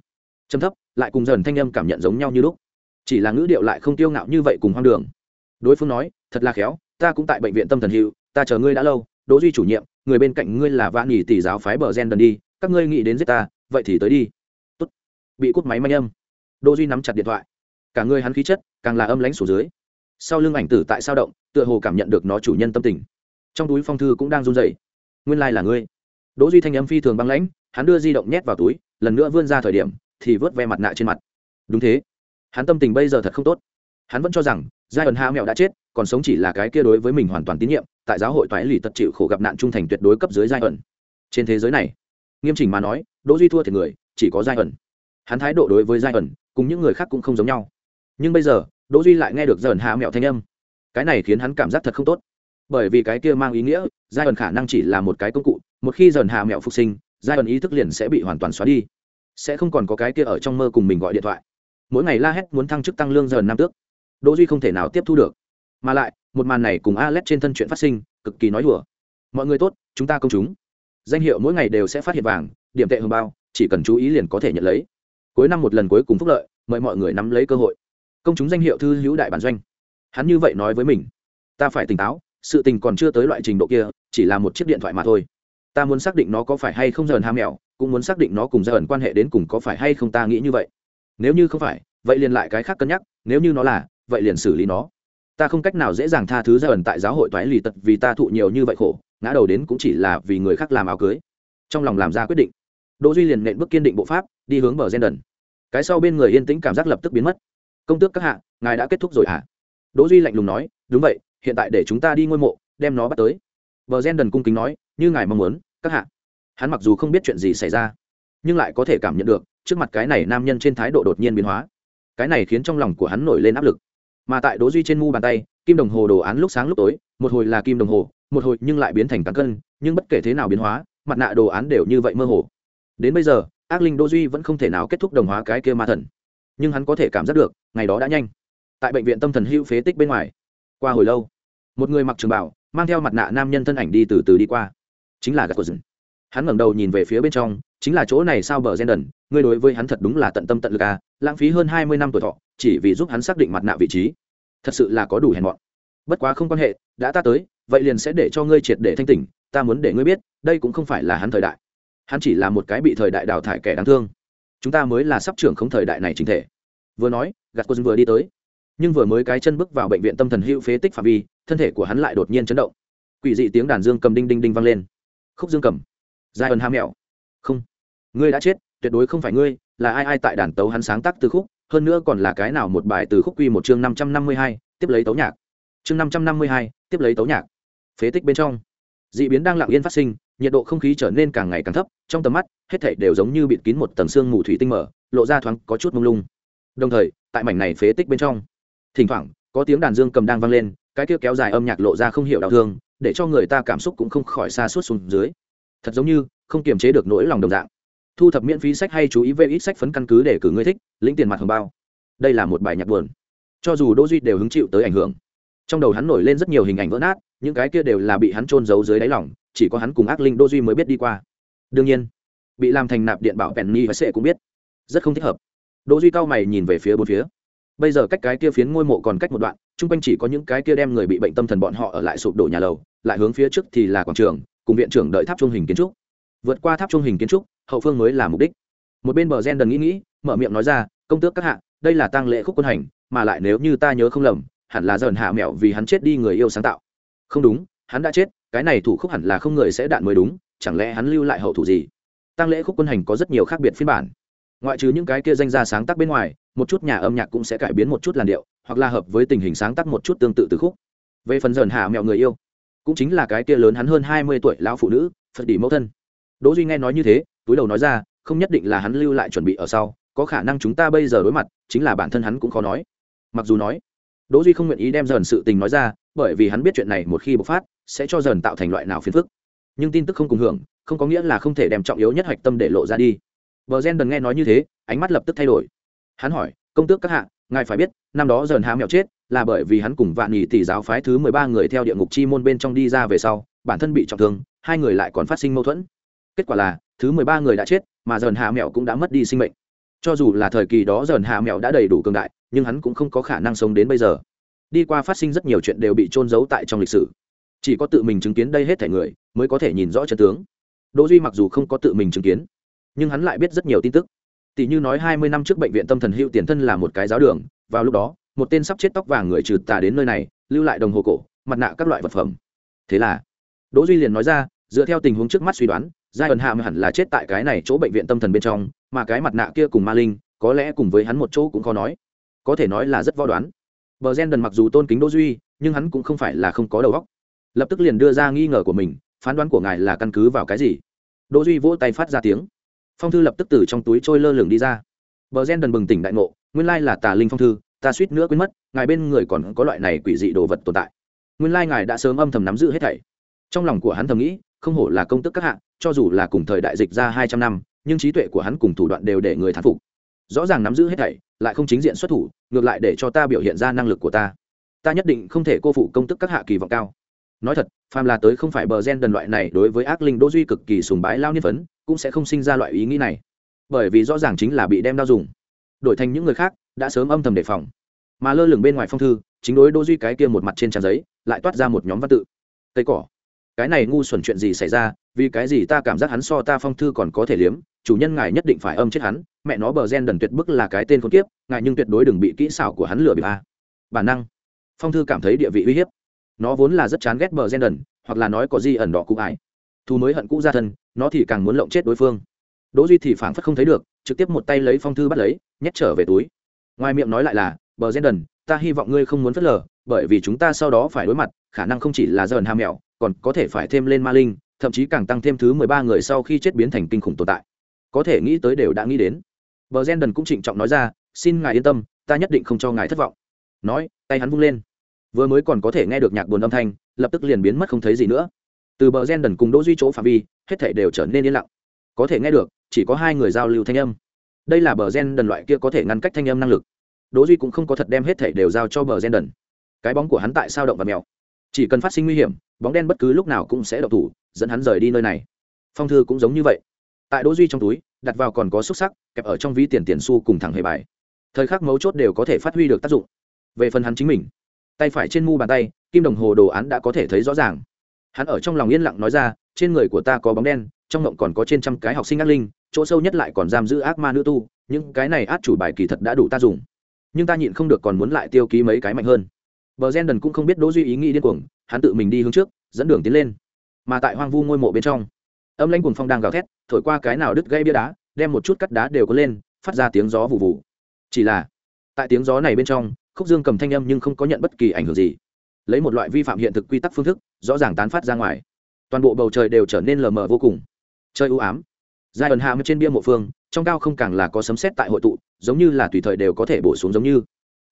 Trầm thấp, lại cùng dần thanh âm cảm nhận giống nhau như lúc chỉ là ngữ điệu lại không tiêu ngạo như vậy cùng hoang đường. Đối phương nói, thật là khéo, ta cũng tại bệnh viện tâm thần hữu, ta chờ ngươi đã lâu, đỗ duy chủ nhiệm, người bên cạnh ngươi là vạn nghỉ tỷ giáo phái bờ gen đần đi, các ngươi nghĩ đến giết ta, vậy thì tới đi. Tốt. bị cút máy manh âm. Đỗ duy nắm chặt điện thoại. Cả người hắn khí chất càng là âm lãnh xuống dưới. Sau lưng ảnh tử tại sao động, tựa hồ cảm nhận được nó chủ nhân tâm tình. Trong túi phong thư cũng đang run rẩy. Nguyên lai like là ngươi. Đỗ duy thanh âm phi thường băng lãnh, hắn đưa di động nhét vào túi, lần nữa vươn ra thời điểm, thì vớt ve mặt nạ trên mặt. Đúng thế hắn tâm tình bây giờ thật không tốt. Hắn vẫn cho rằng giai ẩn hạ mẹo đã chết, còn sống chỉ là cái kia đối với mình hoàn toàn tín nhiệm, tại giáo hội toái lì tật chịu khổ gặp nạn trung thành tuyệt đối cấp dưới giai ẩn trên thế giới này, nghiêm chỉnh mà nói, đỗ duy thua thiệt người, chỉ có giai ẩn hắn thái độ đối với giai ẩn cùng những người khác cũng không giống nhau. Nhưng bây giờ, đỗ duy lại nghe được giai ẩn hạ mẹo thanh âm. Cái này khiến hắn cảm giác thật không tốt. Bởi vì cái kia mang ý nghĩa giai ẩn khả năng chỉ là một cái công cụ, một khi dần hạ mẹo phục sinh giai ẩn ý thức liền sẽ bị hoàn toàn xóa đi. Sẽ không còn có cái kia ở trong mơ cùng mình gọi điện thoại mỗi ngày la hét muốn thăng chức tăng lương giờ năm tước. Đỗ duy không thể nào tiếp thu được. Mà lại, một màn này cùng Alex trên thân chuyện phát sinh, cực kỳ nói đùa. Mọi người tốt, chúng ta công chúng. Danh hiệu mỗi ngày đều sẽ phát hiện vàng, điểm tệ hồng bao, chỉ cần chú ý liền có thể nhận lấy. Cuối năm một lần cuối cùng phúc lợi, mời mọi người nắm lấy cơ hội. Công chúng danh hiệu thư hữu đại bản doanh. Hắn như vậy nói với mình. Ta phải tỉnh táo, sự tình còn chưa tới loại trình độ kia, chỉ là một chiếc điện thoại mà thôi. Ta muốn xác định nó có phải hay không dần ham mèo cũng muốn xác định nó cùng dần quan hệ đến cùng có phải hay không ta nghĩ như vậy nếu như không phải, vậy liền lại cái khác cân nhắc, nếu như nó là, vậy liền xử lý nó. Ta không cách nào dễ dàng tha thứ dần tại giáo hội toái lì tật vì ta thụ nhiều như vậy khổ, ngã đầu đến cũng chỉ là vì người khác làm áo cưới. Trong lòng làm ra quyết định. Đỗ duy liền nện bước kiên định bộ pháp, đi hướng bờ gen đần. Cái sau bên người yên tĩnh cảm giác lập tức biến mất. Công tước các hạ, ngài đã kết thúc rồi hả? Đỗ duy lạnh lùng nói, đúng vậy, hiện tại để chúng ta đi ngôi mộ, đem nó bắt tới. Bờ gen đần cung kính nói, như ngài mong muốn, các hạ. Hắn mặc dù không biết chuyện gì xảy ra, nhưng lại có thể cảm nhận được trước mặt cái này nam nhân trên thái độ đột nhiên biến hóa. Cái này khiến trong lòng của hắn nổi lên áp lực. Mà tại đỗ duy trên mu bàn tay, kim đồng hồ đồ án lúc sáng lúc tối, một hồi là kim đồng hồ, một hồi nhưng lại biến thành cán cân, nhưng bất kể thế nào biến hóa, mặt nạ đồ án đều như vậy mơ hồ. Đến bây giờ, ác linh đỗ duy vẫn không thể nào kết thúc đồng hóa cái kia ma thần. Nhưng hắn có thể cảm giác được, ngày đó đã nhanh. Tại bệnh viện tâm thần hữu phế tích bên ngoài. Qua hồi lâu, một người mặc trường bảo, mang theo mặt nạ nam nhân thân ảnh đi từ từ đi qua. Chính là gạt của rừng hắn ngẩng đầu nhìn về phía bên trong chính là chỗ này sao bờ gen đần, ngươi đối với hắn thật đúng là tận tâm tận lực à lãng phí hơn hai mươi năm tuổi thọ, chỉ vì giúp hắn xác định mặt nạ vị trí. Thật sự là có đủ hèn mọn. Bất quá không quan hệ, đã ta tới, vậy liền sẽ để cho ngươi triệt để thanh tỉnh, ta muốn để ngươi biết, đây cũng không phải là hắn thời đại. Hắn chỉ là một cái bị thời đại đào thải kẻ đáng thương. Chúng ta mới là sắp trưởng không thời đại này chính thể. Vừa nói, gạt quân vừa đi tới. Nhưng vừa mới cái chân bước vào bệnh viện tâm thần hữu phế tích phạm vi, thân thể của hắn lại đột nhiên chấn động. Quỷ dị tiếng đàn dương cầm đinh đinh đinh vang lên. Khúc dương cầm. Giai ẩn ham mẹo không. Ngươi đã chết, tuyệt đối không phải ngươi, là ai ai tại đàn tấu hắn sáng tác từ khúc, hơn nữa còn là cái nào một bài từ khúc quy một chương năm trăm năm mươi hai, tiếp lấy tấu nhạc. Chương năm trăm năm mươi hai, tiếp lấy tấu nhạc. Phế tích bên trong. D ị biến đang lặng yên phát sinh, nhiệt độ không khí trở nên càng ngày càng thấp, trong tầm mắt, hết thảy đều giống như bịt kín một tầng xương mù thủy tinh mở, lộ ra thoáng có chút mông lung. Đồng thời, tại mảnh này phế tích bên trong, thỉnh thoảng, có tiếng đàn dương cầm đang vang lên, cái kia kéo dài âm nhạc lộ ra không hiểu đau thương, để cho người ta cảm xúc cũng không khỏi xa suốt xuống dưới. Thật giống như không kiềm chế được nỗi lòng đồng dạng. Thu thập miễn phí sách hay chú ý về ít sách phấn căn cứ để cử người thích, lĩnh tiền mặt hồng bao. Đây là một bài nhạc buồn. Cho dù đỗ duy đều hứng chịu tới ảnh hưởng. Trong đầu hắn nổi lên rất nhiều hình ảnh vỡ nát, những cái kia đều là bị hắn trôn giấu dưới đáy lòng, chỉ có hắn cùng ác linh đỗ duy mới biết đi qua. Đương nhiên, bị làm thành nạp điện bảo penny và sệ cũng biết, rất không thích hợp. Đỗ duy cao mày nhìn về phía bốn phía. Bây giờ cách cái kia phiến ngôi mộ còn cách một đoạn, chung quanh chỉ có những cái kia đem người bị bệnh tâm thần bọn họ ở lại sụp đổ nhà lầu, lại hướng phía trước thì là quảng trường, cùng viện trưởng đợi tháp trung hình kiến trúc vượt qua tháp trung hình kiến trúc, hậu phương mới là mục đích. Một bên bờ gen đần nghĩ nghĩ, mở miệng nói ra, công tước các hạ, đây là tăng lễ khúc quân hành, mà lại nếu như ta nhớ không lầm, hẳn là dần hạ mẹo vì hắn chết đi người yêu sáng tạo. Không đúng, hắn đã chết, cái này thủ khúc hẳn là không người sẽ đạn mới đúng, chẳng lẽ hắn lưu lại hậu thủ gì? Tăng lễ khúc quân hành có rất nhiều khác biệt phiên bản. Ngoại trừ những cái kia danh ra sáng tác bên ngoài, một chút nhà âm nhạc cũng sẽ cải biến một chút làn điệu, hoặc là hợp với tình hình sáng tác một chút tương tự từ khúc. Về phần dần hạ mẹo người yêu, cũng chính là cái kia lớn hắn hơn hai mươi tuổi lão phụ nữ, phật đỉ mẫu thân đỗ duy nghe nói như thế túi đầu nói ra không nhất định là hắn lưu lại chuẩn bị ở sau có khả năng chúng ta bây giờ đối mặt chính là bản thân hắn cũng khó nói mặc dù nói đỗ duy không nguyện ý đem dần sự tình nói ra bởi vì hắn biết chuyện này một khi bộc phát sẽ cho dần tạo thành loại nào phiền phức nhưng tin tức không cùng hưởng không có nghĩa là không thể đem trọng yếu nhất hoạch tâm để lộ ra đi Bờ Gen đần nghe nói như thế, ánh mắt lập tức thay đổi. Hắn hỏi, "Công tước các hạ, ngài phải biết, năm đó dần há mèo chết, là bởi vì hắn cùng Vạn nhị tỷ giáo phái thứ mười ba người theo địa ngục chi môn bên trong đi ra về sau, bản thân bị trọng thương, hai người lại còn phát sinh mâu thuẫn. Kết quả là, thứ mười ba người đã chết, mà dần hạ mèo cũng đã mất đi sinh mệnh. Cho dù là thời kỳ đó dần hạ mèo đã đầy đủ cường đại, nhưng hắn cũng không có khả năng sống đến bây giờ. Đi qua phát sinh rất nhiều chuyện đều bị trôn giấu tại trong lịch sử. Chỉ có tự mình chứng kiến đây hết thể người, mới có thể nhìn rõ chân tướng. Đỗ Duy mặc dù không có tự mình chứng kiến, nhưng hắn lại biết rất nhiều tin tức tỷ như nói hai mươi năm trước bệnh viện tâm thần hữu tiền thân là một cái giáo đường vào lúc đó một tên sắp chết tóc vàng người trừ tà đến nơi này lưu lại đồng hồ cổ mặt nạ các loại vật phẩm thế là đỗ duy liền nói ra dựa theo tình huống trước mắt suy đoán giai ẩn hạ hẳn là chết tại cái này chỗ bệnh viện tâm thần bên trong, mà cái mặt nạ kia cùng ma linh, có lẽ cùng với hắn một chỗ cũng khó nói. Có thể nói là rất võ đoán. Bờ gen đần mặc dù tôn kính đỗ duy, nhưng hắn cũng không phải là không có đầu óc. Lập tức liền đưa ra nghi ngờ của mình, phán đoán của ngài là căn cứ vào cái gì? Đỗ duy vỗ tay phát ra tiếng. Phong thư lập tức từ trong túi trôi lơ lửng đi ra. Bờ gen đần bừng tỉnh đại ngộ, nguyên lai là tà linh phong thư, ta suýt nữa quên mất, ngài bên người còn có loại này quỷ dị đồ vật tồn tại. Nguyên lai ngài đã sớm âm thầm nắm giữ hết thảy. Trong lòng của hắn thầm nghĩ không hổ là công tức các hạng cho dù là cùng thời đại dịch ra hai trăm năm, nhưng trí tuệ của hắn cùng thủ đoạn đều để người thán phục. Rõ ràng nắm giữ hết thảy, lại không chính diện xuất thủ, ngược lại để cho ta biểu hiện ra năng lực của ta. Ta nhất định không thể cô phụ công tức các hạ kỳ vọng cao. Nói thật, phàm là tới không phải bờ gen đần loại này đối với ác linh đỗ duy cực kỳ sùng bái lao niên phấn, cũng sẽ không sinh ra loại ý nghĩ này. Bởi vì rõ ràng chính là bị đem đao dùng. Đổi thành những người khác, đã sớm âm thầm đề phòng. Mà lơ lửng bên ngoài phong thư, chính đối đỗ duy cái kia một mặt trên trang giấy, lại toát ra một nhóm văn tự. Cây cỏ cái này ngu xuẩn chuyện gì xảy ra, vì cái gì ta cảm giác hắn so ta phong thư còn có thể liếm, chủ nhân ngài nhất định phải âm chết hắn, mẹ nó bờ gen đần tuyệt bức là cái tên con kiếp, ngài nhưng tuyệt đối đừng bị kỹ xảo của hắn lừa bị a. Bản năng. Phong thư cảm thấy địa vị uy hiếp. Nó vốn là rất chán ghét bờ gen đần, hoặc là nói có gì ẩn đỏ cụ ải. Thù mới hận cũ ra thân, nó thì càng muốn lộng chết đối phương. Đỗ duy thì phảng phất không thấy được, trực tiếp một tay lấy phong thư bắt lấy, nhét trở về túi. Ngoài miệng nói lại là, bờ gen đần, ta hy vọng ngươi không muốn phớt lờ, bởi vì chúng ta sau đó phải đối mặt, khả năng không chỉ là dần ham mèo còn có thể phải thêm lên ma linh, thậm chí càng tăng thêm thứ mười ba người sau khi chết biến thành kinh khủng tồn tại. Có thể nghĩ tới đều đã nghĩ đến. Bờ gen đần cũng trịnh trọng nói ra, xin ngài yên tâm, ta nhất định không cho ngài thất vọng. Nói, tay hắn vung lên. Vừa mới còn có thể nghe được nhạc buồn âm thanh, lập tức liền biến mất không thấy gì nữa. Từ bờ gen đần cùng đỗ duy chỗ phạm vi, hết thảy đều trở nên yên lặng. Có thể nghe được, chỉ có hai người giao lưu thanh âm. Đây là bờ gen đần loại kia có thể ngăn cách thanh âm năng lực. Đỗ duy cũng không có thật đem hết thảy đều giao cho bờ gen đần. Cái bóng của hắn tại sao động và mèo? Chỉ cần phát sinh nguy hiểm bóng đen bất cứ lúc nào cũng sẽ độc thủ, dẫn hắn rời đi nơi này. Phong thư cũng giống như vậy. Tại đỗ duy trong túi, đặt vào còn có xúc sắc, kẹp ở trong ví tiền tiền xu cùng thẳng hề bài. Thời khắc mấu chốt đều có thể phát huy được tác dụng. Về phần hắn chính mình, tay phải trên mu bàn tay, kim đồng hồ đồ án đã có thể thấy rõ ràng. Hắn ở trong lòng yên lặng nói ra, trên người của ta có bóng đen, trong ngộng còn có trên trăm cái học sinh ác linh, chỗ sâu nhất lại còn giam giữ ác ma nữ tu, những cái này át chủ bài kỳ thật đã đủ ta dùng nhưng ta nhịn không được còn muốn lại tiêu ký mấy cái mạnh hơn. Bờ gen đần cũng không biết đỗ duy ý nghĩ điên cuồng hắn tự mình đi hướng trước, dẫn đường tiến lên. Mà tại hoang vu ngôi mộ bên trong, âm lãnh cuồng phong đang gào thét, thổi qua cái nào đứt gây bia đá, đem một chút cắt đá đều có lên, phát ra tiếng gió vụ vụ chỉ là, tại tiếng gió này bên trong, khúc dương cầm thanh âm nhưng không có nhận bất kỳ ảnh hưởng gì. Lấy một loại vi phạm hiện thực quy tắc phương thức, rõ ràng tán phát ra ngoài. Toàn bộ bầu trời đều trở nên lờ mờ vô cùng. Chơi ưu ám. Giai ẩn hạ trên bia mộ phương, trong cao không càng là có sấm xét tại hội tụ, giống như là tùy thời đều có thể bổ xuống giống như.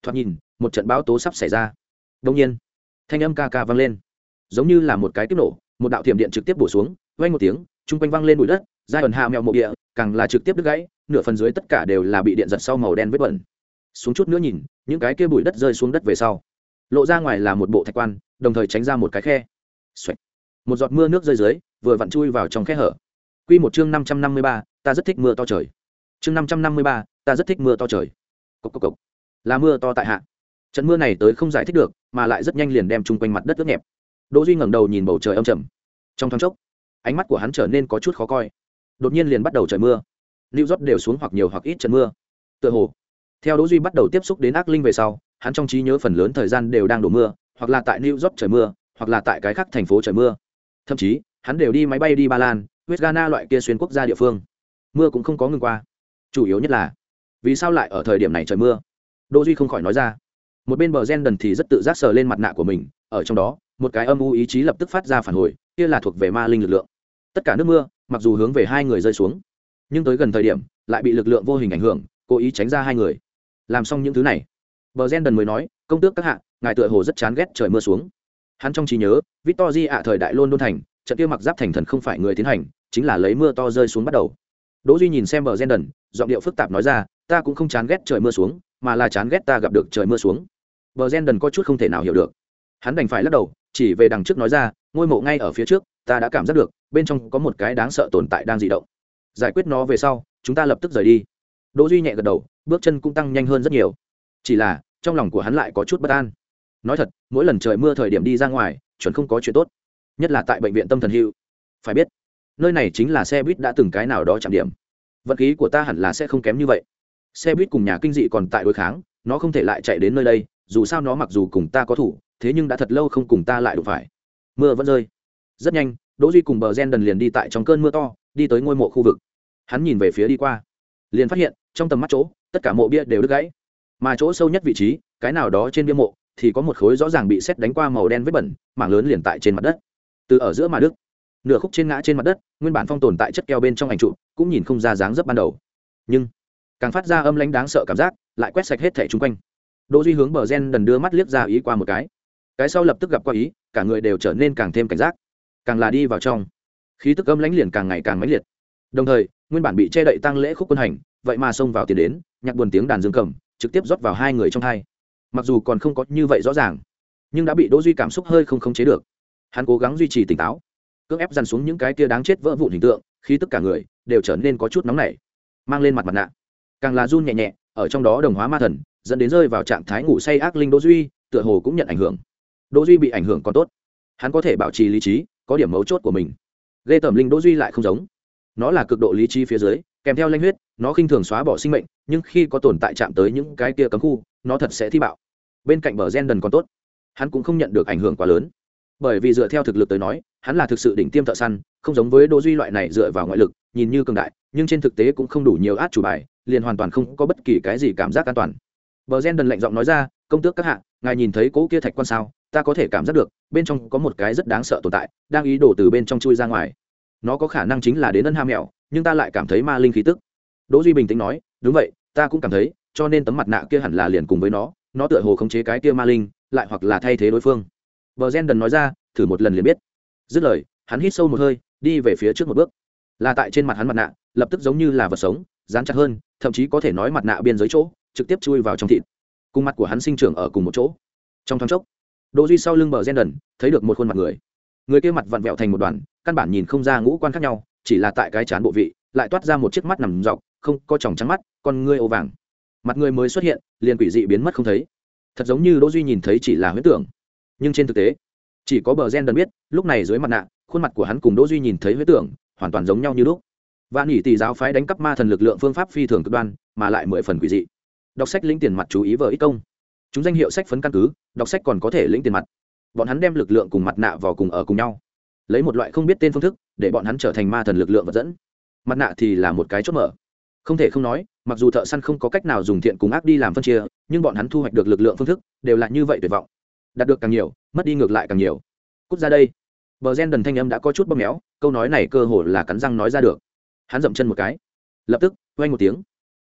Thoạt nhìn, một trận bão tố sắp xảy ra. Đông nhiên thanh âm ca ca vang lên. Giống như là một cái tiếp nổ, một đạo thiểm điện trực tiếp bổ xuống, vang một tiếng, chung quanh vang lên bụi đất, giai ẩn hạ mèo mộ địa, càng là trực tiếp đứt gãy, nửa phần dưới tất cả đều là bị điện giật sau màu đen vết bẩn. Xuống chút nữa nhìn, những cái kia bụi đất rơi xuống đất về sau. Lộ ra ngoài là một bộ thạch quan, đồng thời tránh ra một cái khe. Xoạch. một giọt mưa nước rơi dưới, vừa vặn chui vào trong khe hở. Quy một chương năm trăm năm mươi ba, ta rất thích mưa to trời. Chương năm trăm năm mươi ba, ta rất thích mưa to trời. Cốc cốc cốc. là mưa to tại hạ trận mưa này tới không giải thích được, mà lại rất nhanh liền đem chung quanh mặt đất ướt nhẹp. Đỗ duy ngẩng đầu nhìn bầu trời âm trầm. Trong thoáng chốc, ánh mắt của hắn trở nên có chút khó coi. Đột nhiên liền bắt đầu trời mưa. Lưu rót đều xuống hoặc nhiều hoặc ít trận mưa. Tựa hồ, theo đỗ duy bắt đầu tiếp xúc đến ác linh về sau, hắn trong trí nhớ phần lớn thời gian đều đang đổ mưa, hoặc là tại new york trời mưa, hoặc là tại cái khác thành phố trời mưa. Thậm chí, hắn đều đi máy bay đi ba lan huyết ghana loại kia xuyên quốc gia địa phương. Mưa cũng không có ngừng qua. Chủ yếu nhất là, vì sao lại ở thời điểm này trời mưa? Đỗ duy không khỏi nói ra một bên bờ gen đần thì rất tự giác sờ lên mặt nạ của mình, ở trong đó, một cái âm u ý chí lập tức phát ra phản hồi, kia là thuộc về ma linh lực lượng. Tất cả nước mưa, mặc dù hướng về hai người rơi xuống, nhưng tới gần thời điểm, lại bị lực lượng vô hình ảnh hưởng, cố ý tránh ra hai người. Làm xong những thứ này, bờ gen đần mới nói, công tước các hạ, ngài tựa hồ rất chán ghét trời mưa xuống. Hắn trong trí nhớ victor di ạ thời đại london thành, trận kia mặc giáp thành thần không phải người tiến hành, chính là lấy mưa to rơi xuống bắt đầu. Đỗ duy nhìn xem bờ gen đần, giọng điệu phức tạp nói ra, ta cũng không chán ghét trời mưa xuống, mà là chán ghét ta gặp được trời mưa xuống bờ gen đần có chút không thể nào hiểu được. Hắn đành phải lắc đầu, chỉ về đằng trước nói ra, ngôi mộ ngay ở phía trước, ta đã cảm giác được, bên trong có một cái đáng sợ tồn tại đang di động. Giải quyết nó về sau, chúng ta lập tức rời đi. Đỗ duy nhẹ gật đầu, bước chân cũng tăng nhanh hơn rất nhiều. Chỉ là, trong lòng của hắn lại có chút bất an. Nói thật, mỗi lần trời mưa thời điểm đi ra ngoài, chuẩn không có chuyện tốt. Nhất là tại bệnh viện tâm thần hữu. Phải biết, nơi này chính là xe buýt đã từng cái nào đó chạm điểm. Vận khí của ta hẳn là sẽ không kém như vậy. Xe buýt cùng nhà kinh dị còn tại đối kháng, nó không thể lại chạy đến nơi đây dù sao nó mặc dù cùng ta có thủ, thế nhưng đã thật lâu không cùng ta lại đụng phải. Mưa vẫn rơi. Rất nhanh, đỗ duy cùng bờ gen đần liền đi tại trong cơn mưa to, đi tới ngôi mộ khu vực. Hắn nhìn về phía đi qua, liền phát hiện, trong tầm mắt chỗ, tất cả mộ bia đều đứt gãy. Mà chỗ sâu nhất vị trí, cái nào đó trên bia mộ, thì có một khối rõ ràng bị xét đánh qua màu đen vết bẩn, mảng lớn liền tại trên mặt đất. Từ ở giữa mà đức nửa khúc trên ngã trên mặt đất, nguyên bản phong tồn tại chất keo bên trong ảnh trụ, cũng nhìn không ra dáng dấp ban đầu. Nhưng, càng phát ra âm lãnh đáng sợ cảm giác, lại quét sạch hết thẻ chung quanh đỗ duy hướng bờ gen đần đưa mắt liếc ra ý qua một cái. Cái sau lập tức gặp qua ý, cả người đều trở nên càng thêm cảnh giác. Càng là đi vào trong, khí tức âm lãnh liền càng ngày càng mãnh liệt. Đồng thời, nguyên bản bị che đậy tăng lễ khúc quân hành, vậy mà xông vào tiền đến, nhạc buồn tiếng đàn dương cầm, trực tiếp rót vào hai người trong hai. Mặc dù còn không có như vậy rõ ràng, nhưng đã bị đỗ duy cảm xúc hơi không khống chế được. Hắn cố gắng duy trì tỉnh táo, cưỡng ép dằn xuống những cái kia đáng chết vỡ vụn hình tượng, khí tức cả người đều trở nên có chút nóng nảy, mang lên mặt mặt nạ. Càng là run nhẹ nhẹ, ở trong đó đồng hóa ma thần dẫn đến rơi vào trạng thái ngủ say ác linh đỗ duy, tựa hồ cũng nhận ảnh hưởng. Đỗ duy bị ảnh hưởng còn tốt. Hắn có thể bảo trì lý trí, có điểm mấu chốt của mình. Ghê tởm linh đỗ duy lại không giống. Nó là cực độ lý trí phía dưới, kèm theo lanh huyết, nó khinh thường xóa bỏ sinh mệnh, nhưng khi có tồn tại chạm tới những cái kia cấm khu, nó thật sẽ thi bạo. Bên cạnh bờ gen đần còn tốt. Hắn cũng không nhận được ảnh hưởng quá lớn. Bởi vì dựa theo thực lực tới nói, hắn là thực sự đỉnh tiêm thợ săn, không giống với đỗ duy loại này dựa vào ngoại lực, nhìn như cường đại, nhưng trên thực tế cũng không đủ nhiều át chủ bài, liền hoàn toàn không có bất kỳ cái gì cảm giác an toàn bờ gen đần lạnh giọng nói ra, công tước các hạ, ngài nhìn thấy cỗ kia thạch quan sao? Ta có thể cảm giác được, bên trong có một cái rất đáng sợ tồn tại, đang ý đồ từ bên trong chui ra ngoài. Nó có khả năng chính là đến ân ham mèo nhưng ta lại cảm thấy ma linh khí tức. Đỗ duy bình tĩnh nói, đúng vậy, ta cũng cảm thấy, cho nên tấm mặt nạ kia hẳn là liền cùng với nó nó tựa hồ khống chế cái kia ma linh, lại hoặc là thay thế đối phương. Bờ gen đần nói ra, thử một lần liền biết. Dứt lời, hắn hít sâu một hơi, đi về phía trước một bước. Là tại trên mặt hắn mặt nạ, lập tức giống như là vật sống, dán chặt hơn, thậm chí có thể nói mặt nạ biên giới chỗ trực tiếp chui vào trong thịt. Cùng mặt của hắn sinh trưởng ở cùng một chỗ. Trong thoáng chốc, đỗ duy sau lưng bờ gen đần, thấy được một khuôn mặt người. Người kia mặt vặn vẹo thành một đoàn, căn bản nhìn không ra ngũ quan khác nhau, chỉ là tại cái chán bộ vị, lại toát ra một chiếc mắt nằm dọc, không có tròng trắng mắt, con ngươi ô vàng. Mặt người mới xuất hiện, liền quỷ dị biến mất không thấy. Thật giống như đỗ duy nhìn thấy chỉ là huyễn tưởng. Nhưng trên thực tế, chỉ có bờ gen đần biết, lúc này dưới mặt nạ, khuôn mặt của hắn cùng đỗ duy nhìn thấy huyễn tưởng, hoàn toàn giống nhau như lúc. Và nghỉ tỷ giáo phái đánh cắp ma thần lực lượng phương pháp phi thường cực đoan, mà lại mười phần quỷ dị đọc sách lĩnh tiền mặt chú ý vợ ít công. Chúng danh hiệu sách phấn căn cứ, đọc sách còn có thể lĩnh tiền mặt. Bọn hắn đem lực lượng cùng mặt nạ vào cùng ở cùng nhau. Lấy một loại không biết tên phương thức, để bọn hắn trở thành ma thần lực lượng vật dẫn. Mặt nạ thì là một cái chốt mở. Không thể không nói, mặc dù thợ săn không có cách nào dùng thiện cùng ác đi làm phân chia, nhưng bọn hắn thu hoạch được lực lượng phương thức đều là như vậy tuyệt vọng. Đạt được càng nhiều, mất đi ngược lại càng nhiều. Cút ra đây. Bờ gen đần thanh âm đã có chút bóp méo, câu nói này cơ hồ là cắn răng nói ra được. Hắn dậm chân một cái. Lập tức quay một tiếng.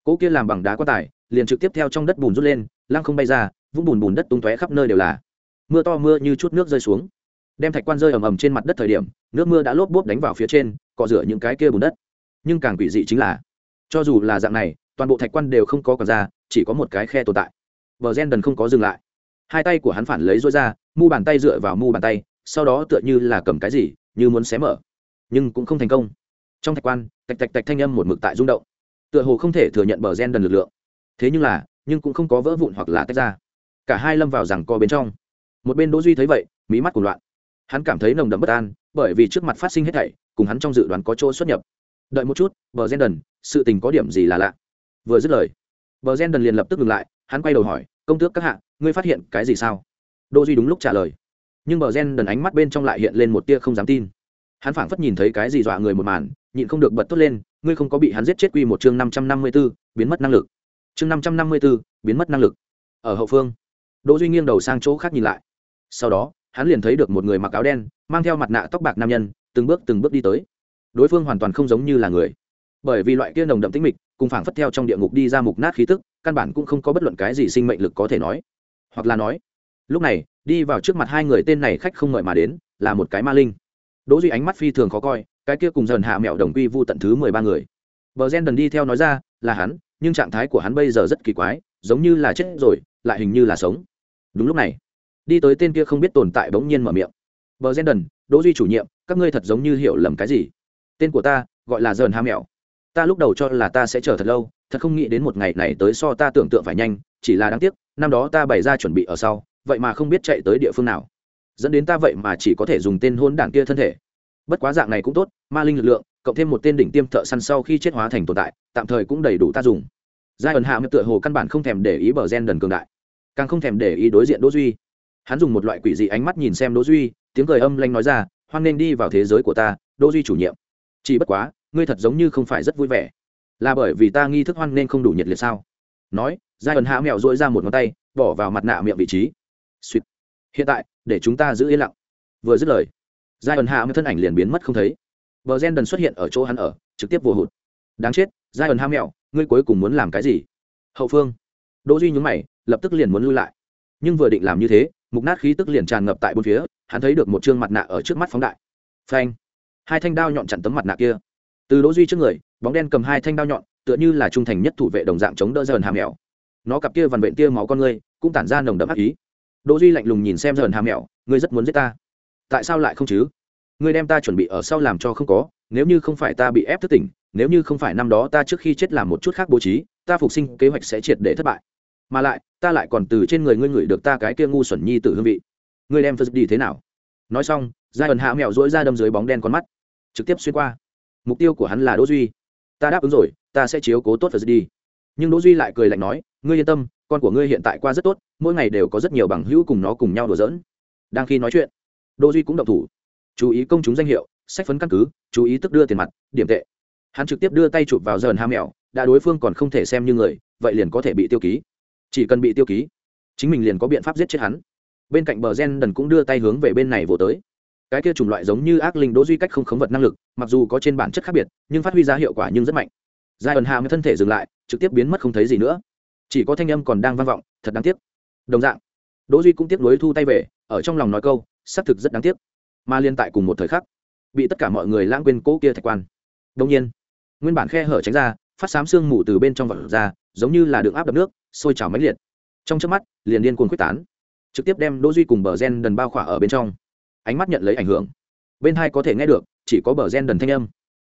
Cỗ kia làm bằng đá quá tải liền trực tiếp theo trong đất bùn rút lên, lăng không bay ra, vũng bùn bùn đất tung tóe khắp nơi đều là. Mưa to mưa như chút nước rơi xuống. Đem thạch quan rơi ầm ầm trên mặt đất thời điểm, nước mưa đã lốp bốp đánh vào phía trên, cọ rửa những cái kia bùn đất. Nhưng càng quỷ dị chính là, cho dù là dạng này, toàn bộ thạch quan đều không có còn ra, chỉ có một cái khe tồn tại. Vợ gen đần không có dừng lại. Hai tay của hắn phản lấy rối ra, mu bàn tay dựa vào mu bàn tay, sau đó tựa như là cầm cái gì, như muốn xé mở. Nhưng cũng không thành công. Trong thạch quan, tạch tạch tạch thanh âm một mực tại rung động. Tựa hồ không thể thừa nhận bờ gen đần lực lượng thế nhưng là nhưng cũng không có vỡ vụn hoặc là tách ra. Cả hai lâm vào rằng co bên trong. Một bên đỗ duy thấy vậy mí mắt cuồng loạn. Hắn cảm thấy nồng đậm bất an bởi vì trước mặt phát sinh hết thảy cùng hắn trong dự đoán có chỗ xuất nhập. Đợi một chút bờ gen đần sự tình có điểm gì là lạ? Vừa dứt lời bờ gen đần liền lập tức ngừng lại hắn quay đầu hỏi công tước các hạ ngươi phát hiện cái gì sao? Đỗ duy đúng lúc trả lời. Nhưng bờ gen đần ánh mắt bên trong lại hiện lên một tia không dám tin. Hắn phảng phất nhìn thấy cái gì dọa người một màn nhịn không được bật tốt lên ngươi không có bị hắn giết chết quy một chương năm trăm năm mươi 554, biến mất năng lực chương năm trăm năm mươi 554, biến mất năng lực. Ở hậu phương đỗ duy nghiêng đầu sang chỗ khác nhìn lại. Sau đó hắn liền thấy được một người mặc áo đen mang theo mặt nạ tóc bạc nam nhân từng bước từng bước đi tới. Đối phương hoàn toàn không giống như là người. Bởi vì loại kia nồng đậm tĩnh mịch cùng phảng phất theo trong địa ngục đi ra mục nát khí tức căn bản cũng không có bất luận cái gì sinh mệnh lực có thể nói. Hoặc là nói lúc này đi vào trước mặt hai người tên này khách không ngợi mà đến là một cái ma linh. Đỗ duy ánh mắt phi thường khó coi cái kia cùng dần hạ mẹo đồng quy vu tận thứ mười ba người. Bờ gen đần đi theo nói ra là hắn nhưng trạng thái của hắn bây giờ rất kỳ quái, giống như là chết rồi, lại hình như là sống. Đúng lúc này, đi tới tên kia không biết tồn tại bỗng nhiên mở miệng. Bờ gen đần, đỗ duy chủ nhiệm, các ngươi thật giống như hiểu lầm cái gì? Tên của ta gọi là dờn ha mèo. Ta lúc đầu cho là ta sẽ chờ thật lâu, thật không nghĩ đến một ngày này tới so ta tưởng tượng phải nhanh, chỉ là đáng tiếc, năm đó ta bày ra chuẩn bị ở sau, vậy mà không biết chạy tới địa phương nào. Dẫn đến ta vậy mà chỉ có thể dùng tên hôn đảng kia thân thể. Bất quá dạng này cũng tốt, ma linh lực lượng cộng thêm một tên đỉnh tiêm thợ săn sau khi chết hóa thành tồn tại, tạm thời cũng đầy đủ ta dùng. Giai ẩn hạ tựa hồ căn bản không thèm để ý bờ gen đần cường đại, càng không thèm để ý đối diện đỗ duy. Hắn dùng một loại quỷ dị ánh mắt nhìn xem đỗ duy, tiếng cười âm lanh nói ra, hoan nên đi vào thế giới của ta, đỗ duy chủ nhiệm. Chỉ bất quá, ngươi thật giống như không phải rất vui vẻ. Là bởi vì ta nghi thức hoan nên không đủ nhiệt liệt sao? Nói, giai ẩn hạ mẹo dỗi ra một ngón tay, bỏ vào mặt nạ miệng vị trí. Sweet. hiện tại, để chúng ta giữ yên lặng. Vừa dứt lời, giai ẩn hạ thân ảnh liền biến mất không thấy bờ gen đần xuất hiện ở chỗ hắn ở, trực tiếp vô hụt. Đáng chết giai ẩn ham mẹo ngươi cuối cùng muốn làm cái gì? Hậu phương. Đỗ duy nhún mày, lập tức liền muốn lui lại. Nhưng vừa định làm như thế, mục nát khí tức liền tràn ngập tại bốn phía, hắn thấy được một trương mặt nạ ở trước mắt phóng đại. Phanh. Hai thanh đao nhọn chặn tấm mặt nạ kia. Từ đỗ duy trước người, bóng đen cầm hai thanh đao nhọn, tựa như là trung thành nhất thủ vệ đồng dạng chống đỡ dần hàm mèo. Nó cặp kia vằn vện tia máu con ngươi, cũng tản ra nồng đậm ác ý. Đỗ duy lạnh lùng nhìn xem dần hàm mèo, ngươi rất muốn giết ta. Tại sao lại không chứ? Ngươi đem ta chuẩn bị ở sau làm cho không có, nếu như không phải ta bị ép thức tỉnh, nếu như không phải năm đó ta trước khi chết làm một chút khác bố trí, ta phục sinh kế hoạch sẽ triệt để thất bại. Mà lại, ta lại còn từ trên người ngươi ngửi được ta cái kia ngu xuẩn nhi tử hương vị. Ngươi đem phật đi thế nào? Nói xong giai ẩn hạ mèo dỗi ra đâm dưới bóng đen con mắt. Trực tiếp xuyên qua. Mục tiêu của hắn là đỗ duy. Ta đáp ứng rồi, ta sẽ chiếu cố tốt phật đi nhưng đỗ duy lại cười lạnh nói, ngươi yên tâm, con của ngươi hiện tại qua rất tốt, mỗi ngày đều có rất nhiều bằng hữu cùng nó cùng nhau đùa giỡn. Đang khi nói chuyện, đỗ duy cũng động thủ chú ý công chúng danh hiệu, sách phấn căn cứ, chú ý tức đưa tiền mặt, điểm tệ. Hắn trực tiếp đưa tay chụp vào dần ham mèo, đã đối phương còn không thể xem như người, vậy liền có thể bị tiêu ký. Chỉ cần bị tiêu ký, chính mình liền có biện pháp giết chết hắn. Bên cạnh bờ gen đần cũng đưa tay hướng về bên này vỗ tới. Cái kia chủng loại giống như ác linh đỗ duy cách không khống vật năng lực, mặc dù có trên bản chất khác biệt, nhưng phát huy ra hiệu quả nhưng rất mạnh. Giai ẩn hàm thân thể dừng lại, trực tiếp biến mất không thấy gì nữa. Chỉ có thanh âm còn đang vang vọng, thật đáng tiếc. Đồng dạng, đỗ duy cũng tiếp nối thu tay về, ở trong lòng nói câu, xác thực rất đáng tiếc mà liên tại cùng một thời khắc, bị tất cả mọi người lãng quên cỗ kia thạch quan. Đông nhiên, nguyên bản khe hở tránh ra, phát xám xương mù từ bên trong vật ra, giống như là đường áp đập nước, sôi trào mãnh liệt. Trong chớp mắt, liền điên cuồng quyết tán, trực tiếp đem đỗ duy cùng bờ gen đần bao khỏa ở bên trong. Ánh mắt nhận lấy ảnh hưởng. Bên hai có thể nghe được, chỉ có bờ gen đần thanh âm.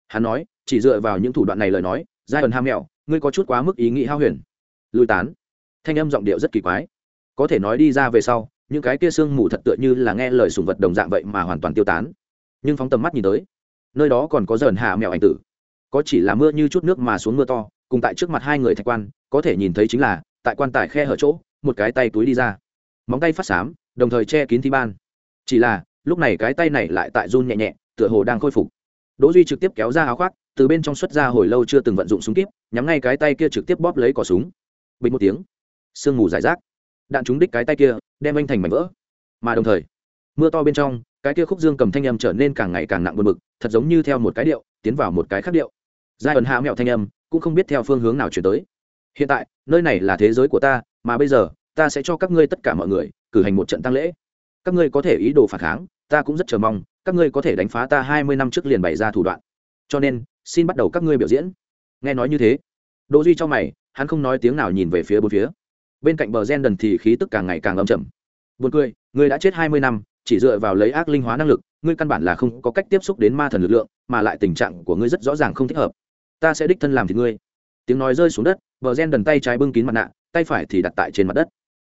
Hắn nói, chỉ dựa vào những thủ đoạn này lời nói, giai ẩn ham mẹo, ngươi có chút quá mức ý nghĩ hao huyền. Lùi tán. Thanh âm giọng điệu rất kỳ quái. Có thể nói đi ra về sau những cái kia sương mù thật tựa như là nghe lời sùng vật đồng dạng vậy mà hoàn toàn tiêu tán. Nhưng phóng tầm mắt nhìn tới, nơi đó còn có dần hạ mèo ảnh tử. Có chỉ là mưa như chút nước mà xuống mưa to, cùng tại trước mặt hai người thạch quan, có thể nhìn thấy chính là, tại quan tài khe hở chỗ, một cái tay túi đi ra. Móng tay phát xám đồng thời che kín thi ban. Chỉ là, lúc này cái tay này lại tại run nhẹ nhẹ, tựa hồ đang khôi phục. Đỗ duy trực tiếp kéo ra áo khoác, từ bên trong xuất ra hồi lâu chưa từng vận dụng súng kíp, nhắm ngay cái tay kia trực tiếp bóp lấy cò súng. Bình một tiếng, sương mù giải rác đạn trúng đích cái tay kia, đem anh thành mảnh vỡ. Mà đồng thời, mưa to bên trong, cái kia khúc dương cầm thanh âm trở nên càng ngày càng nặng buồn bực, thật giống như theo một cái điệu, tiến vào một cái khác điệu. Giai ẩn hạ mẹo thanh âm, cũng không biết theo phương hướng nào chuyển tới. Hiện tại, nơi này là thế giới của ta, mà bây giờ, ta sẽ cho các ngươi tất cả mọi người, cử hành một trận tăng lễ. Các ngươi có thể ý đồ phản kháng, ta cũng rất chờ mong, các ngươi có thể đánh phá ta hai mươi năm trước liền bày ra thủ đoạn. Cho nên, xin bắt đầu các ngươi biểu diễn. Nghe nói như thế, đỗ duy cho mày, hắn không nói tiếng nào nhìn về phía bốn phía bên cạnh bờ gen đần thì khí tức càng ngày càng âm trầm. Buồn cười ngươi đã chết hai mươi năm, chỉ dựa vào lấy ác linh hóa năng lực, ngươi căn bản là không có cách tiếp xúc đến ma thần lực lượng, mà lại tình trạng của ngươi rất rõ ràng không thích hợp. Ta sẽ đích thân làm thì ngươi. Tiếng nói rơi xuống đất, bờ gen đần tay trái bưng kín mặt nạ, tay phải thì đặt tại trên mặt đất.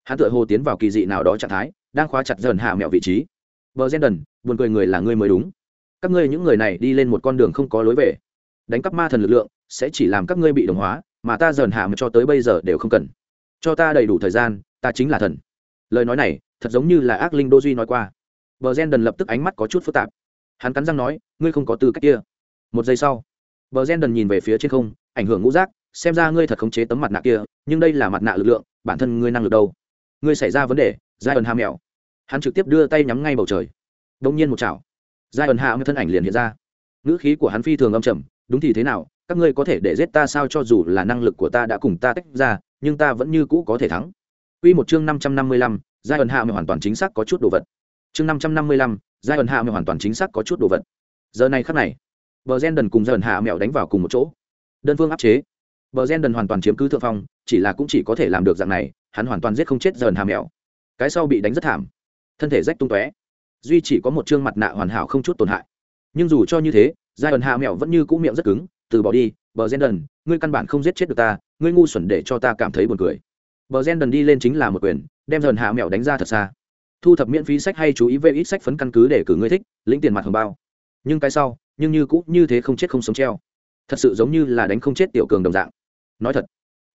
Hắn tựa hồ tiến vào kỳ dị nào đó trạng thái, đang khóa chặt dần hạ mẹo vị trí. Bờ gen đần, buồn cười người là ngươi mới đúng. Các ngươi những người này đi lên một con đường không có lối về. Đánh cắp ma thần lực lượng, sẽ chỉ làm các ngươi bị đồng hóa, mà ta dần hạ cho tới bây giờ đều không cần cho ta đầy đủ thời gian, ta chính là thần. Lời nói này, thật giống như là ác linh đô duy nói qua. Bờ gen đần lập tức ánh mắt có chút phức tạp. Hắn cắn răng nói, ngươi không có tư cách kia. Một giây sau, bờ gen đần nhìn về phía trên không, ảnh hưởng ngũ rác xem ra ngươi thật khống chế tấm mặt nạ kia, nhưng đây là mặt nạ lực lượng, bản thân ngươi năng lực đâu? Ngươi xảy ra vấn đề giai ẩn hạ mèo. Hắn trực tiếp đưa tay nhắm ngay bầu trời. Đông nhiên một chảo giai ẩn hạ thân ảnh liền hiện ra. Ngữ khí của hắn phi thường âm trầm, đúng thì thế nào, các ngươi có thể để giết ta sao cho dù là năng lực của ta đã cùng ta tách ra nhưng ta vẫn như cũ có thể thắng Quy một chương 555, giai ẩn hạ mèo hoàn toàn chính xác có chút đồ vật. Chương 555, giai ẩn hạ mèo hoàn toàn chính xác có chút đồ vật. Giờ này khắc này, Bờ Gen cùng giai ẩn hạ mèo đánh vào cùng một chỗ. Đơn phương áp chế. Bờ Gen hoàn toàn chiếm cứ thượng phong, chỉ là cũng chỉ có thể làm được dạng này, hắn hoàn toàn giết không chết giai ẩn hạ mèo. Cái sau bị đánh rất thảm, thân thể rách tung tóe. Duy chỉ có một trương mặt nạ hoàn hảo không chút tổn hại. Nhưng dù cho như thế, giai ẩn hạ mèo vẫn như cũ miệng rất cứng, từ bỏ đi, Bờ Gen ngươi căn bản không giết chết được ta, ngươi ngu xuẩn để cho ta cảm thấy buồn cười. Bờ gen đần đi lên chính là một quyền đem dần hạ mẹo đánh ra thật xa. Thu thập miễn phí sách hay chú ý về ít sách phấn căn cứ để cử ngươi thích lĩnh tiền mặt hồng bao. Nhưng cái sau nhưng như cũ như thế không chết không sống treo. Thật sự giống như là đánh không chết tiểu cường đồng dạng. Nói thật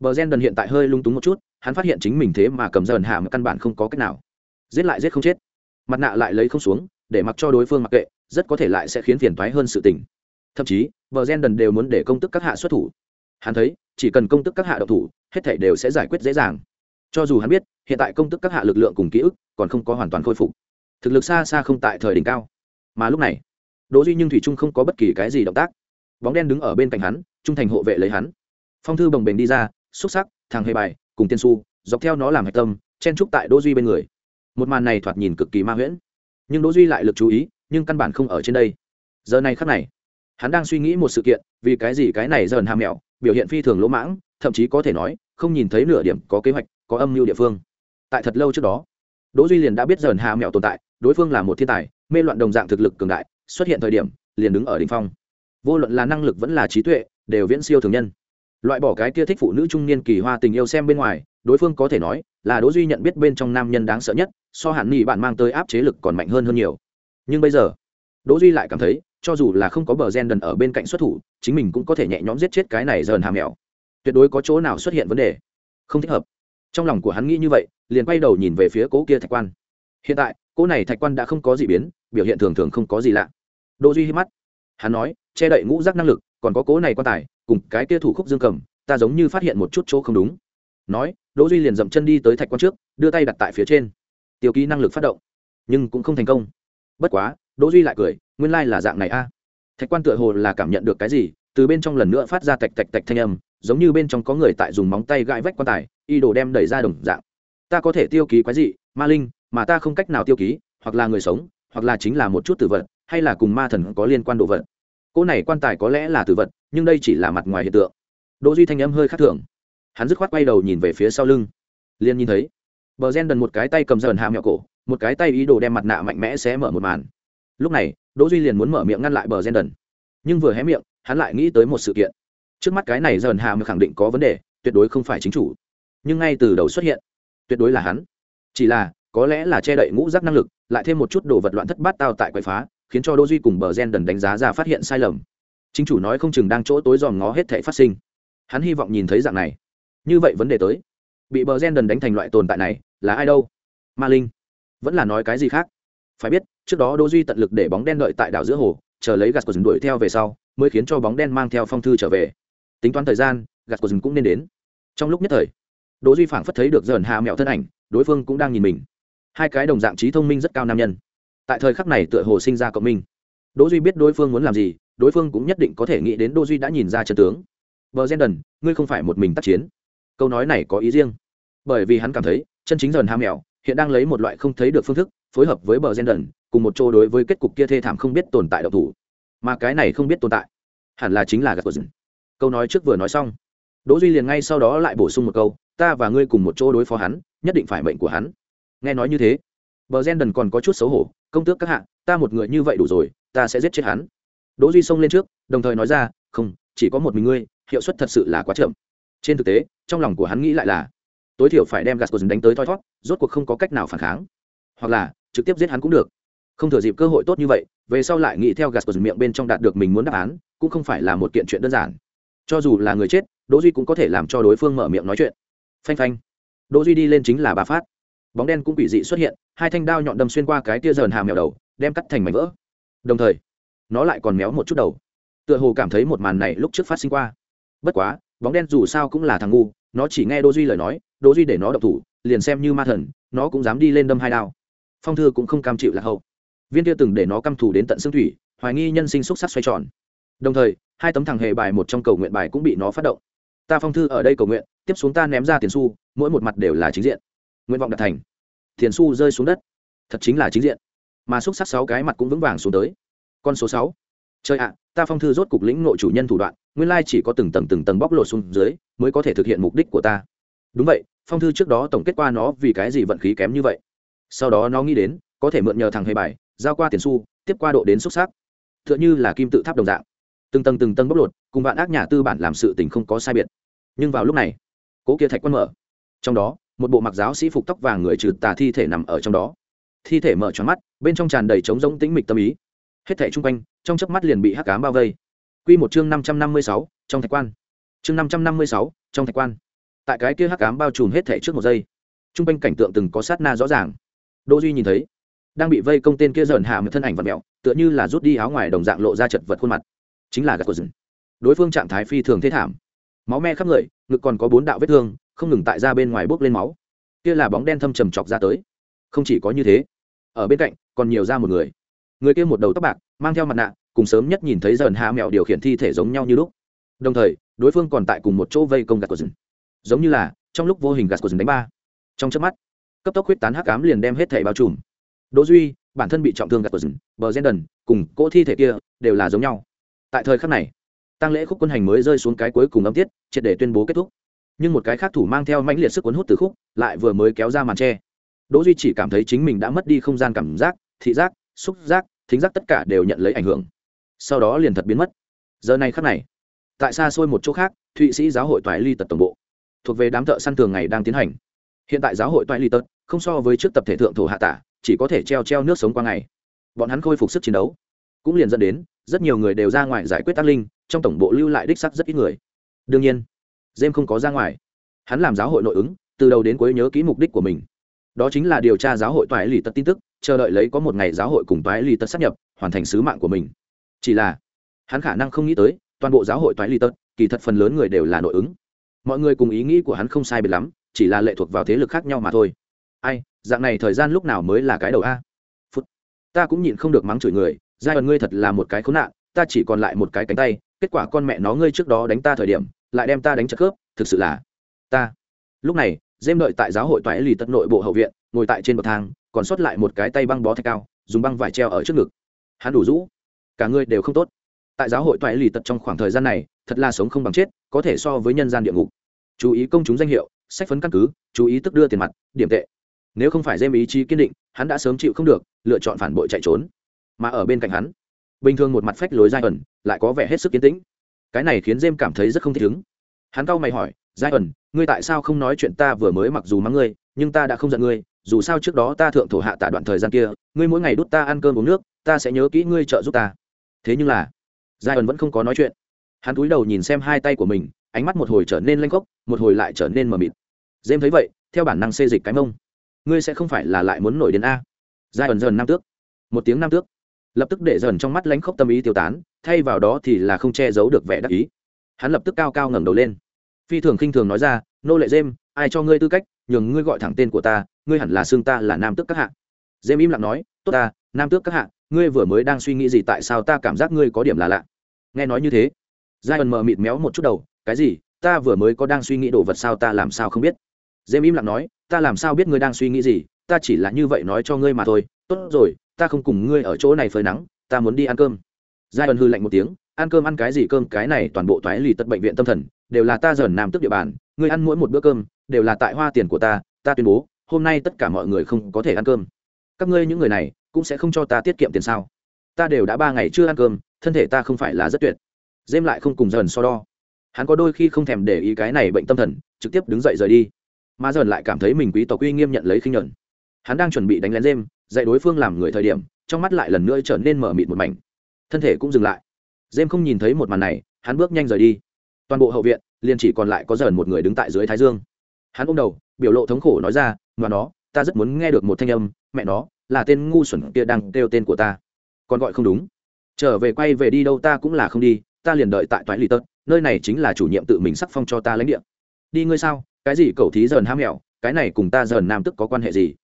bờ gen đần hiện tại hơi lung túng một chút hắn phát hiện chính mình thế mà cầm dần hạ mà căn bản không có cách nào. Giết lại giết không chết. Mặt nạ lại lấy không xuống để mặc cho đối phương mặc kệ rất có thể lại sẽ khiến phiền toái hơn sự tình. Thậm chí vợ gen đần đều muốn để công tức các hạ xuất thủ. Hắn thấy, chỉ cần công tức các hạ độc thủ, hết thể đều sẽ giải quyết dễ dàng. Cho dù hắn biết, hiện tại công tức các hạ lực lượng cùng ký ức còn không có hoàn toàn khôi phục. Thực lực xa xa không tại thời đỉnh cao. Mà lúc này, đỗ duy nhưng thủy trung không có bất kỳ cái gì động tác. Bóng đen đứng ở bên cạnh hắn, trung thành hộ vệ lấy hắn. Phong thư bồng bềnh đi ra, xúc sắc, thằng hề bài, cùng tiên su, dọc theo nó làm hạch tâm, chen trúc tại đỗ duy bên người. Một màn này thoạt nhìn cực kỳ ma huyễn. Nhưng đỗ duy lại lực chú ý, nhưng căn bản không ở trên đây. Giờ này khắc này hắn đang suy nghĩ một sự kiện, vì cái gì cái này dần hàm mèo biểu hiện phi thường lỗ mãng, thậm chí có thể nói, không nhìn thấy nửa điểm có kế hoạch, có âm mưu địa phương. Tại thật lâu trước đó, đỗ duy liền đã biết dần hà mèo tồn tại, đối phương là một thiên tài, mê loạn đồng dạng thực lực cường đại, xuất hiện thời điểm, liền đứng ở đỉnh phong. Vô luận là năng lực vẫn là trí tuệ, đều viễn siêu thường nhân. Loại bỏ cái kia thích phụ nữ trung niên kỳ hoa tình yêu xem bên ngoài, đối phương có thể nói là đỗ duy nhận biết bên trong nam nhân đáng sợ nhất, so hẳn nhị bạn mang tới áp chế lực còn mạnh hơn hơn nhiều. Nhưng bây giờ, đỗ duy lại cảm thấy cho dù là không có bờ gen đần ở bên cạnh xuất thủ, chính mình cũng có thể nhẹ nhõm giết chết cái này dần hà mèo. Tuyệt đối có chỗ nào xuất hiện vấn đề? Không thích hợp. Trong lòng của hắn nghĩ như vậy, liền quay đầu nhìn về phía cố kia thạch quan. Hiện tại, cố này thạch quan đã không có gì biến, biểu hiện thường thường không có gì lạ. Đỗ duy hít mắt. Hắn nói, che đậy ngũ giác năng lực, còn có cố này quan tài, cùng cái kia thủ khúc dương cầm, ta giống như phát hiện một chút chỗ không đúng. Nói, đỗ duy liền dậm chân đi tới thạch quan trước, đưa tay đặt tại phía trên. Tiêu ký năng lực phát động, nhưng cũng không thành công. Bất quá, đỗ duy lại cười nguyên lai là dạng này a. Thạch quan tựa hồ là cảm nhận được cái gì, từ bên trong lần nữa phát ra tạch tạch tạch thanh âm, giống như bên trong có người tại dùng móng tay gãi vách quan tài, y đồ đem đẩy ra đồng dạng. Ta có thể tiêu ký quái dị, ma linh, mà ta không cách nào tiêu ký, hoặc là người sống, hoặc là chính là một chút tử vật, hay là cùng ma thần có liên quan đồ vật. Cỗ này quan tài có lẽ là tử vật, nhưng đây chỉ là mặt ngoài hiện tượng. Đỗ duy thanh âm hơi khác thường. Hắn dứt khoát quay đầu nhìn về phía sau lưng. Liền nhìn thấy, bờ gen đần một cái tay cầm dần hạ mẹo cổ, một cái tay ý đồ đem mặt nạ mạnh mẽ xé mở một màn lúc này, đỗ duy liền muốn mở miệng ngăn lại bờ gen đần. Nhưng vừa hé miệng, hắn lại nghĩ tới một sự kiện. Trước mắt cái này dần hà mới khẳng định có vấn đề, tuyệt đối không phải chính chủ. Nhưng ngay từ đầu xuất hiện, tuyệt đối là hắn. Chỉ là, có lẽ là che đậy ngũ giác năng lực, lại thêm một chút đồ vật loạn thất bát tao tại quậy phá, khiến cho đỗ duy cùng bờ gen đần đánh giá ra phát hiện sai lầm. Chính chủ nói không chừng đang chỗ tối dòm ngó hết thể phát sinh. Hắn hy vọng nhìn thấy dạng này. Như vậy vấn đề tới. Bị bờ gen đần đánh thành loại tồn tại này, là ai đâu? Ma linh. Vẫn là nói cái gì khác? Phải biết trước đó đỗ duy tận lực để bóng đen đợi tại đảo giữa hồ, chờ lấy gạt của dừng đuổi theo về sau, mới khiến cho bóng đen mang theo phong thư trở về. Tính toán thời gian gạt của dừng cũng nên đến. Trong lúc nhất thời, đỗ duy phảng phất thấy được dần hạ mẹo thân ảnh, đối phương cũng đang nhìn mình. Hai cái đồng dạng trí thông minh rất cao nam nhân. Tại thời khắc này tựa hồ sinh ra cộng minh. Đỗ duy biết đối phương muốn làm gì, đối phương cũng nhất định có thể nghĩ đến đỗ duy đã nhìn ra chân tướng. Bờ đần, ngươi không phải một mình tác chiến. Câu nói này có ý riêng. Bởi vì hắn cảm thấy, chân chính dần hạ mèo hiện đang lấy một loại không thấy được phương thức phối hợp với bờ gen đần, cùng một chỗ đối với kết cục kia thê thảm không biết tồn tại độc thủ. Mà cái này không biết tồn tại, hẳn là chính là gạt của rừng câu nói trước vừa nói xong, đỗ duy liền ngay sau đó lại bổ sung một câu, ta và ngươi cùng một chỗ đối phó hắn, nhất định phải mệnh của hắn. Nghe nói như thế, bờ gen đần còn có chút xấu hổ, công tước các hạ, ta một người như vậy đủ rồi, ta sẽ giết chết hắn. Đỗ duy xông lên trước, đồng thời nói ra, không, chỉ có một mình ngươi, hiệu suất thật sự là quá chậm. Trên thực tế, trong lòng của hắn nghĩ lại là, tối thiểu phải đem gạt của đánh tới thoi thoát rốt cuộc không có cách nào phản kháng. Hoặc là trực tiếp giết hắn cũng được. Không thừa dịp cơ hội tốt như vậy, về sau lại nghĩ theo gạt của miệng bên trong đạt được mình muốn đáp án, cũng không phải là một kiện chuyện đơn giản. Cho dù là người chết, đỗ duy cũng có thể làm cho đối phương mở miệng nói chuyện. Phanh phanh. Đỗ duy đi lên chính là bà phát. Bóng đen cũng bị dị xuất hiện, hai thanh đao nhọn đâm xuyên qua cái tia dờn hàm mèo đầu, đem cắt thành mảnh vỡ. Đồng thời, nó lại còn méo một chút đầu. Tựa hồ cảm thấy một màn này lúc trước phát sinh qua. Bất quá, bóng đen dù sao cũng là thằng ngu, nó chỉ nghe đỗ duy lời nói, đỗ duy để nó độc thủ, liền xem như ma thần, nó cũng dám đi lên đâm hai đao phong thư cũng không cam chịu lạc hậu. Viên kia từng để nó căm thủ đến tận xương thủy, hoài nghi nhân sinh xúc sắc xoay tròn. Đồng thời, hai tấm thằng hề bài một trong cầu nguyện bài cũng bị nó phát động. Ta phong thư ở đây cầu nguyện, tiếp xuống ta ném ra tiền xu, mỗi một mặt đều là chính diện. Nguyện vọng đạt thành. Tiền xu rơi xuống đất. Thật chính là chính diện. Mà xúc sắc sáu cái mặt cũng vững vàng xuống tới. Con số sáu. Trời ạ, ta phong thư rốt cục lĩnh nội chủ nhân thủ đoạn, nguyên lai chỉ có từng tầng từng tầng bóc lột xuống dưới mới có thể thực hiện mục đích của ta. Đúng vậy, phong thư trước đó tổng kết qua nó vì cái gì vận khí kém như vậy? Sau đó nó nghĩ đến, có thể mượn nhờ thằng hề bài, giao qua tiền xu tiếp qua độ đến xúc xác t h ư ợ n h ư là kim tự tháp đồng dạng. Từng tầng từng tầng bóc lột, cùng vạn ác nhà tư bản làm sự tình không có sai biệt. Nhưng vào lúc này, cố kia thạch quân mở. Trong đó, một bộ mặc giáo sĩ phục tóc vàng người trừ tà thi thể nằm ở trong đó. Thi thể mở tròn mắt, bên trong tràn đầy trống rỗng tĩnh mịch tâm ý. Hết thể chung quanh, trong chớp mắt liền bị hắc cám bao vây. Q một chương năm trăm năm mươi sáu, trong thạch quan. Chương năm trăm năm mươi sáu, trong thạch quan. Tại cái kia hắc cám bao trùm hết thể trước một giây, chung quanh cảnh tượng từng có sát na rõ ràng đỗ duy nhìn thấy, đang bị vây công tên kia dởn hạ một thân ảnh vật mẹo tựa như là rút đi áo ngoài đồng dạng lộ ra chật vật khuôn mặt. Chính là gạt của rừng đối phương trạng thái phi thường thế thảm. Máu me khắp người, ngực còn có bốn đạo vết thương, không ngừng tại ra bên ngoài bốc lên máu. Kia là bóng đen thâm trầm chọc ra tới. Không chỉ có như thế, ở bên cạnh còn nhiều ra một người. Người kia một đầu tóc bạc, mang theo mặt nạ, cùng sớm nhất nhìn thấy dần hạ mẹo điều khiển thi thể giống nhau như lúc. Đồng thời, đối phương còn tại cùng một chỗ vây công gạt của rừng giống như là trong lúc vô hình gạt của rừng đánh ba. Trong chớp mắt cấp tốc huyết tán hắc ám liền đem hết thể bao trùm. Đỗ duy, bản thân bị trọng thương gạt của rừng bờ gen đần cùng cỗ thi thể kia đều là giống nhau. Tại thời khắc này tăng lễ khúc quân hành mới rơi xuống cái cuối cùng âm tiết, triệt để tuyên bố kết thúc. Nhưng một cái khác thủ mang theo mãnh liệt sức cuốn hút từ khúc, lại vừa mới kéo ra màn tre đỗ duy chỉ cảm thấy chính mình đã mất đi không gian cảm giác, thị giác, xúc giác, thính giác tất cả đều nhận lấy ảnh hưởng. Sau đó liền thật biến mất. Giờ này khắc này, tại xa xôi một chỗ khác, thụy sĩ giáo hội toại ly tật tổng bộ, thuộc về đám thợ săn thường ngày đang tiến hành. Hiện tại giáo hội toại ly tật không so với trước tập thể thượng thổ hạ tả, chỉ có thể treo treo nước sống qua ngày. Bọn hắn khôi phục sức chiến đấu. Cũng liền dẫn đến, rất nhiều người đều ra ngoài giải quyết tác linh, trong tổng bộ lưu lại đích sắc rất ít người. Đương nhiên jem không có ra ngoài. Hắn làm giáo hội nội ứng, từ đầu đến cuối nhớ kỹ mục đích của mình. Đó chính là điều tra giáo hội toái lì tật tin tức, chờ đợi lấy có một ngày giáo hội cùng toái lì tật sắp nhập, hoàn thành sứ mạng của mình. Chỉ là, hắn khả năng không nghĩ tới, toàn bộ giáo hội toái lì tật, kỳ thật phần lớn người đều là nội ứng. Mọi người cùng ý nghĩ của hắn không sai biệt lắm, chỉ là lệ thuộc vào thế lực khác nhau mà thôi ai, dạng này thời gian lúc nào mới là cái đầu a? Phút. Ta cũng nhịn không được mắng chửi người, giai đoạn ngươi thật là một cái khốn nạn, ta chỉ còn lại một cái cánh tay, kết quả con mẹ nó ngươi trước đó đánh ta thời điểm, lại đem ta đánh chất khớp, thực sự là ta. Lúc này dêm đợi tại giáo hội toại lì tật nội bộ hậu viện, ngồi tại trên bậc thang, còn sót lại một cái tay băng bó thạch cao, dùng băng vải treo ở trước ngực. Hắn đủ rũ. Cả ngươi đều không tốt. Tại giáo hội toại lì tật trong khoảng thời gian này, thật là sống không bằng chết, có thể so với nhân gian địa ngục. Chú ý công chúng danh hiệu, sách phấn căn cứ, chú ý tức đưa tiền mặt, điểm tệ nếu không phải dêm ý chí kiên định, hắn đã sớm chịu không được, lựa chọn phản bội chạy trốn. Mà ở bên cạnh hắn, bình thường một mặt phách lối giai ẩn lại có vẻ hết sức kiến tĩnh. Cái này khiến dêm cảm thấy rất không thích ứng hắn cau mày hỏi giai ẩn ngươi tại sao không nói chuyện ta vừa mới mặc dù mắng ngươi, nhưng ta đã không giận ngươi, dù sao trước đó ta thượng thổ hạ tại đoạn thời gian kia, ngươi mỗi ngày đút ta ăn cơm uống nước, ta sẽ nhớ kỹ ngươi trợ giúp ta. Thế nhưng là giai ẩn vẫn không có nói chuyện. Hắn cúi đầu nhìn xem hai tay của mình, ánh mắt một hồi trở nên lanh khốc, một hồi lại trở nên mờ mịt. Dêm thấy vậy, theo bản năng xê dịch cái mông ngươi sẽ không phải là lại muốn nổi đến a. Giai ẩn dần nam tước. Một tiếng nam tước. Lập tức để dần trong mắt lánh khóc tâm ý tiêu tán, thay vào đó thì là không che giấu được vẻ đắc ý. Hắn lập tức cao cao ngẩng đầu lên. Phi thường khinh thường nói ra, nô lệ dêm, ai cho ngươi tư cách, nhường ngươi gọi thẳng tên của ta, ngươi hẳn là xương ta là nam tước các hạ. Dêm im lặng nói, tốt ta, nam tước các hạ, ngươi vừa mới đang suy nghĩ gì tại sao ta cảm giác ngươi có điểm là lạ? Nghe nói như thế, giai ẩn mờ mịt méo một chút đầu, cái gì? Ta vừa mới có đang suy nghĩ đồ vật sao ta làm sao không biết? Dêm im lặng nói ta làm sao biết ngươi đang suy nghĩ gì, ta chỉ là như vậy nói cho ngươi mà thôi. Tốt rồi, ta không cùng ngươi ở chỗ này phơi nắng, ta muốn đi ăn cơm. Giai ẩn hư lạnh một tiếng, ăn cơm ăn cái gì cơm, cái này toàn bộ toái lì tất bệnh viện tâm thần, đều là ta dởn nam tức địa bàn, ngươi ăn mỗi một bữa cơm, đều là tại hoa tiền của ta ta tuyên bố, hôm nay tất cả mọi người không có thể ăn cơm. Các ngươi những người này, cũng sẽ không cho ta tiết kiệm tiền sao? Ta đều đã ba ngày chưa ăn cơm, thân thể ta không phải là rất tuyệt. Dêm lại không cùng dần so đo. Hắn có đôi khi không thèm để ý cái này bệnh tâm thần, trực tiếp đứng dậy rời đi mà dần lại cảm thấy mình quý tộc uy nghiêm nhận lấy khinh nhuận. Hắn đang chuẩn bị đánh lén dêm dạy đối phương làm người thời điểm, trong mắt lại lần nữa trở nên mở mịt một mảnh. Thân thể cũng dừng lại. Dêm không nhìn thấy một màn này, hắn bước nhanh rời đi. Toàn bộ hậu viện, liền chỉ còn lại có dần một người đứng tại dưới thái dương. Hắn ôm đầu, biểu lộ thống khổ nói ra mà nó ta rất muốn nghe được một thanh âm, mẹ nó, là tên ngu xuẩn kia đang kêu tên của ta. Còn gọi không đúng. Trở về quay về đi đâu ta cũng là không đi, ta liền đợi tại toái lì tật nơi này chính là chủ nhiệm tự mình sắc phong cho ta lãnh địa. Đi ngươi sao? Cái gì cầu thí dần ham mẹo? Cái này cùng ta dần nam tức có quan hệ gì?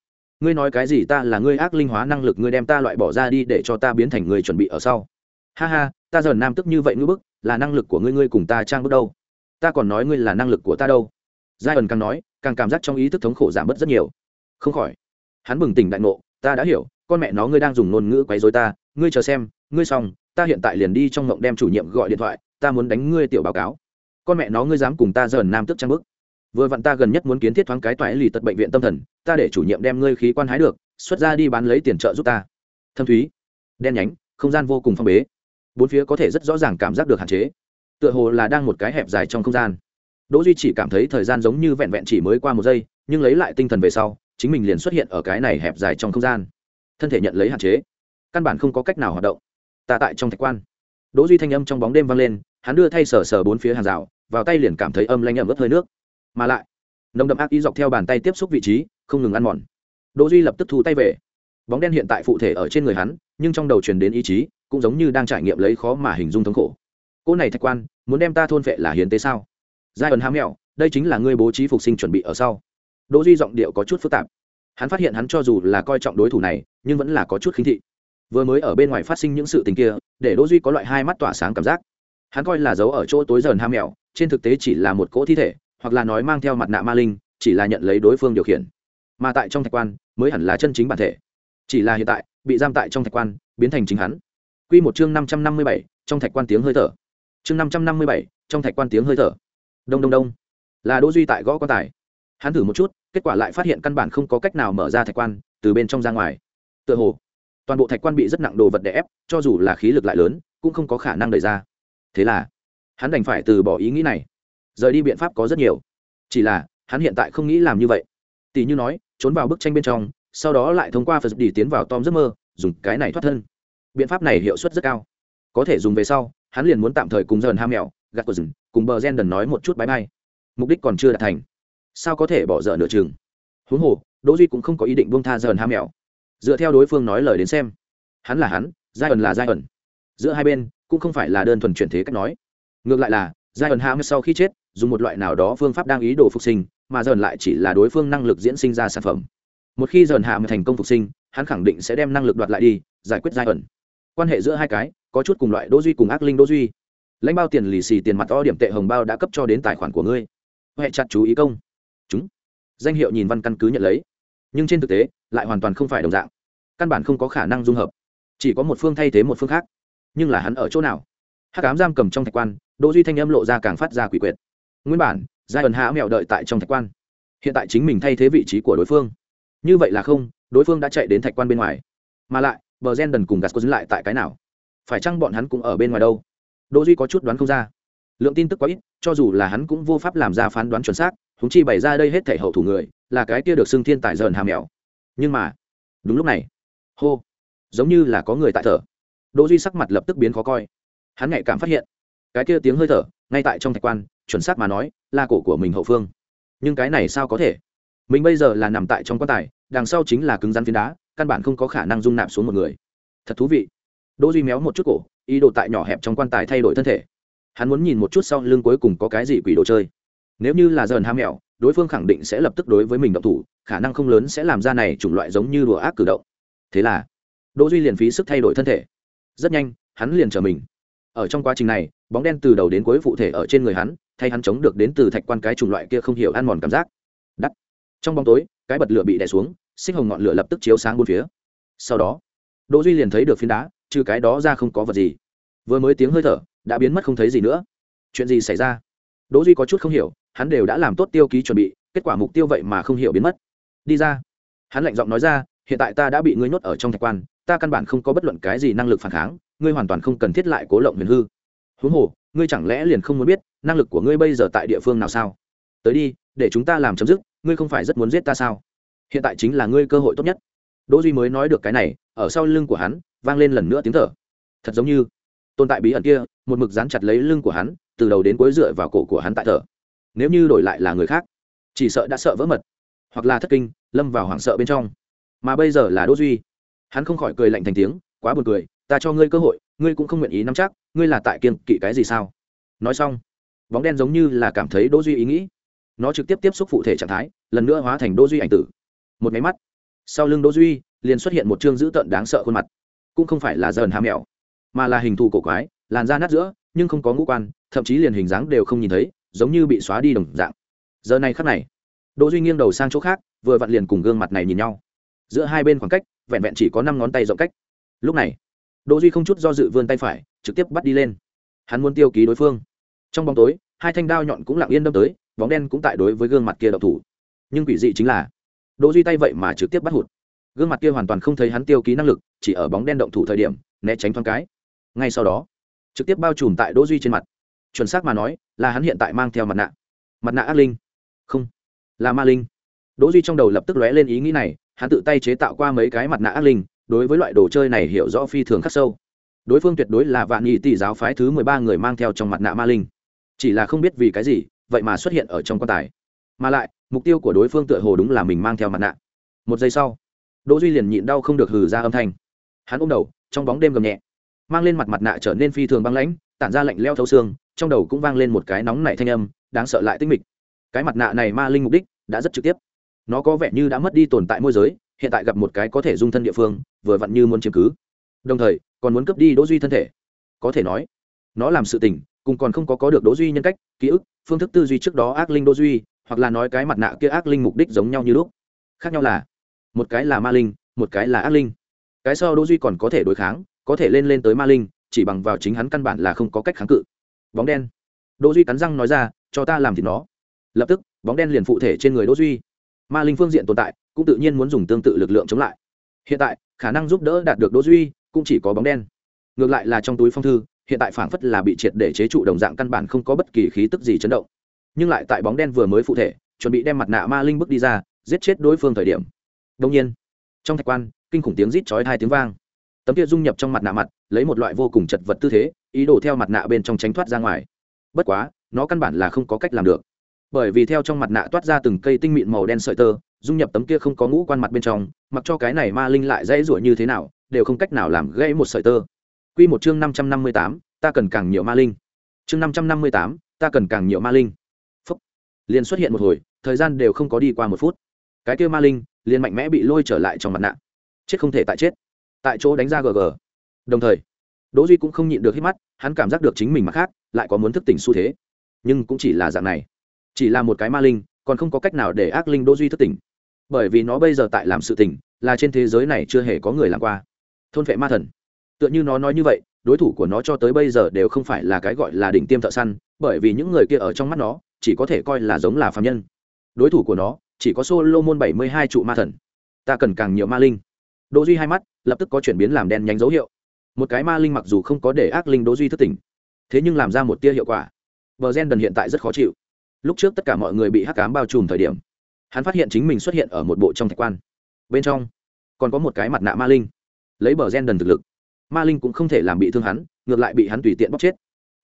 Ngươi nói cái gì ta là ngươi ác linh hóa năng lực, ngươi đem ta loại bỏ ra đi để cho ta biến thành người chuẩn bị ở sau. Ha ha, ta dần nam tức như vậy ngưỡng bức, là năng lực của ngươi ngươi cùng ta trang bước đâu? Ta còn nói ngươi là năng lực của ta đâu? Giai ẩn càng nói, càng cảm giác trong ý thức thống khổ giảm bớt rất nhiều. Không khỏi. Hắn bừng tỉnh đại ngộ, ta đã hiểu, con mẹ nó ngươi đang dùng ngôn ngữ quấy dối ta. Ngươi chờ xem, ngươi xong, ta hiện tại liền đi trong ngộng đem chủ nhiệm gọi điện thoại, ta muốn đánh ngươi tiểu báo cáo. Con mẹ nó ngươi dám cùng ta dần nam tức trang bức vừa vặn ta gần nhất muốn kiến thiết thoáng cái toái lì tật bệnh viện tâm thần, ta để chủ nhiệm đem ngươi khí quan hái được, xuất ra đi bán lấy tiền trợ giúp ta. Thâm thúy, đen nhánh, không gian vô cùng phong bế. Bốn phía có thể rất rõ ràng cảm giác được hạn chế. Tựa hồ là đang một cái hẹp dài trong không gian. Đỗ duy chỉ cảm thấy thời gian giống như vẹn vẹn chỉ mới qua một giây, nhưng lấy lại tinh thần về sau, chính mình liền xuất hiện ở cái này hẹp dài trong không gian. Thân thể nhận lấy hạn chế. Căn bản không có cách nào hoạt động. Ta tại trong thạch quan. Đỗ duy thanh âm trong bóng đêm vang lên, hắn đưa thay sờ sờ bốn phía hàng rào, vào tay liền cảm thấy âm lanh ẩm ướt hơi nước mà lại nồng đậm ác ý dọc theo bàn tay tiếp xúc vị trí không ngừng ăn mòn đỗ duy lập tức thu tay về bóng đen hiện tại phụ thể ở trên người hắn nhưng trong đầu truyền đến ý chí cũng giống như đang trải nghiệm lấy khó mà hình dung thống khổ cô này thạch quan muốn đem ta thôn vệ là hiến tế sao giai ẩn ham mẹo, đây chính là ngươi bố trí phục sinh chuẩn bị ở sau đỗ duy giọng điệu có chút phức tạp hắn phát hiện hắn cho dù là coi trọng đối thủ này nhưng vẫn là có chút khinh thị vừa mới ở bên ngoài phát sinh những sự tình kia để đỗ duy có loại hai mắt tỏa sáng cảm giác hắn coi là giấu ở chỗ tối dần ham mèo trên thực tế chỉ là một cỗ thi thể hoặc là nói mang theo mặt nạ ma linh, chỉ là nhận lấy đối phương điều khiển. Mà tại trong thạch quan, mới hẳn là chân chính bản thể. Chỉ là hiện tại, bị giam tại trong thạch quan, biến thành chính hắn. Quy một chương năm trăm năm mươi bảy, trong thạch quan tiếng hơi thở. Chương năm trăm năm mươi bảy, trong thạch quan tiếng hơi thở. Đông đông đông. Là đỗ duy tại gõ quan tài. Hắn thử một chút, kết quả lại phát hiện căn bản không có cách nào mở ra thạch quan, từ bên trong ra ngoài. Tựa hồ, toàn bộ thạch quan bị rất nặng đồ vật đè ép, cho dù là khí lực lại lớn, cũng không có khả năng đẩy ra. Thế là, hắn đành phải từ bỏ ý nghĩ này rời đi biện pháp có rất nhiều. Chỉ là, hắn hiện tại không nghĩ làm như vậy. Tỷ như nói, trốn vào bức tranh bên trong, sau đó lại thông qua phật đi tiến vào tom giấc mơ, dùng cái này thoát thân. Biện pháp này hiệu suất rất cao. Có thể dùng về sau, hắn liền muốn tạm thời cùng dần ham mèo, gạt của rừng cùng bờ gen đần nói một chút bãi bay mục đích còn chưa đạt thành. Sao có thể bỏ dở nửa chừng? Huống hồ, đỗ duy cũng không có ý định buông tha dần ham mèo. Dựa theo đối phương nói lời đến xem, hắn là hắn giai ẩn là giai ẩn giữa hai bên, cũng không phải là đơn thuần chuyển thế cách nói. Ngược lại là giai ẩn ham sau khi chết dùng một loại nào đó phương pháp đang ý đồ phục sinh, mà dần lại chỉ là đối phương năng lực diễn sinh ra sản phẩm. Một khi dần hạ thành công phục sinh, hắn khẳng định sẽ đem năng lực đoạt lại đi, giải quyết giai ẩn quan hệ giữa hai cái, có chút cùng loại đỗ duy cùng ác linh đỗ duy. Lãnh bao tiền lì xì tiền mặt to điểm tệ hồng bao đã cấp cho đến tài khoản của ngươi. Huệ chặt chú ý công. Chúng. Danh hiệu nhìn văn căn cứ nhận lấy. Nhưng trên thực tế, lại hoàn toàn không phải đồng dạng. Căn bản không có khả năng dung hợp. Chỉ có một phương thay thế một phương khác. Nhưng là hắn ở chỗ nào? Hắc ám giam cầm trong thạch quan đỗ duy thanh âm lộ ra càng phát ra quỷ quyệt nguyên bản giai ẩn hạ mèo đợi tại trong thạch quan. Hiện tại chính mình thay thế vị trí của đối phương. Như vậy là không, đối phương đã chạy đến thạch quan bên ngoài. Mà lại, bờ gen đần cùng gạt có dính lại tại cái nào? Phải chăng bọn hắn cũng ở bên ngoài đâu? Đỗ duy có chút đoán không ra. Lượng tin tức quá ít, cho dù là hắn cũng vô pháp làm ra phán đoán chuẩn xác chúng chi bày ra đây hết thể hậu thủ người, là cái kia được xưng thiên tài dần hàm mèo nhưng mà, đúng lúc này. Hô, giống như là có người tại thở. Đỗ duy sắc mặt lập tức biến khó coi. Hắn nhạy cảm phát hiện, cái kia tiếng hơi thở ngay tại trong thạch quan, chuẩn xác mà nói, là cổ của mình hậu phương. Nhưng cái này sao có thể? Mình bây giờ là nằm tại trong quan tài, đằng sau chính là cứng rắn phiến đá, căn bản không có khả năng dung nạp xuống một người. Thật thú vị. Đỗ duy méo một chút cổ, ý đồ tại nhỏ hẹp trong quan tài thay đổi thân thể. Hắn muốn nhìn một chút sau lưng cuối cùng có cái gì quỷ đồ chơi. Nếu như là dần ham mèo đối phương khẳng định sẽ lập tức đối với mình động thủ, khả năng không lớn sẽ làm ra này chủng loại giống như đùa ác cử động. Thế là, đỗ duy liền phí sức thay đổi thân thể. Rất nhanh, hắn liền trở mình. Ở trong quá trình này bóng đen từ đầu đến cuối phụ thể ở trên người hắn, thay hắn chống được đến từ thạch quan cái chủng loại kia không hiểu ăn mòn cảm giác. Đắt. Trong bóng tối, cái bật lửa bị đè xuống, xích hồng ngọn lửa lập tức chiếu sáng bốn phía. Sau đó, đỗ duy liền thấy được phiến đá, trừ cái đó ra không có vật gì. Vừa mới tiếng hơi thở, đã biến mất không thấy gì nữa. Chuyện gì xảy ra? Đỗ duy có chút không hiểu, hắn đều đã làm tốt tiêu ký chuẩn bị, kết quả mục tiêu vậy mà không hiểu biến mất. Đi ra. Hắn lạnh giọng nói ra, hiện tại ta đã bị ngươi nhốt ở trong thạch quan, ta căn bản không có bất luận cái gì năng lực phản kháng, ngươi hoàn toàn không cần thiết lại cố lộng huyền hư huống hồ, ngươi chẳng lẽ liền không muốn biết, năng lực của ngươi bây giờ tại địa phương nào sao? Tới đi, để chúng ta làm chấm dứt, ngươi không phải rất muốn giết ta sao? Hiện tại chính là ngươi cơ hội tốt nhất. Đỗ duy mới nói được cái này, ở sau lưng của hắn, vang lên lần nữa tiếng thở. Thật giống như, tồn tại bí ẩn kia, một mực dán chặt lấy lưng của hắn, từ đầu đến cuối dựa vào cổ của hắn tại thở. Nếu như đổi lại là người khác, chỉ sợ đã sợ vỡ mật, hoặc là thất kinh, lâm vào hoảng sợ bên trong. Mà bây giờ là đỗ duy. Hắn không khỏi cười lạnh thành tiếng, quá buồn cười ta cho ngươi cơ hội, ngươi cũng không nguyện ý nắm chắc, ngươi là tại kiên kỵ cái gì sao? Nói xong, bóng đen giống như là cảm thấy đỗ duy ý nghĩ. Nó trực tiếp tiếp xúc phụ thể trạng thái, lần nữa hóa thành đỗ duy ảnh tử. Một máy mắt, sau lưng đỗ duy liền xuất hiện một trương dữ tợn đáng sợ khuôn mặt. Cũng không phải là dần hà mèo, mà là hình thù cổ quái, làn da nát giữa, nhưng không có ngũ quan, thậm chí liền hình dáng đều không nhìn thấy, giống như bị xóa đi đồng dạng. Giờ này khắc này, đỗ duy nghiêng đầu sang chỗ khác, vừa vặn liền cùng gương mặt này nhìn nhau. Giữa hai bên khoảng cách, vẹn vẹn chỉ có năm ngón tay rộng cách. Lúc này đỗ duy không chút do dự vươn tay phải, trực tiếp bắt đi lên. Hắn muốn tiêu ký đối phương. Trong bóng tối, hai thanh đao nhọn cũng lặng yên đâm tới, bóng đen cũng tại đối với gương mặt kia đậu thủ. Nhưng quỷ dị chính là, đỗ duy tay vậy mà trực tiếp bắt hụt. Gương mặt kia hoàn toàn không thấy hắn tiêu ký năng lực, chỉ ở bóng đen động thủ thời điểm, né tránh thoáng cái. Ngay sau đó, trực tiếp bao trùm tại đỗ duy trên mặt. Chuẩn xác mà nói, là hắn hiện tại mang theo mặt nạ. Mặt nạ ác linh. Không, là ma linh. Đỗ duy trong đầu lập tức lóe lên ý nghĩ này, hắn tự tay chế tạo qua mấy cái mặt nạ ác linh đối với loại đồ chơi này hiểu rõ phi thường khắc sâu. Đối phương tuyệt đối là vạn nhị tỷ giáo phái thứ mười ba người mang theo trong mặt nạ ma linh. Chỉ là không biết vì cái gì, vậy mà xuất hiện ở trong quan tài. Mà lại, mục tiêu của đối phương tựa hồ đúng là mình mang theo mặt nạ. Một giây sau, đỗ duy liền nhịn đau không được hừ ra âm thanh. Hắn ôm đầu, trong bóng đêm gầm nhẹ, mang lên mặt mặt nạ trở nên phi thường băng lãnh, tản ra lạnh leo thấu xương, trong đầu cũng vang lên một cái nóng nảy thanh âm, đáng sợ lại tinh mịch. Cái mặt nạ này ma linh mục đích đã rất trực tiếp. Nó có vẻ như đã mất đi tồn tại môi giới, hiện tại gặp một cái có thể dung thân địa phương vừa vặn như muốn chiếm cứ. Đồng thời, còn muốn cướp đi đỗ duy thân thể. Có thể nói, nó làm sự tình, cùng còn không có có được đỗ duy nhân cách, ký ức, phương thức tư duy trước đó ác linh đỗ duy, hoặc là nói cái mặt nạ kia ác linh mục đích giống nhau như lúc. Khác nhau là, một cái là ma linh, một cái là ác linh. Cái sau đỗ duy còn có thể đối kháng, có thể lên lên tới ma linh, chỉ bằng vào chính hắn căn bản là không có cách kháng cự. Bóng đen. Đỗ duy cắn răng nói ra, cho ta làm thì nó. Lập tức, bóng đen liền phụ thể trên người đỗ duy. Ma linh phương diện tồn tại, cũng tự nhiên muốn dùng tương tự lực lượng chống lại. Hiện tại khả năng giúp đỡ đạt được đỗ duy cũng chỉ có bóng đen. Ngược lại là trong túi phong thư, hiện tại phảng phất là bị triệt để chế trụ đồng dạng căn bản không có bất kỳ khí tức gì chấn động. Nhưng lại tại bóng đen vừa mới phụ thể, chuẩn bị đem mặt nạ ma linh bước đi ra, giết chết đối phương thời điểm. Đông nhiên, trong thạch quan, kinh khủng tiếng rít chói hai tiếng vang. Tấm kia dung nhập trong mặt nạ mặt, lấy một loại vô cùng chật vật tư thế, ý đồ theo mặt nạ bên trong tránh thoát ra ngoài. Bất quá, nó căn bản là không có cách làm được. Bởi vì theo trong mặt nạ toát ra từng cây tinh mịn màu đen sợi tơ dung nhập tấm kia không có ngũ quan mặt bên trong, mặc cho cái này ma linh lại dễ rủa như thế nào, đều không cách nào làm gãy một sợi tơ. Quy một chương năm trăm năm mươi tám, ta cần càng nhiều ma linh. Chương năm trăm năm mươi tám, ta cần càng nhiều ma linh. Phúc. Liền xuất hiện một hồi, thời gian đều không có đi qua một phút. Cái kia ma linh liền mạnh mẽ bị lôi trở lại trong mặt nạ. Chết không thể tại chết. Tại chỗ đánh ra gg đồng thời, đỗ duy cũng không nhịn được hít mắt, hắn cảm giác được chính mình mà khác, lại có muốn thức tỉnh xu thế. Nhưng cũng chỉ là dạng này. Chỉ là một cái ma linh, còn không có cách nào để ác linh đỗ duy thức tỉnh bởi vì nó bây giờ tại làm sự tình, là trên thế giới này chưa hề có người làm qua. Thôn vệ ma thần. Tựa như nó nói như vậy, đối thủ của nó cho tới bây giờ đều không phải là cái gọi là đỉnh tiêm thợ săn, bởi vì những người kia ở trong mắt nó, chỉ có thể coi là giống là phạm nhân. Đối thủ của nó, chỉ có solo môn bảy mươi hai trụ ma thần. Ta cần càng nhiều ma linh. Đỗ duy hai mắt, lập tức có chuyển biến làm đen nhánh dấu hiệu. Một cái ma linh mặc dù không có để ác linh đỗ duy thức tỉnh, thế nhưng làm ra một tia hiệu quả. Bờ gen đần hiện tại rất khó chịu. Lúc trước tất cả mọi người bị hắc cám bao trùm thời điểm hắn phát hiện chính mình xuất hiện ở một bộ trong thạch quan. Bên trong, còn có một cái mặt nạ ma linh. Lấy bờ gen đần thực lực, ma linh cũng không thể làm bị thương hắn, ngược lại bị hắn tùy tiện bóc chết.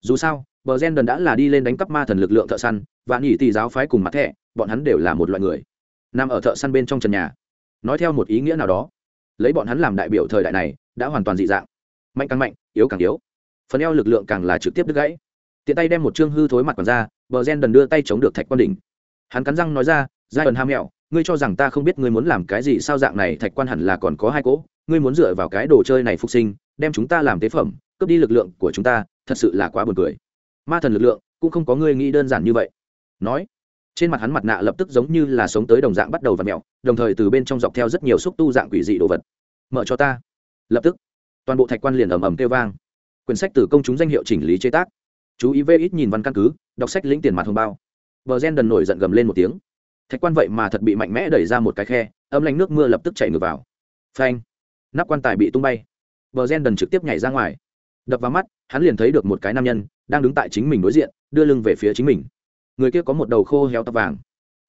Dù sao, bờ gen đần đã là đi lên đánh cắp ma thần lực lượng thợ săn, và nghỉ tỷ giáo phái cùng mặt thẻ, bọn hắn đều là một loại người. Nằm ở thợ săn bên trong trần nhà. Nói theo một ý nghĩa nào đó, lấy bọn hắn làm đại biểu thời đại này, đã hoàn toàn dị dạng. Mạnh càng mạnh, yếu càng yếu. Phần eo lực lượng càng là trực tiếp đứt gãy. Tiện tay đem một chương hư thối mặt còn ra, bờ gen đần đưa tay chống được thạch quan đỉnh. Hắn cắn răng nói ra giai ẩn ham mẹo ngươi cho rằng ta không biết ngươi muốn làm cái gì, sao dạng này, thạch quan hẳn là còn có hai cỗ, ngươi muốn dựa vào cái đồ chơi này phục sinh, đem chúng ta làm tế phẩm, cướp đi lực lượng của chúng ta, thật sự là quá buồn cười. Ma thần lực lượng, cũng không có ngươi nghĩ đơn giản như vậy. Nói, trên mặt hắn mặt nạ lập tức giống như là sống tới đồng dạng bắt đầu và mẹo đồng thời từ bên trong dọc theo rất nhiều xúc tu dạng quỷ dị đồ vật. Mở cho ta. Lập tức, toàn bộ thạch quan liền ầm ầm kêu vang. Quyển sách từ công chúng danh hiệu chỉnh lý chế tác. Chú ý vê ít nhìn văn căn cứ, đọc sách lĩnh tiền mặt hồng bao. Bờ gen đần nổi giận gầm lên một tiếng thạch quan vậy mà thật bị mạnh mẽ đẩy ra một cái khe, âm lạnh nước mưa lập tức chảy ngược vào. Phanh! Nắp quan tài bị tung bay. Bờ gen đần trực tiếp nhảy ra ngoài. Đập vào mắt, hắn liền thấy được một cái nam nhân đang đứng tại chính mình đối diện, đưa lưng về phía chính mình. Người kia có một đầu khô héo tóc vàng,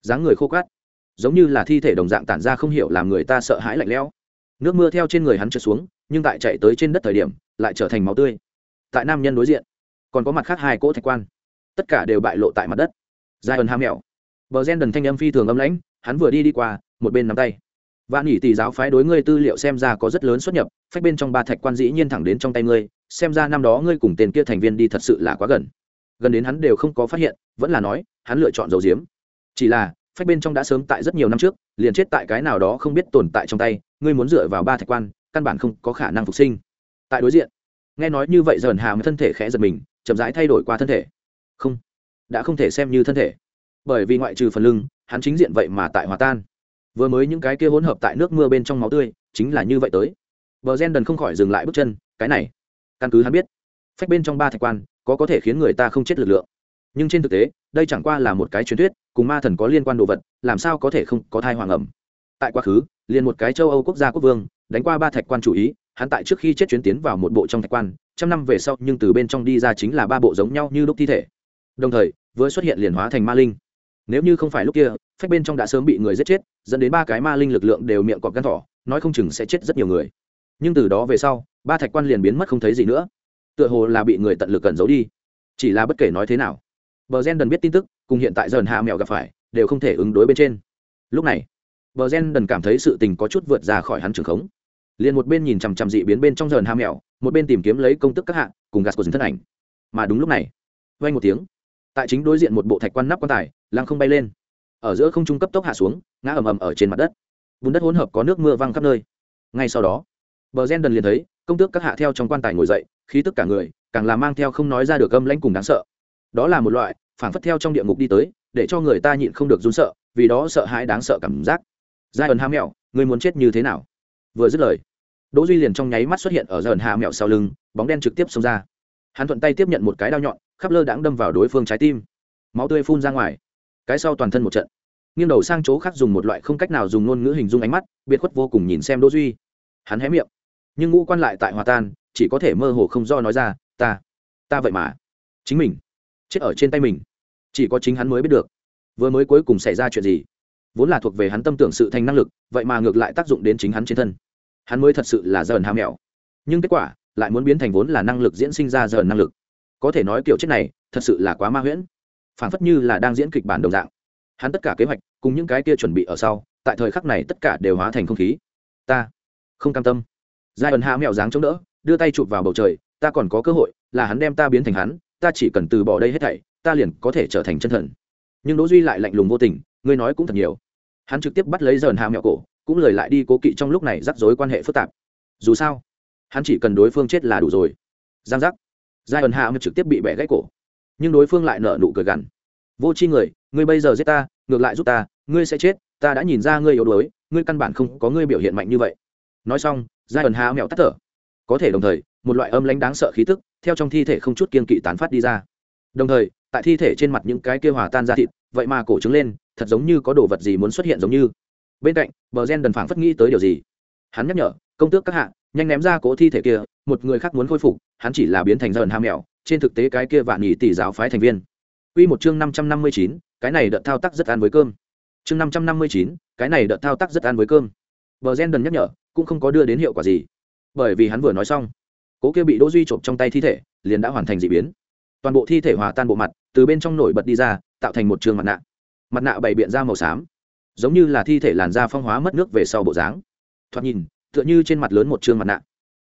dáng người khô cát giống như là thi thể đồng dạng tản ra không hiểu làm người ta sợ hãi lạnh lẽo. Nước mưa theo trên người hắn trượt xuống, nhưng tại chạy tới trên đất thời điểm, lại trở thành máu tươi. Tại nam nhân đối diện, còn có mặt khác hai cỗ thạch quan. Tất cả đều bại lộ tại mặt đất. Giai ẩn ham mèo bờ gen đần thanh âm phi thường âm lãnh, hắn vừa đi đi qua, một bên nắm tay. Vạn nhị tỷ giáo phái đối ngươi tư liệu xem ra có rất lớn xuất nhập, phách bên trong ba thạch quan dĩ nhiên thẳng đến trong tay ngươi, xem ra năm đó ngươi cùng tên kia thành viên đi thật sự là quá gần. Gần đến hắn đều không có phát hiện, vẫn là nói, hắn lựa chọn dầu diếm chỉ là, phách bên trong đã sớm tại rất nhiều năm trước, liền chết tại cái nào đó không biết tồn tại trong tay, ngươi muốn dựa vào ba thạch quan, căn bản không có khả năng phục sinh. Tại đối diện, nghe nói như vậy dần hàm thân thể khẽ giật mình, chậm rãi thay đổi qua thân thể. Không, đã không thể xem như thân thể bởi vì ngoại trừ phần lưng, hắn chính diện vậy mà tại hòa tan. Vừa mới những cái kia hỗn hợp tại nước mưa bên trong máu tươi, chính là như vậy tới. Bờ gen đần không khỏi dừng lại bước chân, cái này, căn cứ hắn biết, phách bên trong ba thạch quan, có có thể khiến người ta không chết lực lượng. Nhưng trên thực tế, đây chẳng qua là một cái truyền thuyết, cùng ma thần có liên quan đồ vật, làm sao có thể không có thai hoàng ẩm. Tại quá khứ, liền một cái châu âu quốc gia quốc vương, đánh qua ba thạch quan chủ ý, hắn tại trước khi chết chuyến tiến vào một bộ trong thạch quan, trăm năm về sau, nhưng từ bên trong đi ra chính là ba bộ giống nhau như đúc thi thể. Đồng thời, vừa xuất hiện liền hóa thành ma linh nếu như không phải lúc kia, phách bên trong đã sớm bị người giết chết, dẫn đến ba cái ma linh lực lượng đều miệng cọp gan thỏ, nói không chừng sẽ chết rất nhiều người. Nhưng từ đó về sau, ba thạch quan liền biến mất không thấy gì nữa. Tựa hồ là bị người tận lực cẩn giấu đi. Chỉ là bất kể nói thế nào, bờ gen đần biết tin tức, cùng hiện tại dần hạ mèo gặp phải, đều không thể ứng đối bên trên. Lúc này, bờ gen đần cảm thấy sự tình có chút vượt ra khỏi hắn trường khống. Liền một bên nhìn chằm chằm dị biến bên trong dần hạ mèo, một bên tìm kiếm lấy công tức các hạ, cùng gạt của dừng thân ảnh. Mà đúng lúc này vay một tiếng tại chính đối diện một bộ thạch quan nắp quan tài, lăng không bay lên. Ở giữa không trung cấp tốc hạ xuống, ngã ầm ầm ở trên mặt đất. Bùn đất hỗn hợp có nước mưa văng khắp nơi. Ngay sau đó, bờ gen đần liền thấy, công tước các hạ theo trong quan tài ngồi dậy, khí tức cả người, càng là mang theo không nói ra được âm lãnh cùng đáng sợ. Đó là một loại phản phất theo trong địa ngục đi tới, để cho người ta nhịn không được run sợ, vì đó sợ hãi đáng sợ cảm giác. Giai ẩn ham mẹo, người muốn chết như thế nào? Vừa dứt lời, đỗ duy liền trong nháy mắt xuất hiện ở giai ẩn hạ mẹo sau lưng, bóng đen trực tiếp xông ra. Hắn thuận tay tiếp nhận một cái đao nhọn khắp lơ đãng đâm vào đối phương trái tim. Máu tươi phun ra ngoài. Cái sau toàn thân một trận. Nghiêng đầu sang chỗ khác dùng một loại không cách nào dùng ngôn ngữ hình dung ánh mắt, biệt khuất vô cùng nhìn xem đỗ duy. Hắn hé miệng. Nhưng ngũ quan lại tại hòa tan, chỉ có thể mơ hồ không do nói ra, ta ta vậy mà. Chính mình. Chết ở trên tay mình. Chỉ có chính hắn mới biết được. Vừa mới cuối cùng xảy ra chuyện gì? Vốn là thuộc về hắn tâm tưởng sự thành năng lực, vậy mà ngược lại tác dụng đến chính hắn trên thân. Hắn mới thật sự là dởn ham mèo nhưng kết quả, lại muốn biến thành vốn là năng lực diễn sinh ra dởn năng lực có thể nói kiểu chết này thật sự là quá ma huyễn phản phất như là đang diễn kịch bản đồng dạng. Hắn tất cả kế hoạch cùng những cái kia chuẩn bị ở sau, tại thời khắc này tất cả đều hóa thành không khí. Ta không cam tâm. Giai ẩn hạ mẹo dáng chống đỡ, đưa tay chụp vào bầu trời, ta còn có cơ hội, là hắn đem ta biến thành hắn, ta chỉ cần từ bỏ đây hết thảy, ta liền có thể trở thành chân thần. Nhưng đỗ duy lại lạnh lùng vô tình, ngươi nói cũng thật nhiều. Hắn trực tiếp bắt lấy dần hạ mẹo cổ, cũng lời lại đi cố kỵ trong lúc này rắc rối quan hệ phức tạp. Dù sao, hắn chỉ cần đối phương chết là đủ rồi. Giang giác giai ẩn hạ mẹo trực tiếp bị bẻ gãy cổ. Nhưng đối phương lại nở nụ cười gằn. Vô chi người, ngươi bây giờ giết ta, ngược lại giúp ta, ngươi sẽ chết, ta đã nhìn ra ngươi yếu đuối, ngươi căn bản không có ngươi biểu hiện mạnh như vậy. Nói xong, giai ẩn hạ mẹo tắt thở. Có thể đồng thời, một loại âm lãnh đáng sợ khí tức theo trong thi thể không chút kiên kỵ tán phát đi ra. Đồng thời, tại thi thể trên mặt những cái kia hòa tan ra thịt, vậy mà cổ trứng lên, thật giống như có đồ vật gì muốn xuất hiện giống như. Bên cạnh, bờ gen đần phảng phất nghĩ tới điều gì. Hắn nhắc nhở, công tước các hạ nhanh ném ra cỗ thi thể kia một người khác muốn khôi phục hắn chỉ là biến thành dần ham mèo trên thực tế cái kia vạn nhị tỷ giáo phái thành viên Quy một chương năm trăm năm mươi chín, cái này đợt thao tác rất ăn với cơm. Chương năm trăm năm mươi chín, cái này đợt thao tác rất ăn với cơm. Bờ Gen đần nhắc nhở, cũng không có đưa đến hiệu quả gì. Bởi vì hắn vừa nói xong, cố kia bị Đỗ Duy chộp trong tay thi thể, liền đã hoàn thành dị biến. Toàn bộ thi thể hòa tan bộ mặt, từ bên trong nổi bật đi ra, tạo thành một trường mặt nạ. Mặt nạ bảy biện ra màu xám, giống như là thi thể làn da phong hóa mất nước về sau bộ dáng. Thoạt nhìn, tựa như trên mặt lớn một trường mặt nạ.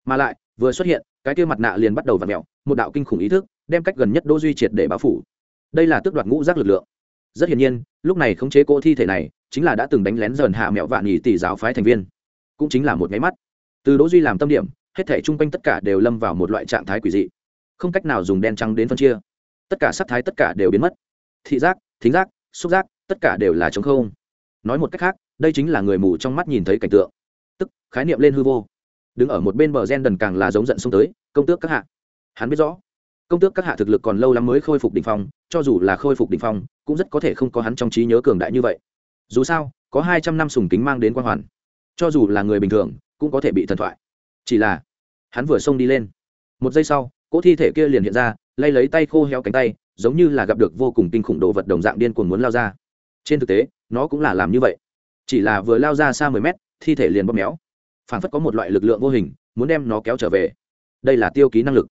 Mà lại, vừa xuất hiện, cái kia mặt nạ liền bắt đầu vặn mèo, một đạo kinh khủng ý thức, đem cách gần nhất Đỗ Duy triệt để bao phủ. Đây là tước đoạt ngũ giác lực lượng. Rất hiển nhiên, lúc này khống chế cô thi thể này, chính là đã từng đánh lén dần hạ mẹo vạn nhị tỷ giáo phái thành viên, cũng chính là một cái mắt. Từ Đỗ Duy làm tâm điểm, hết thể chung quanh tất cả đều lâm vào một loại trạng thái quỷ dị không cách nào dùng đen trắng đến phân chia tất cả sắc thái tất cả đều biến mất thị giác thính giác xúc giác tất cả đều là trống không nói một cách khác đây chính là người mù trong mắt nhìn thấy cảnh tượng tức, khái niệm lên hư vô. Đứng ở một bên bờ gen đần càng là giống giận xông tới, công tước các hạ. Hắn biết rõ, công tước các hạ thực lực còn lâu lắm mới khôi phục đ ỉ n h phong, cho dù là khôi phục đ ỉ n h phong, cũng rất có thể không có hắn trong trí nhớ cường đại như vậy. Dù sao, có hai trăm năm sùng kính mang đến quan hoàn. Cho dù là người bình thường, cũng có thể bị thần thoại. Chỉ là, hắn vừa xông đi lên. Một giây sau, cỗ thi thể kia liền hiện ra, lay lấy tay khô héo cánh tay, giống như là gặp được vô cùng kinh khủng đồ vật đồng dạng điên cuồng muốn lao ra. Trên thực tế, nó cũng là làm như vậy. Chỉ là vừa lao ra xa mười mét thi thể liền bóp méo. Phản phất có một loại lực lượng vô hình, muốn đem nó kéo trở về. Đây là tiêu ký năng lực.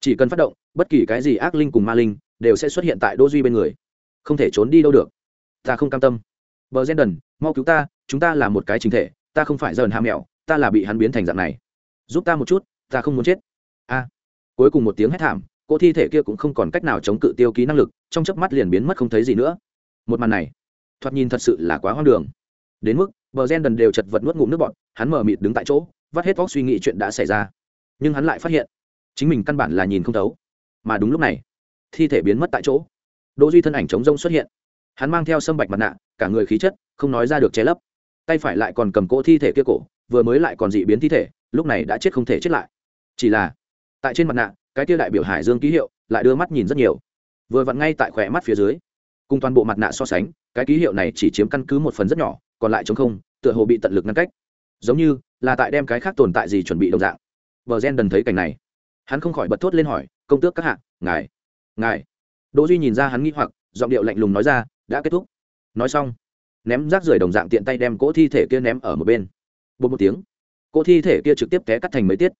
Chỉ cần phát động, bất kỳ cái gì ác linh cùng ma linh đều sẽ xuất hiện tại đô duy bên người. Không thể trốn đi đâu được. Ta không cam tâm. Bờ gen đần mau cứu ta, chúng ta là một cái chính thể, ta không phải dần hạ mẹo, ta là bị hắn biến thành dạng này. Giúp ta một chút, ta không muốn chết. A. Cuối cùng một tiếng hét thảm, cô thi thể kia cũng không còn cách nào chống cự tiêu ký năng lực, trong chớp mắt liền biến mất không thấy gì nữa. Một màn này, thoạt nhìn thật sự là quá hoang đường. Đến mức bờ gen đần đều chật vật nuốt ngụm nước bọn hắn mờ mịt đứng tại chỗ, vắt hết vóc suy nghĩ chuyện đã xảy ra. Nhưng hắn lại phát hiện, chính mình căn bản là nhìn không thấu. Mà đúng lúc này, thi thể biến mất tại chỗ. Đỗ duy thân ảnh chống rông xuất hiện. Hắn mang theo sâm bạch mặt nạ, cả người khí chất, không nói ra được che lấp. Tay phải lại còn cầm cỗ thi thể kia cổ, vừa mới lại còn dị biến thi thể, lúc này đã chết không thể chết lại. Chỉ là, tại trên mặt nạ, cái kia đại biểu hải dương ký hiệu, lại đưa mắt nhìn rất nhiều. Vừa vặn ngay tại khỏe mắt phía dưới, cùng toàn bộ mặt nạ so sánh, cái ký hiệu này chỉ chiếm căn cứ một phần rất nhỏ, còn lại chống không tựa hồ bị tận lực ngăn cách. Giống như là tại đem cái khác tồn tại gì chuẩn bị đồng dạng. Vợ gen đần thấy cảnh này. Hắn không khỏi bật thốt lên hỏi, công tước các hạ, ngài ngài. Đỗ duy nhìn ra hắn nghĩ hoặc, giọng điệu lạnh lùng nói ra, đã kết thúc. Nói xong, ném rác rưởi đồng dạng tiện tay đem cỗ thi thể kia ném ở một bên. Bột một tiếng, cỗ thi thể kia trực tiếp té cắt thành mấy tiết.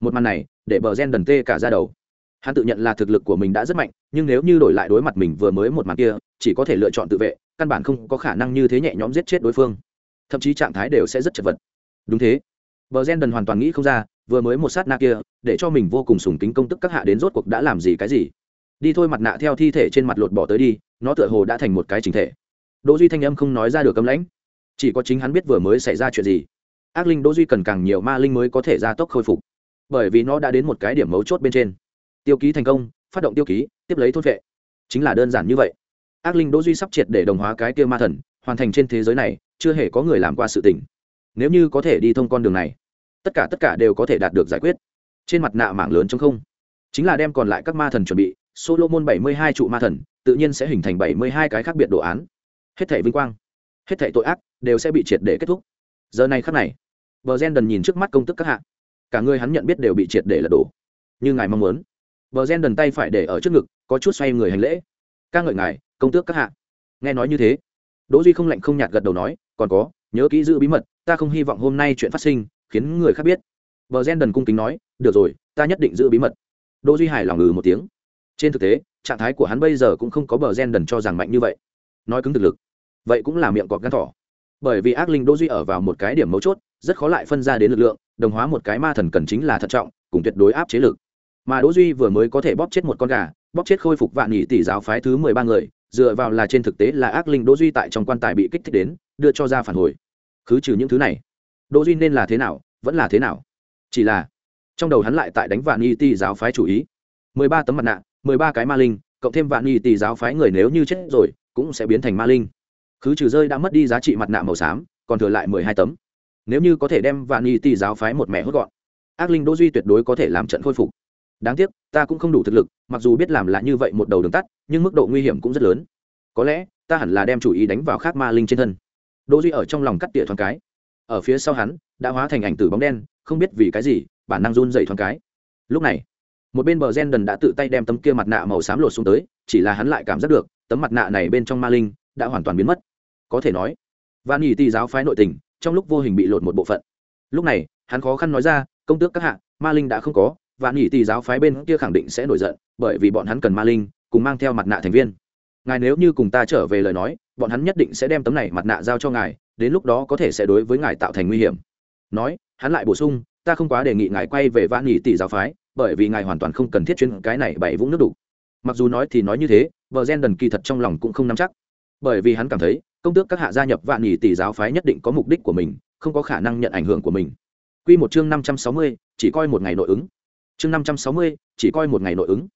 Một màn này để bờ gen đần tê cả ra đầu. Hắn tự nhận là thực lực của mình đã rất mạnh, nhưng nếu như đổi lại đối mặt mình vừa mới một màn kia, chỉ có thể lựa chọn tự vệ, căn bản không có khả năng như thế nhẹ nhõm giết chết đối phương thậm chí trạng thái đều sẽ rất chật vật. Đúng thế. Bờ gen đần hoàn toàn nghĩ không ra, vừa mới một sát na kia, để cho mình vô cùng sùng kính công tức các hạ đến rốt cuộc đã làm gì cái gì. Đi thôi mặt nạ theo thi thể trên mặt lột bỏ tới đi, nó tựa hồ đã thành một cái chính thể. Đỗ duy thanh âm không nói ra được cấm lãnh. Chỉ có chính hắn biết vừa mới xảy ra chuyện gì. Ác linh đỗ duy cần càng nhiều ma linh mới có thể gia tốc khôi phục. Bởi vì nó đã đến một cái điểm mấu chốt bên trên. Tiêu ký thành công, phát động tiêu ký, tiếp lấy thôn vệ. Chính là đơn giản như vậy. Ác linh đỗ duy sắp triệt để đồng hóa cái kia ma thần, hoàn thành trên thế giới này chưa hề có người làm qua sự tình. Nếu như có thể đi thông con đường này, tất cả tất cả đều có thể đạt được giải quyết. Trên mặt nạ mảng lớn trong không. Chính là đem còn lại các ma thần chuẩn bị, solomon bảy mươi hai trụ ma thần, tự nhiên sẽ hình thành bảy mươi hai cái khác biệt đồ án. Hết thể vinh quang, hết thể tội ác đều sẽ bị triệt để kết thúc. Giờ này khắc này bờ gen đần nhìn trước mắt công tức các hạ. Cả người hắn nhận biết đều bị triệt để lật đổ. Như ngài mong muốn. Bờ gen đần tay phải để ở trước ngực, có chút xoay người hành lễ. Ca ngợi ngài, công tước các hạ. Nghe nói như thế, đỗ duy không lạnh không nhạt gật đầu nói còn có, nhớ kỹ giữ bí mật, ta không hy vọng hôm nay chuyện phát sinh, khiến người khác biết. Bờ gen đần cung kính nói, được rồi, ta nhất định giữ bí mật. Đỗ duy hải lòng ngừ một tiếng. Trên thực tế, trạng thái của hắn bây giờ cũng không có bờ gen đần cho rằng mạnh như vậy. Nói cứng thực lực, vậy cũng là miệng cọp gan thỏ. Bởi vì ác linh đỗ duy ở vào một cái điểm mấu chốt, rất khó lại phân ra đến lực lượng, đồng hóa một cái ma thần cần chính là thận trọng, cùng tuyệt đối áp chế lực. Mà đỗ duy vừa mới có thể bóp chết một con gà, bóp chết khôi phục vạn nhị tỷ giáo phái thứ mười ba người, dựa vào là trên thực tế là ác linh đỗ duy tại trong quan tài bị kích thích đến đưa cho ra phản hồi. Khứ trừ những thứ này, đỗ duy nên là thế nào, vẫn là thế nào? Chỉ là, trong đầu hắn lại tại đánh vạn y tì giáo phái chủ ý. Mười ba tấm mặt nạ, mười ba cái ma linh, cộng thêm vạn y tì giáo phái người nếu như chết rồi, cũng sẽ biến thành ma linh. Khứ trừ rơi đã mất đi giá trị mặt nạ màu xám, còn thừa lại mười hai tấm. Nếu như có thể đem vạn y tì giáo phái một mẹ hốt gọn, ác linh đỗ duy tuyệt đối có thể làm trận khôi phục. Đáng tiếc, ta cũng không đủ thực lực, mặc dù biết làm là như vậy một đầu đường tắt, nhưng mức độ nguy hiểm cũng rất lớn. Có lẽ, ta hẳn là đem chủ ý đánh vào khác ma linh trên thân đỗ duy ở trong lòng cắt tỉa thoáng cái. Ở phía sau hắn, đã hóa thành ảnh tử bóng đen, không biết vì cái gì, bản năng run dậy thoáng cái. Lúc này, một bên bờ gen đần đã tự tay đem tấm kia mặt nạ màu xám lột xuống tới, chỉ là hắn lại cảm giác được, tấm mặt nạ này bên trong ma linh đã hoàn toàn biến mất. Có thể nói van nhì Tỳ giáo phái nội tình, trong lúc vô hình bị lột một bộ phận. Lúc này, hắn khó khăn nói ra, công tước các hạ, ma linh đã không có và nghỉ Tỳ giáo phái bên kia khẳng định sẽ nổi giận, bởi vì bọn hắn cần ma linh, cùng mang theo mặt nạ thành viên ngài nếu như cùng ta trở về lời nói bọn hắn nhất định sẽ đem tấm này mặt nạ giao cho ngài đến lúc đó có thể sẽ đối với ngài tạo thành nguy hiểm. Nói hắn lại bổ sung ta không quá đề nghị ngài quay về vạn nghỉ tỷ giáo phái bởi vì ngài hoàn toàn không cần thiết chuyên cái này bảy vũng nước đủ mặc dù nói thì nói như thế vợ gen đần kỳ thật trong lòng cũng không nắm chắc. Bởi vì hắn cảm thấy công tước các hạ gia nhập vạn nghỉ tỷ giáo phái nhất định có mục đích của mình không có khả năng nhận ảnh hưởng của mình. Quy một chương năm trăm sáu mươi, chỉ coi một ngày nội ứng. Chương năm trăm sáu mươi chỉ coi một ngày nội ứng.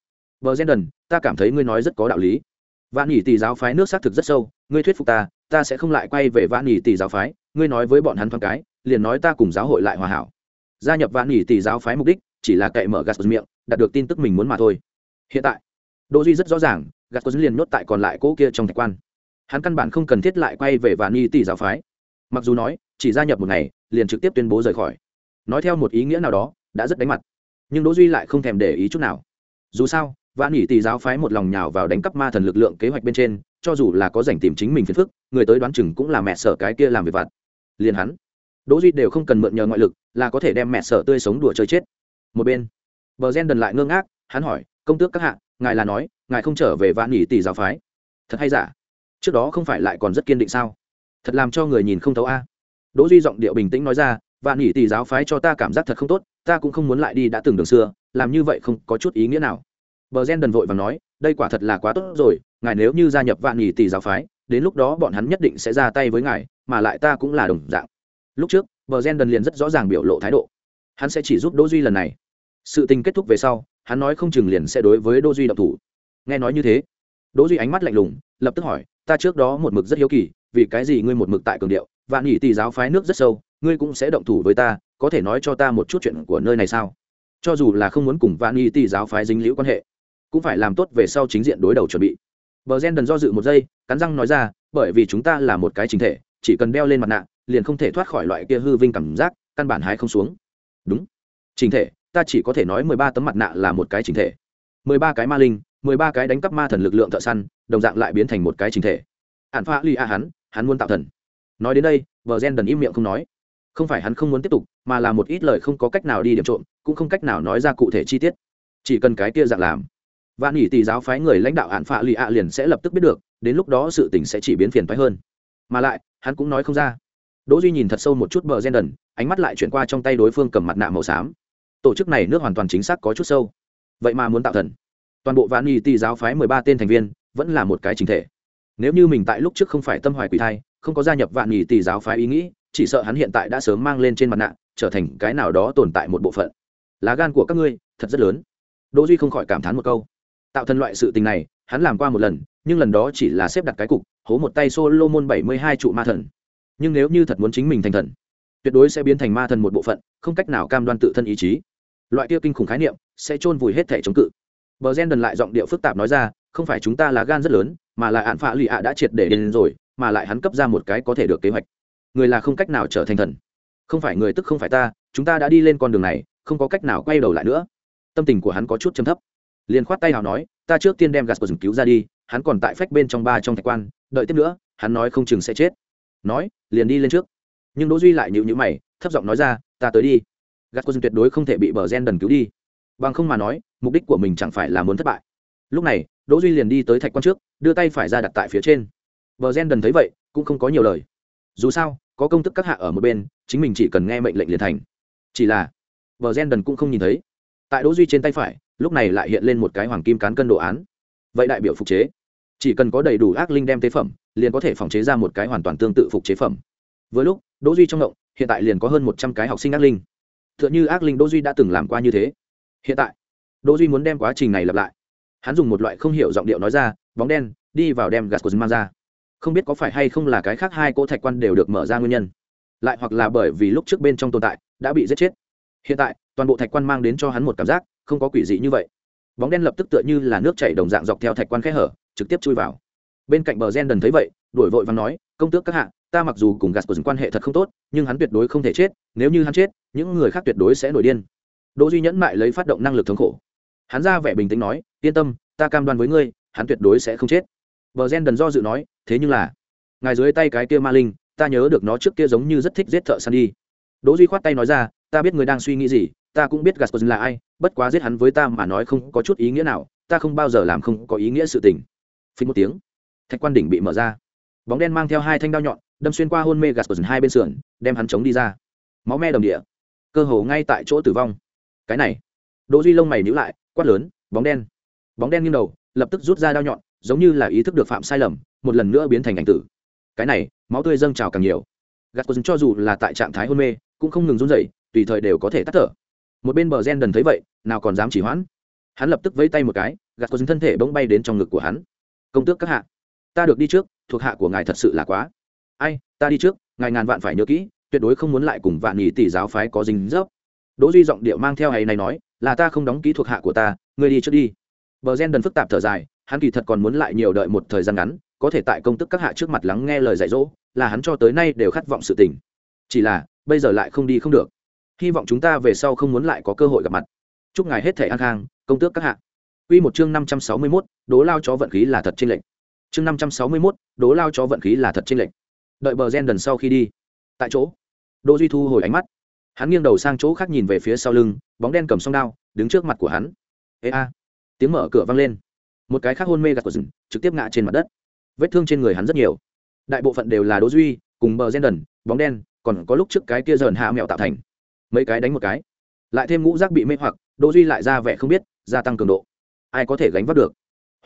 Vợ gen đần ta cảm thấy ngươi nói rất có đạo lý vạn nhỉ tỷ giáo phái nước xác thực rất sâu, ngươi thuyết phục ta ta sẽ không lại quay về vạn nhỉ tỷ giáo phái, ngươi nói với bọn hắn thoáng cái, liền nói ta cùng giáo hội lại hòa hảo. Gia nhập vạn nhỉ tỷ giáo phái mục đích, chỉ là cậy mở gạt miệng, đạt được tin tức mình muốn mà thôi. Hiện tại, đỗ duy rất rõ ràng gạt liền nhốt tại còn lại cỗ kia trong thạch quan. Hắn căn bản không cần thiết lại quay về vạn nhỉ tỷ giáo phái. Mặc dù nói, chỉ gia nhập một ngày, liền trực tiếp tuyên bố rời khỏi. Nói theo một ý nghĩa nào đó, đã rất đánh mặt. Nhưng đỗ duy lại không thèm để ý chút nào. Dù sao vạn nhị tỷ giáo phái một lòng nhào vào đánh cắp ma thần lực lượng kế hoạch bên trên, cho dù là có rảnh tìm chính mình phiền phức, người tới đoán chừng cũng là mẹ sở cái kia làm việc vặt. Liền hắn, đỗ duy đều không cần mượn nhờ ngoại lực, là có thể đem mẹ sở tươi sống đùa chơi chết. Một bên, bờ gen đần lại ngơ ngác, hắn hỏi, công tước các hạ, ngài là nói, ngài không trở về vạn nhị tỷ giáo phái? Thật hay giả? Trước đó không phải lại còn rất kiên định sao? Thật làm cho người nhìn không thấu a. Đỗ duy giọng điệu bình tĩnh nói ra vạn nhị tỷ giáo phái cho ta cảm giác thật không tốt, ta cũng không muốn lại đi đã từng đường xưa, làm như vậy không có chút ý nghĩa nào bờ gen đần vội và nói, đây quả thật là quá tốt rồi, ngài nếu như gia nhập vạn nhị tỷ giáo phái, đến lúc đó bọn hắn nhất định sẽ ra tay với ngài, mà lại ta cũng là đồng dạng. Lúc trước, bờ gen đần liền rất rõ ràng biểu lộ thái độ. Hắn sẽ chỉ giúp đỗ duy lần này. Sự tình kết thúc về sau, hắn nói không chừng liền sẽ đối với đỗ duy độc thủ. Nghe nói như thế, đỗ duy ánh mắt lạnh lùng, lập tức hỏi, ta trước đó một mực rất hiếu kỳ, vì cái gì ngươi một mực tại cường điệu? Vạn nhị tỷ giáo phái nước rất sâu, ngươi cũng sẽ động thủ với ta, có thể nói cho ta một chút chuyện của nơi này sao? Cho dù là không muốn cùng vạn nhị tỷ giáo phái dính liễu quan hệ cũng phải làm tốt về sau chính diện đối đầu chuẩn bị. Bờ gen đần do dự một giây, cắn răng nói ra, bởi vì chúng ta là một cái chính thể, chỉ cần đeo lên mặt nạ, liền không thể thoát khỏi loại kia hư vinh cảm giác, căn bản hái không xuống. Đúng. Chính thể, ta chỉ có thể nói mười ba tấm mặt nạ là một cái chính thể. Mười ba cái ma linh, mười ba cái đánh cắp ma thần lực lượng thợ săn, đồng dạng lại biến thành một cái chính thể. Ạn pha ly a hắn hắn muốn tạo thần. Nói đến đây vợ gen đần im miệng không nói. Không phải hắn không muốn tiếp tục, mà là một ít lời không có cách nào đi điểm trộm, cũng không cách nào nói ra cụ thể chi tiết. Chỉ cần cái kia dạng làm vạn Nhĩ tỷ giáo phái người lãnh đạo ạn phạ lì ạ liền sẽ lập tức biết được, đến lúc đó sự tình sẽ chỉ biến phiền phái hơn. Mà lại, hắn cũng nói không ra. Đỗ duy nhìn thật sâu một chút bờ gen đần, ánh mắt lại chuyển qua trong tay đối phương cầm mặt nạ màu xám. Tổ chức này nước hoàn toàn chính xác có chút sâu. Vậy mà muốn tạo thần. Toàn bộ vạn Nhĩ tỷ giáo phái mười ba tên thành viên, vẫn là một cái chính thể. Nếu như mình tại lúc trước không phải tâm hoài quỷ thai, không có gia nhập vạn Nhĩ tỷ giáo phái ý nghĩ, chỉ sợ hắn hiện tại đã sớm mang lên trên mặt nạ, trở thành cái nào đó tồn tại một bộ phận. Lá gan của các ngươi thật rất lớn. Đỗ duy không khỏi cảm thán một câu tạo thần loại sự tình này, hắn làm qua một lần, nhưng lần đó chỉ là xếp đặt cái cục, hố một tay solo môn bảy mươi hai trụ ma thần. Nhưng nếu như thật muốn chính mình thành thần, tuyệt đối sẽ biến thành ma thần một bộ phận, không cách nào cam đoan tự thân ý chí. Loại kia kinh khủng khái niệm sẽ chôn vùi hết thể chống cự. Bờ gen đần lại giọng điệu phức tạp nói ra, không phải chúng ta là gan rất lớn, mà là hạn phạ lụy ạ đã triệt để đến rồi, mà lại hắn cấp ra một cái có thể được kế hoạch. Người là không cách nào trở thành thần. Không phải người tức không phải ta, chúng ta đã đi lên con đường này, không có cách nào quay đầu lại nữa. Tâm tình của hắn có chút chấm thấp liền khoát tay nào nói, ta trước tiên đem gaspers của cứu ra đi, hắn còn tại phách bên trong ba trong thạch quan, đợi tiếp nữa, hắn nói không chừng sẽ chết. Nói, liền đi lên trước. Nhưng đỗ duy lại nhịu nhữ mày, thấp giọng nói ra, ta tới đi. Gaspers của tuyệt đối không thể bị bờ gen đần cứu đi. Bằng không mà nói, mục đích của mình chẳng phải là muốn thất bại. Lúc này, đỗ duy liền đi tới thạch quan trước, đưa tay phải ra đặt tại phía trên. Bờ gen đần thấy vậy, cũng không có nhiều lời. Dù sao, có công tức các hạ ở một bên, chính mình chỉ cần nghe mệnh lệnh liền thành. Chỉ là, bờ gen đần cũng không nhìn thấy. Tại đỗ duy trên tay phải lúc này lại hiện lên một cái hoàng kim cán cân đồ án. Vậy đại biểu phục chế. Chỉ cần có đầy đủ ác linh đem tế phẩm, liền có thể phòng chế ra một cái hoàn toàn tương tự phục chế phẩm. Với lúc, đỗ duy trong động hiện tại liền có hơn một trăm cái học sinh ác linh. T h ư ợ n h ư ác linh đỗ duy đã từng làm qua như thế. Hiện tại, đỗ duy muốn đem quá trình này lặp lại. Hắn dùng một loại không hiểu giọng điệu nói ra, bóng đen, đi vào đem gạt của mang ra. Không biết có phải hay không là cái khác hai cỗ thạch quan đều được mở ra nguyên nhân. Lại hoặc là bởi vì lúc trước bên trong tồn tại, đã bị giết chết. Hiện tại toàn bộ thạch quan mang đến cho hắn một cảm giác không có quỷ dị như vậy. Bóng đen lập tức tựa như là nước chảy đồng dạng dọc theo thạch quan khe hở, trực tiếp chui vào. Bên cạnh bờ gen đần thấy vậy, đuổi vội và nói, công tước các hạ, ta mặc dù cùng gạt của quan hệ thật không tốt, nhưng hắn tuyệt đối không thể chết, nếu như hắn chết, những người khác tuyệt đối sẽ nổi điên. Đỗ duy nhẫn mại lấy phát động năng lực thống khổ. Hắn ra vẻ bình tĩnh nói, yên tâm, ta cam đoan với ngươi, hắn tuyệt đối sẽ không chết. Bờ gen đần do dự nói, thế nhưng là, ngài dưới tay cái kia ma linh, ta nhớ được nó trước kia giống như rất thích giết thợ săn đi. Đỗ duy khoát tay nói ra, ta biết ngươi đang suy nghĩ gì ta cũng biết gaspar là ai, bất quá giết hắn với ta mà nói không có chút ý nghĩa nào, ta không bao giờ làm không có ý nghĩa sự tình. Phí một tiếng, thạch quan đỉnh bị mở ra. Bóng đen mang theo hai thanh đao nhọn, đâm xuyên qua hôn mê gaspar hai bên sườn, đem hắn chống đi ra. Máu me đồng địa, cơ hồ ngay tại chỗ tử vong. Cái này, đỗ duy lông mày nhíu lại, quát lớn, bóng đen. Bóng đen nghiêng đầu, lập tức rút ra đao nhọn, giống như là ý thức được phạm sai lầm, một lần nữa biến thành ảnh tử. Cái này, máu tươi dâng trào càng nhiều. Gạt cho dù là tại trạng thái hôn mê, cũng không ngừng run rẩy, tùy thời đều có thể tắt thở một bên bờ gen đần thấy vậy, nào còn dám chỉ hoãn. Hắn lập tức vẫy tay một cái, gạt của thân thể bỗng bay đến trong ngực của hắn. Công tước các hạ, ta được đi trước, thuộc hạ của ngài thật sự là quá. Ai, ta đi trước, ngài ngàn vạn phải nhớ kỹ, tuyệt đối không muốn lại cùng vạn nhị tỷ giáo phái có dính dấp. Đỗ duy giọng điệu mang theo hay này nói, là ta không đóng ký thuộc hạ của ta, ngươi đi trước đi. Bờ gen đần phức tạp thở dài, hắn kỳ thật còn muốn lại nhiều đợi một thời gian ngắn, có thể tại công tức các hạ trước mặt lắng nghe lời dạy dỗ, là hắn cho tới nay đều khát vọng sự tình. Chỉ là, bây giờ lại không đi không được hy vọng chúng ta về sau không muốn lại có cơ hội gặp mặt chúc ngài hết thể an khang công tước các hạ Quy một chương năm trăm sáu mươi mốt đố lao chó vận khí là thật trên lệnh. Chương năm trăm sáu mươi mốt đố lao chó vận khí là thật trên lệnh. Đợi bờ gen đần sau khi đi, tại chỗ, Đỗ Duy thu hồi ánh mắt. Hắn nghiêng đầu sang chỗ khác nhìn về phía sau lưng, bóng đen cầm song đao, đứng trước mặt của hắn. Ê a. Tiếng mở cửa vang lên. Một cái khác hôn mê gạt của rừng, trực tiếp ngã trên mặt đất. vết thương trên người hắn rất nhiều đại bộ phận đều là đỗ duy cùng bờ gen đần bóng đen còn có lúc trước cái kia dởn hạ mẹo tạo thành mấy cái đánh một cái. Lại thêm ngũ rác bị mê hoặc, đỗ duy lại ra vẻ không biết, gia tăng cường độ. Ai có thể gánh vác được?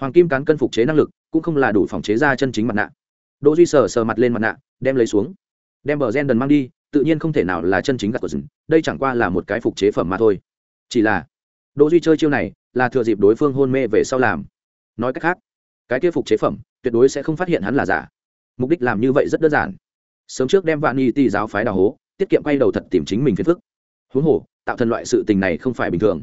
Hoàng kim cán cân phục chế năng lực, cũng không là đủ phòng chế ra chân chính mặt nạ. Đỗ duy sờ sờ mặt lên mặt nạ, đem lấy xuống. Đem bờ gen đần mang đi, tự nhiên không thể nào là chân chính gạt của rừng, đây chẳng qua là một cái phục chế phẩm mà thôi. Chỉ là, đỗ duy chơi chiêu này, là thừa dịp đối phương hôn mê về sau làm. Nói cách khác, cái kia phục chế phẩm, tuyệt đối sẽ không phát hiện hắn là giả. Mục đích làm như vậy rất đơn giản. Sớm trước đem vạn y tì giáo phái đào hố, tiết kiệm quay đầu thật tìm chính mình phiền phức huống hồ, tạo thần loại sự tình này không phải bình thường.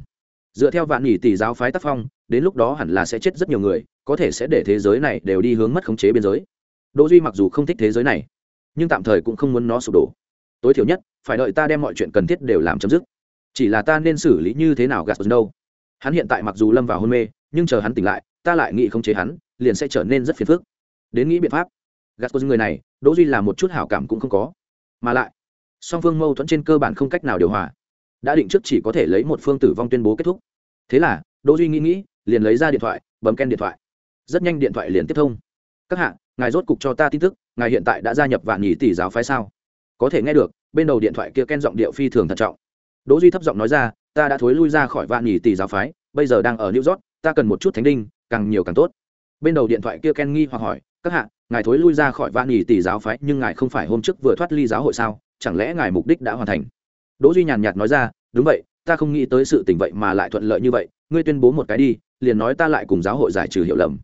Dựa theo vạn y tỷ giáo phái tác phong, đến lúc đó hẳn là sẽ chết rất nhiều người, có thể sẽ để thế giới này đều đi hướng mất khống chế biên giới. Đỗ duy mặc dù không thích thế giới này, nhưng tạm thời cũng không muốn nó sụp đổ. Tối thiểu nhất, phải đợi ta đem mọi chuyện cần thiết đều làm chấm dứt. Chỉ là ta nên xử lý như thế nào gạt đâu? Hắn hiện tại mặc dù lâm vào hôn mê, nhưng chờ hắn tỉnh lại, ta lại nghĩ không chế hắn, liền sẽ trở nên rất phiền phức. Đến nghĩ biện pháp, gạt người này, đỗ duy là một chút hảo cảm cũng không có. Mà lại, song phương mâu thuẫn trên cơ bản không cách nào điều hòa đã định trước chỉ có thể lấy một phương tử vong tuyên bố kết thúc. Thế là, đỗ duy nghĩ nghĩ, liền lấy ra điện thoại, bấm ken điện thoại. Rất nhanh điện thoại liền tiếp thông. Các hạ, ngài rốt cục cho ta tin tức, ngài hiện tại đã gia nhập vạn nhị tỷ giáo phái sao? Có thể nghe được, bên đầu điện thoại kia ken giọng điệu phi thường thận trọng. Đỗ duy thấp giọng nói ra, ta đã thối lui ra khỏi vạn nhị tỷ giáo phái, bây giờ đang ở new york, ta cần một chút thánh đinh, càng nhiều càng tốt. Bên đầu điện thoại kia ken nghi hoặc hỏi, các hạ, ngài thối lui ra khỏi vạn nhị tỷ giáo phái, nhưng ngài không phải hôm trước vừa thoát ly giáo hội sao? Chẳng lẽ ngài mục đích đã hoàn thành? Đỗ duy nhàn nhạt nói ra, đúng vậy, ta không nghĩ tới sự tình vậy mà lại thuận lợi như vậy, ngươi tuyên bố một cái đi, liền nói ta lại cùng giáo hội giải trừ hiểu lầm.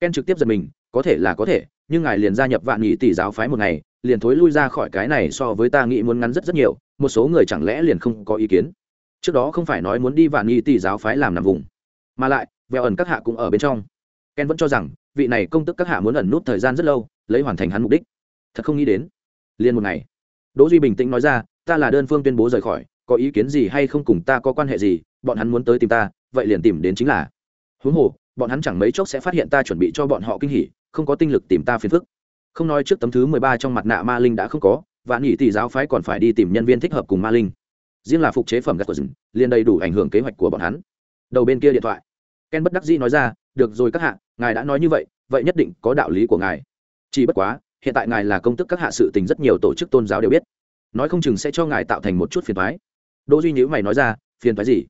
Ken trực tiếp giật mình, có thể là có thể, nhưng ngài liền gia nhập vạn nhị tỷ giáo phái một ngày, liền thối lui ra khỏi cái này so với ta nghĩ muốn ngắn rất rất nhiều, một số người chẳng lẽ liền không có ý kiến? Trước đó không phải nói muốn đi vạn nhị tỷ giáo phái làm nằm vùng, mà lại, vẹo ẩn các hạ cũng ở bên trong. Ken vẫn cho rằng, vị này công tức các hạ muốn ẩn nút thời gian rất lâu, lấy hoàn thành hắn mục đích. Thật không nghĩ đến. Liền một ngày, đỗ duy bình tĩnh nói ra ta là đơn phương tuyên bố rời khỏi, có ý kiến gì hay không cùng ta có quan hệ gì, bọn hắn muốn tới tìm ta, vậy liền tìm đến chính là. Huống hồ, bọn hắn chẳng mấy chốc sẽ phát hiện ta chuẩn bị cho bọn họ kinh hỉ, không có tinh lực tìm ta phiền phức. Không nói trước tấm thứ mười ba trong mặt nạ ma linh đã không có, và nghỉ tỷ giáo phái còn phải đi tìm nhân viên thích hợp cùng ma linh. Riêng là phục chế phẩm gắt của rừng, liền đầy đủ ảnh hưởng kế hoạch của bọn hắn. Đầu bên kia điện thoại. Ken bất đắc dĩ nói ra, được rồi các hạ, ngài đã nói như vậy vậy nhất định có đạo lý của ngài. Chỉ bất quá, hiện tại ngài là công tức các hạ sự tình rất nhiều tổ chức tôn giáo đều biết nói không chừng sẽ cho ngài tạo thành một chút phiền thoái. Đỗ duy nhữ mày nói ra, phiền thoái gì?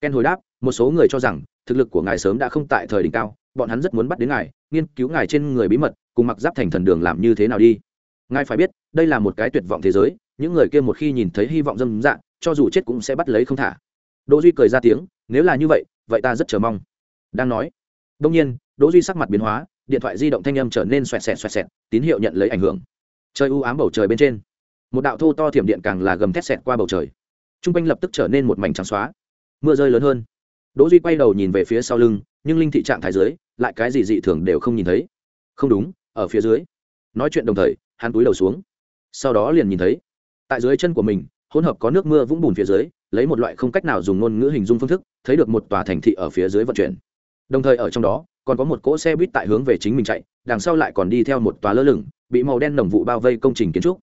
Ken hồi đáp, một số người cho rằng, thực lực của ngài sớm đã không tại thời đỉnh cao, bọn hắn rất muốn bắt đến ngài, nghiên cứu ngài trên người bí mật, cùng mặc giáp thành thần đường làm như thế nào đi. Ngài phải biết, đây là một cái tuyệt vọng thế giới, những người kia một khi nhìn thấy hy vọng dâm dạng cho dù chết cũng sẽ bắt lấy không thả. Đỗ duy cười ra tiếng, nếu là như vậy vậy ta rất chờ mong. Đang nói đông nhiên, đỗ duy sắc mặt biến hóa, điện thoại di động thanh âm trở nên xoẹt xẹt xoẹt xẹt, tín hiệu nhận lấy ảnh hưởng. Trời u ám bầu trời bên trên một đạo thô to thiểm điện càng là gầm thét xẹt qua bầu trời. Trung quanh lập tức trở nên một mảnh trắng xóa. Mưa rơi lớn hơn. Đỗ duy quay đầu nhìn về phía sau lưng, nhưng linh thị trạng thái dưới, lại cái gì dị thường đều không nhìn thấy. Không đúng, ở phía dưới. Nói chuyện đồng thời, hắn túi đầu xuống. Sau đó liền nhìn thấy, tại dưới chân của mình, hỗn hợp có nước mưa vũng bùn phía dưới, lấy một loại không cách nào dùng ngôn ngữ hình dung phương thức, thấy được một tòa thành thị ở phía dưới vận chuyển. Đồng thời ở trong đó, còn có một cỗ xe buýt tại hướng về chính mình chạy, đằng sau lại còn đi theo một tòa lơ lửng, bị màu đen nồng vụ bao vây công trình kiến trúc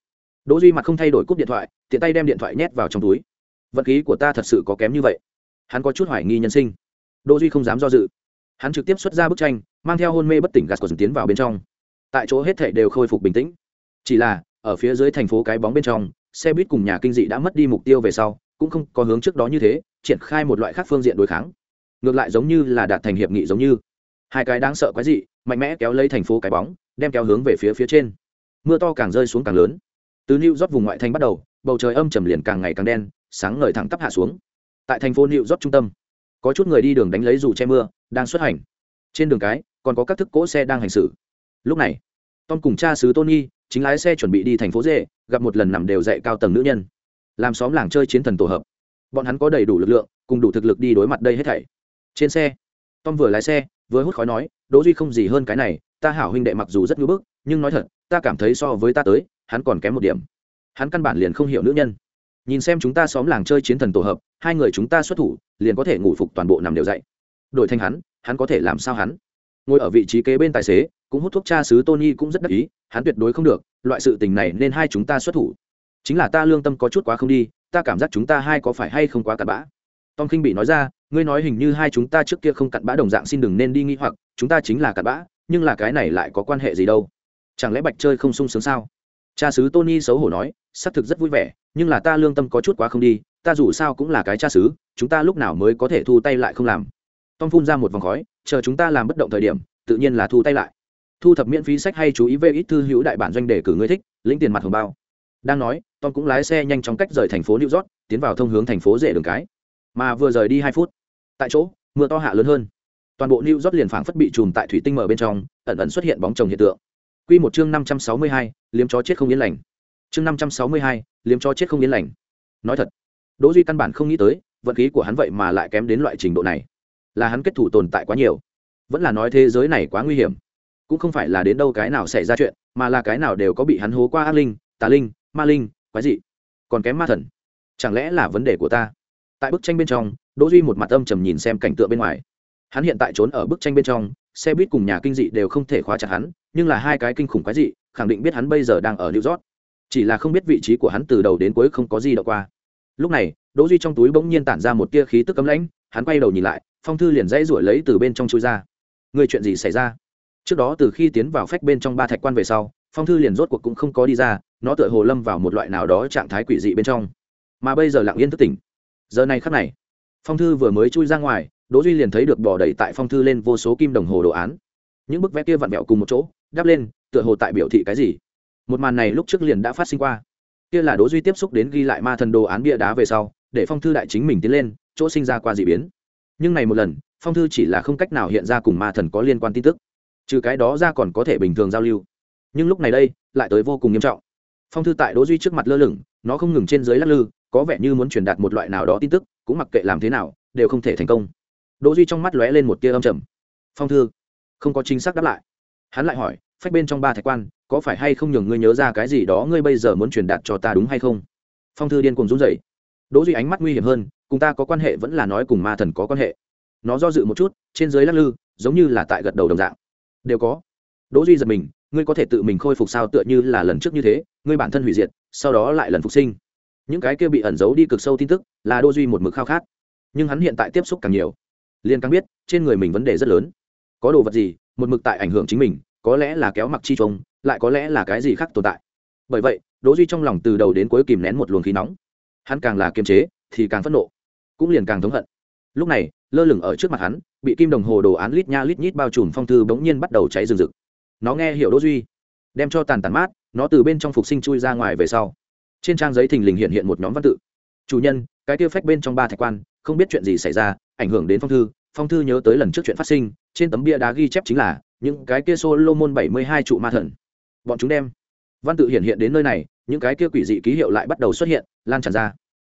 đỗ duy mặt không thay đổi cúp điện thoại, tiện tay đem điện thoại nhét vào trong túi. Vận khí của ta thật sự có kém như vậy. Hắn có chút hoài nghi nhân sinh. Đỗ duy không dám do dự. Hắn trực tiếp xuất ra bức tranh, mang theo hôn mê bất tỉnh gạt của dừng tiến vào bên trong. Tại chỗ hết thảy đều khôi phục bình tĩnh. Chỉ là, ở phía dưới thành phố cái bóng bên trong, xe buýt cùng nhà kinh dị đã mất đi mục tiêu về sau, cũng không có hướng trước đó như thế, triển khai một loại khác phương diện đối kháng. Ngược lại giống như là đạt thành hiệp nghị giống như. Hai cái đáng sợ quái dị, mạnh mẽ kéo lấy thành phố cái bóng, đem kéo hướng về phía phía trên. Mưa to càng rơi xuống càng lớn từ new york vùng ngoại thành bắt đầu, bầu trời âm trầm liền càng ngày càng đen, sáng ngời thẳng tắp hạ xuống. Tại thành phố new york trung tâm, có chút người đi đường đánh lấy dù che mưa, đang xuất hành. Trên đường cái, còn có các thức cỗ xe đang hành xử. Lúc này, tom cùng cha xứ tony chính lái xe chuẩn bị đi thành phố dê, gặp một lần nằm đều dạy cao tầng nữ nhân. Làm xóm làng chơi chiến thần tổ hợp. Bọn hắn có đầy đủ lực lượng, cùng đủ thực lực đi đối mặt đây hết thảy. Trên xe, tom vừa lái xe, vừa hút khói nói, đỗ duy không gì hơn cái này, ta hảo huynh đệ mặc dù rất ngưỡng bức, nhưng nói thật, ta cảm thấy so với ta tới hắn còn kém một điểm. Hắn căn bản liền không hiểu nữ nhân. Nhìn xem chúng ta xóm làng chơi chiến thần tổ hợp, hai người chúng ta xuất thủ, liền có thể ngủ phục toàn bộ nằm đều dậy. Đổi thành hắn hắn có thể làm sao hắn? Ngồi ở vị trí kế bên tài xế, cũng hút thuốc cha xứ tony cũng rất đắc ý, hắn tuyệt đối không được, loại sự tình này nên hai chúng ta xuất thủ. Chính là ta lương tâm có chút quá không đi, ta cảm giác chúng ta hai có phải hay không quá cặn bã. Tom khinh bị nói ra, ngươi nói hình như hai chúng ta trước kia không cặn bã đồng dạng xin đừng nên đi nghi hoặc, chúng ta chính là cặn bã, nhưng là cái này lại có quan hệ gì đâu? Chẳng lẽ bạch chơi không sung sướng sao? Cha sứ tony xấu hổ nói, xác thực rất vui vẻ, nhưng là ta lương tâm có chút quá không đi, ta dù sao cũng là cái cha sứ chúng ta lúc nào mới có thể thu tay lại không làm? Tom phun ra một vòng khói, chờ chúng ta làm bất động thời điểm, tự nhiên là thu tay lại. Thu thập miễn phí sách hay chú ý về ít thư hữu đại bản doanh để cử người thích, lĩnh tiền mặt hồng bao. Đang nói, tom cũng lái xe nhanh chóng cách rời thành phố new york, tiến vào thông hướng thành phố rể đường cái. Mà vừa rời đi hai phút, tại chỗ, mưa to hạ lớn hơn. Toàn bộ new york liền phảng phất bị chùm tại thủy tinh mở bên trong, ẩn ẩn xuất hiện bóng chồng hiện tượng. Quy một chương năm trăm sáu mươi hai, liếm chó chết không yên lành. Chương năm trăm sáu mươi hai, liếm chó chết không yên lành. Nói thật, Đỗ Duy căn bản không nghĩ tới, vận khí của hắn vậy mà lại kém đến loại trình độ này. Là hắn kết thủ tồn tại quá nhiều, vẫn là nói thế giới này quá nguy hiểm. Cũng không phải là đến đâu cái nào xảy ra chuyện, mà là cái nào đều có bị hắn hố qua ác linh, tà linh, ma linh, quái dị. Còn kém ma thần. Chẳng lẽ là vấn đề của ta? Tại bức tranh bên trong, Đỗ Duy một mặt âm trầm nhìn xem cảnh tượng bên ngoài. Hắn hiện tại trốn ở bức tranh bên trong, xe buýt cùng nhà kinh dị đều không thể khóa chặt hắn, nhưng là hai cái kinh khủng quái dị, khẳng định biết hắn bây giờ đang ở New York. Chỉ là không biết vị trí của hắn từ đầu đến cuối không có gì đọc qua. Lúc này, Đỗ Duy trong túi bỗng nhiên tản ra một tia khí tức cấm lãnh, hắn quay đầu nhìn lại, phong thư liền dãy ruổi lấy từ bên trong chui ra. Người chuyện gì xảy ra? Trước đó từ khi tiến vào phách bên trong ba thạch quan về sau, phong thư liền rốt cuộc cũng không có đi ra, nó tựa hồ lâm vào một loại nào đó trạng thái quỷ dị bên trong. Mà bây giờ lặng yên thức tỉnh. Giờ này khắc này, phong thư vừa mới chui ra ngoài, đỗ duy liền thấy được bò đầy tại phong thư lên vô số kim đồng hồ đồ án. Những bức vẽ kia vặn vẹo cùng một chỗ, đáp lên, tựa hồ tại biểu thị cái gì. Một màn này lúc trước liền đã phát sinh qua. Kia là đỗ duy tiếp xúc đến ghi lại ma thần đồ án bia đá về sau, để phong thư đại chính mình tiến lên, chỗ sinh ra qua dị biến. Nhưng này một lần, phong thư chỉ là không cách nào hiện ra cùng ma thần có liên quan tin tức. Trừ cái đó ra còn có thể bình thường giao lưu. Nhưng lúc này đây, lại tới vô cùng nghiêm trọng. Phong thư tại đỗ duy trước mặt lơ lửng, nó không ngừng trên dưới lắc lư, có vẻ như muốn truyền đạt một loại nào đó tin tức, cũng mặc kệ làm thế nào, đều không thể thành công đỗ duy trong mắt lóe lên một tia âm trầm. Phong thư? Không có chính xác đáp lại. Hắn lại hỏi, phách bên trong ba thạch quan, có phải hay không nhường ngươi nhớ ra cái gì đó ngươi bây giờ muốn truyền đạt cho ta đúng hay không? Phong thư điên cuồng run rẩy. Đỗ duy ánh mắt nguy hiểm hơn, cùng ta có quan hệ vẫn là nói cùng ma thần có quan hệ. Nó do dự một chút, trên dưới lắc lư, giống như là tại gật đầu đồng dạng. Đều có. Đỗ duy giật mình, ngươi có thể tự mình khôi phục sao tựa như là lần trước như thế, ngươi bản thân hủy diệt, sau đó lại lần phục sinh. Những cái kia bị ẩn giấu đi cực sâu tin tức, là đỗ duy một mực khao khát. Nhưng hắn hiện tại tiếp xúc càng nhiều liên càng biết, trên người mình vấn đề rất lớn. Có đồ vật gì, một mực tại ảnh hưởng chính mình, có lẽ là kéo mặc chi trông, lại có lẽ là cái gì khác tồn tại. Bởi vậy, đỗ duy trong lòng từ đầu đến cuối kìm nén một luồng khí nóng. Hắn càng là kiềm chế, thì càng phẫn nộ, cũng liền càng thống hận. Lúc này, lơ lửng ở trước mặt hắn, bị kim đồng hồ đồ án lít nha lít nhít bao trùm phong thư bỗng nhiên bắt đầu cháy rừng rực. Nó nghe hiểu đỗ duy, đem cho tàn tàn mát, nó từ bên trong phục sinh chui ra ngoài về sau. Trên trang giấy thình lình hiện hiện một nhóm văn tự. Chủ nhân, cái tiêu phách bên trong ba thạch quan không biết chuyện gì xảy ra, ảnh hưởng đến phong thư. Phong thư nhớ tới lần trước chuyện phát sinh, trên tấm bia đá ghi chép chính là, những cái kia solomon bảy mươi hai trụ ma thần. Bọn chúng đem văn tự hiện hiện đến nơi này, những cái kia quỷ dị ký hiệu lại bắt đầu xuất hiện, lan tràn ra.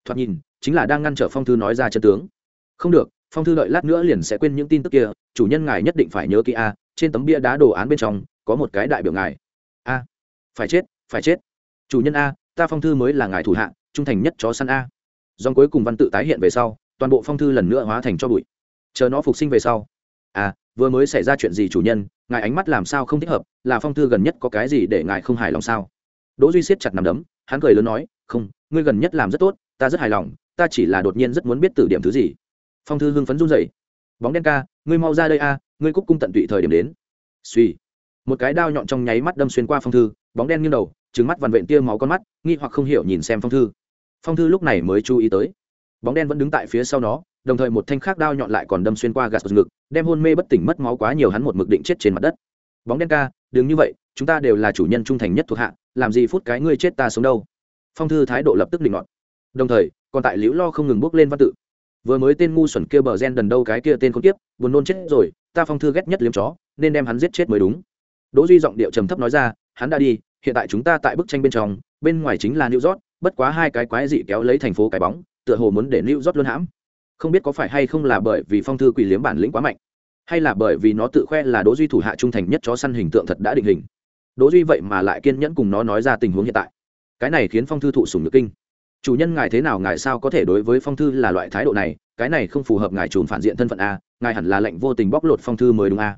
Thoạt nhìn, chính là đang ngăn trở phong thư nói ra chân tướng. Không được, phong thư đợi lát nữa liền sẽ quên những tin tức kia, chủ nhân ngài nhất định phải nhớ kỹ a, trên tấm bia đá đồ án bên trong, có một cái đại biểu ngài. A, phải chết phải chết. Chủ nhân a, ta phong thư mới là ngài thủ hạ, trung thành nhất chó săn a. Dòng cuối cùng văn tự tái hiện về sau toàn bộ phong thư lần nữa hóa thành cho bụi. Chờ nó phục sinh về sau. À vừa mới xảy ra chuyện gì chủ nhân? Ngài ánh mắt làm sao không thích hợp? Là phong thư gần nhất có cái gì để ngài không hài lòng sao? Đỗ duy siết chặt nằm đấm, hắn cười lớn nói, không, ngươi gần nhất làm rất tốt, ta rất hài lòng, ta chỉ là đột nhiên rất muốn biết từ điểm thứ gì. Phong thư hưng phấn run rẩy. Bóng đen ca, ngươi mau ra đây a, ngươi cúc cung tận tụy thời điểm đến. Suy một cái đao nhọn trong nháy mắt đâm xuyên qua phong thư, bóng đen nghiêng đầu trứng mắt vằn vện tia máu con mắt, nghi hoặc không hiểu nhìn xem phong thư. Phong thư lúc này mới chú ý tới bóng đen vẫn đứng tại phía sau nó, đồng thời một thanh khác đao nhọn lại còn đâm xuyên qua gạt ngực, đem hôn mê bất tỉnh mất máu quá nhiều hắn một mực định chết trên mặt đất. Bóng đen ca, đừng như vậy, chúng ta đều là chủ nhân trung thành nhất thuộc hạ, làm gì phút cái ngươi chết ta sống đâu. Phong thư thái độ lập tức định ngọn đồng thời, còn tại liễu lo không ngừng bước lên văn tự. Vừa mới tên ngu xuẩn kia bờ gen đần đâu cái kia tên con tiếp buồn nôn chết rồi, ta phong thư ghét nhất liếm chó, nên đem hắn giết chết mới đúng. Đỗ duy giọng điệu trầm thấp nói ra, hắn đã đi, hiện tại chúng ta tại bức tranh bên trong, bên ngoài chính là new york, bất quá hai cái quái dị kéo lấy thành phố cái bóng tựa hồ muốn để new york luôn hãm. Không biết có phải hay không là bởi vì phong thư quỷ liếm bản lĩnh quá mạnh, hay là bởi vì nó tự khoe là đỗ duy thủ hạ trung thành nhất chó săn hình tượng thật đã định hình. Đỗ duy vậy mà lại kiên nhẫn cùng nó nói ra tình huống hiện tại. Cái này khiến phong thư thụ sủng nhược kinh. Chủ nhân ngài thế nào, ngài sao có thể đối với phong thư là loại thái độ này? Cái này không phù hợp ngài trùn phản diện thân phận a, ngài hẳn là lệnh vô tình bóc lột phong thư mới đúng a.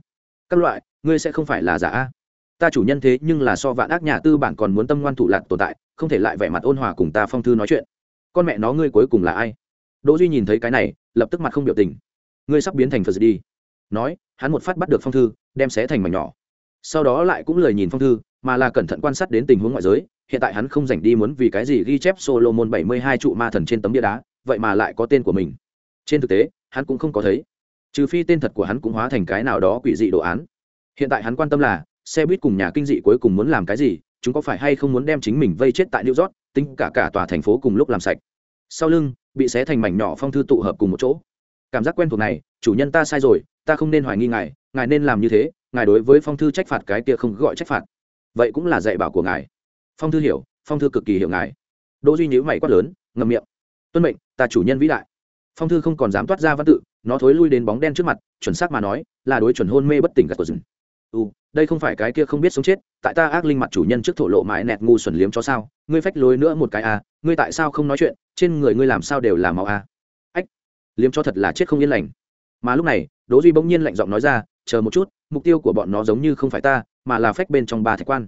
Các loại, ngươi sẽ không phải là giả a. Ta chủ nhân thế nhưng là so vạn ác nhà tư bản còn muốn tâm ngoan thủ lạt tồn tại, không thể lại vẻ mặt ôn hòa cùng ta phong thư nói chuyện con mẹ nó ngươi cuối cùng là ai? Đỗ duy nhìn thấy cái này, lập tức mặt không biểu tình. Ngươi sắp biến thành phật đi. Nói, hắn một phát bắt được phong thư, đem xé thành mảnh nhỏ. Sau đó lại cũng lời nhìn phong thư, mà là cẩn thận quan sát đến tình huống ngoại giới. Hiện tại hắn không rảnh đi muốn vì cái gì ghi chép solomon bảy mươi hai trụ ma thần trên tấm bia đá, vậy mà lại có tên của mình. Trên thực tế, hắn cũng không có thấy. Trừ phi tên thật của hắn cũng hóa thành cái nào đó quỷ dị đồ án. Hiện tại hắn quan tâm là, xe buýt cùng nhà kinh dị cuối cùng muốn làm cái gì, chúng có phải hay không muốn đem chính mình vây chết tại new york? Tính cả cả tòa thành phố cùng lúc làm sạch. Sau lưng, bị xé thành mảnh nhỏ phong thư tụ hợp cùng một chỗ. Cảm giác quen thuộc này, chủ nhân ta sai rồi, ta không nên hoài nghi ngài ngài nên làm như thế, ngài đối với phong thư trách phạt cái kia không gọi trách phạt. Vậy cũng là dạy bảo của ngài. Phong thư hiểu, phong thư cực kỳ hiểu ngài. Đỗ duy nhíu mày quát lớn, ngậm miệng. Tuân mệnh, ta chủ nhân vĩ đại. Phong thư không còn dám toát ra văn tự, nó thối lui đến bóng đen trước mặt, chuẩn xác mà nói, là đối chuẩn hôn mê bất tỉnh gạt của rừng ừ đây không phải cái kia không biết sống chết, tại ta ác linh mặt chủ nhân trước thổ lộ mãi nẹt ngu xuẩn liếm cho sao, ngươi phách lối nữa một cái à ngươi tại sao không nói chuyện, trên người ngươi làm sao đều là màu à? Ách, liếm cho thật là chết không yên lành. Mà lúc này, đỗ duy bỗng nhiên lạnh giọng nói ra, chờ một chút, mục tiêu của bọn nó giống như không phải ta, mà là phách bên trong ba thạch quan.